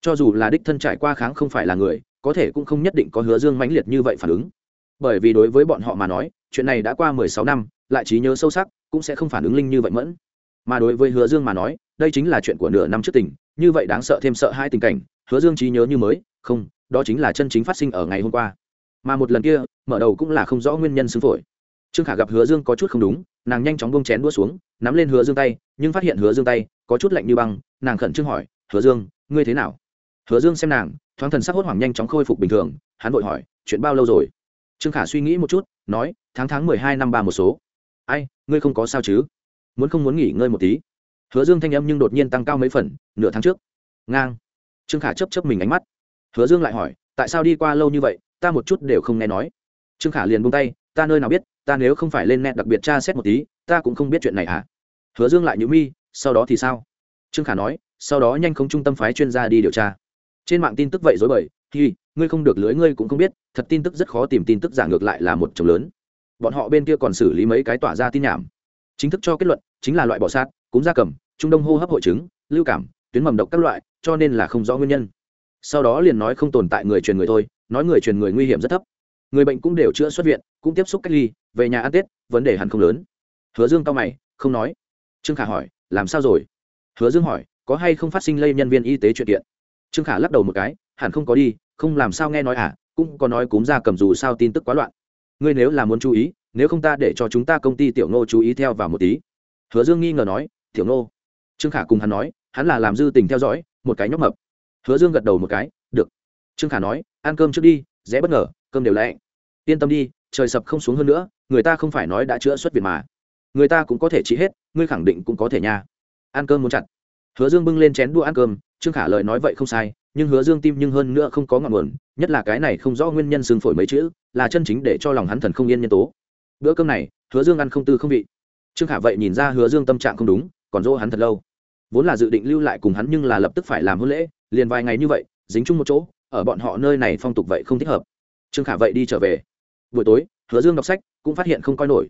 Cho dù là đích thân trải qua kháng không phải là người, có thể cũng không nhất định có hứa dương mãnh liệt như vậy phản ứng. Bởi vì đối với bọn họ mà nói, chuyện này đã qua mười sáu năm, lại trí nhớ sâu sắc, cũng sẽ không phản ứng linh như vậy mẫn. Mà đối với hứa dương mà nói, đây chính là chuyện của nửa năm trước tình, như vậy đáng sợ thêm sợ hai tình cảnh, hứa dương trí nhớ như mới, không, đó chính là chân chính phát sinh ở ngày hôm qua mà một lần kia, mở đầu cũng là không rõ nguyên nhân xương phổi. Trương khả gặp hứa dương có chút không đúng, nàng nhanh chóng bông chén đua xuống, nắm lên hứa dương tay, nhưng phát hiện hứa dương tay có chút lạnh như băng, nàng khẩn trương hỏi, hứa dương, ngươi thế nào? Hứa dương xem nàng, thoáng thần sắc hốt hoảng nhanh chóng khôi phục bình thường, hắn vội hỏi, chuyện bao lâu rồi? Trương khả suy nghĩ một chút, nói, tháng tháng mười hai năm ba một số. Ai, ngươi không có sao chứ? Muốn không muốn nghỉ ngơi một tí? Hứa dương thanh âm nhưng đột nhiên tăng cao mấy phần, nửa tháng trước. Ngang. Trương khả chấp chấp mình ánh mắt. Hứa dương lại hỏi, tại sao đi qua lâu như vậy? Ta một chút đều không nghe nói. Trương khả liền buông tay, ta nơi nào biết, ta nếu không phải lên nét đặc biệt tra xét một tí, ta cũng không biết chuyện này hả? Hứa dương lại nhữ mi, sau đó thì sao? Trương khả nói, sau đó nhanh không trung tâm phái chuyên gia đi điều tra. Trên mạng tin tức vậy dối bời, hi, ngươi không được lưới ngươi cũng không biết, thật tin tức rất khó tìm, tin tức giả ngược lại là một chồng lớn. Bọn họ bên kia còn xử lý mấy cái tỏa ra tin nhảm. Chính thức cho kết luận, chính là loại bỏ sát cúm da cầm, trung đông hô hấp hội chứng, lưu cảm, tuyến mầm độc các loại, cho nên là không rõ nguyên nhân. Sau đó liền nói không tồn tại người truyền người thôi nói người truyền người nguy hiểm rất thấp. Người bệnh cũng đều chữa xuất viện, cũng tiếp xúc cách ly, về nhà ăn tết, vấn đề hẳn không lớn. Hứa dương cao mày, không nói. Trương khả hỏi, làm sao rồi? Hứa dương hỏi, có hay không phát sinh lây nhân viên y tế chuyện kiện? Trương khả lắc đầu một cái, hẳn không có đi, không làm sao nghe nói à cũng có nói cúm ra cầm dù sao tin tức quá loạn. Ngươi nếu là muốn chú ý, nếu không ta để cho chúng ta công ty tiểu ngô chú ý theo vào một tí. Hứa dương nghi ngờ nói, tiểu ngô? Trương khả cùng hắn nói, hắn là làm dư tình theo dõi, một cái nhóc mập. Hứa dương gật đầu một cái, được trương khả nói, ăn cơm trước đi dễ bất ngờ, cơm đều lẹ yên tâm đi, trời sập không xuống hơn nữa, người ta không phải nói đã chữa xuất viện mà. Người ta cũng có thể trị hết, ngươi khẳng định cũng có thể nha. Ăn cơm muốn chặt. Hứa dương bưng lên chén đua ăn cơm, trương khả lời nói vậy không sai, nhưng hứa dương tim nhưng hơn nữa không có ngọn nguồn, nhất là cái này không rõ nguyên nhân xương phổi mấy chữ, là chân chính để cho lòng hắn thần không yên nhân tố. Bữa cơm này, hứa dương ăn không tư không vị. Trương khả vậy nhìn ra hứa dương tâm trạng không đúng, còn dỗ hắn thật lâu. Vốn là dự định lưu lại cùng hắn nhưng là lập tức phải làm hôn lễ, liền vài ngày như vậy, dính chung một chỗ ở bọn họ nơi này phong tục vậy không thích hợp. Trương khả vậy đi trở về. Buổi tối, hứa dương đọc sách, cũng phát hiện không coi nổi.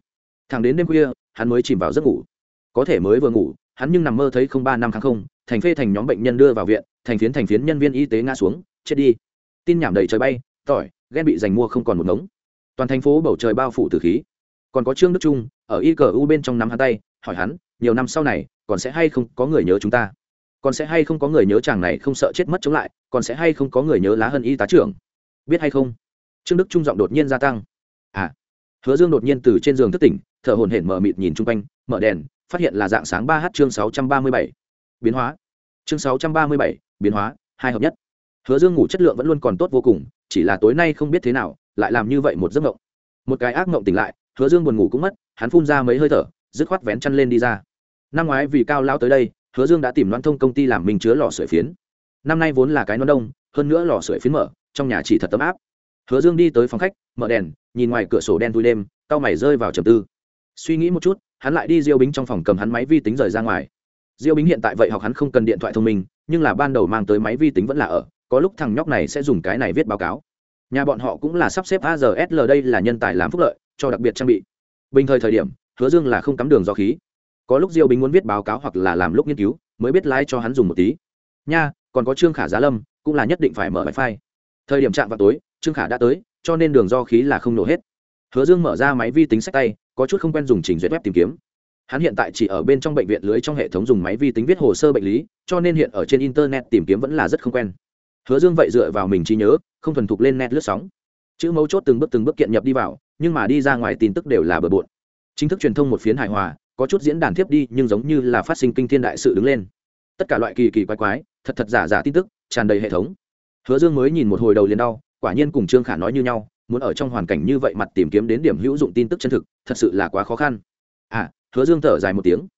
Thẳng đến đêm khuya, hắn mới chìm vào giấc ngủ. Có thể mới vừa ngủ, hắn nhưng nằm mơ thấy không ba năm tháng không, thành phê thành nhóm bệnh nhân đưa vào viện, thành phiến thành phiến nhân viên y tế ngã xuống, chết đi. Tin nhảm đầy trời bay, tỏi, ghen bị giành mua không còn một ngống. Toàn thành phố bầu trời bao phủ từ khí. Còn có trương đức trung, ở y cờ u bên trong nắm hắn tay, hỏi hắn, nhiều năm sau này, còn sẽ hay không có người nhớ chúng ta? Còn sẽ hay không có người nhớ chàng này không sợ chết mất chống lại, còn sẽ hay không có người nhớ lá hân y tá trưởng? Biết hay không? Trương đức trung giọng đột nhiên gia tăng. À hứa dương đột nhiên từ trên giường thức tỉnh, thở hồn hển mở mịt nhìn chung quanh, mở đèn, phát hiện là dạng sáng ba h chương sáu trăm ba mươi bảy. Biến hóa. Chương sáu trăm ba mươi bảy, biến hóa, hai hợp nhất. Hứa dương ngủ chất lượng vẫn luôn còn tốt vô cùng, chỉ là tối nay không biết thế nào, lại làm như vậy một giấc mộng. Một cái ác mộng tỉnh lại, hứa dương buồn ngủ cũng mất, hắn phun ra mấy hơi thở, dứt khoát vén chăn lên đi ra. Năm ngoái vì cao lao tới đây hứa dương đã tìm loan thông công ty làm mình chứa lò sưởi phiến. Năm nay vốn là cái non đông, hơn nữa lò sưởi phiến mở, trong nhà chỉ thật tấm áp. Hứa dương đi tới phòng khách, mở đèn, nhìn ngoài cửa sổ đen thui đêm tao mày rơi vào trầm tư. Suy nghĩ một chút, hắn lại đi diêu bính trong phòng cầm hắn máy vi tính rời ra ngoài. Diêu bính hiện tại vậy học hắn không cần điện thoại thông minh, nhưng là ban đầu mang tới máy vi tính vẫn là ở, có lúc thằng nhóc này sẽ dùng cái này viết báo cáo. Nhà bọn họ cũng là sắp xếp azsl đây là nhân tài làm phúc lợi, cho đặc biệt trang bị. Bình thời thời điểm, hứa dương là không cắm đường do khí có lúc diêu bính muốn viết báo cáo hoặc là làm lúc nghiên cứu, mới biết lái、like、cho hắn dùng một tí. Nha, còn có trương khả giá lâm, cũng là nhất định phải mở máy phai thời điểm chạm vào tối, trương khả đã tới, cho nên đường do khí là không nổ hết. Hứa dương mở ra máy vi tính sách tay, có chút không quen dùng trình duyệt web tìm kiếm. Hắn hiện tại chỉ ở bên trong bệnh viện lưới trong hệ thống dùng máy vi tính viết hồ sơ bệnh lý, cho nên hiện ở trên internet tìm kiếm vẫn là rất không quen. Hứa dương vậy dựa vào mình trí nhớ, không thuần thục lên net lướt sóng. Chữ mấu chốt từng bước từng bước kiện nhập đi vào, nhưng mà đi ra ngoài tin tức đều là bừa bộn. Chính thức truyền thông một phiến hài hòa có chút diễn đàn tiếp đi, nhưng giống như là phát sinh kinh thiên đại sự đứng lên. Tất cả loại kỳ kỳ quái quái, thật thật giả giả tin tức, tràn đầy hệ thống. Hứa dương mới nhìn một hồi đầu liền đau, quả nhiên cùng trương khả nói như nhau, muốn ở trong hoàn cảnh như vậy mặt tìm kiếm đến điểm hữu dụng tin tức chân thực, thật sự là quá khó khăn. À hứa dương thở dài một tiếng.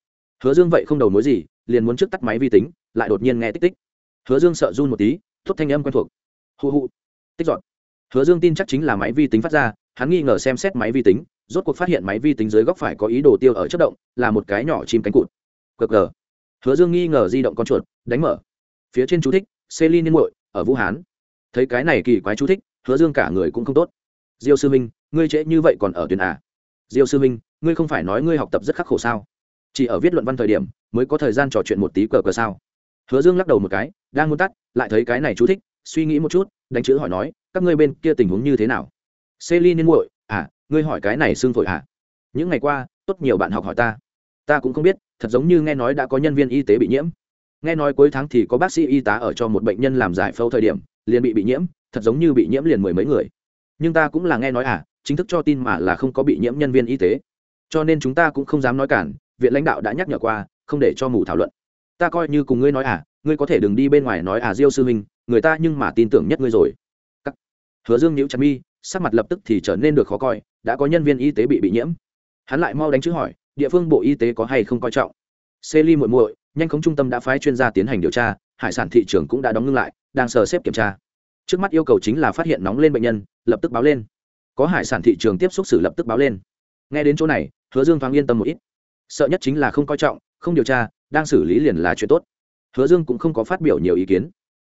Hứa dương vậy không đầu mối gì, liền muốn trước tắt máy vi tính, lại đột nhiên nghe tích tích. Hứa dương sợ run một tí, thốt thanh âm quen thuộc. Hụ hụ tích dọn hứa dương tin chắc chính là máy vi tính phát ra, hắn nghi ngờ xem xét máy vi tính rốt cuộc phát hiện máy vi tính dưới góc phải có ý đồ tiêu ở chất động, là một cái nhỏ chim cánh cụt. Cực gờ hứa dương nghi ngờ di động con chuột, đánh mở. Phía trên chú thích selin niên muội, ở vũ hán. Thấy cái này kỳ quái chú thích, hứa dương cả người cũng không tốt. Diêu sư minh, ngươi trễ như vậy còn ở tuyển à? Diêu sư minh, ngươi không phải nói ngươi học tập rất khắc khổ sao? Chỉ ở viết luận văn thời điểm, mới có thời gian trò chuyện một tí cờ cờ sao? Hứa dương lắc đầu một cái, đang muốn tắt, lại thấy cái này chú thích, suy nghĩ một chút, đánh chữ hỏi nói, các ngươi bên kia tình huống như thế nào? Celine niên muội à ngươi hỏi cái này xương phổi à những ngày qua, tốt nhiều bạn học hỏi ta. Ta cũng không biết, thật giống như nghe nói đã có nhân viên y tế bị nhiễm. Nghe nói cuối tháng thì có bác sĩ y tá ở cho một bệnh nhân làm giải phẫu thời điểm, liền bị bị nhiễm, thật giống như bị nhiễm liền mười mấy người. Nhưng ta cũng là nghe nói à chính thức cho tin mà là không có bị nhiễm nhân viên y tế. Cho nên chúng ta cũng không dám nói cản, viện lãnh đạo đã nhắc nhở qua, không để cho mù thảo luận. Ta coi như cùng ngươi nói à ngươi có thể đừng đi bên ngoài nói à diêu sư huynh, người ta nhưng mà tin tưởng nhất ngươi rồi. Các... hứa dương nhíu chặt mi sắc mặt lập tức thì trở nên được khó coi, đã có nhân viên y tế bị bị nhiễm. Hắn lại mau đánh chữ hỏi, địa phương bộ y tế có hay không coi trọng? Xê ly muội muội, nhanh khống trung tâm đã phái chuyên gia tiến hành điều tra, hải sản thị trường cũng đã đóng ngưng lại, đang sờ xếp kiểm tra. Trước mắt yêu cầu chính là phát hiện nóng lên bệnh nhân, lập tức báo lên. Có hải sản thị trường tiếp xúc xử lập tức báo lên. Nghe đến chỗ này, hứa dương thoáng yên tâm một ít. Sợ nhất chính là không coi trọng, không điều tra, đang xử lý liền là chuyện tốt. Hứa dương cũng không có phát biểu nhiều ý kiến.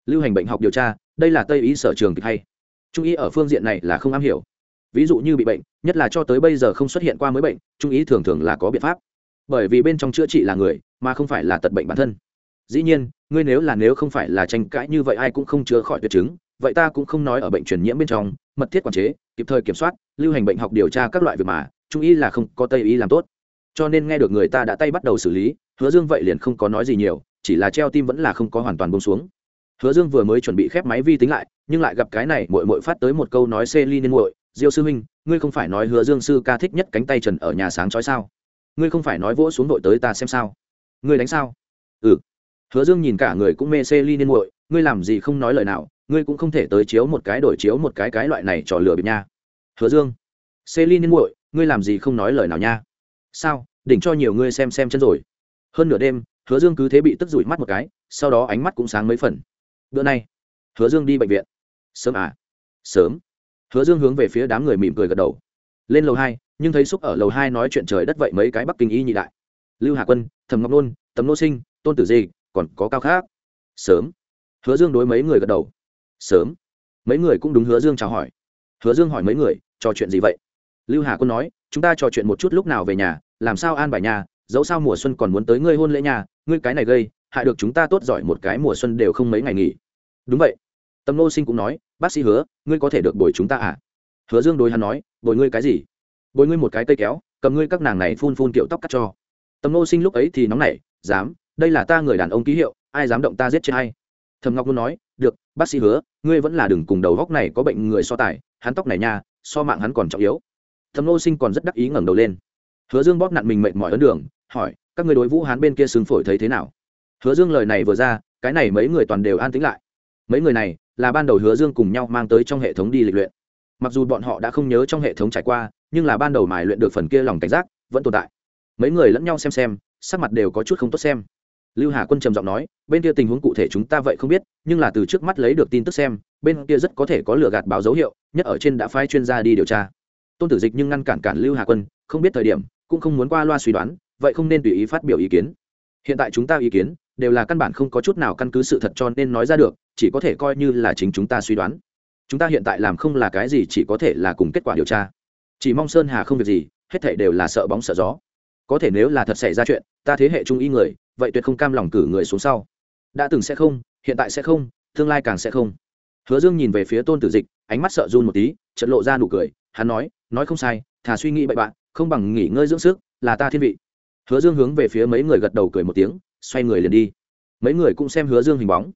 Lưu hành bệnh học điều tra, đây là tây y sở trường kịch hay trung y ở phương diện này là không am hiểu. Ví dụ như bị bệnh, nhất là cho tới bây giờ không xuất hiện qua mới bệnh, trung y thường thường là có biện pháp. Bởi vì bên trong chữa trị là người, mà không phải là tật bệnh bản thân. Dĩ nhiên, ngươi nếu là nếu không phải là tranh cãi như vậy ai cũng không chữa khỏi tuyệt chứng, vậy ta cũng không nói ở bệnh truyền nhiễm bên trong, mật thiết quản chế, kịp thời kiểm soát, lưu hành bệnh học điều tra các loại việc mà, trung y là không có tây y làm tốt. Cho nên nghe được người ta đã tay bắt đầu xử lý, hứa dương vậy liền không có nói gì nhiều, chỉ là treo tim vẫn là không có hoàn toàn bông xuống hứa dương vừa mới chuẩn bị khép máy vi tính lại, nhưng lại gặp cái này mội mội phát tới một câu nói c ly nên muội, diêu sư huynh, ngươi không phải nói hứa dương sư ca thích nhất cánh tay trần ở nhà sáng chói sao? Ngươi không phải nói vỗ xuống đội tới ta xem sao? Ngươi đánh sao? Ừ. Hứa dương nhìn cả người cũng mê xê ly muội, ngươi làm gì không nói lời nào, ngươi cũng không thể tới chiếu một cái đổi chiếu một cái cái loại này trò lừa bịp nha. Hứa dương, xê ly muội, ngươi làm gì không nói lời nào nha? Sao, đỉnh cho nhiều ngươi xem xem chân rồi. Hơn nửa đêm, hứa dương cứ thế bị tức rủi mắt một cái, sau đó ánh mắt cũng sáng mấy phần bữa nay, hứa dương đi bệnh viện. Sớm à? Sớm. Hứa dương hướng về phía đám người mỉm cười gật đầu. Lên lầu hai, nhưng thấy xúc ở lầu hai nói chuyện trời đất vậy mấy cái bắc kinh y nhị đại. Lưu hà quân thầm ngọc nôn, tấm nô sinh, tôn tử di còn có cao khác. Sớm. Hứa dương đối mấy người gật đầu. Sớm. Mấy người cũng đúng hứa dương chào hỏi. Hứa dương hỏi mấy người, trò chuyện gì vậy? Lưu hà quân nói, chúng ta trò chuyện một chút lúc nào về nhà, làm sao an bài nhà, dẫu sao mùa xuân còn muốn tới ngươi hôn lễ nhà, ngươi cái này gây hại được chúng ta tốt giỏi một cái mùa xuân đều không mấy ngày nghỉ. Đúng vậy. Tâm nô sinh cũng nói, bác sĩ hứa, ngươi có thể được bồi chúng ta à? Hứa dương đối hắn nói, bồi ngươi cái gì? Bồi ngươi một cái cây kéo, cầm ngươi các nàng này phun phun kiểu tóc cắt cho. Tâm nô sinh lúc ấy thì nóng nảy, dám, đây là ta người đàn ông ký hiệu, ai dám động ta giết chết hay thầm ngọc luôn nói, được, bác sĩ hứa, ngươi vẫn là đừng cùng đầu góc này có bệnh người so tài, hắn tóc này nha, so mạng hắn còn trọng yếu. Thầm nô sinh còn rất đắc ý ngẩng đầu lên. Hứa dương bóp nặn mình mệt mỏi ấn đường, hỏi, các người đối vũ hán bên kia xương phổi thấy thế nào? Hứa dương lời này vừa ra, cái này mấy người toàn đều an tĩnh lại. Mấy người này là ban đầu hứa dương cùng nhau mang tới trong hệ thống đi lịch luyện. Mặc dù bọn họ đã không nhớ trong hệ thống trải qua, nhưng là ban đầu mài luyện được phần kia lòng cảnh giác vẫn tồn tại. Mấy người lẫn nhau xem xem, sắc mặt đều có chút không tốt xem. Lưu hà quân trầm giọng nói, bên kia tình huống cụ thể chúng ta vậy không biết, nhưng là từ trước mắt lấy được tin tức xem, bên kia rất có thể có lừa gạt báo dấu hiệu, nhất ở trên đã phái chuyên gia đi điều tra. Tôn tử dịch nhưng ngăn cản cản lưu hà quân, không biết thời điểm, cũng không muốn qua loa suy đoán, vậy không nên tùy ý phát biểu ý kiến. Hiện tại chúng ta ý kiến đều là căn bản không có chút nào căn cứ sự thật cho nên nói ra được, chỉ có thể coi như là chính chúng ta suy đoán. Chúng ta hiện tại làm không là cái gì, chỉ có thể là cùng kết quả điều tra. Chỉ mong sơn hà không việc gì, hết thảy đều là sợ bóng sợ gió. Có thể nếu là thật xảy ra chuyện, ta thế hệ trung y người, vậy tuyệt không cam lòng cử người xuống sau. Đã từng sẽ không, hiện tại sẽ không, tương lai càng sẽ không. Hứa dương nhìn về phía tôn tử dịch, ánh mắt sợ run một tí trận lộ ra nụ cười, hắn nói nói không sai, thà suy nghĩ bậy bạn không bằng nghỉ ngơi dưỡng sức, là ta thiên vị. Hứa dương hướng về phía mấy người gật đầu cười một tiếng xoay người liền đi. Mấy người cũng xem hứa dương hình bóng.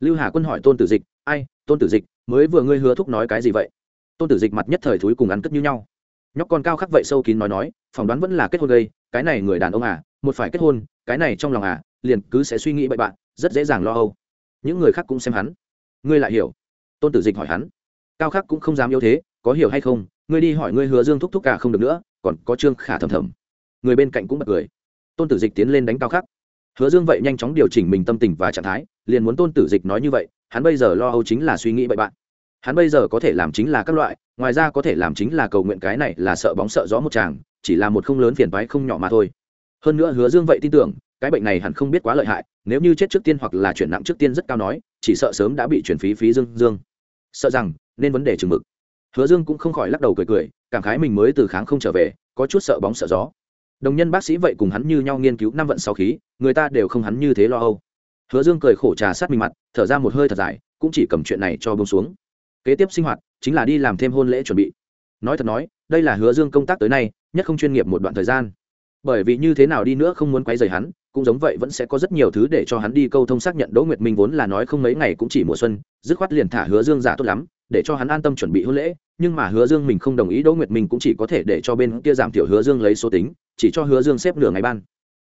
Lưu hà quân hỏi tôn tử dịch, ai, tôn tử dịch, mới vừa ngươi hứa thúc nói cái gì vậy? Tôn tử dịch mặt nhất thời thúi cùng ăn cất như nhau. Nhóc con cao khắc vậy sâu kín nói nói, phỏng đoán vẫn là kết hôn gây cái này người đàn ông à một phải kết hôn, cái này trong lòng à liền cứ sẽ suy nghĩ bậy bạn, rất dễ dàng lo âu. Những người khác cũng xem hắn. Ngươi lại hiểu. Tôn tử dịch hỏi hắn. Cao khắc cũng không dám yếu thế, có hiểu hay không, ngươi đi hỏi ngươi hứa dương thúc thúc cả không được nữa, còn có trương khả thầm thầm người bên cạnh cũng bật cười. Tôn tử dịch tiến lên đánh cao khắc hứa dương vậy nhanh chóng điều chỉnh mình tâm tình và trạng thái, liền muốn tôn tử dịch nói như vậy, hắn bây giờ lo âu chính là suy nghĩ bậy bạn. Hắn bây giờ có thể làm chính là các loại, ngoài ra có thể làm chính là cầu nguyện cái này là sợ bóng sợ gió một chàng, chỉ là một không lớn phiền toái không nhỏ mà thôi. Hơn nữa hứa dương vậy tin tưởng, cái bệnh này hẳn không biết quá lợi hại, nếu như chết trước tiên hoặc là chuyển nặng trước tiên rất cao nói, chỉ sợ sớm đã bị chuyển phí phí dương dương. Sợ rằng, nên vấn đề chừng mực. Hứa dương cũng không khỏi lắc đầu cười cười, cảm khái mình mới từ kháng không trở về, có chút sợ bóng sợ gió đồng nhân bác sĩ vậy cùng hắn như nhau nghiên cứu năm vận sáu khí, người ta đều không hắn như thế lo âu. Hứa dương cười khổ trà sát mình mặt, thở ra một hơi thật dài, cũng chỉ cầm chuyện này cho bông xuống. Kế tiếp sinh hoạt, chính là đi làm thêm hôn lễ chuẩn bị. Nói thật nói, đây là hứa dương công tác tới nay, nhất không chuyên nghiệp một đoạn thời gian. Bởi vì như thế nào đi nữa không muốn quấy rầy hắn, cũng giống vậy vẫn sẽ có rất nhiều thứ để cho hắn đi câu thông xác nhận đỗ nguyệt minh vốn là nói không mấy ngày cũng chỉ mùa xuân, dứt khoát liền thả hứa dương giả tốt lắm, để cho hắn an tâm chuẩn bị hôn lễ nhưng mà hứa dương mình không đồng ý đỗ nguyệt minh cũng chỉ có thể để cho bên kia giảm thiểu hứa dương lấy số tính, chỉ cho hứa dương xếp nửa ngày ban.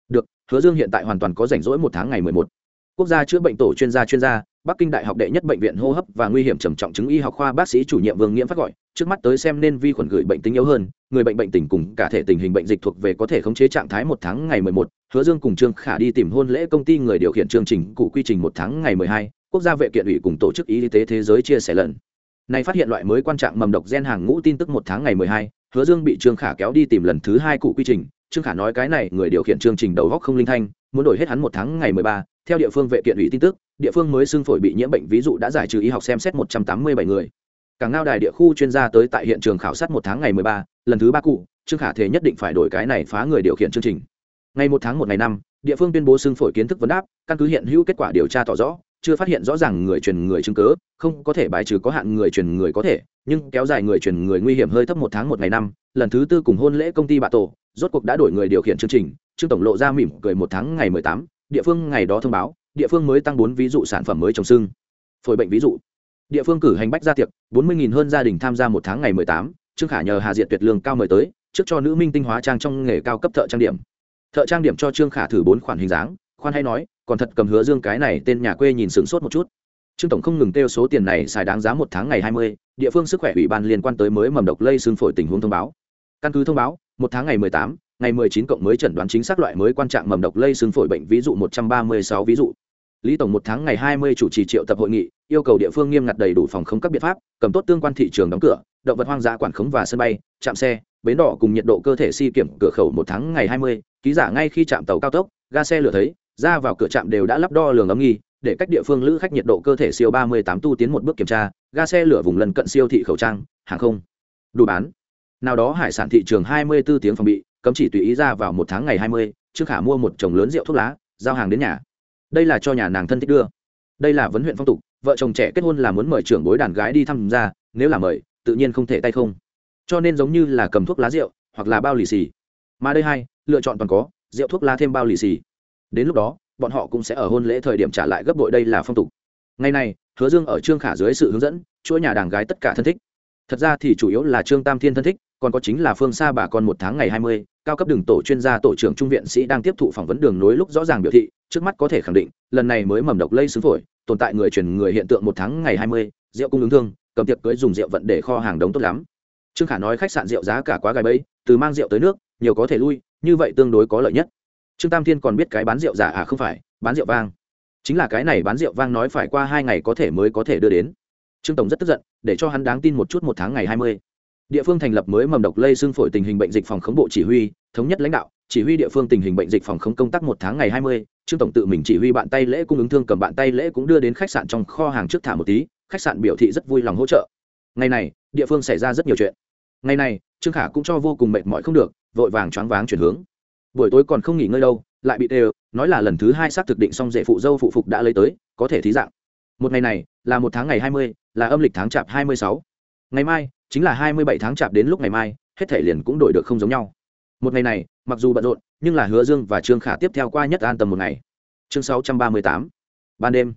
Được, hứa dương hiện tại hoàn toàn có rảnh rỗi một tháng ngày mười một. Quốc gia chữa bệnh tổ chuyên gia chuyên gia, bắc kinh đại học đệ nhất bệnh viện hô hấp và nguy hiểm trầm trọng chứng y học khoa bác sĩ chủ nhiệm vương nghiễm phát gọi, trước mắt tới xem nên vi khuẩn gửi bệnh tính yếu hơn, người bệnh bệnh tình cùng cả thể tình hình bệnh dịch thuộc về có thể khống chế trạng thái một tháng ngày mười một. Hứa dương cùng trương khả đi tìm hôn lễ công ty người điều khiển chương trình cụ quy trình một tháng ngày mười hai. Quốc gia vệ kiện ủy cùng tổ chức y tế thế giới chia sẻ lần này phát hiện loại mới quan trọng mầm độc gen hàng ngũ tin tức một tháng ngày mười hai, hứa dương bị trương khả kéo đi tìm lần thứ hai cụ quy trình. Trương khả nói cái này, người điều khiển chương trình đầu góc không linh thanh, muốn đổi hết hắn một tháng ngày mười ba. Theo địa phương vệ kiện ủy tin tức, địa phương mới xương phổi bị nhiễm bệnh, ví dụ đã giải trừ y học xem xét một trăm tám mươi bảy người. Cảng ngao đài địa khu chuyên gia tới tại hiện trường khảo sát một tháng ngày mười ba, lần thứ ba cụ, trương khả thể nhất định phải đổi cái này phá người điều khiển chương trình. Ngày một tháng một ngày năm, địa phương tuyên bố xương phổi kiến thức vấn đáp, căn cứ hiện hữu kết quả điều tra tỏ rõ chưa phát hiện rõ ràng người truyền người chứng cớ, không có thể bài trừ có hạn người truyền người có thể, nhưng kéo dài người truyền người nguy hiểm hơi thấp một tháng một ngày năm, lần thứ tư cùng hôn lễ công ty bạ tổ, rốt cuộc đã đổi người điều khiển chương trình, trương tổng lộ ra mỉm cười một tháng ngày mười tám, địa phương ngày đó thông báo, địa phương mới tăng bốn ví dụ sản phẩm mới trồng sưng. Phổi bệnh ví dụ. Địa phương cử hành bách gia tiệc, bốn mươi hơn gia đình tham gia một tháng ngày mười tám, trương khả nhờ hà diện tuyệt lương cao mời tới, trước cho nữ minh tinh hóa trang trong nghề cao cấp thợ trang điểm. Thợ trang điểm cho trương khả thử bốn khoản hình dáng khoan hay nói, còn thật cầm hứa dương cái này tên nhà quê nhìn sửng sốt một chút. Trương tổng không ngừng kêu số tiền này xài đáng giá một tháng ngày hai mươi, địa phương sức khỏe ủy ban liên quan tới mới mầm độc lây xương phổi tình huống thông báo. Căn cứ thông báo, một tháng ngày mười tám, ngày mười chín cộng mới chẩn đoán chính xác loại mới quan trạng mầm độc lây xương phổi bệnh, ví dụ một trăm ba mươi sáu ví dụ. Lý tổng một tháng ngày hai mươi chủ trì triệu tập hội nghị, yêu cầu địa phương nghiêm ngặt đầy đủ phòng không các biện pháp, cầm tốt tương quan thị trường đóng cửa, động vật hoang dã quản khống và sân bay, trạm xe, bến đỏ cùng nhiệt độ cơ thể si kiểm cửa khẩu một tháng ngày hai mươi, ký giả ngay khi chạm tàu cao tốc, ga xe lửa thấy ra vào cửa trạm đều đã lắp đo lường ấm nghi, để cách địa phương lữ khách nhiệt độ cơ thể siêu ba mươi tám tu tiến một bước kiểm tra, ga xe lửa vùng lân cận siêu thị khẩu trang, hàng không. Đủ bán. Nào đó hải sản thị trường hai mươi 24 tiếng phòng bị, cấm chỉ tùy ý ra vào một tháng ngày hai mươi khả mua một chồng lớn rượu thuốc lá, giao hàng đến nhà. Đây là cho nhà nàng thân thích đưa. Đây là vấn huyện phong tục, vợ chồng trẻ kết hôn là muốn mời trưởng bối đàn gái đi thăm gia, nếu là mời, tự nhiên không thể tay không. Cho nên giống như là cầm thuốc lá rượu, hoặc là bao lì xì. Mà đây hai, lựa chọn toàn có, rượu thuốc lá thêm bao lì xì đến lúc đó, bọn họ cũng sẽ ở hôn lễ thời điểm trả lại gấp bội đây là phong tục. Ngày này, hứa dương ở trương khả dưới sự hướng dẫn, chuỗi nhà đàng gái tất cả thân thích. Thật ra thì chủ yếu là trương tam thiên thân thích, còn có chính là phương xa bà con một tháng ngày hai mươi, cao cấp đường tổ chuyên gia tổ trưởng trung viện sĩ đang tiếp thụ phỏng vấn đường nối lúc rõ ràng biểu thị, trước mắt có thể khẳng định, lần này mới mầm độc lây xứng phổi, tồn tại người truyền người hiện tượng một tháng ngày hai mươi, rượu cung ứng thương, cầm tiệc cưới dùng rượu vận để kho hàng đống tốt lắm. Trương khả nói khách sạn rượu giá cả quá gài bẫy, từ mang rượu tới nước, nhiều có thể lui, như vậy tương đối có lợi nhất trương tam thiên còn biết cái bán rượu giả à không phải, bán rượu vang. Chính là cái này bán rượu vang nói phải qua hai ngày có thể mới có thể đưa đến. Trương tổng rất tức giận, để cho hắn đáng tin một chút một tháng ngày hai mươi. Địa phương thành lập mới mầm độc lây xương phổi tình hình bệnh dịch phòng khống bộ chỉ huy, thống nhất lãnh đạo, chỉ huy địa phương tình hình bệnh dịch phòng khống công tác một tháng ngày hai mươi. Trương tổng tự mình chỉ huy bạn tay lễ cung ứng thương cầm bạn tay lễ cũng đưa đến khách sạn trong kho hàng trước thả một tí, khách sạn biểu thị rất vui lòng hỗ trợ. Ngày này, địa phương xảy ra rất nhiều chuyện. Ngày này, trương khả cũng cho vô cùng mệt mỏi không được, vội vàng choáng váng chuyển hướng buổi tối còn không nghỉ ngơi đâu, lại bị đều nói là lần thứ hai xác thực định xong dễ phụ dâu phụ phục đã lấy tới, có thể thí dạng. Một ngày này, là một tháng ngày hai mươi, là âm lịch tháng chạp hai mươi sáu. Ngày mai, chính là hai mươi bảy tháng chạp đến lúc ngày mai, hết thể liền cũng đổi được không giống nhau. Một ngày này, mặc dù bận rộn, nhưng là hứa dương và trương khả tiếp theo qua nhất an tâm một ngày. Chương sáu trăm ba mươi tám, ban đêm.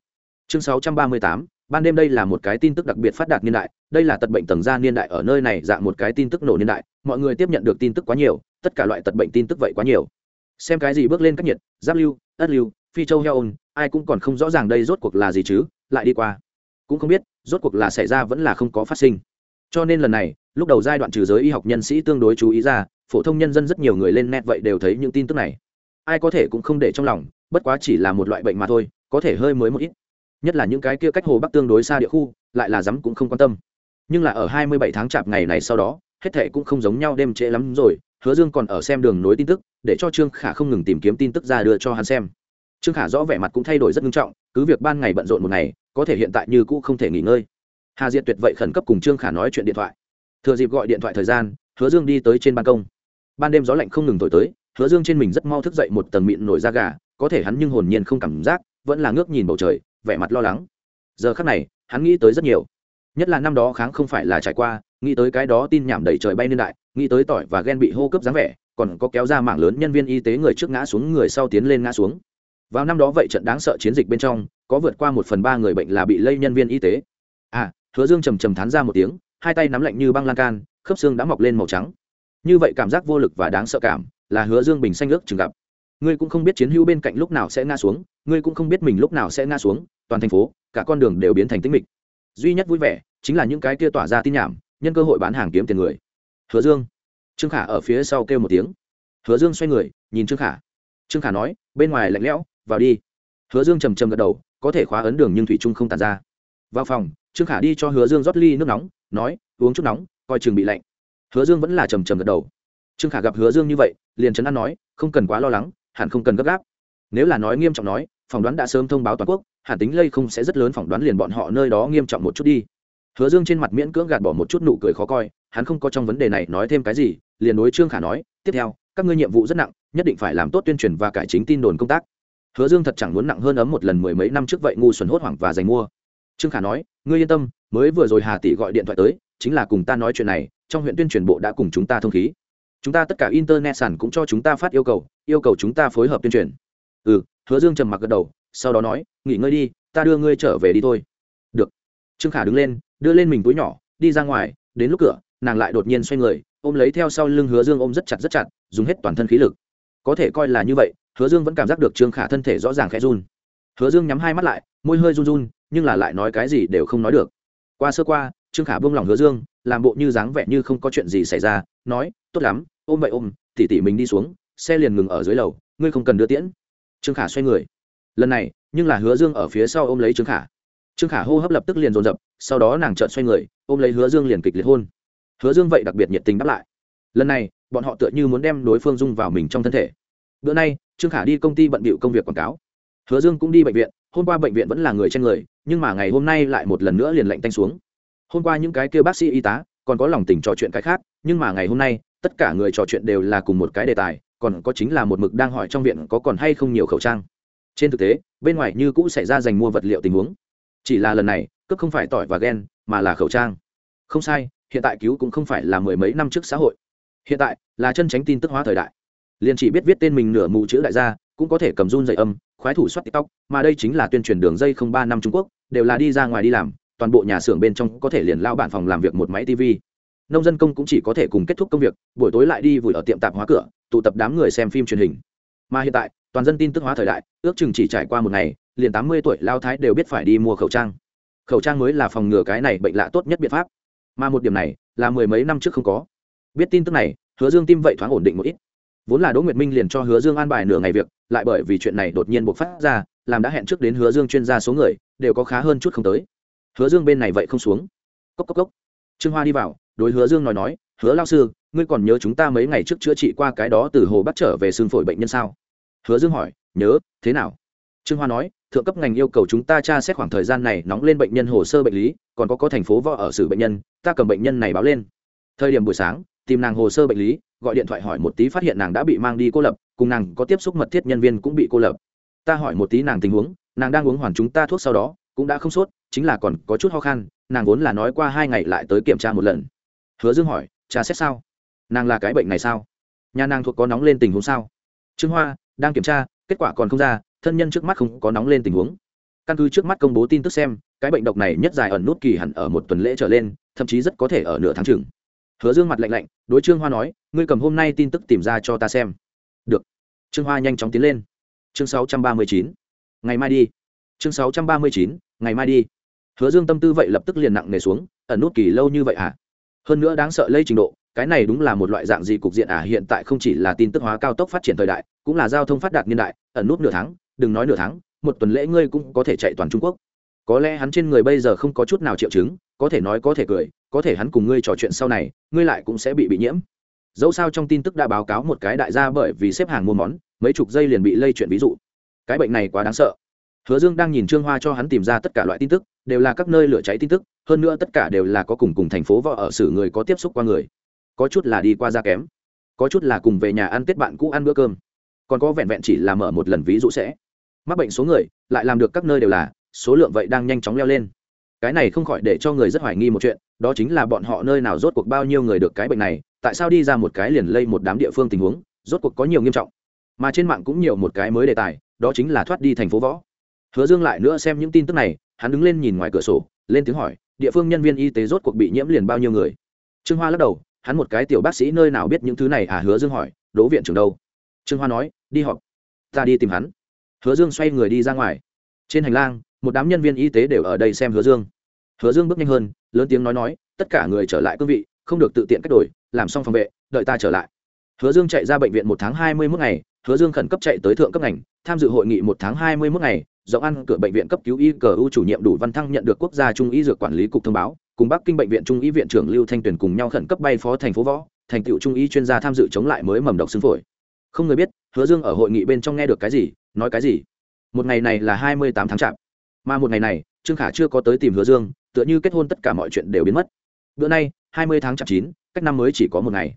Chương sáu trăm ba mươi tám, ban đêm đây là một cái tin tức đặc biệt phát đạt niên đại đây là tật bệnh tầng gia niên đại ở nơi này dạng một cái tin tức nổ niên đại, mọi người tiếp nhận được tin tức quá nhiều, tất cả loại tật bệnh tin tức vậy quá nhiều. Xem cái gì bước lên các nhiệt, giáp lưu, ất lưu, phi châu heo ôn, ai cũng còn không rõ ràng đây rốt cuộc là gì chứ, lại đi qua. Cũng không biết, rốt cuộc là xảy ra vẫn là không có phát sinh. Cho nên lần này, lúc đầu giai đoạn trừ giới y học nhân sĩ tương đối chú ý ra, phổ thông nhân dân rất nhiều người lên net vậy đều thấy những tin tức này. Ai có thể cũng không để trong lòng, bất quá chỉ là một loại bệnh mà thôi, có thể hơi mới một ít. Nhất là những cái kia cách hồ bắc tương đối xa địa khu, lại là dám cũng không quan tâm nhưng là ở 27 tháng chạp ngày này sau đó, hết thệ cũng không giống nhau đêm trễ lắm rồi, hứa dương còn ở xem đường nối tin tức, để cho trương khả không ngừng tìm kiếm tin tức ra đưa cho hắn xem. Trương khả rõ vẻ mặt cũng thay đổi rất nghiêm trọng, cứ việc ban ngày bận rộn một ngày, có thể hiện tại như cũ không thể nghỉ ngơi. Hà diệt tuyệt vậy khẩn cấp cùng trương khả nói chuyện điện thoại. Thừa dịp gọi điện thoại thời gian, hứa dương đi tới trên ban công. Ban đêm gió lạnh không ngừng thổi tới, hứa dương trên mình rất mau thức dậy một tầng mịn nổi da gà, có thể hắn nhưng hồn nhiên không cảm giác, vẫn là ngước nhìn bầu trời, vẻ mặt lo lắng. Giờ khắc này, hắn nghĩ tới rất nhiều nhất là năm đó kháng không phải là trải qua, nghĩ tới cái đó tin nhảm đẩy trời bay niên đại, nghĩ tới tỏi và ghen bị hô cướp dáng vẻ, còn có kéo ra mảng lớn nhân viên y tế người trước ngã xuống, người sau tiến lên ngã xuống. Vào năm đó vậy trận đáng sợ chiến dịch bên trong, có vượt qua một phần ba người bệnh là bị lây nhân viên y tế. À hứa dương trầm trầm thán ra một tiếng, hai tay nắm lạnh như băng lan can, khớp xương đã mọc lên màu trắng. Như vậy cảm giác vô lực và đáng sợ cảm, là hứa dương bình xanh ước chừng gặp. Ngươi cũng không biết chiến hữu bên cạnh lúc nào sẽ ngã xuống, ngươi cũng không biết mình lúc nào sẽ ngã xuống, toàn thành phố, cả con đường đều biến thành tĩnh mịch duy nhất vui vẻ chính là những cái kia tỏa ra tin nhảm, nhân cơ hội bán hàng kiếm tiền người. Hứa dương. Trương khả ở phía sau kêu một tiếng. Hứa dương xoay người, nhìn trương khả. Trương khả nói, bên ngoài lạnh lẽo, vào đi. Hứa dương trầm trầm gật đầu, có thể khóa ấn đường nhưng thủy trung không tàn ra. Vào phòng, trương khả đi cho hứa dương rót ly nước nóng, nói, uống chút nóng, coi chừng bị lạnh. Hứa dương vẫn là trầm trầm gật đầu. Trương khả gặp hứa dương như vậy, liền chấn an nói, không cần quá lo lắng, hẳn không cần gấp gáp. Nếu là nói nghiêm trọng nói phỏng đoán đã sớm thông báo toàn quốc, hẳn tính lây không sẽ rất lớn phỏng đoán liền bọn họ nơi đó nghiêm trọng một chút đi. Hứa dương trên mặt miễn cưỡng gạt bỏ một chút nụ cười khó coi, hắn không có trong vấn đề này nói thêm cái gì, liền đối trương khả nói, tiếp theo, các ngươi nhiệm vụ rất nặng, nhất định phải làm tốt tuyên truyền và cải chính tin đồn công tác. Hứa dương thật chẳng muốn nặng hơn ấm một lần mười mấy năm trước vậy ngu xuẩn hốt hoảng và giành mua. Trương khả nói, ngươi yên tâm, mới vừa rồi hà tỷ gọi điện thoại tới, chính là cùng ta nói chuyện này, trong huyện tuyên truyền bộ đã cùng chúng ta thông khí. Chúng ta tất cả internet sản cũng cho chúng ta phát yêu cầu yêu cầu chúng ta phối hợp tuyên truyền. Ừ hứa dương trầm mặc gật đầu, sau đó nói, nghỉ ngơi đi, ta đưa ngươi trở về đi thôi. Được. Trương khả đứng lên, đưa lên mình túi nhỏ, đi ra ngoài, đến lúc cửa, nàng lại đột nhiên xoay người, ôm lấy theo sau lưng hứa dương ôm rất chặt rất chặt, dùng hết toàn thân khí lực. Có thể coi là như vậy, hứa dương vẫn cảm giác được trương khả thân thể rõ ràng khẽ run. Hứa dương nhắm hai mắt lại, môi hơi run run, nhưng là lại nói cái gì đều không nói được. Qua sơ qua, trương khả buông lòng hứa dương, làm bộ như dáng vẻ như không có chuyện gì xảy ra, nói, tốt lắm, ôm vậy ôm, tỉ tỉ mình đi xuống, xe liền ngừng ở dưới lầu, ngươi không cần đưa tiễn trương khả xoay người. Lần này, nhưng là hứa dương ở phía sau ôm lấy trương khả. Trương khả hô hấp lập tức liền dồn dập, sau đó nàng trợn xoay người, ôm lấy hứa dương liền kịch liệt hôn. Hứa dương vậy đặc biệt nhiệt tình đáp lại. Lần này, bọn họ tựa như muốn đem đối phương dung vào mình trong thân thể. Bữa nay, trương khả đi công ty bận bịu công việc quảng cáo. Hứa dương cũng đi bệnh viện, hôm qua bệnh viện vẫn là người trên người, nhưng mà ngày hôm nay lại một lần nữa liền lạnh tanh xuống. Hôm qua những cái kêu bác sĩ y tá, còn có lòng tình trò chuyện cái khác, nhưng mà ngày hôm nay, tất cả người trò chuyện đều là cùng một cái đề tài còn có chính là một mực đang hỏi trong viện có còn hay không nhiều khẩu trang. Trên thực tế, bên ngoài như cũ xảy ra dành mua vật liệu tình huống. Chỉ là lần này, cướp không phải tỏi và ghen mà là khẩu trang. Không sai, hiện tại cứu cũng không phải là mười mấy năm trước xã hội. Hiện tại, là chân tránh tin tức hóa thời đại. Liền chỉ biết viết tên mình nửa mù chữ đại gia, cũng có thể cầm run dậy âm, khoái thủ soát tiktok, mà đây chính là tuyên truyền đường dây không ba năm trung quốc, đều là đi ra ngoài đi làm, toàn bộ nhà xưởng bên trong có thể liền lao bản phòng làm việc một máy tv nông dân công cũng chỉ có thể cùng kết thúc công việc, buổi tối lại đi vùi ở tiệm tạp hóa cửa, tụ tập đám người xem phim truyền hình. Mà hiện tại, toàn dân tin tức hóa thời đại, ước chừng chỉ trải qua một ngày, liền tám mươi tuổi lao thái đều biết phải đi mua khẩu trang. Khẩu trang mới là phòng ngừa cái này bệnh lạ tốt nhất biện pháp. Mà một điểm này, là mười mấy năm trước không có. Biết tin tức này, hứa dương tim vậy thoáng ổn định một ít. Vốn là đỗ nguyệt minh liền cho hứa dương an bài nửa ngày việc, lại bởi vì chuyện này đột nhiên buộc phát ra, làm đã hẹn trước đến hứa dương chuyên gia số người, đều có khá hơn chút không tới. Hứa dương bên này vậy không xuống. Cốc cốc cốc. Trương hoa đi vào đối hứa dương nói nói, hứa lao sư, ngươi còn nhớ chúng ta mấy ngày trước chữa trị qua cái đó từ hồ bắt trở về xương phổi bệnh nhân sao? Hứa dương hỏi, nhớ, thế nào? Trương hoa nói, thượng cấp ngành yêu cầu chúng ta tra xét khoảng thời gian này nóng lên bệnh nhân hồ sơ bệnh lý, còn có có thành phố võ ở xử bệnh nhân, ta cầm bệnh nhân này báo lên. Thời điểm buổi sáng, tìm nàng hồ sơ bệnh lý, gọi điện thoại hỏi một tí phát hiện nàng đã bị mang đi cô lập, cùng nàng có tiếp xúc mật thiết nhân viên cũng bị cô lập. Ta hỏi một tí nàng tình huống, nàng đang uống hoàn chúng ta thuốc sau đó, cũng đã không sốt, chính là còn có chút ho khan, nàng vốn là nói qua hai ngày lại tới kiểm tra một lần hứa dương hỏi trà xét sao? Nàng là cái bệnh này sao? Nhà nàng thuộc có nóng lên tình huống sao? Trương hoa, đang kiểm tra, kết quả còn không ra, thân nhân trước mắt không có nóng lên tình huống. Căn cứ trước mắt công bố tin tức xem, cái bệnh độc này nhất dài ẩn nút kỳ hẳn ở một tuần lễ trở lên, thậm chí rất có thể ở nửa tháng chừng. Hứa dương mặt lạnh lạnh, đối trương hoa nói, ngươi cầm hôm nay tin tức tìm ra cho ta xem. Được. Trương hoa nhanh chóng tiến lên. Chương 639. ngày mai đi. Chương 639. ngày mai đi. Hứa dương tâm tư vậy lập tức liền nặng nề xuống, ẩn nút kỳ lâu như vậy à? Hơn nữa đáng sợ lây trình độ, cái này đúng là một loại dạng gì cục diện à? Hiện tại không chỉ là tin tức hóa cao tốc phát triển thời đại, cũng là giao thông phát đạt niên đại, ẩn nút nửa tháng, đừng nói nửa tháng, một tuần lễ ngươi cũng có thể chạy toàn trung quốc. Có lẽ hắn trên người bây giờ không có chút nào triệu chứng, có thể nói có thể cười, có thể hắn cùng ngươi trò chuyện sau này, ngươi lại cũng sẽ bị bị nhiễm. Dẫu sao trong tin tức đã báo cáo một cái đại gia bởi vì xếp hàng mua món, mấy chục giây liền bị lây chuyện ví dụ. Cái bệnh này quá đáng sợ hứa dương đang nhìn trương hoa cho hắn tìm ra tất cả loại tin tức, đều là các nơi lửa cháy tin tức, hơn nữa tất cả đều là có cùng cùng thành phố võ ở xử người có tiếp xúc qua người. Có chút là đi qua da kém, có chút là cùng về nhà ăn tết bạn cũ ăn bữa cơm. Còn có vẹn vẹn chỉ là mở một lần ví dụ sẽ. Mắc bệnh số người, lại làm được các nơi đều là, số lượng vậy đang nhanh chóng leo lên. Cái này không khỏi để cho người rất hoài nghi một chuyện, đó chính là bọn họ nơi nào rốt cuộc bao nhiêu người được cái bệnh này, tại sao đi ra một cái liền lây một đám địa phương tình huống, rốt cuộc có nhiều nghiêm trọng. Mà trên mạng cũng nhiều một cái mới đề tài, đó chính là thoát đi thành phố võ hứa dương lại nữa xem những tin tức này, hắn đứng lên nhìn ngoài cửa sổ, lên tiếng hỏi, địa phương nhân viên y tế rốt cuộc bị nhiễm liền bao nhiêu người? Trương hoa lắc đầu, hắn một cái tiểu bác sĩ nơi nào biết những thứ này à? Hứa dương hỏi, đỗ viện trưởng đâu? Trương hoa nói, đi họp, ta đi tìm hắn. Hứa dương xoay người đi ra ngoài. Trên hành lang, một đám nhân viên y tế đều ở đây xem hứa dương. Hứa dương bước nhanh hơn, lớn tiếng nói nói, tất cả người trở lại cương vị, không được tự tiện cách đổi, làm xong phòng vệ, đợi ta trở lại. Hứa dương chạy ra bệnh viện một tháng hai mươi mốt ngày, hứa dương khẩn cấp chạy tới thượng cấp ngành, tham dự hội nghị một tháng hai mươi mốt ngày rộng ăn cửa bệnh viện cấp cứu y cờ u chủ nhiệm đủ văn thăng nhận được quốc gia trung y dược quản lý cục thông báo, cùng bắc kinh bệnh viện trung y viện trưởng lưu thanh tuyền cùng nhau khẩn cấp bay phó thành phố võ, thành tựu trung y chuyên gia tham dự chống lại mới mầm độc xương phổi. Không người biết, hứa dương ở hội nghị bên trong nghe được cái gì, nói cái gì? Một ngày này là hai mươi tám tháng chạp. Mà một ngày này, trương khả chưa có tới tìm hứa dương, tựa như kết hôn tất cả mọi chuyện đều biến mất. Bữa nay, hai mươi tháng chạp chín, cách năm mới chỉ có một ngày.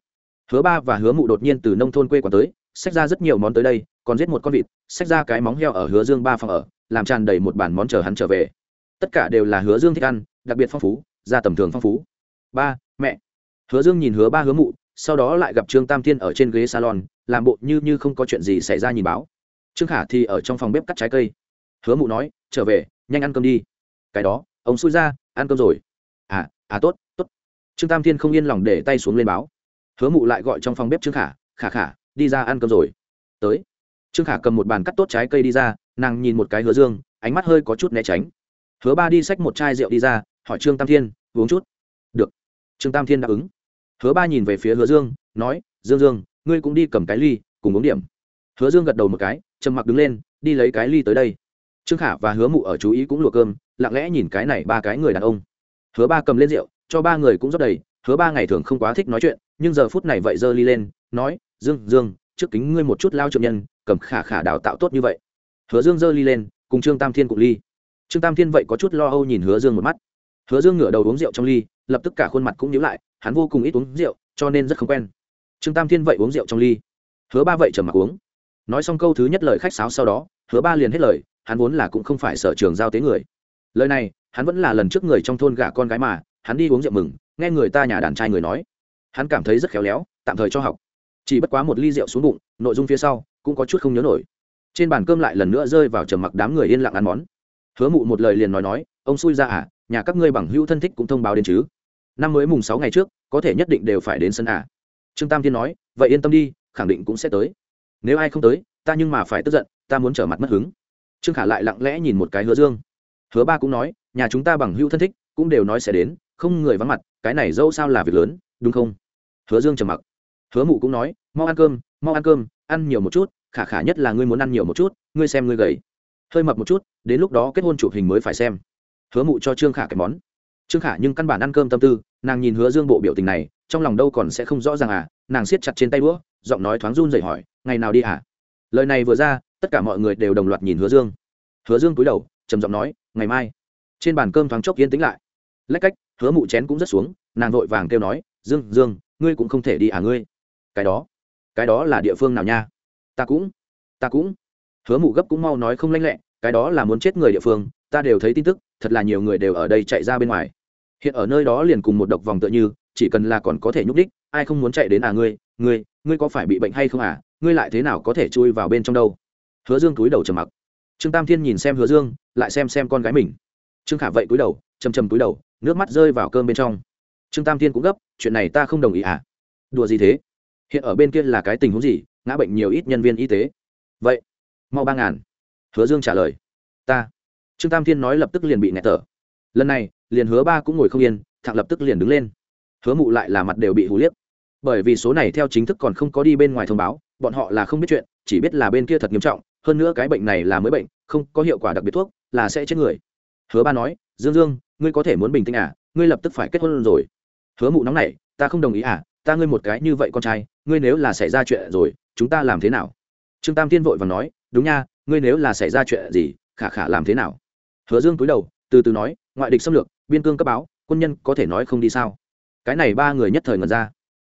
Hứa ba và hứa mụ đột nhiên từ nông thôn quê quán tới, xách ra rất nhiều món tới đây còn giết một con vịt, xách ra cái móng heo ở hứa dương ba phòng ở, làm tràn đầy một bản món chờ hắn trở về. Tất cả đều là hứa dương thích ăn, đặc biệt phong phú ra tầm thường phong phú. Ba, mẹ. Hứa dương nhìn hứa ba hứa mụ, sau đó lại gặp trương tam thiên ở trên ghế salon, làm bộ như như không có chuyện gì xảy ra nhìn báo. Trương khả thì ở trong phòng bếp cắt trái cây. Hứa mụ nói, trở về, nhanh ăn cơm đi. Cái đó, ông xui ra, ăn cơm rồi. À à tốt tốt. Trương tam thiên không yên lòng để tay xuống lên báo. Hứa mụ lại gọi trong phòng bếp trương khả khả khả, đi ra ăn cơm rồi. Tới trương khả cầm một bàn cắt tốt trái cây đi ra, nàng nhìn một cái hứa dương, ánh mắt hơi có chút né tránh. Hứa ba đi xách một chai rượu đi ra, hỏi trương tam thiên, uống chút? Được. Trương tam thiên đáp ứng. Hứa ba nhìn về phía hứa dương, nói, dương dương, ngươi cũng đi cầm cái ly, cùng uống điểm. Hứa dương gật đầu một cái, trầm mặc đứng lên, đi lấy cái ly tới đây. Trương khả và hứa mụ ở chú ý cũng lùa cơm, lặng lẽ nhìn cái này ba cái người đàn ông. Hứa ba cầm lên rượu, cho ba người cũng rót đầy. Hứa ba ngày thường không quá thích nói chuyện, nhưng giờ phút này vậy giơ ly lên, nói, dương dương, trước kính ngươi một chút lao trượng nhân cầm khả khả đào tạo tốt như vậy. Hứa dương giơ ly lên, cùng trương tam thiên cùng ly. Trương tam thiên vậy có chút lo âu nhìn hứa dương một mắt. Hứa dương ngửa đầu uống rượu trong ly, lập tức cả khuôn mặt cũng nhíu lại, hắn vô cùng ít uống rượu, cho nên rất không quen. Trương tam thiên vậy uống rượu trong ly. Hứa ba vậy trầm mặc uống. Nói xong câu thứ nhất lời khách sáo sau đó, hứa ba liền hết lời, hắn vốn là cũng không phải sở trường giao tế người. Lời này, hắn vẫn là lần trước người trong thôn gả con gái mà, hắn đi uống rượu mừng, nghe người ta nhà đàn trai người nói. Hắn cảm thấy rất khéo léo, tạm thời cho học chỉ bất quá một ly rượu xuống bụng, nội dung phía sau cũng có chút không nhớ nổi. Trên bàn cơm lại lần nữa rơi vào trầm mặc đám người yên lặng ăn món. Hứa mụ một lời liền nói nói, ông xui ra à nhà các ngươi bằng hữu thân thích cũng thông báo đến chứ. Năm mới mùng sáu ngày trước, có thể nhất định đều phải đến sân à. Trương tam thiên nói, vậy yên tâm đi, khẳng định cũng sẽ tới. Nếu ai không tới, ta nhưng mà phải tức giận, ta muốn trở mặt mất hứng. Trương khả lại lặng lẽ nhìn một cái hứa dương. Hứa ba cũng nói, nhà chúng ta bằng hữu thân thích, cũng đều nói sẽ đến, không người vắng mặt, cái này dẫu sao là việc lớn, đúng không? Hứa dương trầm mặc hứa mụ cũng nói, mau ăn cơm, mau ăn cơm, ăn nhiều một chút, khả khả nhất là ngươi muốn ăn nhiều một chút, ngươi xem ngươi gầy. Hơi mập một chút, đến lúc đó kết hôn chụp hình mới phải xem. Hứa mụ cho trương khả cái món. Trương khả nhưng căn bản ăn cơm tâm tư, nàng nhìn hứa dương bộ biểu tình này, trong lòng đâu còn sẽ không rõ ràng à nàng siết chặt trên tay đũa, giọng nói thoáng run dậy hỏi, ngày nào đi à lời này vừa ra, tất cả mọi người đều đồng loạt nhìn hứa dương. Hứa dương cúi đầu, trầm giọng nói, ngày mai. Trên bàn cơm thoáng chốc yên tĩnh lại. Lách cách, hứa mụ chén cũng rất xuống, nàng vội vàng kêu nói, dương dương, ngươi cũng không thể đi à ngươi? Cái đó cái đó là địa phương nào nha? Ta cũng ta cũng. Hứa mụ gấp cũng mau nói không lanh lẹ, cái đó là muốn chết người địa phương, ta đều thấy tin tức, thật là nhiều người đều ở đây chạy ra bên ngoài. Hiện ở nơi đó liền cùng một độc vòng tựa như, chỉ cần là còn có thể nhúc đích ai không muốn chạy đến à ngươi ngươi ngươi có phải bị bệnh hay không à ngươi lại thế nào có thể chui vào bên trong đâu? Hứa dương túi đầu trầm mặc. Trương tam thiên nhìn xem hứa dương, lại xem xem con gái mình. Trương khả vậy túi đầu, chầm chầm túi đầu, nước mắt rơi vào cơm bên trong. Trương tam thiên cũng gấp, chuyện này ta không đồng ý à? Đùa gì thế? Hiện ở bên kia là cái tình huống gì? Ngã bệnh nhiều ít nhân viên y tế. Vậy, mau ba ngàn. Hứa dương trả lời. Ta. Trương tam thiên nói lập tức liền bị nẹt thở. Lần này, liền hứa ba cũng ngồi không yên thẳng lập tức liền đứng lên. Hứa mụ lại là mặt đều bị hú liếc. Bởi vì số này theo chính thức còn không có đi bên ngoài thông báo, bọn họ là không biết chuyện, chỉ biết là bên kia thật nghiêm trọng, hơn nữa cái bệnh này là mới bệnh, không có hiệu quả đặc biệt thuốc, là sẽ chết người. Hứa ba nói, dương dương, ngươi có thể muốn bình tĩnh à? Ngươi lập tức phải kết hôn rồi. Hứa mụ nóng này ta không đồng ý à? Ta ngươi một cái như vậy con trai, ngươi nếu là xảy ra chuyện rồi, chúng ta làm thế nào? Trương tam Tiên vội và nói, đúng nha, ngươi nếu là xảy ra chuyện gì, khả khả làm thế nào? Hứa dương cúi đầu, từ từ nói, ngoại địch xâm lược, biên cương cấp báo, quân nhân có thể nói không đi sao? Cái này ba người nhất thời ngần ra.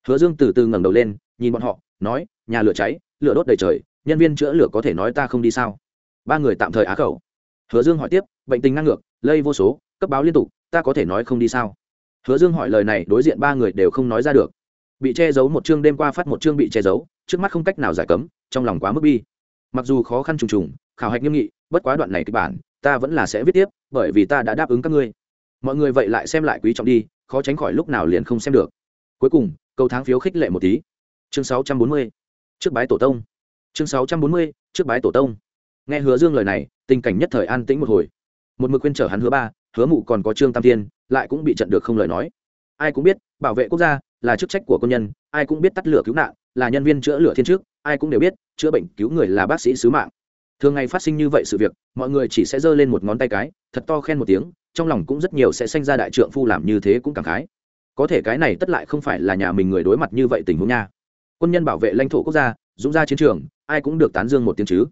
Hứa dương từ từ ngẩng đầu lên, nhìn bọn họ, nói, nhà lửa cháy, lửa đốt đầy trời, nhân viên chữa lửa có thể nói ta không đi sao? Ba người tạm thời á khẩu. Hứa dương hỏi tiếp, bệnh tình ngang ngược, lây vô số, cấp báo liên tục, ta có thể nói không đi sao? Hứa dương hỏi lời này, đối diện ba người đều không nói ra được bị che giấu một chương đêm qua phát một chương bị che giấu, trước mắt không cách nào giải cấm, trong lòng quá mức bi. Mặc dù khó khăn trùng trùng, khảo hạch nghiêm nghị, bất quá đoạn này kịch bản, ta vẫn là sẽ viết tiếp, bởi vì ta đã đáp ứng các ngươi. Mọi người vậy lại xem lại quý trọng đi, khó tránh khỏi lúc nào liền không xem được. Cuối cùng, câu tháng phiếu khích lệ một tí. Chương 640. trước bái tổ tông. Chương 640. trước bái tổ tông. Nghe hứa dương lời này, tình cảnh nhất thời an tĩnh một hồi. Một mực quên trở hắn hứa ba, hứa mụ còn có trương tam thiên, lại cũng bị trận được không lời nói. Ai cũng biết, bảo vệ quốc gia là chức trách của quân nhân, ai cũng biết tắt lửa cứu nạn, là nhân viên chữa lửa thiên trước ai cũng đều biết, chữa bệnh cứu người là bác sĩ sứ mạng. Thường ngày phát sinh như vậy sự việc, mọi người chỉ sẽ giơ lên một ngón tay cái, thật to khen một tiếng, trong lòng cũng rất nhiều sẽ sanh ra đại trượng phu làm như thế cũng cảm khái. Có thể cái này tất lại không phải là nhà mình người đối mặt như vậy tình huống nha. Quân nhân bảo vệ lãnh thổ quốc gia, dũng ra chiến trường, ai cũng được tán dương một tiếng chứ.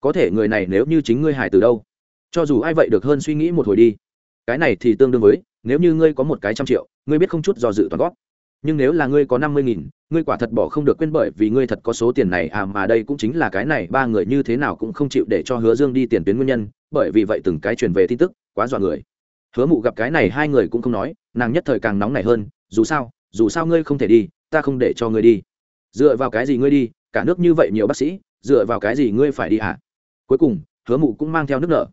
Có thể người này nếu như chính ngươi hài từ đâu? Cho dù ai vậy được hơn suy nghĩ một hồi đi. Cái này thì tương đương với, nếu như ngươi có một cái trăm triệu, ngươi biết không chút do dự toàn góp nhưng nếu là ngươi có năm mươi nghìn, ngươi quả thật bỏ không được quên bởi vì ngươi thật có số tiền này à mà đây cũng chính là cái này, ba người như thế nào cũng không chịu để cho hứa dương đi tiền tuyến nguyên nhân, bởi vì vậy từng cái truyền về tin tức, quá dọa người. Hứa mụ gặp cái này hai người cũng không nói, nàng nhất thời càng nóng này hơn, dù sao dù sao ngươi không thể đi, ta không để cho ngươi đi. Dựa vào cái gì ngươi đi, cả nước như vậy nhiều bác sĩ, dựa vào cái gì ngươi phải đi hả cuối cùng, hứa mụ cũng mang theo nước nở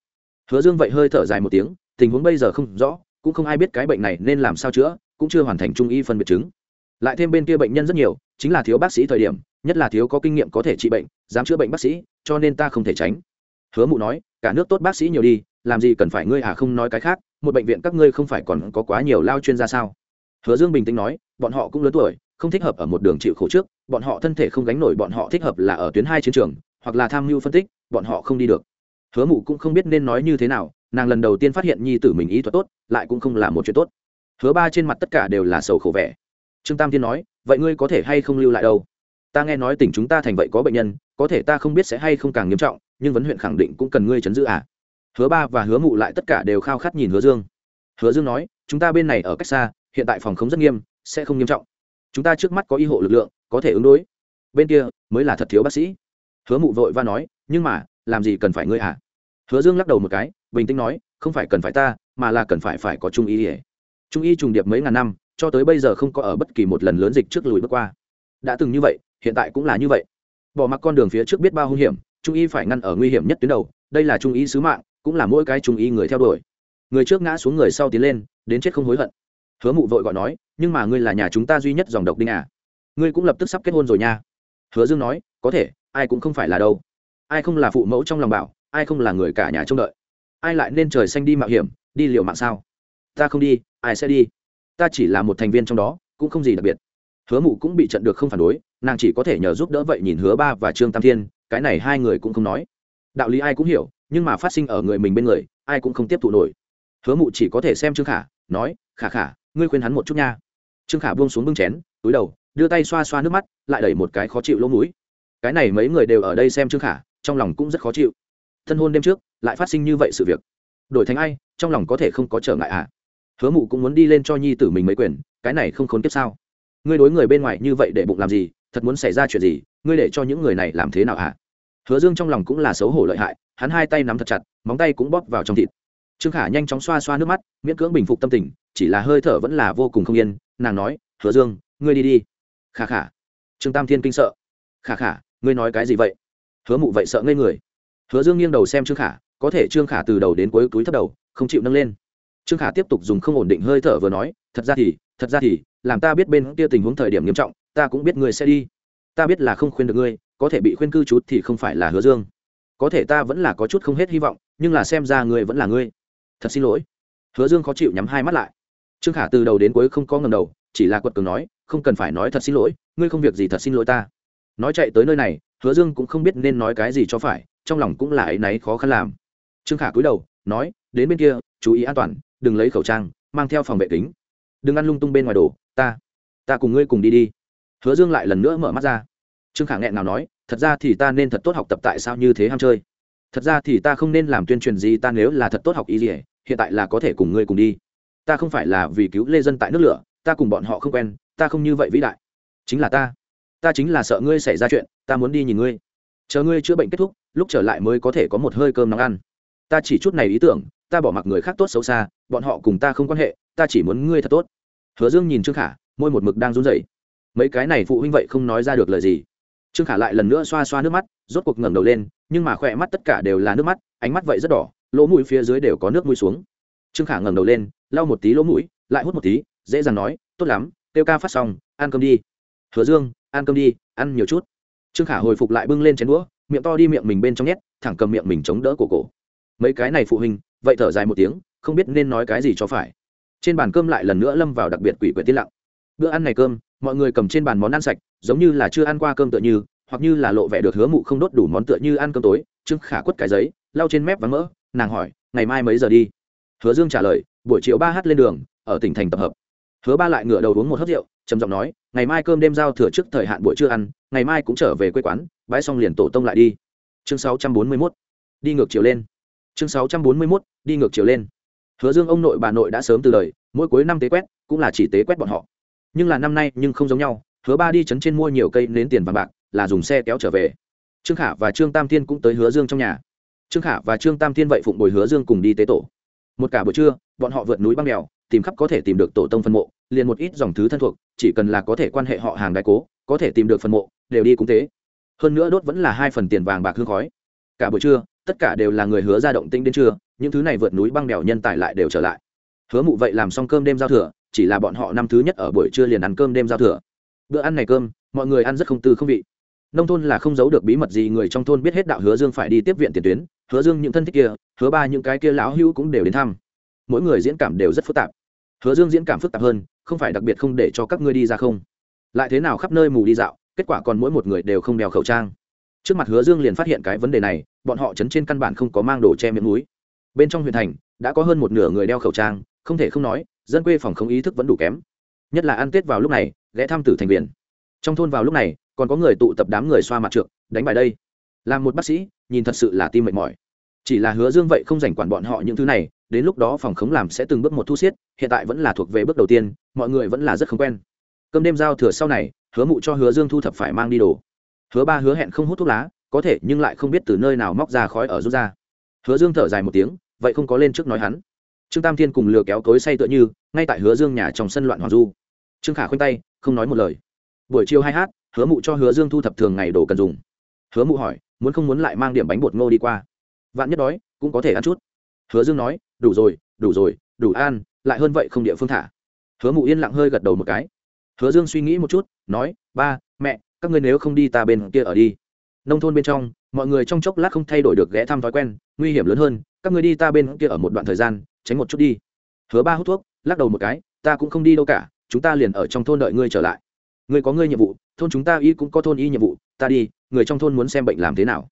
hứa dương vậy hơi thở dài một tiếng, tình huống bây giờ không rõ, cũng không ai biết cái bệnh này nên làm sao chữa, cũng chưa hoàn thành trung y phân biệt chứng lại thêm bên kia bệnh nhân rất nhiều, chính là thiếu bác sĩ thời điểm, nhất là thiếu có kinh nghiệm có thể trị bệnh, dám chữa bệnh bác sĩ, cho nên ta không thể tránh. Hứa mụ nói, cả nước tốt bác sĩ nhiều đi, làm gì cần phải ngươi à không nói cái khác, một bệnh viện các ngươi không phải còn có quá nhiều lao chuyên gia sao? Hứa dương bình tĩnh nói, bọn họ cũng lớn tuổi, không thích hợp ở một đường chịu khổ trước, bọn họ thân thể không gánh nổi bọn họ thích hợp là ở tuyến hai chiến trường, hoặc là tham mưu phân tích, bọn họ không đi được. Hứa mụ cũng không biết nên nói như thế nào, nàng lần đầu tiên phát hiện nhi tử mình ý thuật tốt, lại cũng không là một chuyện tốt. Hứa ba trên mặt tất cả đều là sầu khổ vẻ trương tam tiên nói, vậy ngươi có thể hay không lưu lại đâu? Ta nghe nói tỉnh chúng ta thành vậy có bệnh nhân, có thể ta không biết sẽ hay không càng nghiêm trọng, nhưng vấn huyện khẳng định cũng cần ngươi chấn giữ à? Hứa ba và hứa mụ lại tất cả đều khao khát nhìn hứa dương. Hứa dương nói, chúng ta bên này ở cách xa, hiện tại phòng không rất nghiêm, sẽ không nghiêm trọng. Chúng ta trước mắt có y hộ lực lượng, có thể ứng đối. Bên kia, mới là thật thiếu bác sĩ. Hứa mụ vội và nói, nhưng mà, làm gì cần phải ngươi à? Hứa dương lắc đầu một cái, bình tĩnh nói, không phải cần phải ta, mà là cần phải phải có trung y ỉa trung y trùng điệp mấy ngàn năm cho tới bây giờ không có ở bất kỳ một lần lớn dịch trước lùi bước qua. Đã từng như vậy, hiện tại cũng là như vậy. Bỏ mặc con đường phía trước biết bao hung hiểm, trung y phải ngăn ở nguy hiểm nhất tuyến đầu, đây là trung y sứ mạng, cũng là mỗi cái trung y người theo đuổi. Người trước ngã xuống người sau tiến lên, đến chết không hối hận. Hứa mụ vội gọi nói, nhưng mà ngươi là nhà chúng ta duy nhất dòng độc đinh à? Ngươi cũng lập tức sắp kết hôn rồi nha. Hứa dương nói, có thể, ai cũng không phải là đâu. Ai không là phụ mẫu trong lòng bảo, ai không là người cả nhà trông đợi. Ai lại nên trời xanh đi mạo hiểm, đi liều mạng sao? Ta không đi, ai sẽ đi? Ta chỉ là một thành viên trong đó, cũng không gì đặc biệt. Hứa mụ cũng bị trận được không phản đối, nàng chỉ có thể nhờ giúp đỡ vậy nhìn hứa ba và trương tam thiên, cái này hai người cũng không nói. Đạo lý ai cũng hiểu, nhưng mà phát sinh ở người mình bên người, ai cũng không tiếp thụ nổi. Hứa mụ chỉ có thể xem trương khả, nói, khả khả, ngươi khuyên hắn một chút nha. Trương khả buông xuống bưng chén, túi đầu, đưa tay xoa xoa nước mắt, lại đẩy một cái khó chịu lỗ mũi. Cái này mấy người đều ở đây xem trương khả, trong lòng cũng rất khó chịu. Thân hôn đêm trước, lại phát sinh như vậy sự việc. Đổi thành ai, trong lòng có thể không có trở ngại à? Hứa mụ cũng muốn đi lên cho nhi tử mình mấy quyền, cái này không khốn kiếp sao? Ngươi đối người bên ngoài như vậy để bụng làm gì, thật muốn xảy ra chuyện gì, ngươi để cho những người này làm thế nào hả? Hứa dương trong lòng cũng là xấu hổ lợi hại, hắn hai tay nắm thật chặt, móng tay cũng bóp vào trong thịt. Trương khả nhanh chóng xoa xoa nước mắt, miễn cưỡng bình phục tâm tình, chỉ là hơi thở vẫn là vô cùng không yên, nàng nói, hứa dương, ngươi đi đi. Khả khả. Trương tam thiên kinh sợ. Khả khả, ngươi nói cái gì vậy? Hứa mụ vậy sợ ngây người. Hứa dương nghiêng đầu xem trương khả, có thể trương khả từ đầu đến cuối túi thấp đầu, không chịu nâng lên trương khả tiếp tục dùng không ổn định hơi thở vừa nói, thật ra thì, thật ra thì, làm ta biết bên kia tình huống thời điểm nghiêm trọng, ta cũng biết ngươi sẽ đi. Ta biết là không khuyên được ngươi, có thể bị khuyên cư chút thì không phải là hứa dương. Có thể ta vẫn là có chút không hết hy vọng, nhưng là xem ra ngươi vẫn là ngươi. Thật xin lỗi. Hứa dương khó chịu nhắm hai mắt lại. Trương khả từ đầu đến cuối không có ngầm đầu, chỉ là quật cường nói, không cần phải nói thật xin lỗi, ngươi không việc gì thật xin lỗi ta. Nói chạy tới nơi này, hứa dương cũng không biết nên nói cái gì cho phải, trong lòng cũng là áy náy khó khăn làm. Trương khả cúi đầu, nói, đến bên kia, chú ý an toàn đừng lấy khẩu trang, mang theo phòng vệ kính. Đừng ăn lung tung bên ngoài đồ, ta ta cùng ngươi cùng đi đi. Hứa dương lại lần nữa mở mắt ra. Trương khả nghẹn nào nói, thật ra thì ta nên thật tốt học tập tại sao như thế ham chơi. Thật ra thì ta không nên làm tuyên truyền gì, ta nếu là thật tốt học ý gì hiện tại là có thể cùng ngươi cùng đi. Ta không phải là vì cứu lê dân tại nước lửa, ta cùng bọn họ không quen, ta không như vậy vĩ đại. Chính là ta ta chính là sợ ngươi xảy ra chuyện, ta muốn đi nhìn ngươi. Chờ ngươi chữa bệnh kết thúc, lúc trở lại mới có thể có một hơi cơm nóng ăn. Ta chỉ chút này ý tưởng, ta bỏ mặc người khác tốt xấu xa bọn họ cùng ta không quan hệ, ta chỉ muốn ngươi thật tốt. Hứa dương nhìn trương khả, môi một mực đang run rẩy. Mấy cái này phụ huynh vậy không nói ra được lời gì. Trương khả lại lần nữa xoa xoa nước mắt, rốt cuộc ngẩng đầu lên, nhưng mà khỏe mắt tất cả đều là nước mắt, ánh mắt vậy rất đỏ, lỗ mũi phía dưới đều có nước mũi xuống. Trương khả ngẩng đầu lên, lau một tí lỗ mũi, lại hút một tí, dễ dàng nói, tốt lắm, tiêu ca phát xong, ăn cơm đi. Hứa dương, ăn cơm đi, ăn nhiều chút. Trương khả hồi phục lại bưng lên chén đũa, miệng to đi miệng mình bên trong nhét, thẳng cầm miệng mình chống đỡ cổ cổ. Mấy cái này phụ huynh, vậy thở dài một tiếng không biết nên nói cái gì cho phải. Trên bàn cơm lại lần nữa lâm vào đặc biệt quỷ quyệt tiên lặng. Bữa ăn này cơm, mọi người cầm trên bàn món ăn sạch, giống như là chưa ăn qua cơm tựa như, hoặc như là lộ vẻ được hứa mụ không đốt đủ món tựa như ăn cơm tối, trương khả quất cái giấy, lau trên mép và mỡ, nàng hỏi, ngày mai mấy giờ đi? Hứa dương trả lời, buổi chiều ba h lên đường, ở tỉnh thành tập hợp. Hứa ba lại ngửa đầu uống một hớt rượu, trầm giọng nói, ngày mai cơm đêm giao thừa trước thời hạn buổi trưa ăn, ngày mai cũng trở về quê quán, bãi xong liền tổ tông lại đi. Chương sáu trăm bốn mươi 641. đi ngược chiều lên. Chương sáu trăm bốn mươi 641. đi ngược chiều lên hứa dương ông nội bà nội đã sớm từ đời, mỗi cuối năm tế quét cũng là chỉ tế quét bọn họ. Nhưng là năm nay nhưng không giống nhau, hứa ba đi chấn trên mua nhiều cây nến tiền vàng bạc, là dùng xe kéo trở về. Trương khả và trương tam thiên cũng tới hứa dương trong nhà. Trương khả và trương tam thiên vậy phụng bồi hứa dương cùng đi tế tổ. Một cả buổi trưa, bọn họ vượt núi băng đèo tìm khắp có thể tìm được tổ tông phân mộ, liền một ít dòng thứ thân thuộc, chỉ cần là có thể quan hệ họ hàng đại cố, có thể tìm được phân mộ, đều đi cúng tế. Hơn nữa đốt vẫn là hai phần tiền vàng bạc hương khói. Cả buổi trưa tất cả đều là người hứa ra động tĩnh đến trưa, những thứ này vượt núi băng đèo nhân tài lại đều trở lại. Hứa mụ vậy làm xong cơm đêm giao thừa, chỉ là bọn họ năm thứ nhất ở buổi trưa liền ăn cơm đêm giao thừa. Bữa ăn này cơm, mọi người ăn rất không tư không vị. Nông thôn là không giấu được bí mật gì, người trong thôn biết hết đạo hứa dương phải đi tiếp viện tiền tuyến, hứa dương những thân thích kia, hứa ba những cái kia lão hữu cũng đều đến thăm. Mỗi người diễn cảm đều rất phức tạp. Hứa dương diễn cảm phức tạp hơn, không phải đặc biệt không để cho các ngươi đi ra không. Lại thế nào khắp nơi mù đi dạo, kết quả còn mỗi một người đều không đeo khẩu trang trước mặt hứa dương liền phát hiện cái vấn đề này, bọn họ chấn trên căn bản không có mang đồ che miệng núi. Bên trong huyện thành, đã có hơn một nửa người đeo khẩu trang, không thể không nói, dân quê phòng không ý thức vẫn đủ kém. Nhất là ăn tết vào lúc này, ghé thăm tử thành biển. trong thôn vào lúc này, còn có người tụ tập đám người xoa mặt trượt đánh bài đây. Làm một bác sĩ, nhìn thật sự là tim mệt mỏi. Chỉ là hứa dương vậy không dành quản bọn họ những thứ này, đến lúc đó phòng khống làm sẽ từng bước một thu xiết, hiện tại vẫn là thuộc về bước đầu tiên, mọi người vẫn là rất không quen. Cơm đêm giao thừa sau này, hứa mụ cho hứa dương thu thập phải mang đi đồ hứa ba hứa hẹn không hút thuốc lá, có thể nhưng lại không biết từ nơi nào móc ra khói ở rút ra. Hứa dương thở dài một tiếng, vậy không có lên trước nói hắn. Trương tam thiên cùng lừa kéo cối say tựa như, ngay tại hứa dương nhà trong sân loạn hoàng du. Trương khả khoanh tay, không nói một lời. Buổi chiều hai hát, hứa mụ cho hứa dương thu thập thường ngày đồ cần dùng. Hứa mụ hỏi, muốn không muốn lại mang điểm bánh bột ngô đi qua? Vạn nhất đói, cũng có thể ăn chút. Hứa dương nói, đủ rồi đủ rồi, đủ ăn, lại hơn vậy không địa phương thả. Hứa mụ yên lặng hơi gật đầu một cái. Hứa dương suy nghĩ một chút, nói, ba, mẹ các ngươi nếu không đi ta bên kia ở đi. Nông thôn bên trong, mọi người trong chốc lát không thay đổi được ghé thăm thói quen, nguy hiểm lớn hơn, các ngươi đi ta bên kia ở một đoạn thời gian, tránh một chút đi. Hứa ba hút thuốc, lắc đầu một cái, ta cũng không đi đâu cả, chúng ta liền ở trong thôn đợi ngươi trở lại. Ngươi có ngươi nhiệm vụ, thôn chúng ta y cũng có thôn y nhiệm vụ, ta đi, người trong thôn muốn xem bệnh làm thế nào.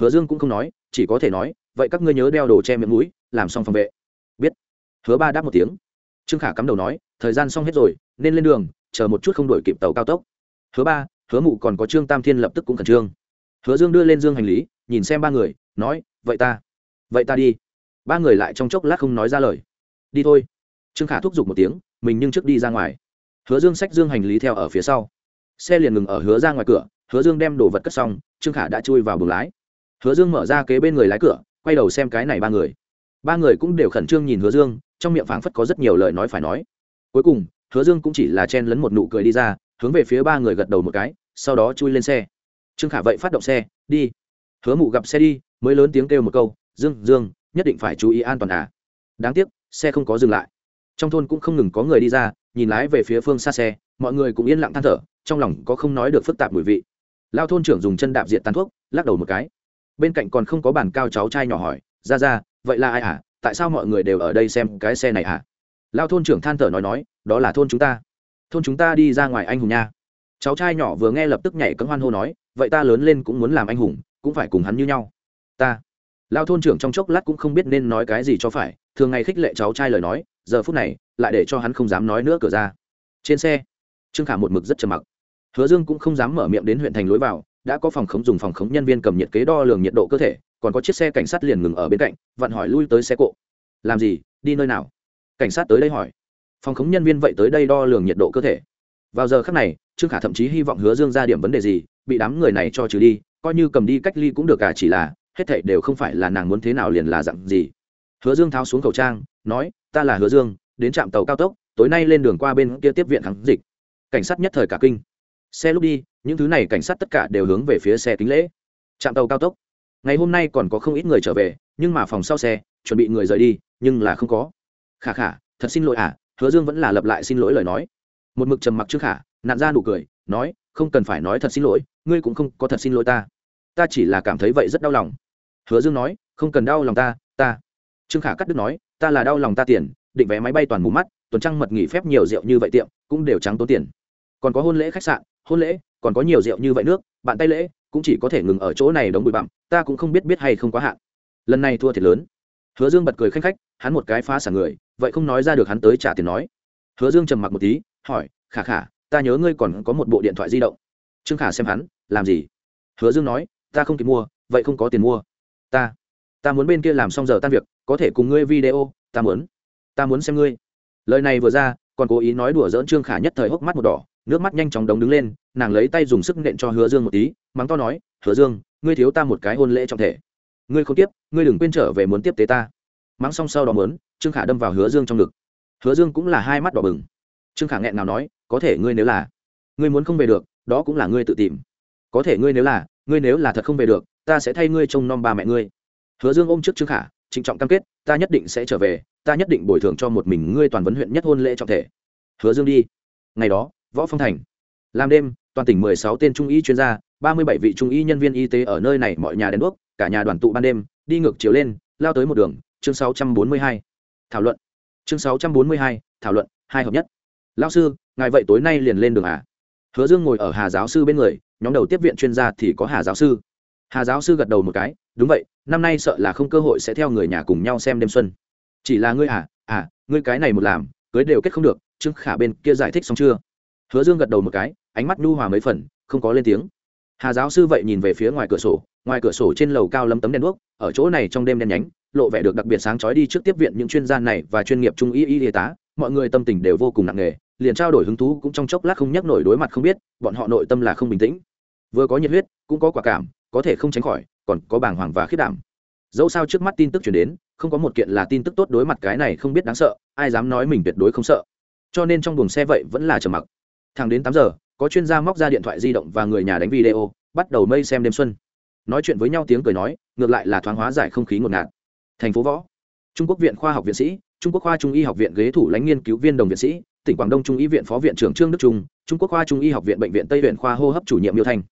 Hứa dương cũng không nói, chỉ có thể nói, vậy các ngươi nhớ đeo đồ che miệng mũi, làm xong phòng vệ. Biết. Hứa ba đáp một tiếng. Trương khả cắm đầu nói, thời gian xong hết rồi, nên lên đường, chờ một chút không đổi kịp tàu cao tốc. Hứa ba hứa mụ còn có trương tam thiên lập tức cũng khẩn trương. Hứa dương đưa lên dương hành lý, nhìn xem ba người, nói, vậy ta vậy ta đi. Ba người lại trong chốc lát không nói ra lời. Đi thôi. Trương khả thúc giục một tiếng, mình nhưng trước đi ra ngoài. Hứa dương xách dương hành lý theo ở phía sau. Xe liền ngừng ở hứa ra ngoài cửa, hứa dương đem đồ vật cất xong, trương khả đã chui vào buồng lái. Hứa dương mở ra kế bên người lái cửa, quay đầu xem cái này ba người. Ba người cũng đều khẩn trương nhìn hứa dương, trong miệng phảng phất có rất nhiều lời nói phải nói. Cuối cùng, hứa dương cũng chỉ là chen lấn một nụ cười đi ra hướng về phía ba người gật đầu một cái, sau đó chui lên xe. Trương khả vậy phát động xe, đi. Hứa mụ gặp xe đi, mới lớn tiếng kêu một câu, dương dương, nhất định phải chú ý an toàn à. Đáng tiếc, xe không có dừng lại. Trong thôn cũng không ngừng có người đi ra, nhìn lái về phía phương xa xe, mọi người cũng yên lặng than thở, trong lòng có không nói được phức tạp mùi vị. Lao thôn trưởng dùng chân đạp diện tàn thuốc, lắc đầu một cái. Bên cạnh còn không có bàn cao cháu trai nhỏ hỏi, ra ra, vậy là ai à? tại sao mọi người đều ở đây xem cái xe này à? lao thôn trưởng than thở nói nói, đó là thôn chúng ta thôn chúng ta đi ra ngoài anh hùng nha. Cháu trai nhỏ vừa nghe lập tức nhảy cấm hoan hô nói, vậy ta lớn lên cũng muốn làm anh hùng, cũng phải cùng hắn như nhau. Ta. Lao thôn trưởng trong chốc lát cũng không biết nên nói cái gì cho phải, thường ngày khích lệ cháu trai lời nói, giờ phút này, lại để cho hắn không dám nói nữa cửa ra. Trên xe, trương khả một mực rất trầm mặc. Hứa dương cũng không dám mở miệng đến huyện thành lối vào, đã có phòng khống dùng phòng khống nhân viên cầm nhiệt kế đo lường nhiệt độ cơ thể, còn có chiếc xe cảnh sát liền ngừng ở bên cạnh, vặn hỏi lui tới xe cộ. Làm gì? Đi nơi nào? Cảnh sát tới đây hỏi phòng khống nhân viên vậy tới đây đo lường nhiệt độ cơ thể. Vào giờ khác này, trương khả thậm chí hy vọng hứa dương ra điểm vấn đề gì, bị đám người này cho trừ đi, coi như cầm đi cách ly cũng được cả chỉ là hết thảy đều không phải là nàng muốn thế nào liền là dặn gì. Hứa dương tháo xuống khẩu trang, nói, ta là hứa dương, đến trạm tàu cao tốc, tối nay lên đường qua bên kia tiếp viện kháng dịch. Cảnh sát nhất thời cả kinh. Xe lúc đi, những thứ này cảnh sát tất cả đều hướng về phía xe kính lễ. Trạm tàu cao tốc. Ngày hôm nay còn có không ít người trở về, nhưng mà phòng sau xe, chuẩn bị người rời đi, nhưng là không có. Khả khả, thật xin lỗi à hứa dương vẫn là lập lại xin lỗi lời nói. Một mực trầm mặc trước khả nạn ra nụ cười, nói, không cần phải nói thật xin lỗi, ngươi cũng không có thật xin lỗi ta. Ta chỉ là cảm thấy vậy rất đau lòng. Hứa dương nói, không cần đau lòng ta ta. Trương khả cắt đứt nói, ta là đau lòng ta tiền, định vé máy bay toàn mù mắt, tuần trăng mật nghỉ phép nhiều rượu như vậy tiệm, cũng đều trắng tốn tiền. Còn có hôn lễ khách sạn, hôn lễ, còn có nhiều rượu như vậy nước, bạn tay lễ, cũng chỉ có thể ngừng ở chỗ này đóng bụi bặm, ta cũng không biết biết hay không quá hạn. Lần này thua thiệt lớn hứa dương bật cười khanh khách, hắn một cái phá sản người, vậy không nói ra được hắn tới trả tiền nói. Hứa dương trầm mặc một tí, hỏi, khả khả, ta nhớ ngươi còn có một bộ điện thoại di động. Trương khả xem hắn, làm gì? Hứa dương nói, ta không kịp mua, vậy không có tiền mua. Ta ta muốn bên kia làm xong giờ tan việc, có thể cùng ngươi video, ta muốn ta muốn xem ngươi. Lời này vừa ra, còn cố ý nói đùa dỡn trương khả nhất thời hốc mắt một đỏ, nước mắt nhanh chóng đống đứng lên, nàng lấy tay dùng sức nện cho hứa dương một tí, mắng to nói, hứa dương, ngươi thiếu ta một cái hôn lễ trọng thể ngươi không tiếp, ngươi đừng quên trở về muốn tiếp tế ta. Mắng xong sau đó mớn trương khả đâm vào hứa dương trong ngực. Hứa dương cũng là hai mắt đỏ bừng. Trương khả nghẹn nào nói, có thể ngươi nếu là, ngươi muốn không về được, đó cũng là ngươi tự tìm. Có thể ngươi nếu là, ngươi nếu là thật không về được, ta sẽ thay ngươi trông nom ba mẹ ngươi. Hứa dương ôm trước trương khả, trịnh trọng cam kết, ta nhất định sẽ trở về, ta nhất định bồi thường cho một mình ngươi toàn vấn huyện nhất hôn lễ trọng thể. Hứa dương đi. Ngày đó, võ phong thành. Làm đêm, toàn tỉnh mười sáu tên trung ý chuyên gia ba mươi bảy vị trung y nhân viên y tế ở nơi này mọi nhà đèn đuốc, cả nhà đoàn tụ ban đêm, đi ngược chiều lên, lao tới một đường. Chương sáu trăm bốn mươi hai, thảo luận. Chương sáu trăm bốn mươi hai, thảo luận, hai hợp nhất. Lao sư, ngài vậy tối nay liền lên đường à? Hứa dương ngồi ở hà giáo sư bên người, nhóm đầu tiếp viện chuyên gia thì có hà giáo sư. Hà giáo sư gật đầu một cái, đúng vậy, năm nay sợ là không cơ hội sẽ theo người nhà cùng nhau xem đêm xuân. Chỉ là ngươi à à ngươi cái này một làm, cưới đều kết không được, trương khả bên kia giải thích xong chưa? Hứa dương gật đầu một cái, ánh mắt nhu hòa mấy phần, không có lên tiếng hà giáo sư vậy nhìn về phía ngoài cửa sổ, ngoài cửa sổ trên lầu cao lấm tấm đèn đuốc, ở chỗ này trong đêm đen nhánh, lộ vẻ được đặc biệt sáng chói đi trước tiếp viện những chuyên gia này và chuyên nghiệp trung y y y tá, mọi người tâm tình đều vô cùng nặng nề, liền trao đổi hứng thú cũng trong chốc lát không nhắc nổi đối mặt không biết, bọn họ nội tâm là không bình tĩnh. Vừa có nhiệt huyết, cũng có quả cảm, có thể không tránh khỏi, còn có bàng hoàng và khiết đảm. Dẫu sao trước mắt tin tức chuyển đến, không có một kiện là tin tức tốt đối mặt cái này không biết đáng sợ, ai dám nói mình tuyệt đối không sợ. Cho nên trong buồng xe vậy vẫn là trầm mặc. Thẳng đến tám giờ có chuyên gia móc ra điện thoại di động và người nhà đánh video, bắt đầu mây xem đêm xuân. Nói chuyện với nhau tiếng cười nói, ngược lại là thoáng hóa giải không khí ngột ngạt. Thành phố võ. Trung quốc viện khoa học viện sĩ, trung quốc khoa trung y học viện ghế thủ lãnh nghiên cứu viên đồng viện sĩ, tỉnh quảng đông trung y viện phó viện trưởng trương đức trung trung quốc khoa trung y học viện bệnh viện tây viện khoa hô hấp chủ nhiệm miêu thanh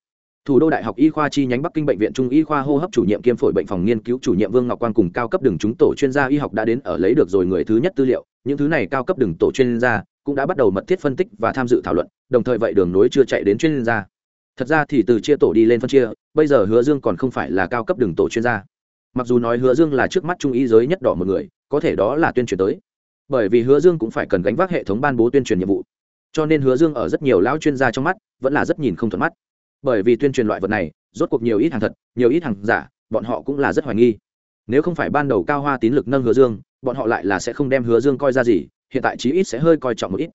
thủ đô đại học y khoa chi nhánh bắc kinh bệnh viện trung y khoa hô hấp chủ nhiệm kiêm phổi bệnh phòng nghiên cứu chủ nhiệm vương ngọc quang cùng cao cấp đường chúng tổ chuyên gia y học đã đến ở lấy được rồi người thứ nhất tư liệu. Những thứ này cao cấp đường tổ chuyên gia cũng đã bắt đầu mật thiết phân tích và tham dự thảo luận, đồng thời vậy đường nối chưa chạy đến chuyên gia. Thật ra thì từ chia tổ đi lên phân chia, bây giờ hứa dương còn không phải là cao cấp đường tổ chuyên gia. Mặc dù nói hứa dương là trước mắt trung y giới nhất đỏ một người, có thể đó là tuyên truyền tới. Bởi vì hứa dương cũng phải cần gánh vác hệ thống ban bố tuyên truyền nhiệm vụ. Cho nên hứa dương ở rất nhiều lão chuyên gia trong mắt, vẫn là rất nhìn không thuận mắt. Bởi vì tuyên truyền loại vật này, rốt cuộc nhiều ít hàng thật, nhiều ít hàng giả, bọn họ cũng là rất hoài nghi. Nếu không phải ban đầu cao hoa tín lực nâng hứa dương, bọn họ lại là sẽ không đem hứa dương coi ra gì hiện tại chí ít sẽ hơi coi trọng một ít.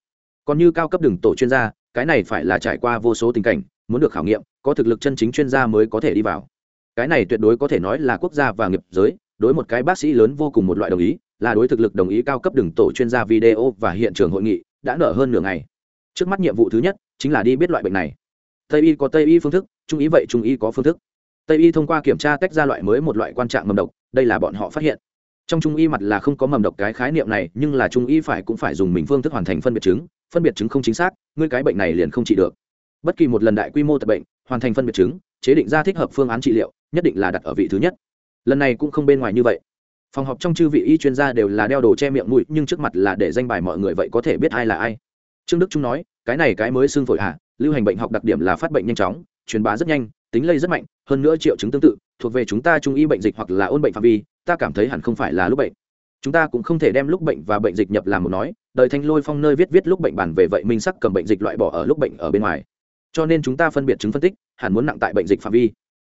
Còn như cao cấp đường tổ chuyên gia, cái này phải là trải qua vô số tình cảnh, muốn được khảo nghiệm, có thực lực chân chính chuyên gia mới có thể đi vào. Cái này tuyệt đối có thể nói là quốc gia và nghiệp giới, đối một cái bác sĩ lớn vô cùng một loại đồng ý, là đối thực lực đồng ý cao cấp đường tổ chuyên gia video và hiện trường hội nghị, đã nở hơn nửa ngày. Trước mắt nhiệm vụ thứ nhất, chính là đi biết loại bệnh này. Tây y có tây y phương thức, trung y vậy trung y có phương thức. Tây y thông qua kiểm tra tách ra loại mới một loại quan trạng mầm độc, đây là bọn họ phát hiện trong trung y mặt là không có mầm độc cái khái niệm này, nhưng là trung y phải cũng phải dùng mình phương thức hoàn thành phân biệt chứng, phân biệt chứng không chính xác, ngươi cái bệnh này liền không trị được. Bất kỳ một lần đại quy mô tập bệnh, hoàn thành phân biệt chứng, chế định ra thích hợp phương án trị liệu, nhất định là đặt ở vị thứ nhất. Lần này cũng không bên ngoài như vậy. Phòng họp trong chư vị y chuyên gia đều là đeo đồ che miệng mũi, nhưng trước mặt là để danh bài mọi người vậy có thể biết ai là ai. Trương đức trung nói, cái này cái mới xương phổi hạ lưu hành bệnh học đặc điểm là phát bệnh nhanh chóng, truyền bá rất nhanh, tính lây rất mạnh, hơn nữa triệu chứng tương tự, thuộc về chúng ta trung y bệnh dịch hoặc là ôn bệnh phạm vi ta cảm thấy hẳn không phải là lúc bệnh. Chúng ta cũng không thể đem lúc bệnh và bệnh dịch nhập làm một nói, đời thanh lôi phong nơi viết viết lúc bệnh bản về vậy minh sắc cầm bệnh dịch loại bỏ ở lúc bệnh ở bên ngoài. Cho nên chúng ta phân biệt chứng phân tích, hẳn muốn nặng tại bệnh dịch phạm vi.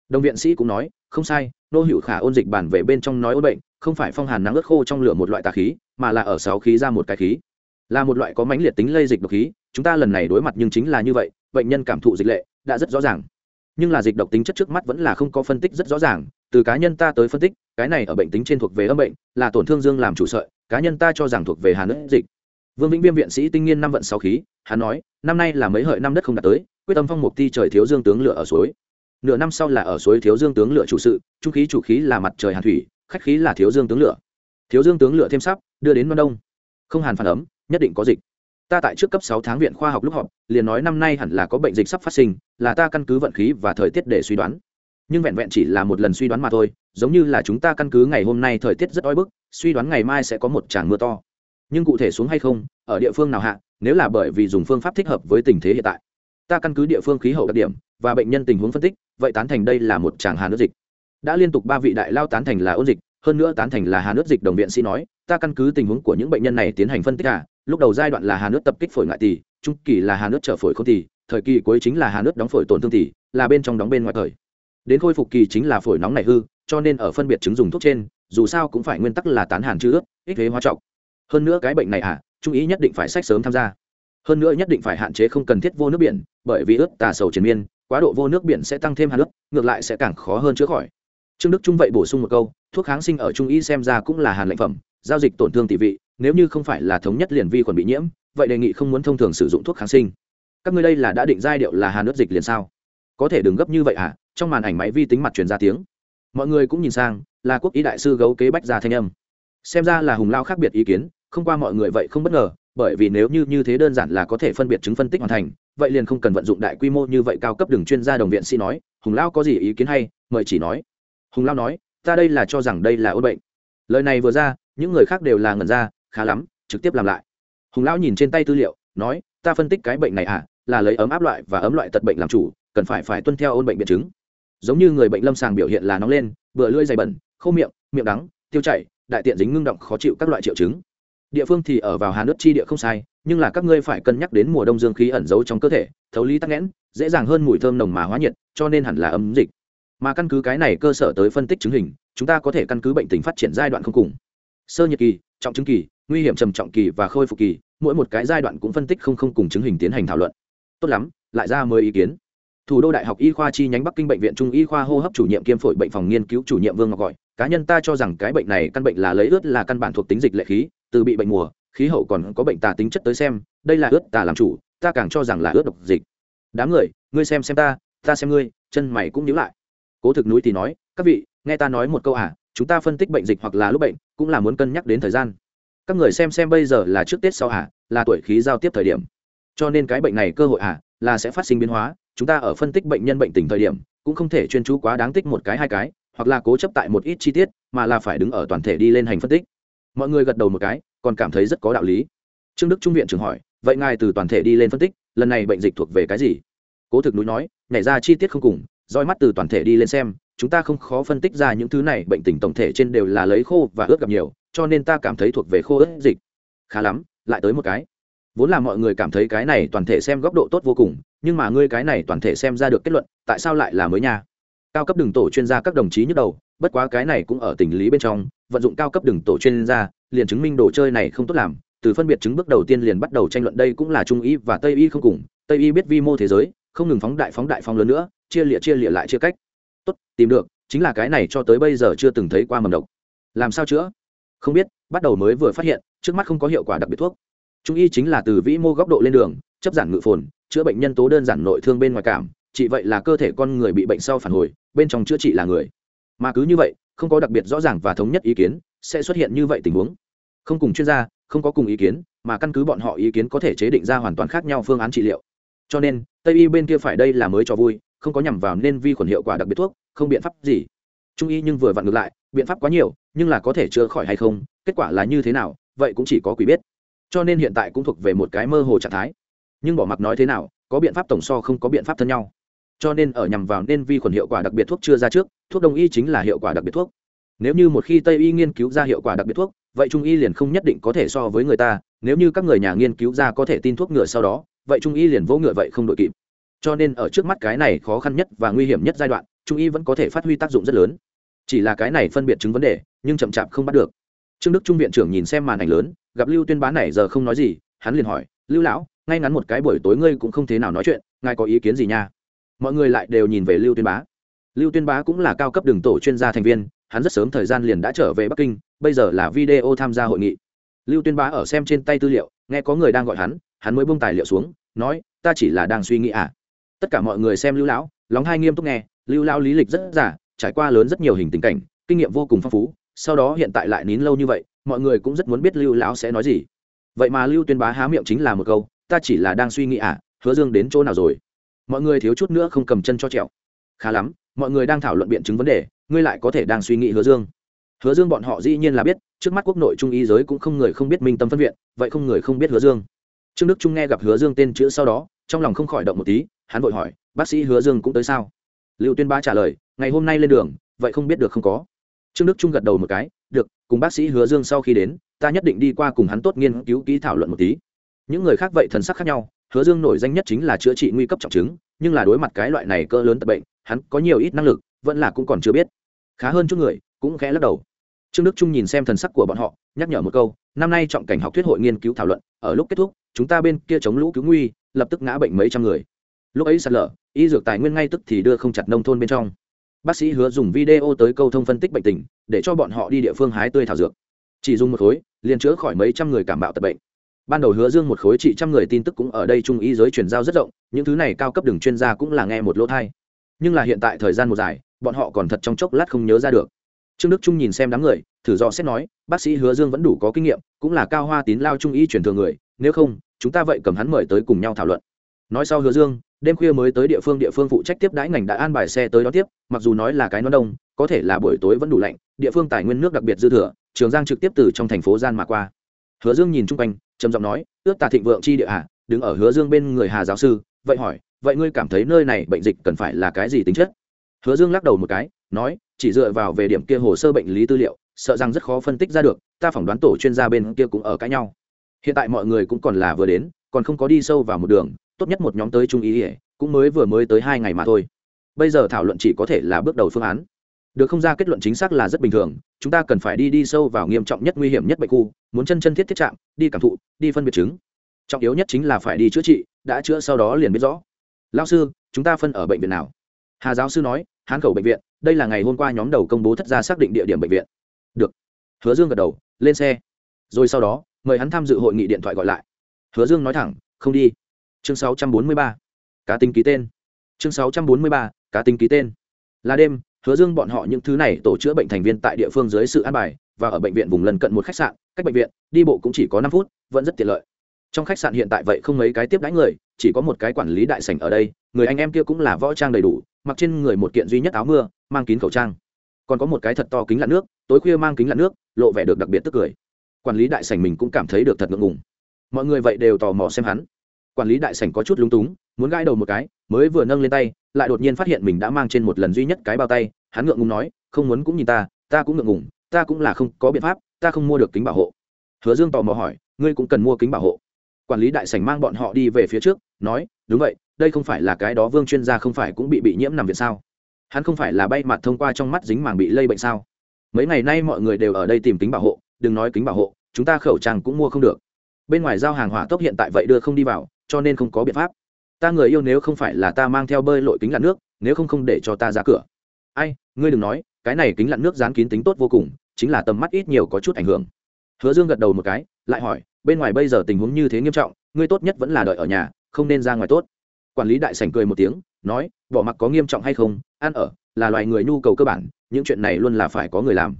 Đồng viện sĩ cũng nói, không sai, nô hữu khả ôn dịch bản về bên trong nói ôn bệnh, không phải phong hàn nắng ướt khô trong lửa một loại tà khí, mà là ở sáu khí ra một cái khí. Là một loại có mãnh liệt tính lây dịch độc khí, chúng ta lần này đối mặt nhưng chính là như vậy, bệnh nhân cảm thụ dịch lệ, đã rất rõ ràng. Nhưng là dịch độc tính chất trước mắt vẫn là không có phân tích rất rõ ràng từ cá nhân ta tới phân tích, cái này ở bệnh tính trên thuộc về âm bệnh, là tổn thương dương làm chủ sợi, cá nhân ta cho rằng thuộc về hà nước dịch. Vương vĩnh viêm viện sĩ tinh nghiên năm vận sáu khí, hắn nói, năm nay là mấy hợi năm đất không đạt tới, quyết tâm phong mục ti trời thiếu dương tướng lửa ở suối. Nửa năm sau là ở suối thiếu dương tướng lửa chủ sự, trung khí chủ khí là mặt trời hàn thủy, khách khí là thiếu dương tướng lửa. Thiếu dương tướng lửa thêm sắp, đưa đến non đông. Không hàn phản ấm, nhất định có dịch. Ta tại trước cấp sáu tháng viện khoa học lúc họp, liền nói năm nay hẳn là có bệnh dịch sắp phát sinh, là ta căn cứ vận khí và thời tiết để suy đoán nhưng vẹn vẹn chỉ là một lần suy đoán mà thôi, giống như là chúng ta căn cứ ngày hôm nay thời tiết rất oi bức, suy đoán ngày mai sẽ có một tràng mưa to. Nhưng cụ thể xuống hay không, ở địa phương nào hạ, nếu là bởi vì dùng phương pháp thích hợp với tình thế hiện tại. Ta căn cứ địa phương khí hậu đặc điểm, và bệnh nhân tình huống phân tích, vậy tán thành đây là một tràng hà nước dịch. Đã liên tục ba vị đại lao tán thành là ôn dịch, hơn nữa tán thành là hà nước dịch đồng viện sĩ nói, ta căn cứ tình huống của những bệnh nhân này tiến hành phân tích cả lúc đầu giai đoạn là hà nước tập kích phổi ngại tỷ trung kỳ là hà nước trở phổi không tỷ thời kỳ cuối chính là hà nước đóng phổi tổn thương tỷ là bên trong đóng bên ngoài thời đến khôi phục kỳ chính là phổi nóng này hư, cho nên ở phân biệt chứng dùng thuốc trên, dù sao cũng phải nguyên tắc là tán hàn chữ ướt ít thế hóa trọng. Hơn nữa cái bệnh này à trung ý nhất định phải sách sớm tham gia. Hơn nữa nhất định phải hạn chế không cần thiết vô nước biển, bởi vì ướt tà sầu triền miên, quá độ vô nước biển sẽ tăng thêm hàn nước ngược lại sẽ càng khó hơn chữa khỏi. Trương đức trung vậy bổ sung một câu, thuốc kháng sinh ở trung y xem ra cũng là hàn lệnh phẩm, giao dịch tổn thương tỷ vị, nếu như không phải là thống nhất liền vi khuẩn bị nhiễm, vậy đề nghị không muốn thông thường sử dụng thuốc kháng sinh. Các ngươi đây là đã định giai điệu là hàn nước dịch liền sao? Có thể đừng gấp như vậy à? Trong màn ảnh máy vi tính mặt truyền ra tiếng. Mọi người cũng nhìn sang, là quốc ý đại sư gấu kế bách ra thanh âm. Xem ra là hùng lao khác biệt ý kiến, không qua mọi người vậy không bất ngờ, bởi vì nếu như như thế đơn giản là có thể phân biệt chứng phân tích hoàn thành, vậy liền không cần vận dụng đại quy mô như vậy cao cấp đường chuyên gia đồng viện sĩ nói, hùng lao có gì ý kiến hay, mời chỉ nói. Hùng lao nói, ta đây là cho rằng đây là ôn bệnh. Lời này vừa ra, những người khác đều là ngẩn ra, khá lắm, trực tiếp làm lại. Hùng lão nhìn trên tay tư liệu, nói, ta phân tích cái bệnh này à là lấy ấm áp loại và ấm loại tật bệnh làm chủ, cần phải phải tuân theo ôn bệnh biện chứng giống như người bệnh lâm sàng biểu hiện là nóng lên bựa lưỡi dày bẩn, khô miệng miệng đắng, tiêu chảy, đại tiện dính ngưng động khó chịu các loại triệu chứng. Địa phương thì ở vào hà nước chi địa không sai, nhưng là các ngươi phải cân nhắc đến mùa đông dương khí ẩn giấu trong cơ thể, thấu lý tắc nghẽn, dễ dàng hơn mùi thơm nồng mà hóa nhiệt, cho nên hẳn là ấm dịch. Mà căn cứ cái này cơ sở tới phân tích chứng hình, chúng ta có thể căn cứ bệnh tình phát triển giai đoạn không cùng. Sơ nhiệt kỳ, trọng chứng kỳ, nguy hiểm trầm trọng kỳ và khôi phục kỳ, mỗi một cái giai đoạn cũng phân tích không không cùng chứng hình tiến hành thảo luận. Tốt lắm, lại ra mười ý kiến thủ đô đại học y khoa chi nhánh bắc kinh bệnh viện trung y khoa hô hấp chủ nhiệm kiêm phổi bệnh phòng nghiên cứu chủ nhiệm vương ngọc gọi, cá nhân ta cho rằng cái bệnh này căn bệnh là lấy ướt là căn bản thuộc tính dịch lệ khí, từ bị bệnh mùa, khí hậu còn có bệnh tà tính chất tới xem, đây là ướt tà làm chủ, ta càng cho rằng là ướt độc dịch. Đám người, ngươi xem xem ta ta xem ngươi. Chân mày cũng nhíu lại. Cố thực núi thì nói, các vị, nghe ta nói một câu à chúng ta phân tích bệnh dịch hoặc là lúc bệnh, cũng là muốn cân nhắc đến thời gian. Các người xem xem bây giờ là trước tết sau à là tuổi khí giao tiếp thời điểm. Cho nên cái bệnh này cơ hội à là sẽ phát sinh biến hóa chúng ta ở phân tích bệnh nhân bệnh tình thời điểm, cũng không thể chuyên chú quá đáng tích một cái hai cái, hoặc là cố chấp tại một ít chi tiết, mà là phải đứng ở toàn thể đi lên hành phân tích. Mọi người gật đầu một cái, còn cảm thấy rất có đạo lý. Trương đức trung viện trưởng hỏi, vậy ngài từ toàn thể đi lên phân tích, lần này bệnh dịch thuộc về cái gì? Cố thực núi nói, nhảy ra chi tiết không cùng, roi mắt từ toàn thể đi lên xem, chúng ta không khó phân tích ra những thứ này, bệnh tình tổng thể trên đều là lấy khô và ướt gặp nhiều, cho nên ta cảm thấy thuộc về khô ướt dịch. Khá lắm, lại tới một cái. Vốn là mọi người cảm thấy cái này toàn thể xem góc độ tốt vô cùng nhưng mà ngươi cái này toàn thể xem ra được kết luận, tại sao lại là mới nha cao cấp đường tổ chuyên gia các đồng chí nhức đầu, bất quá cái này cũng ở tình lý bên trong, vận dụng cao cấp đường tổ chuyên gia, liền chứng minh đồ chơi này không tốt làm, từ phân biệt chứng bước đầu tiên liền bắt đầu tranh luận đây cũng là trung y và tây y không cùng, tây y biết vi mô thế giới, không ngừng phóng đại phóng đại phóng lớn nữa, chia liệt chia liệt lại chia cách. Tốt, tìm được, chính là cái này cho tới bây giờ chưa từng thấy qua mầm độc. Làm sao chữa? Không biết, bắt đầu mới vừa phát hiện, trước mắt không có hiệu quả đặc biệt thuốc. Trung y chính là từ vĩ mô góc độ lên đường, chấp giản ngự phồn chữa bệnh nhân tố đơn giản nội thương bên ngoài cảm, chỉ vậy là cơ thể con người bị bệnh sau phản hồi, bên trong chữa trị là người. Mà cứ như vậy, không có đặc biệt rõ ràng và thống nhất ý kiến, sẽ xuất hiện như vậy tình huống. Không cùng chuyên gia, không có cùng ý kiến, mà căn cứ bọn họ ý kiến có thể chế định ra hoàn toàn khác nhau phương án trị liệu. Cho nên, tây y bên kia phải đây là mới cho vui, không có nhằm vào nên vi khuẩn hiệu quả đặc biệt thuốc, không biện pháp gì. Trung y nhưng vừa vặn ngược lại, biện pháp quá nhiều, nhưng là có thể chữa khỏi hay không, kết quả là như thế nào, vậy cũng chỉ có quỷ biết. Cho nên hiện tại cũng thuộc về một cái mơ hồ trạng thái nhưng bỏ mặc nói thế nào, có biện pháp tổng so không có biện pháp thân nhau. Cho nên ở nhằm vào nên vi khuẩn hiệu quả đặc biệt thuốc chưa ra trước, thuốc đông y chính là hiệu quả đặc biệt thuốc. Nếu như một khi tây y nghiên cứu ra hiệu quả đặc biệt thuốc, vậy trung y liền không nhất định có thể so với người ta, nếu như các người nhà nghiên cứu ra có thể tin thuốc ngựa sau đó, vậy trung y liền vỗ ngựa vậy không đội kịp. Cho nên ở trước mắt cái này khó khăn nhất và nguy hiểm nhất giai đoạn, trung y vẫn có thể phát huy tác dụng rất lớn. Chỉ là cái này phân biệt chứng vấn đề, nhưng chậm chạp không bắt được. Trương đức trung viện trưởng nhìn xem màn ảnh lớn, gặp lưu tuyên bá này giờ không nói gì, hắn liền hỏi, lưu lão ngay ngắn một cái buổi tối ngươi cũng không thế nào nói chuyện, ngài có ý kiến gì nha? Mọi người lại đều nhìn về lưu tuyên bá. Lưu tuyên bá cũng là cao cấp đường tổ chuyên gia thành viên, hắn rất sớm thời gian liền đã trở về bắc kinh, bây giờ là video tham gia hội nghị. Lưu tuyên bá ở xem trên tay tư liệu, nghe có người đang gọi hắn hắn mới bông tài liệu xuống, nói, ta chỉ là đang suy nghĩ à? Tất cả mọi người xem lưu lão lóng hai nghiêm túc nghe, lưu lão lý lịch rất giả trải qua lớn rất nhiều hình tình cảnh, kinh nghiệm vô cùng phong phú, sau đó hiện tại lại nín lâu như vậy, mọi người cũng rất muốn biết lưu lão sẽ nói gì. Vậy mà lưu tuyên bá há miệng chính là một câu ta chỉ là đang suy nghĩ à hứa dương đến chỗ nào rồi? Mọi người thiếu chút nữa không cầm chân cho trẹo. Khá lắm, mọi người đang thảo luận biện chứng vấn đề, ngươi lại có thể đang suy nghĩ hứa dương. Hứa dương bọn họ dĩ nhiên là biết, trước mắt quốc nội trung y giới cũng không người không biết minh tâm phân viện, vậy không người không biết hứa dương. Trương đức trung nghe gặp hứa dương tên chữ sau đó, trong lòng không khỏi động một tí, hắn vội hỏi, bác sĩ hứa dương cũng tới sao? Lưu tuyên bá trả lời, ngày hôm nay lên đường, vậy không biết được không có. Trương đức trung gật đầu một cái, được, cùng bác sĩ hứa dương sau khi đến, ta nhất định đi qua cùng hắn tốt nghiên cứu kỹ thảo luận một tí những người khác vậy thần sắc khác nhau, hứa dương nổi danh nhất chính là chữa trị nguy cấp trọng chứng, nhưng là đối mặt cái loại này cỡ lớn tập bệnh, hắn có nhiều ít năng lực, vẫn là cũng còn chưa biết. Khá hơn chút người, cũng khẽ lắc đầu. Trương đức trung nhìn xem thần sắc của bọn họ, nhắc nhở một câu, năm nay trọng cảnh học thuyết hội nghiên cứu thảo luận, ở lúc kết thúc, chúng ta bên kia chống lũ cứu nguy, lập tức ngã bệnh mấy trăm người. Lúc ấy sạt lở, y dược tài nguyên ngay tức thì đưa không chặt nông thôn bên trong. Bác sĩ hứa dùng video tới câu thông phân tích bệnh tình, để cho bọn họ đi địa phương hái tươi thảo dược. Chỉ dùng một khối, liền chữa khỏi mấy trăm người cảm bạo tật bệnh ban đầu hứa dương một khối trị trăm người tin tức cũng ở đây trung ý giới truyền giao rất rộng, những thứ này cao cấp đường chuyên gia cũng là nghe một lỗ thai nhưng là hiện tại thời gian một dài, bọn họ còn thật trong chốc lát không nhớ ra được. Trương đức trung nhìn xem đám người, thử do xét nói, bác sĩ hứa dương vẫn đủ có kinh nghiệm, cũng là cao hoa tín lao trung y truyền thường người, nếu không, chúng ta vậy cầm hắn mời tới cùng nhau thảo luận. Nói sau hứa dương, đêm khuya mới tới địa phương địa phương phụ trách tiếp đãi ngành đã an bài xe tới đó tiếp, mặc dù nói là cái nó đông, có thể là buổi tối vẫn đủ lạnh, địa phương tài nguyên nước đặc biệt dư thừa, trường giang trực tiếp từ trong thành phố gian mà qua hứa dương nhìn chung quanh, trầm giọng nói, ước tà thịnh vượng chi địa hạ đứng ở hứa dương bên người hà giáo sư, vậy hỏi, vậy ngươi cảm thấy nơi này bệnh dịch cần phải là cái gì tính chất? Hứa dương lắc đầu một cái, nói, chỉ dựa vào về điểm kia hồ sơ bệnh lý tư liệu, sợ rằng rất khó phân tích ra được, ta phỏng đoán tổ chuyên gia bên kia cũng ở cãi nhau. Hiện tại mọi người cũng còn là vừa đến, còn không có đi sâu vào một đường, tốt nhất một nhóm tới trung ý ỉa cũng mới vừa mới tới hai ngày mà thôi. Bây giờ thảo luận chỉ có thể là bước đầu phương án được không ra kết luận chính xác là rất bình thường, chúng ta cần phải đi đi sâu vào nghiêm trọng nhất nguy hiểm nhất bệnh khu, muốn chân chân thiết thiết chạm, đi cảm thụ, đi phân biệt chứng. Trọng yếu nhất chính là phải đi chữa trị, đã chữa sau đó liền biết rõ. Lao sư, chúng ta phân ở bệnh viện nào? Hà giáo sư nói, hán khẩu bệnh viện, đây là ngày hôm qua nhóm đầu công bố thất gia xác định địa điểm bệnh viện. Được. Hứa dương gật đầu, lên xe. Rồi sau đó, mời hắn tham dự hội nghị điện thoại gọi lại. Hứa dương nói thẳng, không đi. Chương 643. cá tính ký tên. Chương 643. cá tính ký tên. Là đêm hứa dương bọn họ những thứ này tổ chữa bệnh thành viên tại địa phương dưới sự an bài và ở bệnh viện vùng lân cận một khách sạn, cách bệnh viện, đi bộ cũng chỉ có năm phút, vẫn rất tiện lợi. Trong khách sạn hiện tại vậy không mấy cái tiếp đãi người, chỉ có một cái quản lý đại sảnh ở đây, người anh em kia cũng là võ trang đầy đủ, mặc trên người một kiện duy nhất áo mưa, mang kín khẩu trang. Còn có một cái thật to kính lặn nước, tối khuya mang kính lặn nước, lộ vẻ được đặc biệt tức cười. Quản lý đại sảnh mình cũng cảm thấy được thật ngượng ngùng. Mọi người vậy đều tò mò xem hắn. Quản lý đại sảnh có chút lúng túng, muốn gãi đầu một cái, mới vừa nâng lên tay, lại đột nhiên phát hiện mình đã mang trên một lần duy nhất cái bao tay hắn ngượng ngùng nói, không muốn cũng nhìn ta ta cũng ngượng ngùng, ta cũng là không có biện pháp, ta không mua được kính bảo hộ. Hứa dương tò mò hỏi, ngươi cũng cần mua kính bảo hộ? Quản lý đại sảnh mang bọn họ đi về phía trước, nói, đúng vậy, đây không phải là cái đó vương chuyên gia không phải cũng bị bị nhiễm nằm viện sao? Hắn không phải là bay mặt thông qua trong mắt dính màng bị lây bệnh sao? Mấy ngày nay mọi người đều ở đây tìm kính bảo hộ, đừng nói kính bảo hộ, chúng ta khẩu trang cũng mua không được. Bên ngoài giao hàng hỏa tốc hiện tại vậy đưa không đi vào, cho nên không có biện pháp. Ta người yêu nếu không phải là ta mang theo bơi lội kính là nước, nếu không không để cho ta ra cửa ai, ngươi đừng nói, cái này kính lặn nước dán kín tính tốt vô cùng, chính là tầm mắt ít nhiều có chút ảnh hưởng. Hứa dương gật đầu một cái, lại hỏi, bên ngoài bây giờ tình huống như thế nghiêm trọng, ngươi tốt nhất vẫn là đợi ở nhà, không nên ra ngoài tốt. Quản lý đại sảnh cười một tiếng, nói, bỏ mặc có nghiêm trọng hay không, ăn ở, là loài người nhu cầu cơ bản, những chuyện này luôn là phải có người làm.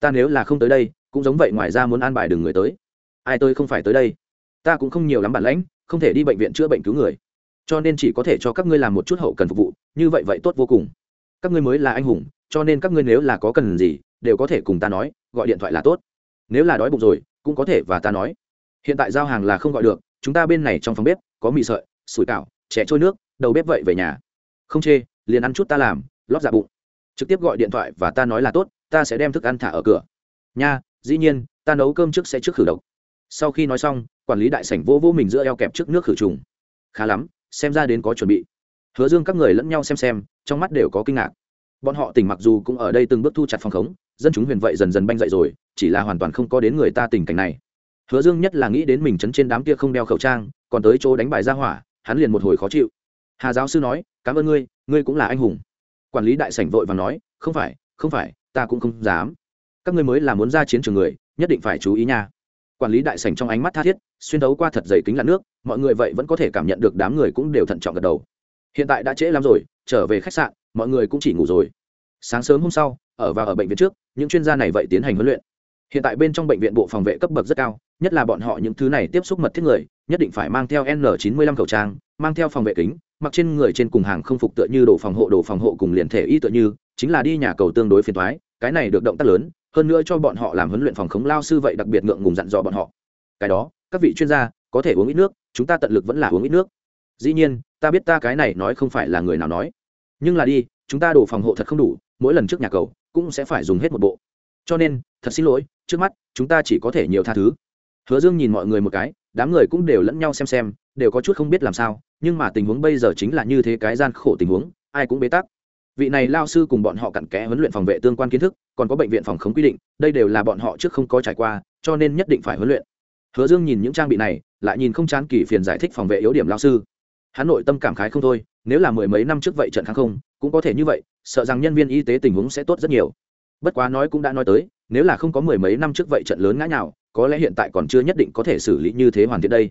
Ta nếu là không tới đây, cũng giống vậy ngoài ra muốn an bài đừng người tới. Ai tôi không phải tới đây. Ta cũng không nhiều lắm bản lãnh, không thể đi bệnh viện chữa bệnh cứu người. Cho nên chỉ có thể cho các ngươi làm một chút hậu cần phục vụ, như vậy vậy tốt vô cùng các ngươi mới là anh hùng, cho nên các ngươi nếu là có cần gì, đều có thể cùng ta nói, gọi điện thoại là tốt. Nếu là đói bụng rồi, cũng có thể và ta nói. Hiện tại giao hàng là không gọi được, chúng ta bên này trong phòng bếp có mì sợi, sủi cảo, chè trôi nước, đầu bếp vậy về nhà. Không chê, liền ăn chút ta làm, lót dạ bụng. Trực tiếp gọi điện thoại và ta nói là tốt, ta sẽ đem thức ăn thả ở cửa. Nha, dĩ nhiên, ta nấu cơm trước sẽ trước khử độc. Sau khi nói xong, quản lý đại sảnh vô vô mình giữa eo kẹp trước nước khử trùng. Khá lắm, xem ra đến có chuẩn bị hứa dương các người lẫn nhau xem xem, trong mắt đều có kinh ngạc. Bọn họ tỉnh mặc dù cũng ở đây từng bước thu chặt phòng khống, dân chúng huyền vậy dần dần banh dậy rồi, chỉ là hoàn toàn không có đến người ta tình cảnh này. Hứa dương nhất là nghĩ đến mình chấn trên đám kia không đeo khẩu trang, còn tới chỗ đánh bài ra hỏa, hắn liền một hồi khó chịu. Hà giáo sư nói, cảm ơn ngươi ngươi cũng là anh hùng. Quản lý đại sảnh vội và nói, không phải không phải, ta cũng không dám. Các ngươi mới là muốn ra chiến trường người, nhất định phải chú ý nha. Quản lý đại sảnh trong ánh mắt tha thiết, xuyên thấu qua thật dày kính lặn nước, mọi người vậy vẫn có thể cảm nhận được đám người cũng đều thận trọng gật đầu hiện tại đã trễ lắm rồi, trở về khách sạn, mọi người cũng chỉ ngủ rồi. Sáng sớm hôm sau, ở và ở bệnh viện trước, những chuyên gia này vậy tiến hành huấn luyện. Hiện tại bên trong bệnh viện bộ phòng vệ cấp bậc rất cao, nhất là bọn họ những thứ này tiếp xúc mật thiết người, nhất định phải mang theo n 95 khẩu trang, mang theo phòng vệ kính, mặc trên người trên cùng hàng không phục tựa như đồ phòng hộ, đồ phòng hộ cùng liền thể y tựa như, chính là đi nhà cầu tương đối phiền thoái cái này được động tác lớn, hơn nữa cho bọn họ làm huấn luyện phòng khống lao sư vậy đặc biệt ngượng ngùng dặn dò bọn họ. Cái đó, các vị chuyên gia, có thể uống ít nước, chúng ta tận lực vẫn là uống ít nước. Dĩ nhiên ta biết ta cái này nói không phải là người nào nói. Nhưng là đi, chúng ta đổ phòng hộ thật không đủ, mỗi lần trước nhà cầu cũng sẽ phải dùng hết một bộ. Cho nên, thật xin lỗi, trước mắt, chúng ta chỉ có thể nhiều tha thứ. Hứa dương nhìn mọi người một cái, đám người cũng đều lẫn nhau xem xem, đều có chút không biết làm sao, nhưng mà tình huống bây giờ chính là như thế cái gian khổ tình huống, ai cũng bế tắc. Vị này lao sư cùng bọn họ cặn kẽ huấn luyện phòng vệ tương quan kiến thức, còn có bệnh viện phòng khống quy định, đây đều là bọn họ trước không có trải qua, cho nên nhất định phải huấn luyện. Hứa dương nhìn những trang bị này, lại nhìn không chán kỳ phiền giải thích phòng vệ yếu điểm lao sư hắn nội tâm cảm khái không thôi, nếu là mười mấy năm trước vậy trận kháng không, cũng có thể như vậy, sợ rằng nhân viên y tế tình huống sẽ tốt rất nhiều. Bất quá nói cũng đã nói tới, nếu là không có mười mấy năm trước vậy trận lớn ngã nào có lẽ hiện tại còn chưa nhất định có thể xử lý như thế hoàn thiện đây.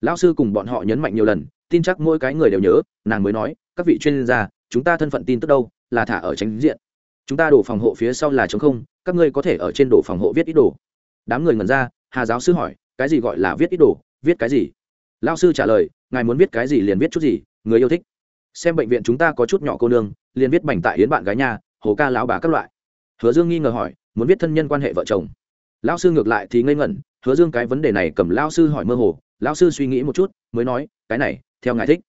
Lão sư cùng bọn họ nhấn mạnh nhiều lần, tin chắc mỗi cái người đều nhớ, nàng mới nói, các vị chuyên gia, chúng ta thân phận tin tức đâu, là thả ở tránh diện. Chúng ta đổ phòng hộ phía sau là chống không, các ngươi có thể ở trên đổ phòng hộ viết ít đồ. Đám người ngần ra, hà giáo sư hỏi, cái gì gọi là viết ít đồ? Viết cái gì? Lao sư trả lời ngài muốn viết cái gì liền viết chút gì, người yêu thích. Xem bệnh viện chúng ta có chút nhỏ cô nương, liền viết bành tại yến bạn gái nhà, hồ ca lão bà các loại. Hứa dương nghi ngờ hỏi, muốn viết thân nhân quan hệ vợ chồng. Lão sư ngược lại thì ngây ngẩn, hứa dương cái vấn đề này cầm lão sư hỏi mơ hồ, lão sư suy nghĩ một chút, mới nói, cái này, theo ngài thích.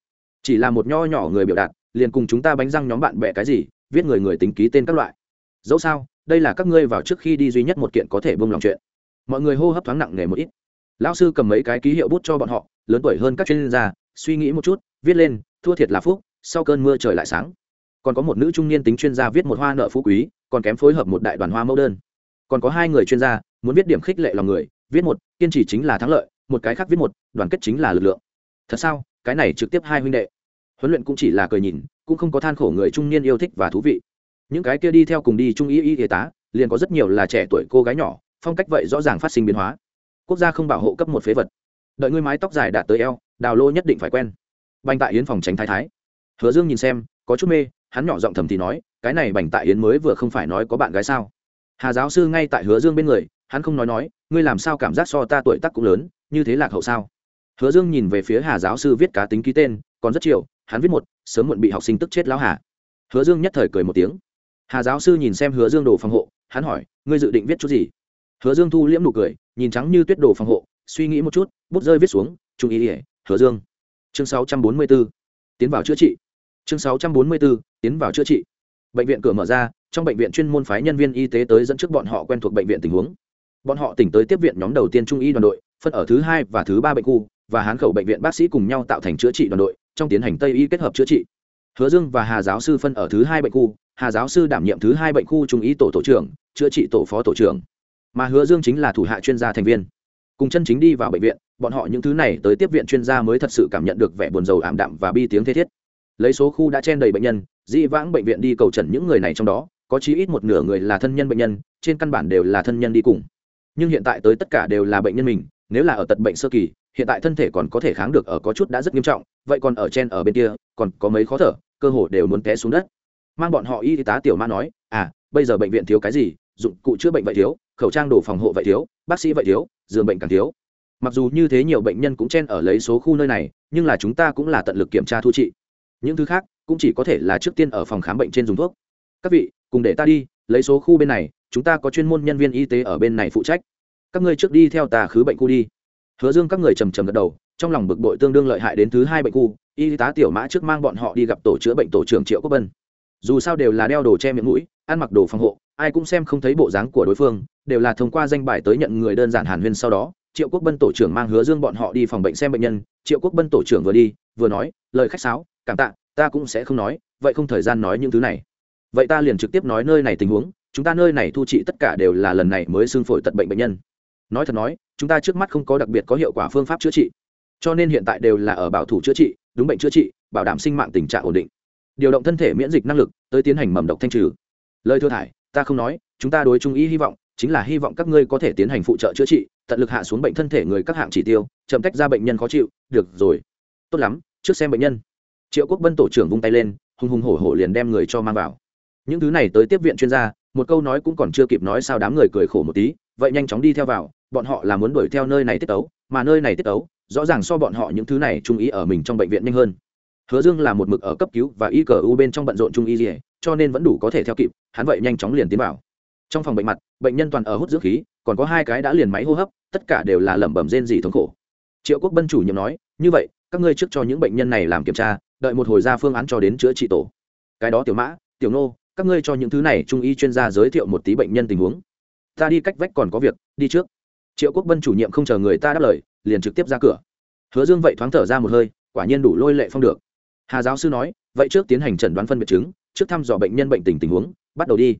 Chỉ là một nho nhỏ người biểu đạt, liền cùng chúng ta bánh răng nhóm bạn bè cái gì, viết người người tính ký tên các loại. Dẫu sao, đây là các ngươi vào trước khi đi duy nhất một kiện có thể bông lòng chuyện. Mọi người hô hấp thoáng nặng nề một ít lão sư cầm mấy cái ký hiệu bút cho bọn họ, lớn tuổi hơn các chuyên gia, suy nghĩ một chút, viết lên, thua thiệt là phúc, sau cơn mưa trời lại sáng. Còn có một nữ trung niên tính chuyên gia viết một hoa nợ phú quý, còn kém phối hợp một đại đoàn hoa mẫu đơn. Còn có hai người chuyên gia, muốn viết điểm khích lệ lòng người, viết một, kiên trì chính là thắng lợi, một cái khác viết một, đoàn kết chính là lực lượng. Thật sao? Cái này trực tiếp hai huynh đệ. Huấn luyện cũng chỉ là cười nhìn, cũng không có than khổ người trung niên yêu thích và thú vị. Những cái kia đi theo cùng đi trung y y y tá, liền có rất nhiều là trẻ tuổi cô gái nhỏ, phong cách vậy rõ ràng phát sinh biến hóa quốc gia không bảo hộ cấp một phế vật. Đợi ngươi mái tóc dài đạt tới eo, đào lô nhất định phải quen. Bành tại yến phòng tránh thái thái. Hứa dương nhìn xem, có chút mê, hắn nhỏ giọng thầm thì nói, cái này bành tại yến mới vừa không phải nói có bạn gái sao? Hà giáo sư ngay tại hứa dương bên người, hắn không nói nói, ngươi làm sao cảm giác so ta tuổi tác cũng lớn, như thế lạc hậu sao? Hứa dương nhìn về phía hà giáo sư viết cá tính ký tên, còn rất chiều, hắn viết một, sớm muộn bị học sinh tức chết lão hà. Hứa dương nhất thời cười một tiếng. Hà giáo sư nhìn xem hứa dương đồ phòng hộ, hắn hỏi, ngươi dự định viết chút gì? Hứa dương thu liễm nụ cười, nhìn trắng như tuyết đồ phòng hộ, suy nghĩ một chút, bút rơi viết xuống, trung ý ỉa hứa dương, chương 644. tiến vào chữa trị chương 644. tiến vào chữa trị bệnh viện cửa mở ra, trong bệnh viện chuyên môn phái nhân viên y tế tới dẫn trước bọn họ quen thuộc bệnh viện tình huống bọn họ tỉnh tới tiếp viện nhóm đầu tiên trung y đoàn đội, phân ở thứ hai và thứ ba bệnh khu, và hán khẩu bệnh viện bác sĩ cùng nhau tạo thành chữa trị đoàn đội, trong tiến hành tây y kết hợp chữa trị hứa dương và hà giáo sư phân ở thứ hai bệnh khu, hà giáo sư đảm nhiệm thứ hai bệnh khu trung y tổ tổ trưởng, chữa trị tổ phó tổ trưởng mà hứa dương chính là thủ hạ chuyên gia thành viên. Cùng chân chính đi vào bệnh viện, bọn họ những thứ này tới tiếp viện chuyên gia mới thật sự cảm nhận được vẻ buồn rầu ảm đạm và bi tiếng thế thiết. Lấy số khu đã chen đầy bệnh nhân, dĩ vãng bệnh viện đi cầu trần những người này trong đó, có chí ít một nửa người là thân nhân bệnh nhân, trên căn bản đều là thân nhân đi cùng. Nhưng hiện tại tới tất cả đều là bệnh nhân mình, nếu là ở tật bệnh sơ kỳ, hiện tại thân thể còn có thể kháng được ở có chút đã rất nghiêm trọng, vậy còn ở trên ở bên kia, còn có mấy khó thở, cơ hồ đều muốn té xuống đất. Mang bọn họ y tá tiểu ma nói à bây giờ bệnh viện thiếu cái gì dụng cụ chữa bệnh vậy thiếu, khẩu trang đồ phòng hộ vậy thiếu, bác sĩ vậy thiếu, giường bệnh càng thiếu. Mặc dù như thế nhiều bệnh nhân cũng chen ở lấy số khu nơi này, nhưng là chúng ta cũng là tận lực kiểm tra thu trị. Những thứ khác cũng chỉ có thể là trước tiên ở phòng khám bệnh trên dùng thuốc. Các vị, cùng để ta đi, lấy số khu bên này, chúng ta có chuyên môn nhân viên y tế ở bên này phụ trách. Các ngươi trước đi theo tà khứ bệnh khu đi. Hứa dương các người trầm trầm gật đầu, trong lòng bực bội tương đương lợi hại đến thứ hai bệnh khu, y tá tiểu mã trước mang bọn họ đi gặp tổ chữa bệnh tổ trưởng triệu quốc bân dù sao đều là đeo đồ che miệng mũi, ăn mặc đồ phòng hộ ai cũng xem không thấy bộ dáng của đối phương, đều là thông qua danh bài tới nhận người đơn giản hàn huyên sau đó, triệu quốc bân tổ trưởng mang hứa dương bọn họ đi phòng bệnh xem bệnh nhân, triệu quốc bân tổ trưởng vừa đi, vừa nói, lời khách sáo, cảm tạ, ta cũng sẽ không nói, vậy không thời gian nói những thứ này. Vậy ta liền trực tiếp nói nơi này tình huống, chúng ta nơi này thu trị tất cả đều là lần này mới xương phổi tật bệnh bệnh nhân. Nói thật nói, chúng ta trước mắt không có đặc biệt có hiệu quả phương pháp chữa trị. Cho nên hiện tại đều là ở bảo thủ chữa trị, đúng bệnh chữa trị, bảo đảm sinh mạng tình trạng ổn định. Điều động thân thể miễn dịch năng lực, tới tiến hành mầm độc thanh trừ. Lời thưa thải ta không nói, chúng ta đối trung ý hy vọng, chính là hy vọng các ngươi có thể tiến hành phụ trợ chữa trị, tận lực hạ xuống bệnh thân thể người các hạng chỉ tiêu, chậm tách ra bệnh nhân khó chịu, được rồi. Tốt lắm, trước xem bệnh nhân. Triệu quốc bân tổ trưởng vung tay lên, hùng hùng hổ hổ liền đem người cho mang vào. Những thứ này tới tiếp viện chuyên gia, một câu nói cũng còn chưa kịp nói sao đám người cười khổ một tí, vậy nhanh chóng đi theo vào, bọn họ là muốn đuổi theo nơi này tiết tấu, mà nơi này tiết tấu, rõ ràng so bọn họ những thứ này trung ý ở mình trong bệnh viện nhanh hơn. Hứa dương là một mực ở cấp cứu và y cờ u bên trong bận rộn trung y dỉa cho nên vẫn đủ có thể theo kịp, hắn vậy nhanh chóng liền tiến vào. Trong phòng bệnh mặt, bệnh nhân toàn ở hút dưỡng khí, còn có hai cái đã liền máy hô hấp, tất cả đều là lẩm bẩm rên gì thống khổ. Triệu quốc bân chủ nhiệm nói, như vậy, các ngươi trước cho những bệnh nhân này làm kiểm tra, đợi một hồi ra phương án cho đến chữa trị tổ. Cái đó tiểu mã, tiểu nô, các ngươi cho những thứ này trung y chuyên gia giới thiệu một tí bệnh nhân tình huống. Ta đi cách vách còn có việc, đi trước. Triệu quốc bân chủ nhiệm không chờ người ta đáp lời, liền trực tiếp ra cửa. Hứa dương vậy thoáng thở ra một hơi, quả nhiên đủ lôi lệ phong được. Hà giáo sư nói, vậy trước tiến hành chẩn đoán phân biệt chứng trước thăm dò bệnh nhân bệnh tình tình huống, bắt đầu đi.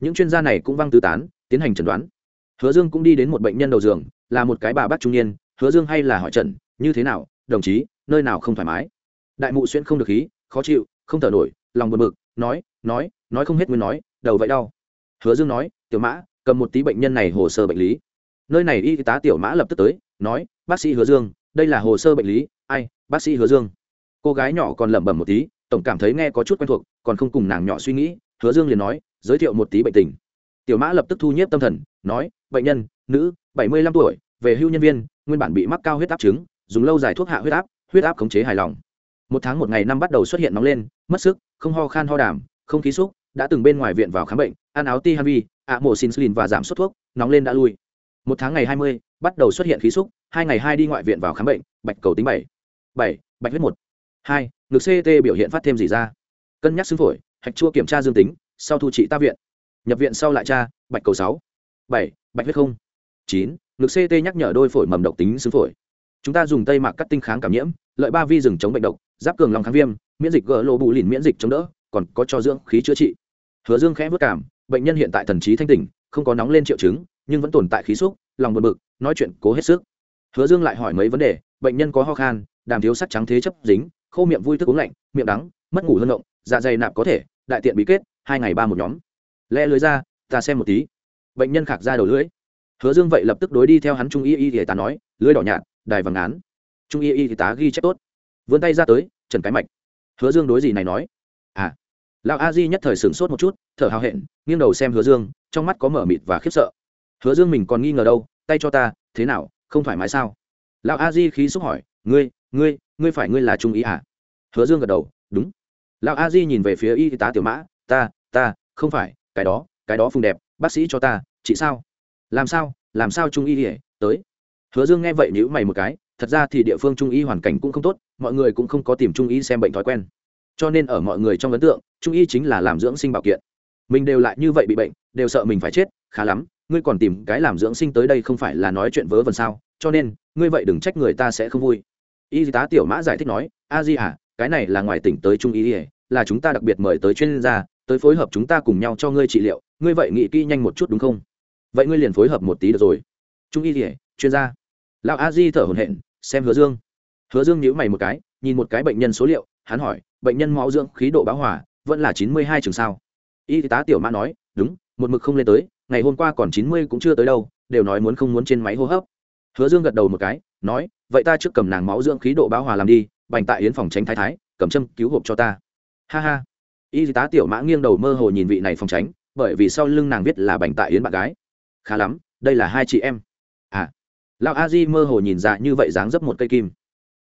Những chuyên gia này cũng văng tứ tán, tiến hành chẩn đoán. Hứa dương cũng đi đến một bệnh nhân đầu giường, là một cái bà bác trung niên, hứa dương hay là hỏi trần, như thế nào? Đồng chí, nơi nào không thoải mái? Đại mụ xuyên không được khí, khó chịu, không thở nổi, lòng buồn bực, nói nói nói không hết nguyên nói, đầu vậy đau. Hứa dương nói, tiểu mã, cầm một tí bệnh nhân này hồ sơ bệnh lý. Nơi này y tá tiểu mã lập tức tới, nói, bác sĩ hứa dương, đây là hồ sơ bệnh lý. Ai? Bác sĩ hứa dương. Cô gái nhỏ còn lẩm bẩm một tí tổng cảm thấy nghe có chút quen thuộc, còn không cùng nàng nhỏ suy nghĩ, hứa dương liền nói, giới thiệu một tí bệnh tình. Tiểu mã lập tức thu nhếp tâm thần, nói, bệnh nhân, nữ, bảy mươi lăm tuổi, về hưu nhân viên, nguyên bản bị mắc cao huyết áp chứng, dùng lâu dài thuốc hạ huyết áp huyết áp khống chế hài lòng. Một tháng một ngày năm bắt đầu xuất hiện nóng lên, mất sức, không ho khan ho đàm, không khí xúc, đã từng bên ngoài viện vào khám bệnh, ăn áo ti hanvi ạ mổ xin xin và giảm sốt thuốc, nóng lên đã lui. Một tháng ngày hai mươi, bắt đầu xuất hiện khí xúc, hai ngày hai đi ngoại viện vào khám bệnh, bạch cầu tính bảy. Bảy, bạch huyết một. Hai ngực ct biểu hiện phát thêm gì ra? Cân nhắc xương phổi, hạch chua kiểm tra dương tính, sau thu trị ta viện. Nhập viện sau lại tra, bạch cầu sáu, bảy, bạch huyết không, chín, ngực ct nhắc nhở đôi phổi mầm độc tính xương phổi. Chúng ta dùng tây mạc cắt tinh kháng cảm nhiễm, lợi ba vi rừng chống bệnh độc, giáp cường lòng kháng viêm, miễn dịch gỡ lộ bù lìn miễn dịch chống đỡ, còn có cho dưỡng khí chữa trị. Hứa dương khẽ vất cảm, bệnh nhân hiện tại thần trí thanh tỉnh, không có nóng lên triệu chứng, nhưng vẫn tồn tại khí xúc, lòng buồn bực, nói chuyện cố hết sức. Hứa dương lại hỏi mấy vấn đề, bệnh nhân có ho khan, đàm thiếu sắc trắng thế chấp dính khô miệng vui thức uống lạnh, miệng đắng, mất ngủ hơn động dạ dày nạp có thể, đại tiện bí kết, hai ngày ba một nhóm. Lẽ lưới ra, ta xem một tí. Bệnh nhân khạc ra đầu lưỡi. Hứa dương vậy lập tức đối đi theo hắn trung y y thì ta nói, lưỡi đỏ nhạt, đài vàng án trung y y thì tá ghi chép tốt. Vươn tay ra tới, trần cái mạch. Hứa dương đối gì này nói? À lão a di nhất thời sửng sốt một chút, thở hào hẹn, nghiêng đầu xem hứa dương, trong mắt có mở mịt và khiếp sợ. Hứa dương mình còn nghi ngờ đâu, tay cho ta, thế nào, không thoải mái sao? Lão a di khí xúc hỏi, ngươi ngươi ngươi phải ngươi là trung ý à? Hứa dương gật đầu, đúng. Lão a di nhìn về phía y tá tiểu mã, ta ta, không phải, cái đó cái đó phùng đẹp, bác sĩ cho ta, chị sao? Làm sao làm sao trung y ỉa tới? Hứa dương nghe vậy nhữ mày một cái, thật ra thì địa phương trung y hoàn cảnh cũng không tốt, mọi người cũng không có tìm trung y xem bệnh thói quen. Cho nên ở mọi người trong ấn tượng, trung y chính là làm dưỡng sinh bảo kiện. Mình đều lại như vậy bị bệnh, đều sợ mình phải chết, khá lắm, ngươi còn tìm cái làm dưỡng sinh tới đây không phải là nói chuyện vớ vẩn sao? Cho nên, ngươi vậy đừng trách người ta sẽ không vui y tá tiểu mã giải thích nói, a di à cái này là ngoài tỉnh tới trung y là chúng ta đặc biệt mời tới chuyên gia, tới phối hợp chúng ta cùng nhau cho ngươi trị liệu, ngươi vậy nghĩ kỹ nhanh một chút đúng không? Vậy ngươi liền phối hợp một tí được rồi. Trung y chuyên gia. Lão a di thở hổn hển, xem hứa dương. Hứa dương nhíu mày một cái, nhìn một cái bệnh nhân số liệu, hắn hỏi, bệnh nhân máu dưỡng khí độ bão hỏa vẫn là chín mươi hai trường sao? Y tá tiểu mã nói, đúng, một mực không lên tới, ngày hôm qua còn chín mươi cũng chưa tới đâu, đều nói muốn không muốn trên máy hô hấp hứa dương gật đầu một cái, nói, vậy ta trước cầm nàng máu dưỡng khí độ bão hòa làm đi, bành tại yến phòng tránh thái thái, cầm châm cứu hộp cho ta. Ha ha. Y tá tiểu mã nghiêng đầu mơ hồ nhìn vị này phòng tránh, bởi vì sau lưng nàng viết là bành tại yến bạn gái. Khá lắm, đây là hai chị em. À. Lão a di mơ hồ nhìn dạ như vậy dáng dấp một cây kim.